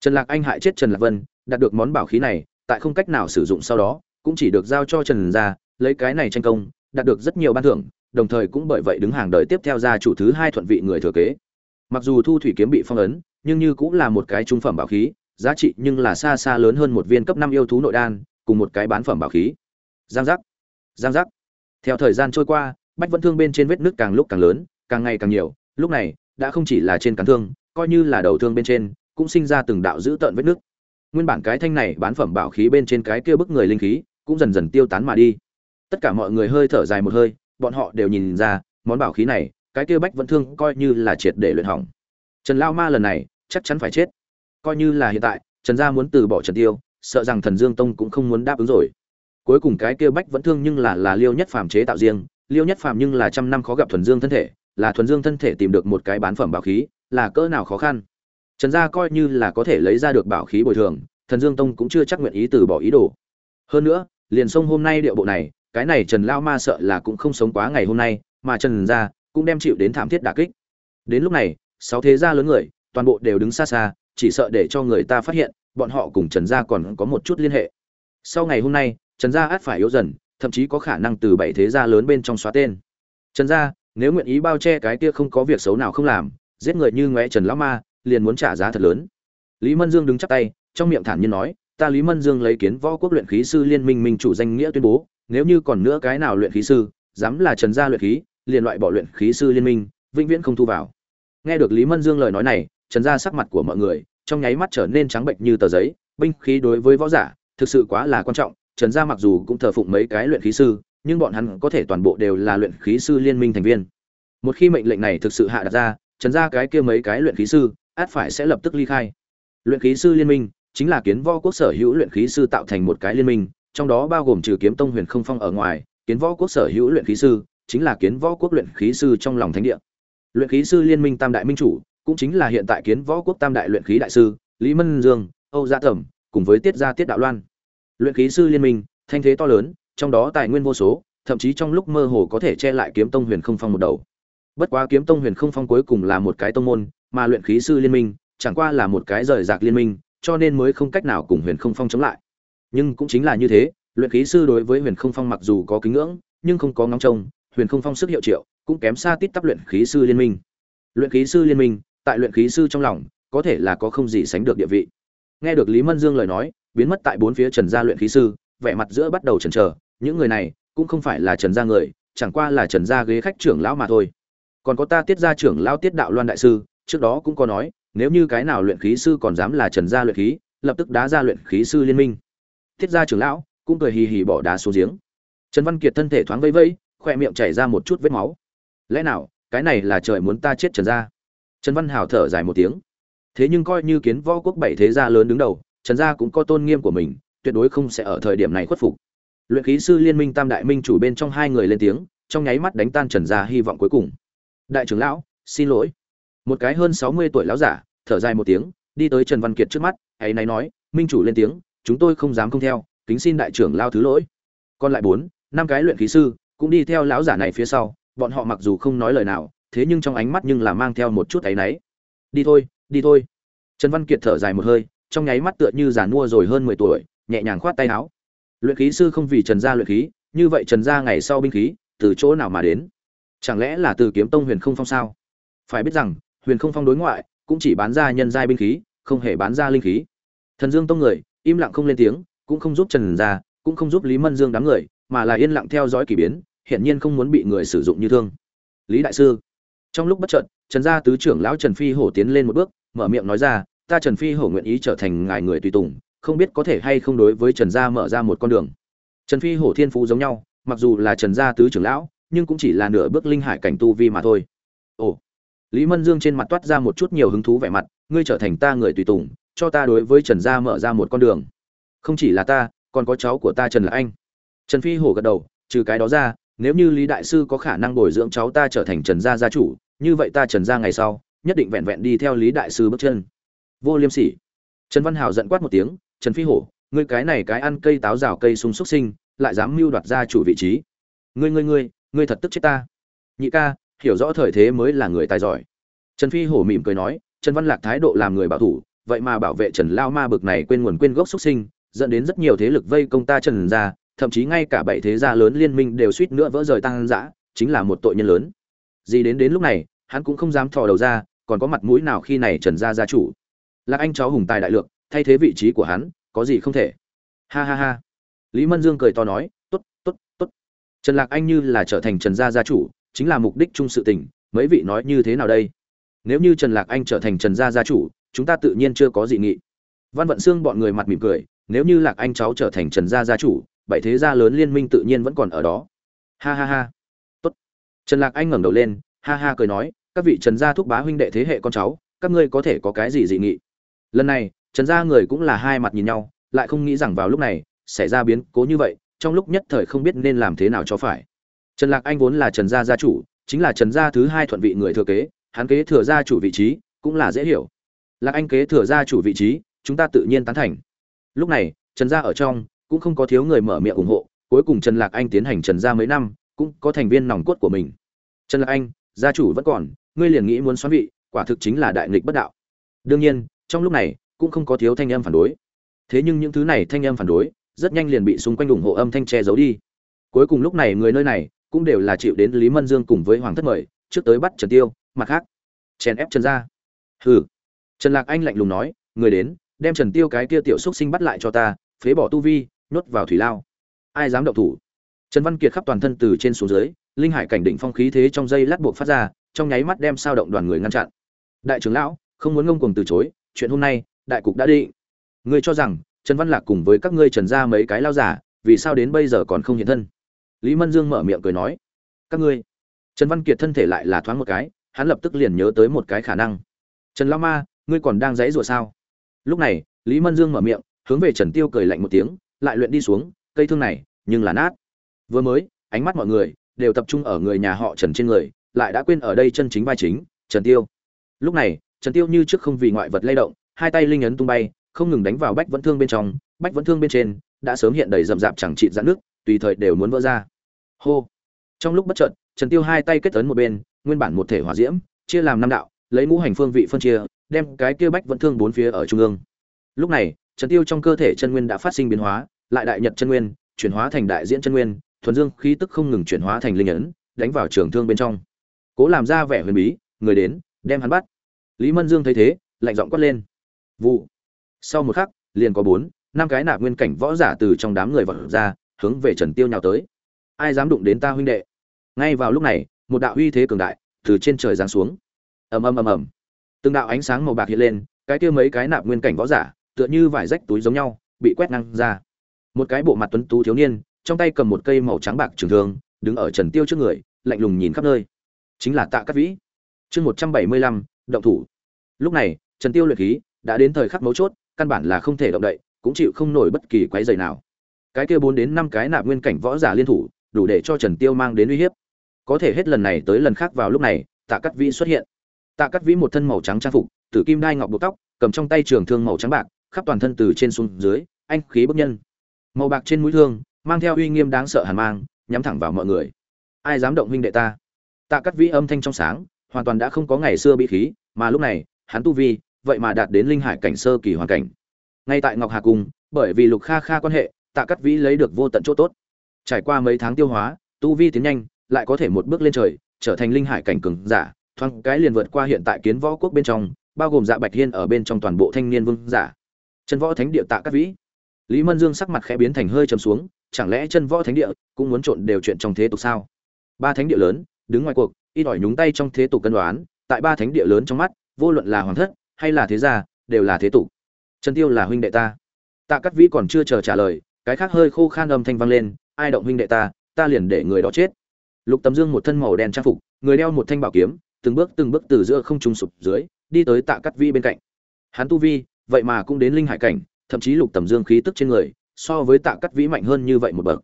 A: Trần lạc anh hại chết trần lạc vân, đạt được món bảo khí này, tại không cách nào sử dụng sau đó, cũng chỉ được giao cho trần gia, lấy cái này tranh công, đạt được rất nhiều ban thưởng đồng thời cũng bởi vậy đứng hàng đời tiếp theo gia chủ thứ hai thuận vị người thừa kế. Mặc dù thu thủy kiếm bị phong ấn, nhưng như cũng là một cái trung phẩm bảo khí, giá trị nhưng là xa xa lớn hơn một viên cấp năm yêu thú nội đan, cùng một cái bán phẩm bảo khí. Giang giác giang giác. Theo thời gian trôi qua, bách vẫn thương bên trên vết nước càng lúc càng lớn, càng ngày càng nhiều, lúc này, đã không chỉ là trên cán thương, coi như là đầu thương bên trên, cũng sinh ra từng đạo dữ tợn vết nước nguyên bản cái thanh này bán phẩm bảo khí bên trên cái kia bức người linh khí, cũng dần dần tiêu tán mà đi. Tất cả mọi người hơi thở dài một hơi bọn họ đều nhìn ra, món bảo khí này, cái kia bách vẫn thương coi như là triệt để luyện hỏng. Trần lao ma lần này, chắc chắn phải chết. Coi như là hiện tại, trần gia muốn từ bỏ trần tiêu, sợ rằng thần dương tông cũng không muốn đáp ứng rồi. Cuối cùng cái kia bách vẫn thương nhưng là là liêu nhất phàm chế tạo riêng, liêu nhất phàm nhưng là trăm năm khó gặp thuần dương thân thể, là thuần dương thân thể tìm được một cái bán phẩm bảo khí, là cỡ nào khó khăn. Trần gia coi như là có thể lấy ra được bảo khí bồi thường, thần dương tông cũng chưa chắc nguyện ý từ bỏ ý đồ. Hơn nữa, liền sông hôm nay điệu bộ này cái này trần lao ma sợ là cũng không sống quá ngày hôm nay, mà trần gia cũng đem chịu đến thảm thiết đả kích. Đến lúc này, sáu thế gia lớn người, toàn bộ đều đứng xa xa, chỉ sợ để cho người ta phát hiện, bọn họ cùng trần gia còn có một chút liên hệ. Sau ngày hôm nay, trần gia ắt phải yếu dần, thậm chí có khả năng từ bảy thế gia lớn bên trong xóa tên. Trần gia, nếu nguyện ý bao che cái kia không có việc xấu nào không làm, giết người như ngoé trần lão ma, liền muốn trả giá thật lớn. Lý mân dương đứng chắp tay, trong miệng thản nhiên nói, ta lý mân dương lấy kiến võ quốc luyện khí sư liên minh minh chủ danh nghĩa tuyên bố nếu như còn nữa cái nào luyện khí sư, dám là trần gia luyện khí, liền loại bỏ luyện khí sư liên minh, vĩnh viễn không thu vào. Nghe được lý mân dương lời nói này, trần gia sắc mặt của mọi người trong nháy mắt trở nên trắng bệnh như tờ giấy, binh khí đối với võ giả thực sự quá là quan trọng, trần gia mặc dù cũng thờ phụng mấy cái luyện khí sư, nhưng bọn hắn có thể toàn bộ đều là luyện khí sư liên minh thành viên. Một khi mệnh lệnh này thực sự hạ đặt ra, trần gia cái kia mấy cái luyện khí sư, át phải sẽ lập tức ly khai. Luyện khí sư liên minh chính là kiến võ quốc sở hữu luyện khí sư tạo thành một cái liên minh trong đó bao gồm trừ kiếm tông huyền không phong ở ngoài, kiến võ quốc sở hữu luyện khí sư, chính là kiến võ quốc luyện khí sư trong lòng thánh địa. Luyện khí sư liên minh tam đại minh chủ, cũng chính là hiện tại kiến võ quốc tam đại luyện khí đại sư, lý mân dương, âu gia thẩm, cùng với tiết gia tiết đạo loan. Luyện khí sư liên minh, thanh thế to lớn, trong đó tài nguyên vô số, thậm chí trong lúc mơ hồ có thể che lại kiếm tông huyền không phong một đầu. Bất quá kiếm tông huyền không phong cuối cùng là một cái tông môn, mà luyện khí sư liên minh, chẳng qua là một cái rời rạc liên minh, cho nên mới không cách nào cùng huyền không phong chống lại nhưng cũng chính là như thế, luyện khí sư đối với huyền không phong mặc dù có kính ngưỡng, nhưng không có ngóng trông, huyền không phong sức hiệu triệu, cũng kém xa tít tắp luyện khí sư liên minh. Luyện khí sư liên minh, tại luyện khí sư trong lòng, có thể là có không gì sánh được địa vị. Nghe được lý mân dương lời nói, biến mất tại bốn phía trần gia luyện khí sư, vẻ mặt giữa bắt đầu chần chờ, những người này cũng không phải là trần gia người, chẳng qua là trần gia ghế khách trưởng lão mà thôi. Còn có ta tiết gia trưởng lão tiết đạo loan đại sư, trước đó cũng có nói, nếu như cái nào luyện khí sư còn dám là trần gia luyện khí, lập tức đá ra luyện khí sư liên minh. Thiết gia trưởng lão, cũng cười hì hì bỏ đá xuống giếng. Trần văn kiệt thân thể thoáng vây vây khoe miệng chảy ra một chút vết máu. Lẽ nào, cái này là trời muốn ta chết trần gia? Trần văn hào thở dài một tiếng. Thế nhưng coi như kiến võ quốc bảy thế gia lớn đứng đầu, trần gia cũng có tôn nghiêm của mình, tuyệt đối không sẽ ở thời điểm này khuất phục. Luyện khí sư liên minh tam đại minh chủ bên trong hai người lên tiếng, trong nháy mắt đánh tan trần gia hy vọng cuối cùng. Đại trưởng lão, xin lỗi. Một cái hơn sáu mươi tuổi lão giả, thở dài một tiếng, đi tới trần văn kiệt trước mắt, ấy này nói, minh chủ lên tiếng chúng tôi không dám không theo, kính xin đại trưởng lao thứ lỗi. Còn lại bốn, năm cái luyện khí sư, cũng đi theo lão giả này phía sau, bọn họ mặc dù không nói lời nào, thế nhưng trong ánh mắt nhưng là mang theo một chút áy náy. Đi thôi đi thôi. Trần văn kiệt thở dài một hơi, trong nháy mắt tựa như giàn mua rồi hơn mười tuổi, nhẹ nhàng khoát tay áo. Luyện khí sư không vì trần gia luyện khí, như vậy trần gia ngày sau binh khí, từ chỗ nào mà đến? Chẳng lẽ là từ kiếm tông huyền không phong sao? Phải biết rằng, huyền không phong đối ngoại, cũng chỉ bán ra nhân giai binh khí, không hề bán ra linh khí. Thần dương tông người im lặng không lên tiếng, cũng không giúp trần gia, cũng không giúp lý mân dương đám người, mà là yên lặng theo dõi kỳ biến, hiển nhiên không muốn bị người sử dụng như thương. Lý đại sư. Trong lúc bất chợt, trần gia tứ trưởng lão trần phi hổ tiến lên một bước, mở miệng nói ra, ta trần phi hổ nguyện ý trở thành ngài người tùy tùng, không biết có thể hay không đối với trần gia mở ra một con đường. Trần phi hổ thiên phú giống nhau, mặc dù là trần gia tứ trưởng lão, nhưng cũng chỉ là nửa bước linh hải cảnh tu vi mà thôi. Ồ. Lý mân dương trên mặt toát ra một chút nhiều hứng thú vẻ mặt, ngươi trở thành ta người tùy tùng cho ta đối với trần gia mở ra một con đường. Không chỉ là ta, còn có cháu của ta trần là anh. Trần phi hổ gật đầu, trừ cái đó ra, nếu như lý đại sư có khả năng bồi dưỡng cháu ta trở thành trần gia gia chủ, như vậy ta trần gia ngày sau, nhất định vẹn vẹn đi theo lý đại sư bước chân. Vô liêm sỉ. Trần văn hào giận quát một tiếng, trần phi hổ, ngươi cái này cái ăn cây táo rào cây sung xuất sinh, lại dám mưu đoạt gia chủ vị trí. Ngươi ngươi ngươi ngươi thật tức chết ta. Nhị ca, hiểu rõ thời thế mới là người tài giỏi. Trần phi hổ mỉm cười nói, trần văn lạc thái độ làm người bảo thủ vậy mà bảo vệ trần lao ma bực này quên nguồn quên gốc xuất sinh dẫn đến rất nhiều thế lực vây công ta trần gia thậm chí ngay cả bảy thế gia lớn liên minh đều suýt nữa vỡ rời tăng dã chính là một tội nhân lớn. Gì đến đến lúc này hắn cũng không dám thò đầu ra còn có mặt mũi nào khi này trần gia gia chủ? Lạc anh cháu hùng tài đại lượng thay thế vị trí của hắn có gì không thể? Ha ha ha. Lý mân dương cười to nói tốt, tốt, tốt, trần lạc anh như là trở thành trần gia gia chủ chính là mục đích chung sự tình mấy vị nói như thế nào đây? Nếu như trần lạc anh trở thành trần gia gia chủ chúng ta tự nhiên chưa có dị nghị. Văn vận xương bọn người mặt mỉm cười, nếu như lạc anh cháu trở thành trần gia gia chủ, bảy thế gia lớn liên minh tự nhiên vẫn còn ở đó. Ha ha ha. Tốt. Trần lạc anh ngẩng đầu lên, ha ha cười nói, các vị trần gia thúc bá huynh đệ thế hệ con cháu, các ngươi có thể có cái gì dị nghị? Lần này, trần gia người cũng là hai mặt nhìn nhau, lại không nghĩ rằng vào lúc này, xảy ra biến cố như vậy, trong lúc nhất thời không biết nên làm thế nào cho phải. Trần lạc anh vốn là trần gia gia chủ, chính là trần gia thứ hai thuận vị người thừa kế, hắn kế thừa gia chủ vị trí, cũng là dễ hiểu lạc anh kế thừa gia chủ vị trí, chúng ta tự nhiên tán thành. Lúc này, trần gia ở trong, cũng không có thiếu người mở miệng ủng hộ, cuối cùng trần lạc anh tiến hành trần gia mấy năm, cũng có thành viên nòng cốt của mình. Trần lạc anh, gia chủ vẫn còn, ngươi liền nghĩ muốn xoắn vị, quả thực chính là đại nghịch bất đạo. Đương nhiên, trong lúc này, cũng không có thiếu thanh âm phản đối. Thế nhưng những thứ này thanh âm phản đối, rất nhanh liền bị xung quanh ủng hộ âm thanh che giấu đi. Cuối cùng lúc này người nơi này, cũng đều là chịu đến lý mân dương cùng với hoàng thất mời, trước tới bắt trần tiêu, mặt khác, chèn ép trần gia. hừ trần lạc anh lạnh lùng nói, người đến, đem trần tiêu cái kia tiểu xúc sinh bắt lại cho ta, phế bỏ tu vi, nhốt vào thủy lao. Ai dám động thủ? Trần văn kiệt khắp toàn thân từ trên xuống dưới, linh hải cảnh Đỉnh phong khí thế trong dây lát buộc phát ra, trong nháy mắt đem sao động đoàn người ngăn chặn. Đại trưởng lão, không muốn ngông cuồng từ chối, chuyện hôm nay, đại cục đã định. Ngươi cho rằng, trần văn lạc cùng với các ngươi trần gia mấy cái lao giả vì sao đến bây giờ còn không hiện thân? Lý mân dương mở miệng cười nói, các ngươi. Trần văn kiệt thân thể lại là thoáng một cái, hắn lập tức liền nhớ tới một cái khả năng. Trần lao ma ngươi còn đang dãy rủa sao? Lúc này, lý mân dương mở miệng, hướng về trần tiêu cười lạnh một tiếng, lại luyện đi xuống, cây thương này, nhưng là nát. Vừa mới, ánh mắt mọi người đều tập trung ở người nhà họ trần trên người, lại đã quên ở đây chân chính vai chính, trần tiêu. Lúc này, trần tiêu như trước không vì ngoại vật lay động, hai tay linh ấn tung bay, không ngừng đánh vào bách vẫn thương bên trong, bách vẫn thương bên trên đã sớm hiện đầy rậm rạp chẳng trị giãn nước tùy thời đều muốn vỡ ra. Hô! Trong lúc bất chợt, trần tiêu hai tay kết ấn một bên, nguyên bản một thể hỏa diễm, chia làm năm đạo, lấy ngũ hành phương vị phân chia đem cái kia bách vẫn thương bốn phía ở trung ương. Lúc này, trần tiêu trong cơ thể chân nguyên đã phát sinh biến hóa, lại đại nhật chân nguyên, chuyển hóa thành đại diễn chân nguyên, thuần dương khí tức không ngừng chuyển hóa thành linh ấn, đánh vào trường thương bên trong. Cố làm ra vẻ huyền bí, người đến, đem hắn bắt. Lý mân dương thấy thế, lạnh giọng quát lên. Vụ. Sau một khắc, liền có bốn, năm cái nạp nguyên cảnh võ giả từ trong đám người vọt ra, hướng về trần tiêu nhào tới. Ai dám đụng đến ta huynh đệ? Ngay vào lúc này, một đạo uy thế cường đại từ trên trời giáng xuống. Ầm ầm ầm ầm từng đạo ánh sáng màu bạc hiện lên, cái kia mấy cái nạp nguyên cảnh võ giả, tựa như vải rách túi giống nhau, bị quét ngang ra. Một cái bộ mặt tuấn tú thiếu niên, trong tay cầm một cây màu trắng bạc trường thương, đứng ở trần tiêu trước người, lạnh lùng nhìn khắp nơi. Chính là tạ cát vĩ. Chương một trăm bảy mươi lăm, động thủ. Lúc này, trần tiêu luyện khí đã đến thời khắc mấu chốt, căn bản là không thể động đậy, cũng chịu không nổi bất kỳ quái dày nào. Cái kia bốn đến năm cái nạp nguyên cảnh võ giả liên thủ, đủ để cho trần tiêu mang đến uy hiếp. Có thể hết lần này tới lần khác vào lúc này, tạ cát vĩ xuất hiện tạ cát vĩ một thân màu trắng trang phục, tử kim đai ngọc buộc tóc, cầm trong tay trường thương màu trắng bạc, khắp toàn thân từ trên xuống dưới, anh khí bức nhân. Màu bạc trên mũi thương, mang theo uy nghiêm đáng sợ hàn mang, nhắm thẳng vào mọi người. Ai dám động huynh đệ ta? Tạ cắt vĩ âm thanh trong sáng, hoàn toàn đã không có ngày xưa bị khí, mà lúc này, hắn tu vi, vậy mà đạt đến linh hải cảnh sơ kỳ hoàn cảnh. Ngay tại ngọc hà cung bởi vì lục kha kha quan hệ, tạ cắt vĩ lấy được vô tận chỗ tốt. Trải qua mấy tháng tiêu hóa, tu vi tiến nhanh, lại có thể một bước lên trời, trở thành linh hải cảnh cường giả thoáng cái liền vượt qua hiện tại kiến võ quốc bên trong, bao gồm dạ bạch hiên ở bên trong toàn bộ thanh niên vương giả. Chân võ thánh địa tạ các vĩ. Lý mân dương sắc mặt khẽ biến thành hơi trầm xuống, chẳng lẽ chân võ thánh địa cũng muốn trộn đều chuyện trong thế tục sao? Ba thánh địa lớn, đứng ngoài cuộc, ít ỏi nhúng tay trong thế tục cân đoán, tại ba thánh địa lớn trong mắt, vô luận là hoàng thất hay là thế gia, đều là thế tục. Trần tiêu là huynh đệ ta. Tạ các vĩ còn chưa chờ trả lời, cái khác hơi khô khan âm thanh vang lên, ai động huynh đệ ta ta liền để người đó chết. Lục tầm dương một thân màu đen trang phục, người đeo một thanh bảo kiếm từng bước từng bước từ giữa không trung sụp dưới, đi tới tạ cát vĩ bên cạnh. Hắn tu vi, vậy mà cũng đến linh hải cảnh, thậm chí lục tầm dương khí tức trên người, so với tạ cát vĩ mạnh hơn như vậy một bậc.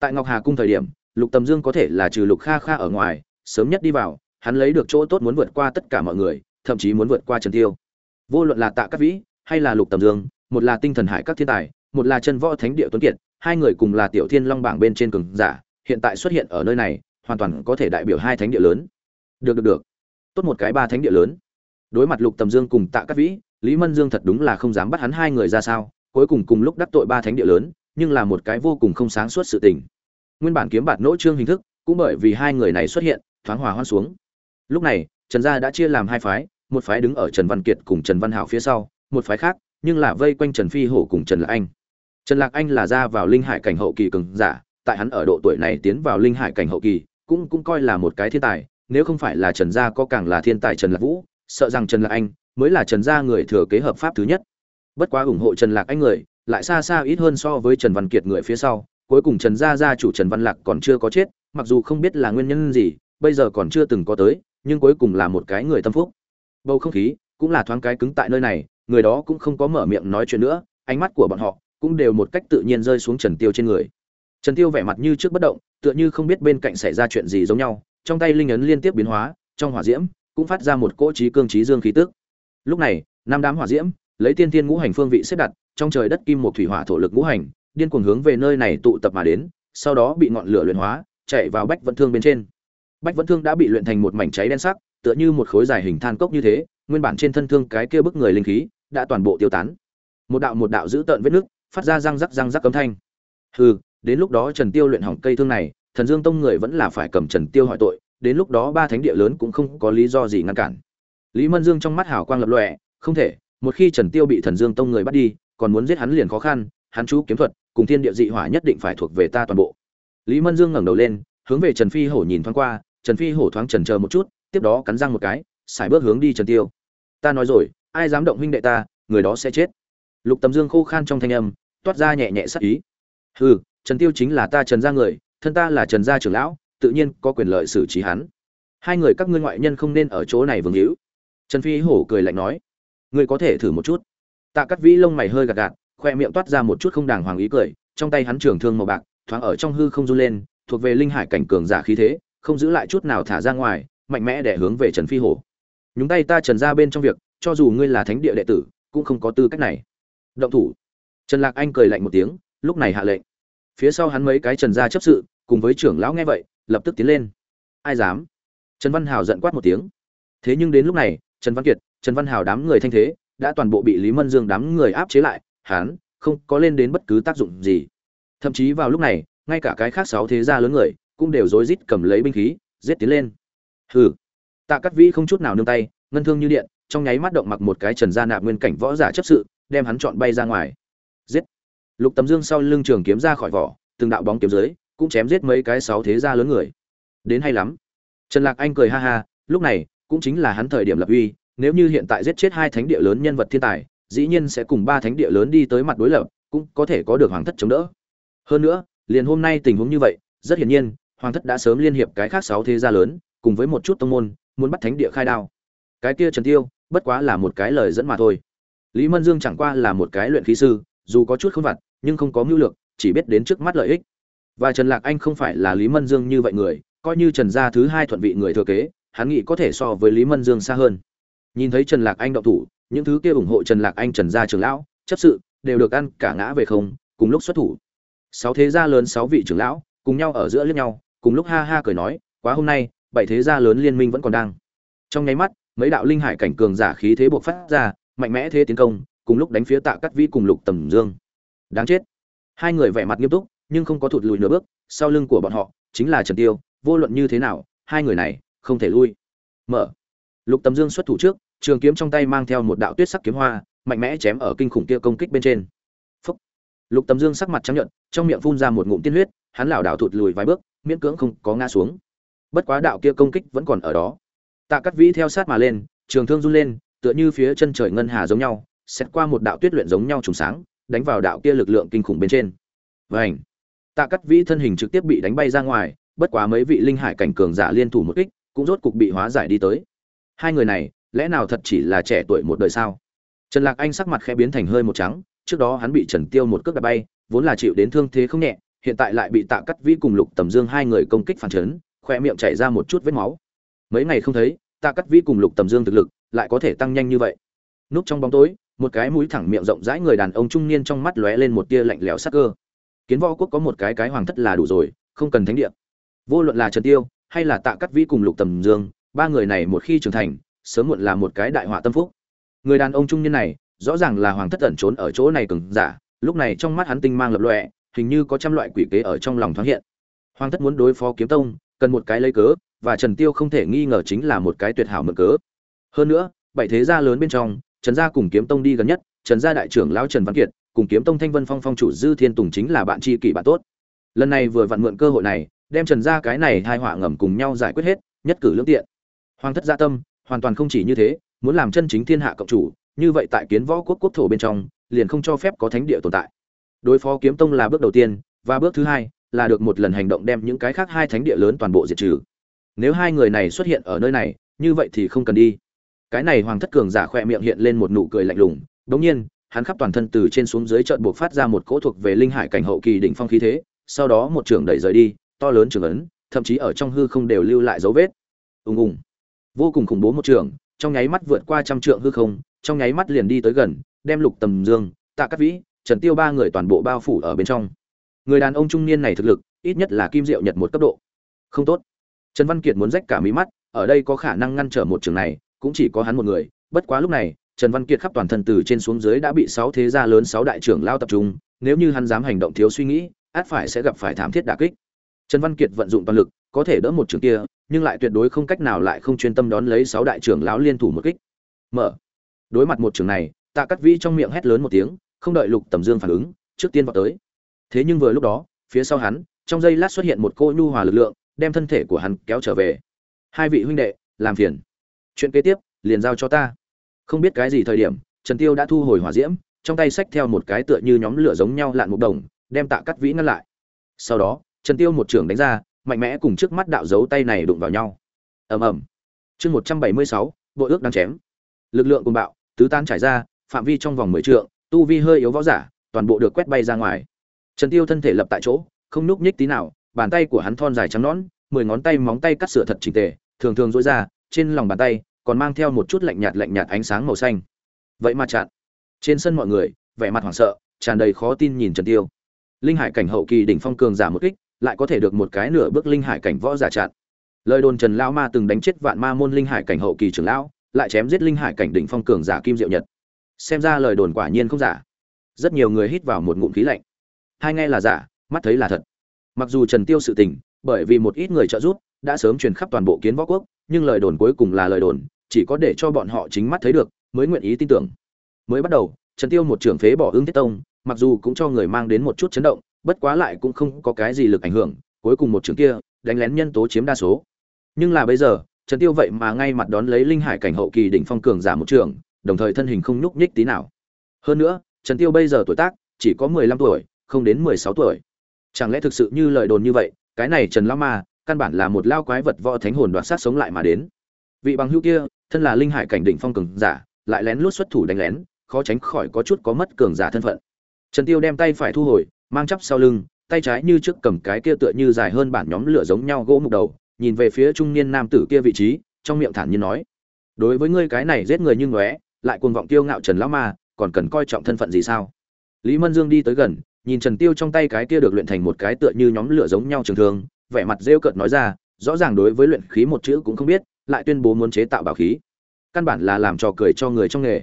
A: Tại ngọc hà cung thời điểm, lục tầm dương có thể là trừ lục kha kha ở ngoài, sớm nhất đi vào, hắn lấy được chỗ tốt muốn vượt qua tất cả mọi người, thậm chí muốn vượt qua trần tiêu. Vô luận là tạ cát vĩ hay là lục tầm dương, một là tinh thần hải các thiên tài, một là chân võ thánh địa tuấn kiệt, hai người cùng là tiểu thiên long bảng bên trên cường giả, hiện tại xuất hiện ở nơi này, hoàn toàn có thể đại biểu hai thánh địa lớn. Được được được tốt một cái ba thánh địa lớn. Đối mặt lục tầm dương cùng tạ cát vĩ, lý mân dương thật đúng là không dám bắt hắn hai người ra sao, cuối cùng cùng lúc đắc tội ba thánh địa lớn, nhưng là một cái vô cùng không sáng suốt sự tình. Nguyên bản kiếm bạt nỗ trương hình thức, cũng bởi vì hai người này xuất hiện, thoáng hòa hoan xuống. Lúc này, trần gia đã chia làm hai phái, một phái đứng ở trần văn kiệt cùng trần văn hảo phía sau, một phái khác, nhưng là vây quanh trần phi hổ cùng trần lạc anh. Trần lạc anh là ra vào linh hải cảnh hậu kỳ cường giả, tại hắn ở độ tuổi này tiến vào linh hải cảnh hậu kỳ, cũng cũng coi là một cái thiên tài nếu không phải là trần gia có càng là thiên tài trần lạc vũ, sợ rằng trần lạc anh mới là trần gia người thừa kế hợp pháp thứ nhất. Bất quá ủng hộ trần lạc anh người, lại xa xa ít hơn so với trần văn kiệt người phía sau, cuối cùng trần gia gia chủ trần văn lạc còn chưa có chết, mặc dù không biết là nguyên nhân gì, bây giờ còn chưa từng có tới, nhưng cuối cùng là một cái người tâm phúc. Bầu không khí cũng là thoáng cái cứng tại nơi này, người đó cũng không có mở miệng nói chuyện nữa, ánh mắt của bọn họ cũng đều một cách tự nhiên rơi xuống trần tiêu trên người. Trần tiêu vẻ mặt như trước bất động, tựa như không biết bên cạnh xảy ra chuyện gì giống nhau trong tay linh ấn liên tiếp biến hóa, trong hỏa diễm cũng phát ra một cỗ trí cương trí dương khí tức. Lúc này, năm đám hỏa diễm lấy tiên tiên ngũ hành phương vị xếp đặt trong trời đất kim một thủy hỏa thổ lực ngũ hành, điên cuồng hướng về nơi này tụ tập mà đến, sau đó bị ngọn lửa luyện hóa, chạy vào bách vận thương bên trên. Bách vận thương đã bị luyện thành một mảnh cháy đen sắc, tựa như một khối dài hình than cốc như thế, nguyên bản trên thân thương cái kia bức người linh khí đã toàn bộ tiêu tán. Một đạo một đạo giữ tợn vết nước phát ra răng rắc răng rắc cấm thanh. Hừ, đến lúc đó trần tiêu luyện hỏng cây thương này thần dương tông người vẫn là phải cầm trần tiêu hỏi tội, đến lúc đó ba thánh địa lớn cũng không có lý do gì ngăn cản. Lý mân dương trong mắt hào quang lập lòe, không thể, một khi trần tiêu bị thần dương tông người bắt đi, còn muốn giết hắn liền khó khăn, hắn chú kiếm thuật, cùng thiên địa dị hỏa nhất định phải thuộc về ta toàn bộ. Lý mân dương ngẩng đầu lên, hướng về trần phi hổ nhìn thoáng qua, trần phi hổ thoáng chần chờ một chút, tiếp đó cắn răng một cái xài bước hướng đi trần tiêu. Ta nói rồi, ai dám động huynh đệ ta, người đó sẽ chết. Lục tầm dương khô khan trong thanh âm, toát ra nhẹ nhẹ sắc ý. Hừ, trần tiêu chính là ta trần gia người thân ta là trần gia trưởng lão, tự nhiên có quyền lợi xử trí hắn. Hai người các ngươi ngoại nhân không nên ở chỗ này vương hữu. Trần phi hổ cười lạnh nói. Ngươi có thể thử một chút. Tạ cắt vĩ lông mày hơi gạt gạt, khoe miệng toát ra một chút không đàng hoàng ý cười, trong tay hắn trường thương màu bạc, thoáng ở trong hư không run lên, thuộc về linh hải cảnh cường giả khí thế, không giữ lại chút nào thả ra ngoài, mạnh mẽ để hướng về trần phi hổ. Nhúng tay ta trần ra bên trong việc, cho dù ngươi là thánh địa đệ tử, cũng không có tư cách này. Động thủ. Trần lạc anh cười lạnh một tiếng, lúc này hạ lệnh. Phía sau hắn mấy cái trần gia chấp sự cùng với trưởng lão nghe vậy, lập tức tiến lên. Ai dám? Trần văn hào giận quát một tiếng. Thế nhưng đến lúc này, trần văn kiệt, trần văn hào đám người thanh thế, đã toàn bộ bị lý mân dương đám người áp chế lại, hắn không có lên đến bất cứ tác dụng gì. Thậm chí vào lúc này, ngay cả cái khác sáu thế gia lớn người cũng đều rối rít cầm lấy binh khí, giết tiến lên. Hừ. Tạ cắt vĩ không chút nào nương tay, ngân thương như điện, trong nháy mắt động mặc một cái trần gia nạp nguyên cảnh võ giả chấp sự, đem hắn chọn bay ra ngoài. Giết. Lục tầm dương sau lưng trường kiếm ra khỏi vỏ, từng đạo bóng kiếm dưới cũng chém giết mấy cái sáu thế gia lớn người. Đến hay lắm. Trần lạc anh cười ha ha, lúc này, cũng chính là hắn thời điểm lập uy, nếu như hiện tại giết chết hai thánh địa lớn nhân vật thiên tài, dĩ nhiên sẽ cùng ba thánh địa lớn đi tới mặt đối lập, cũng có thể có được hoàng thất chống đỡ. Hơn nữa, liền hôm nay tình huống như vậy, rất hiển nhiên, hoàng thất đã sớm liên hiệp cái khác sáu thế gia lớn, cùng với một chút tông môn, muốn bắt thánh địa khai đao. Cái kia trần tiêu, bất quá là một cái lời dẫn mà thôi. Lý mân dương chẳng qua là một cái luyện khí sư, dù có chút không vặt, nhưng không có mưu lược, chỉ biết đến trước mắt lợi ích và trần lạc anh không phải là lý mân dương như vậy người, coi như trần gia thứ hai thuận vị người thừa kế, hắn nghĩ có thể so với lý mân dương xa hơn. Nhìn thấy trần lạc anh động thủ, những thứ kia ủng hộ trần lạc anh trần gia trưởng lão, chấp sự, đều được ăn cả ngã về không, cùng lúc xuất thủ. Sáu thế gia lớn sáu vị trưởng lão, cùng nhau ở giữa lẫn nhau, cùng lúc ha ha cười nói, quá hôm nay, bảy thế gia lớn liên minh vẫn còn đang. Trong nháy mắt, mấy đạo linh hải cảnh cường giả khí thế buộc phát ra, mạnh mẽ thế tiến công, cùng lúc đánh phía tạ cắt vĩ cùng lục tầm dương. Đáng chết. Hai người vẻ mặt nghiêm túc nhưng không có thụt lùi nửa bước, sau lưng của bọn họ chính là trần tiêu, vô luận như thế nào, hai người này không thể lui. Mở. Lục tầm dương xuất thủ trước, trường kiếm trong tay mang theo một đạo tuyết sắc kiếm hoa, mạnh mẽ chém ở kinh khủng kia công kích bên trên. Phúc. lục tầm dương sắc mặt trắng nhợt, trong miệng phun ra một ngụm tiên huyết, hắn lảo đảo thụt lùi vài bước, miễn cưỡng không có ngã xuống. Bất quá đạo kia công kích vẫn còn ở đó. Tạ cắt vĩ theo sát mà lên, trường thương run lên, tựa như phía chân trời ngân hà giống nhau xét qua một đạo tuyết luyện giống nhau trùng sáng, đánh vào đạo kia lực lượng kinh khủng bên trên. Vảnh tạ cắt vĩ thân hình trực tiếp bị đánh bay ra ngoài, bất quá mấy vị linh hải cảnh cường giả liên thủ một kích, cũng rốt cục bị hóa giải đi tới. Hai người này, lẽ nào thật chỉ là trẻ tuổi một đời sao? Trần lạc anh sắc mặt khẽ biến thành hơi một trắng, trước đó hắn bị trần tiêu một cước đạp bay, vốn là chịu đến thương thế không nhẹ, hiện tại lại bị tạ cắt vĩ cùng lục tầm dương hai người công kích phản chấn khoe miệng chảy ra một chút vết máu. Mấy ngày không thấy, tạ cắt vĩ cùng lục tầm dương thực lực lại có thể tăng nhanh như vậy. Núp trong bóng tối, một cái mũi thẳng miệng rộng rãi người đàn ông trung niên trong mắt lóe lên một tia lạnh lẽo sắc cơ kiến võ quốc có một cái cái hoàng thất là đủ rồi, không cần thánh địa. Vô luận là trần tiêu hay là tạ cắt vĩ cùng lục tầm dương, ba người này một khi trưởng thành, sớm muộn là một cái đại họa tâm phúc. Người đàn ông trung niên này, rõ ràng là hoàng thất ẩn trốn ở chỗ này cường giả, lúc này trong mắt hắn tinh mang lập lọe hình như có trăm loại quỷ kế ở trong lòng thoáng hiện. Hoàng thất muốn đối phó kiếm tông, cần một cái lấy cớ, và trần tiêu không thể nghi ngờ chính là một cái tuyệt hảo mượn cớ. Hơn nữa, bảy thế gia lớn bên trong, trần gia cùng kiếm tông đi gần nhất, trần gia đại trưởng lão trần văn kiệt cùng kiếm tông thanh vân phong phong chủ dư thiên tùng chính là bạn tri kỷ bạn tốt. Lần này vừa vặn mượn cơ hội này, đem trần ra cái này hai họa ngầm cùng nhau giải quyết hết, nhất cử lương tiện. Hoàng thất gia tâm, hoàn toàn không chỉ như thế, muốn làm chân chính thiên hạ cộng chủ, như vậy tại kiến võ quốc quốc thổ bên trong, liền không cho phép có thánh địa tồn tại. Đối phó kiếm tông là bước đầu tiên, và bước thứ hai là được một lần hành động đem những cái khác hai thánh địa lớn toàn bộ diệt trừ. Nếu hai người này xuất hiện ở nơi này, như vậy thì không cần đi. Cái này hoàng thất cường giả khỏe miệng hiện lên một nụ cười lạnh lùng, đống nhiên hắn khắp toàn thân từ trên xuống dưới trận buộc phát ra một cỗ thuộc về linh hải cảnh hậu kỳ đỉnh phong khí thế, sau đó một trường đẩy rời đi, to lớn trường ấn, thậm chí ở trong hư không đều lưu lại dấu vết. Ùng ùng. Vô cùng khủng bố một trường trong nháy mắt vượt qua trăm trượng hư không, trong nháy mắt liền đi tới gần, đem lục tầm dương, tạ cát vĩ, trần tiêu ba người toàn bộ bao phủ ở bên trong. Người đàn ông trung niên này thực lực, ít nhất là kim diệu nhật một cấp độ. Không tốt. Trần văn kiệt muốn rách cả mí mắt, ở đây có khả năng ngăn trở một trường này, cũng chỉ có hắn một người, bất quá lúc này trần văn kiệt khắp toàn thân từ trên xuống dưới đã bị sáu thế gia lớn sáu đại trưởng lao tập trung, nếu như hắn dám hành động thiếu suy nghĩ, át phải sẽ gặp phải thảm thiết đả kích. Trần văn kiệt vận dụng toàn lực, có thể đỡ một trường kia, nhưng lại tuyệt đối không cách nào lại không chuyên tâm đón lấy sáu đại trưởng lão liên thủ một kích. Mở. Đối mặt một trường này, tạ Cát vĩ trong miệng hét lớn một tiếng, không đợi lục tầm dương phản ứng, trước tiên vọt tới. Thế nhưng vừa lúc đó, phía sau hắn, trong giây lát xuất hiện một cô nhu hòa lực lượng, đem thân thể của hắn kéo trở về. Hai vị huynh đệ, làm phiền. Chuyện kế tiếp, liền giao cho ta không biết cái gì thời điểm, trần tiêu đã thu hồi hỏa diễm, trong tay xách theo một cái tựa như nhóm lửa giống nhau lạn một đồng, đem tạ cắt vĩ ngăn lại. Sau đó, trần tiêu một trường đánh ra, mạnh mẽ cùng trước mắt đạo dấu tay này đụng vào nhau. Ầm ầm. Chương một trăm bảy mươi sáu, bộ ước đang chém. Lực lượng cùng bạo, tứ tan trải ra, phạm vi trong vòng mười trượng, tu vi hơi yếu võ giả, toàn bộ được quét bay ra ngoài. Trần tiêu thân thể lập tại chỗ, không nhúc nhích tí nào, bàn tay của hắn thon dài trắng nõn, mười ngón tay móng tay cắt sửa thật chỉnh tề, thường thường dối ra, trên lòng bàn tay còn mang theo một chút lạnh nhạt lạnh nhạt ánh sáng màu xanh. Vậy mà chặn. Trên sân mọi người, vẻ mặt hoảng sợ, tràn đầy khó tin nhìn trần tiêu. Linh hải cảnh hậu kỳ đỉnh phong cường giả một kích, lại có thể được một cái nửa bước linh hải cảnh võ giả chặn. Lời đồn trần lão ma từng đánh chết vạn ma môn linh hải cảnh hậu kỳ trưởng lão, lại chém giết linh hải cảnh đỉnh phong cường giả kim diệu nhật. Xem ra lời đồn quả nhiên không giả. Rất nhiều người hít vào một ngụm khí lạnh. Hai nghe là giả, mắt thấy là thật. Mặc dù trần tiêu sự tình, bởi vì một ít người trợ giúp đã sớm truyền khắp toàn bộ kiến võ quốc, nhưng lời đồn cuối cùng là lời đồn, chỉ có để cho bọn họ chính mắt thấy được, mới nguyện ý tin tưởng. Mới bắt đầu, trần tiêu một trưởng phế bỏ ứng thiết tông, mặc dù cũng cho người mang đến một chút chấn động, bất quá lại cũng không có cái gì lực ảnh hưởng, cuối cùng một trưởng kia, đánh lén nhân tố chiếm đa số. Nhưng là bây giờ, trần tiêu vậy mà ngay mặt đón lấy linh hải cảnh hậu kỳ đỉnh phong cường giả một trưởng, đồng thời thân hình không nhúc nhích tí nào. Hơn nữa, trần tiêu bây giờ tuổi tác, chỉ có 15 tuổi, không đến 16 tuổi. Chẳng lẽ thực sự như lời đồn như vậy, cái này trần lão ma căn bản là một lao quái vật võ thánh hồn đoạt sát sống lại mà đến. Vị bằng hữu kia, thân là linh hải cảnh đỉnh phong cường giả, lại lén lút xuất thủ đánh lén, khó tránh khỏi có chút có mất cường giả thân phận. Trần tiêu đem tay phải thu hồi, mang chắp sau lưng, tay trái như trước cầm cái kia tựa như dài hơn bản nhóm lửa giống nhau gỗ mục đầu, nhìn về phía trung niên nam tử kia vị trí, trong miệng thản nhiên nói, đối với ngươi cái này giết người như ngóe lại cuồng vọng tiêu ngạo trần lão ma, còn cần coi trọng thân phận gì sao? Lý mân dương đi tới gần, nhìn trần tiêu trong tay cái kia được luyện thành một cái tựa như nhóm lửa giống nhau trường thường vẻ mặt rêu cợt nói ra, rõ ràng đối với luyện khí một chữ cũng không biết, lại tuyên bố muốn chế tạo bảo khí. Căn bản là làm trò cười cho người trong nghề.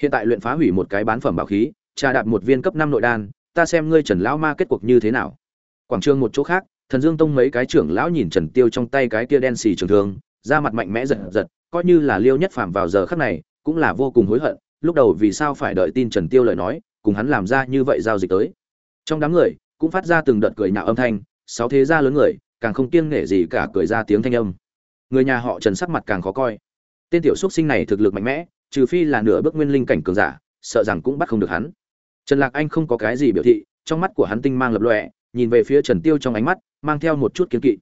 A: Hiện tại luyện phá hủy một cái bán phẩm bảo khí, trà đạp một viên cấp năm nội đan, ta xem ngươi trần lão ma kết cuộc như thế nào. Quảng trường một chỗ khác, thần dương tông mấy cái trưởng lão nhìn trần tiêu trong tay cái kia đen xì trường thương, da mặt mạnh mẽ giật giật, coi như là liêu nhất phàm vào giờ khắc này, cũng là vô cùng hối hận, lúc đầu vì sao phải đợi tin trần tiêu lời nói, cùng hắn làm ra như vậy giao dịch tới. Trong đám người, cũng phát ra từng đợt cười nhạo âm thanh sáu thế gia lớn người, càng không kiêng nể gì cả cười ra tiếng thanh âm. Người nhà họ trần sắc mặt càng khó coi. Tên tiểu xuất sinh này thực lực mạnh mẽ, trừ phi là nửa bước nguyên linh cảnh cường giả, sợ rằng cũng bắt không được hắn. Trần lạc anh không có cái gì biểu thị, trong mắt của hắn tinh mang lập lòe, nhìn về phía trần tiêu trong ánh mắt, mang theo một chút kiến kỵ.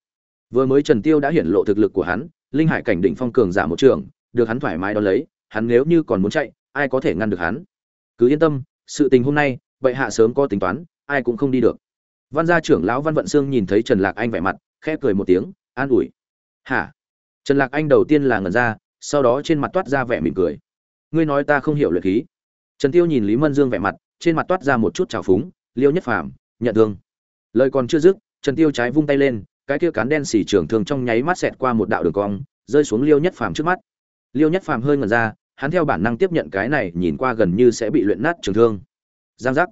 A: Vừa mới trần tiêu đã hiển lộ thực lực của hắn, linh hải cảnh đỉnh phong cường giả một trường, được hắn thoải mái đón lấy, hắn nếu như còn muốn chạy, ai có thể ngăn được hắn? Cứ yên tâm, sự tình hôm nay vậy hạ sớm có tính toán, ai cũng không đi được văn gia trưởng lão văn vận sương nhìn thấy trần lạc anh vẻ mặt, khẽ cười một tiếng, an ủi. Hả? Trần lạc anh đầu tiên là ngẩn ra, sau đó trên mặt toát ra vẻ mỉm cười. Ngươi nói ta không hiểu luyện khí. Trần tiêu nhìn lý mân dương vẻ mặt, trên mặt toát ra một chút trào phúng, liêu nhất phàm, nhận thương. Lời còn chưa dứt, trần tiêu trái vung tay lên, cái kia cán đen xỉ trưởng thường trong nháy mắt xẹt qua một đạo đường cong, rơi xuống liêu nhất phàm trước mắt. Liêu nhất phàm hơi ngẩn ra, hắn theo bản năng tiếp nhận cái này, nhìn qua gần như sẽ bị luyện nát trường thương. Giang giác.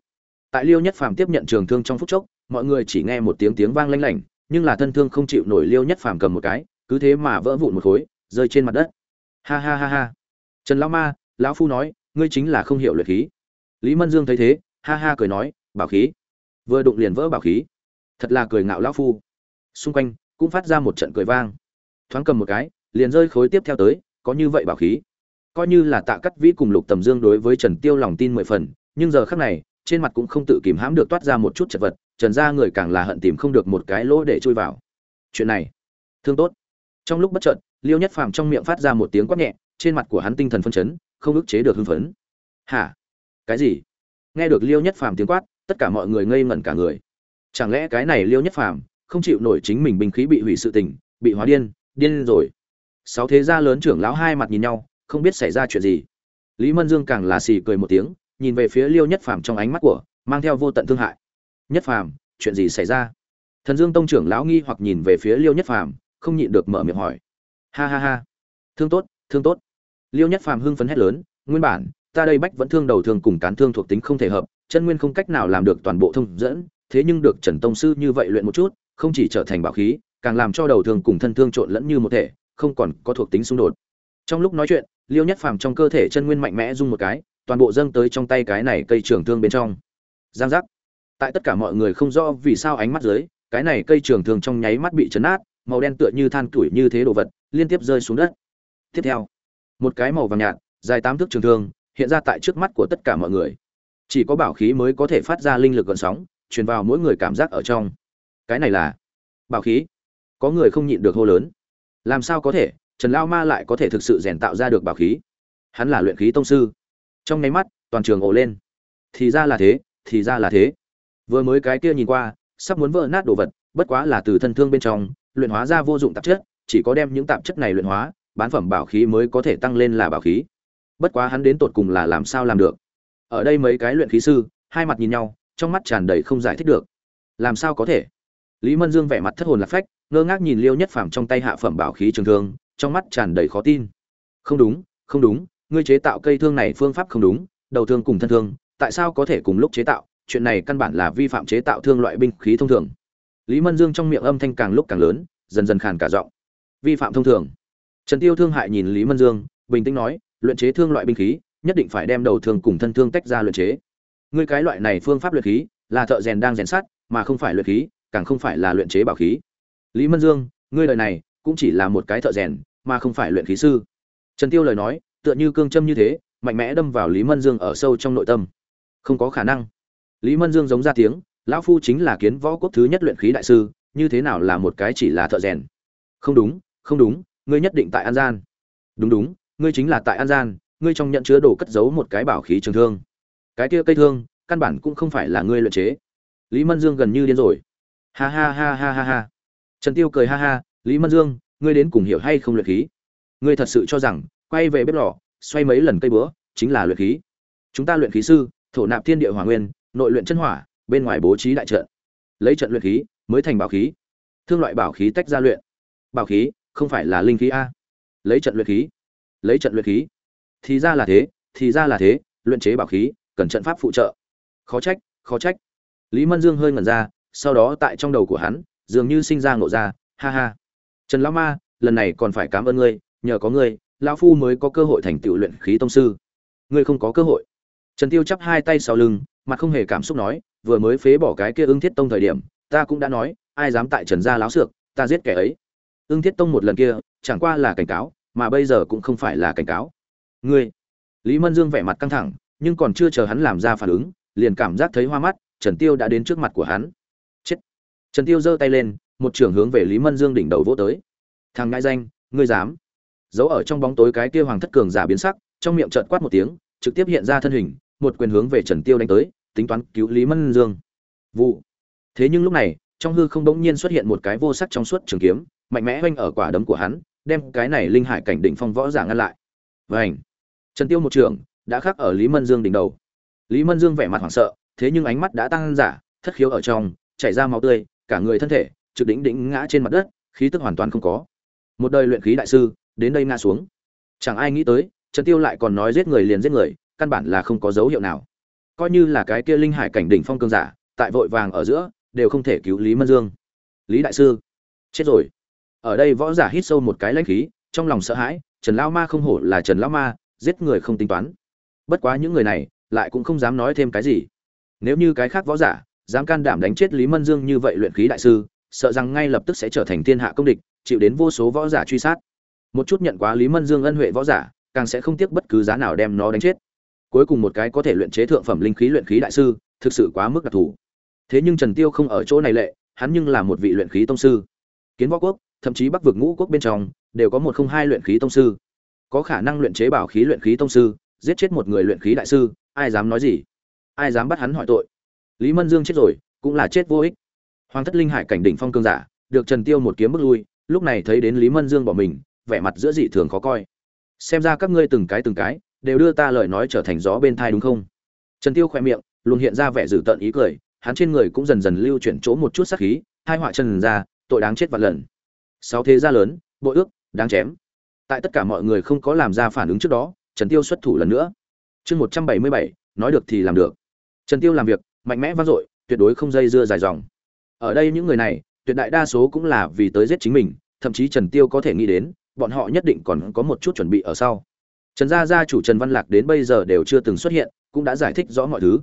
A: Tại liêu nhất phàm tiếp nhận trường thương trong phút chốc mọi người chỉ nghe một tiếng tiếng vang lanh lảnh, nhưng là thân thương không chịu nổi liêu nhất phàm cầm một cái, cứ thế mà vỡ vụn một khối, rơi trên mặt đất. Ha ha ha ha. Trần lão ma, lão phu nói, ngươi chính là không hiểu luyện khí. Lý mân dương thấy thế, ha ha cười nói, bảo khí. Vừa đụng liền vỡ bảo khí. Thật là cười ngạo lão phu. Xung quanh, cũng phát ra một trận cười vang. Thoáng cầm một cái, liền rơi khối tiếp theo tới, có như vậy bảo khí. Coi như là tạ cắt vĩ cùng lục tầm dương đối với trần tiêu lòng tin mười phần, nhưng giờ khắc này, trên mặt cũng không tự kìm hãm được toát ra một chút chật vật trần gia người càng là hận tìm không được một cái lỗ để chui vào. Chuyện này, thương tốt. Trong lúc bất trợn liêu nhất phàm trong miệng phát ra một tiếng quát nhẹ, trên mặt của hắn tinh thần phân chấn, không ức chế được hưng phấn. Hả? Cái gì? Nghe được liêu nhất phàm tiếng quát, tất cả mọi người ngây ngẩn cả người. Chẳng lẽ cái này liêu nhất phàm không chịu nổi chính mình binh khí bị hủy sự tình, bị hóa điên điên rồi? Sáu thế gia lớn trưởng lão hai mặt nhìn nhau, không biết xảy ra chuyện gì. Lý mân dương càng là xì cười một tiếng, nhìn về phía liêu nhất phàm trong ánh mắt của, mang theo vô tận thương hại nhất phàm, chuyện gì xảy ra? Thần dương tông trưởng lão nghi hoặc nhìn về phía liêu nhất phàm, không nhịn được mở miệng hỏi. Ha ha ha. Thương tốt thương tốt. Liêu nhất phàm hưng phấn hét lớn, nguyên bản, ta đây bách vẫn thương đầu thương cùng cán thương thuộc tính không thể hợp, chân nguyên không cách nào làm được toàn bộ thông dẫn, thế nhưng được trần tông sư như vậy luyện một chút, không chỉ trở thành bảo khí, càng làm cho đầu thương cùng thân thương trộn lẫn như một thể, không còn có thuộc tính xung đột. Trong lúc nói chuyện, liêu nhất phàm trong cơ thể chân nguyên mạnh mẽ rung một cái, toàn bộ dâng tới trong tay cái này cây trường thương bên trong. Giang giác tại tất cả mọi người không rõ vì sao ánh mắt dưới, cái này cây trường thường trong nháy mắt bị chấn át, màu đen tựa như than củi như thế đồ vật, liên tiếp rơi xuống đất. Tiếp theo, một cái màu vàng nhạt, dài tám thước trường thương hiện ra tại trước mắt của tất cả mọi người. Chỉ có bảo khí mới có thể phát ra linh lực gợn sóng, truyền vào mỗi người cảm giác ở trong. Cái này là bảo khí. Có người không nhịn được hô lớn. Làm sao có thể? Trần lao ma lại có thể thực sự rèn tạo ra được bảo khí. Hắn là luyện khí tông sư. Trong nháy mắt, toàn trường ồ lên. Thì ra là thế, thì ra là thế vừa mới cái kia nhìn qua, sắp muốn vỡ nát đồ vật, bất quá là từ thân thương bên trong, luyện hóa ra vô dụng tạp chất, chỉ có đem những tạp chất này luyện hóa, bán phẩm bảo khí mới có thể tăng lên là bảo khí. Bất quá hắn đến tột cùng là làm sao làm được? Ở đây mấy cái luyện khí sư, hai mặt nhìn nhau, trong mắt tràn đầy không giải thích được. Làm sao có thể? Lý mân dương vẻ mặt thất hồn lạc phách, ngơ ngác nhìn liêu nhất phàm trong tay hạ phẩm bảo khí trường thương, trong mắt tràn đầy khó tin. Không đúng không đúng, ngươi chế tạo cây thương này phương pháp không đúng, đầu thương cùng thân thương, tại sao có thể cùng lúc chế tạo? Chuyện này căn bản là vi phạm chế tạo thương loại binh khí thông thường. Lý mân dương trong miệng âm thanh càng lúc càng lớn, dần dần khàn cả giọng. Vi phạm thông thường. Trần tiêu thương hại nhìn lý mân dương, bình tĩnh nói, luyện chế thương loại binh khí, nhất định phải đem đầu thương cùng thân thương tách ra luyện chế. Ngươi cái loại này phương pháp luyện khí, là thợ rèn đang rèn sắt, mà không phải luyện khí, càng không phải là luyện chế bảo khí. Lý mân dương, ngươi đời này, cũng chỉ là một cái thợ rèn, mà không phải luyện khí sư. Trần tiêu lời nói, tựa như cương châm như thế, mạnh mẽ đâm vào lý mân dương ở sâu trong nội tâm. Không có khả năng lý mân dương giống ra tiếng, lão phu chính là kiến võ quốc thứ nhất luyện khí đại sư, như thế nào là một cái chỉ là thợ rèn? Không đúng không đúng, ngươi nhất định tại an gian. Đúng đúng, ngươi chính là tại an gian, ngươi trong nhận chứa đồ cất giấu một cái bảo khí trường thương. Cái kia cây thương, căn bản cũng không phải là ngươi luyện chế. Lý mân dương gần như điên rồi. Ha ha ha ha ha ha. Trần tiêu cười ha ha, lý mân dương, ngươi đến cùng hiểu hay không luyện khí? Ngươi thật sự cho rằng, quay về bếp lò, xoay mấy lần cây búa chính là luyện khí. Chúng ta luyện khí sư, thổ nạp thiên địa hỏa nguyên nội luyện chân hỏa, bên ngoài bố trí đại trận. Lấy trận luyện khí mới thành bảo khí. Thương loại bảo khí tách ra luyện. Bảo khí không phải là linh khí a. Lấy trận luyện khí. Lấy trận luyện khí. Thì ra là thế, thì ra là thế, luyện chế bảo khí, cần trận pháp phụ trợ. Khó trách khó trách. Lý mân dương hơi ngẩn ra, sau đó tại trong đầu của hắn, dường như sinh ra ngộ ra, ha ha. Trần lão ma, lần này còn phải cảm ơn ngươi, nhờ có ngươi, lão phu mới có cơ hội thành tựu luyện khí tông sư. Ngươi không có cơ hội. Trần tiêu chắp hai tay sau lưng mặt không hề cảm xúc nói, vừa mới phế bỏ cái kia ưng thiết tông thời điểm, ta cũng đã nói, ai dám tại trần gia láo xược, ta giết kẻ ấy. Ưng thiết tông một lần kia, chẳng qua là cảnh cáo, mà bây giờ cũng không phải là cảnh cáo. Ngươi. Lý mân dương vẻ mặt căng thẳng, nhưng còn chưa chờ hắn làm ra phản ứng, liền cảm giác thấy hoa mắt, trần tiêu đã đến trước mặt của hắn. Chết. Trần tiêu giơ tay lên, một trưởng hướng về lý mân dương đỉnh đầu vỗ tới. Thằng ngại danh, ngươi dám. Giấu ở trong bóng tối cái kia hoàng thất cường giả biến sắc, trong miệng trợn quát một tiếng, trực tiếp hiện ra thân hình một quyền hướng về trần tiêu đánh tới tính toán cứu lý mân dương. Vụ. Thế nhưng lúc này trong hư không đống nhiên xuất hiện một cái vô sắc trong suốt trường kiếm mạnh mẽ hoanh ở quả đấm của hắn đem cái này linh hải cảnh đỉnh phong võ giả ngăn lại. Vành, trần tiêu một trường đã khắc ở lý mân dương đỉnh đầu. Lý mân dương vẻ mặt hoảng sợ thế nhưng ánh mắt đã tăng giả thất khiếu ở trong chảy ra máu tươi cả người thân thể trực đỉnh đỉnh ngã trên mặt đất khí tức hoàn toàn không có. Một đời luyện khí đại sư đến đây ngã xuống. Chẳng ai nghĩ tới trần tiêu lại còn nói giết người liền giết người căn bản là không có dấu hiệu nào. Coi như là cái kia linh hải cảnh đỉnh phong cương giả, tại vội vàng ở giữa, đều không thể cứu lý mân dương. Lý đại sư, chết rồi. Ở đây võ giả hít sâu một cái lãnh khí, trong lòng sợ hãi, trần lão ma không hổ là trần lão ma, giết người không tính toán. Bất quá những người này, lại cũng không dám nói thêm cái gì. Nếu như cái khác võ giả, dám can đảm đánh chết lý mân dương như vậy luyện khí đại sư, sợ rằng ngay lập tức sẽ trở thành thiên hạ công địch, chịu đến vô số võ giả truy sát. Một chút nhận quá lý mân dương ân huệ võ giả, càng sẽ không tiếc bất cứ giá nào đem nó đánh chết cuối cùng một cái có thể luyện chế thượng phẩm linh khí luyện khí đại sư, thực sự quá mức đặc thù. Thế nhưng trần tiêu không ở chỗ này lệ, hắn nhưng là một vị luyện khí tông sư. Kiến võ quốc, thậm chí bắc vực ngũ quốc bên trong, đều có một không hai luyện khí tông sư. Có khả năng luyện chế bảo khí luyện khí tông sư, giết chết một người luyện khí đại sư, ai dám nói gì? Ai dám bắt hắn hỏi tội? Lý mân dương chết rồi, cũng là chết vô ích. Hoàng thất linh hải cảnh đỉnh phong cương giả, được trần tiêu một kiếm bước lui, lúc này thấy đến lý mân dương bỏ mình, vẻ mặt giữa dị thường khó coi. Xem ra các ngươi từng cái từng cái đều đưa ta lời nói trở thành gió bên thai đúng không? Trần tiêu khoe miệng, luôn hiện ra vẻ dữ tợn ý cười, hắn trên người cũng dần dần lưu chuyển chỗ một chút sát khí, hai họa trần ra, tội đáng chết vạn lần. Sáu thế gia lớn, bội ước, đáng chém. Tại tất cả mọi người không có làm ra phản ứng trước đó, trần tiêu xuất thủ lần nữa. Chương một trăm bảy mươi bảy, nói được thì làm được. Trần tiêu làm việc, mạnh mẽ vang dội, tuyệt đối không dây dưa dài dòng. Ở đây những người này, tuyệt đại đa số cũng là vì tới giết chính mình, thậm chí trần tiêu có thể nghĩ đến, bọn họ nhất định còn có một chút chuẩn bị ở sau trần gia gia chủ trần văn lạc đến bây giờ đều chưa từng xuất hiện, cũng đã giải thích rõ mọi thứ.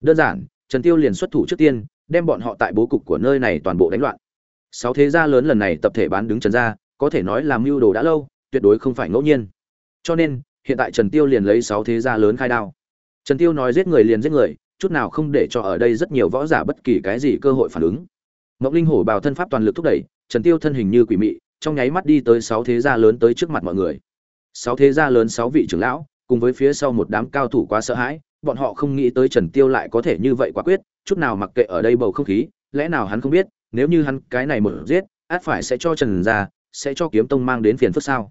A: Đơn giản, trần tiêu liền xuất thủ trước tiên, đem bọn họ tại bố cục của nơi này toàn bộ đánh loạn. Sáu thế gia lớn lần này tập thể bán đứng trần gia, có thể nói làm mưu đồ đã lâu, tuyệt đối không phải ngẫu nhiên. Cho nên, hiện tại trần tiêu liền lấy sáu thế gia lớn khai đao. Trần tiêu nói giết người liền giết người, chút nào không để cho ở đây rất nhiều võ giả bất kỳ cái gì cơ hội phản ứng. Ngọc linh hổ bào thân pháp toàn lực thúc đẩy, trần tiêu thân hình như quỷ mị, trong nháy mắt đi tới sáu thế gia lớn tới trước mặt mọi người sáu thế gia lớn sáu vị trưởng lão, cùng với phía sau một đám cao thủ quá sợ hãi, bọn họ không nghĩ tới trần tiêu lại có thể như vậy quả quyết, chút nào mặc kệ ở đây bầu không khí, lẽ nào hắn không biết, nếu như hắn cái này một giết, át phải sẽ cho trần gia, sẽ cho kiếm tông mang đến phiền phức sao?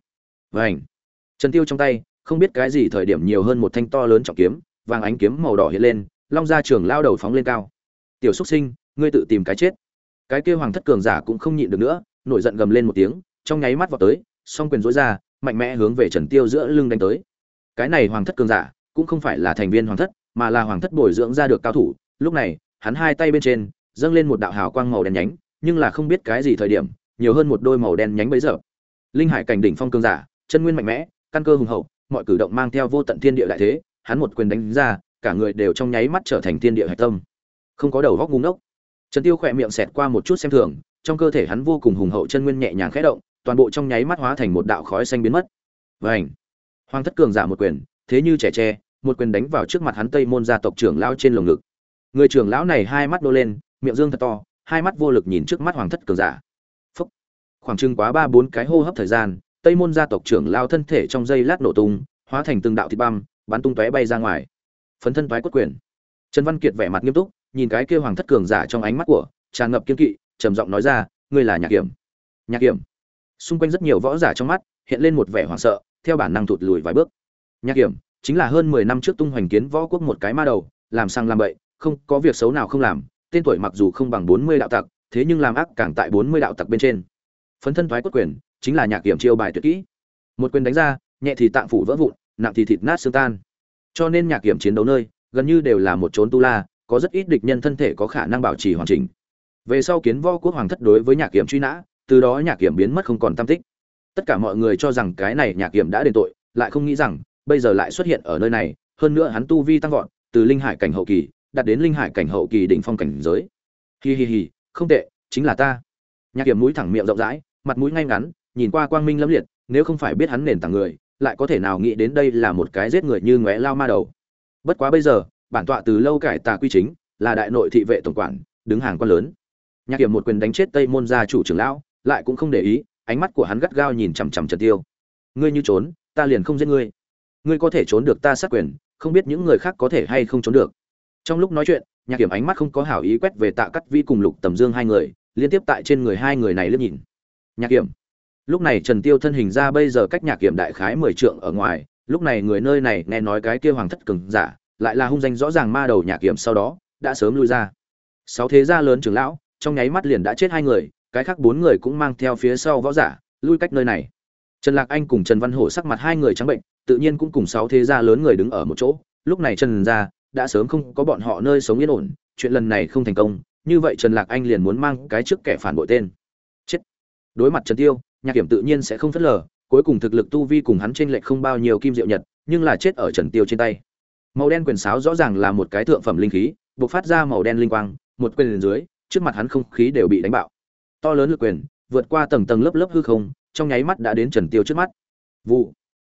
A: Vảnh trần tiêu trong tay, không biết cái gì thời điểm nhiều hơn một thanh to lớn trọng kiếm, vàng ánh kiếm màu đỏ hiện lên, long gia trưởng lao đầu phóng lên cao. Tiểu xuất sinh, ngươi tự tìm cái chết. Cái kia hoàng thất cường giả cũng không nhịn được nữa, nổi giận gầm lên một tiếng, trong nháy mắt vào tới, song quyền dối ra mạnh mẽ hướng về trần tiêu giữa lưng đánh tới. Cái này hoàng thất cường giả, cũng không phải là thành viên hoàng thất, mà là hoàng thất bồi dưỡng ra được cao thủ. Lúc này, hắn hai tay bên trên, dâng lên một đạo hào quang màu đen nhánh, nhưng là không biết cái gì thời điểm, nhiều hơn một đôi màu đen nhánh bấy giờ. Linh hải cảnh đỉnh phong cường giả, chân nguyên mạnh mẽ, căn cơ hùng hậu, mọi cử động mang theo vô tận thiên địa đại thế, hắn một quyền đánh ra, cả người đều trong nháy mắt trở thành thiên địa hạch tâm. Không có đầu góc ngu ngốc. Trần tiêu khỏe miệng xẹt qua một chút xem thường, trong cơ thể hắn vô cùng hùng hậu chân nguyên nhẹ nhàng khẽ động toàn bộ trong nháy mắt hóa thành một đạo khói xanh biến mất. Vành. hoàng thất cường giả một quyền, thế như trẻ tre, một quyền đánh vào trước mặt hắn tây môn gia tộc trưởng lão trên lồng ngực. Người trưởng lão này hai mắt đô lên, miệng dương thật to, hai mắt vô lực nhìn trước mắt hoàng thất cường giả. Phúc. khoảng chừng quá ba bốn cái hô hấp thời gian, tây môn gia tộc trưởng lao thân thể trong giây lát nổ tung, hóa thành từng đạo thịt băm, bắn tung tóe bay ra ngoài. Phấn thân toái cốt quyền. Trần văn kiệt vẻ mặt nghiêm túc, nhìn cái kia hoàng thất cường giả trong ánh mắt của tràn ngập kiên kỵ, trầm giọng nói ra, ngươi là nhạc kiểm. Nhạc kiểm? Xung quanh rất nhiều võ giả trong mắt hiện lên một vẻ hoảng sợ, theo bản năng thụt lùi vài bước. Nhạc kiểm, chính là hơn mười năm trước tung hoành kiến võ quốc một cái ma đầu, làm sang làm bậy, không có việc xấu nào không làm, tên tuổi mặc dù không bằng bốn mươi đạo tặc, thế nhưng làm ác càng tại bốn mươi đạo tặc bên trên. Phấn thân thoái cốt quyền, chính là nhạc kiểm chiêu bài tuyệt kỹ. Một quyền đánh ra, nhẹ thì tạng phủ vỡ vụn, nặng thì thịt nát xương tan. Cho nên nhạc kiểm chiến đấu nơi, gần như đều là một trốn tu la, có rất ít địch nhân thân thể có khả năng bảo trì hoàn chỉnh. Về sau kiến võ quốc hoàng thất đối với nhạc kiểm truy nã từ đó nhạc kiểm biến mất không còn tam tích. Tất cả mọi người cho rằng cái này nhạc kiểm đã đền tội, lại không nghĩ rằng, bây giờ lại xuất hiện ở nơi này, hơn nữa hắn tu vi tăng vọt, từ linh hải cảnh hậu kỳ, đạt đến linh hải cảnh hậu kỳ đỉnh phong cảnh giới. Hi hi hi, không tệ, chính là ta. Nhạc kiểm mũi thẳng miệng rộng rãi, mặt mũi ngay ngắn, nhìn qua quang minh lẫm liệt, nếu không phải biết hắn nền tảng người, lại có thể nào nghĩ đến đây là một cái giết người như ngóe lao ma đầu. Bất quá bây giờ, bản tọa từ lâu cải tà quy chính, là đại nội thị vệ tổng quản, đứng hàng quan lớn. Nhạc kiểm một quyền đánh chết tây môn gia chủ trưởng lão lại cũng không để ý, ánh mắt của hắn gắt gao nhìn chằm chằm trần tiêu. Ngươi như trốn, ta liền không giết ngươi. Ngươi có thể trốn được ta sát quyền, không biết những người khác có thể hay không trốn được. Trong lúc nói chuyện, nhạc kiểm ánh mắt không có hảo ý quét về tạ cắt vi cùng lục tầm dương hai người, liên tiếp tại trên người hai người này liếc nhìn. Nhạc kiểm. Lúc này trần tiêu thân hình ra bây giờ cách nhạc kiểm đại khái mười trượng ở ngoài, lúc này người nơi này nghe nói cái kia hoàng thất cường giả, lại là hung danh rõ ràng ma đầu nhạc kiểm sau đó, đã sớm lui ra. Sáu thế gia lớn trưởng lão, trong nháy mắt liền đã chết hai người cái khác bốn người cũng mang theo phía sau võ giả, lui cách nơi này. Trần lạc anh cùng trần văn hổ sắc mặt hai người trắng bệnh, tự nhiên cũng cùng sáu thế gia lớn người đứng ở một chỗ. Lúc này trần gia đã sớm không có bọn họ nơi sống yên ổn, chuyện lần này không thành công, như vậy trần lạc anh liền muốn mang cái trước kẻ phản bội tên. Chết. Đối mặt trần tiêu, nhạc kiểm tự nhiên sẽ không phớt lờ, cuối cùng thực lực tu vi cùng hắn trên lệch không bao nhiêu kim diệu nhật, nhưng là chết ở trần tiêu trên tay. Màu đen quyền sáo rõ ràng là một cái thượng phẩm linh khí, bộc phát ra màu đen linh quang, một quyền dưới, trước mặt hắn không khí đều bị đánh bạo to lớn lực quyền, vượt qua tầng tầng lớp lớp hư không, trong nháy mắt đã đến trần tiêu trước mắt. Vụ.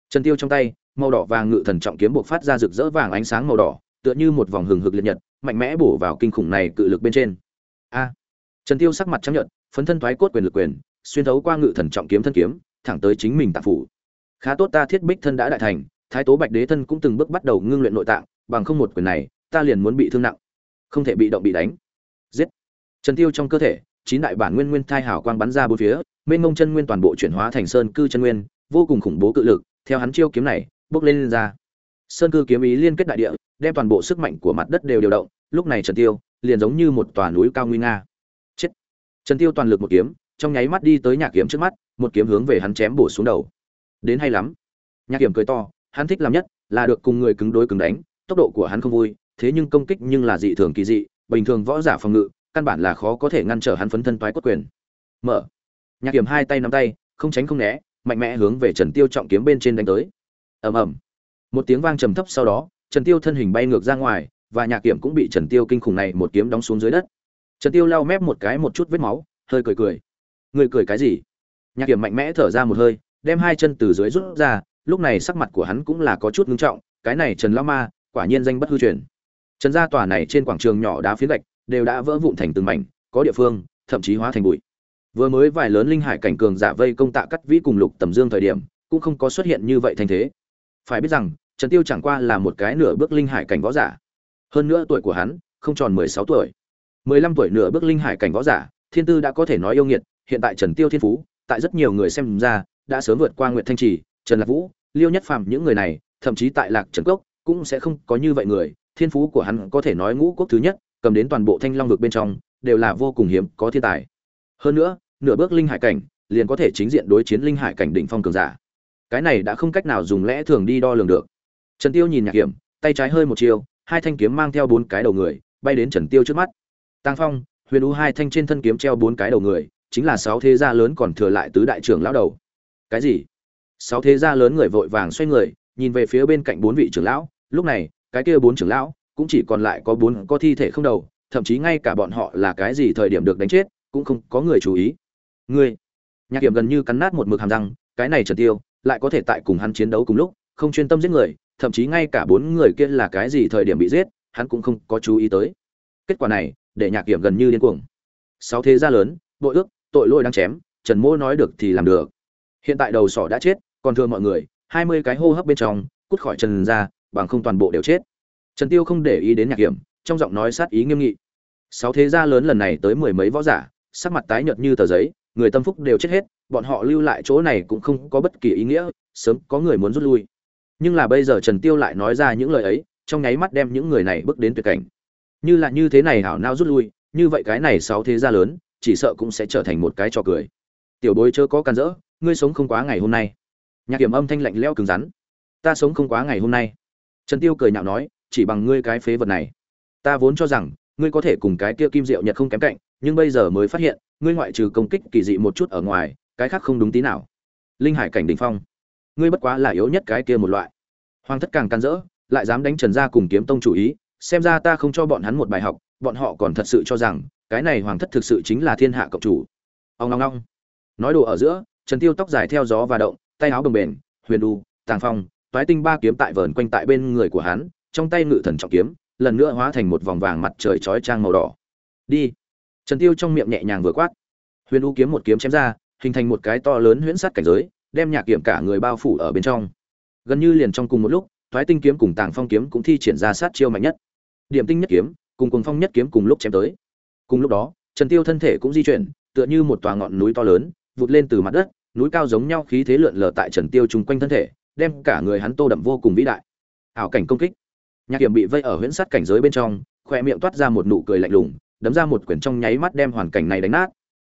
A: Trần tiêu trong tay, màu đỏ vàng ngự thần trọng kiếm bộc phát ra rực rỡ vàng ánh sáng màu đỏ, tựa như một vòng hừng hực liệt nhật, mạnh mẽ bổ vào kinh khủng này cự lực bên trên. A. Trần tiêu sắc mặt trắng nhợt, phấn thân thoái cốt quyền lực quyền, xuyên thấu qua ngự thần trọng kiếm thân kiếm, thẳng tới chính mình tạp phủ. Khá tốt ta thiết bích thân đã đại thành, thái tố bạch đế thân cũng từng bước bắt đầu ngưng luyện nội tạng, bằng không một quyền này, ta liền muốn bị thương nặng. Không thể bị động bị đánh. Giết. Trần tiêu trong cơ thể chín đại bản nguyên nguyên thai hào quang bắn ra bốn phía mênh mông chân nguyên toàn bộ chuyển hóa thành sơn cư chân nguyên vô cùng khủng bố cự lực theo hắn chiêu kiếm này bước lên, lên ra. Sơn cư kiếm ý liên kết đại địa đem toàn bộ sức mạnh của mặt đất đều điều động lúc này trần tiêu liền giống như một tòa núi cao nguy nga. Chết. Trần tiêu toàn lực một kiếm trong nháy mắt đi tới nhà kiếm trước mắt một kiếm hướng về hắn chém bổ xuống đầu. Đến hay lắm. Nhà kiếm cười to hắn thích làm nhất là được cùng người cứng đối cứng đánh tốc độ của hắn không vui thế nhưng công kích nhưng là dị thường kỳ dị bình thường võ giả phòng ngự căn bản là khó có thể ngăn trở hắn phấn thân toái cốt quyền. Mở. Nhạc kiếm hai tay nắm tay, không tránh không né, mạnh mẽ hướng về trần tiêu trọng kiếm bên trên đánh tới. Ầm ầm. Một tiếng vang trầm thấp sau đó, trần tiêu thân hình bay ngược ra ngoài, và nhạc kiểm cũng bị trần tiêu kinh khủng này một kiếm đóng xuống dưới đất. Trần tiêu lau mép một cái một chút vết máu, hơi cười cười. Người cười cái gì? Nhạc kiểm mạnh mẽ thở ra một hơi, đem hai chân từ dưới rút ra, lúc này sắc mặt của hắn cũng là có chút ngưng trọng, cái này trần lão ma, quả nhiên danh bất hư truyền. Trần gia tòa này trên quảng trường nhỏ đá phiến gạch đều đã vỡ vụn thành từng mảnh, có địa phương, thậm chí hóa thành bụi. Vừa mới vài lớn linh hải cảnh cường giả vây công tạ cắt vĩ cùng lục tầm dương thời điểm, cũng không có xuất hiện như vậy thành thế. Phải biết rằng, trần tiêu chẳng qua là một cái nửa bước linh hải cảnh võ giả. Hơn nữa tuổi của hắn không tròn mười sáu tuổi. mười lăm tuổi nửa bước linh hải cảnh võ giả, thiên tư đã có thể nói yêu nghiệt, hiện tại trần tiêu thiên phú, tại rất nhiều người xem ra, đã sớm vượt qua nguyệt thanh trì, trần lạc vũ, liêu nhất phàm, những người này, thậm chí tại lạc trần cốc, cũng sẽ không có như vậy người. Thiên phú của hắn có thể nói ngũ quốc thứ nhất cầm đến toàn bộ thanh long vực bên trong, đều là vô cùng hiếm, có thiên tài. Hơn nữa, nửa bước linh hải cảnh, liền có thể chính diện đối chiến linh hải cảnh đỉnh phong cường giả. Cái này đã không cách nào dùng lẽ thường đi đo lường được. Trần tiêu nhìn nhạc hiểm, tay trái hơi một chiều, hai thanh kiếm mang theo bốn cái đầu người, bay đến trần tiêu trước mắt. Tăng phong, huyền u hai thanh trên thân kiếm treo bốn cái đầu người, chính là sáu thế gia lớn còn thừa lại tứ đại trưởng lão đầu. Cái gì? Sáu thế gia lớn người vội vàng xoay người, nhìn về phía bên cạnh bốn vị trưởng lão, lúc này, cái kia bốn trưởng lão cũng chỉ còn lại có bốn có thi thể không đầu, thậm chí ngay cả bọn họ là cái gì thời điểm được đánh chết, cũng không có người chú ý. Ngươi, nhạc kiểm gần như cắn nát một mực hàm răng, cái này trần tiêu, lại có thể tại cùng hắn chiến đấu cùng lúc, không chuyên tâm giết người, thậm chí ngay cả bốn người kia là cái gì thời điểm bị giết, hắn cũng không có chú ý tới. Kết quả này, để nhạc kiểm gần như điên cuồng. Sáu thế gia lớn, bội ước, tội lỗi đang chém, trần mỗ nói được thì làm được. Hiện tại đầu sỏ đã chết, còn thưa mọi người, hai mươi cái hô hấp bên trong, cút khỏi trần ra, bằng không toàn bộ đều chết trần tiêu không để ý đến nhạc hiểm, trong giọng nói sát ý nghiêm nghị. Sáu thế gia lớn lần này tới mười mấy võ giả, sắc mặt tái nhợt như tờ giấy, người tâm phúc đều chết hết, bọn họ lưu lại chỗ này cũng không có bất kỳ ý nghĩa, sớm có người muốn rút lui. Nhưng là bây giờ trần tiêu lại nói ra những lời ấy, trong nháy mắt đem những người này bước đến tuyệt cảnh. Như là như thế này hảo nao rút lui, như vậy cái này sáu thế gia lớn, chỉ sợ cũng sẽ trở thành một cái trò cười. Tiểu bối chớ có can dỡ, ngươi sống không quá ngày hôm nay. Nhạc kiểm âm thanh lạnh lẽo cứng rắn. Ta sống không quá ngày hôm nay. Trần tiêu cười nhạo nói chỉ bằng ngươi cái phế vật này. Ta vốn cho rằng, ngươi có thể cùng cái kia kim diệu nhật không kém cạnh, nhưng bây giờ mới phát hiện, ngươi ngoại trừ công kích kỳ dị một chút ở ngoài, cái khác không đúng tí nào. Linh hải cảnh đỉnh phong. Ngươi bất quá là yếu nhất cái kia một loại. Hoàng thất càng can dỡ, lại dám đánh trần gia cùng kiếm tông chủ ý, xem ra ta không cho bọn hắn một bài học, bọn họ còn thật sự cho rằng, cái này hoàng thất thực sự chính là thiên hạ cộng chủ. Ông long long nói đồ ở giữa, trần tiêu tóc dài theo gió và động, tay áo bồng bềnh, huyền đu, tàng phong, toái tinh ba kiếm tại vờn quanh tại bên người của hắn trong tay ngự thần trọng kiếm, lần nữa hóa thành một vòng vàng mặt trời chói trang màu đỏ. Đi. Trần tiêu trong miệng nhẹ nhàng vừa quát. Huyền u kiếm một kiếm chém ra, hình thành một cái to lớn huyễn sát cảnh giới, đem nhạc kiểm cả người bao phủ ở bên trong. Gần như liền trong cùng một lúc, thoái tinh kiếm cùng tàng phong kiếm cũng thi triển ra sát chiêu mạnh nhất. Điểm tinh nhất kiếm cùng cùng phong nhất kiếm cùng lúc chém tới. Cùng lúc đó, trần tiêu thân thể cũng di chuyển, tựa như một tòa ngọn núi to lớn, vụt lên từ mặt đất, núi cao giống nhau khí thế lượn lờ tại trần tiêu chung quanh thân thể, đem cả người hắn tô đậm vô cùng vĩ đại. Ảo cảnh công kích nhạc kiểm bị vây ở huyễn sát cảnh giới bên trong khoe miệng toát ra một nụ cười lạnh lùng, đấm ra một quyển trong nháy mắt đem hoàn cảnh này đánh nát.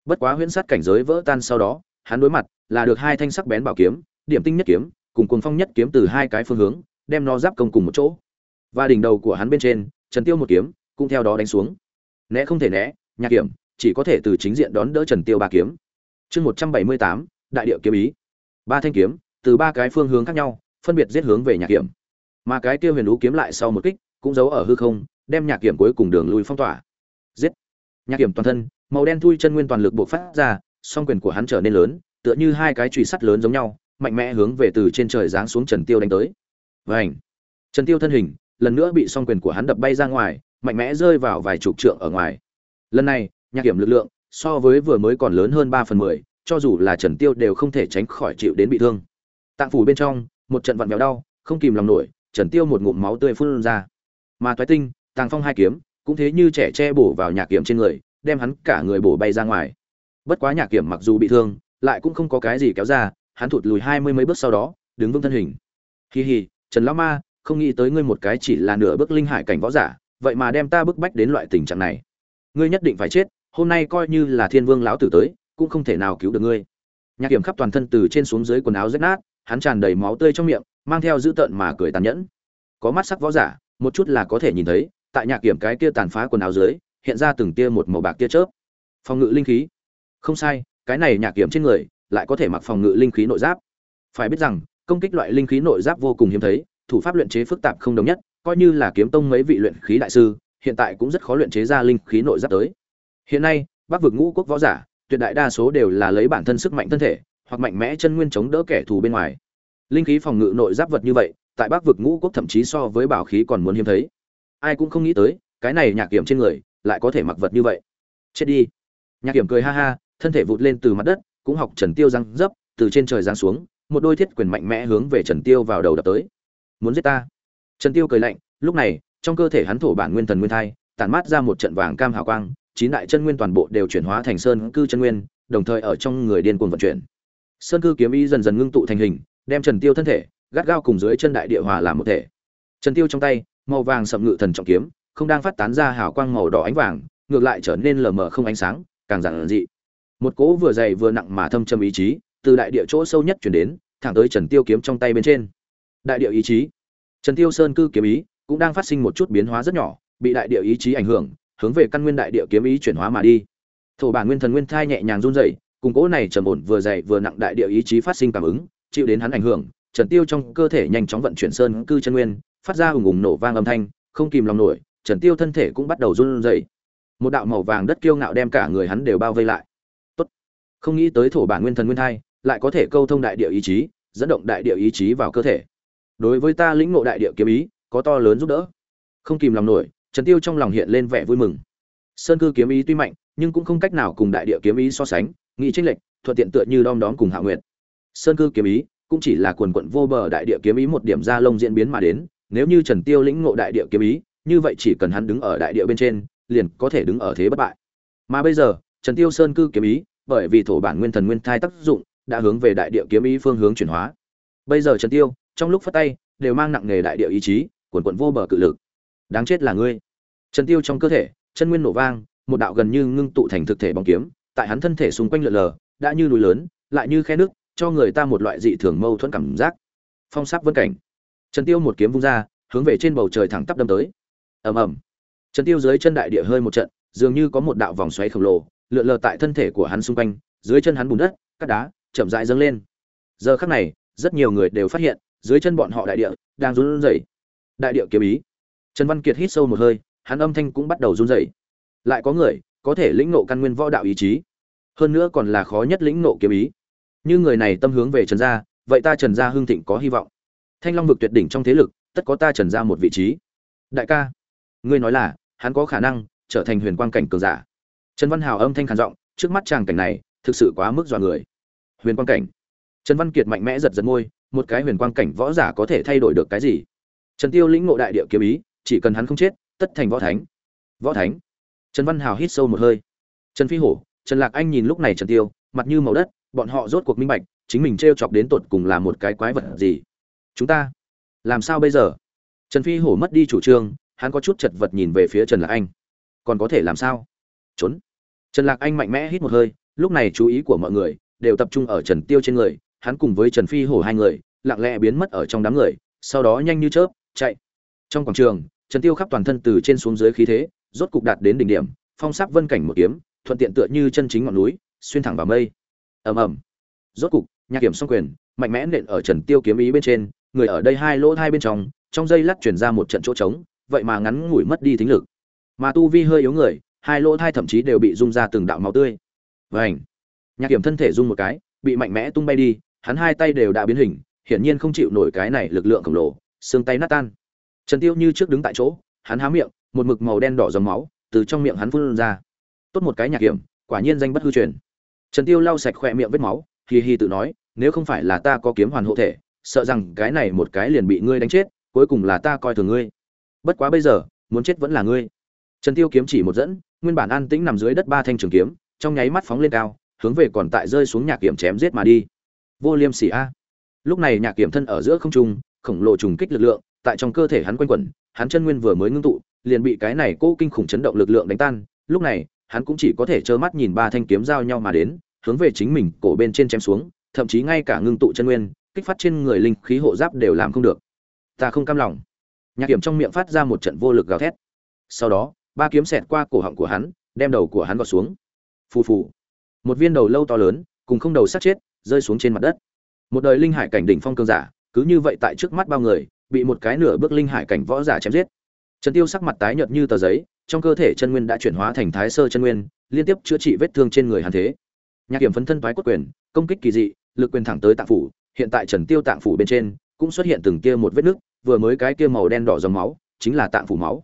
A: Bất quá huyễn sát cảnh giới vỡ tan sau đó, hắn đối mặt là được hai thanh sắc bén bảo kiếm, điểm tinh nhất kiếm, cùng cuồng phong nhất kiếm từ hai cái phương hướng, đem nó giáp công cùng một chỗ. Và đỉnh đầu của hắn bên trên, trần tiêu một kiếm, cũng theo đó đánh xuống. Né không thể né, nhạc kiểm, chỉ có thể từ chính diện đón đỡ trần tiêu ba kiếm. Chương một trăm bảy mươi tám, đại địa kiếm ý. Ba thanh kiếm, từ ba cái phương hướng khác nhau, phân biệt giết hướng về nhạc kiểm mà cái kia huyền lũ kiếm lại sau một kích, cũng giấu ở hư không, đem nhạc kiểm cuối cùng đường lui phong tỏa. Giết! Nhạc kiểm toàn thân, màu đen thui chân nguyên toàn lực buộc phát ra, song quyền của hắn trở nên lớn, tựa như hai cái chùy sắt lớn giống nhau, mạnh mẽ hướng về từ trên trời giáng xuống trần tiêu đánh tới. Vảnh trần tiêu thân hình, lần nữa bị song quyền của hắn đập bay ra ngoài, mạnh mẽ rơi vào vài chục trượng ở ngoài. Lần này, nhạc kiểm lực lượng, so với vừa mới còn lớn hơn ba phần mười, cho dù là trần tiêu đều không thể tránh khỏi chịu đến bị thương. Tạng phủ bên trong, một trận vặn vẹo đau, không kìm lòng nổi trần tiêu một ngụm máu tươi phun ra. Mà toái tinh, tàng phong hai kiếm, cũng thế như trẻ che bổ vào nhà kiểm trên người, đem hắn cả người bổ bay ra ngoài. Bất quá nhà kiểm mặc dù bị thương, lại cũng không có cái gì kéo ra, hắn thụt lùi hai mươi mấy bước sau đó, đứng vững thân hình. Hì hì trần lão ma, không nghĩ tới ngươi một cái chỉ là nửa bước linh hải cảnh võ giả, vậy mà đem ta bức bách đến loại tình trạng này. Ngươi nhất định phải chết, hôm nay coi như là thiên vương lão tử tới, cũng không thể nào cứu được ngươi. Nhạc kiểm khắp toàn thân từ trên xuống dưới quần áo rách nát, hắn tràn đầy máu tươi trong miệng mang theo dữ tợn mà cười tàn nhẫn. Có mắt sắc võ giả, một chút là có thể nhìn thấy, tại nhạc kiểm cái kia tàn phá quần áo dưới, hiện ra từng tia một màu bạc tia chớp. Phòng ngự linh khí. Không sai, cái này nhạc kiểm trên người, lại có thể mặc phòng ngự linh khí nội giáp. Phải biết rằng, công kích loại linh khí nội giáp vô cùng hiếm thấy, thủ pháp luyện chế phức tạp không đồng nhất, coi như là kiếm tông mấy vị luyện khí đại sư, hiện tại cũng rất khó luyện chế ra linh khí nội giáp tới. Hiện nay, bắc vực ngũ quốc võ giả, tuyệt đại đa số đều là lấy bản thân sức mạnh thân thể, hoặc mạnh mẽ chân nguyên chống đỡ kẻ thù bên ngoài linh khí phòng ngự nội giáp vật như vậy, tại bắc vực ngũ quốc thậm chí so với bảo khí còn muốn hiếm thấy. Ai cũng không nghĩ tới, cái này nhạc kiểm trên người lại có thể mặc vật như vậy. Chết đi. Nhạc kiểm cười ha ha, thân thể vụt lên từ mặt đất, cũng học trần tiêu răng dấp, từ trên trời giáng xuống, một đôi thiết quyền mạnh mẽ hướng về trần tiêu vào đầu đập tới. Muốn giết ta? Trần tiêu cười lạnh, lúc này, trong cơ thể hắn thổ bản nguyên thần nguyên thai, tản mát ra một trận vàng cam hào quang, chín đại chân nguyên toàn bộ đều chuyển hóa thành sơn cư chân nguyên, đồng thời ở trong người điên cuồng vận chuyển. Sơn cư kiếm ý dần dần ngưng tụ thành hình đem trần tiêu thân thể, gắt gao cùng dưới chân đại địa hòa làm một thể. Trần tiêu trong tay, màu vàng sậm ngự thần trọng kiếm, không đang phát tán ra hào quang màu đỏ ánh vàng, ngược lại trở nên lờ mờ không ánh sáng, càng giản dị. Một cỗ vừa dày vừa nặng mà thâm trầm ý chí, từ đại địa chỗ sâu nhất truyền đến, thẳng tới trần tiêu kiếm trong tay bên trên. Đại địa ý chí. Trần tiêu sơn cư kiếm ý cũng đang phát sinh một chút biến hóa rất nhỏ, bị đại địa ý chí ảnh hưởng, hướng về căn nguyên đại địa kiếm ý chuyển hóa mà đi. Thổ bản nguyên thần nguyên thai nhẹ nhàng run rẩy, cùng cỗ này trầm ổn vừa dày vừa nặng đại địa ý chí phát sinh cảm ứng chịu đến hắn ảnh hưởng, trần tiêu trong cơ thể nhanh chóng vận chuyển sơn cư chân nguyên, phát ra ùng ùng nổ vang âm thanh, không kìm lòng nổi, trần tiêu thân thể cũng bắt đầu run rẩy. Một đạo màu vàng đất kiêu ngạo đem cả người hắn đều bao vây lại. Tốt. Không nghĩ tới thổ bản nguyên thần nguyên thai, lại có thể câu thông đại địa ý chí, dẫn động đại địa ý chí vào cơ thể. Đối với ta lĩnh ngộ đại địa kiếm ý, có to lớn giúp đỡ. Không kìm lòng nổi, trần tiêu trong lòng hiện lên vẻ vui mừng. Sơn cư kiếm ý tuy mạnh, nhưng cũng không cách nào cùng đại địa kiếm ý so sánh, nghĩ tranh lệch, thuận tiện tựa như đom đóm cùng hạ nguyệt sơn cư kiếm ý cũng chỉ là quần quận vô bờ đại địa kiếm ý một điểm ra lông diễn biến mà đến, nếu như trần tiêu lĩnh ngộ đại địa kiếm ý, như vậy chỉ cần hắn đứng ở đại địa bên trên, liền có thể đứng ở thế bất bại. Mà bây giờ, trần tiêu sơn cư kiếm ý, bởi vì thổ bản nguyên thần nguyên thai tác dụng, đã hướng về đại địa kiếm ý phương hướng chuyển hóa. Bây giờ trần tiêu, trong lúc phát tay, đều mang nặng nghề đại địa ý chí, quần quận vô bờ cự lực. Đáng chết là ngươi. Trần tiêu trong cơ thể, chân nguyên nổ vang, một đạo gần như ngưng tụ thành thực thể bóng kiếm, tại hắn thân thể xung quanh lượn lờ, đã như núi lớn, lại như khe nước cho người ta một loại dị thường mâu thuẫn cảm giác. Phong sắc vân cảnh. Trần tiêu một kiếm vung ra, hướng về trên bầu trời thẳng tắp đâm tới. Ầm ầm. Trần tiêu dưới chân đại địa hơi một trận, dường như có một đạo vòng xoáy khổng lồ, lượn lờ tại thân thể của hắn xung quanh, dưới chân hắn bùn đất, cát đá, chậm rãi dâng lên. Giờ khắc này, rất nhiều người đều phát hiện, dưới chân bọn họ đại địa, đang run rẩy. Đại địa kiếm ý. Trần văn kiệt hít sâu một hơi, hắn âm thanh cũng bắt đầu run rẩy. Lại có người, có thể lĩnh ngộ căn nguyên võ đạo ý chí. Hơn nữa còn là khó nhất lĩnh ngộ kiếm ý như người này tâm hướng về trần gia, vậy ta trần gia hưng thịnh có hy vọng. Thanh long vực tuyệt đỉnh trong thế lực, tất có ta trần gia một vị trí. Đại ca, ngươi nói là, hắn có khả năng trở thành huyền quang cảnh cường giả. Trần văn hào âm thanh khàn giọng, trước mắt chàng cảnh này, thực sự quá mức dọa người. Huyền quang cảnh. Trần văn kiệt mạnh mẽ giật giật môi, một cái huyền quang cảnh võ giả có thể thay đổi được cái gì? Trần tiêu lĩnh ngộ đại địa kiếm ý, chỉ cần hắn không chết, tất thành võ thánh. Võ thánh. Trần văn hào hít sâu một hơi. Trần phi hổ, trần lạc anh nhìn lúc này trần tiêu, mặt như màu đất bọn họ rốt cuộc minh bạch, chính mình t chọc đến tột cùng là một cái quái vật gì. Chúng ta, làm sao bây giờ? Trần phi hổ mất đi chủ trương, hắn có chút chật vật nhìn về phía trần lạc anh. Còn có thể làm sao? Trốn. Trần lạc anh mạnh mẽ hít một hơi, lúc này chú ý của mọi người đều tập trung ở trần tiêu trên người, hắn cùng với trần phi hổ hai người, lặng lẽ biến mất ở trong đám người, sau đó nhanh như chớp, chạy. Trong quảng trường, trần tiêu khắp toàn thân từ trên xuống dưới khí thế, rốt cục đạt đến đỉnh điểm, phong sắc vân cảnh một kiếm, thuận tiện tựa như chân chính ngọn núi, xuyên thẳng vào mây ầm ầm. Rốt cục, nhạc kiểm song quyền, mạnh mẽ nện ở trần tiêu kiếm ý bên trên, người ở đây hai lỗ hai bên trong trong dây lắc chuyển ra một trận chỗ trống, vậy mà ngắn ngủi mất đi thính lực. Mà tu vi hơi yếu người, hai lỗ thai thậm chí đều bị rung ra từng đạo máu tươi. Vảnh nhạc kiểm thân thể rung một cái, bị mạnh mẽ tung bay đi, hắn hai tay đều đã biến hình, hiển nhiên không chịu nổi cái này lực lượng khổng lồ, xương tay nát tan. Trần tiêu như trước đứng tại chỗ, hắn há miệng, một mực màu đen đỏ dòng máu, từ trong miệng hắn phun ra. Tốt một cái nhạc kiểm, quả nhiên danh bất hư truyền trần tiêu lau sạch khỏe miệng vết máu, hì hì tự nói, nếu không phải là ta có kiếm hoàn hộ thể, sợ rằng cái này một cái liền bị ngươi đánh chết, cuối cùng là ta coi thường ngươi. Bất quá bây giờ, muốn chết vẫn là ngươi. Trần tiêu kiếm chỉ một dẫn, nguyên bản an tĩnh nằm dưới đất ba thanh trường kiếm, trong nháy mắt phóng lên cao, hướng về còn tại rơi xuống nhạc kiểm chém giết mà đi. Vô liêm sỉ a. Lúc này nhạc kiểm thân ở giữa không trung, khổng lồ trùng kích lực lượng, tại trong cơ thể hắn quanh quẩn, hắn chân nguyên vừa mới ngưng tụ, liền bị cái này cố kinh khủng chấn động lực lượng đánh tan. Lúc này hắn cũng chỉ có thể trơ mắt nhìn ba thanh kiếm giao nhau mà đến, hướng về chính mình cổ bên trên chém xuống, thậm chí ngay cả ngưng tụ chân nguyên, kích phát trên người linh khí hộ giáp đều làm không được. Ta không cam lòng. Nhạc kiểm trong miệng phát ra một trận vô lực gào thét. Sau đó, ba kiếm xẹt qua cổ họng của hắn, đem đầu của hắn gọt xuống. Phù phù. Một viên đầu lâu to lớn, cùng không đầu sát chết, rơi xuống trên mặt đất. Một đời linh hải cảnh đỉnh phong cương giả, cứ như vậy tại trước mắt bao người, bị một cái nửa bước linh hải cảnh võ giả chém giết. Trần tiêu sắc mặt tái nhợt như tờ giấy trong cơ thể chân nguyên đã chuyển hóa thành thái sơ chân nguyên, liên tiếp chữa trị vết thương trên người hàn thế. Nhạc kiểm phấn thân thoái quất quyền, công kích kỳ dị, lực quyền thẳng tới tạng phủ, hiện tại trần tiêu tạng phủ bên trên, cũng xuất hiện từng kia một vết nứt, vừa mới cái kia màu đen đỏ dòng máu, chính là tạng phủ máu.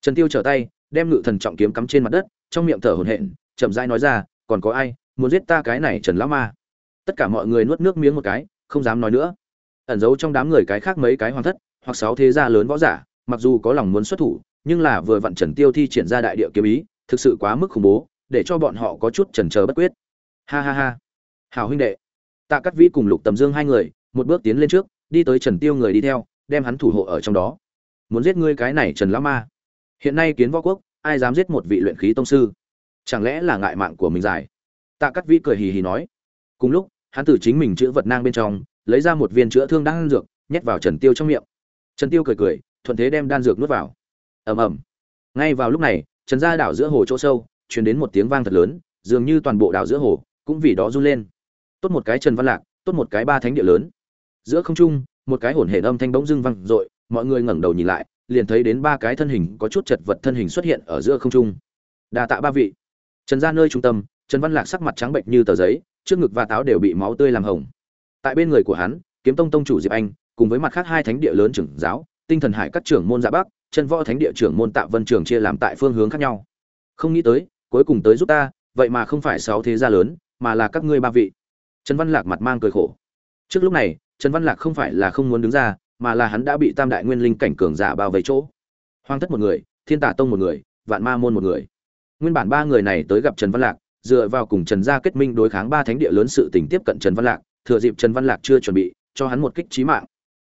A: Trần tiêu trở tay, đem ngự thần trọng kiếm cắm trên mặt đất, trong miệng thở hổn hển, chậm rãi nói ra, còn có ai muốn giết ta cái này trần lão ma? Tất cả mọi người nuốt nước miếng một cái, không dám nói nữa. Ẩn giấu trong đám người cái khác mấy cái hoàng thất, hoặc sáu thế gia lớn võ giả, mặc dù có lòng muốn xuất thủ nhưng là vừa vặn trần tiêu thi triển ra đại địa kiếm ý, thực sự quá mức khủng bố, để cho bọn họ có chút chần chờ bất quyết. Ha ha ha. Hào huynh đệ. Tạ Cát vĩ cùng lục tầm dương hai người, một bước tiến lên trước, đi tới trần tiêu người đi theo, đem hắn thủ hộ ở trong đó. Muốn giết ngươi cái này trần lão ma. Hiện nay kiến võ quốc, ai dám giết một vị luyện khí tông sư? Chẳng lẽ là ngại mạng của mình dài tạ Cát vĩ cười hì hì nói. Cùng lúc, hắn từ chính mình chữa vật nang bên trong, lấy ra một viên chữa thương đan dược, nhét vào trần tiêu trong miệng. Trần tiêu cười cười, thuận thế đem đan dược nuốt vào ầm ầm. Ngay vào lúc này, trần gia đảo giữa hồ chỗ sâu, truyền đến một tiếng vang thật lớn, dường như toàn bộ đảo giữa hồ cũng vì đó run lên. Tốt một cái trần văn lạc, tốt một cái ba thánh địa lớn. Giữa không trung, một cái hồn hển âm thanh bỗng dưng vang dội, mọi người ngẩng đầu nhìn lại, liền thấy đến ba cái thân hình có chút chật vật thân hình xuất hiện ở giữa không trung. Đa tạ ba vị. Trần gia nơi trung tâm, trần văn lạc sắc mặt trắng bệnh như tờ giấy, trước ngực và táo đều bị máu tươi làm hồng. Tại bên người của hắn, kiếm tông tông chủ diệp anh, cùng với mặt khác hai thánh địa lớn trưởng giáo, tinh thần hải các trưởng môn dạ bắc chân võ thánh địa trưởng môn tạ vân trường chia làm tại phương hướng khác nhau. Không nghĩ tới, cuối cùng tới giúp ta, vậy mà không phải sáu thế gia lớn, mà là các ngươi ba vị. Trần văn lạc mặt mang cười khổ. Trước lúc này, trần văn lạc không phải là không muốn đứng ra, mà là hắn đã bị tam đại nguyên linh cảnh cường giả bao vây chỗ. Hoang thất một người, thiên tả tông một người, vạn ma môn một người. Nguyên bản ba người này tới gặp trần văn lạc, dựa vào cùng trần gia kết minh đối kháng ba thánh địa lớn sự tình tiếp cận trần văn lạc, thừa dịp trần văn lạc chưa chuẩn bị, cho hắn một kích trí mạng.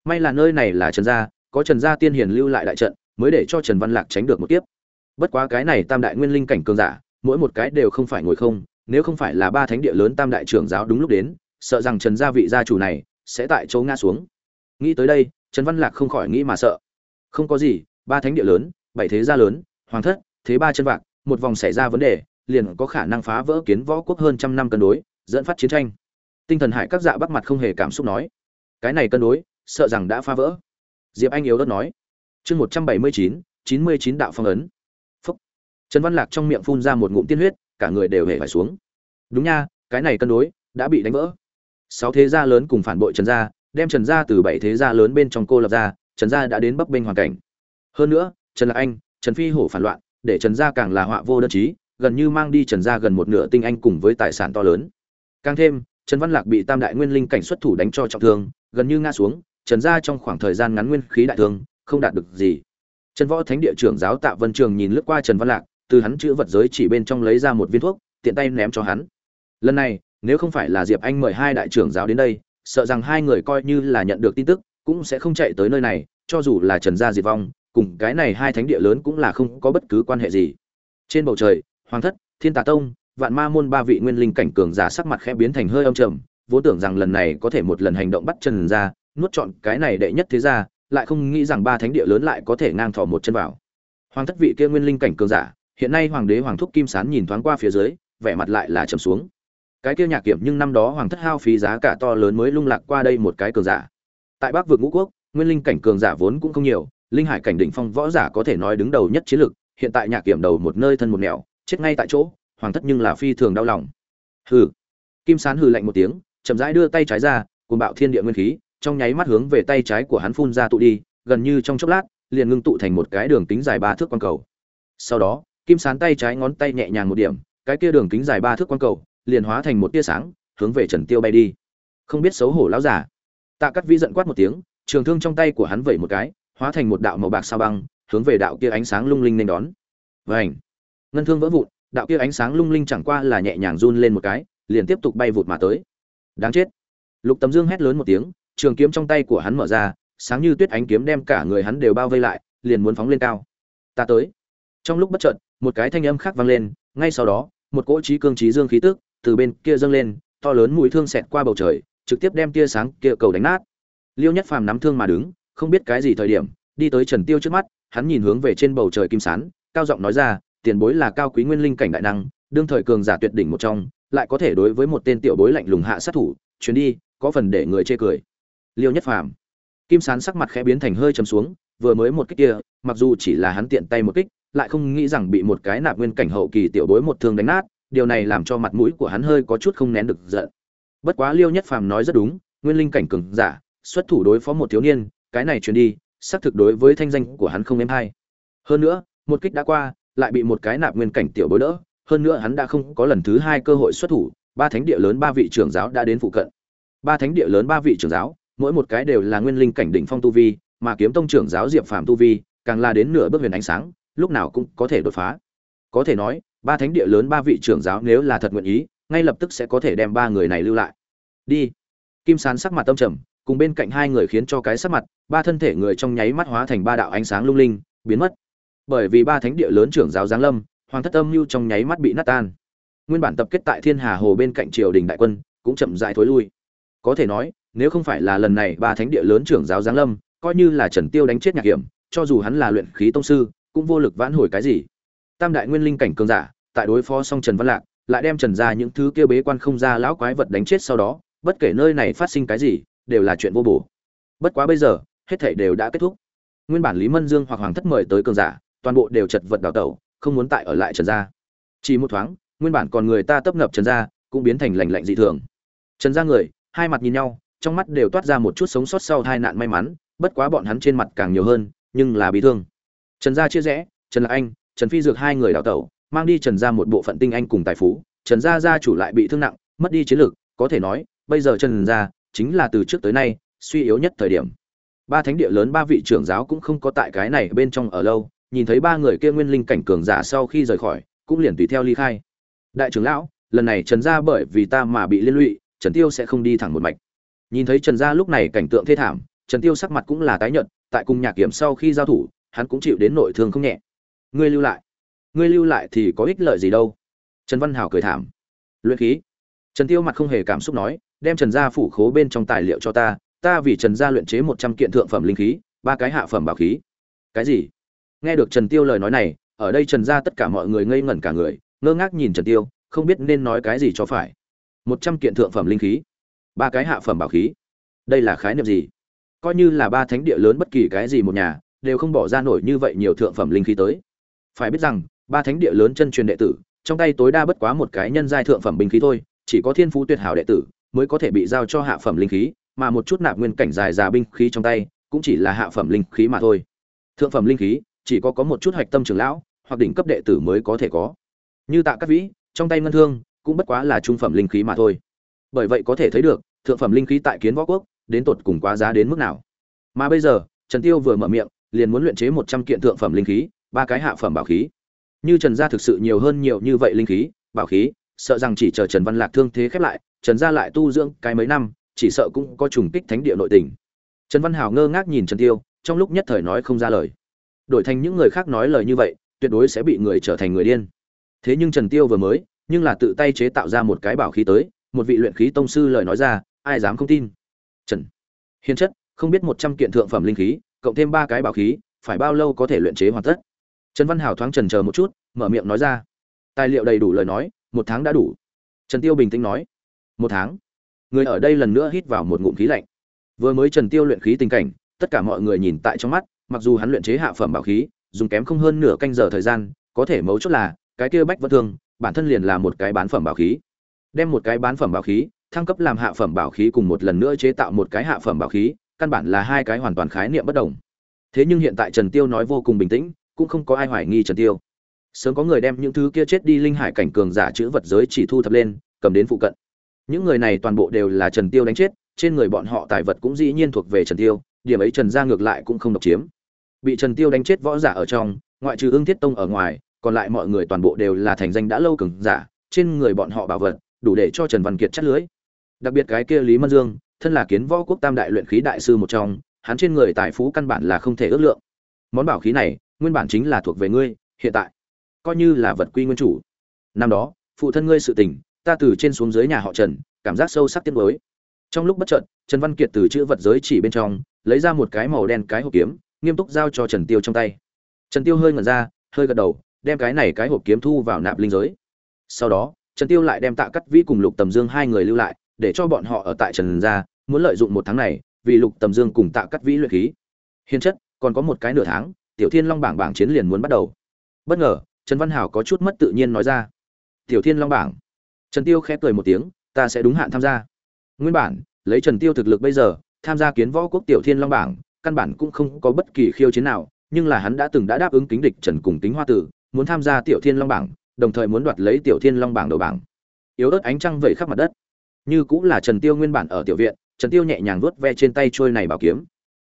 A: May là nơi này là trần gia, có trần gia tiên hiền lưu lại đại trận mới để cho trần văn lạc tránh được một kiếp. Bất quá cái này tam đại nguyên linh cảnh cường giả, mỗi một cái đều không phải ngồi không, nếu không phải là ba thánh địa lớn tam đại trưởng giáo đúng lúc đến, sợ rằng trần gia vị gia chủ này sẽ tại chỗ ngã xuống. Nghĩ tới đây, trần văn lạc không khỏi nghĩ mà sợ. Không có gì, ba thánh địa lớn, bảy thế gia lớn, hoàng thất, thế ba chân vạc, một vòng xảy ra vấn đề, liền có khả năng phá vỡ kiến võ quốc hơn trăm năm cân đối, dẫn phát chiến tranh. Tinh thần hải các dạ bắc mặt không hề cảm xúc nói, cái này cân đối, sợ rằng đã phá vỡ. Diệp anh yếu đất nói chương một trăm bảy mươi chín chín mươi chín đạo phong ấn. Phúc. Trần văn lạc trong miệng phun ra một ngụm tiên huyết, cả người đều hề phải xuống. Đúng nha, cái này cân đối, đã bị đánh vỡ. Sáu thế gia lớn cùng phản bội trần gia, đem trần gia từ bảy thế gia lớn bên trong cô lập ra, trần gia đã đến bấp bênh hoàn cảnh. Hơn nữa, trần lạc anh, trần phi hổ phản loạn, để trần gia càng là họa vô đơn chí, gần như mang đi trần gia gần một nửa tinh anh cùng với tài sản to lớn. Càng thêm, trần văn lạc bị tam đại nguyên linh cảnh xuất thủ đánh cho trọng thương, gần như ngã xuống, trần gia trong khoảng thời gian ngắn nguyên khí đại thương không đạt được gì. Trần võ thánh địa trưởng giáo tạ vân trường nhìn lướt qua trần văn lạc, từ hắn chữ vật giới chỉ bên trong lấy ra một viên thuốc, tiện tay ném cho hắn. Lần này, nếu không phải là diệp anh mời hai đại trưởng giáo đến đây, sợ rằng hai người coi như là nhận được tin tức, cũng sẽ không chạy tới nơi này, cho dù là trần gia diệt vong, cùng cái này hai thánh địa lớn cũng là không có bất cứ quan hệ gì. Trên bầu trời, hoàng thất, thiên tà tông, vạn ma môn ba vị nguyên linh cảnh cường giả sắc mặt khẽ biến thành hơi âm trầm, vốn tưởng rằng lần này có thể một lần hành động bắt trần ra nuốt chọn cái này đệ nhất thế gia lại không nghĩ rằng ba thánh địa lớn lại có thể ngang thò một chân vào. Hoàng thất vị kia nguyên linh cảnh cường giả, hiện nay hoàng đế hoàng thúc kim sán nhìn thoáng qua phía dưới, vẻ mặt lại là trầm xuống. Cái kia nhạc kiểm nhưng năm đó hoàng thất hao phí giá cả to lớn mới lung lạc qua đây một cái cường giả. Tại bắc vực ngũ quốc, nguyên linh cảnh cường giả vốn cũng không nhiều, linh hải cảnh đỉnh phong võ giả có thể nói đứng đầu nhất chiến lực, hiện tại nhạc kiểm đầu một nơi thân một nẻo, chết ngay tại chỗ, hoàng thất nhưng là phi thường đau lòng. Hừ. Kim sán hừ lạnh một tiếng, chậm rãi đưa tay trái ra cùng bạo thiên địa nguyên khí trong nháy mắt hướng về tay trái của hắn phun ra tụ đi, gần như trong chốc lát, liền ngưng tụ thành một cái đường kính dài ba thước quang cầu. Sau đó, kim sán tay trái ngón tay nhẹ nhàng một điểm, cái kia đường kính dài ba thước quang cầu liền hóa thành một tia sáng, hướng về trần tiêu bay đi. Không biết xấu hổ lão giả. Tạ cắt vĩ giận quát một tiếng, trường thương trong tay của hắn vẩy một cái, hóa thành một đạo màu bạc sao băng, hướng về đạo kia ánh sáng lung linh nên đón. Vành. Ngân thương vỡ vụn, đạo kia ánh sáng lung linh chẳng qua là nhẹ nhàng run lên một cái, liền tiếp tục bay vụt mà tới. Đáng chết. Lục Tầm dương hét lớn một tiếng trường kiếm trong tay của hắn mở ra, sáng như tuyết ánh kiếm đem cả người hắn đều bao vây lại, liền muốn phóng lên cao. Ta tới. Trong lúc bất chợt, một cái thanh âm khác vang lên, ngay sau đó, một cỗ trí cương trí dương khí tức từ bên kia dâng lên, to lớn mũi thương xẹt qua bầu trời, trực tiếp đem tia sáng kia cầu đánh nát. Liêu nhất phàm nắm thương mà đứng, không biết cái gì thời điểm, đi tới trần tiêu trước mắt, hắn nhìn hướng về trên bầu trời kim sán, cao giọng nói ra, tiền bối là cao quý nguyên linh cảnh đại năng, đương thời cường giả tuyệt đỉnh một trong, lại có thể đối với một tên tiểu bối lạnh lùng hạ sát thủ, chuyến đi, có phần để người chê cười liêu nhất phàm. Kim sán sắc mặt khẽ biến thành hơi trầm xuống, vừa mới một kích kia, mặc dù chỉ là hắn tiện tay một kích, lại không nghĩ rằng bị một cái nạp nguyên cảnh hậu kỳ tiểu bối một thương đánh nát, điều này làm cho mặt mũi của hắn hơi có chút không nén được giận. Bất quá liêu nhất phàm nói rất đúng, nguyên linh cảnh cường giả, xuất thủ đối phó một thiếu niên, cái này truyền đi, xác thực đối với thanh danh của hắn không êm hay. Hơn nữa, một kích đã qua, lại bị một cái nạp nguyên cảnh tiểu bối đỡ, hơn nữa hắn đã không có lần thứ hai cơ hội xuất thủ, ba thánh địa lớn ba vị trưởng giáo đã đến phụ cận. Ba thánh địa lớn ba vị trưởng giáo mỗi một cái đều là nguyên linh cảnh đỉnh phong tu vi, mà kiếm tông trưởng giáo diệp phàm tu vi, càng là đến nửa bước huyền ánh sáng, lúc nào cũng có thể đột phá. Có thể nói, ba thánh địa lớn ba vị trưởng giáo nếu là thật nguyện ý, ngay lập tức sẽ có thể đem ba người này lưu lại. Đi. Kim sán sắc mặt tâm trầm, cùng bên cạnh hai người khiến cho cái sắc mặt, ba thân thể người trong nháy mắt hóa thành ba đạo ánh sáng lung linh, biến mất. Bởi vì ba thánh địa lớn trưởng giáo giáng lâm, hoàng thất âm mưu trong nháy mắt bị nát tan. Nguyên bản tập kết tại thiên hà hồ bên cạnh triều đình đại quân, cũng chậm dại thối lui. Có thể nói nếu không phải là lần này ba thánh địa lớn trưởng giáo giáng lâm, coi như là trần tiêu đánh chết nhạc hiểm, cho dù hắn là luyện khí tông sư, cũng vô lực vãn hồi cái gì. Tam đại nguyên linh cảnh cường giả, tại đối phó xong trần văn lạc, lại đem trần ra những thứ kia bế quan không ra lão quái vật đánh chết sau đó, bất kể nơi này phát sinh cái gì, đều là chuyện vô bổ. Bất quá bây giờ, hết thảy đều đã kết thúc. Nguyên bản lý mân dương hoặc hoàng thất mời tới cường giả, toàn bộ đều chật vật đào tẩu, không muốn tại ở lại trần gia. Chỉ một thoáng, nguyên bản còn người ta tấp nập trần gia, cũng biến thành lành lạnh dị thường. Trần gia người, hai mặt nhìn nhau trong mắt đều toát ra một chút sống sót sau tai nạn may mắn, bất quá bọn hắn trên mặt càng nhiều hơn, nhưng là bị thương. Trần gia chia rẽ, trần lạc anh, trần phi dược hai người đào tẩu, mang đi trần gia một bộ phận tinh anh cùng tài phú, trần gia gia chủ lại bị thương nặng, mất đi chiến lược, có thể nói, bây giờ trần gia chính là từ trước tới nay suy yếu nhất thời điểm. Ba thánh địa lớn, ba vị trưởng giáo cũng không có tại cái này bên trong ở lâu, nhìn thấy ba người kia nguyên linh cảnh cường giả sau khi rời khỏi, cũng liền tùy theo ly khai. Đại trưởng lão, lần này trần gia bởi vì ta mà bị liên lụy, trần tiêu sẽ không đi thẳng một mạch nhìn thấy trần gia lúc này cảnh tượng thê thảm, trần tiêu sắc mặt cũng là tái nhợt, tại cùng nhạc kiểm sau khi giao thủ, hắn cũng chịu đến nội thương không nhẹ. Ngươi lưu lại. Ngươi lưu lại thì có ích lợi gì đâu? Trần văn hảo cười thảm. Luyện khí. Trần tiêu mặt không hề cảm xúc nói, đem trần gia phủ khố bên trong tài liệu cho ta ta vì trần gia luyện chế một trăm kiện thượng phẩm linh khí, ba cái hạ phẩm bảo khí. Cái gì? Nghe được trần tiêu lời nói này, ở đây trần gia tất cả mọi người ngây ngẩn cả người, ngơ ngác nhìn trần tiêu, không biết nên nói cái gì cho phải. Một trăm kiện thượng phẩm linh khí ba cái hạ phẩm bảo khí. Đây là khái niệm gì? Coi như là ba thánh địa lớn bất kỳ cái gì một nhà, đều không bỏ ra nổi như vậy nhiều thượng phẩm linh khí tới. Phải biết rằng, ba thánh địa lớn chân truyền đệ tử, trong tay tối đa bất quá một cái nhân giai thượng phẩm binh khí thôi, chỉ có thiên phú tuyệt hảo đệ tử mới có thể bị giao cho hạ phẩm linh khí, mà một chút nạp nguyên cảnh dài già binh khí trong tay cũng chỉ là hạ phẩm linh khí mà thôi. Thượng phẩm linh khí, chỉ có có một chút hạch tâm trưởng lão hoặc đỉnh cấp đệ tử mới có thể có. Như tạ các vĩ, trong tay ngân thương cũng bất quá là trung phẩm linh khí mà thôi bởi vậy có thể thấy được, thượng phẩm linh khí tại kiến võ quốc, đến tột cùng quá giá đến mức nào. Mà bây giờ, trần tiêu vừa mở miệng, liền muốn luyện chế một trăm kiện thượng phẩm linh khí, ba cái hạ phẩm bảo khí. Như trần gia thực sự nhiều hơn nhiều như vậy linh khí, bảo khí, sợ rằng chỉ chờ trần văn lạc thương thế khép lại, trần gia lại tu dưỡng cái mấy năm, chỉ sợ cũng có trùng kích thánh địa nội tình. Trần văn hào ngơ ngác nhìn trần tiêu, trong lúc nhất thời nói không ra lời. Đổi thành những người khác nói lời như vậy, tuyệt đối sẽ bị người trở thành người điên. Thế nhưng trần tiêu vừa mới, nhưng là tự tay chế tạo ra một cái bảo khí tới một vị luyện khí tông sư lời nói ra, ai dám không tin? Trần. Hiền chất, không biết một trăm kiện thượng phẩm linh khí, cộng thêm ba cái bảo khí, phải bao lâu có thể luyện chế hoàn tất? Trần văn hảo thoáng trần chờ một chút, mở miệng nói ra. Tài liệu đầy đủ lời nói, một tháng đã đủ. Trần tiêu bình tĩnh nói. Một tháng? Người ở đây lần nữa hít vào một ngụm khí lạnh. Vừa mới trần tiêu luyện khí tình cảnh, tất cả mọi người nhìn tại trong mắt, mặc dù hắn luyện chế hạ phẩm bảo khí, dùng kém không hơn nửa canh giờ thời gian, có thể mấu chốt là, cái kia bách vân thương, bản thân liền là một cái bán phẩm bảo khí đem một cái bán phẩm bảo khí, thăng cấp làm hạ phẩm bảo khí cùng một lần nữa chế tạo một cái hạ phẩm bảo khí, căn bản là hai cái hoàn toàn khái niệm bất đồng. Thế nhưng hiện tại trần tiêu nói vô cùng bình tĩnh, cũng không có ai hoài nghi trần tiêu. Sớm có người đem những thứ kia chết đi linh hải cảnh cường giả chữ vật giới chỉ thu thập lên, cầm đến phụ cận. Những người này toàn bộ đều là trần tiêu đánh chết, trên người bọn họ tài vật cũng dĩ nhiên thuộc về trần tiêu, điểm ấy trần gia ngược lại cũng không độc chiếm. Bị trần tiêu đánh chết võ giả ở trong, ngoại trừ ương thiết tông ở ngoài, còn lại mọi người toàn bộ đều là thành danh đã lâu cường giả, trên người bọn họ bảo vật đủ để cho trần văn kiệt chắt lưới. Đặc biệt cái kia lý mân dương, thân là kiến võ quốc tam đại luyện khí đại sư một trong, hắn trên người tài phú căn bản là không thể ước lượng. Món bảo khí này, nguyên bản chính là thuộc về ngươi, hiện tại coi như là vật quy nguyên chủ. Năm đó, phụ thân ngươi sự tình, ta từ trên xuống dưới nhà họ trần, cảm giác sâu sắc tiếc mới trong lúc bất chợt, trần văn kiệt từ chữ vật giới chỉ bên trong, lấy ra một cái màu đen cái hộp kiếm, nghiêm túc giao cho trần tiêu trong tay. Trần tiêu hơi ngẩn ra, hơi gật đầu, đem cái này cái hộp kiếm thu vào nạp linh giới. Sau đó trần tiêu lại đem tạ cắt vĩ cùng lục tầm dương hai người lưu lại, để cho bọn họ ở tại trần gia, muốn lợi dụng một tháng này, vì lục tầm dương cùng tạ cắt vĩ luyện khí. Hiền chất, còn có một cái nửa tháng, tiểu thiên long bảng bảng chiến liền muốn bắt đầu. Bất ngờ, trần văn hảo có chút mất tự nhiên nói ra. Tiểu thiên long bảng. Trần tiêu khẽ cười một tiếng, ta sẽ đúng hạn tham gia. Nguyên bản, lấy trần tiêu thực lực bây giờ, tham gia kiến võ quốc tiểu thiên long bảng, căn bản cũng không có bất kỳ khiêu chiến nào, nhưng là hắn đã từng đã đáp ứng kính địch trần cùng Tính hoa tử, muốn tham gia tiểu thiên long bảng đồng thời muốn đoạt lấy tiểu thiên long bảng đầu bảng. Yếu ớt ánh trăng vẩy khắp mặt đất. Như cũng là trần tiêu nguyên bản ở tiểu viện, trần tiêu nhẹ nhàng vuốt ve trên tay trôi này bảo kiếm.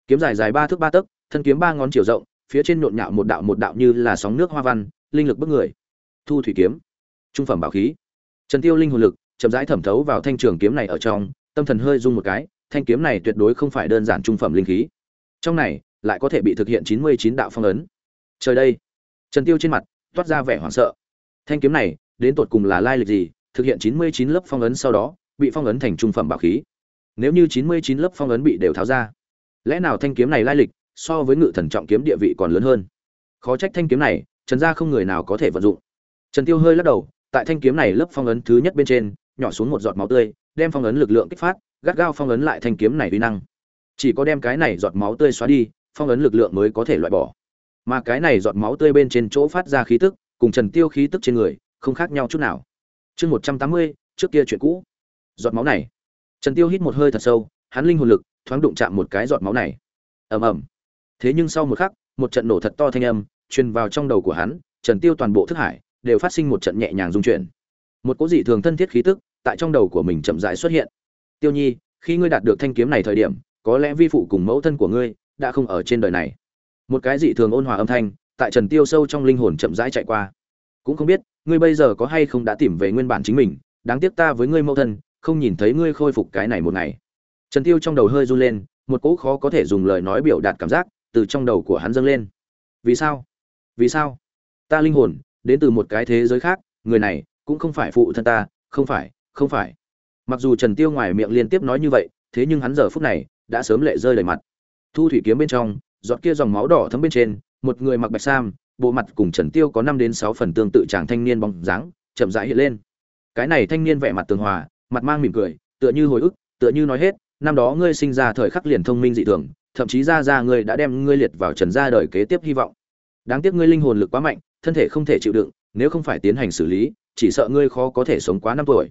A: Kiếm dài dài ba thước ba tấc, thân kiếm ba ngón chiều rộng, phía trên nhộn nhạo một đạo một đạo như là sóng nước hoa văn, linh lực bức người. Thu thủy kiếm. Trung phẩm bảo khí. Trần tiêu linh hồn lực, chậm rãi thẩm thấu vào thanh trường kiếm này ở trong, tâm thần hơi rung một cái, thanh kiếm này tuyệt đối không phải đơn giản trung phẩm linh khí. Trong này, lại có thể bị thực hiện chín mươi chín đạo phong ấn. Trời đây, trần tiêu trên mặt, toát ra vẻ hoảng sợ thanh kiếm này, đến tột cùng là lai lịch gì, thực hiện chín mươi chín lớp phong ấn sau đó, bị phong ấn thành trung phẩm bảo khí. Nếu như chín mươi chín lớp phong ấn bị đều tháo ra, lẽ nào thanh kiếm này lai lịch so với ngự thần trọng kiếm địa vị còn lớn hơn? Khó trách thanh kiếm này, trần gia không người nào có thể vận dụng. Trần tiêu hơi lắc đầu, tại thanh kiếm này lớp phong ấn thứ nhất bên trên, nhỏ xuống một giọt máu tươi, đem phong ấn lực lượng kích phát, gắt gao phong ấn lại thanh kiếm này uy năng. Chỉ có đem cái này giọt máu tươi xóa đi, phong ấn lực lượng mới có thể loại bỏ. Mà cái này giọt máu tươi bên trên chỗ phát ra khí tức cùng trần tiêu khí tức trên người không khác nhau chút nào. Chương một trăm tám mươi, trước kia chuyện cũ. Giọt máu này. Trần tiêu hít một hơi thật sâu, hắn linh hồn lực thoáng đụng chạm một cái giọt máu này. Ầm ầm. Thế nhưng sau một khắc, một trận nổ thật to thanh âm truyền vào trong đầu của hắn, trần tiêu toàn bộ thức hải đều phát sinh một trận nhẹ nhàng rung chuyển. Một cỗ dị thường thân thiết khí tức tại trong đầu của mình chậm rãi xuất hiện. Tiêu nhi, khi ngươi đạt được thanh kiếm này thời điểm, có lẽ vi phụ cùng mẫu thân của ngươi đã không ở trên đời này. Một cái dị thường ôn hòa âm thanh tại trần tiêu sâu trong linh hồn chậm rãi chạy qua. Cũng không biết, ngươi bây giờ có hay không đã tìm về nguyên bản chính mình, đáng tiếc ta với ngươi mẫu thân, không nhìn thấy ngươi khôi phục cái này một ngày. Trần tiêu trong đầu hơi run lên, một cỗ khó có thể dùng lời nói biểu đạt cảm giác từ trong đầu của hắn dâng lên. Vì sao? Vì sao? Ta linh hồn, đến từ một cái thế giới khác, người này cũng không phải phụ thân ta, không phải không phải. Mặc dù trần tiêu ngoài miệng liên tiếp nói như vậy, thế nhưng hắn giờ phút này đã sớm lệ rơi đầy mặt. Thu thủy kiếm bên trong, giọt kia dòng máu đỏ thấm bên trên một người mặc bạch sam bộ mặt cùng Trần Tiêu có 5 đến 6 phần tương tự chàng thanh niên bóng dáng, chậm rãi hiện lên. Cái này thanh niên vẻ mặt tường hòa, mặt mang mỉm cười, tựa như hồi ức, tựa như nói hết, năm đó ngươi sinh ra thời khắc liền thông minh dị thường, thậm chí ra ra ngươi đã đem ngươi liệt vào trần gia đời kế tiếp hy vọng. Đáng tiếc ngươi linh hồn lực quá mạnh, thân thể không thể chịu đựng, nếu không phải tiến hành xử lý, chỉ sợ ngươi khó có thể sống quá năm tuổi.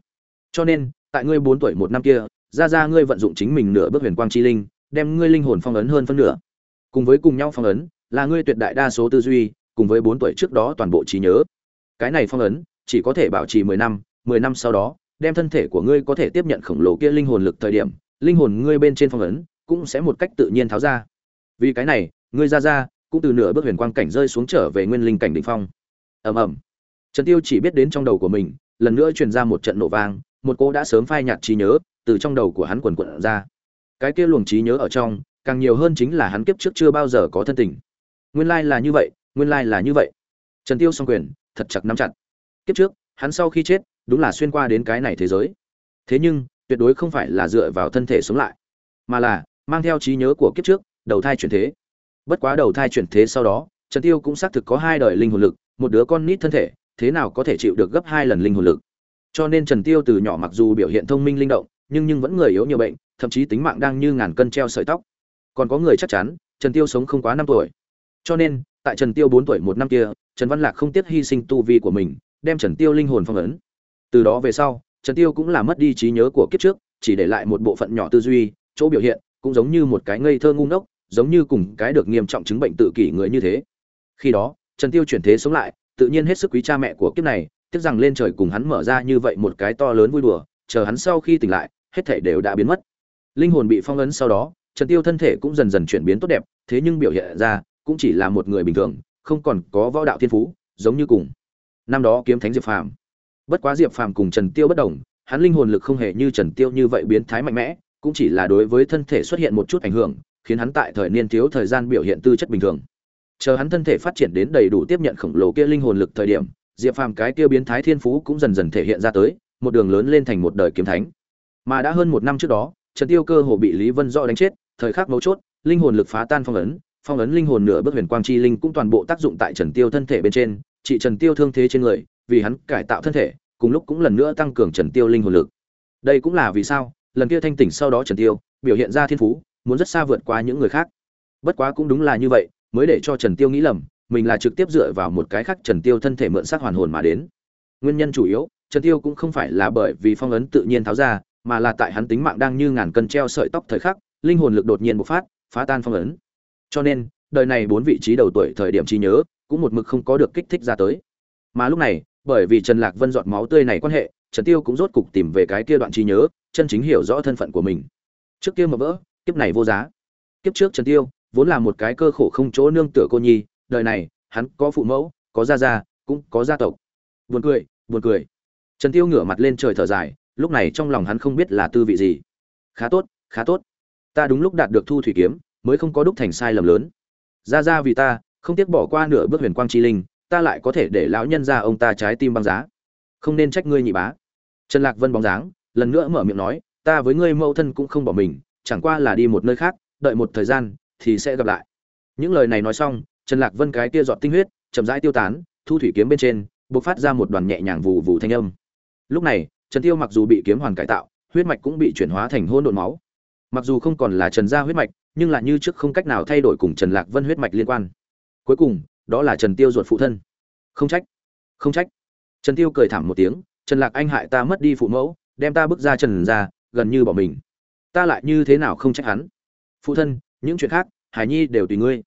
A: Cho nên, tại ngươi 4 tuổi một năm kia, ra ra ngươi vận dụng chính mình nửa bước huyền quang chi linh, đem ngươi linh hồn phong ấn hơn phân nửa. Cùng với cùng nhau phong ấn, là ngươi tuyệt đại đa số tư duy, cùng với bốn tuổi trước đó toàn bộ trí nhớ. Cái này phong ấn chỉ có thể bảo trì 10 năm, 10 năm sau đó, đem thân thể của ngươi có thể tiếp nhận khổng lồ kia linh hồn lực thời điểm, linh hồn ngươi bên trên phong ấn cũng sẽ một cách tự nhiên tháo ra. Vì cái này, ngươi ra ra cũng từ nửa bước huyền quang cảnh rơi xuống trở về nguyên linh cảnh đỉnh phong. Ầm ầm. Trần Tiêu chỉ biết đến trong đầu của mình, lần nữa truyền ra một trận nổ vang, một cô đã sớm phai nhạt trí nhớ, từ trong đầu của hắn quần quận ra. Cái kia luồng trí nhớ ở trong, càng nhiều hơn chính là hắn kiếp trước chưa bao giờ có thân tình. Nguyên lai là như vậy, nguyên lai là như vậy. Trần Tiêu song quyền, thật chặt nắm chặt. Kiếp trước, hắn sau khi chết, đúng là xuyên qua đến cái này thế giới. Thế nhưng, tuyệt đối không phải là dựa vào thân thể sống lại, mà là mang theo trí nhớ của kiếp trước, đầu thai chuyển thế. Bất quá đầu thai chuyển thế sau đó, Trần Tiêu cũng xác thực có hai đời linh hồn lực, một đứa con nít thân thể, thế nào có thể chịu được gấp hai lần linh hồn lực. Cho nên Trần Tiêu từ nhỏ mặc dù biểu hiện thông minh linh động, nhưng nhưng vẫn người yếu nhiều bệnh, thậm chí tính mạng đang như ngàn cân treo sợi tóc. Còn có người chắc chắn, Trần Tiêu sống không quá năm tuổi. Cho nên, tại Trần Tiêu 4 tuổi một năm kia, Trần Văn Lạc không tiếc hy sinh tu vi của mình, đem Trần Tiêu linh hồn phong ấn. Từ đó về sau, Trần Tiêu cũng là mất đi trí nhớ của kiếp trước, chỉ để lại một bộ phận nhỏ tư duy, chỗ biểu hiện cũng giống như một cái ngây thơ ngu ngốc, giống như cùng cái được nghiêm trọng chứng bệnh tự kỷ người như thế. Khi đó, Trần Tiêu chuyển thế sống lại, tự nhiên hết sức quý cha mẹ của kiếp này, tiếc rằng lên trời cùng hắn mở ra như vậy một cái to lớn vui đùa, chờ hắn sau khi tỉnh lại, hết thảy đều đã biến mất. Linh hồn bị phong ấn sau đó, Trần Tiêu thân thể cũng dần dần chuyển biến tốt đẹp, thế nhưng biểu hiện ra cũng chỉ là một người bình thường, không còn có võ đạo thiên phú, giống như cùng năm đó kiếm thánh Diệp Phàm. Bất quá Diệp Phàm cùng Trần Tiêu bất đồng, hắn linh hồn lực không hề như Trần Tiêu như vậy biến thái mạnh mẽ, cũng chỉ là đối với thân thể xuất hiện một chút ảnh hưởng, khiến hắn tại thời niên thiếu thời gian biểu hiện tư chất bình thường. Chờ hắn thân thể phát triển đến đầy đủ tiếp nhận khổng lồ kia linh hồn lực thời điểm, Diệp Phàm cái kia biến thái thiên phú cũng dần dần thể hiện ra tới, một đường lớn lên thành một đời kiếm thánh. Mà đã hơn một năm trước đó, Trần Tiêu cơ hồ bị Lý Vân Do đánh chết, thời khắc mấu chốt, linh hồn lực phá tan phong ấn, phong ấn linh hồn nửa bước huyền quang chi linh cũng toàn bộ tác dụng tại Trần Tiêu thân thể bên trên, trị Trần Tiêu thương thế trên người, vì hắn cải tạo thân thể, cùng lúc cũng lần nữa tăng cường Trần Tiêu linh hồn lực. Đây cũng là vì sao, lần kia thanh tỉnh sau đó Trần Tiêu biểu hiện ra thiên phú, muốn rất xa vượt qua những người khác. Bất quá cũng đúng là như vậy, mới để cho Trần Tiêu nghĩ lầm, mình là trực tiếp dựa vào một cái khác Trần Tiêu thân thể mượn xác hoàn hồn mà đến. Nguyên nhân chủ yếu, Trần Tiêu cũng không phải là bởi vì phong ấn tự nhiên tháo ra, mà là tại hắn tính mạng đang như ngàn cân treo sợi tóc thời khắc, linh hồn lực đột nhiên bộc phát, phá tan phong ấn. Cho nên, đời này bốn vị trí đầu tuổi thời điểm trí nhớ, cũng một mực không có được kích thích ra tới. Mà lúc này, bởi vì Trần Lạc Vân giọt máu tươi này quan hệ, Trần Tiêu cũng rốt cục tìm về cái kia đoạn trí nhớ, chân chính hiểu rõ thân phận của mình. Trước kia mà vỡ, kiếp này vô giá. Kiếp trước Trần Tiêu, vốn là một cái cơ khổ không chỗ nương tựa cô nhi, đời này, hắn có phụ mẫu, có gia gia, cũng có gia tộc. Buồn cười, buồn cười. Trần Tiêu ngửa mặt lên trời thở dài, lúc này trong lòng hắn không biết là tư vị gì. Khá tốt, khá tốt. Ta đúng lúc đạt được thu thủy kiếm, mới không có đúc thành sai lầm lớn. Ra ra vì ta, không tiếc bỏ qua nửa bước huyền quang chi linh, ta lại có thể để lão nhân gia ông ta trái tim băng giá. Không nên trách ngươi nhị bá. Trần Lạc Vân bóng dáng, lần nữa mở miệng nói, ta với ngươi mẫu thân cũng không bỏ mình, chẳng qua là đi một nơi khác, đợi một thời gian thì sẽ gặp lại. Những lời này nói xong, Trần Lạc Vân cái kia giọt tinh huyết, chậm rãi tiêu tán, thu thủy kiếm bên trên, bộc phát ra một đoàn nhẹ nhàng vụ vụ thanh âm. Lúc này, Trần Tiêu mặc dù bị kiếm hoàn cải tạo, huyết mạch cũng bị chuyển hóa thành hỗn độn máu. Mặc dù không còn là Trần gia huyết mạch, nhưng lại như trước không cách nào thay đổi cùng Trần Lạc Vân huyết mạch liên quan. Cuối cùng, đó là Trần Tiêu ruột phụ thân. Không trách, không trách. Trần Tiêu cười thảm một tiếng, Trần Lạc anh hại ta mất đi phụ mẫu, đem ta bước ra Trần gia, gần như bỏ mình. Ta lại như thế nào không trách hắn? Phụ thân, những chuyện khác, Hải Nhi đều tùy ngươi.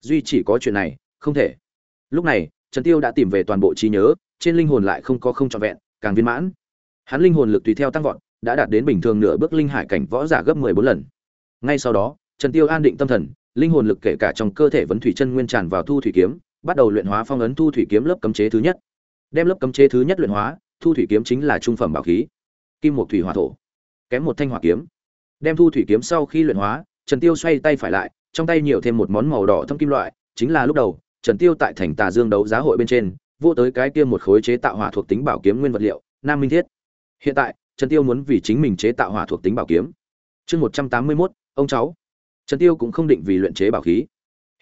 A: Duy chỉ có chuyện này, không thể. Lúc này, Trần Tiêu đã tìm về toàn bộ trí nhớ, trên linh hồn lại không có không trọn vẹn, càng viên mãn. Hắn linh hồn lực tùy theo tăng vọt, đã đạt đến bình thường nửa bước linh hải cảnh võ giả gấp 14 lần. Ngay sau đó, Trần Tiêu an định tâm thần, linh hồn lực kể cả trong cơ thể vấn thủy chân nguyên tràn vào thu thủy kiếm, bắt đầu luyện hóa phong ấn thu thủy kiếm lớp cấm chế thứ nhất. Đem lớp cấm chế thứ nhất luyện hóa, thu thủy kiếm chính là trung phẩm bảo khí. Kim một thủy hỏa thổ, kém một thanh hỏa kiếm. Đem thu thủy kiếm sau khi luyện hóa, Trần Tiêu xoay tay phải lại, trong tay nhiều thêm một món màu đỏ thâm kim loại, chính là lúc đầu, Trần Tiêu tại thành Tà Dương đấu giá hội bên trên, vô tới cái kia một khối chế tạo hỏa thuộc tính bảo kiếm nguyên vật liệu, Nam Minh Thiết. Hiện tại, Trần Tiêu muốn vì chính mình chế tạo hỏa thuộc tính bảo kiếm. Chương 181, ông cháu. Trần Tiêu cũng không định vì luyện chế bảo khí.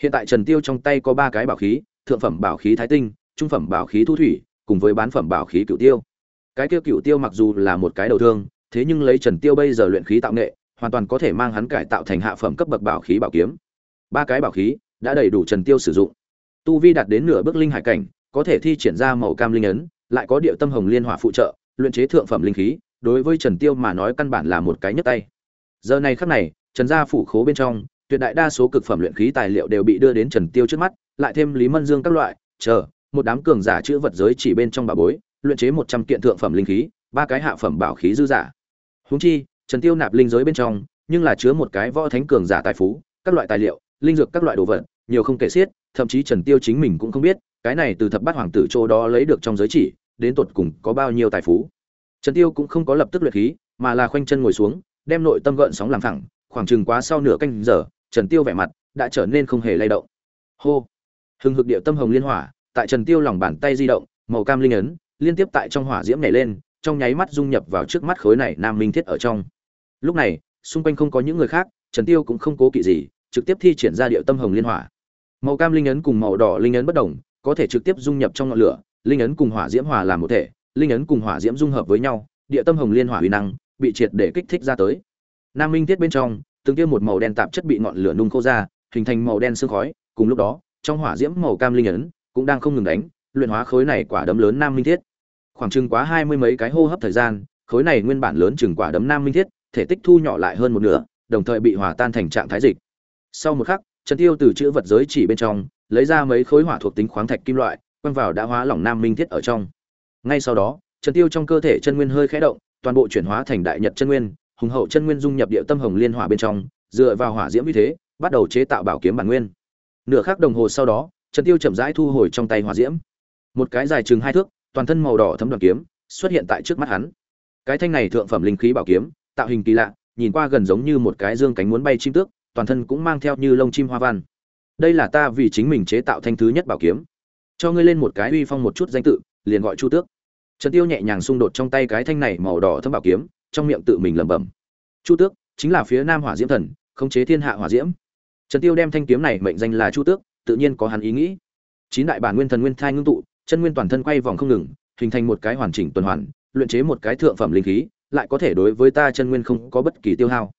A: Hiện tại Trần Tiêu trong tay có ba cái bảo khí, thượng phẩm bảo khí thái tinh trung phẩm bảo khí thu thủy cùng với bán phẩm bảo khí cựu tiêu. Cái kia cựu tiêu mặc dù là một cái đầu thương thế nhưng lấy trần tiêu bây giờ luyện khí tạo nghệ hoàn toàn có thể mang hắn cải tạo thành hạ phẩm cấp bậc bảo khí bảo kiếm. Ba cái bảo khí đã đầy đủ trần tiêu sử dụng. Tu vi đạt đến nửa bước linh hải cảnh có thể thi triển ra màu cam linh ấn lại có điệu tâm hồng liên hỏa phụ trợ luyện chế thượng phẩm linh khí đối với trần tiêu mà nói căn bản là một cái nhấc tay. Giờ này khắc này trần gia phủ khố bên trong, tuyệt đại đa số cực phẩm luyện khí tài liệu đều bị đưa đến trần tiêu trước mắt, lại thêm lý mân dương các loại, chờ, một đám cường giả chữ vật giới chỉ bên trong bà bối, luyện chế một trăm kiện thượng phẩm linh khí, ba cái hạ phẩm bảo khí dư giả. Huống chi, trần tiêu nạp linh giới bên trong, nhưng là chứa một cái võ thánh cường giả tài phú, các loại tài liệu, linh dược các loại đồ vật, nhiều không kể xiết, thậm chí trần tiêu chính mình cũng không biết, cái này từ thập bát hoàng tử chỗ đó lấy được trong giới chỉ, đến tột cùng có bao nhiêu tài phú. Trần tiêu cũng không có lập tức luyện khí, mà là khoanh chân ngồi xuống, đem nội tâm gợn sóng làm thẳng khoảng chừng quá sau nửa canh giờ, trần tiêu vẻ mặt đã trở nên không hề lay động. Hô! Hừng hực địa tâm hồng liên hỏa tại trần tiêu lòng bàn tay di động, màu cam linh ấn liên tiếp tại trong hỏa diễm nhảy lên, trong nháy mắt dung nhập vào trước mắt khối này nam minh thiết ở trong. Lúc này, xung quanh không có những người khác, trần tiêu cũng không cố kỵ gì, trực tiếp thi triển ra địa tâm hồng liên hỏa. Màu cam linh ấn cùng màu đỏ linh ấn bất đồng, có thể trực tiếp dung nhập trong ngọn lửa, linh ấn cùng hỏa diễm hòa làm một thể, linh ấn cùng hỏa diễm dung hợp với nhau địa tâm hồng liên hỏa uy năng bị triệt để kích thích ra tới nam minh thiết bên trong, từng tiêm một màu đen tạp chất bị ngọn lửa nung khô ra, hình thành màu đen sương khói. Cùng lúc đó, trong hỏa diễm màu cam linh ấn cũng đang không ngừng đánh, luyện hóa khối này quả đấm lớn nam minh thiết. Khoảng chừng quá hai mươi mấy cái hô hấp thời gian, khối này nguyên bản lớn chừng quả đấm nam minh thiết, thể tích thu nhỏ lại hơn một nửa, đồng thời bị hòa tan thành trạng thái dịch. Sau một khắc, trần tiêu từ chữ vật giới chỉ bên trong, lấy ra mấy khối hỏa thuộc tính khoáng thạch kim loại, quăng vào đã hóa lỏng nam minh thiết ở trong. Ngay sau đó, trần tiêu trong cơ thể chân nguyên hơi khẽ động, toàn bộ chuyển hóa thành đại nhật chân nguyên hùng hậu chân nguyên dung nhập địa tâm hồng liên hỏa bên trong, dựa vào hỏa diễm như thế, bắt đầu chế tạo bảo kiếm bản nguyên. Nửa khắc đồng hồ sau đó, trần tiêu chậm rãi thu hồi trong tay hỏa diễm. Một cái dài chừng hai thước, toàn thân màu đỏ thấm đoàn kiếm, xuất hiện tại trước mắt hắn. Cái thanh này thượng phẩm linh khí bảo kiếm, tạo hình kỳ lạ, nhìn qua gần giống như một cái dương cánh muốn bay chim tước, toàn thân cũng mang theo như lông chim hoa văn. Đây là ta vì chính mình chế tạo thanh thứ nhất bảo kiếm. Cho ngươi lên một cái uy phong một chút danh tự, liền gọi chu tước. Trần tiêu nhẹ nhàng xung đột trong tay cái thanh này màu đỏ thấm bảo kiếm trong miệng tự mình lẩm bẩm. Chu tước, chính là phía nam hỏa diễm thần, khống chế thiên hạ hỏa diễm. Trần tiêu đem thanh kiếm này mệnh danh là chu tước, tự nhiên có hắn ý nghĩ. Chín đại bản nguyên thần nguyên thai ngưng tụ, chân nguyên toàn thân quay vòng không ngừng, hình thành một cái hoàn chỉnh tuần hoàn, luyện chế một cái thượng phẩm linh khí, lại có thể đối với ta chân nguyên không có bất kỳ tiêu hao.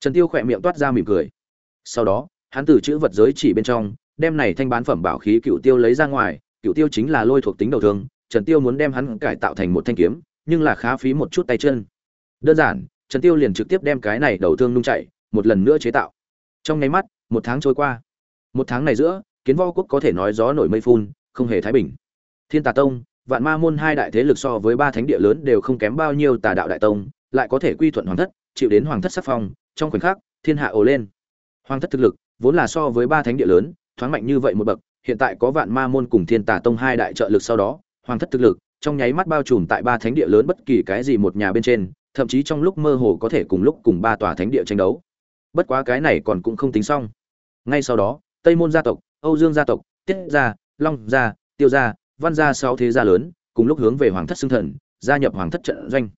A: Trần tiêu khỏe miệng toát ra mỉm cười. Sau đó, hắn từ chữ vật giới chỉ bên trong, đem này thanh bán phẩm bảo khí cựu tiêu lấy ra ngoài cựu tiêu chính là lôi thuộc tính đầu thương, trần tiêu muốn đem hắn cải tạo thành một thanh kiếm, nhưng là khá phí một chút tay chân đơn giản, trần tiêu liền trực tiếp đem cái này đầu thương nung chạy một lần nữa chế tạo. Trong nháy mắt, một tháng trôi qua. Một tháng này giữa, kiến võ quốc có thể nói gió nổi mây phun, không hề thái bình. Thiên tà tông, vạn ma môn hai đại thế lực so với ba thánh địa lớn đều không kém bao nhiêu tà đạo đại tông, lại có thể quy thuận hoàng thất, chịu đến hoàng thất sắc phong, trong khoảnh khắc, thiên hạ ồ lên. Hoàng thất thực lực, vốn là so với ba thánh địa lớn, thoáng mạnh như vậy một bậc, hiện tại có vạn ma môn cùng thiên tà tông hai đại trợ lực sau đó, hoàng thất thực lực, trong nháy mắt bao trùm tại ba thánh địa lớn bất kỳ cái gì một nhà bên trên thậm chí trong lúc mơ hồ có thể cùng lúc cùng ba tòa thánh địa tranh đấu. Bất quá cái này còn cũng không tính xong. Ngay sau đó, tây môn gia tộc, âu dương gia tộc, tiết gia, long gia, tiêu gia, văn gia sáu thế gia lớn, cùng lúc hướng về hoàng thất xưng thần, gia nhập hoàng thất trận doanh.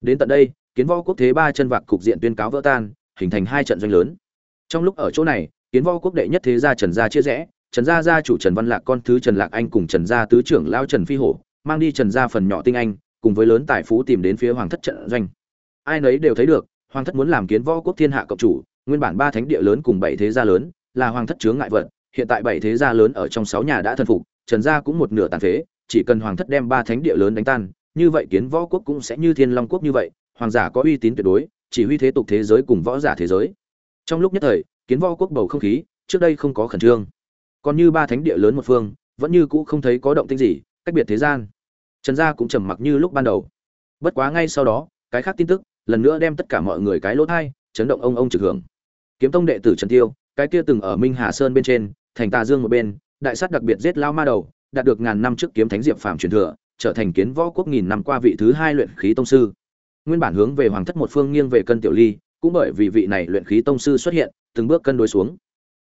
A: Đến tận đây, kiến võ quốc thế ba chân vạc cục diện tuyên cáo vỡ tan, hình thành hai trận doanh lớn. Trong lúc ở chỗ này, kiến võ quốc đệ nhất thế gia trần gia chia rẽ, trần gia gia chủ trần văn lạc con thứ trần lạc anh cùng trần gia tứ trưởng lao trần phi hổ, mang đi trần gia phần nhỏ tinh anh cùng với lớn tài phú tìm đến phía hoàng thất trận doanh. Ai nấy đều thấy được, hoàng thất muốn làm kiến võ quốc thiên hạ cộng chủ, nguyên bản ba thánh địa lớn cùng bảy thế gia lớn, là hoàng thất chướng ngại vật, hiện tại bảy thế gia lớn ở trong sáu nhà đã thân phục, trần gia cũng một nửa tàn phế, chỉ cần hoàng thất đem ba thánh địa lớn đánh tan, như vậy kiến võ quốc cũng sẽ như thiên long quốc như vậy, hoàng giả có uy tín tuyệt đối, chỉ huy thế tục thế giới cùng võ giả thế giới. Trong lúc nhất thời, kiến võ quốc bầu không khí, trước đây không có khẩn trương. Còn như ba thánh địa lớn một phương, vẫn như cũ không thấy có động tĩnh gì, cách biệt thế gian trần gia cũng trầm mặc như lúc ban đầu. Bất quá ngay sau đó, cái khác tin tức lần nữa đem tất cả mọi người cái lỗ thai chấn động ông ông trực hưởng. Kiếm tông đệ tử trần tiêu, cái kia từng ở minh hà sơn bên trên, thành tà dương một bên, đại sát đặc biệt giết lao ma đầu, đạt được ngàn năm trước kiếm thánh diệp phàm truyền thừa, trở thành kiến võ quốc nghìn năm qua vị thứ hai luyện khí tông sư. Nguyên bản hướng về hoàng thất một phương nghiêng về cân tiểu ly, cũng bởi vì vị này luyện khí tông sư xuất hiện, từng bước cân đối xuống.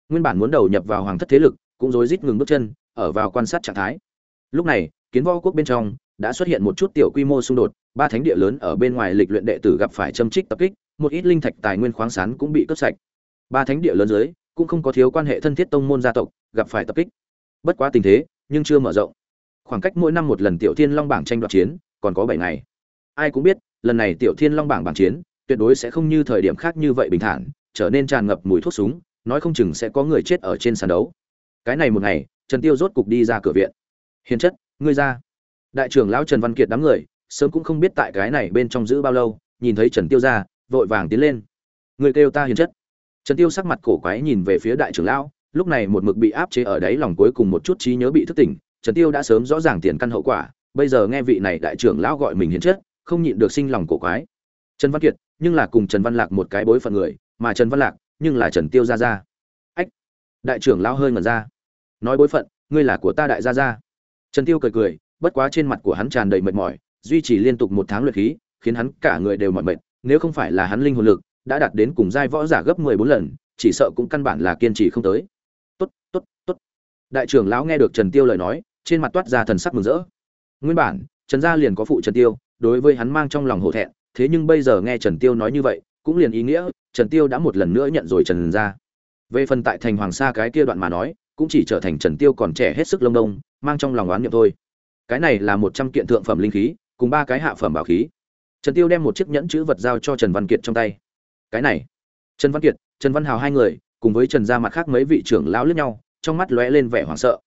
A: Nguyên bản muốn đầu nhập vào hoàng thất thế lực, cũng rối rít ngừng bước chân, ở vào quan sát trạng thái. Lúc này, kiến võ quốc bên trong đã xuất hiện một chút tiểu quy mô xung đột, ba thánh địa lớn ở bên ngoài lịch luyện đệ tử gặp phải châm trích tập kích, một ít linh thạch tài nguyên khoáng sản cũng bị cướp sạch. Ba thánh địa lớn dưới, cũng không có thiếu quan hệ thân thiết tông môn gia tộc, gặp phải tập kích. Bất quá tình thế, nhưng chưa mở rộng. Khoảng cách mỗi năm một lần tiểu thiên long bảng tranh đoạt chiến, còn có 7 ngày. Ai cũng biết, lần này tiểu thiên long bảng bảng chiến, tuyệt đối sẽ không như thời điểm khác như vậy bình thản, trở nên tràn ngập mùi thuốc súng, nói không chừng sẽ có người chết ở trên sàn đấu. Cái này một ngày, trần tiêu rốt cục đi ra cửa viện. Hiền chất, ngươi ra đại trưởng lão trần văn kiệt đám người, sớm cũng không biết tại cái này bên trong giữ bao lâu, nhìn thấy trần tiêu ra, vội vàng tiến lên. Người kêu ta hiền chất. Trần tiêu sắc mặt cổ quái nhìn về phía đại trưởng lão, lúc này một mực bị áp chế ở đáy lòng cuối cùng một chút trí nhớ bị thức tỉnh, trần tiêu đã sớm rõ ràng tiền căn hậu quả, bây giờ nghe vị này đại trưởng lão gọi mình hiền chất, không nhịn được sinh lòng cổ quái. Trần văn kiệt, nhưng là cùng trần văn lạc một cái bối phận người, mà trần văn lạc, nhưng là trần tiêu gia gia. Ách, đại trưởng lão hơi ngẩn ra. Nói bối phận, ngươi là của ta đại gia gia. Trần tiêu cười cười bất quá trên mặt của hắn tràn đầy mệt mỏi, duy trì liên tục một tháng luyện khí, khiến hắn cả người đều mỏi mệt, nếu không phải là hắn linh hồn lực, đã đạt đến cùng giai võ giả gấp 14 lần, chỉ sợ cũng căn bản là kiên trì không tới. Tốt tốt tốt. Đại trưởng lão nghe được trần tiêu lời nói, trên mặt toát ra thần sắc mừng rỡ. Nguyên bản, trần gia liền có phụ trần tiêu, đối với hắn mang trong lòng hổ thẹn, thế nhưng bây giờ nghe trần tiêu nói như vậy, cũng liền ý nghĩa, trần tiêu đã một lần nữa nhận rồi trần gia. Về phần tại thành hoàng sa cái kia đoạn mà nói, cũng chỉ trở thành trần tiêu còn trẻ hết sức lông đông, mang trong lòng oán niệm thôi cái này là một trăm kiện thượng phẩm linh khí, cùng ba cái hạ phẩm bảo khí. Trần tiêu đem một chiếc nhẫn chữ vật giao cho trần văn kiệt trong tay. Cái này. Trần văn kiệt, trần văn hào hai người, cùng với trần gia mặt khác mấy vị trưởng lão lướt nhau, trong mắt lóe lên vẻ hoảng sợ.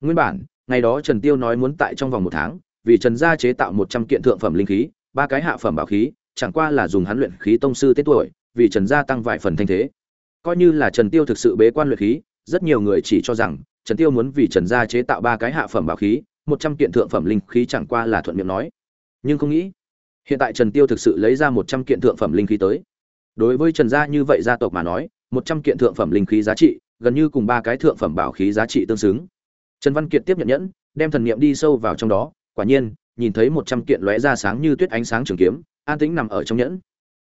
A: Nguyên bản, ngày đó trần tiêu nói muốn tại trong vòng một tháng, vì trần gia chế tạo một trăm kiện thượng phẩm linh khí, ba cái hạ phẩm bảo khí, chẳng qua là dùng hắn luyện khí tông sư tết tuổi, vì trần gia tăng vài phần thanh thế. Coi như là trần tiêu thực sự bế quan luyện khí, rất nhiều người chỉ cho rằng trần tiêu muốn vì trần gia chế tạo ba cái hạ phẩm bảo khí một trăm kiện thượng phẩm linh khí chẳng qua là thuận miệng nói. Nhưng không nghĩ, hiện tại trần tiêu thực sự lấy ra một trăm kiện thượng phẩm linh khí tới. Đối với trần gia như vậy gia tộc mà nói, một trăm kiện thượng phẩm linh khí giá trị, gần như cùng ba cái thượng phẩm bảo khí giá trị tương xứng. Trần văn kiệt tiếp nhận nhẫn, đem thần niệm đi sâu vào trong đó, quả nhiên, nhìn thấy một trăm kiện lóe ra sáng như tuyết ánh sáng trường kiếm, an tĩnh nằm ở trong nhẫn.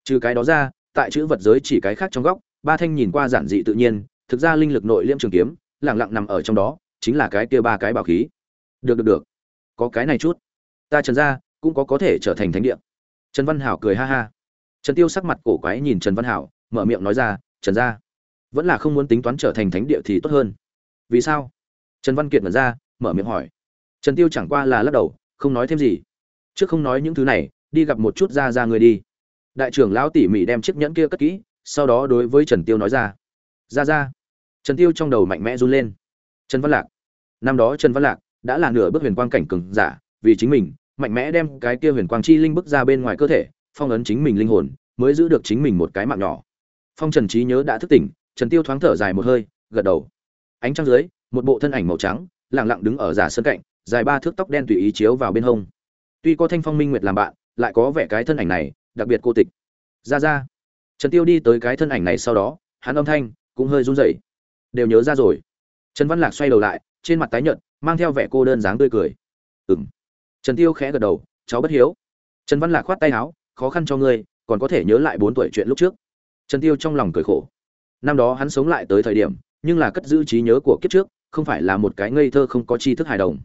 A: Trừ cái đó ra, tại chữ vật giới chỉ cái khác trong góc, ba thanh nhìn qua giản dị tự nhiên, thực ra linh lực nội liêm trường kiếm lẳng lặng nằm ở trong đó, chính là cái kia ba cái bảo khí được được được. Có cái này chút. Ta trần gia cũng có có thể trở thành thánh địa. Trần văn hảo cười ha ha. Trần tiêu sắc mặt cổ quái nhìn trần văn hảo, mở miệng nói ra, trần gia, vẫn là không muốn tính toán trở thành thánh địa thì tốt hơn. Vì sao? Trần văn kiệt mở ra, mở miệng hỏi. Trần tiêu chẳng qua là lắc đầu, không nói thêm gì. Trước không nói những thứ này, đi gặp một chút ra ra người đi. Đại trưởng lão tỉ mỉ đem chiếc nhẫn kia cất kỹ, sau đó đối với trần tiêu nói ra. Ra ra trần tiêu trong đầu mạnh mẽ run lên. Trần văn lạc. Năm đó trần văn lạc đã là nửa bước huyền quang cảnh cường giả, vì chính mình, mạnh mẽ đem cái kia huyền quang chi linh bức ra bên ngoài cơ thể, phong ấn chính mình linh hồn, mới giữ được chính mình một cái mạng nhỏ. Phong trần trí nhớ đã thức tỉnh, trần tiêu thoáng thở dài một hơi, gật đầu. Ánh trăng dưới, một bộ thân ảnh màu trắng, lặng lặng đứng ở giả sơn cạnh, dài ba thước tóc đen tùy ý chiếu vào bên hông. Tuy có thanh phong minh nguyệt làm bạn, lại có vẻ cái thân ảnh này, đặc biệt cô tịch. Ra ra. Trần tiêu đi tới cái thân ảnh này sau đó, hắn âm thanh cũng hơi run rẩy. Đều nhớ ra rồi. Trần văn lạc xoay đầu lại, trên mặt tái nhợt mang theo vẻ cô đơn dáng tươi cười. Ừm. Trần tiêu khẽ gật đầu, cháu bất hiếu. Trần văn lạc khoát tay áo, khó khăn cho ngươi, còn có thể nhớ lại bốn tuổi chuyện lúc trước. Trần tiêu trong lòng cười khổ. Năm đó hắn sống lại tới thời điểm, nhưng là cất giữ trí nhớ của kiếp trước, không phải là một cái ngây thơ không có tri thức hài đồng.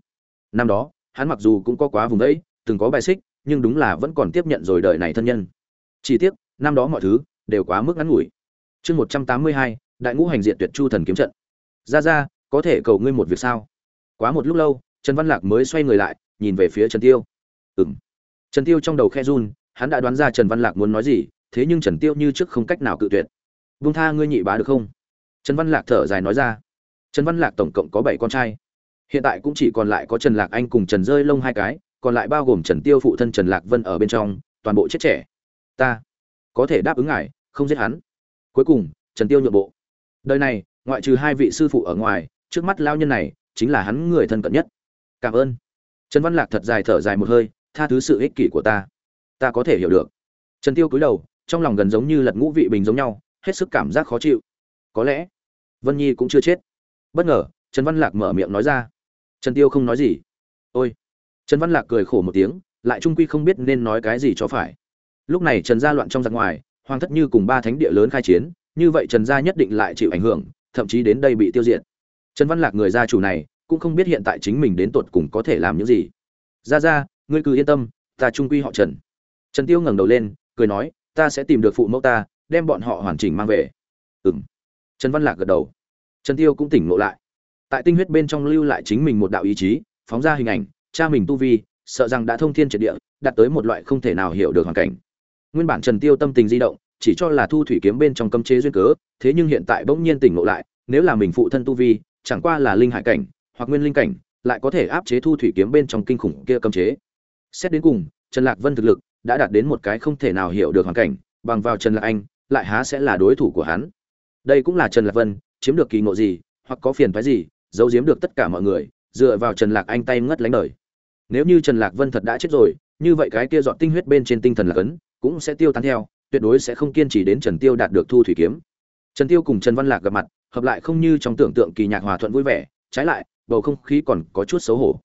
A: Năm đó, hắn mặc dù cũng có quá vùng đấy từng có bài xích, nhưng đúng là vẫn còn tiếp nhận rồi đời này thân nhân. Chỉ tiếc, năm đó mọi thứ đều quá mức ngắn ngủi. Chương một trăm tám mươi hai, đại ngũ hành diện tuyệt chu thần kiếm trận. Ra ra có thể cầu ngươi một việc sao? Quá một lúc lâu, trần văn lạc mới xoay người lại, nhìn về phía trần tiêu. Ừm. Trần tiêu trong đầu khe run, hắn đã đoán ra trần văn lạc muốn nói gì, thế nhưng trần tiêu như trước không cách nào cự tuyệt. Vung tha ngươi nhị bá được không? Trần văn lạc thở dài nói ra. Trần văn lạc tổng cộng có bảy con trai. Hiện tại cũng chỉ còn lại có trần lạc anh cùng trần rơi lông hai cái, còn lại bao gồm trần tiêu phụ thân trần lạc vân ở bên trong, toàn bộ chết trẻ. Ta có thể đáp ứng ngài, không giết hắn. Cuối cùng, trần tiêu nhượng bộ. Đời này, ngoại trừ hai vị sư phụ ở ngoài, trước mắt lao nhân này chính là hắn người thân cận nhất. Cảm ơn. Trần văn lạc thật dài thở dài một hơi, tha thứ sự ích kỷ của ta. Ta có thể hiểu được. Trần tiêu cúi đầu, trong lòng gần giống như lật ngũ vị bình giống nhau, hết sức cảm giác khó chịu. Có lẽ, vân nhi cũng chưa chết. Bất ngờ, trần văn lạc mở miệng nói ra. Trần tiêu không nói gì. Ôi. Trần văn lạc cười khổ một tiếng, lại trung quy không biết nên nói cái gì cho phải. Lúc này trần gia loạn trong giặc ngoài, hoàng thất như cùng ba thánh địa lớn khai chiến, như vậy trần gia nhất định lại chịu ảnh hưởng, thậm chí đến đây bị tiêu diệt trần văn lạc người gia chủ này cũng không biết hiện tại chính mình đến tột cùng có thể làm những gì. Ra ra, ngươi cứ yên tâm, ta trung quy họ trần. Trần tiêu ngẩng đầu lên, cười nói, ta sẽ tìm được phụ mẫu ta, đem bọn họ hoàn chỉnh mang về. Ừm. Trần văn lạc gật đầu. Trần tiêu cũng tỉnh ngộ lại. Tại tinh huyết bên trong lưu lại chính mình một đạo ý chí, phóng ra hình ảnh, cha mình tu vi, sợ rằng đã thông thiên triệt địa, đạt tới một loại không thể nào hiểu được hoàn cảnh. Nguyên bản trần tiêu tâm tình di động, chỉ cho là thu thủy kiếm bên trong cấm chế duyên cớ, thế nhưng hiện tại bỗng nhiên tỉnh ngộ lại, nếu là mình phụ thân tu vi chẳng qua là linh hải cảnh hoặc nguyên linh cảnh, lại có thể áp chế thu thủy kiếm bên trong kinh khủng kia cấm chế. Xét đến cùng, trần lạc vân thực lực đã đạt đến một cái không thể nào hiểu được hoàn cảnh, bằng vào trần lạc anh, lại há sẽ là đối thủ của hắn. Đây cũng là trần lạc vân, chiếm được kỳ ngộ gì, hoặc có phiền phái gì, giấu giếm được tất cả mọi người, dựa vào trần lạc anh tay ngất lánh đời. Nếu như trần lạc vân thật đã chết rồi, như vậy cái kia dọn tinh huyết bên trên tinh thần lạc ấn cũng sẽ tiêu tán theo, tuyệt đối sẽ không kiên trì đến trần tiêu đạt được thu thủy kiếm. Trần tiêu cùng trần văn lạc gặp mặt hợp lại không như trong tưởng tượng kỳ nhạc hòa thuận vui vẻ, trái lại, bầu không khí còn có chút xấu hổ.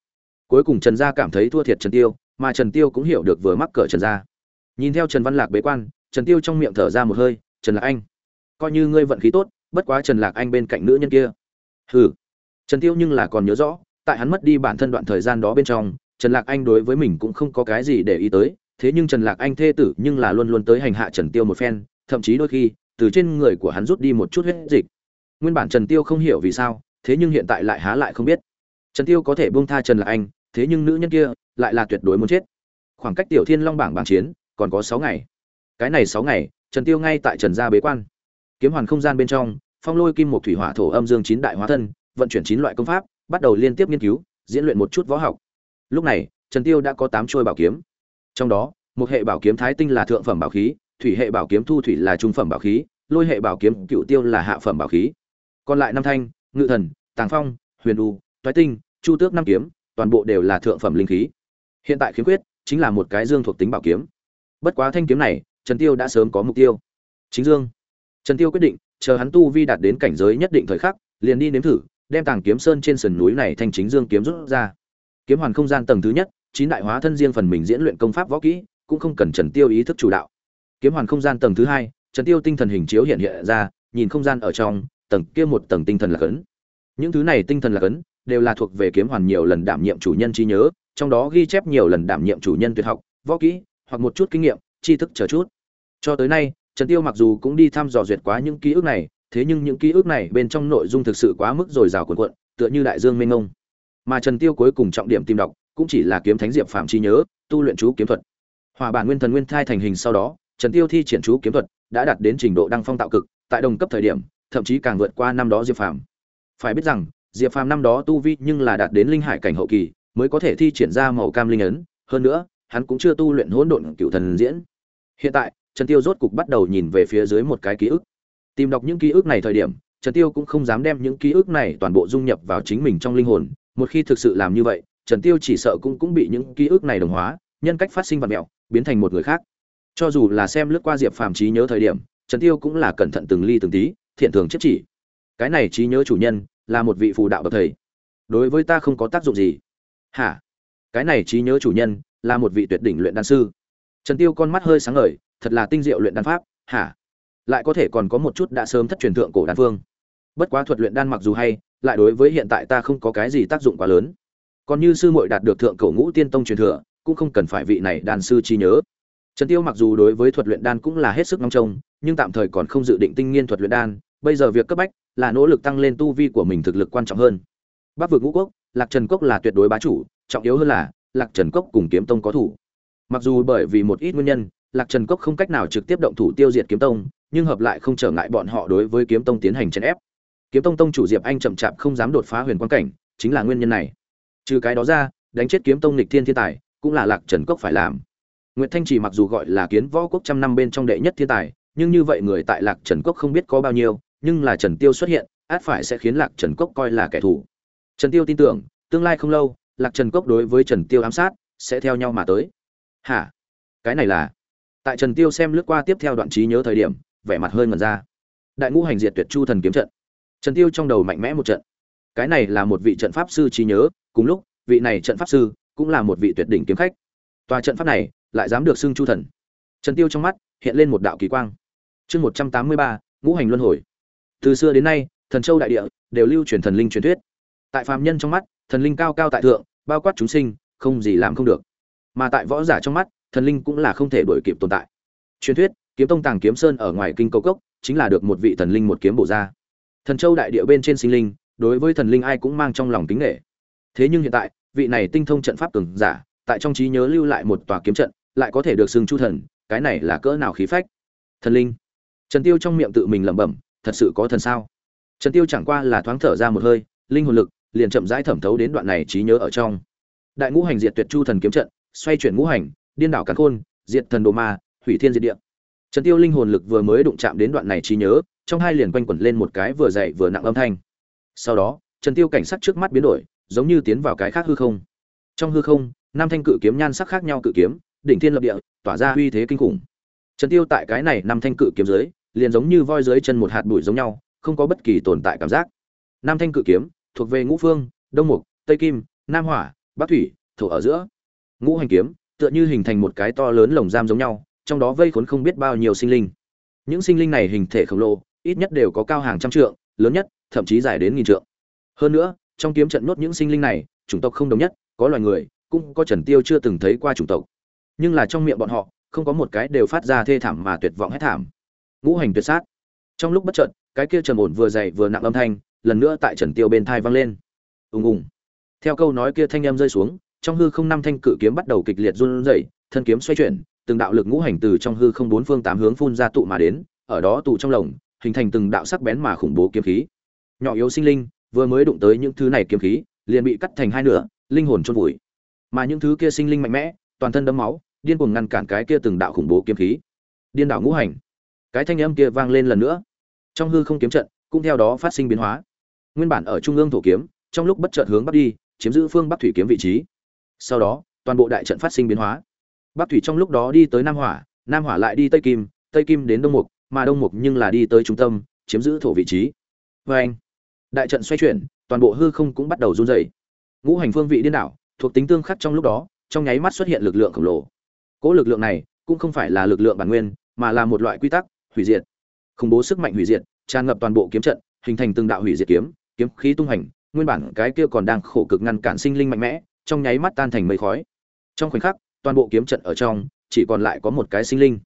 A: Cuối cùng trần gia cảm thấy thua thiệt trần tiêu, mà trần tiêu cũng hiểu được vừa mắc cỡ trần gia. Nhìn theo trần văn lạc bế quan, trần tiêu trong miệng thở ra một hơi, trần lạc anh, coi như ngươi vận khí tốt, bất quá trần lạc anh bên cạnh nữ nhân kia. Hừ. Trần tiêu nhưng là còn nhớ rõ, tại hắn mất đi bản thân đoạn thời gian đó bên trong, trần lạc anh đối với mình cũng không có cái gì để ý tới, thế nhưng trần lạc anh thê tử nhưng là luôn luôn tới hành hạ trần tiêu một phen, thậm chí đôi khi, từ trên người của hắn rút đi một chút huyết dịch nguyên bản trần tiêu không hiểu vì sao, thế nhưng hiện tại lại há lại không biết. Trần tiêu có thể buông tha trần lạc anh, thế nhưng nữ nhân kia lại là tuyệt đối muốn chết. Khoảng cách tiểu thiên long bảng bảng chiến còn có sáu ngày. Cái này sáu ngày, trần tiêu ngay tại trần gia bế quan. Kiếm hoàn không gian bên trong, phong lôi kim một thủy hỏa thổ âm dương chín đại hóa thân, vận chuyển chín loại công pháp, bắt đầu liên tiếp nghiên cứu, diễn luyện một chút võ học. Lúc này, trần tiêu đã có tám chuôi bảo kiếm. Trong đó, một hệ bảo kiếm thái tinh là thượng phẩm bảo khí, thủy hệ bảo kiếm thu thủy là trung phẩm bảo khí, lôi hệ bảo kiếm cựu tiêu là hạ phẩm bảo khí còn lại năm thanh, ngự thần, tàng phong, huyền u, toái tinh, chu tước năm kiếm, toàn bộ đều là thượng phẩm linh khí. Hiện tại khiếm khuyết chính là một cái dương thuộc tính bảo kiếm. Bất quá thanh kiếm này, trần tiêu đã sớm có mục tiêu. Chính dương. Trần tiêu quyết định, chờ hắn tu vi đạt đến cảnh giới nhất định thời khắc, liền đi nếm thử, đem tàng kiếm sơn trên sườn núi này thanh chính dương kiếm rút ra. Kiếm hoàn không gian tầng thứ nhất, chín đại hóa thân riêng phần mình diễn luyện công pháp võ kỹ, cũng không cần trần tiêu ý thức chủ đạo. Kiếm hoàn không gian tầng thứ hai, trần tiêu tinh thần hình chiếu hiện hiện ra, nhìn không gian ở trong tầng kia một tầng tinh thần là cấn những thứ này tinh thần là cấn đều là thuộc về kiếm hoàn nhiều lần đảm nhiệm chủ nhân trí nhớ, trong đó ghi chép nhiều lần đảm nhiệm chủ nhân tuyệt học, võ kỹ, hoặc một chút kinh nghiệm, tri thức chờ chút. Cho tới nay, trần tiêu mặc dù cũng đi thăm dò duyệt quá những ký ức này, thế nhưng những ký ức này bên trong nội dung thực sự quá mức rồi rào cuộn cuộn, tựa như đại dương mênh mông. Mà trần tiêu cuối cùng trọng điểm tìm đọc, cũng chỉ là kiếm thánh diệp phạm trí nhớ, tu luyện chú kiếm thuật. Hòa bản nguyên thần nguyên thai thành hình sau đó, trần tiêu thi triển chú kiếm thuật, đã đạt đến trình độ đăng phong tạo cực, tại đồng cấp thời điểm thậm chí càng vượt qua năm đó diệp phàm. Phải biết rằng, diệp phàm năm đó tu vi nhưng là đạt đến linh hải cảnh hậu kỳ, mới có thể thi triển ra màu cam linh ấn, hơn nữa, hắn cũng chưa tu luyện hỗn độn cựu thần diễn. Hiện tại, trần tiêu rốt cục bắt đầu nhìn về phía dưới một cái ký ức. Tìm đọc những ký ức này thời điểm, trần tiêu cũng không dám đem những ký ức này toàn bộ dung nhập vào chính mình trong linh hồn. Một khi thực sự làm như vậy, trần tiêu chỉ sợ cũng cũng bị những ký ức này đồng hóa, nhân cách phát sinh vật mẹo, biến thành một người khác. Cho dù là xem lướt qua diệp phàm trí nhớ thời điểm, trần tiêu cũng là cẩn thận từng ly từng tí thiện thường chết chỉ. Cái này trí nhớ chủ nhân là một vị phù đạo bậc thầy. Đối với ta không có tác dụng gì. Hả? Cái này trí nhớ chủ nhân là một vị tuyệt đỉnh luyện đan sư. Trần tiêu con mắt hơi sáng ngời, thật là tinh diệu luyện đan pháp. Hả? Lại có thể còn có một chút đã sớm thất truyền thượng cổ đan phương. Bất quá thuật luyện đan mặc dù hay, lại đối với hiện tại ta không có cái gì tác dụng quá lớn. Còn như sư muội đạt được thượng cổ ngũ tiên tông truyền thừa, cũng không cần phải vị này đan sư trí nhớ. Trần tiêu mặc dù đối với thuật luyện đan cũng là hết sức ngóng trông nhưng tạm thời còn không dự định tinh nghiên thuật luyện đan bây giờ việc cấp bách là nỗ lực tăng lên tu vi của mình thực lực quan trọng hơn. Bắc vực ngũ quốc lạc trần cốc là tuyệt đối bá chủ trọng yếu hơn là lạc trần cốc cùng kiếm tông có thủ. Mặc dù bởi vì một ít nguyên nhân lạc trần cốc không cách nào trực tiếp động thủ tiêu diệt kiếm tông nhưng hợp lại không trở ngại bọn họ đối với kiếm tông tiến hành trấn ép. Kiếm tông tông chủ diệp anh chậm chạp không dám đột phá huyền quan cảnh chính là nguyên nhân này. Trừ cái đó ra đánh chết kiếm tông lịch thiên thiên tài cũng là lạc trần cốc phải làm. Nguyệt Thanh chỉ mặc dù gọi là kiến võ quốc trăm năm bên trong đệ nhất thiên tài, nhưng như vậy người tại Lạc Trần Cốc không biết có bao nhiêu, nhưng là Trần Tiêu xuất hiện, át phải sẽ khiến Lạc Trần Cốc coi là kẻ thù. Trần Tiêu tin tưởng, tương lai không lâu, Lạc Trần Cốc đối với Trần Tiêu ám sát, sẽ theo nhau mà tới. Hả? Cái này là? Tại Trần Tiêu xem lướt qua tiếp theo đoạn trí nhớ thời điểm, vẻ mặt hơi ngẩn ra. Đại ngũ hành diệt tuyệt chu thần kiếm trận. Trần Tiêu trong đầu mạnh mẽ một trận. Cái này là một vị trận pháp sư trí nhớ, cùng lúc, vị này trận pháp sư cũng là một vị tuyệt đỉnh kiếm khách. Tòa trận pháp này lại dám được xưng chu thần trần tiêu trong mắt hiện lên một đạo kỳ quang chương một trăm tám mươi ba, ngũ hành luân hồi. Từ xưa đến nay, thần châu đại địa đều lưu truyền thần linh truyền thuyết. Tại phàm nhân trong mắt, thần linh cao cao tại thượng, bao quát chúng sinh, không gì làm không được. Mà tại võ giả trong mắt, thần linh cũng là không thể đổi kịp tồn tại. Truyền thuyết, kiếm tông tàng kiếm sơn ở ngoài kinh cầu cốc, chính là được một vị thần linh một kiếm bổ ra. Thần châu đại địa bên trên sinh linh, đối với thần linh ai cũng mang trong lòng kính nghệ thế nhưng hiện tại, vị này tinh thông trận pháp cường giả, tại trong trí nhớ lưu lại một tòa kiếm trận, lại có thể được xưng chu thần, cái này là cỡ nào khí phách. Thần linh trần tiêu trong miệng tự mình lẩm bẩm, thật sự có thần sao? Trần tiêu chẳng qua là thoáng thở ra một hơi, linh hồn lực liền chậm rãi thẩm thấu đến đoạn này trí nhớ ở trong. Đại ngũ hành diệt tuyệt chu thần kiếm trận, xoay chuyển ngũ hành, điên đảo càn khôn, diệt thần đồ ma, hủy thiên diệt địa. Trần tiêu linh hồn lực vừa mới đụng chạm đến đoạn này trí nhớ, trong hai liền quanh quẩn lên một cái vừa dậy vừa nặng âm thanh. Sau đó, trần tiêu cảnh sắc trước mắt biến đổi, giống như tiến vào cái khác hư không. Trong hư không, năm thanh cự kiếm nhan sắc khác nhau cự kiếm, đỉnh thiên lập địa, tỏa ra uy thế kinh khủng. Trần tiêu tại cái này năm thanh cự kiếm dưới liền giống như voi dưới chân một hạt bụi giống nhau, không có bất kỳ tồn tại cảm giác. Nam thanh cự kiếm, thuộc về ngũ phương, đông mục, tây kim, nam hỏa, bắc thủy, thổ ở giữa. Ngũ hành kiếm, tựa như hình thành một cái to lớn lồng giam giống nhau, trong đó vây khốn không biết bao nhiêu sinh linh. Những sinh linh này hình thể khổng lồ, ít nhất đều có cao hàng trăm trượng, lớn nhất, thậm chí dài đến nghìn trượng. Hơn nữa, trong kiếm trận nốt những sinh linh này, chủng tộc không đồng nhất, có loài người, cũng có trần tiêu chưa từng thấy qua chủng tộc. Nhưng là trong miệng bọn họ, không có một cái đều phát ra thê thảm mà tuyệt vọng hết thảm ngũ hành tuyệt sát. Trong lúc bất chợt, cái kia trầm ổn vừa dày vừa nặng âm thanh, lần nữa tại trần tiêu bên thai vang lên. Ùng ùng. Theo câu nói kia thanh âm rơi xuống, trong hư không năm thanh cự kiếm bắt đầu kịch liệt run rẩy, thân kiếm xoay chuyển, từng đạo lực ngũ hành từ trong hư không bốn phương tám hướng phun ra tụ mà đến, ở đó tụ trong lồng, hình thành từng đạo sắc bén mà khủng bố kiếm khí. Nhỏ yếu sinh linh, vừa mới đụng tới những thứ này kiếm khí, liền bị cắt thành hai nửa, linh hồn chôn vùi. Mà những thứ kia sinh linh mạnh mẽ, toàn thân đấm máu, điên cuồng ngăn cản cái kia từng đạo khủng bố kiếm khí. Điên đảo ngũ hành cái thanh âm kia vang lên lần nữa. Trong hư không kiếm trận, cũng theo đó phát sinh biến hóa. Nguyên bản ở trung ương thổ kiếm, trong lúc bất chợt hướng bắc đi, chiếm giữ phương bắc thủy kiếm vị trí. Sau đó, toàn bộ đại trận phát sinh biến hóa. Bắc thủy trong lúc đó đi tới nam hỏa nam hỏa lại đi tây kim tây kim đến đông mục, mà đông mục nhưng là đi tới trung tâm, chiếm giữ thổ vị trí. Vê anh, đại trận xoay chuyển, toàn bộ hư không cũng bắt đầu run rẩy. Ngũ hành phương vị điên đảo, thuộc tính tương khắc trong lúc đó, trong nháy mắt xuất hiện lực lượng khổng lồ. Cỗ lực lượng này, cũng không phải là lực lượng bản nguyên, mà là một loại quy tắc hủy diệt. Khủng bố sức mạnh hủy diệt, tràn ngập toàn bộ kiếm trận, hình thành từng đạo hủy diệt kiếm kiếm khí tung hành, nguyên bản cái kia còn đang khổ cực ngăn cản sinh linh mạnh mẽ, trong nháy mắt tan thành mây khói. Trong khoảnh khắc, toàn bộ kiếm trận ở trong, chỉ còn lại có một cái sinh linh.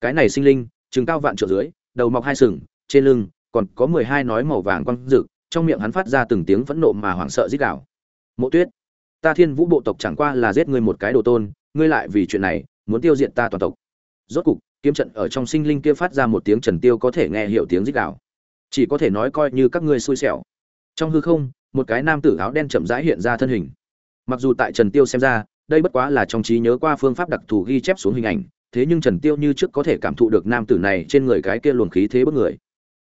A: Cái này sinh linh, chừng cao vạn trượng dưới, đầu mọc hai sừng, trên lưng còn có mười hai nói màu vàng quang rực, trong miệng hắn phát ra từng tiếng phẫn nộ mà hoảng sợ rít đảo mộ tuyết, ta thiên vũ bộ tộc chẳng qua là giết ngươi một cái đồ tôn, ngươi lại vì chuyện này muốn tiêu diệt ta toàn tộc. Rốt cục kiếm trận ở trong sinh linh kia phát ra một tiếng trần tiêu có thể nghe hiểu tiếng rít gào. Chỉ có thể nói coi như các ngươi xui xẻo. Trong hư không, một cái nam tử áo đen chậm rãi hiện ra thân hình. Mặc dù tại trần tiêu xem ra, đây bất quá là trong trí nhớ qua phương pháp đặc thù ghi chép xuống hình ảnh, thế nhưng trần tiêu như trước có thể cảm thụ được nam tử này trên người cái kia luồng khí thế bất người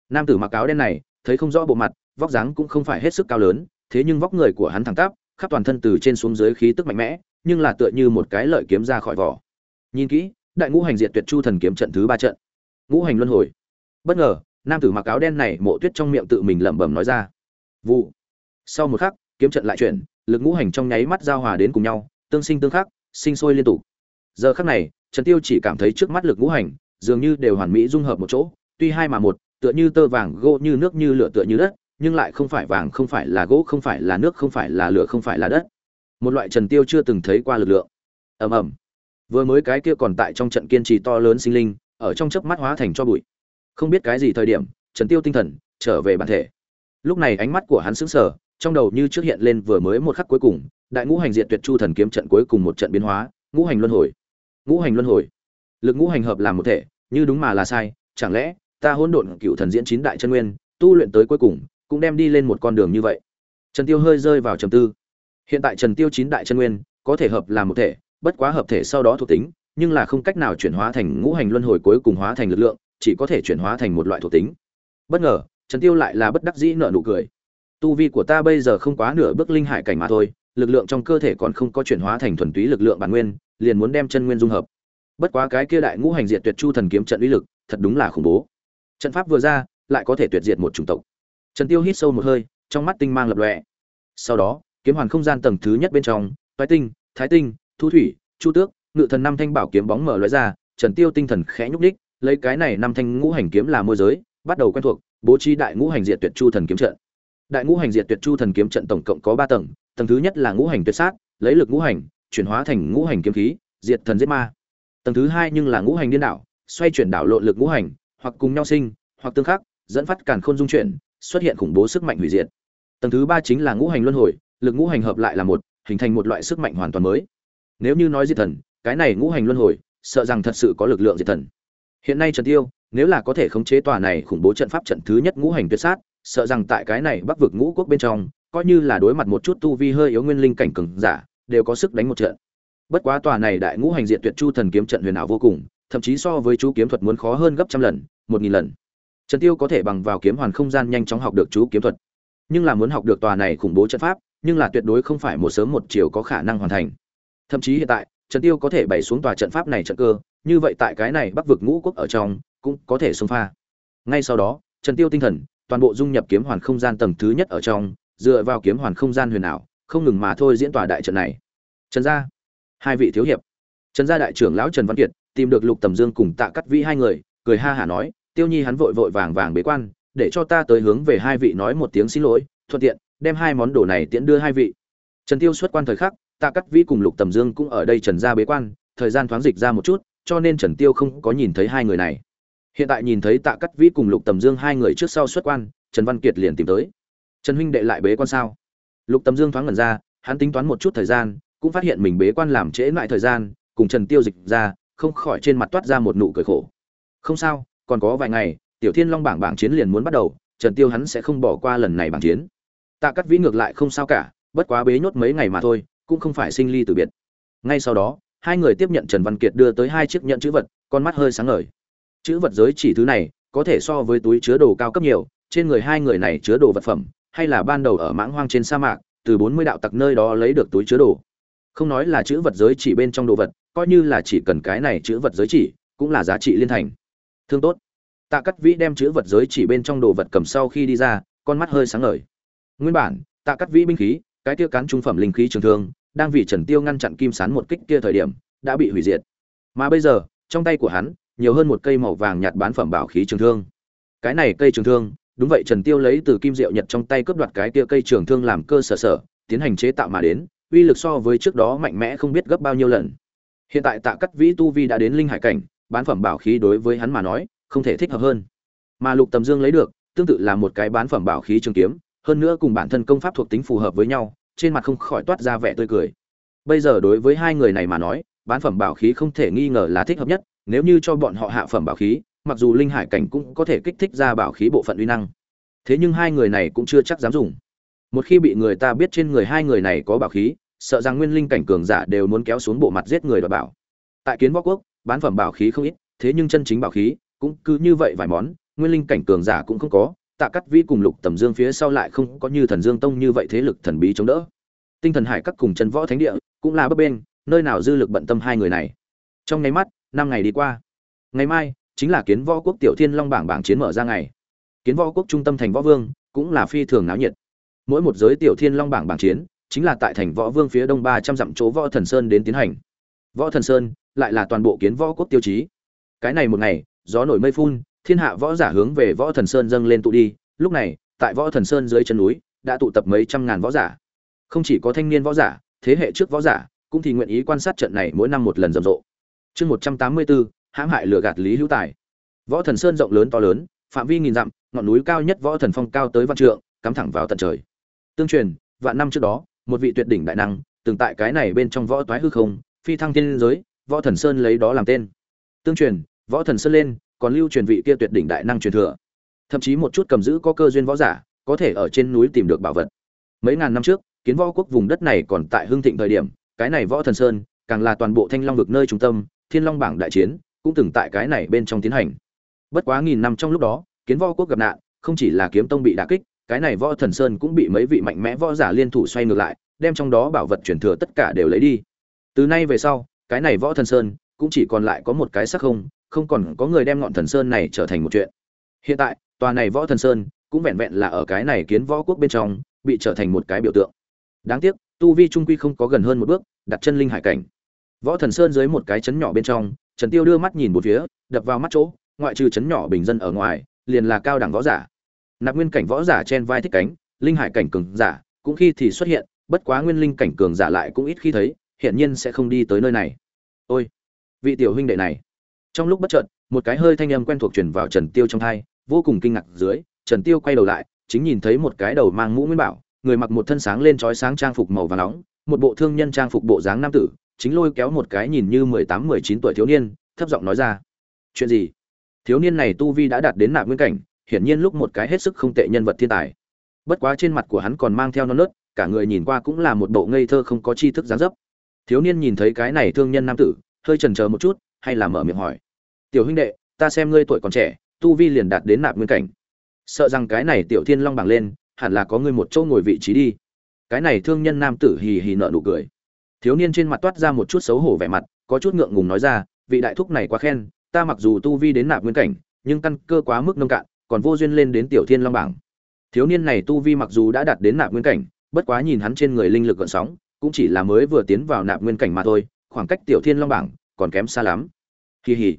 A: nam tử mặc áo đen này, thấy không rõ bộ mặt, vóc dáng cũng không phải hết sức cao lớn, thế nhưng vóc người của hắn thẳng tắp, khắp toàn thân từ trên xuống dưới khí tức mạnh mẽ, nhưng là tựa như một cái lợi kiếm ra khỏi vỏ. Nhìn kỹ đại ngũ hành diệt tuyệt chu thần kiếm trận thứ ba trận. Ngũ hành luân hồi. Bất ngờ, nam tử mặc áo đen này mộ tuyết trong miệng tự mình lẩm bẩm nói ra. Vụ. Sau một khắc, kiếm trận lại chuyển, lực ngũ hành trong nháy mắt giao hòa đến cùng nhau, tương sinh tương khắc, sinh sôi liên tục. Giờ khắc này, trần tiêu chỉ cảm thấy trước mắt lực ngũ hành, dường như đều hoàn mỹ dung hợp một chỗ, tuy hai mà một, tựa như tơ vàng, gỗ như nước như lửa tựa như đất, nhưng lại không phải vàng, không phải là gỗ, không phải là nước, không phải là lửa, không phải là đất. Một loại trần tiêu chưa từng thấy qua lực lượng. Ầm ầm vừa mới cái kia còn tại trong trận kiên trì to lớn sinh linh, ở trong chớp mắt hóa thành cho bụi. Không biết cái gì thời điểm, trần tiêu tinh thần trở về bản thể. Lúc này ánh mắt của hắn sững sờ, trong đầu như trước hiện lên vừa mới một khắc cuối cùng, đại ngũ hành diện tuyệt chu thần kiếm trận cuối cùng một trận biến hóa, ngũ hành luân hồi. Ngũ hành luân hồi. Lực ngũ hành hợp làm một thể, như đúng mà là sai, chẳng lẽ, ta hỗn độn cựu thần diễn chín đại chân nguyên, tu luyện tới cuối cùng, cũng đem đi lên một con đường như vậy? Trần tiêu hơi rơi vào trầm tư. Hiện tại trần tiêu chín đại chân nguyên, có thể hợp làm một thể bất quá hợp thể sau đó thuộc tính, nhưng là không cách nào chuyển hóa thành ngũ hành luân hồi cuối cùng hóa thành lực lượng, chỉ có thể chuyển hóa thành một loại thuộc tính. Bất ngờ, trần tiêu lại là bất đắc dĩ nở nụ cười. Tu vi của ta bây giờ không quá nửa bước linh hải cảnh mà thôi, lực lượng trong cơ thể còn không có chuyển hóa thành thuần túy lực lượng bản nguyên, liền muốn đem chân nguyên dung hợp. Bất quá cái kia đại ngũ hành diệt tuyệt chu thần kiếm trận uy lực, thật đúng là khủng bố. Trận pháp vừa ra, lại có thể tuyệt diệt một chủng tộc. Trần tiêu hít sâu một hơi, trong mắt tinh mang lập lòe. Sau đó, kiếm hoàn không gian tầng thứ nhất bên trong, toái tinh, thái tinh thu thủy, chu tước, ngự thần năm thanh bảo kiếm bóng mở lóe ra, trần tiêu tinh thần khẽ nhúc đích lấy cái này năm thanh ngũ hành kiếm là môi giới, bắt đầu quen thuộc, bố trí đại ngũ hành diệt tuyệt chu thần kiếm trận. Đại ngũ hành diệt tuyệt chu thần kiếm trận tổng cộng có ba tầng tầng thứ nhất là ngũ hành tuyệt sát, lấy lực ngũ hành, chuyển hóa thành ngũ hành kiếm khí, diệt thần giết ma. Tầng thứ hai nhưng là ngũ hành điên đảo xoay chuyển đảo lộn lực ngũ hành, hoặc cùng nhau sinh, hoặc tương khắc, dẫn phát càn khôn dung chuyển, xuất hiện khủng bố sức mạnh hủy diệt. Tầng thứ ba chính là ngũ hành luân hồi, lực ngũ hành hợp lại là một, hình thành một loại sức mạnh hoàn toàn mới nếu như nói diệt thần, cái này ngũ hành luân hồi, sợ rằng thật sự có lực lượng diệt thần. Hiện nay trần tiêu, nếu là có thể khống chế tòa này khủng bố trận pháp trận thứ nhất ngũ hành tuyệt sát, sợ rằng tại cái này bắc vực ngũ quốc bên trong, coi như là đối mặt một chút tu vi hơi yếu nguyên linh cảnh cường giả, đều có sức đánh một trận. Bất quá tòa này đại ngũ hành diện tuyệt chu thần kiếm trận huyền ảo vô cùng, thậm chí so với chú kiếm thuật muốn khó hơn gấp trăm lần, một nghìn lần. Trần tiêu có thể bằng vào kiếm hoàn không gian nhanh chóng học được chú kiếm thuật. Nhưng là muốn học được tòa này khủng bố trận pháp, nhưng là tuyệt đối không phải một sớm một chiều có khả năng hoàn thành thậm chí hiện tại, trần tiêu có thể bày xuống tòa trận pháp này trận cơ, như vậy tại cái này bắc vực ngũ quốc ở trong, cũng có thể xông pha. Ngay sau đó, trần tiêu tinh thần, toàn bộ dung nhập kiếm hoàn không gian tầng thứ nhất ở trong, dựa vào kiếm hoàn không gian huyền ảo, không ngừng mà thôi diễn tòa đại trận này. Trần gia, hai vị thiếu hiệp. Trần gia đại trưởng lão trần văn kiệt, tìm được lục tầm dương cùng tạ cắt vĩ hai người, cười ha hả nói, tiêu nhi hắn vội vội vàng vàng bế quan, để cho ta tới hướng về hai vị nói một tiếng xin lỗi, thuận tiện, đem hai món đồ này tiễn đưa hai vị. Trần tiêu xuất quan thời khắc tạ cắt vĩ cùng lục tầm dương cũng ở đây trần gia bế quan, thời gian thoáng dịch ra một chút, cho nên trần tiêu không có nhìn thấy hai người này. Hiện tại nhìn thấy tạ cắt vĩ cùng lục tầm dương hai người trước sau xuất quan, trần văn kiệt liền tìm tới. Trần huynh đệ lại bế quan sao? Lục tầm dương thoáng ngẩn ra, hắn tính toán một chút thời gian, cũng phát hiện mình bế quan làm trễ lại thời gian, cùng trần tiêu dịch ra, không khỏi trên mặt toát ra một nụ cười khổ. Không sao, còn có vài ngày, tiểu thiên long bảng bảng chiến liền muốn bắt đầu, trần tiêu hắn sẽ không bỏ qua lần này bảng chiến. Tạ Cát vĩ ngược lại không sao cả, bất quá bế nhốt mấy ngày mà thôi cũng không phải sinh ly từ biệt. Ngay sau đó, hai người tiếp nhận trần văn kiệt đưa tới hai chiếc nhận chữ vật, con mắt hơi sáng ngời. Chữ vật giới chỉ thứ này, có thể so với túi chứa đồ cao cấp nhiều, trên người hai người này chứa đồ vật phẩm, hay là ban đầu ở mãng hoang trên sa mạc, từ bốn mươi đạo tặc nơi đó lấy được túi chứa đồ. Không nói là chữ vật giới chỉ bên trong đồ vật, coi như là chỉ cần cái này chữ vật giới chỉ, cũng là giá trị liên thành. Thương tốt. Tạ cắt vĩ đem chữ vật giới chỉ bên trong đồ vật cầm sau khi đi ra, con mắt hơi sáng ngời. Nguyên bản, tạ cắt vĩ binh khí cái kia cán trung phẩm linh khí trường thương, đang vì trần tiêu ngăn chặn kim sán một kích kia thời điểm, đã bị hủy diệt. Mà bây giờ, trong tay của hắn, nhiều hơn một cây màu vàng nhạt bán phẩm bảo khí trường thương. Cái này cây trường thương, đúng vậy trần tiêu lấy từ kim diệu nhật trong tay cướp đoạt cái kia cây trường thương làm cơ sở sở, tiến hành chế tạo mà đến, uy lực so với trước đó mạnh mẽ không biết gấp bao nhiêu lần. Hiện tại tạ cắt vĩ tu vi đã đến linh hải cảnh, bán phẩm bảo khí đối với hắn mà nói, không thể thích hợp hơn. Mà lục tầm dương lấy được, tương tự là một cái bán phẩm bảo khí trường kiếm, hơn nữa cùng bản thân công pháp thuộc tính phù hợp với nhau trên mặt không khỏi toát ra vẻ tươi cười. Bây giờ đối với hai người này mà nói, bán phẩm bảo khí không thể nghi ngờ là thích hợp nhất, nếu như cho bọn họ hạ phẩm bảo khí, mặc dù linh hải cảnh cũng có thể kích thích ra bảo khí bộ phận uy năng. Thế nhưng hai người này cũng chưa chắc dám dùng. Một khi bị người ta biết trên người hai người này có bảo khí, sợ rằng nguyên linh cảnh cường giả đều muốn kéo xuống bộ mặt giết người đòi bảo. Tại kiến võ quốc, bán phẩm bảo khí không ít, thế nhưng chân chính bảo khí cũng cứ như vậy vài món, nguyên linh cảnh cường giả cũng không có tạ cắt vĩ cùng lục tầm dương phía sau lại không có như thần dương tông như vậy thế lực thần bí chống đỡ. Tinh thần hải các cùng chân võ thánh địa cũng là bấp bên nơi nào dư lực bận tâm hai người này. Trong nháy mắt, năm ngày đi qua. Ngày mai, chính là kiến võ quốc tiểu thiên long bảng bảng chiến mở ra ngày. Kiến võ quốc trung tâm thành võ vương cũng là phi thường náo nhiệt. Mỗi một giới tiểu thiên long bảng bảng chiến chính là tại thành võ vương phía đông ba trăm dặm chỗ võ thần sơn đến tiến hành. Võ thần sơn lại là toàn bộ kiến võ quốc tiêu chí. Cái này một ngày, gió nổi mây phun thiên hạ võ giả hướng về võ thần sơn dâng lên tụ đi, lúc này, tại võ thần sơn dưới chân núi, đã tụ tập mấy trăm ngàn võ giả. Không chỉ có thanh niên võ giả, thế hệ trước võ giả, cũng thì nguyện ý quan sát trận này mỗi năm một lần rầm rộ. Chương một trăm tám mươi bốn, hãm hại lừa gạt lý hữu tài. Võ thần sơn rộng lớn to lớn, phạm vi nghìn dặm, ngọn núi cao nhất võ thần phong cao tới văn trượng, cắm thẳng vào tận trời. Tương truyền, vạn năm trước đó, một vị tuyệt đỉnh đại năng, từng tại cái này bên trong võ toái hư không, phi thăng thiên giới, võ thần sơn lấy đó làm tên. Tương truyền, võ thần sơn lên còn lưu truyền vị kia tuyệt đỉnh đại năng truyền thừa. Thậm chí một chút cầm giữ có cơ duyên võ giả, có thể ở trên núi tìm được bảo vật. Mấy ngàn năm trước, kiến võ quốc vùng đất này còn tại hưng thịnh thời điểm, cái này võ thần sơn, càng là toàn bộ thanh long vực nơi trung tâm, thiên long bảng đại chiến, cũng từng tại cái này bên trong tiến hành. Bất quá nghìn năm trong lúc đó, kiến võ quốc gặp nạn, không chỉ là kiếm tông bị đả kích, cái này võ thần sơn cũng bị mấy vị mạnh mẽ võ giả liên thủ xoay ngược lại, đem trong đó bảo vật truyền thừa tất cả đều lấy đi. Từ nay về sau, cái này võ thần sơn, cũng chỉ còn lại có một cái sắc không không còn có người đem ngọn thần sơn này trở thành một chuyện. Hiện tại, tòa này võ thần sơn cũng vẹn vẹn là ở cái này kiến võ quốc bên trong bị trở thành một cái biểu tượng. Đáng tiếc, tu vi trung quy không có gần hơn một bước, đặt chân linh hải cảnh. Võ thần sơn dưới một cái chấn nhỏ bên trong, trần tiêu đưa mắt nhìn một phía, đập vào mắt chỗ, ngoại trừ chấn nhỏ bình dân ở ngoài, liền là cao đẳng võ giả. Nạp nguyên cảnh võ giả trên vai thích cánh, linh hải cảnh cường giả, cũng khi thì xuất hiện, bất quá nguyên linh cảnh cường giả lại cũng ít khi thấy hiện nhiên sẽ không đi tới nơi này. Ôi, vị tiểu huynh đệ này trong lúc bất chợt, một cái hơi thanh âm quen thuộc truyền vào trần tiêu trong thai, vô cùng kinh ngạc dưới, trần tiêu quay đầu lại, chính nhìn thấy một cái đầu mang mũ nguyên bảo, người mặc một thân sáng lên trói sáng trang phục màu vàng nóng, một bộ thương nhân trang phục bộ dáng nam tử, chính lôi kéo một cái nhìn như mười tám, mười chín tuổi thiếu niên, thấp giọng nói ra, chuyện gì? Thiếu niên này tu vi đã đạt đến nạp nguyên cảnh, hiển nhiên lúc một cái hết sức không tệ nhân vật thiên tài. Bất quá trên mặt của hắn còn mang theo non nớt, cả người nhìn qua cũng là một bộ ngây thơ không có tri thức dáng dấp. Thiếu niên nhìn thấy cái này thương nhân nam tử, hơi chần chờ một chút, hay là mở miệng hỏi tiểu huynh đệ, ta xem ngươi tuổi còn trẻ, tu vi liền đạt đến nạp nguyên cảnh. Sợ rằng cái này tiểu thiên long bảng lên, hẳn là có ngươi một chỗ ngồi vị trí đi. Cái này thương nhân nam tử hì hì nợ nụ cười. Thiếu niên trên mặt toát ra một chút xấu hổ vẻ mặt, có chút ngượng ngùng nói ra, vị đại thúc này quá khen, ta mặc dù tu vi đến nạp nguyên cảnh, nhưng căn cơ quá mức nông cạn, còn vô duyên lên đến tiểu thiên long bảng. Thiếu niên này tu vi mặc dù đã đạt đến nạp nguyên cảnh, bất quá nhìn hắn trên người linh lực gợn sóng, cũng chỉ là mới vừa tiến vào nạp nguyên cảnh mà thôi, khoảng cách tiểu thiên long bảng còn kém xa lắm. Hì hì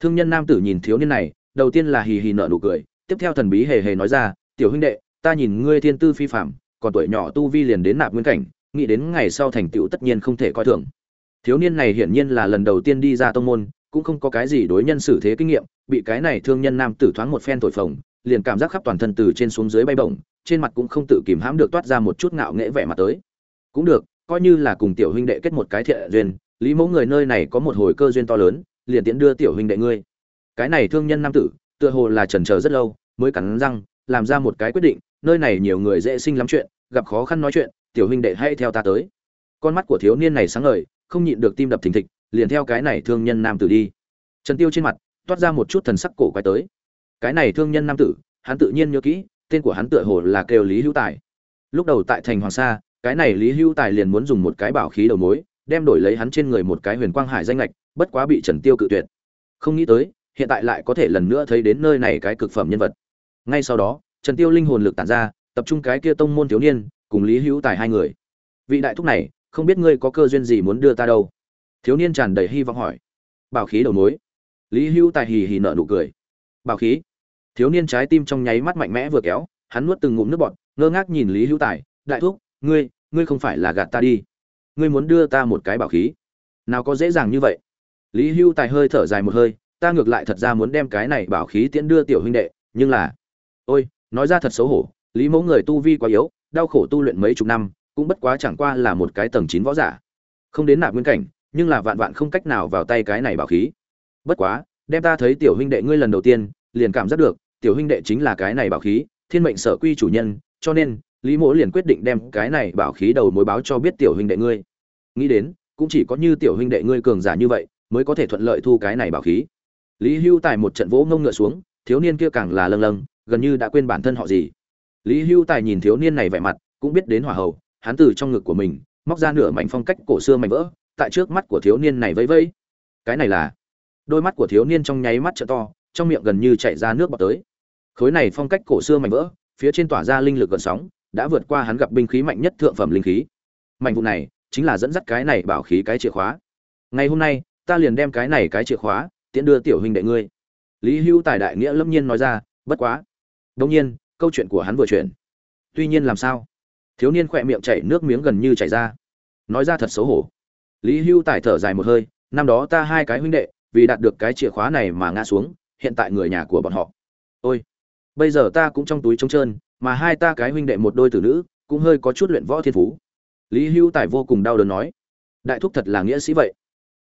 A: thương nhân nam tử nhìn thiếu niên này, đầu tiên là hì hì nợ nụ cười, tiếp theo thần bí hề hề nói ra, tiểu huynh đệ, ta nhìn ngươi thiên tư phi phạm còn tuổi nhỏ tu vi liền đến nạp nguyên cảnh, nghĩ đến ngày sau thành tựu tất nhiên không thể coi thường. Thiếu niên này hiển nhiên là lần đầu tiên đi ra tông môn, cũng không có cái gì đối nhân xử thế kinh nghiệm, bị cái này thương nhân nam tử thoáng một phen thổi phồng, liền cảm giác khắp toàn thân từ trên xuống dưới bay bổng, trên mặt cũng không tự kìm hãm được toát ra một chút ngạo nghễ vẻ mặt tới. Cũng được, coi như là cùng tiểu huynh đệ kết một cái thiện duyên, lý mẫu người nơi này có một hồi cơ duyên to lớn liền tiễn đưa tiểu huynh đệ ngươi. Cái này thương nhân nam tử, tựa hồ là chần chờ rất lâu, mới cắn răng, làm ra một cái quyết định, nơi này nhiều người dễ sinh lắm chuyện, gặp khó khăn nói chuyện, tiểu huynh đệ hãy theo ta tới. Con mắt của thiếu niên này sáng ngời, không nhịn được tim đập thình thịch, liền theo cái này thương nhân nam tử đi. Trần tiêu trên mặt, toát ra một chút thần sắc cổ quái tới. Cái này thương nhân nam tử, hắn tự nhiên nhớ kỹ, tên của hắn tựa hồ là kêu lý hữu tài. Lúc đầu tại thành hoàng sa, cái này lý hữu tài liền muốn dùng một cái bảo khí đầu mối, đem đổi lấy hắn trên người một cái huyền quang hải danh lệch bất quá bị trần tiêu cự tuyệt. Không nghĩ tới, hiện tại lại có thể lần nữa thấy đến nơi này cái cực phẩm nhân vật. Ngay sau đó, trần tiêu linh hồn lực tản ra, tập trung cái kia tông môn thiếu niên, cùng lý hữu tài hai người. Vị đại thúc này, không biết ngươi có cơ duyên gì muốn đưa ta đâu? Thiếu niên tràn đầy hy vọng hỏi. Bảo khí đầu mối. Lý hữu tài hì hì nở nụ cười. Bảo khí. Thiếu niên trái tim trong nháy mắt mạnh mẽ vừa kéo, hắn nuốt từng ngụm nước bọt, ngơ ngác nhìn lý hữu tài, đại thúc, ngươi ngươi không phải là gạt ta đi. Ngươi muốn đưa ta một cái bảo khí. Nào có dễ dàng như vậy lý Hưu tài hơi thở dài một hơi, ta ngược lại thật ra muốn đem cái này bảo khí tiễn đưa tiểu huynh đệ, nhưng là, ôi, nói ra thật xấu hổ, lý mẫu người tu vi quá yếu, đau khổ tu luyện mấy chục năm, cũng bất quá chẳng qua là một cái tầng chín võ giả. Không đến nạp nguyên cảnh, nhưng là vạn vạn không cách nào vào tay cái này bảo khí. Bất quá, đem ta thấy tiểu huynh đệ ngươi lần đầu tiên, liền cảm giác được, tiểu huynh đệ chính là cái này bảo khí, thiên mệnh sở quy chủ nhân, cho nên, lý mỗ liền quyết định đem cái này bảo khí đầu mối báo cho biết tiểu huynh đệ ngươi. Nghĩ đến, cũng chỉ có như tiểu huynh đệ ngươi cường giả như vậy mới có thể thuận lợi thu cái này bảo khí. Lý hưu tài một trận vỗ ngông ngựa xuống, thiếu niên kia càng là lâng lâng, gần như đã quên bản thân họ gì. Lý hưu tài nhìn thiếu niên này vẻ mặt, cũng biết đến hỏa hầu, hắn từ trong ngực của mình, móc ra nửa mảnh phong cách cổ xưa mảnh vỡ, tại trước mắt của thiếu niên này vẫy vẫy. Cái này là, đôi mắt của thiếu niên trong nháy mắt trợ to, trong miệng gần như chảy ra nước bọt tới. Khối này phong cách cổ xưa mảnh vỡ, phía trên tỏa ra linh lực gần sóng, đã vượt qua hắn gặp binh khí mạnh nhất thượng phẩm linh khí. Mảnh vụ này, chính là dẫn dắt cái này bảo khí cái chìa khóa. Ngày hôm nay ta liền đem cái này cái chìa khóa, tiễn đưa tiểu huynh đệ ngươi. Lý hưu tài đại nghĩa lâm nhiên nói ra, bất quá. Đông nhiên, câu chuyện của hắn vừa chuyển. Tuy nhiên làm sao? Thiếu niên khỏe miệng chảy nước miếng gần như chảy ra. Nói ra thật xấu hổ. Lý hưu tài thở dài một hơi, năm đó ta hai cái huynh đệ, vì đạt được cái chìa khóa này mà ngã xuống, hiện tại người nhà của bọn họ. Ôi! Bây giờ ta cũng trong túi trống trơn, mà hai ta cái huynh đệ một đôi tử nữ, cũng hơi có chút luyện võ thiên phú. Lý hưu tài vô cùng đau đớn nói. Đại thúc thật là nghĩa sĩ vậy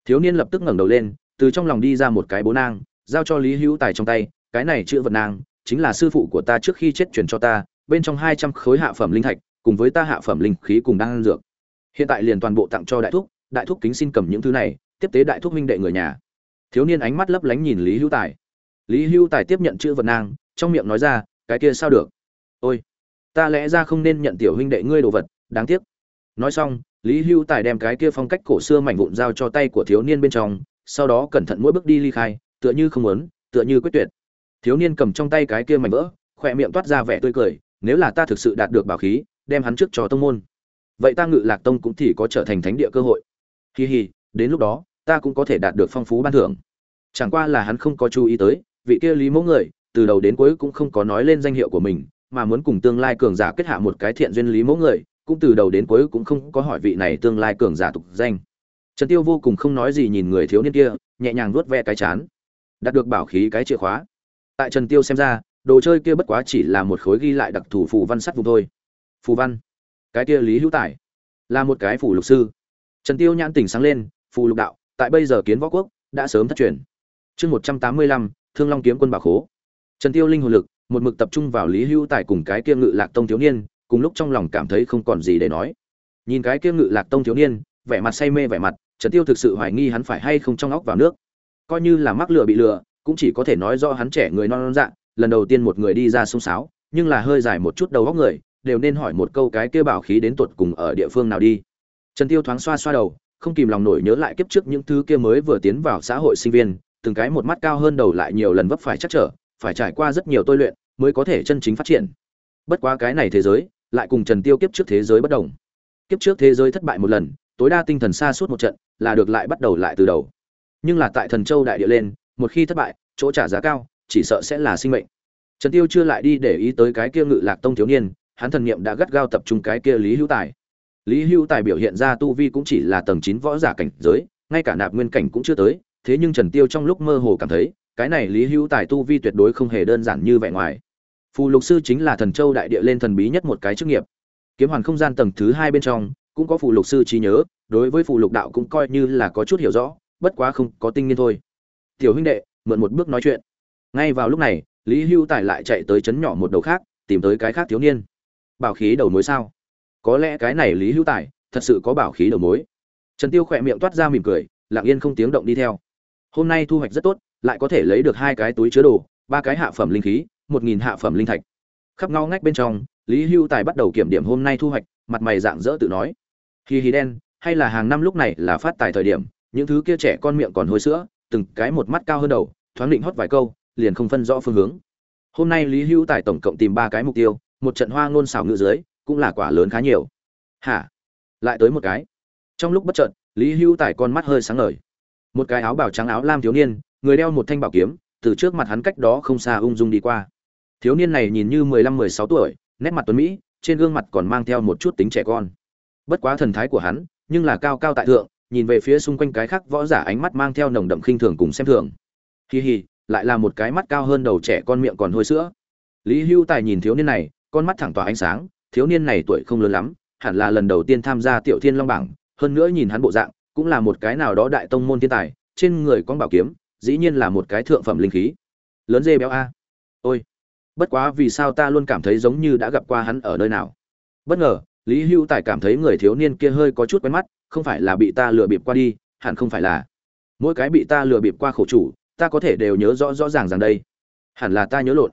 A: thiếu niên lập tức ngẩng đầu lên, từ trong lòng đi ra một cái bố nang, giao cho lý hữu tài trong tay, cái này chữ vật nang, chính là sư phụ của ta trước khi chết truyền cho ta, bên trong hai trăm khối hạ phẩm linh thạch, cùng với ta hạ phẩm linh khí cùng đang ăn dược. Hiện tại liền toàn bộ tặng cho đại thúc đại thúc kính xin cầm những thứ này, tiếp tế đại thúc minh đệ người nhà. Thiếu niên ánh mắt lấp lánh nhìn lý hữu tài. Lý hữu tài tiếp nhận chữ vật nang, trong miệng nói ra, cái kia sao được? Ôi, ta lẽ ra không nên nhận tiểu huynh đệ ngươi đồ vật, đáng tiếc. Nói xong lý Hưu tài đem cái kia phong cách cổ xưa mảnh vụn giao cho tay của thiếu niên bên trong, sau đó cẩn thận mỗi bước đi ly khai, tựa như không muốn, tựa như quyết tuyệt. Thiếu niên cầm trong tay cái kia mảnh vỡ, khỏe miệng toát ra vẻ tươi cười, nếu là ta thực sự đạt được bảo khí, đem hắn trước cho tông môn. Vậy ta ngự lạc tông cũng thì có trở thành thánh địa cơ hội. Hi hi, đến lúc đó, ta cũng có thể đạt được phong phú ban thưởng. Chẳng qua là hắn không có chú ý tới, vị kia lý mẫu người, từ đầu đến cuối cũng không có nói lên danh hiệu của mình, mà muốn cùng tương lai cường giả kết hạ một cái thiện duyên lý mẫu người cũng từ đầu đến cuối cũng không có hỏi vị này tương lai cường giả tục danh. Trần tiêu vô cùng không nói gì nhìn người thiếu niên kia, nhẹ nhàng nuốt ve cái chán. Đạt được bảo khí cái chìa khóa. Tại trần tiêu xem ra, đồ chơi kia bất quá chỉ là một khối ghi lại đặc thù phù văn sắt vùng thôi. Phù văn? Cái kia lý hữu tài. Là một cái phù lục sư. Trần tiêu nhãn tỉnh sáng lên, phù lục đạo, tại bây giờ kiến võ quốc, đã sớm thất truyền. Chương một trăm tám mươi lăm, thương long kiếm quân bảo khố. Trần tiêu linh hồn lực, một mực tập trung vào lý hữu tài cùng cái kia ngự lạc tông thiếu niên cùng lúc trong lòng cảm thấy không còn gì để nói. Nhìn cái kia ngự lạc tông thiếu niên, vẻ mặt say mê vẻ mặt, trần tiêu thực sự hoài nghi hắn phải hay không trong óc vào nước. Coi như là mắc lừa bị lừa cũng chỉ có thể nói do hắn trẻ người non non dạng lần đầu tiên một người đi ra sông sáo, nhưng là hơi dài một chút đầu góc người, đều nên hỏi một câu cái kia bảo khí đến tuột cùng ở địa phương nào đi. Trần tiêu thoáng xoa xoa đầu, không kìm lòng nổi nhớ lại kiếp trước những thứ kia mới vừa tiến vào xã hội sinh viên, từng cái một mắt cao hơn đầu lại nhiều lần vấp phải chắc trở, phải trải qua rất nhiều tôi luyện mới có thể chân chính phát triển. Bất quá cái này thế giới lại cùng trần tiêu kiếp trước thế giới bất đồng. Kiếp trước thế giới thất bại một lần, tối đa tinh thần xa suốt một trận, là được lại bắt đầu lại từ đầu. Nhưng là tại thần châu đại địa lên, một khi thất bại, chỗ trả giá cao, chỉ sợ sẽ là sinh mệnh. Trần tiêu chưa lại đi để ý tới cái kia ngự lạc tông thiếu niên, hắn thần niệm đã gắt gao tập trung cái kia lý hữu tài. Lý hữu tài biểu hiện ra tu vi cũng chỉ là tầng chín võ giả cảnh giới, ngay cả nạp nguyên cảnh cũng chưa tới, thế nhưng trần tiêu trong lúc mơ hồ cảm thấy, cái này lý hữu tài tu vi tuyệt đối không hề đơn giản như vẻ ngoài phù lục sư chính là thần châu đại địa lên thần bí nhất một cái chức nghiệp. Kiếm hoàn không gian tầng thứ hai bên trong, cũng có phù lục sư trí nhớ, đối với phù lục đạo cũng coi như là có chút hiểu rõ, bất quá không có tinh niên thôi. Tiểu huynh đệ, mượn một bước nói chuyện. Ngay vào lúc này, lý hưu tài lại chạy tới chấn nhỏ một đầu khác, tìm tới cái khác thiếu niên. Bảo khí đầu mối sao? Có lẽ cái này lý hưu tài, thật sự có bảo khí đầu mối. Trần tiêu khỏe miệng toát ra mỉm cười, lặng yên không tiếng động đi theo. Hôm nay thu hoạch rất tốt, lại có thể lấy được hai cái túi chứa đồ, ba cái hạ phẩm linh khí một nghìn hạ phẩm linh thạch. Khắp ngao ngách bên trong, lý hưu tài bắt đầu kiểm điểm hôm nay thu hoạch, mặt mày dạng dỡ tự nói. Hì hì đen, hay là hàng năm lúc này là phát tài thời điểm, những thứ kia trẻ con miệng còn hôi sữa, từng cái một mắt cao hơn đầu, thoáng định hót vài câu, liền không phân rõ phương hướng. Hôm nay lý hưu tài tổng cộng tìm ba cái mục tiêu, một trận hoa ngôn xảo ngự dưới, cũng là quả lớn khá nhiều. Hả? Lại tới một cái. Trong lúc bất chợt, lý hưu tài con mắt hơi sáng ngời. Một cái áo bào trắng áo lam thiếu niên, người đeo một thanh bảo kiếm, từ trước mặt hắn cách đó không xa ung dung đi qua thiếu niên này nhìn như mười lăm, mười sáu tuổi, nét mặt tuấn mỹ, trên gương mặt còn mang theo một chút tính trẻ con. Bất quá thần thái của hắn, nhưng là cao cao tại thượng, nhìn về phía xung quanh cái khác võ giả ánh mắt mang theo nồng đậm khinh thường cùng xem thường. Hi hi, lại là một cái mắt cao hơn đầu trẻ con miệng còn hôi sữa. Lý hưu tài nhìn thiếu niên này, con mắt thẳng tỏa ánh sáng, thiếu niên này tuổi không lớn lắm, hẳn là lần đầu tiên tham gia tiểu thiên long bảng, hơn nữa nhìn hắn bộ dạng, cũng là một cái nào đó đại tông môn thiên tài, trên người con bảo kiếm, dĩ nhiên là một cái thượng phẩm linh khí. Lớn dê béo a. Ôi bất quá vì sao ta luôn cảm thấy giống như đã gặp qua hắn ở nơi nào? Bất ngờ, lý hưu tài cảm thấy người thiếu niên kia hơi có chút quen mắt, không phải là bị ta lừa bịp qua đi, hẳn không phải là. Mỗi cái bị ta lừa bịp qua khổ chủ, ta có thể đều nhớ rõ rõ ràng rằng đây. Hẳn là ta nhớ lộn.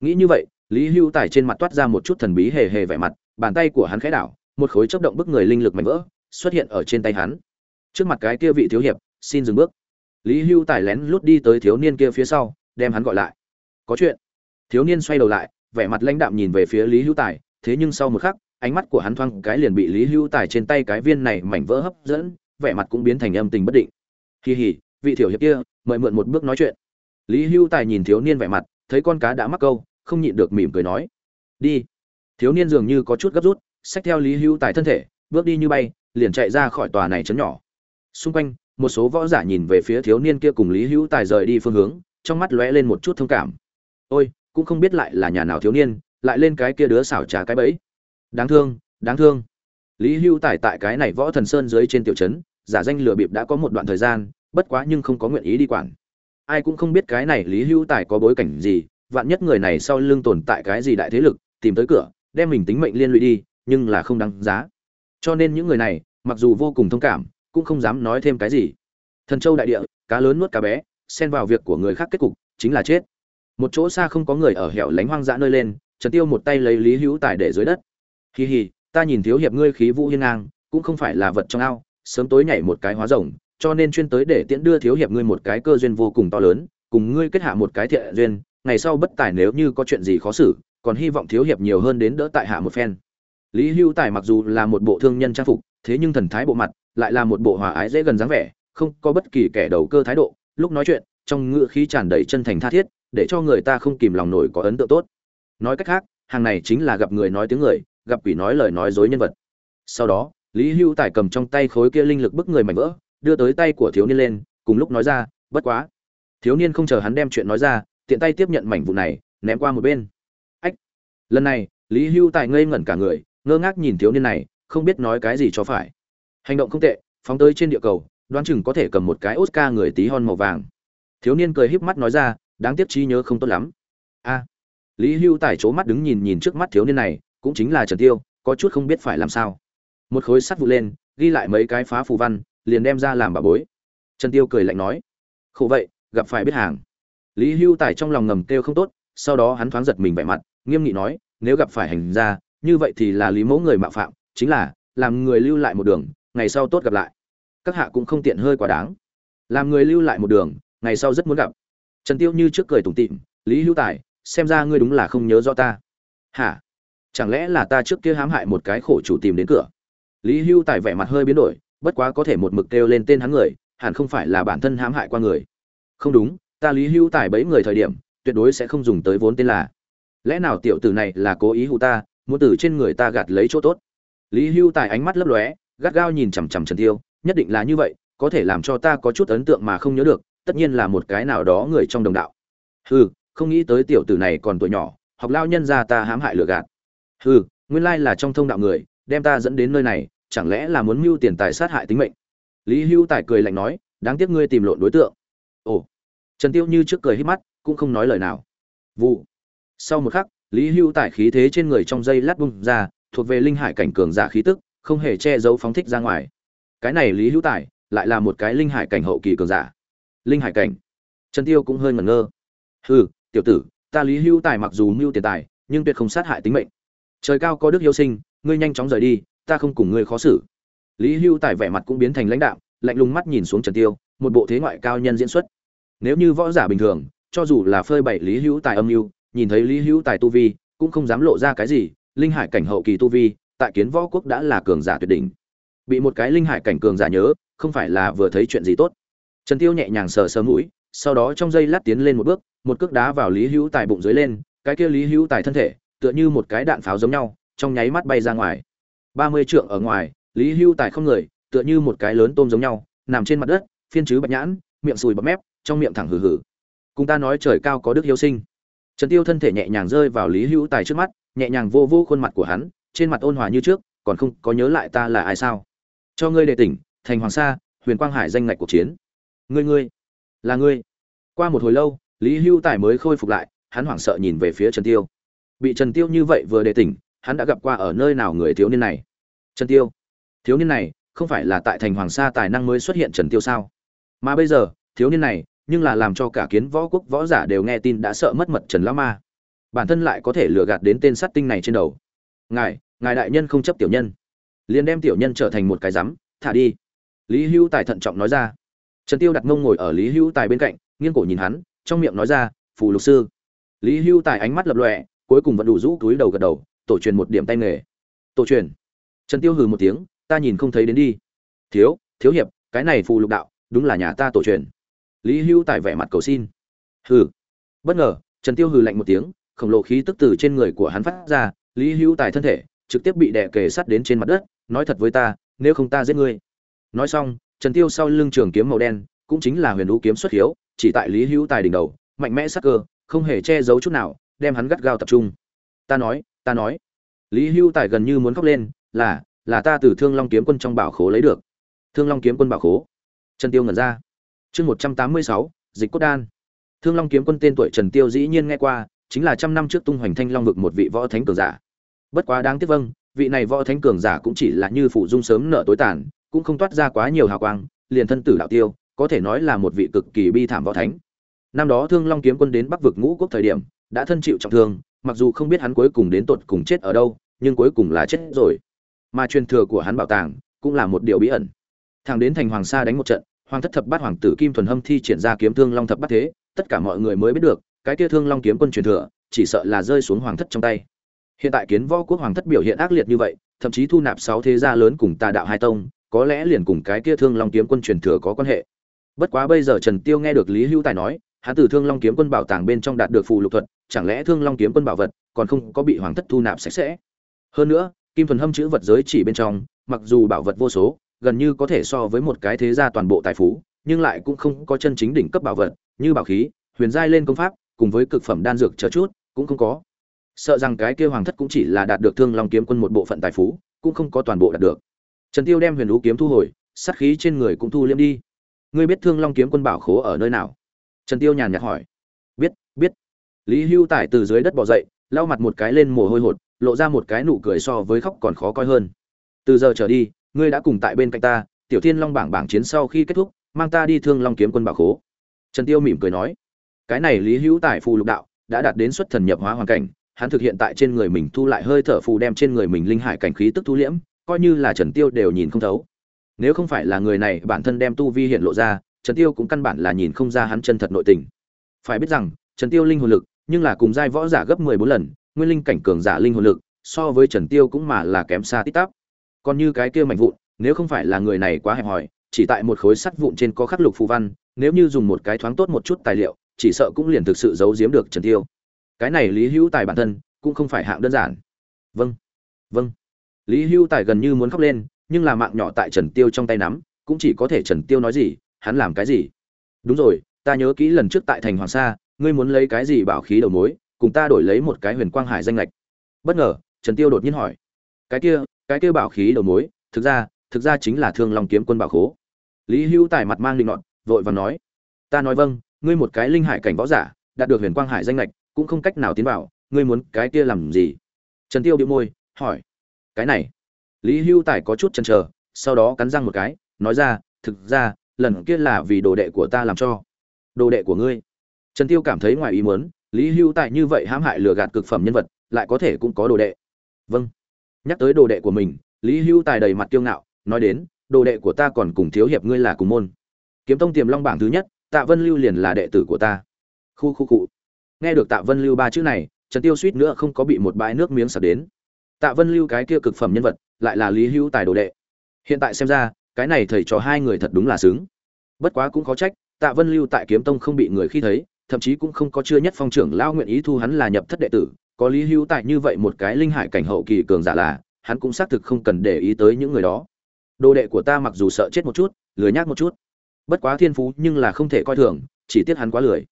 A: Nghĩ như vậy, lý hưu tài trên mặt toát ra một chút thần bí hề hề vẻ mặt, bàn tay của hắn khẽ đảo, một khối chấp động bức người linh lực mạnh vỡ, xuất hiện ở trên tay hắn. Trước mặt cái kia vị thiếu hiệp, xin dừng bước. Lý hưu tài lén lút đi tới thiếu niên kia phía sau, đem hắn gọi lại. Có chuyện thiếu niên xoay đầu lại, vẻ mặt lãnh đạm nhìn về phía lý hưu tài, thế nhưng sau một khắc, ánh mắt của hắn thoáng cái liền bị lý hưu tài trên tay cái viên này mảnh vỡ hấp dẫn, vẻ mặt cũng biến thành âm tình bất định. Kỳ hỉ vị thiểu hiệp kia, mời mượn một bước nói chuyện. Lý hưu tài nhìn thiếu niên vẻ mặt, thấy con cá đã mắc câu, không nhịn được mỉm cười nói. Đi. Thiếu niên dường như có chút gấp rút, xách theo lý hưu tài thân thể, bước đi như bay, liền chạy ra khỏi tòa này chấn nhỏ. Xung quanh, một số võ giả nhìn về phía thiếu niên kia cùng lý hữu tài rời đi phương hướng, trong mắt lóe lên một chút thông cảm. Ôi cũng không biết lại là nhà nào thiếu niên, lại lên cái kia đứa xảo trá cái bẫy. Đáng thương đáng thương. Lý Hưu tài tại cái này võ thần sơn dưới trên tiểu trấn, giả danh lừa bịp đã có một đoạn thời gian, bất quá nhưng không có nguyện ý đi quản. Ai cũng không biết cái này lý Hưu tài có bối cảnh gì, vạn nhất người này sau lưng tồn tại cái gì đại thế lực, tìm tới cửa, đem mình tính mệnh liên lụy đi, nhưng là không đáng giá. Cho nên những người này, mặc dù vô cùng thông cảm, cũng không dám nói thêm cái gì. Thần châu đại địa, cá lớn nuốt cá bé, xen vào việc của người khác kết cục, chính là chết một chỗ xa không có người ở hẻo lánh hoang dã nơi lên, trần tiêu một tay lấy lý hữu tài để dưới đất. Hì hì, ta nhìn thiếu hiệp ngươi khí vũ hiên ngang, cũng không phải là vật trong ao, sớm tối nhảy một cái hóa rồng, cho nên chuyên tới để tiễn đưa thiếu hiệp ngươi một cái cơ duyên vô cùng to lớn, cùng ngươi kết hạ một cái thiện duyên, ngày sau bất tài nếu như có chuyện gì khó xử, còn hy vọng thiếu hiệp nhiều hơn đến đỡ tại hạ một phen. Lý hưu tài mặc dù là một bộ thương nhân trang phục, thế nhưng thần thái bộ mặt, lại là một bộ hòa ái dễ gần dáng vẻ, không có bất kỳ kẻ đầu cơ thái độ, lúc nói chuyện, trong ngựa khí tràn đầy chân thành tha thiết để cho người ta không kìm lòng nổi có ấn tượng tốt. Nói cách khác, hàng này chính là gặp người nói tiếng người, gặp quỷ nói lời nói dối nhân vật. Sau đó, lý hưu tài cầm trong tay khối kia linh lực bức người mảnh vỡ, đưa tới tay của thiếu niên lên, cùng lúc nói ra, bất quá. Thiếu niên không chờ hắn đem chuyện nói ra, tiện tay tiếp nhận mảnh vụ này, ném qua một bên. Ách! Lần này, lý hưu tài ngây ngẩn cả người, ngơ ngác nhìn thiếu niên này, không biết nói cái gì cho phải. Hành động không tệ, phóng tới trên địa cầu, đoán chừng có thể cầm một cái oscar người tí hon màu vàng. Thiếu niên cười híp mắt nói ra đáng tiếc trí nhớ không tốt lắm. A, lý hưu Tài chỗ mắt đứng nhìn nhìn trước mắt thiếu niên này, cũng chính là trần tiêu, có chút không biết phải làm sao. Một khối sắt vụt lên, ghi lại mấy cái phá phù văn, liền đem ra làm bà bối. Trần tiêu cười lạnh nói, khổ vậy, gặp phải biết hàng. Lý hưu Tài trong lòng ngầm kêu không tốt, sau đó hắn thoáng giật mình vẻ mặt, nghiêm nghị nói, nếu gặp phải hành gia, như vậy thì là lý mẫu người mạo phạm, chính là, làm người lưu lại một đường, ngày sau tốt gặp lại. Các hạ cũng không tiện hơi quá đáng. Làm người lưu lại một đường, ngày sau rất muốn gặp trần tiêu như trước cười tủm tỉm, lý hữu tài, xem ra ngươi đúng là không nhớ rõ ta. Hả? Chẳng lẽ là ta trước kia hãm hại một cái khổ chủ tìm đến cửa? Lý hữu tài vẻ mặt hơi biến đổi, bất quá có thể một mực kêu lên tên hắn người, hẳn không phải là bản thân hãm hại qua người. Không đúng, ta lý hữu tài bấy người thời điểm, tuyệt đối sẽ không dùng tới vốn tên là. Lẽ nào tiểu tử này là cố ý hụ ta, muốn từ trên người ta gạt lấy chỗ tốt? Lý hưu tài ánh mắt lấp lóe, gắt gao nhìn chằm chằm trần tiêu, nhất định là như vậy, có thể làm cho ta có chút ấn tượng mà không nhớ được tất nhiên là một cái nào đó người trong đồng đạo. Hừ, không nghĩ tới tiểu tử này còn tuổi nhỏ, học lao nhân ra ta hãm hại lừa gạt. Hừ, nguyên lai là trong thông đạo người, đem ta dẫn đến nơi này, chẳng lẽ là muốn mưu tiền tài sát hại tính mệnh? Lý hưu tài cười lạnh nói, đáng tiếc ngươi tìm lộn đối tượng. Ồ, trần tiêu như trước cười hít mắt, cũng không nói lời nào. Vụ. Sau một khắc, lý hưu tài khí thế trên người trong dây lát bung ra, thuộc về linh hải cảnh cường giả khí tức, không hề che giấu phóng thích ra ngoài. Cái này lý hữu tài, lại là một cái linh hải cảnh hậu kỳ cường giả linh hải cảnh. Trần tiêu cũng hơi ngẩn ngơ. Hừ, tiểu tử, ta lý Hưu tài mặc dù mưu tiền tài, nhưng tuyệt không sát hại tính mệnh. Trời cao có đức yêu sinh, ngươi nhanh chóng rời đi, ta không cùng ngươi khó xử. Lý Hưu tài vẻ mặt cũng biến thành lãnh đạo lạnh lùng mắt nhìn xuống trần tiêu, một bộ thế ngoại cao nhân diễn xuất. Nếu như võ giả bình thường, cho dù là phơi bày lý hữu tài âm mưu, nhìn thấy lý hữu tài tu vi, cũng không dám lộ ra cái gì, linh hải cảnh hậu kỳ tu vi, tại kiến võ quốc đã là cường giả tuyệt đỉnh. Bị một cái linh hải cảnh cường giả nhớ, không phải là vừa thấy chuyện gì tốt trần tiêu nhẹ nhàng sờ sờ mũi, sau đó trong giây lát tiến lên một bước, một cước đá vào lý hữu tài bụng dưới lên, cái kia lý hữu tài thân thể, tựa như một cái đạn pháo giống nhau, trong nháy mắt bay ra ngoài. Ba mươi trượng ở ngoài, lý hữu tài không người, tựa như một cái lớn tôm giống nhau, nằm trên mặt đất, phiên chứ bạch nhãn, miệng sùi bọt mép, trong miệng thẳng hừ hừ. Cùng ta nói trời cao có đức hiếu sinh. Trần tiêu thân thể nhẹ nhàng rơi vào lý hữu tài trước mắt, nhẹ nhàng vô vô khuôn mặt của hắn, trên mặt ôn hòa như trước, còn không có nhớ lại ta là ai sao. Cho ngươi đề tỉnh, thành hoàng sa, huyền quang hải danh ngạch cuộc chiến ngươi ngươi, là ngươi. Qua một hồi lâu, lý hưu tài mới khôi phục lại, hắn hoảng sợ nhìn về phía trần tiêu. Bị trần tiêu như vậy vừa đề tỉnh, hắn đã gặp qua ở nơi nào người thiếu niên này? Trần tiêu, thiếu niên này không phải là tại thành hoàng sa tài năng mới xuất hiện trần tiêu sao? Mà bây giờ, thiếu niên này nhưng là làm cho cả kiến võ quốc võ giả đều nghe tin đã sợ mất mật trần lão ma. Bản thân lại có thể lừa gạt đến tên sát tinh này trên đầu. Ngài ngài đại nhân không chấp tiểu nhân. Liền đem tiểu nhân trở thành một cái rắm thả đi. Lý Hưu tài thận trọng nói ra trần tiêu đặt mông ngồi ở lý hữu tài bên cạnh, nghiêng cổ nhìn hắn, trong miệng nói ra, phù lục sư. Lý hữu tài ánh mắt lập lọe cuối cùng vẫn đủ rũ túi đầu gật đầu, tổ truyền một điểm tay nghề. Tổ truyền? Trần tiêu hừ một tiếng, ta nhìn không thấy đến đi. Thiếu thiếu hiệp, cái này phù lục đạo, đúng là nhà ta tổ truyền. Lý hữu tài vẻ mặt cầu xin. Hừ. Bất ngờ, trần tiêu hừ lạnh một tiếng, khổng lồ khí tức từ trên người của hắn phát ra, lý hữu tài thân thể trực tiếp bị đè kề sát đến trên mặt đất, nói thật với ta, nếu không ta giết ngươi. Nói xong trần tiêu sau lưng trường kiếm màu đen, cũng chính là huyền Vũ kiếm xuất hiếu, chỉ tại lý hữu tài đỉnh đầu, mạnh mẽ sắc cơ, không hề che giấu chút nào, đem hắn gắt gao tập trung. Ta nói ta nói. Lý hữu tài gần như muốn khóc lên, là là ta từ thương long kiếm quân trong bảo khố lấy được. Thương long kiếm quân bảo khố? Trần tiêu ngẩn ra. Chương một trăm tám mươi sáu, dịch cốt đan. Thương long kiếm quân tên tuổi trần tiêu dĩ nhiên nghe qua, chính là trăm năm trước tung hoành thanh long vực một vị võ thánh cường giả. Bất quá đáng tiếc vâng vị này võ thánh cường giả cũng chỉ là như phụ dung sớm nợ tối tàn cũng không toát ra quá nhiều hào quang, liền thân tử đạo tiêu, có thể nói là một vị cực kỳ bi thảm võ thánh. Năm đó thương long kiếm quân đến bắc vực ngũ quốc thời điểm, đã thân chịu trọng thương, mặc dù không biết hắn cuối cùng đến tột cùng chết ở đâu, nhưng cuối cùng là chết rồi. Mà truyền thừa của hắn bảo tàng cũng là một điều bí ẩn. Thằng đến thành hoàng sa đánh một trận, hoàng thất thập bát hoàng tử kim thuần hâm thi triển ra kiếm thương long thập bát thế, tất cả mọi người mới biết được, cái kia thương long kiếm quân truyền thừa, chỉ sợ là rơi xuống hoàng thất trong tay. Hiện tại kiến võ quốc hoàng thất biểu hiện ác liệt như vậy, thậm chí thu nạp sáu thế gia lớn cùng tà đạo hai tông có lẽ liền cùng cái kia thương long kiếm quân truyền thừa có quan hệ. Bất quá bây giờ trần tiêu nghe được lý hữu tài nói, hắn từ thương long kiếm quân bảo tàng bên trong đạt được phù lục thuật, chẳng lẽ thương long kiếm quân bảo vật còn không có bị hoàng thất thu nạp sạch sẽ? Hơn nữa, kim thuần hâm chữ vật giới chỉ bên trong, mặc dù bảo vật vô số, gần như có thể so với một cái thế gia toàn bộ tài phú, nhưng lại cũng không có chân chính đỉnh cấp bảo vật, như bảo khí, huyền giai lên công pháp, cùng với cực phẩm đan dược chờ chút, cũng không có. Sợ rằng cái kia hoàng thất cũng chỉ là đạt được thương long kiếm quân một bộ phận tài phú, cũng không có toàn bộ đạt được trần tiêu đem huyền lũ kiếm thu hồi, sát khí trên người cũng thu liễm đi. Ngươi biết thương long kiếm quân bảo khố ở nơi nào? Trần tiêu nhàn nhạt hỏi. Biết biết. Lý hưu tải từ dưới đất bò dậy, lau mặt một cái lên mồ hôi hột, lộ ra một cái nụ cười so với khóc còn khó coi hơn. Từ giờ trở đi, ngươi đã cùng tại bên cạnh ta, tiểu thiên long bảng bảng chiến sau khi kết thúc, mang ta đi thương long kiếm quân bảo khố. Trần tiêu mỉm cười nói. Cái này lý hữu tài phù lục đạo, đã đạt đến xuất thần nhập hóa hoàn cảnh, hắn thực hiện tại trên người mình thu lại hơi thở phù đem trên người mình linh hải cảnh khí tức thu liễm coi như là trần tiêu đều nhìn không thấu. Nếu không phải là người này, bản thân đem tu vi hiện lộ ra, trần tiêu cũng căn bản là nhìn không ra hắn chân thật nội tình. Phải biết rằng, trần tiêu linh hồn lực, nhưng là cùng giai võ giả gấp 14 lần, nguyên linh cảnh cường giả linh hồn lực, so với trần tiêu cũng mà là kém xa tít tắp. Còn như cái kia mạnh vụn, nếu không phải là người này quá hẹp hòi, chỉ tại một khối sắt vụn trên có khắc lục phù văn, nếu như dùng một cái thoáng tốt một chút tài liệu, chỉ sợ cũng liền thực sự giấu giếm được trần tiêu. Cái này lý hữu tài bản thân, cũng không phải hạng đơn giản. Vâng. Vâng lý Hưu tài gần như muốn khóc lên, nhưng là mạng nhỏ tại trần tiêu trong tay nắm, cũng chỉ có thể trần tiêu nói gì, hắn làm cái gì. Đúng rồi, ta nhớ kỹ lần trước tại thành hoàng sa, ngươi muốn lấy cái gì bảo khí đầu mối, cùng ta đổi lấy một cái huyền quang hải danh lệch. Bất ngờ, trần tiêu đột nhiên hỏi, cái kia cái kia bảo khí đầu mối, thực ra thực ra chính là thương long kiếm quân bảo khố. Lý Hưu tài mặt mang linh nọt, vội vàng nói, ta nói vâng ngươi một cái linh hải cảnh võ giả, đạt được huyền quang hải danh lệch, cũng không cách nào tiến vào, ngươi muốn cái kia làm gì? Trần tiêu bĩu môi, hỏi cái này. Lý hưu tài có chút chần chờ, sau đó cắn răng một cái, nói ra, thực ra, lần kia là vì đồ đệ của ta làm cho. Đồ đệ của ngươi? Trần tiêu cảm thấy ngoài ý muốn, lý hưu tài như vậy hãm hại lừa gạt cực phẩm nhân vật, lại có thể cũng có đồ đệ. Vâng. Nhắc tới đồ đệ của mình, lý hưu tài đầy mặt kiêu ngạo, nói đến, đồ đệ của ta còn cùng thiếu hiệp ngươi là cùng môn. Kiếm tông tiềm long bảng thứ nhất, tạ vân lưu liền là đệ tử của ta. Khu khu cụ nghe được tạ vân lưu ba chữ này, trần tiêu suýt nữa không có bị một bãi nước miếng sập đến tạ vân lưu cái kia cực phẩm nhân vật, lại là lý hữu tài đồ đệ. Hiện tại xem ra, cái này thầy trò hai người thật đúng là xứng. Bất quá cũng khó trách, tạ vân lưu tại kiếm tông không bị người khi thấy, thậm chí cũng không có chưa nhất phong trưởng lao nguyện ý thu hắn là nhập thất đệ tử. Có lý hữu tại như vậy một cái linh hải cảnh hậu kỳ cường giả là, hắn cũng xác thực không cần để ý tới những người đó. Đồ đệ của ta mặc dù sợ chết một chút, lười nhác một chút. Bất quá thiên phú nhưng là không thể coi thường, chỉ tiếc hắn quá lười.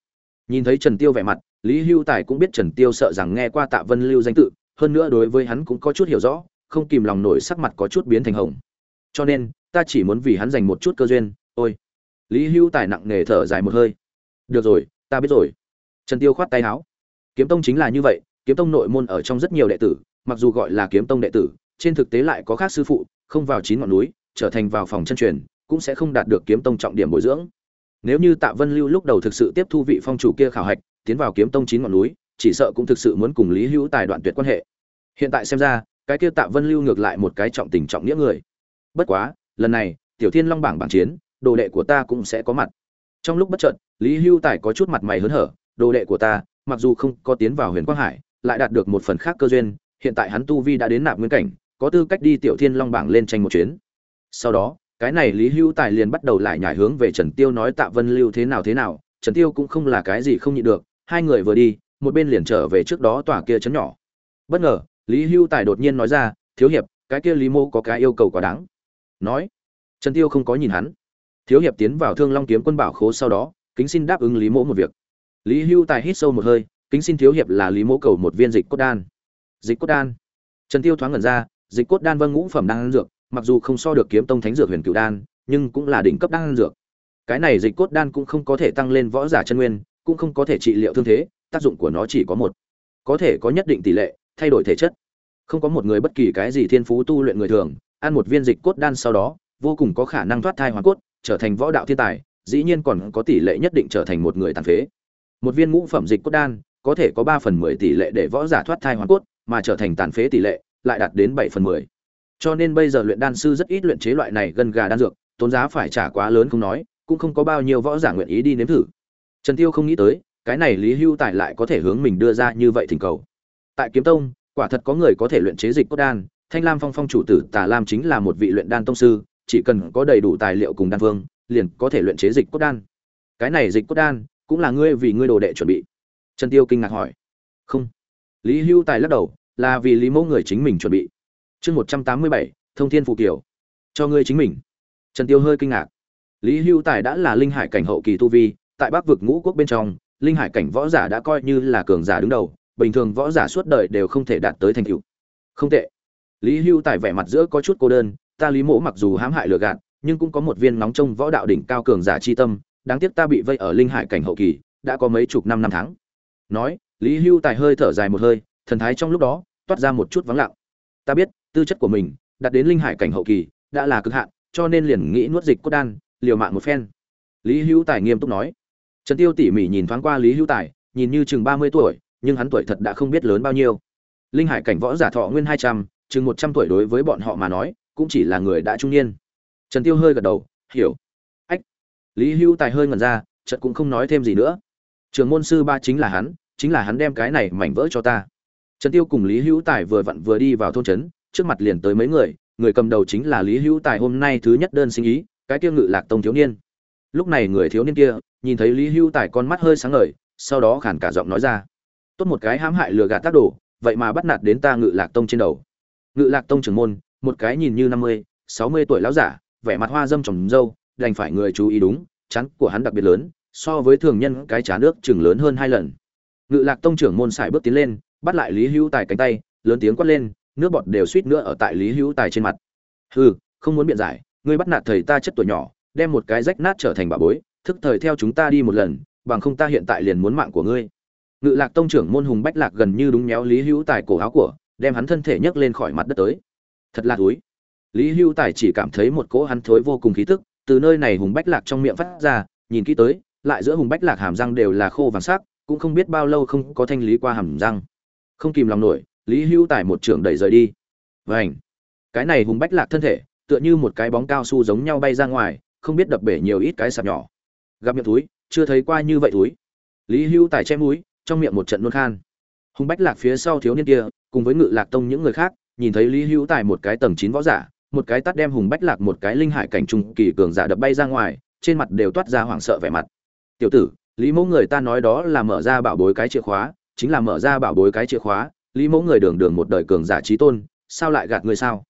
A: Nhìn thấy trần tiêu vẻ mặt, lý hưu tài cũng biết trần tiêu sợ rằng nghe qua tạ vân lưu danh tự hơn nữa đối với hắn cũng có chút hiểu rõ, không kìm lòng nổi sắc mặt có chút biến thành hồng. Cho nên, ta chỉ muốn vì hắn dành một chút cơ duyên, ôi. Lý hưu tài nặng nề thở dài một hơi. Được rồi, ta biết rồi. Trần tiêu khoát tay áo. Kiếm tông chính là như vậy, kiếm tông nội môn ở trong rất nhiều đệ tử, mặc dù gọi là kiếm tông đệ tử, trên thực tế lại có khác sư phụ, không vào chín ngọn núi, trở thành vào phòng chân truyền, cũng sẽ không đạt được kiếm tông trọng điểm bồi dưỡng. Nếu như tạ vân lưu lúc đầu thực sự tiếp thu vị phong chủ kia khảo hạch, tiến vào kiếm tông chín ngọn núi chỉ sợ cũng thực sự muốn cùng lý hữu tài đoạn tuyệt quan hệ. Hiện tại xem ra, cái kia tạ vân lưu ngược lại một cái trọng tình trọng nghĩa người. Bất quá, lần này, tiểu thiên long bảng bảng chiến, đồ đệ của ta cũng sẽ có mặt. Trong lúc bất chợt, lý hữu tài có chút mặt mày hớn hở, đồ đệ của ta, mặc dù không có tiến vào huyền quang hải, lại đạt được một phần khác cơ duyên, hiện tại hắn tu vi đã đến nạp nguyên cảnh, có tư cách đi tiểu thiên long bảng lên tranh một chuyến. Sau đó, cái này lý hữu tài liền bắt đầu lại nhảy hướng về trần tiêu nói tạ vân lưu thế nào thế nào, trần tiêu cũng không là cái gì không nhịn được, hai người vừa đi một bên liền trở về trước đó tòa kia chấn nhỏ. Bất ngờ, lý Hưu tài đột nhiên nói ra, thiếu hiệp, cái kia lý mô có cái yêu cầu quá đáng. Nói, trần tiêu không có nhìn hắn. Thiếu hiệp tiến vào thương long kiếm quân bảo khố sau đó, kính xin đáp ứng lý mỗ một việc. Lý Hưu tài hít sâu một hơi, kính xin thiếu hiệp là lý mỗ cầu một viên dịch cốt đan. Dịch cốt đan. Trần tiêu thoáng ngẩn ra, dịch cốt đan vâng ngũ phẩm đan dược, mặc dù không so được kiếm tông thánh dược huyền cựu đan, nhưng cũng là đỉnh cấp đan dược. Cái này dịch cốt đan cũng không có thể tăng lên võ giả chân nguyên, cũng không có thể trị liệu thương thế tác dụng của nó chỉ có một. Có thể có nhất định tỷ lệ, thay đổi thể chất. Không có một người bất kỳ cái gì thiên phú tu luyện người thường, ăn một viên dịch cốt đan sau đó, vô cùng có khả năng thoát thai hoàn cốt, trở thành võ đạo thiên tài, dĩ nhiên còn có tỷ lệ nhất định trở thành một người tàn phế. Một viên ngũ phẩm dịch cốt đan, có thể có ba phần mười tỷ lệ để võ giả thoát thai hoàn cốt, mà trở thành tàn phế tỷ lệ, lại đạt đến bảy phần mười. Cho nên bây giờ luyện đan sư rất ít luyện chế loại này gần gà đan dược, tốn giá phải trả quá lớn không nói, cũng không có bao nhiêu võ giả nguyện ý đi nếm thử. Trần tiêu không nghĩ tới cái này lý hưu tài lại có thể hướng mình đưa ra như vậy thỉnh cầu. Tại kiếm tông, quả thật có người có thể luyện chế dịch cốt đan, thanh lam phong phong chủ tử tà lam chính là một vị luyện đan tông sư, chỉ cần có đầy đủ tài liệu cùng đan phương, liền có thể luyện chế dịch cốt đan. Cái này dịch cốt đan cũng là ngươi vì ngươi đồ đệ chuẩn bị. Trần tiêu kinh ngạc hỏi. Không. Lý hưu tài lắc đầu, là vì lý mẫu người chính mình chuẩn bị. Chương một trăm tám mươi bảy, thông thiên phụ kiều. Cho ngươi chính mình. Trần tiêu hơi kinh ngạc. Lý hưu tài đã là linh hải cảnh hậu kỳ tu vi, tại bắc vực ngũ quốc bên trong linh hải cảnh võ giả đã coi như là cường giả đứng đầu, bình thường võ giả suốt đời đều không thể đạt tới thành tựu. Không tệ. Lý hưu tài vẻ mặt giữa có chút cô đơn, ta lý mỗ mặc dù hãm hại lừa gạt, nhưng cũng có một viên nóng trong võ đạo đỉnh cao cường giả chi tâm, đáng tiếc ta bị vây ở linh hải cảnh hậu kỳ, đã có mấy chục năm năm tháng. Nói, lý hưu tài hơi thở dài một hơi, thần thái trong lúc đó, toát ra một chút vắng lặng. Ta biết, tư chất của mình, đạt đến linh hải cảnh hậu kỳ, đã là cực hạn, cho nên liền nghĩ nuốt dịch cốt đan, liều mạng một phen. Lý hưu tài nghiêm túc nói trần tiêu tỉ mỉ nhìn thoáng qua lý hưu tài, nhìn như chừng ba mươi tuổi, nhưng hắn tuổi thật đã không biết lớn bao nhiêu. Linh hải cảnh võ giả thọ nguyên hai trăm, chừng một trăm tuổi đối với bọn họ mà nói, cũng chỉ là người đã trung niên. Trần tiêu hơi gật đầu, hiểu. Ách. Lý hưu tài hơi ngẩn ra, chợt cũng không nói thêm gì nữa. Trường môn sư ba chính là hắn, chính là hắn đem cái này mảnh vỡ cho ta. Trần tiêu cùng lý hữu tài vừa vặn vừa đi vào thôn trấn, trước mặt liền tới mấy người người cầm đầu chính là lý hữu tài hôm nay thứ nhất đơn sinh ý, cái kia ngự lạc tông thiếu niên lúc này người thiếu niên kia nhìn thấy lý Hưu tài con mắt hơi sáng ngời, sau đó khản cả giọng nói ra. Tốt một cái hãm hại lừa gạt tác đồ, vậy mà bắt nạt đến ta ngự lạc tông trên đầu. Ngự lạc tông trưởng môn, một cái nhìn như năm mươi, sáu mươi tuổi lão giả, vẻ mặt hoa dâm trồng dâu, đành phải người chú ý đúng, chắn của hắn đặc biệt lớn, so với thường nhân cái chán nước chừng lớn hơn hai lần. Ngự lạc tông trưởng môn sải bước tiến lên, bắt lại lý hữu tài cánh tay, lớn tiếng quát lên, nước bọt đều suýt nữa ở tại lý hữu tài trên mặt. Hừ, không muốn biện giải, ngươi bắt nạt thầy ta chất tuổi nhỏ đem một cái rách nát trở thành bà bối, thức thời theo chúng ta đi một lần, bằng không ta hiện tại liền muốn mạng của ngươi. Ngự lạc tông trưởng môn hùng bách lạc gần như đúng méo lý hữu tài cổ áo của, đem hắn thân thể nhấc lên khỏi mặt đất tới. Thật là thúi. Lý hữu tài chỉ cảm thấy một cỗ hắn thối vô cùng khí tức, từ nơi này hùng bách lạc trong miệng phát ra, nhìn kỹ tới, lại giữa hùng bách lạc hàm răng đều là khô vàng sắc, cũng không biết bao lâu không có thanh lý qua hàm răng. Không kìm lòng nổi, lý hữu tài một trưởng đẩy rời đi. Vảnh cái này hùng bách lạc thân thể, tựa như một cái bóng cao su giống nhau bay ra ngoài không biết đập bể nhiều ít cái sạp nhỏ. Gặp miệng túi, chưa thấy qua như vậy túi. Lý Hưu tài che mũi, trong miệng một trận nôn khan. Hùng bách lạc phía sau thiếu niên kia, cùng với ngự lạc tông những người khác, nhìn thấy lý hữu tài một cái tầng chín võ giả, một cái tắt đem hùng bách lạc một cái linh hải cảnh trung kỳ cường giả đập bay ra ngoài, trên mặt đều toát ra hoảng sợ vẻ mặt. Tiểu tử, lý mẫu người ta nói đó là mở ra bảo bối cái chìa khóa, chính là mở ra bảo bối cái chìa khóa, lý mẫu người đường đường một đời cường giả trí tôn, sao lại gạt người sao?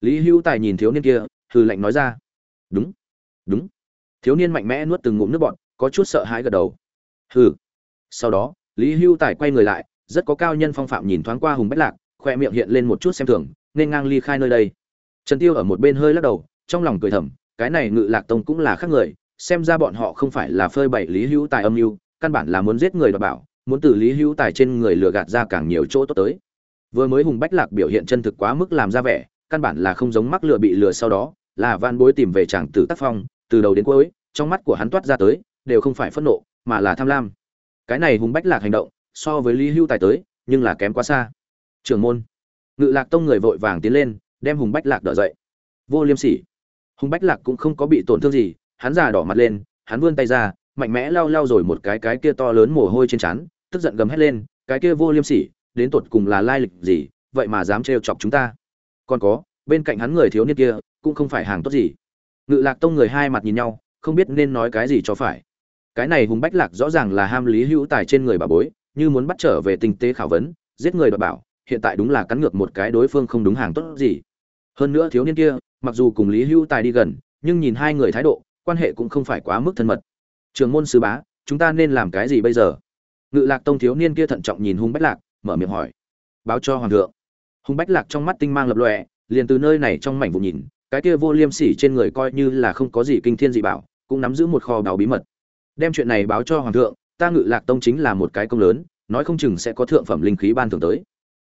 A: Lý hữu tài nhìn thiếu niên kia hư lệnh nói ra. Đúng đúng. Thiếu niên mạnh mẽ nuốt từng ngụm nước bọn có chút sợ hãi gật đầu. Hừ. Sau đó, lý hưu tài quay người lại, rất có cao nhân phong phạm nhìn thoáng qua hùng bách lạc, khoe miệng hiện lên một chút xem thường, nên ngang ly khai nơi đây. Trần tiêu ở một bên hơi lắc đầu, trong lòng cười thầm, cái này ngự lạc tông cũng là khác người, xem ra bọn họ không phải là phơi bày lý hữu tài âm mưu, căn bản là muốn giết người đảm bảo, muốn từ lý hữu tài trên người lừa gạt ra càng nhiều chỗ tốt tới. Vừa mới hùng bách lạc biểu hiện chân thực quá mức làm ra vẻ, căn bản là không giống mắc lừa bị lừa sau đó, là van bối tìm về chàng tử tác phong từ đầu đến cuối, trong mắt của hắn toát ra tới, đều không phải phẫn nộ, mà là tham lam. Cái này hùng bách lạc hành động, so với lý hưu tài tới, nhưng là kém quá xa. Trưởng môn. Ngự lạc tông người vội vàng tiến lên, đem hùng bách lạc đỡ dậy. Vô liêm sỉ. Hùng bách lạc cũng không có bị tổn thương gì, hắn già đỏ mặt lên, hắn vươn tay ra, mạnh mẽ lao lao rồi một cái cái kia to lớn mồ hôi trên trán, tức giận gầm hét lên, cái kia vô liêm sỉ, đến tột cùng là lai lịch gì, vậy mà dám trêu chọc chúng ta? Còn có, bên cạnh hắn người thiếu niên kia, cũng không phải hàng tốt gì ngự lạc tông người hai mặt nhìn nhau, không biết nên nói cái gì cho phải. Cái này hùng bách lạc rõ ràng là ham lý hữu tài trên người bà bối, như muốn bắt trở về tinh tế khảo vấn, giết người đ bảo, hiện tại đúng là cắn ngược một cái đối phương không đúng hàng tốt gì. Hơn nữa thiếu niên kia, mặc dù cùng lý hữu tài đi gần, nhưng nhìn hai người thái độ, quan hệ cũng không phải quá mức thân mật. Trường môn sư bá, chúng ta nên làm cái gì bây giờ? Ngự lạc tông thiếu niên kia thận trọng nhìn hung bách lạc, mở miệng hỏi. Báo cho hoàng thượng. Hung bách lạc trong mắt tinh mang lập lòe, liền từ nơi này trong mảnh vụ nhìn cái kia vô liêm sỉ trên người coi như là không có gì kinh thiên dị bảo, cũng nắm giữ một kho báu bí mật. Đem chuyện này báo cho hoàng thượng, ta ngự lạc tông chính là một cái công lớn, nói không chừng sẽ có thượng phẩm linh khí ban thưởng tới.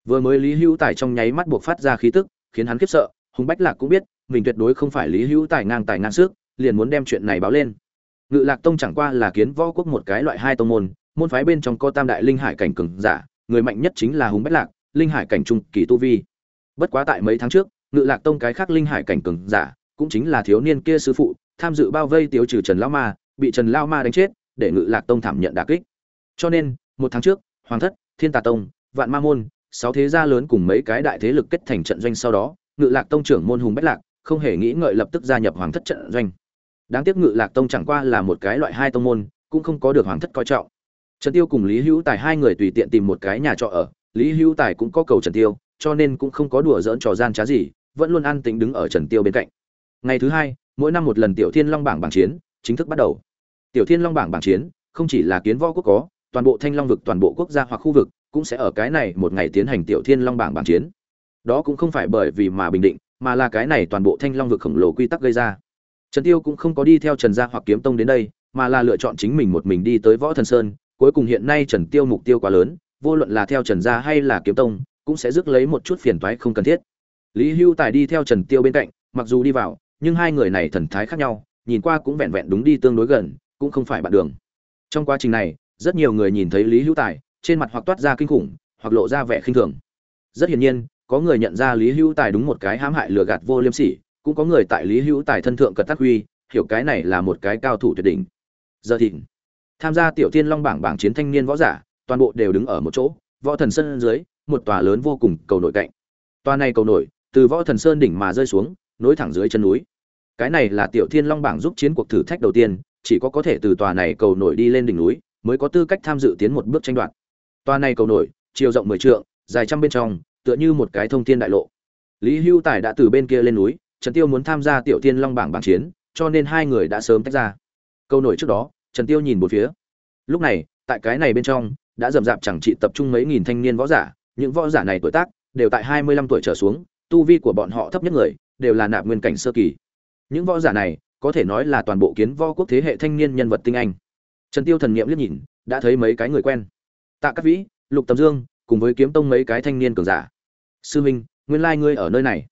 A: Vừa mới lý hữu tài trong nháy mắt buộc phát ra khí tức, khiến hắn khiếp sợ, hùng bách lạc cũng biết, mình tuyệt đối không phải lý hữu tài ngang tài ngang sức, liền muốn đem chuyện này báo lên. Ngự lạc tông chẳng qua là kiến võ quốc một cái loại hai tông môn môn phái bên trong có tam đại linh hải cảnh cường giả, người mạnh nhất chính là hùng bách lạc, linh hải cảnh trung kỳ tu vi. Bất quá tại mấy tháng trước ngự lạc tông cái khác linh hải cảnh cường giả, cũng chính là thiếu niên kia sư phụ, tham dự bao vây tiêu trừ trần lao ma, bị trần lao ma đánh chết, để ngự lạc tông thảm nhận đà kích. Cho nên, một tháng trước, hoàng thất, thiên tà tông, vạn ma môn, sáu thế gia lớn cùng mấy cái đại thế lực kết thành trận doanh sau đó, ngự lạc tông trưởng môn hùng bách lạc, không hề nghĩ ngợi lập tức gia nhập hoàng thất trận doanh. Đáng tiếc ngự lạc tông chẳng qua là một cái loại hai tông môn, cũng không có được hoàng thất coi trọng. Trần tiêu cùng lý hữu tài hai người tùy tiện tìm một cái nhà trọ ở, lý hữu tài cũng có cầu trần tiêu, cho nên cũng không có đùa dỡn trò gian trá gì vẫn luôn an tĩnh đứng ở trần tiêu bên cạnh. Ngày thứ hai, mỗi năm một lần tiểu thiên long bảng bảng chiến chính thức bắt đầu. Tiểu thiên long bảng bảng chiến không chỉ là kiến võ quốc có, toàn bộ thanh long vực, toàn bộ quốc gia hoặc khu vực cũng sẽ ở cái này một ngày tiến hành tiểu thiên long bảng bảng chiến. Đó cũng không phải bởi vì mà bình định, mà là cái này toàn bộ thanh long vực khổng lồ quy tắc gây ra. Trần tiêu cũng không có đi theo trần gia hoặc kiếm tông đến đây, mà là lựa chọn chính mình một mình đi tới võ thần sơn. Cuối cùng hiện nay trần tiêu mục tiêu quá lớn, vô luận là theo trần gia hay là kiếm tông, cũng sẽ rước lấy một chút phiền toái không cần thiết lý hưu tài đi theo trần tiêu bên cạnh, mặc dù đi vào, nhưng hai người này thần thái khác nhau, nhìn qua cũng vẹn vẹn đúng đi tương đối gần, cũng không phải bạn đường. Trong quá trình này, rất nhiều người nhìn thấy lý hữu tài, trên mặt hoặc toát ra kinh khủng, hoặc lộ ra vẻ khinh thường. Rất hiển nhiên, có người nhận ra lý hữu tài đúng một cái hãm hại lừa gạt vô liêm sỉ, cũng có người tại lý hữu tài thân thượng cật tác huy, hiểu cái này là một cái cao thủ tuyệt đỉnh. Giờ thịnh, tham gia tiểu tiên long bảng bảng chiến thanh niên võ giả, toàn bộ đều đứng ở một chỗ, võ thần sân dưới, một tòa lớn vô cùng cầu nổi cạnh. Tòa này cầu nổi từ võ thần sơn đỉnh mà rơi xuống, nối thẳng dưới chân núi. Cái này là tiểu thiên long bảng giúp chiến cuộc thử thách đầu tiên, chỉ có có thể từ tòa này cầu nổi đi lên đỉnh núi, mới có tư cách tham dự tiến một bước tranh đoạt. Tòa này cầu nổi, chiều rộng mười trượng, dài trăm bên trong, tựa như một cái thông thiên đại lộ. Lý hưu tài đã từ bên kia lên núi, trần tiêu muốn tham gia tiểu thiên long bảng bảng chiến, cho nên hai người đã sớm tách ra. Cầu nổi trước đó, trần tiêu nhìn một phía. Lúc này, tại cái này bên trong, đã rầm rạp chẳng trị tập trung mấy nghìn thanh niên võ giả, những võ giả này tuổi tác, đều tại hai mươi lăm tuổi trở xuống tu vi của bọn họ thấp nhất người, đều là nạp nguyên cảnh sơ kỳ. Những võ giả này, có thể nói là toàn bộ kiến võ quốc thế hệ thanh niên nhân vật tinh anh. Trần tiêu thần niệm liếc nhìn, đã thấy mấy cái người quen. Tạ cát vĩ, lục tầm dương, cùng với kiếm tông mấy cái thanh niên cường giả. Sư minh, nguyên lai ngươi ở nơi này.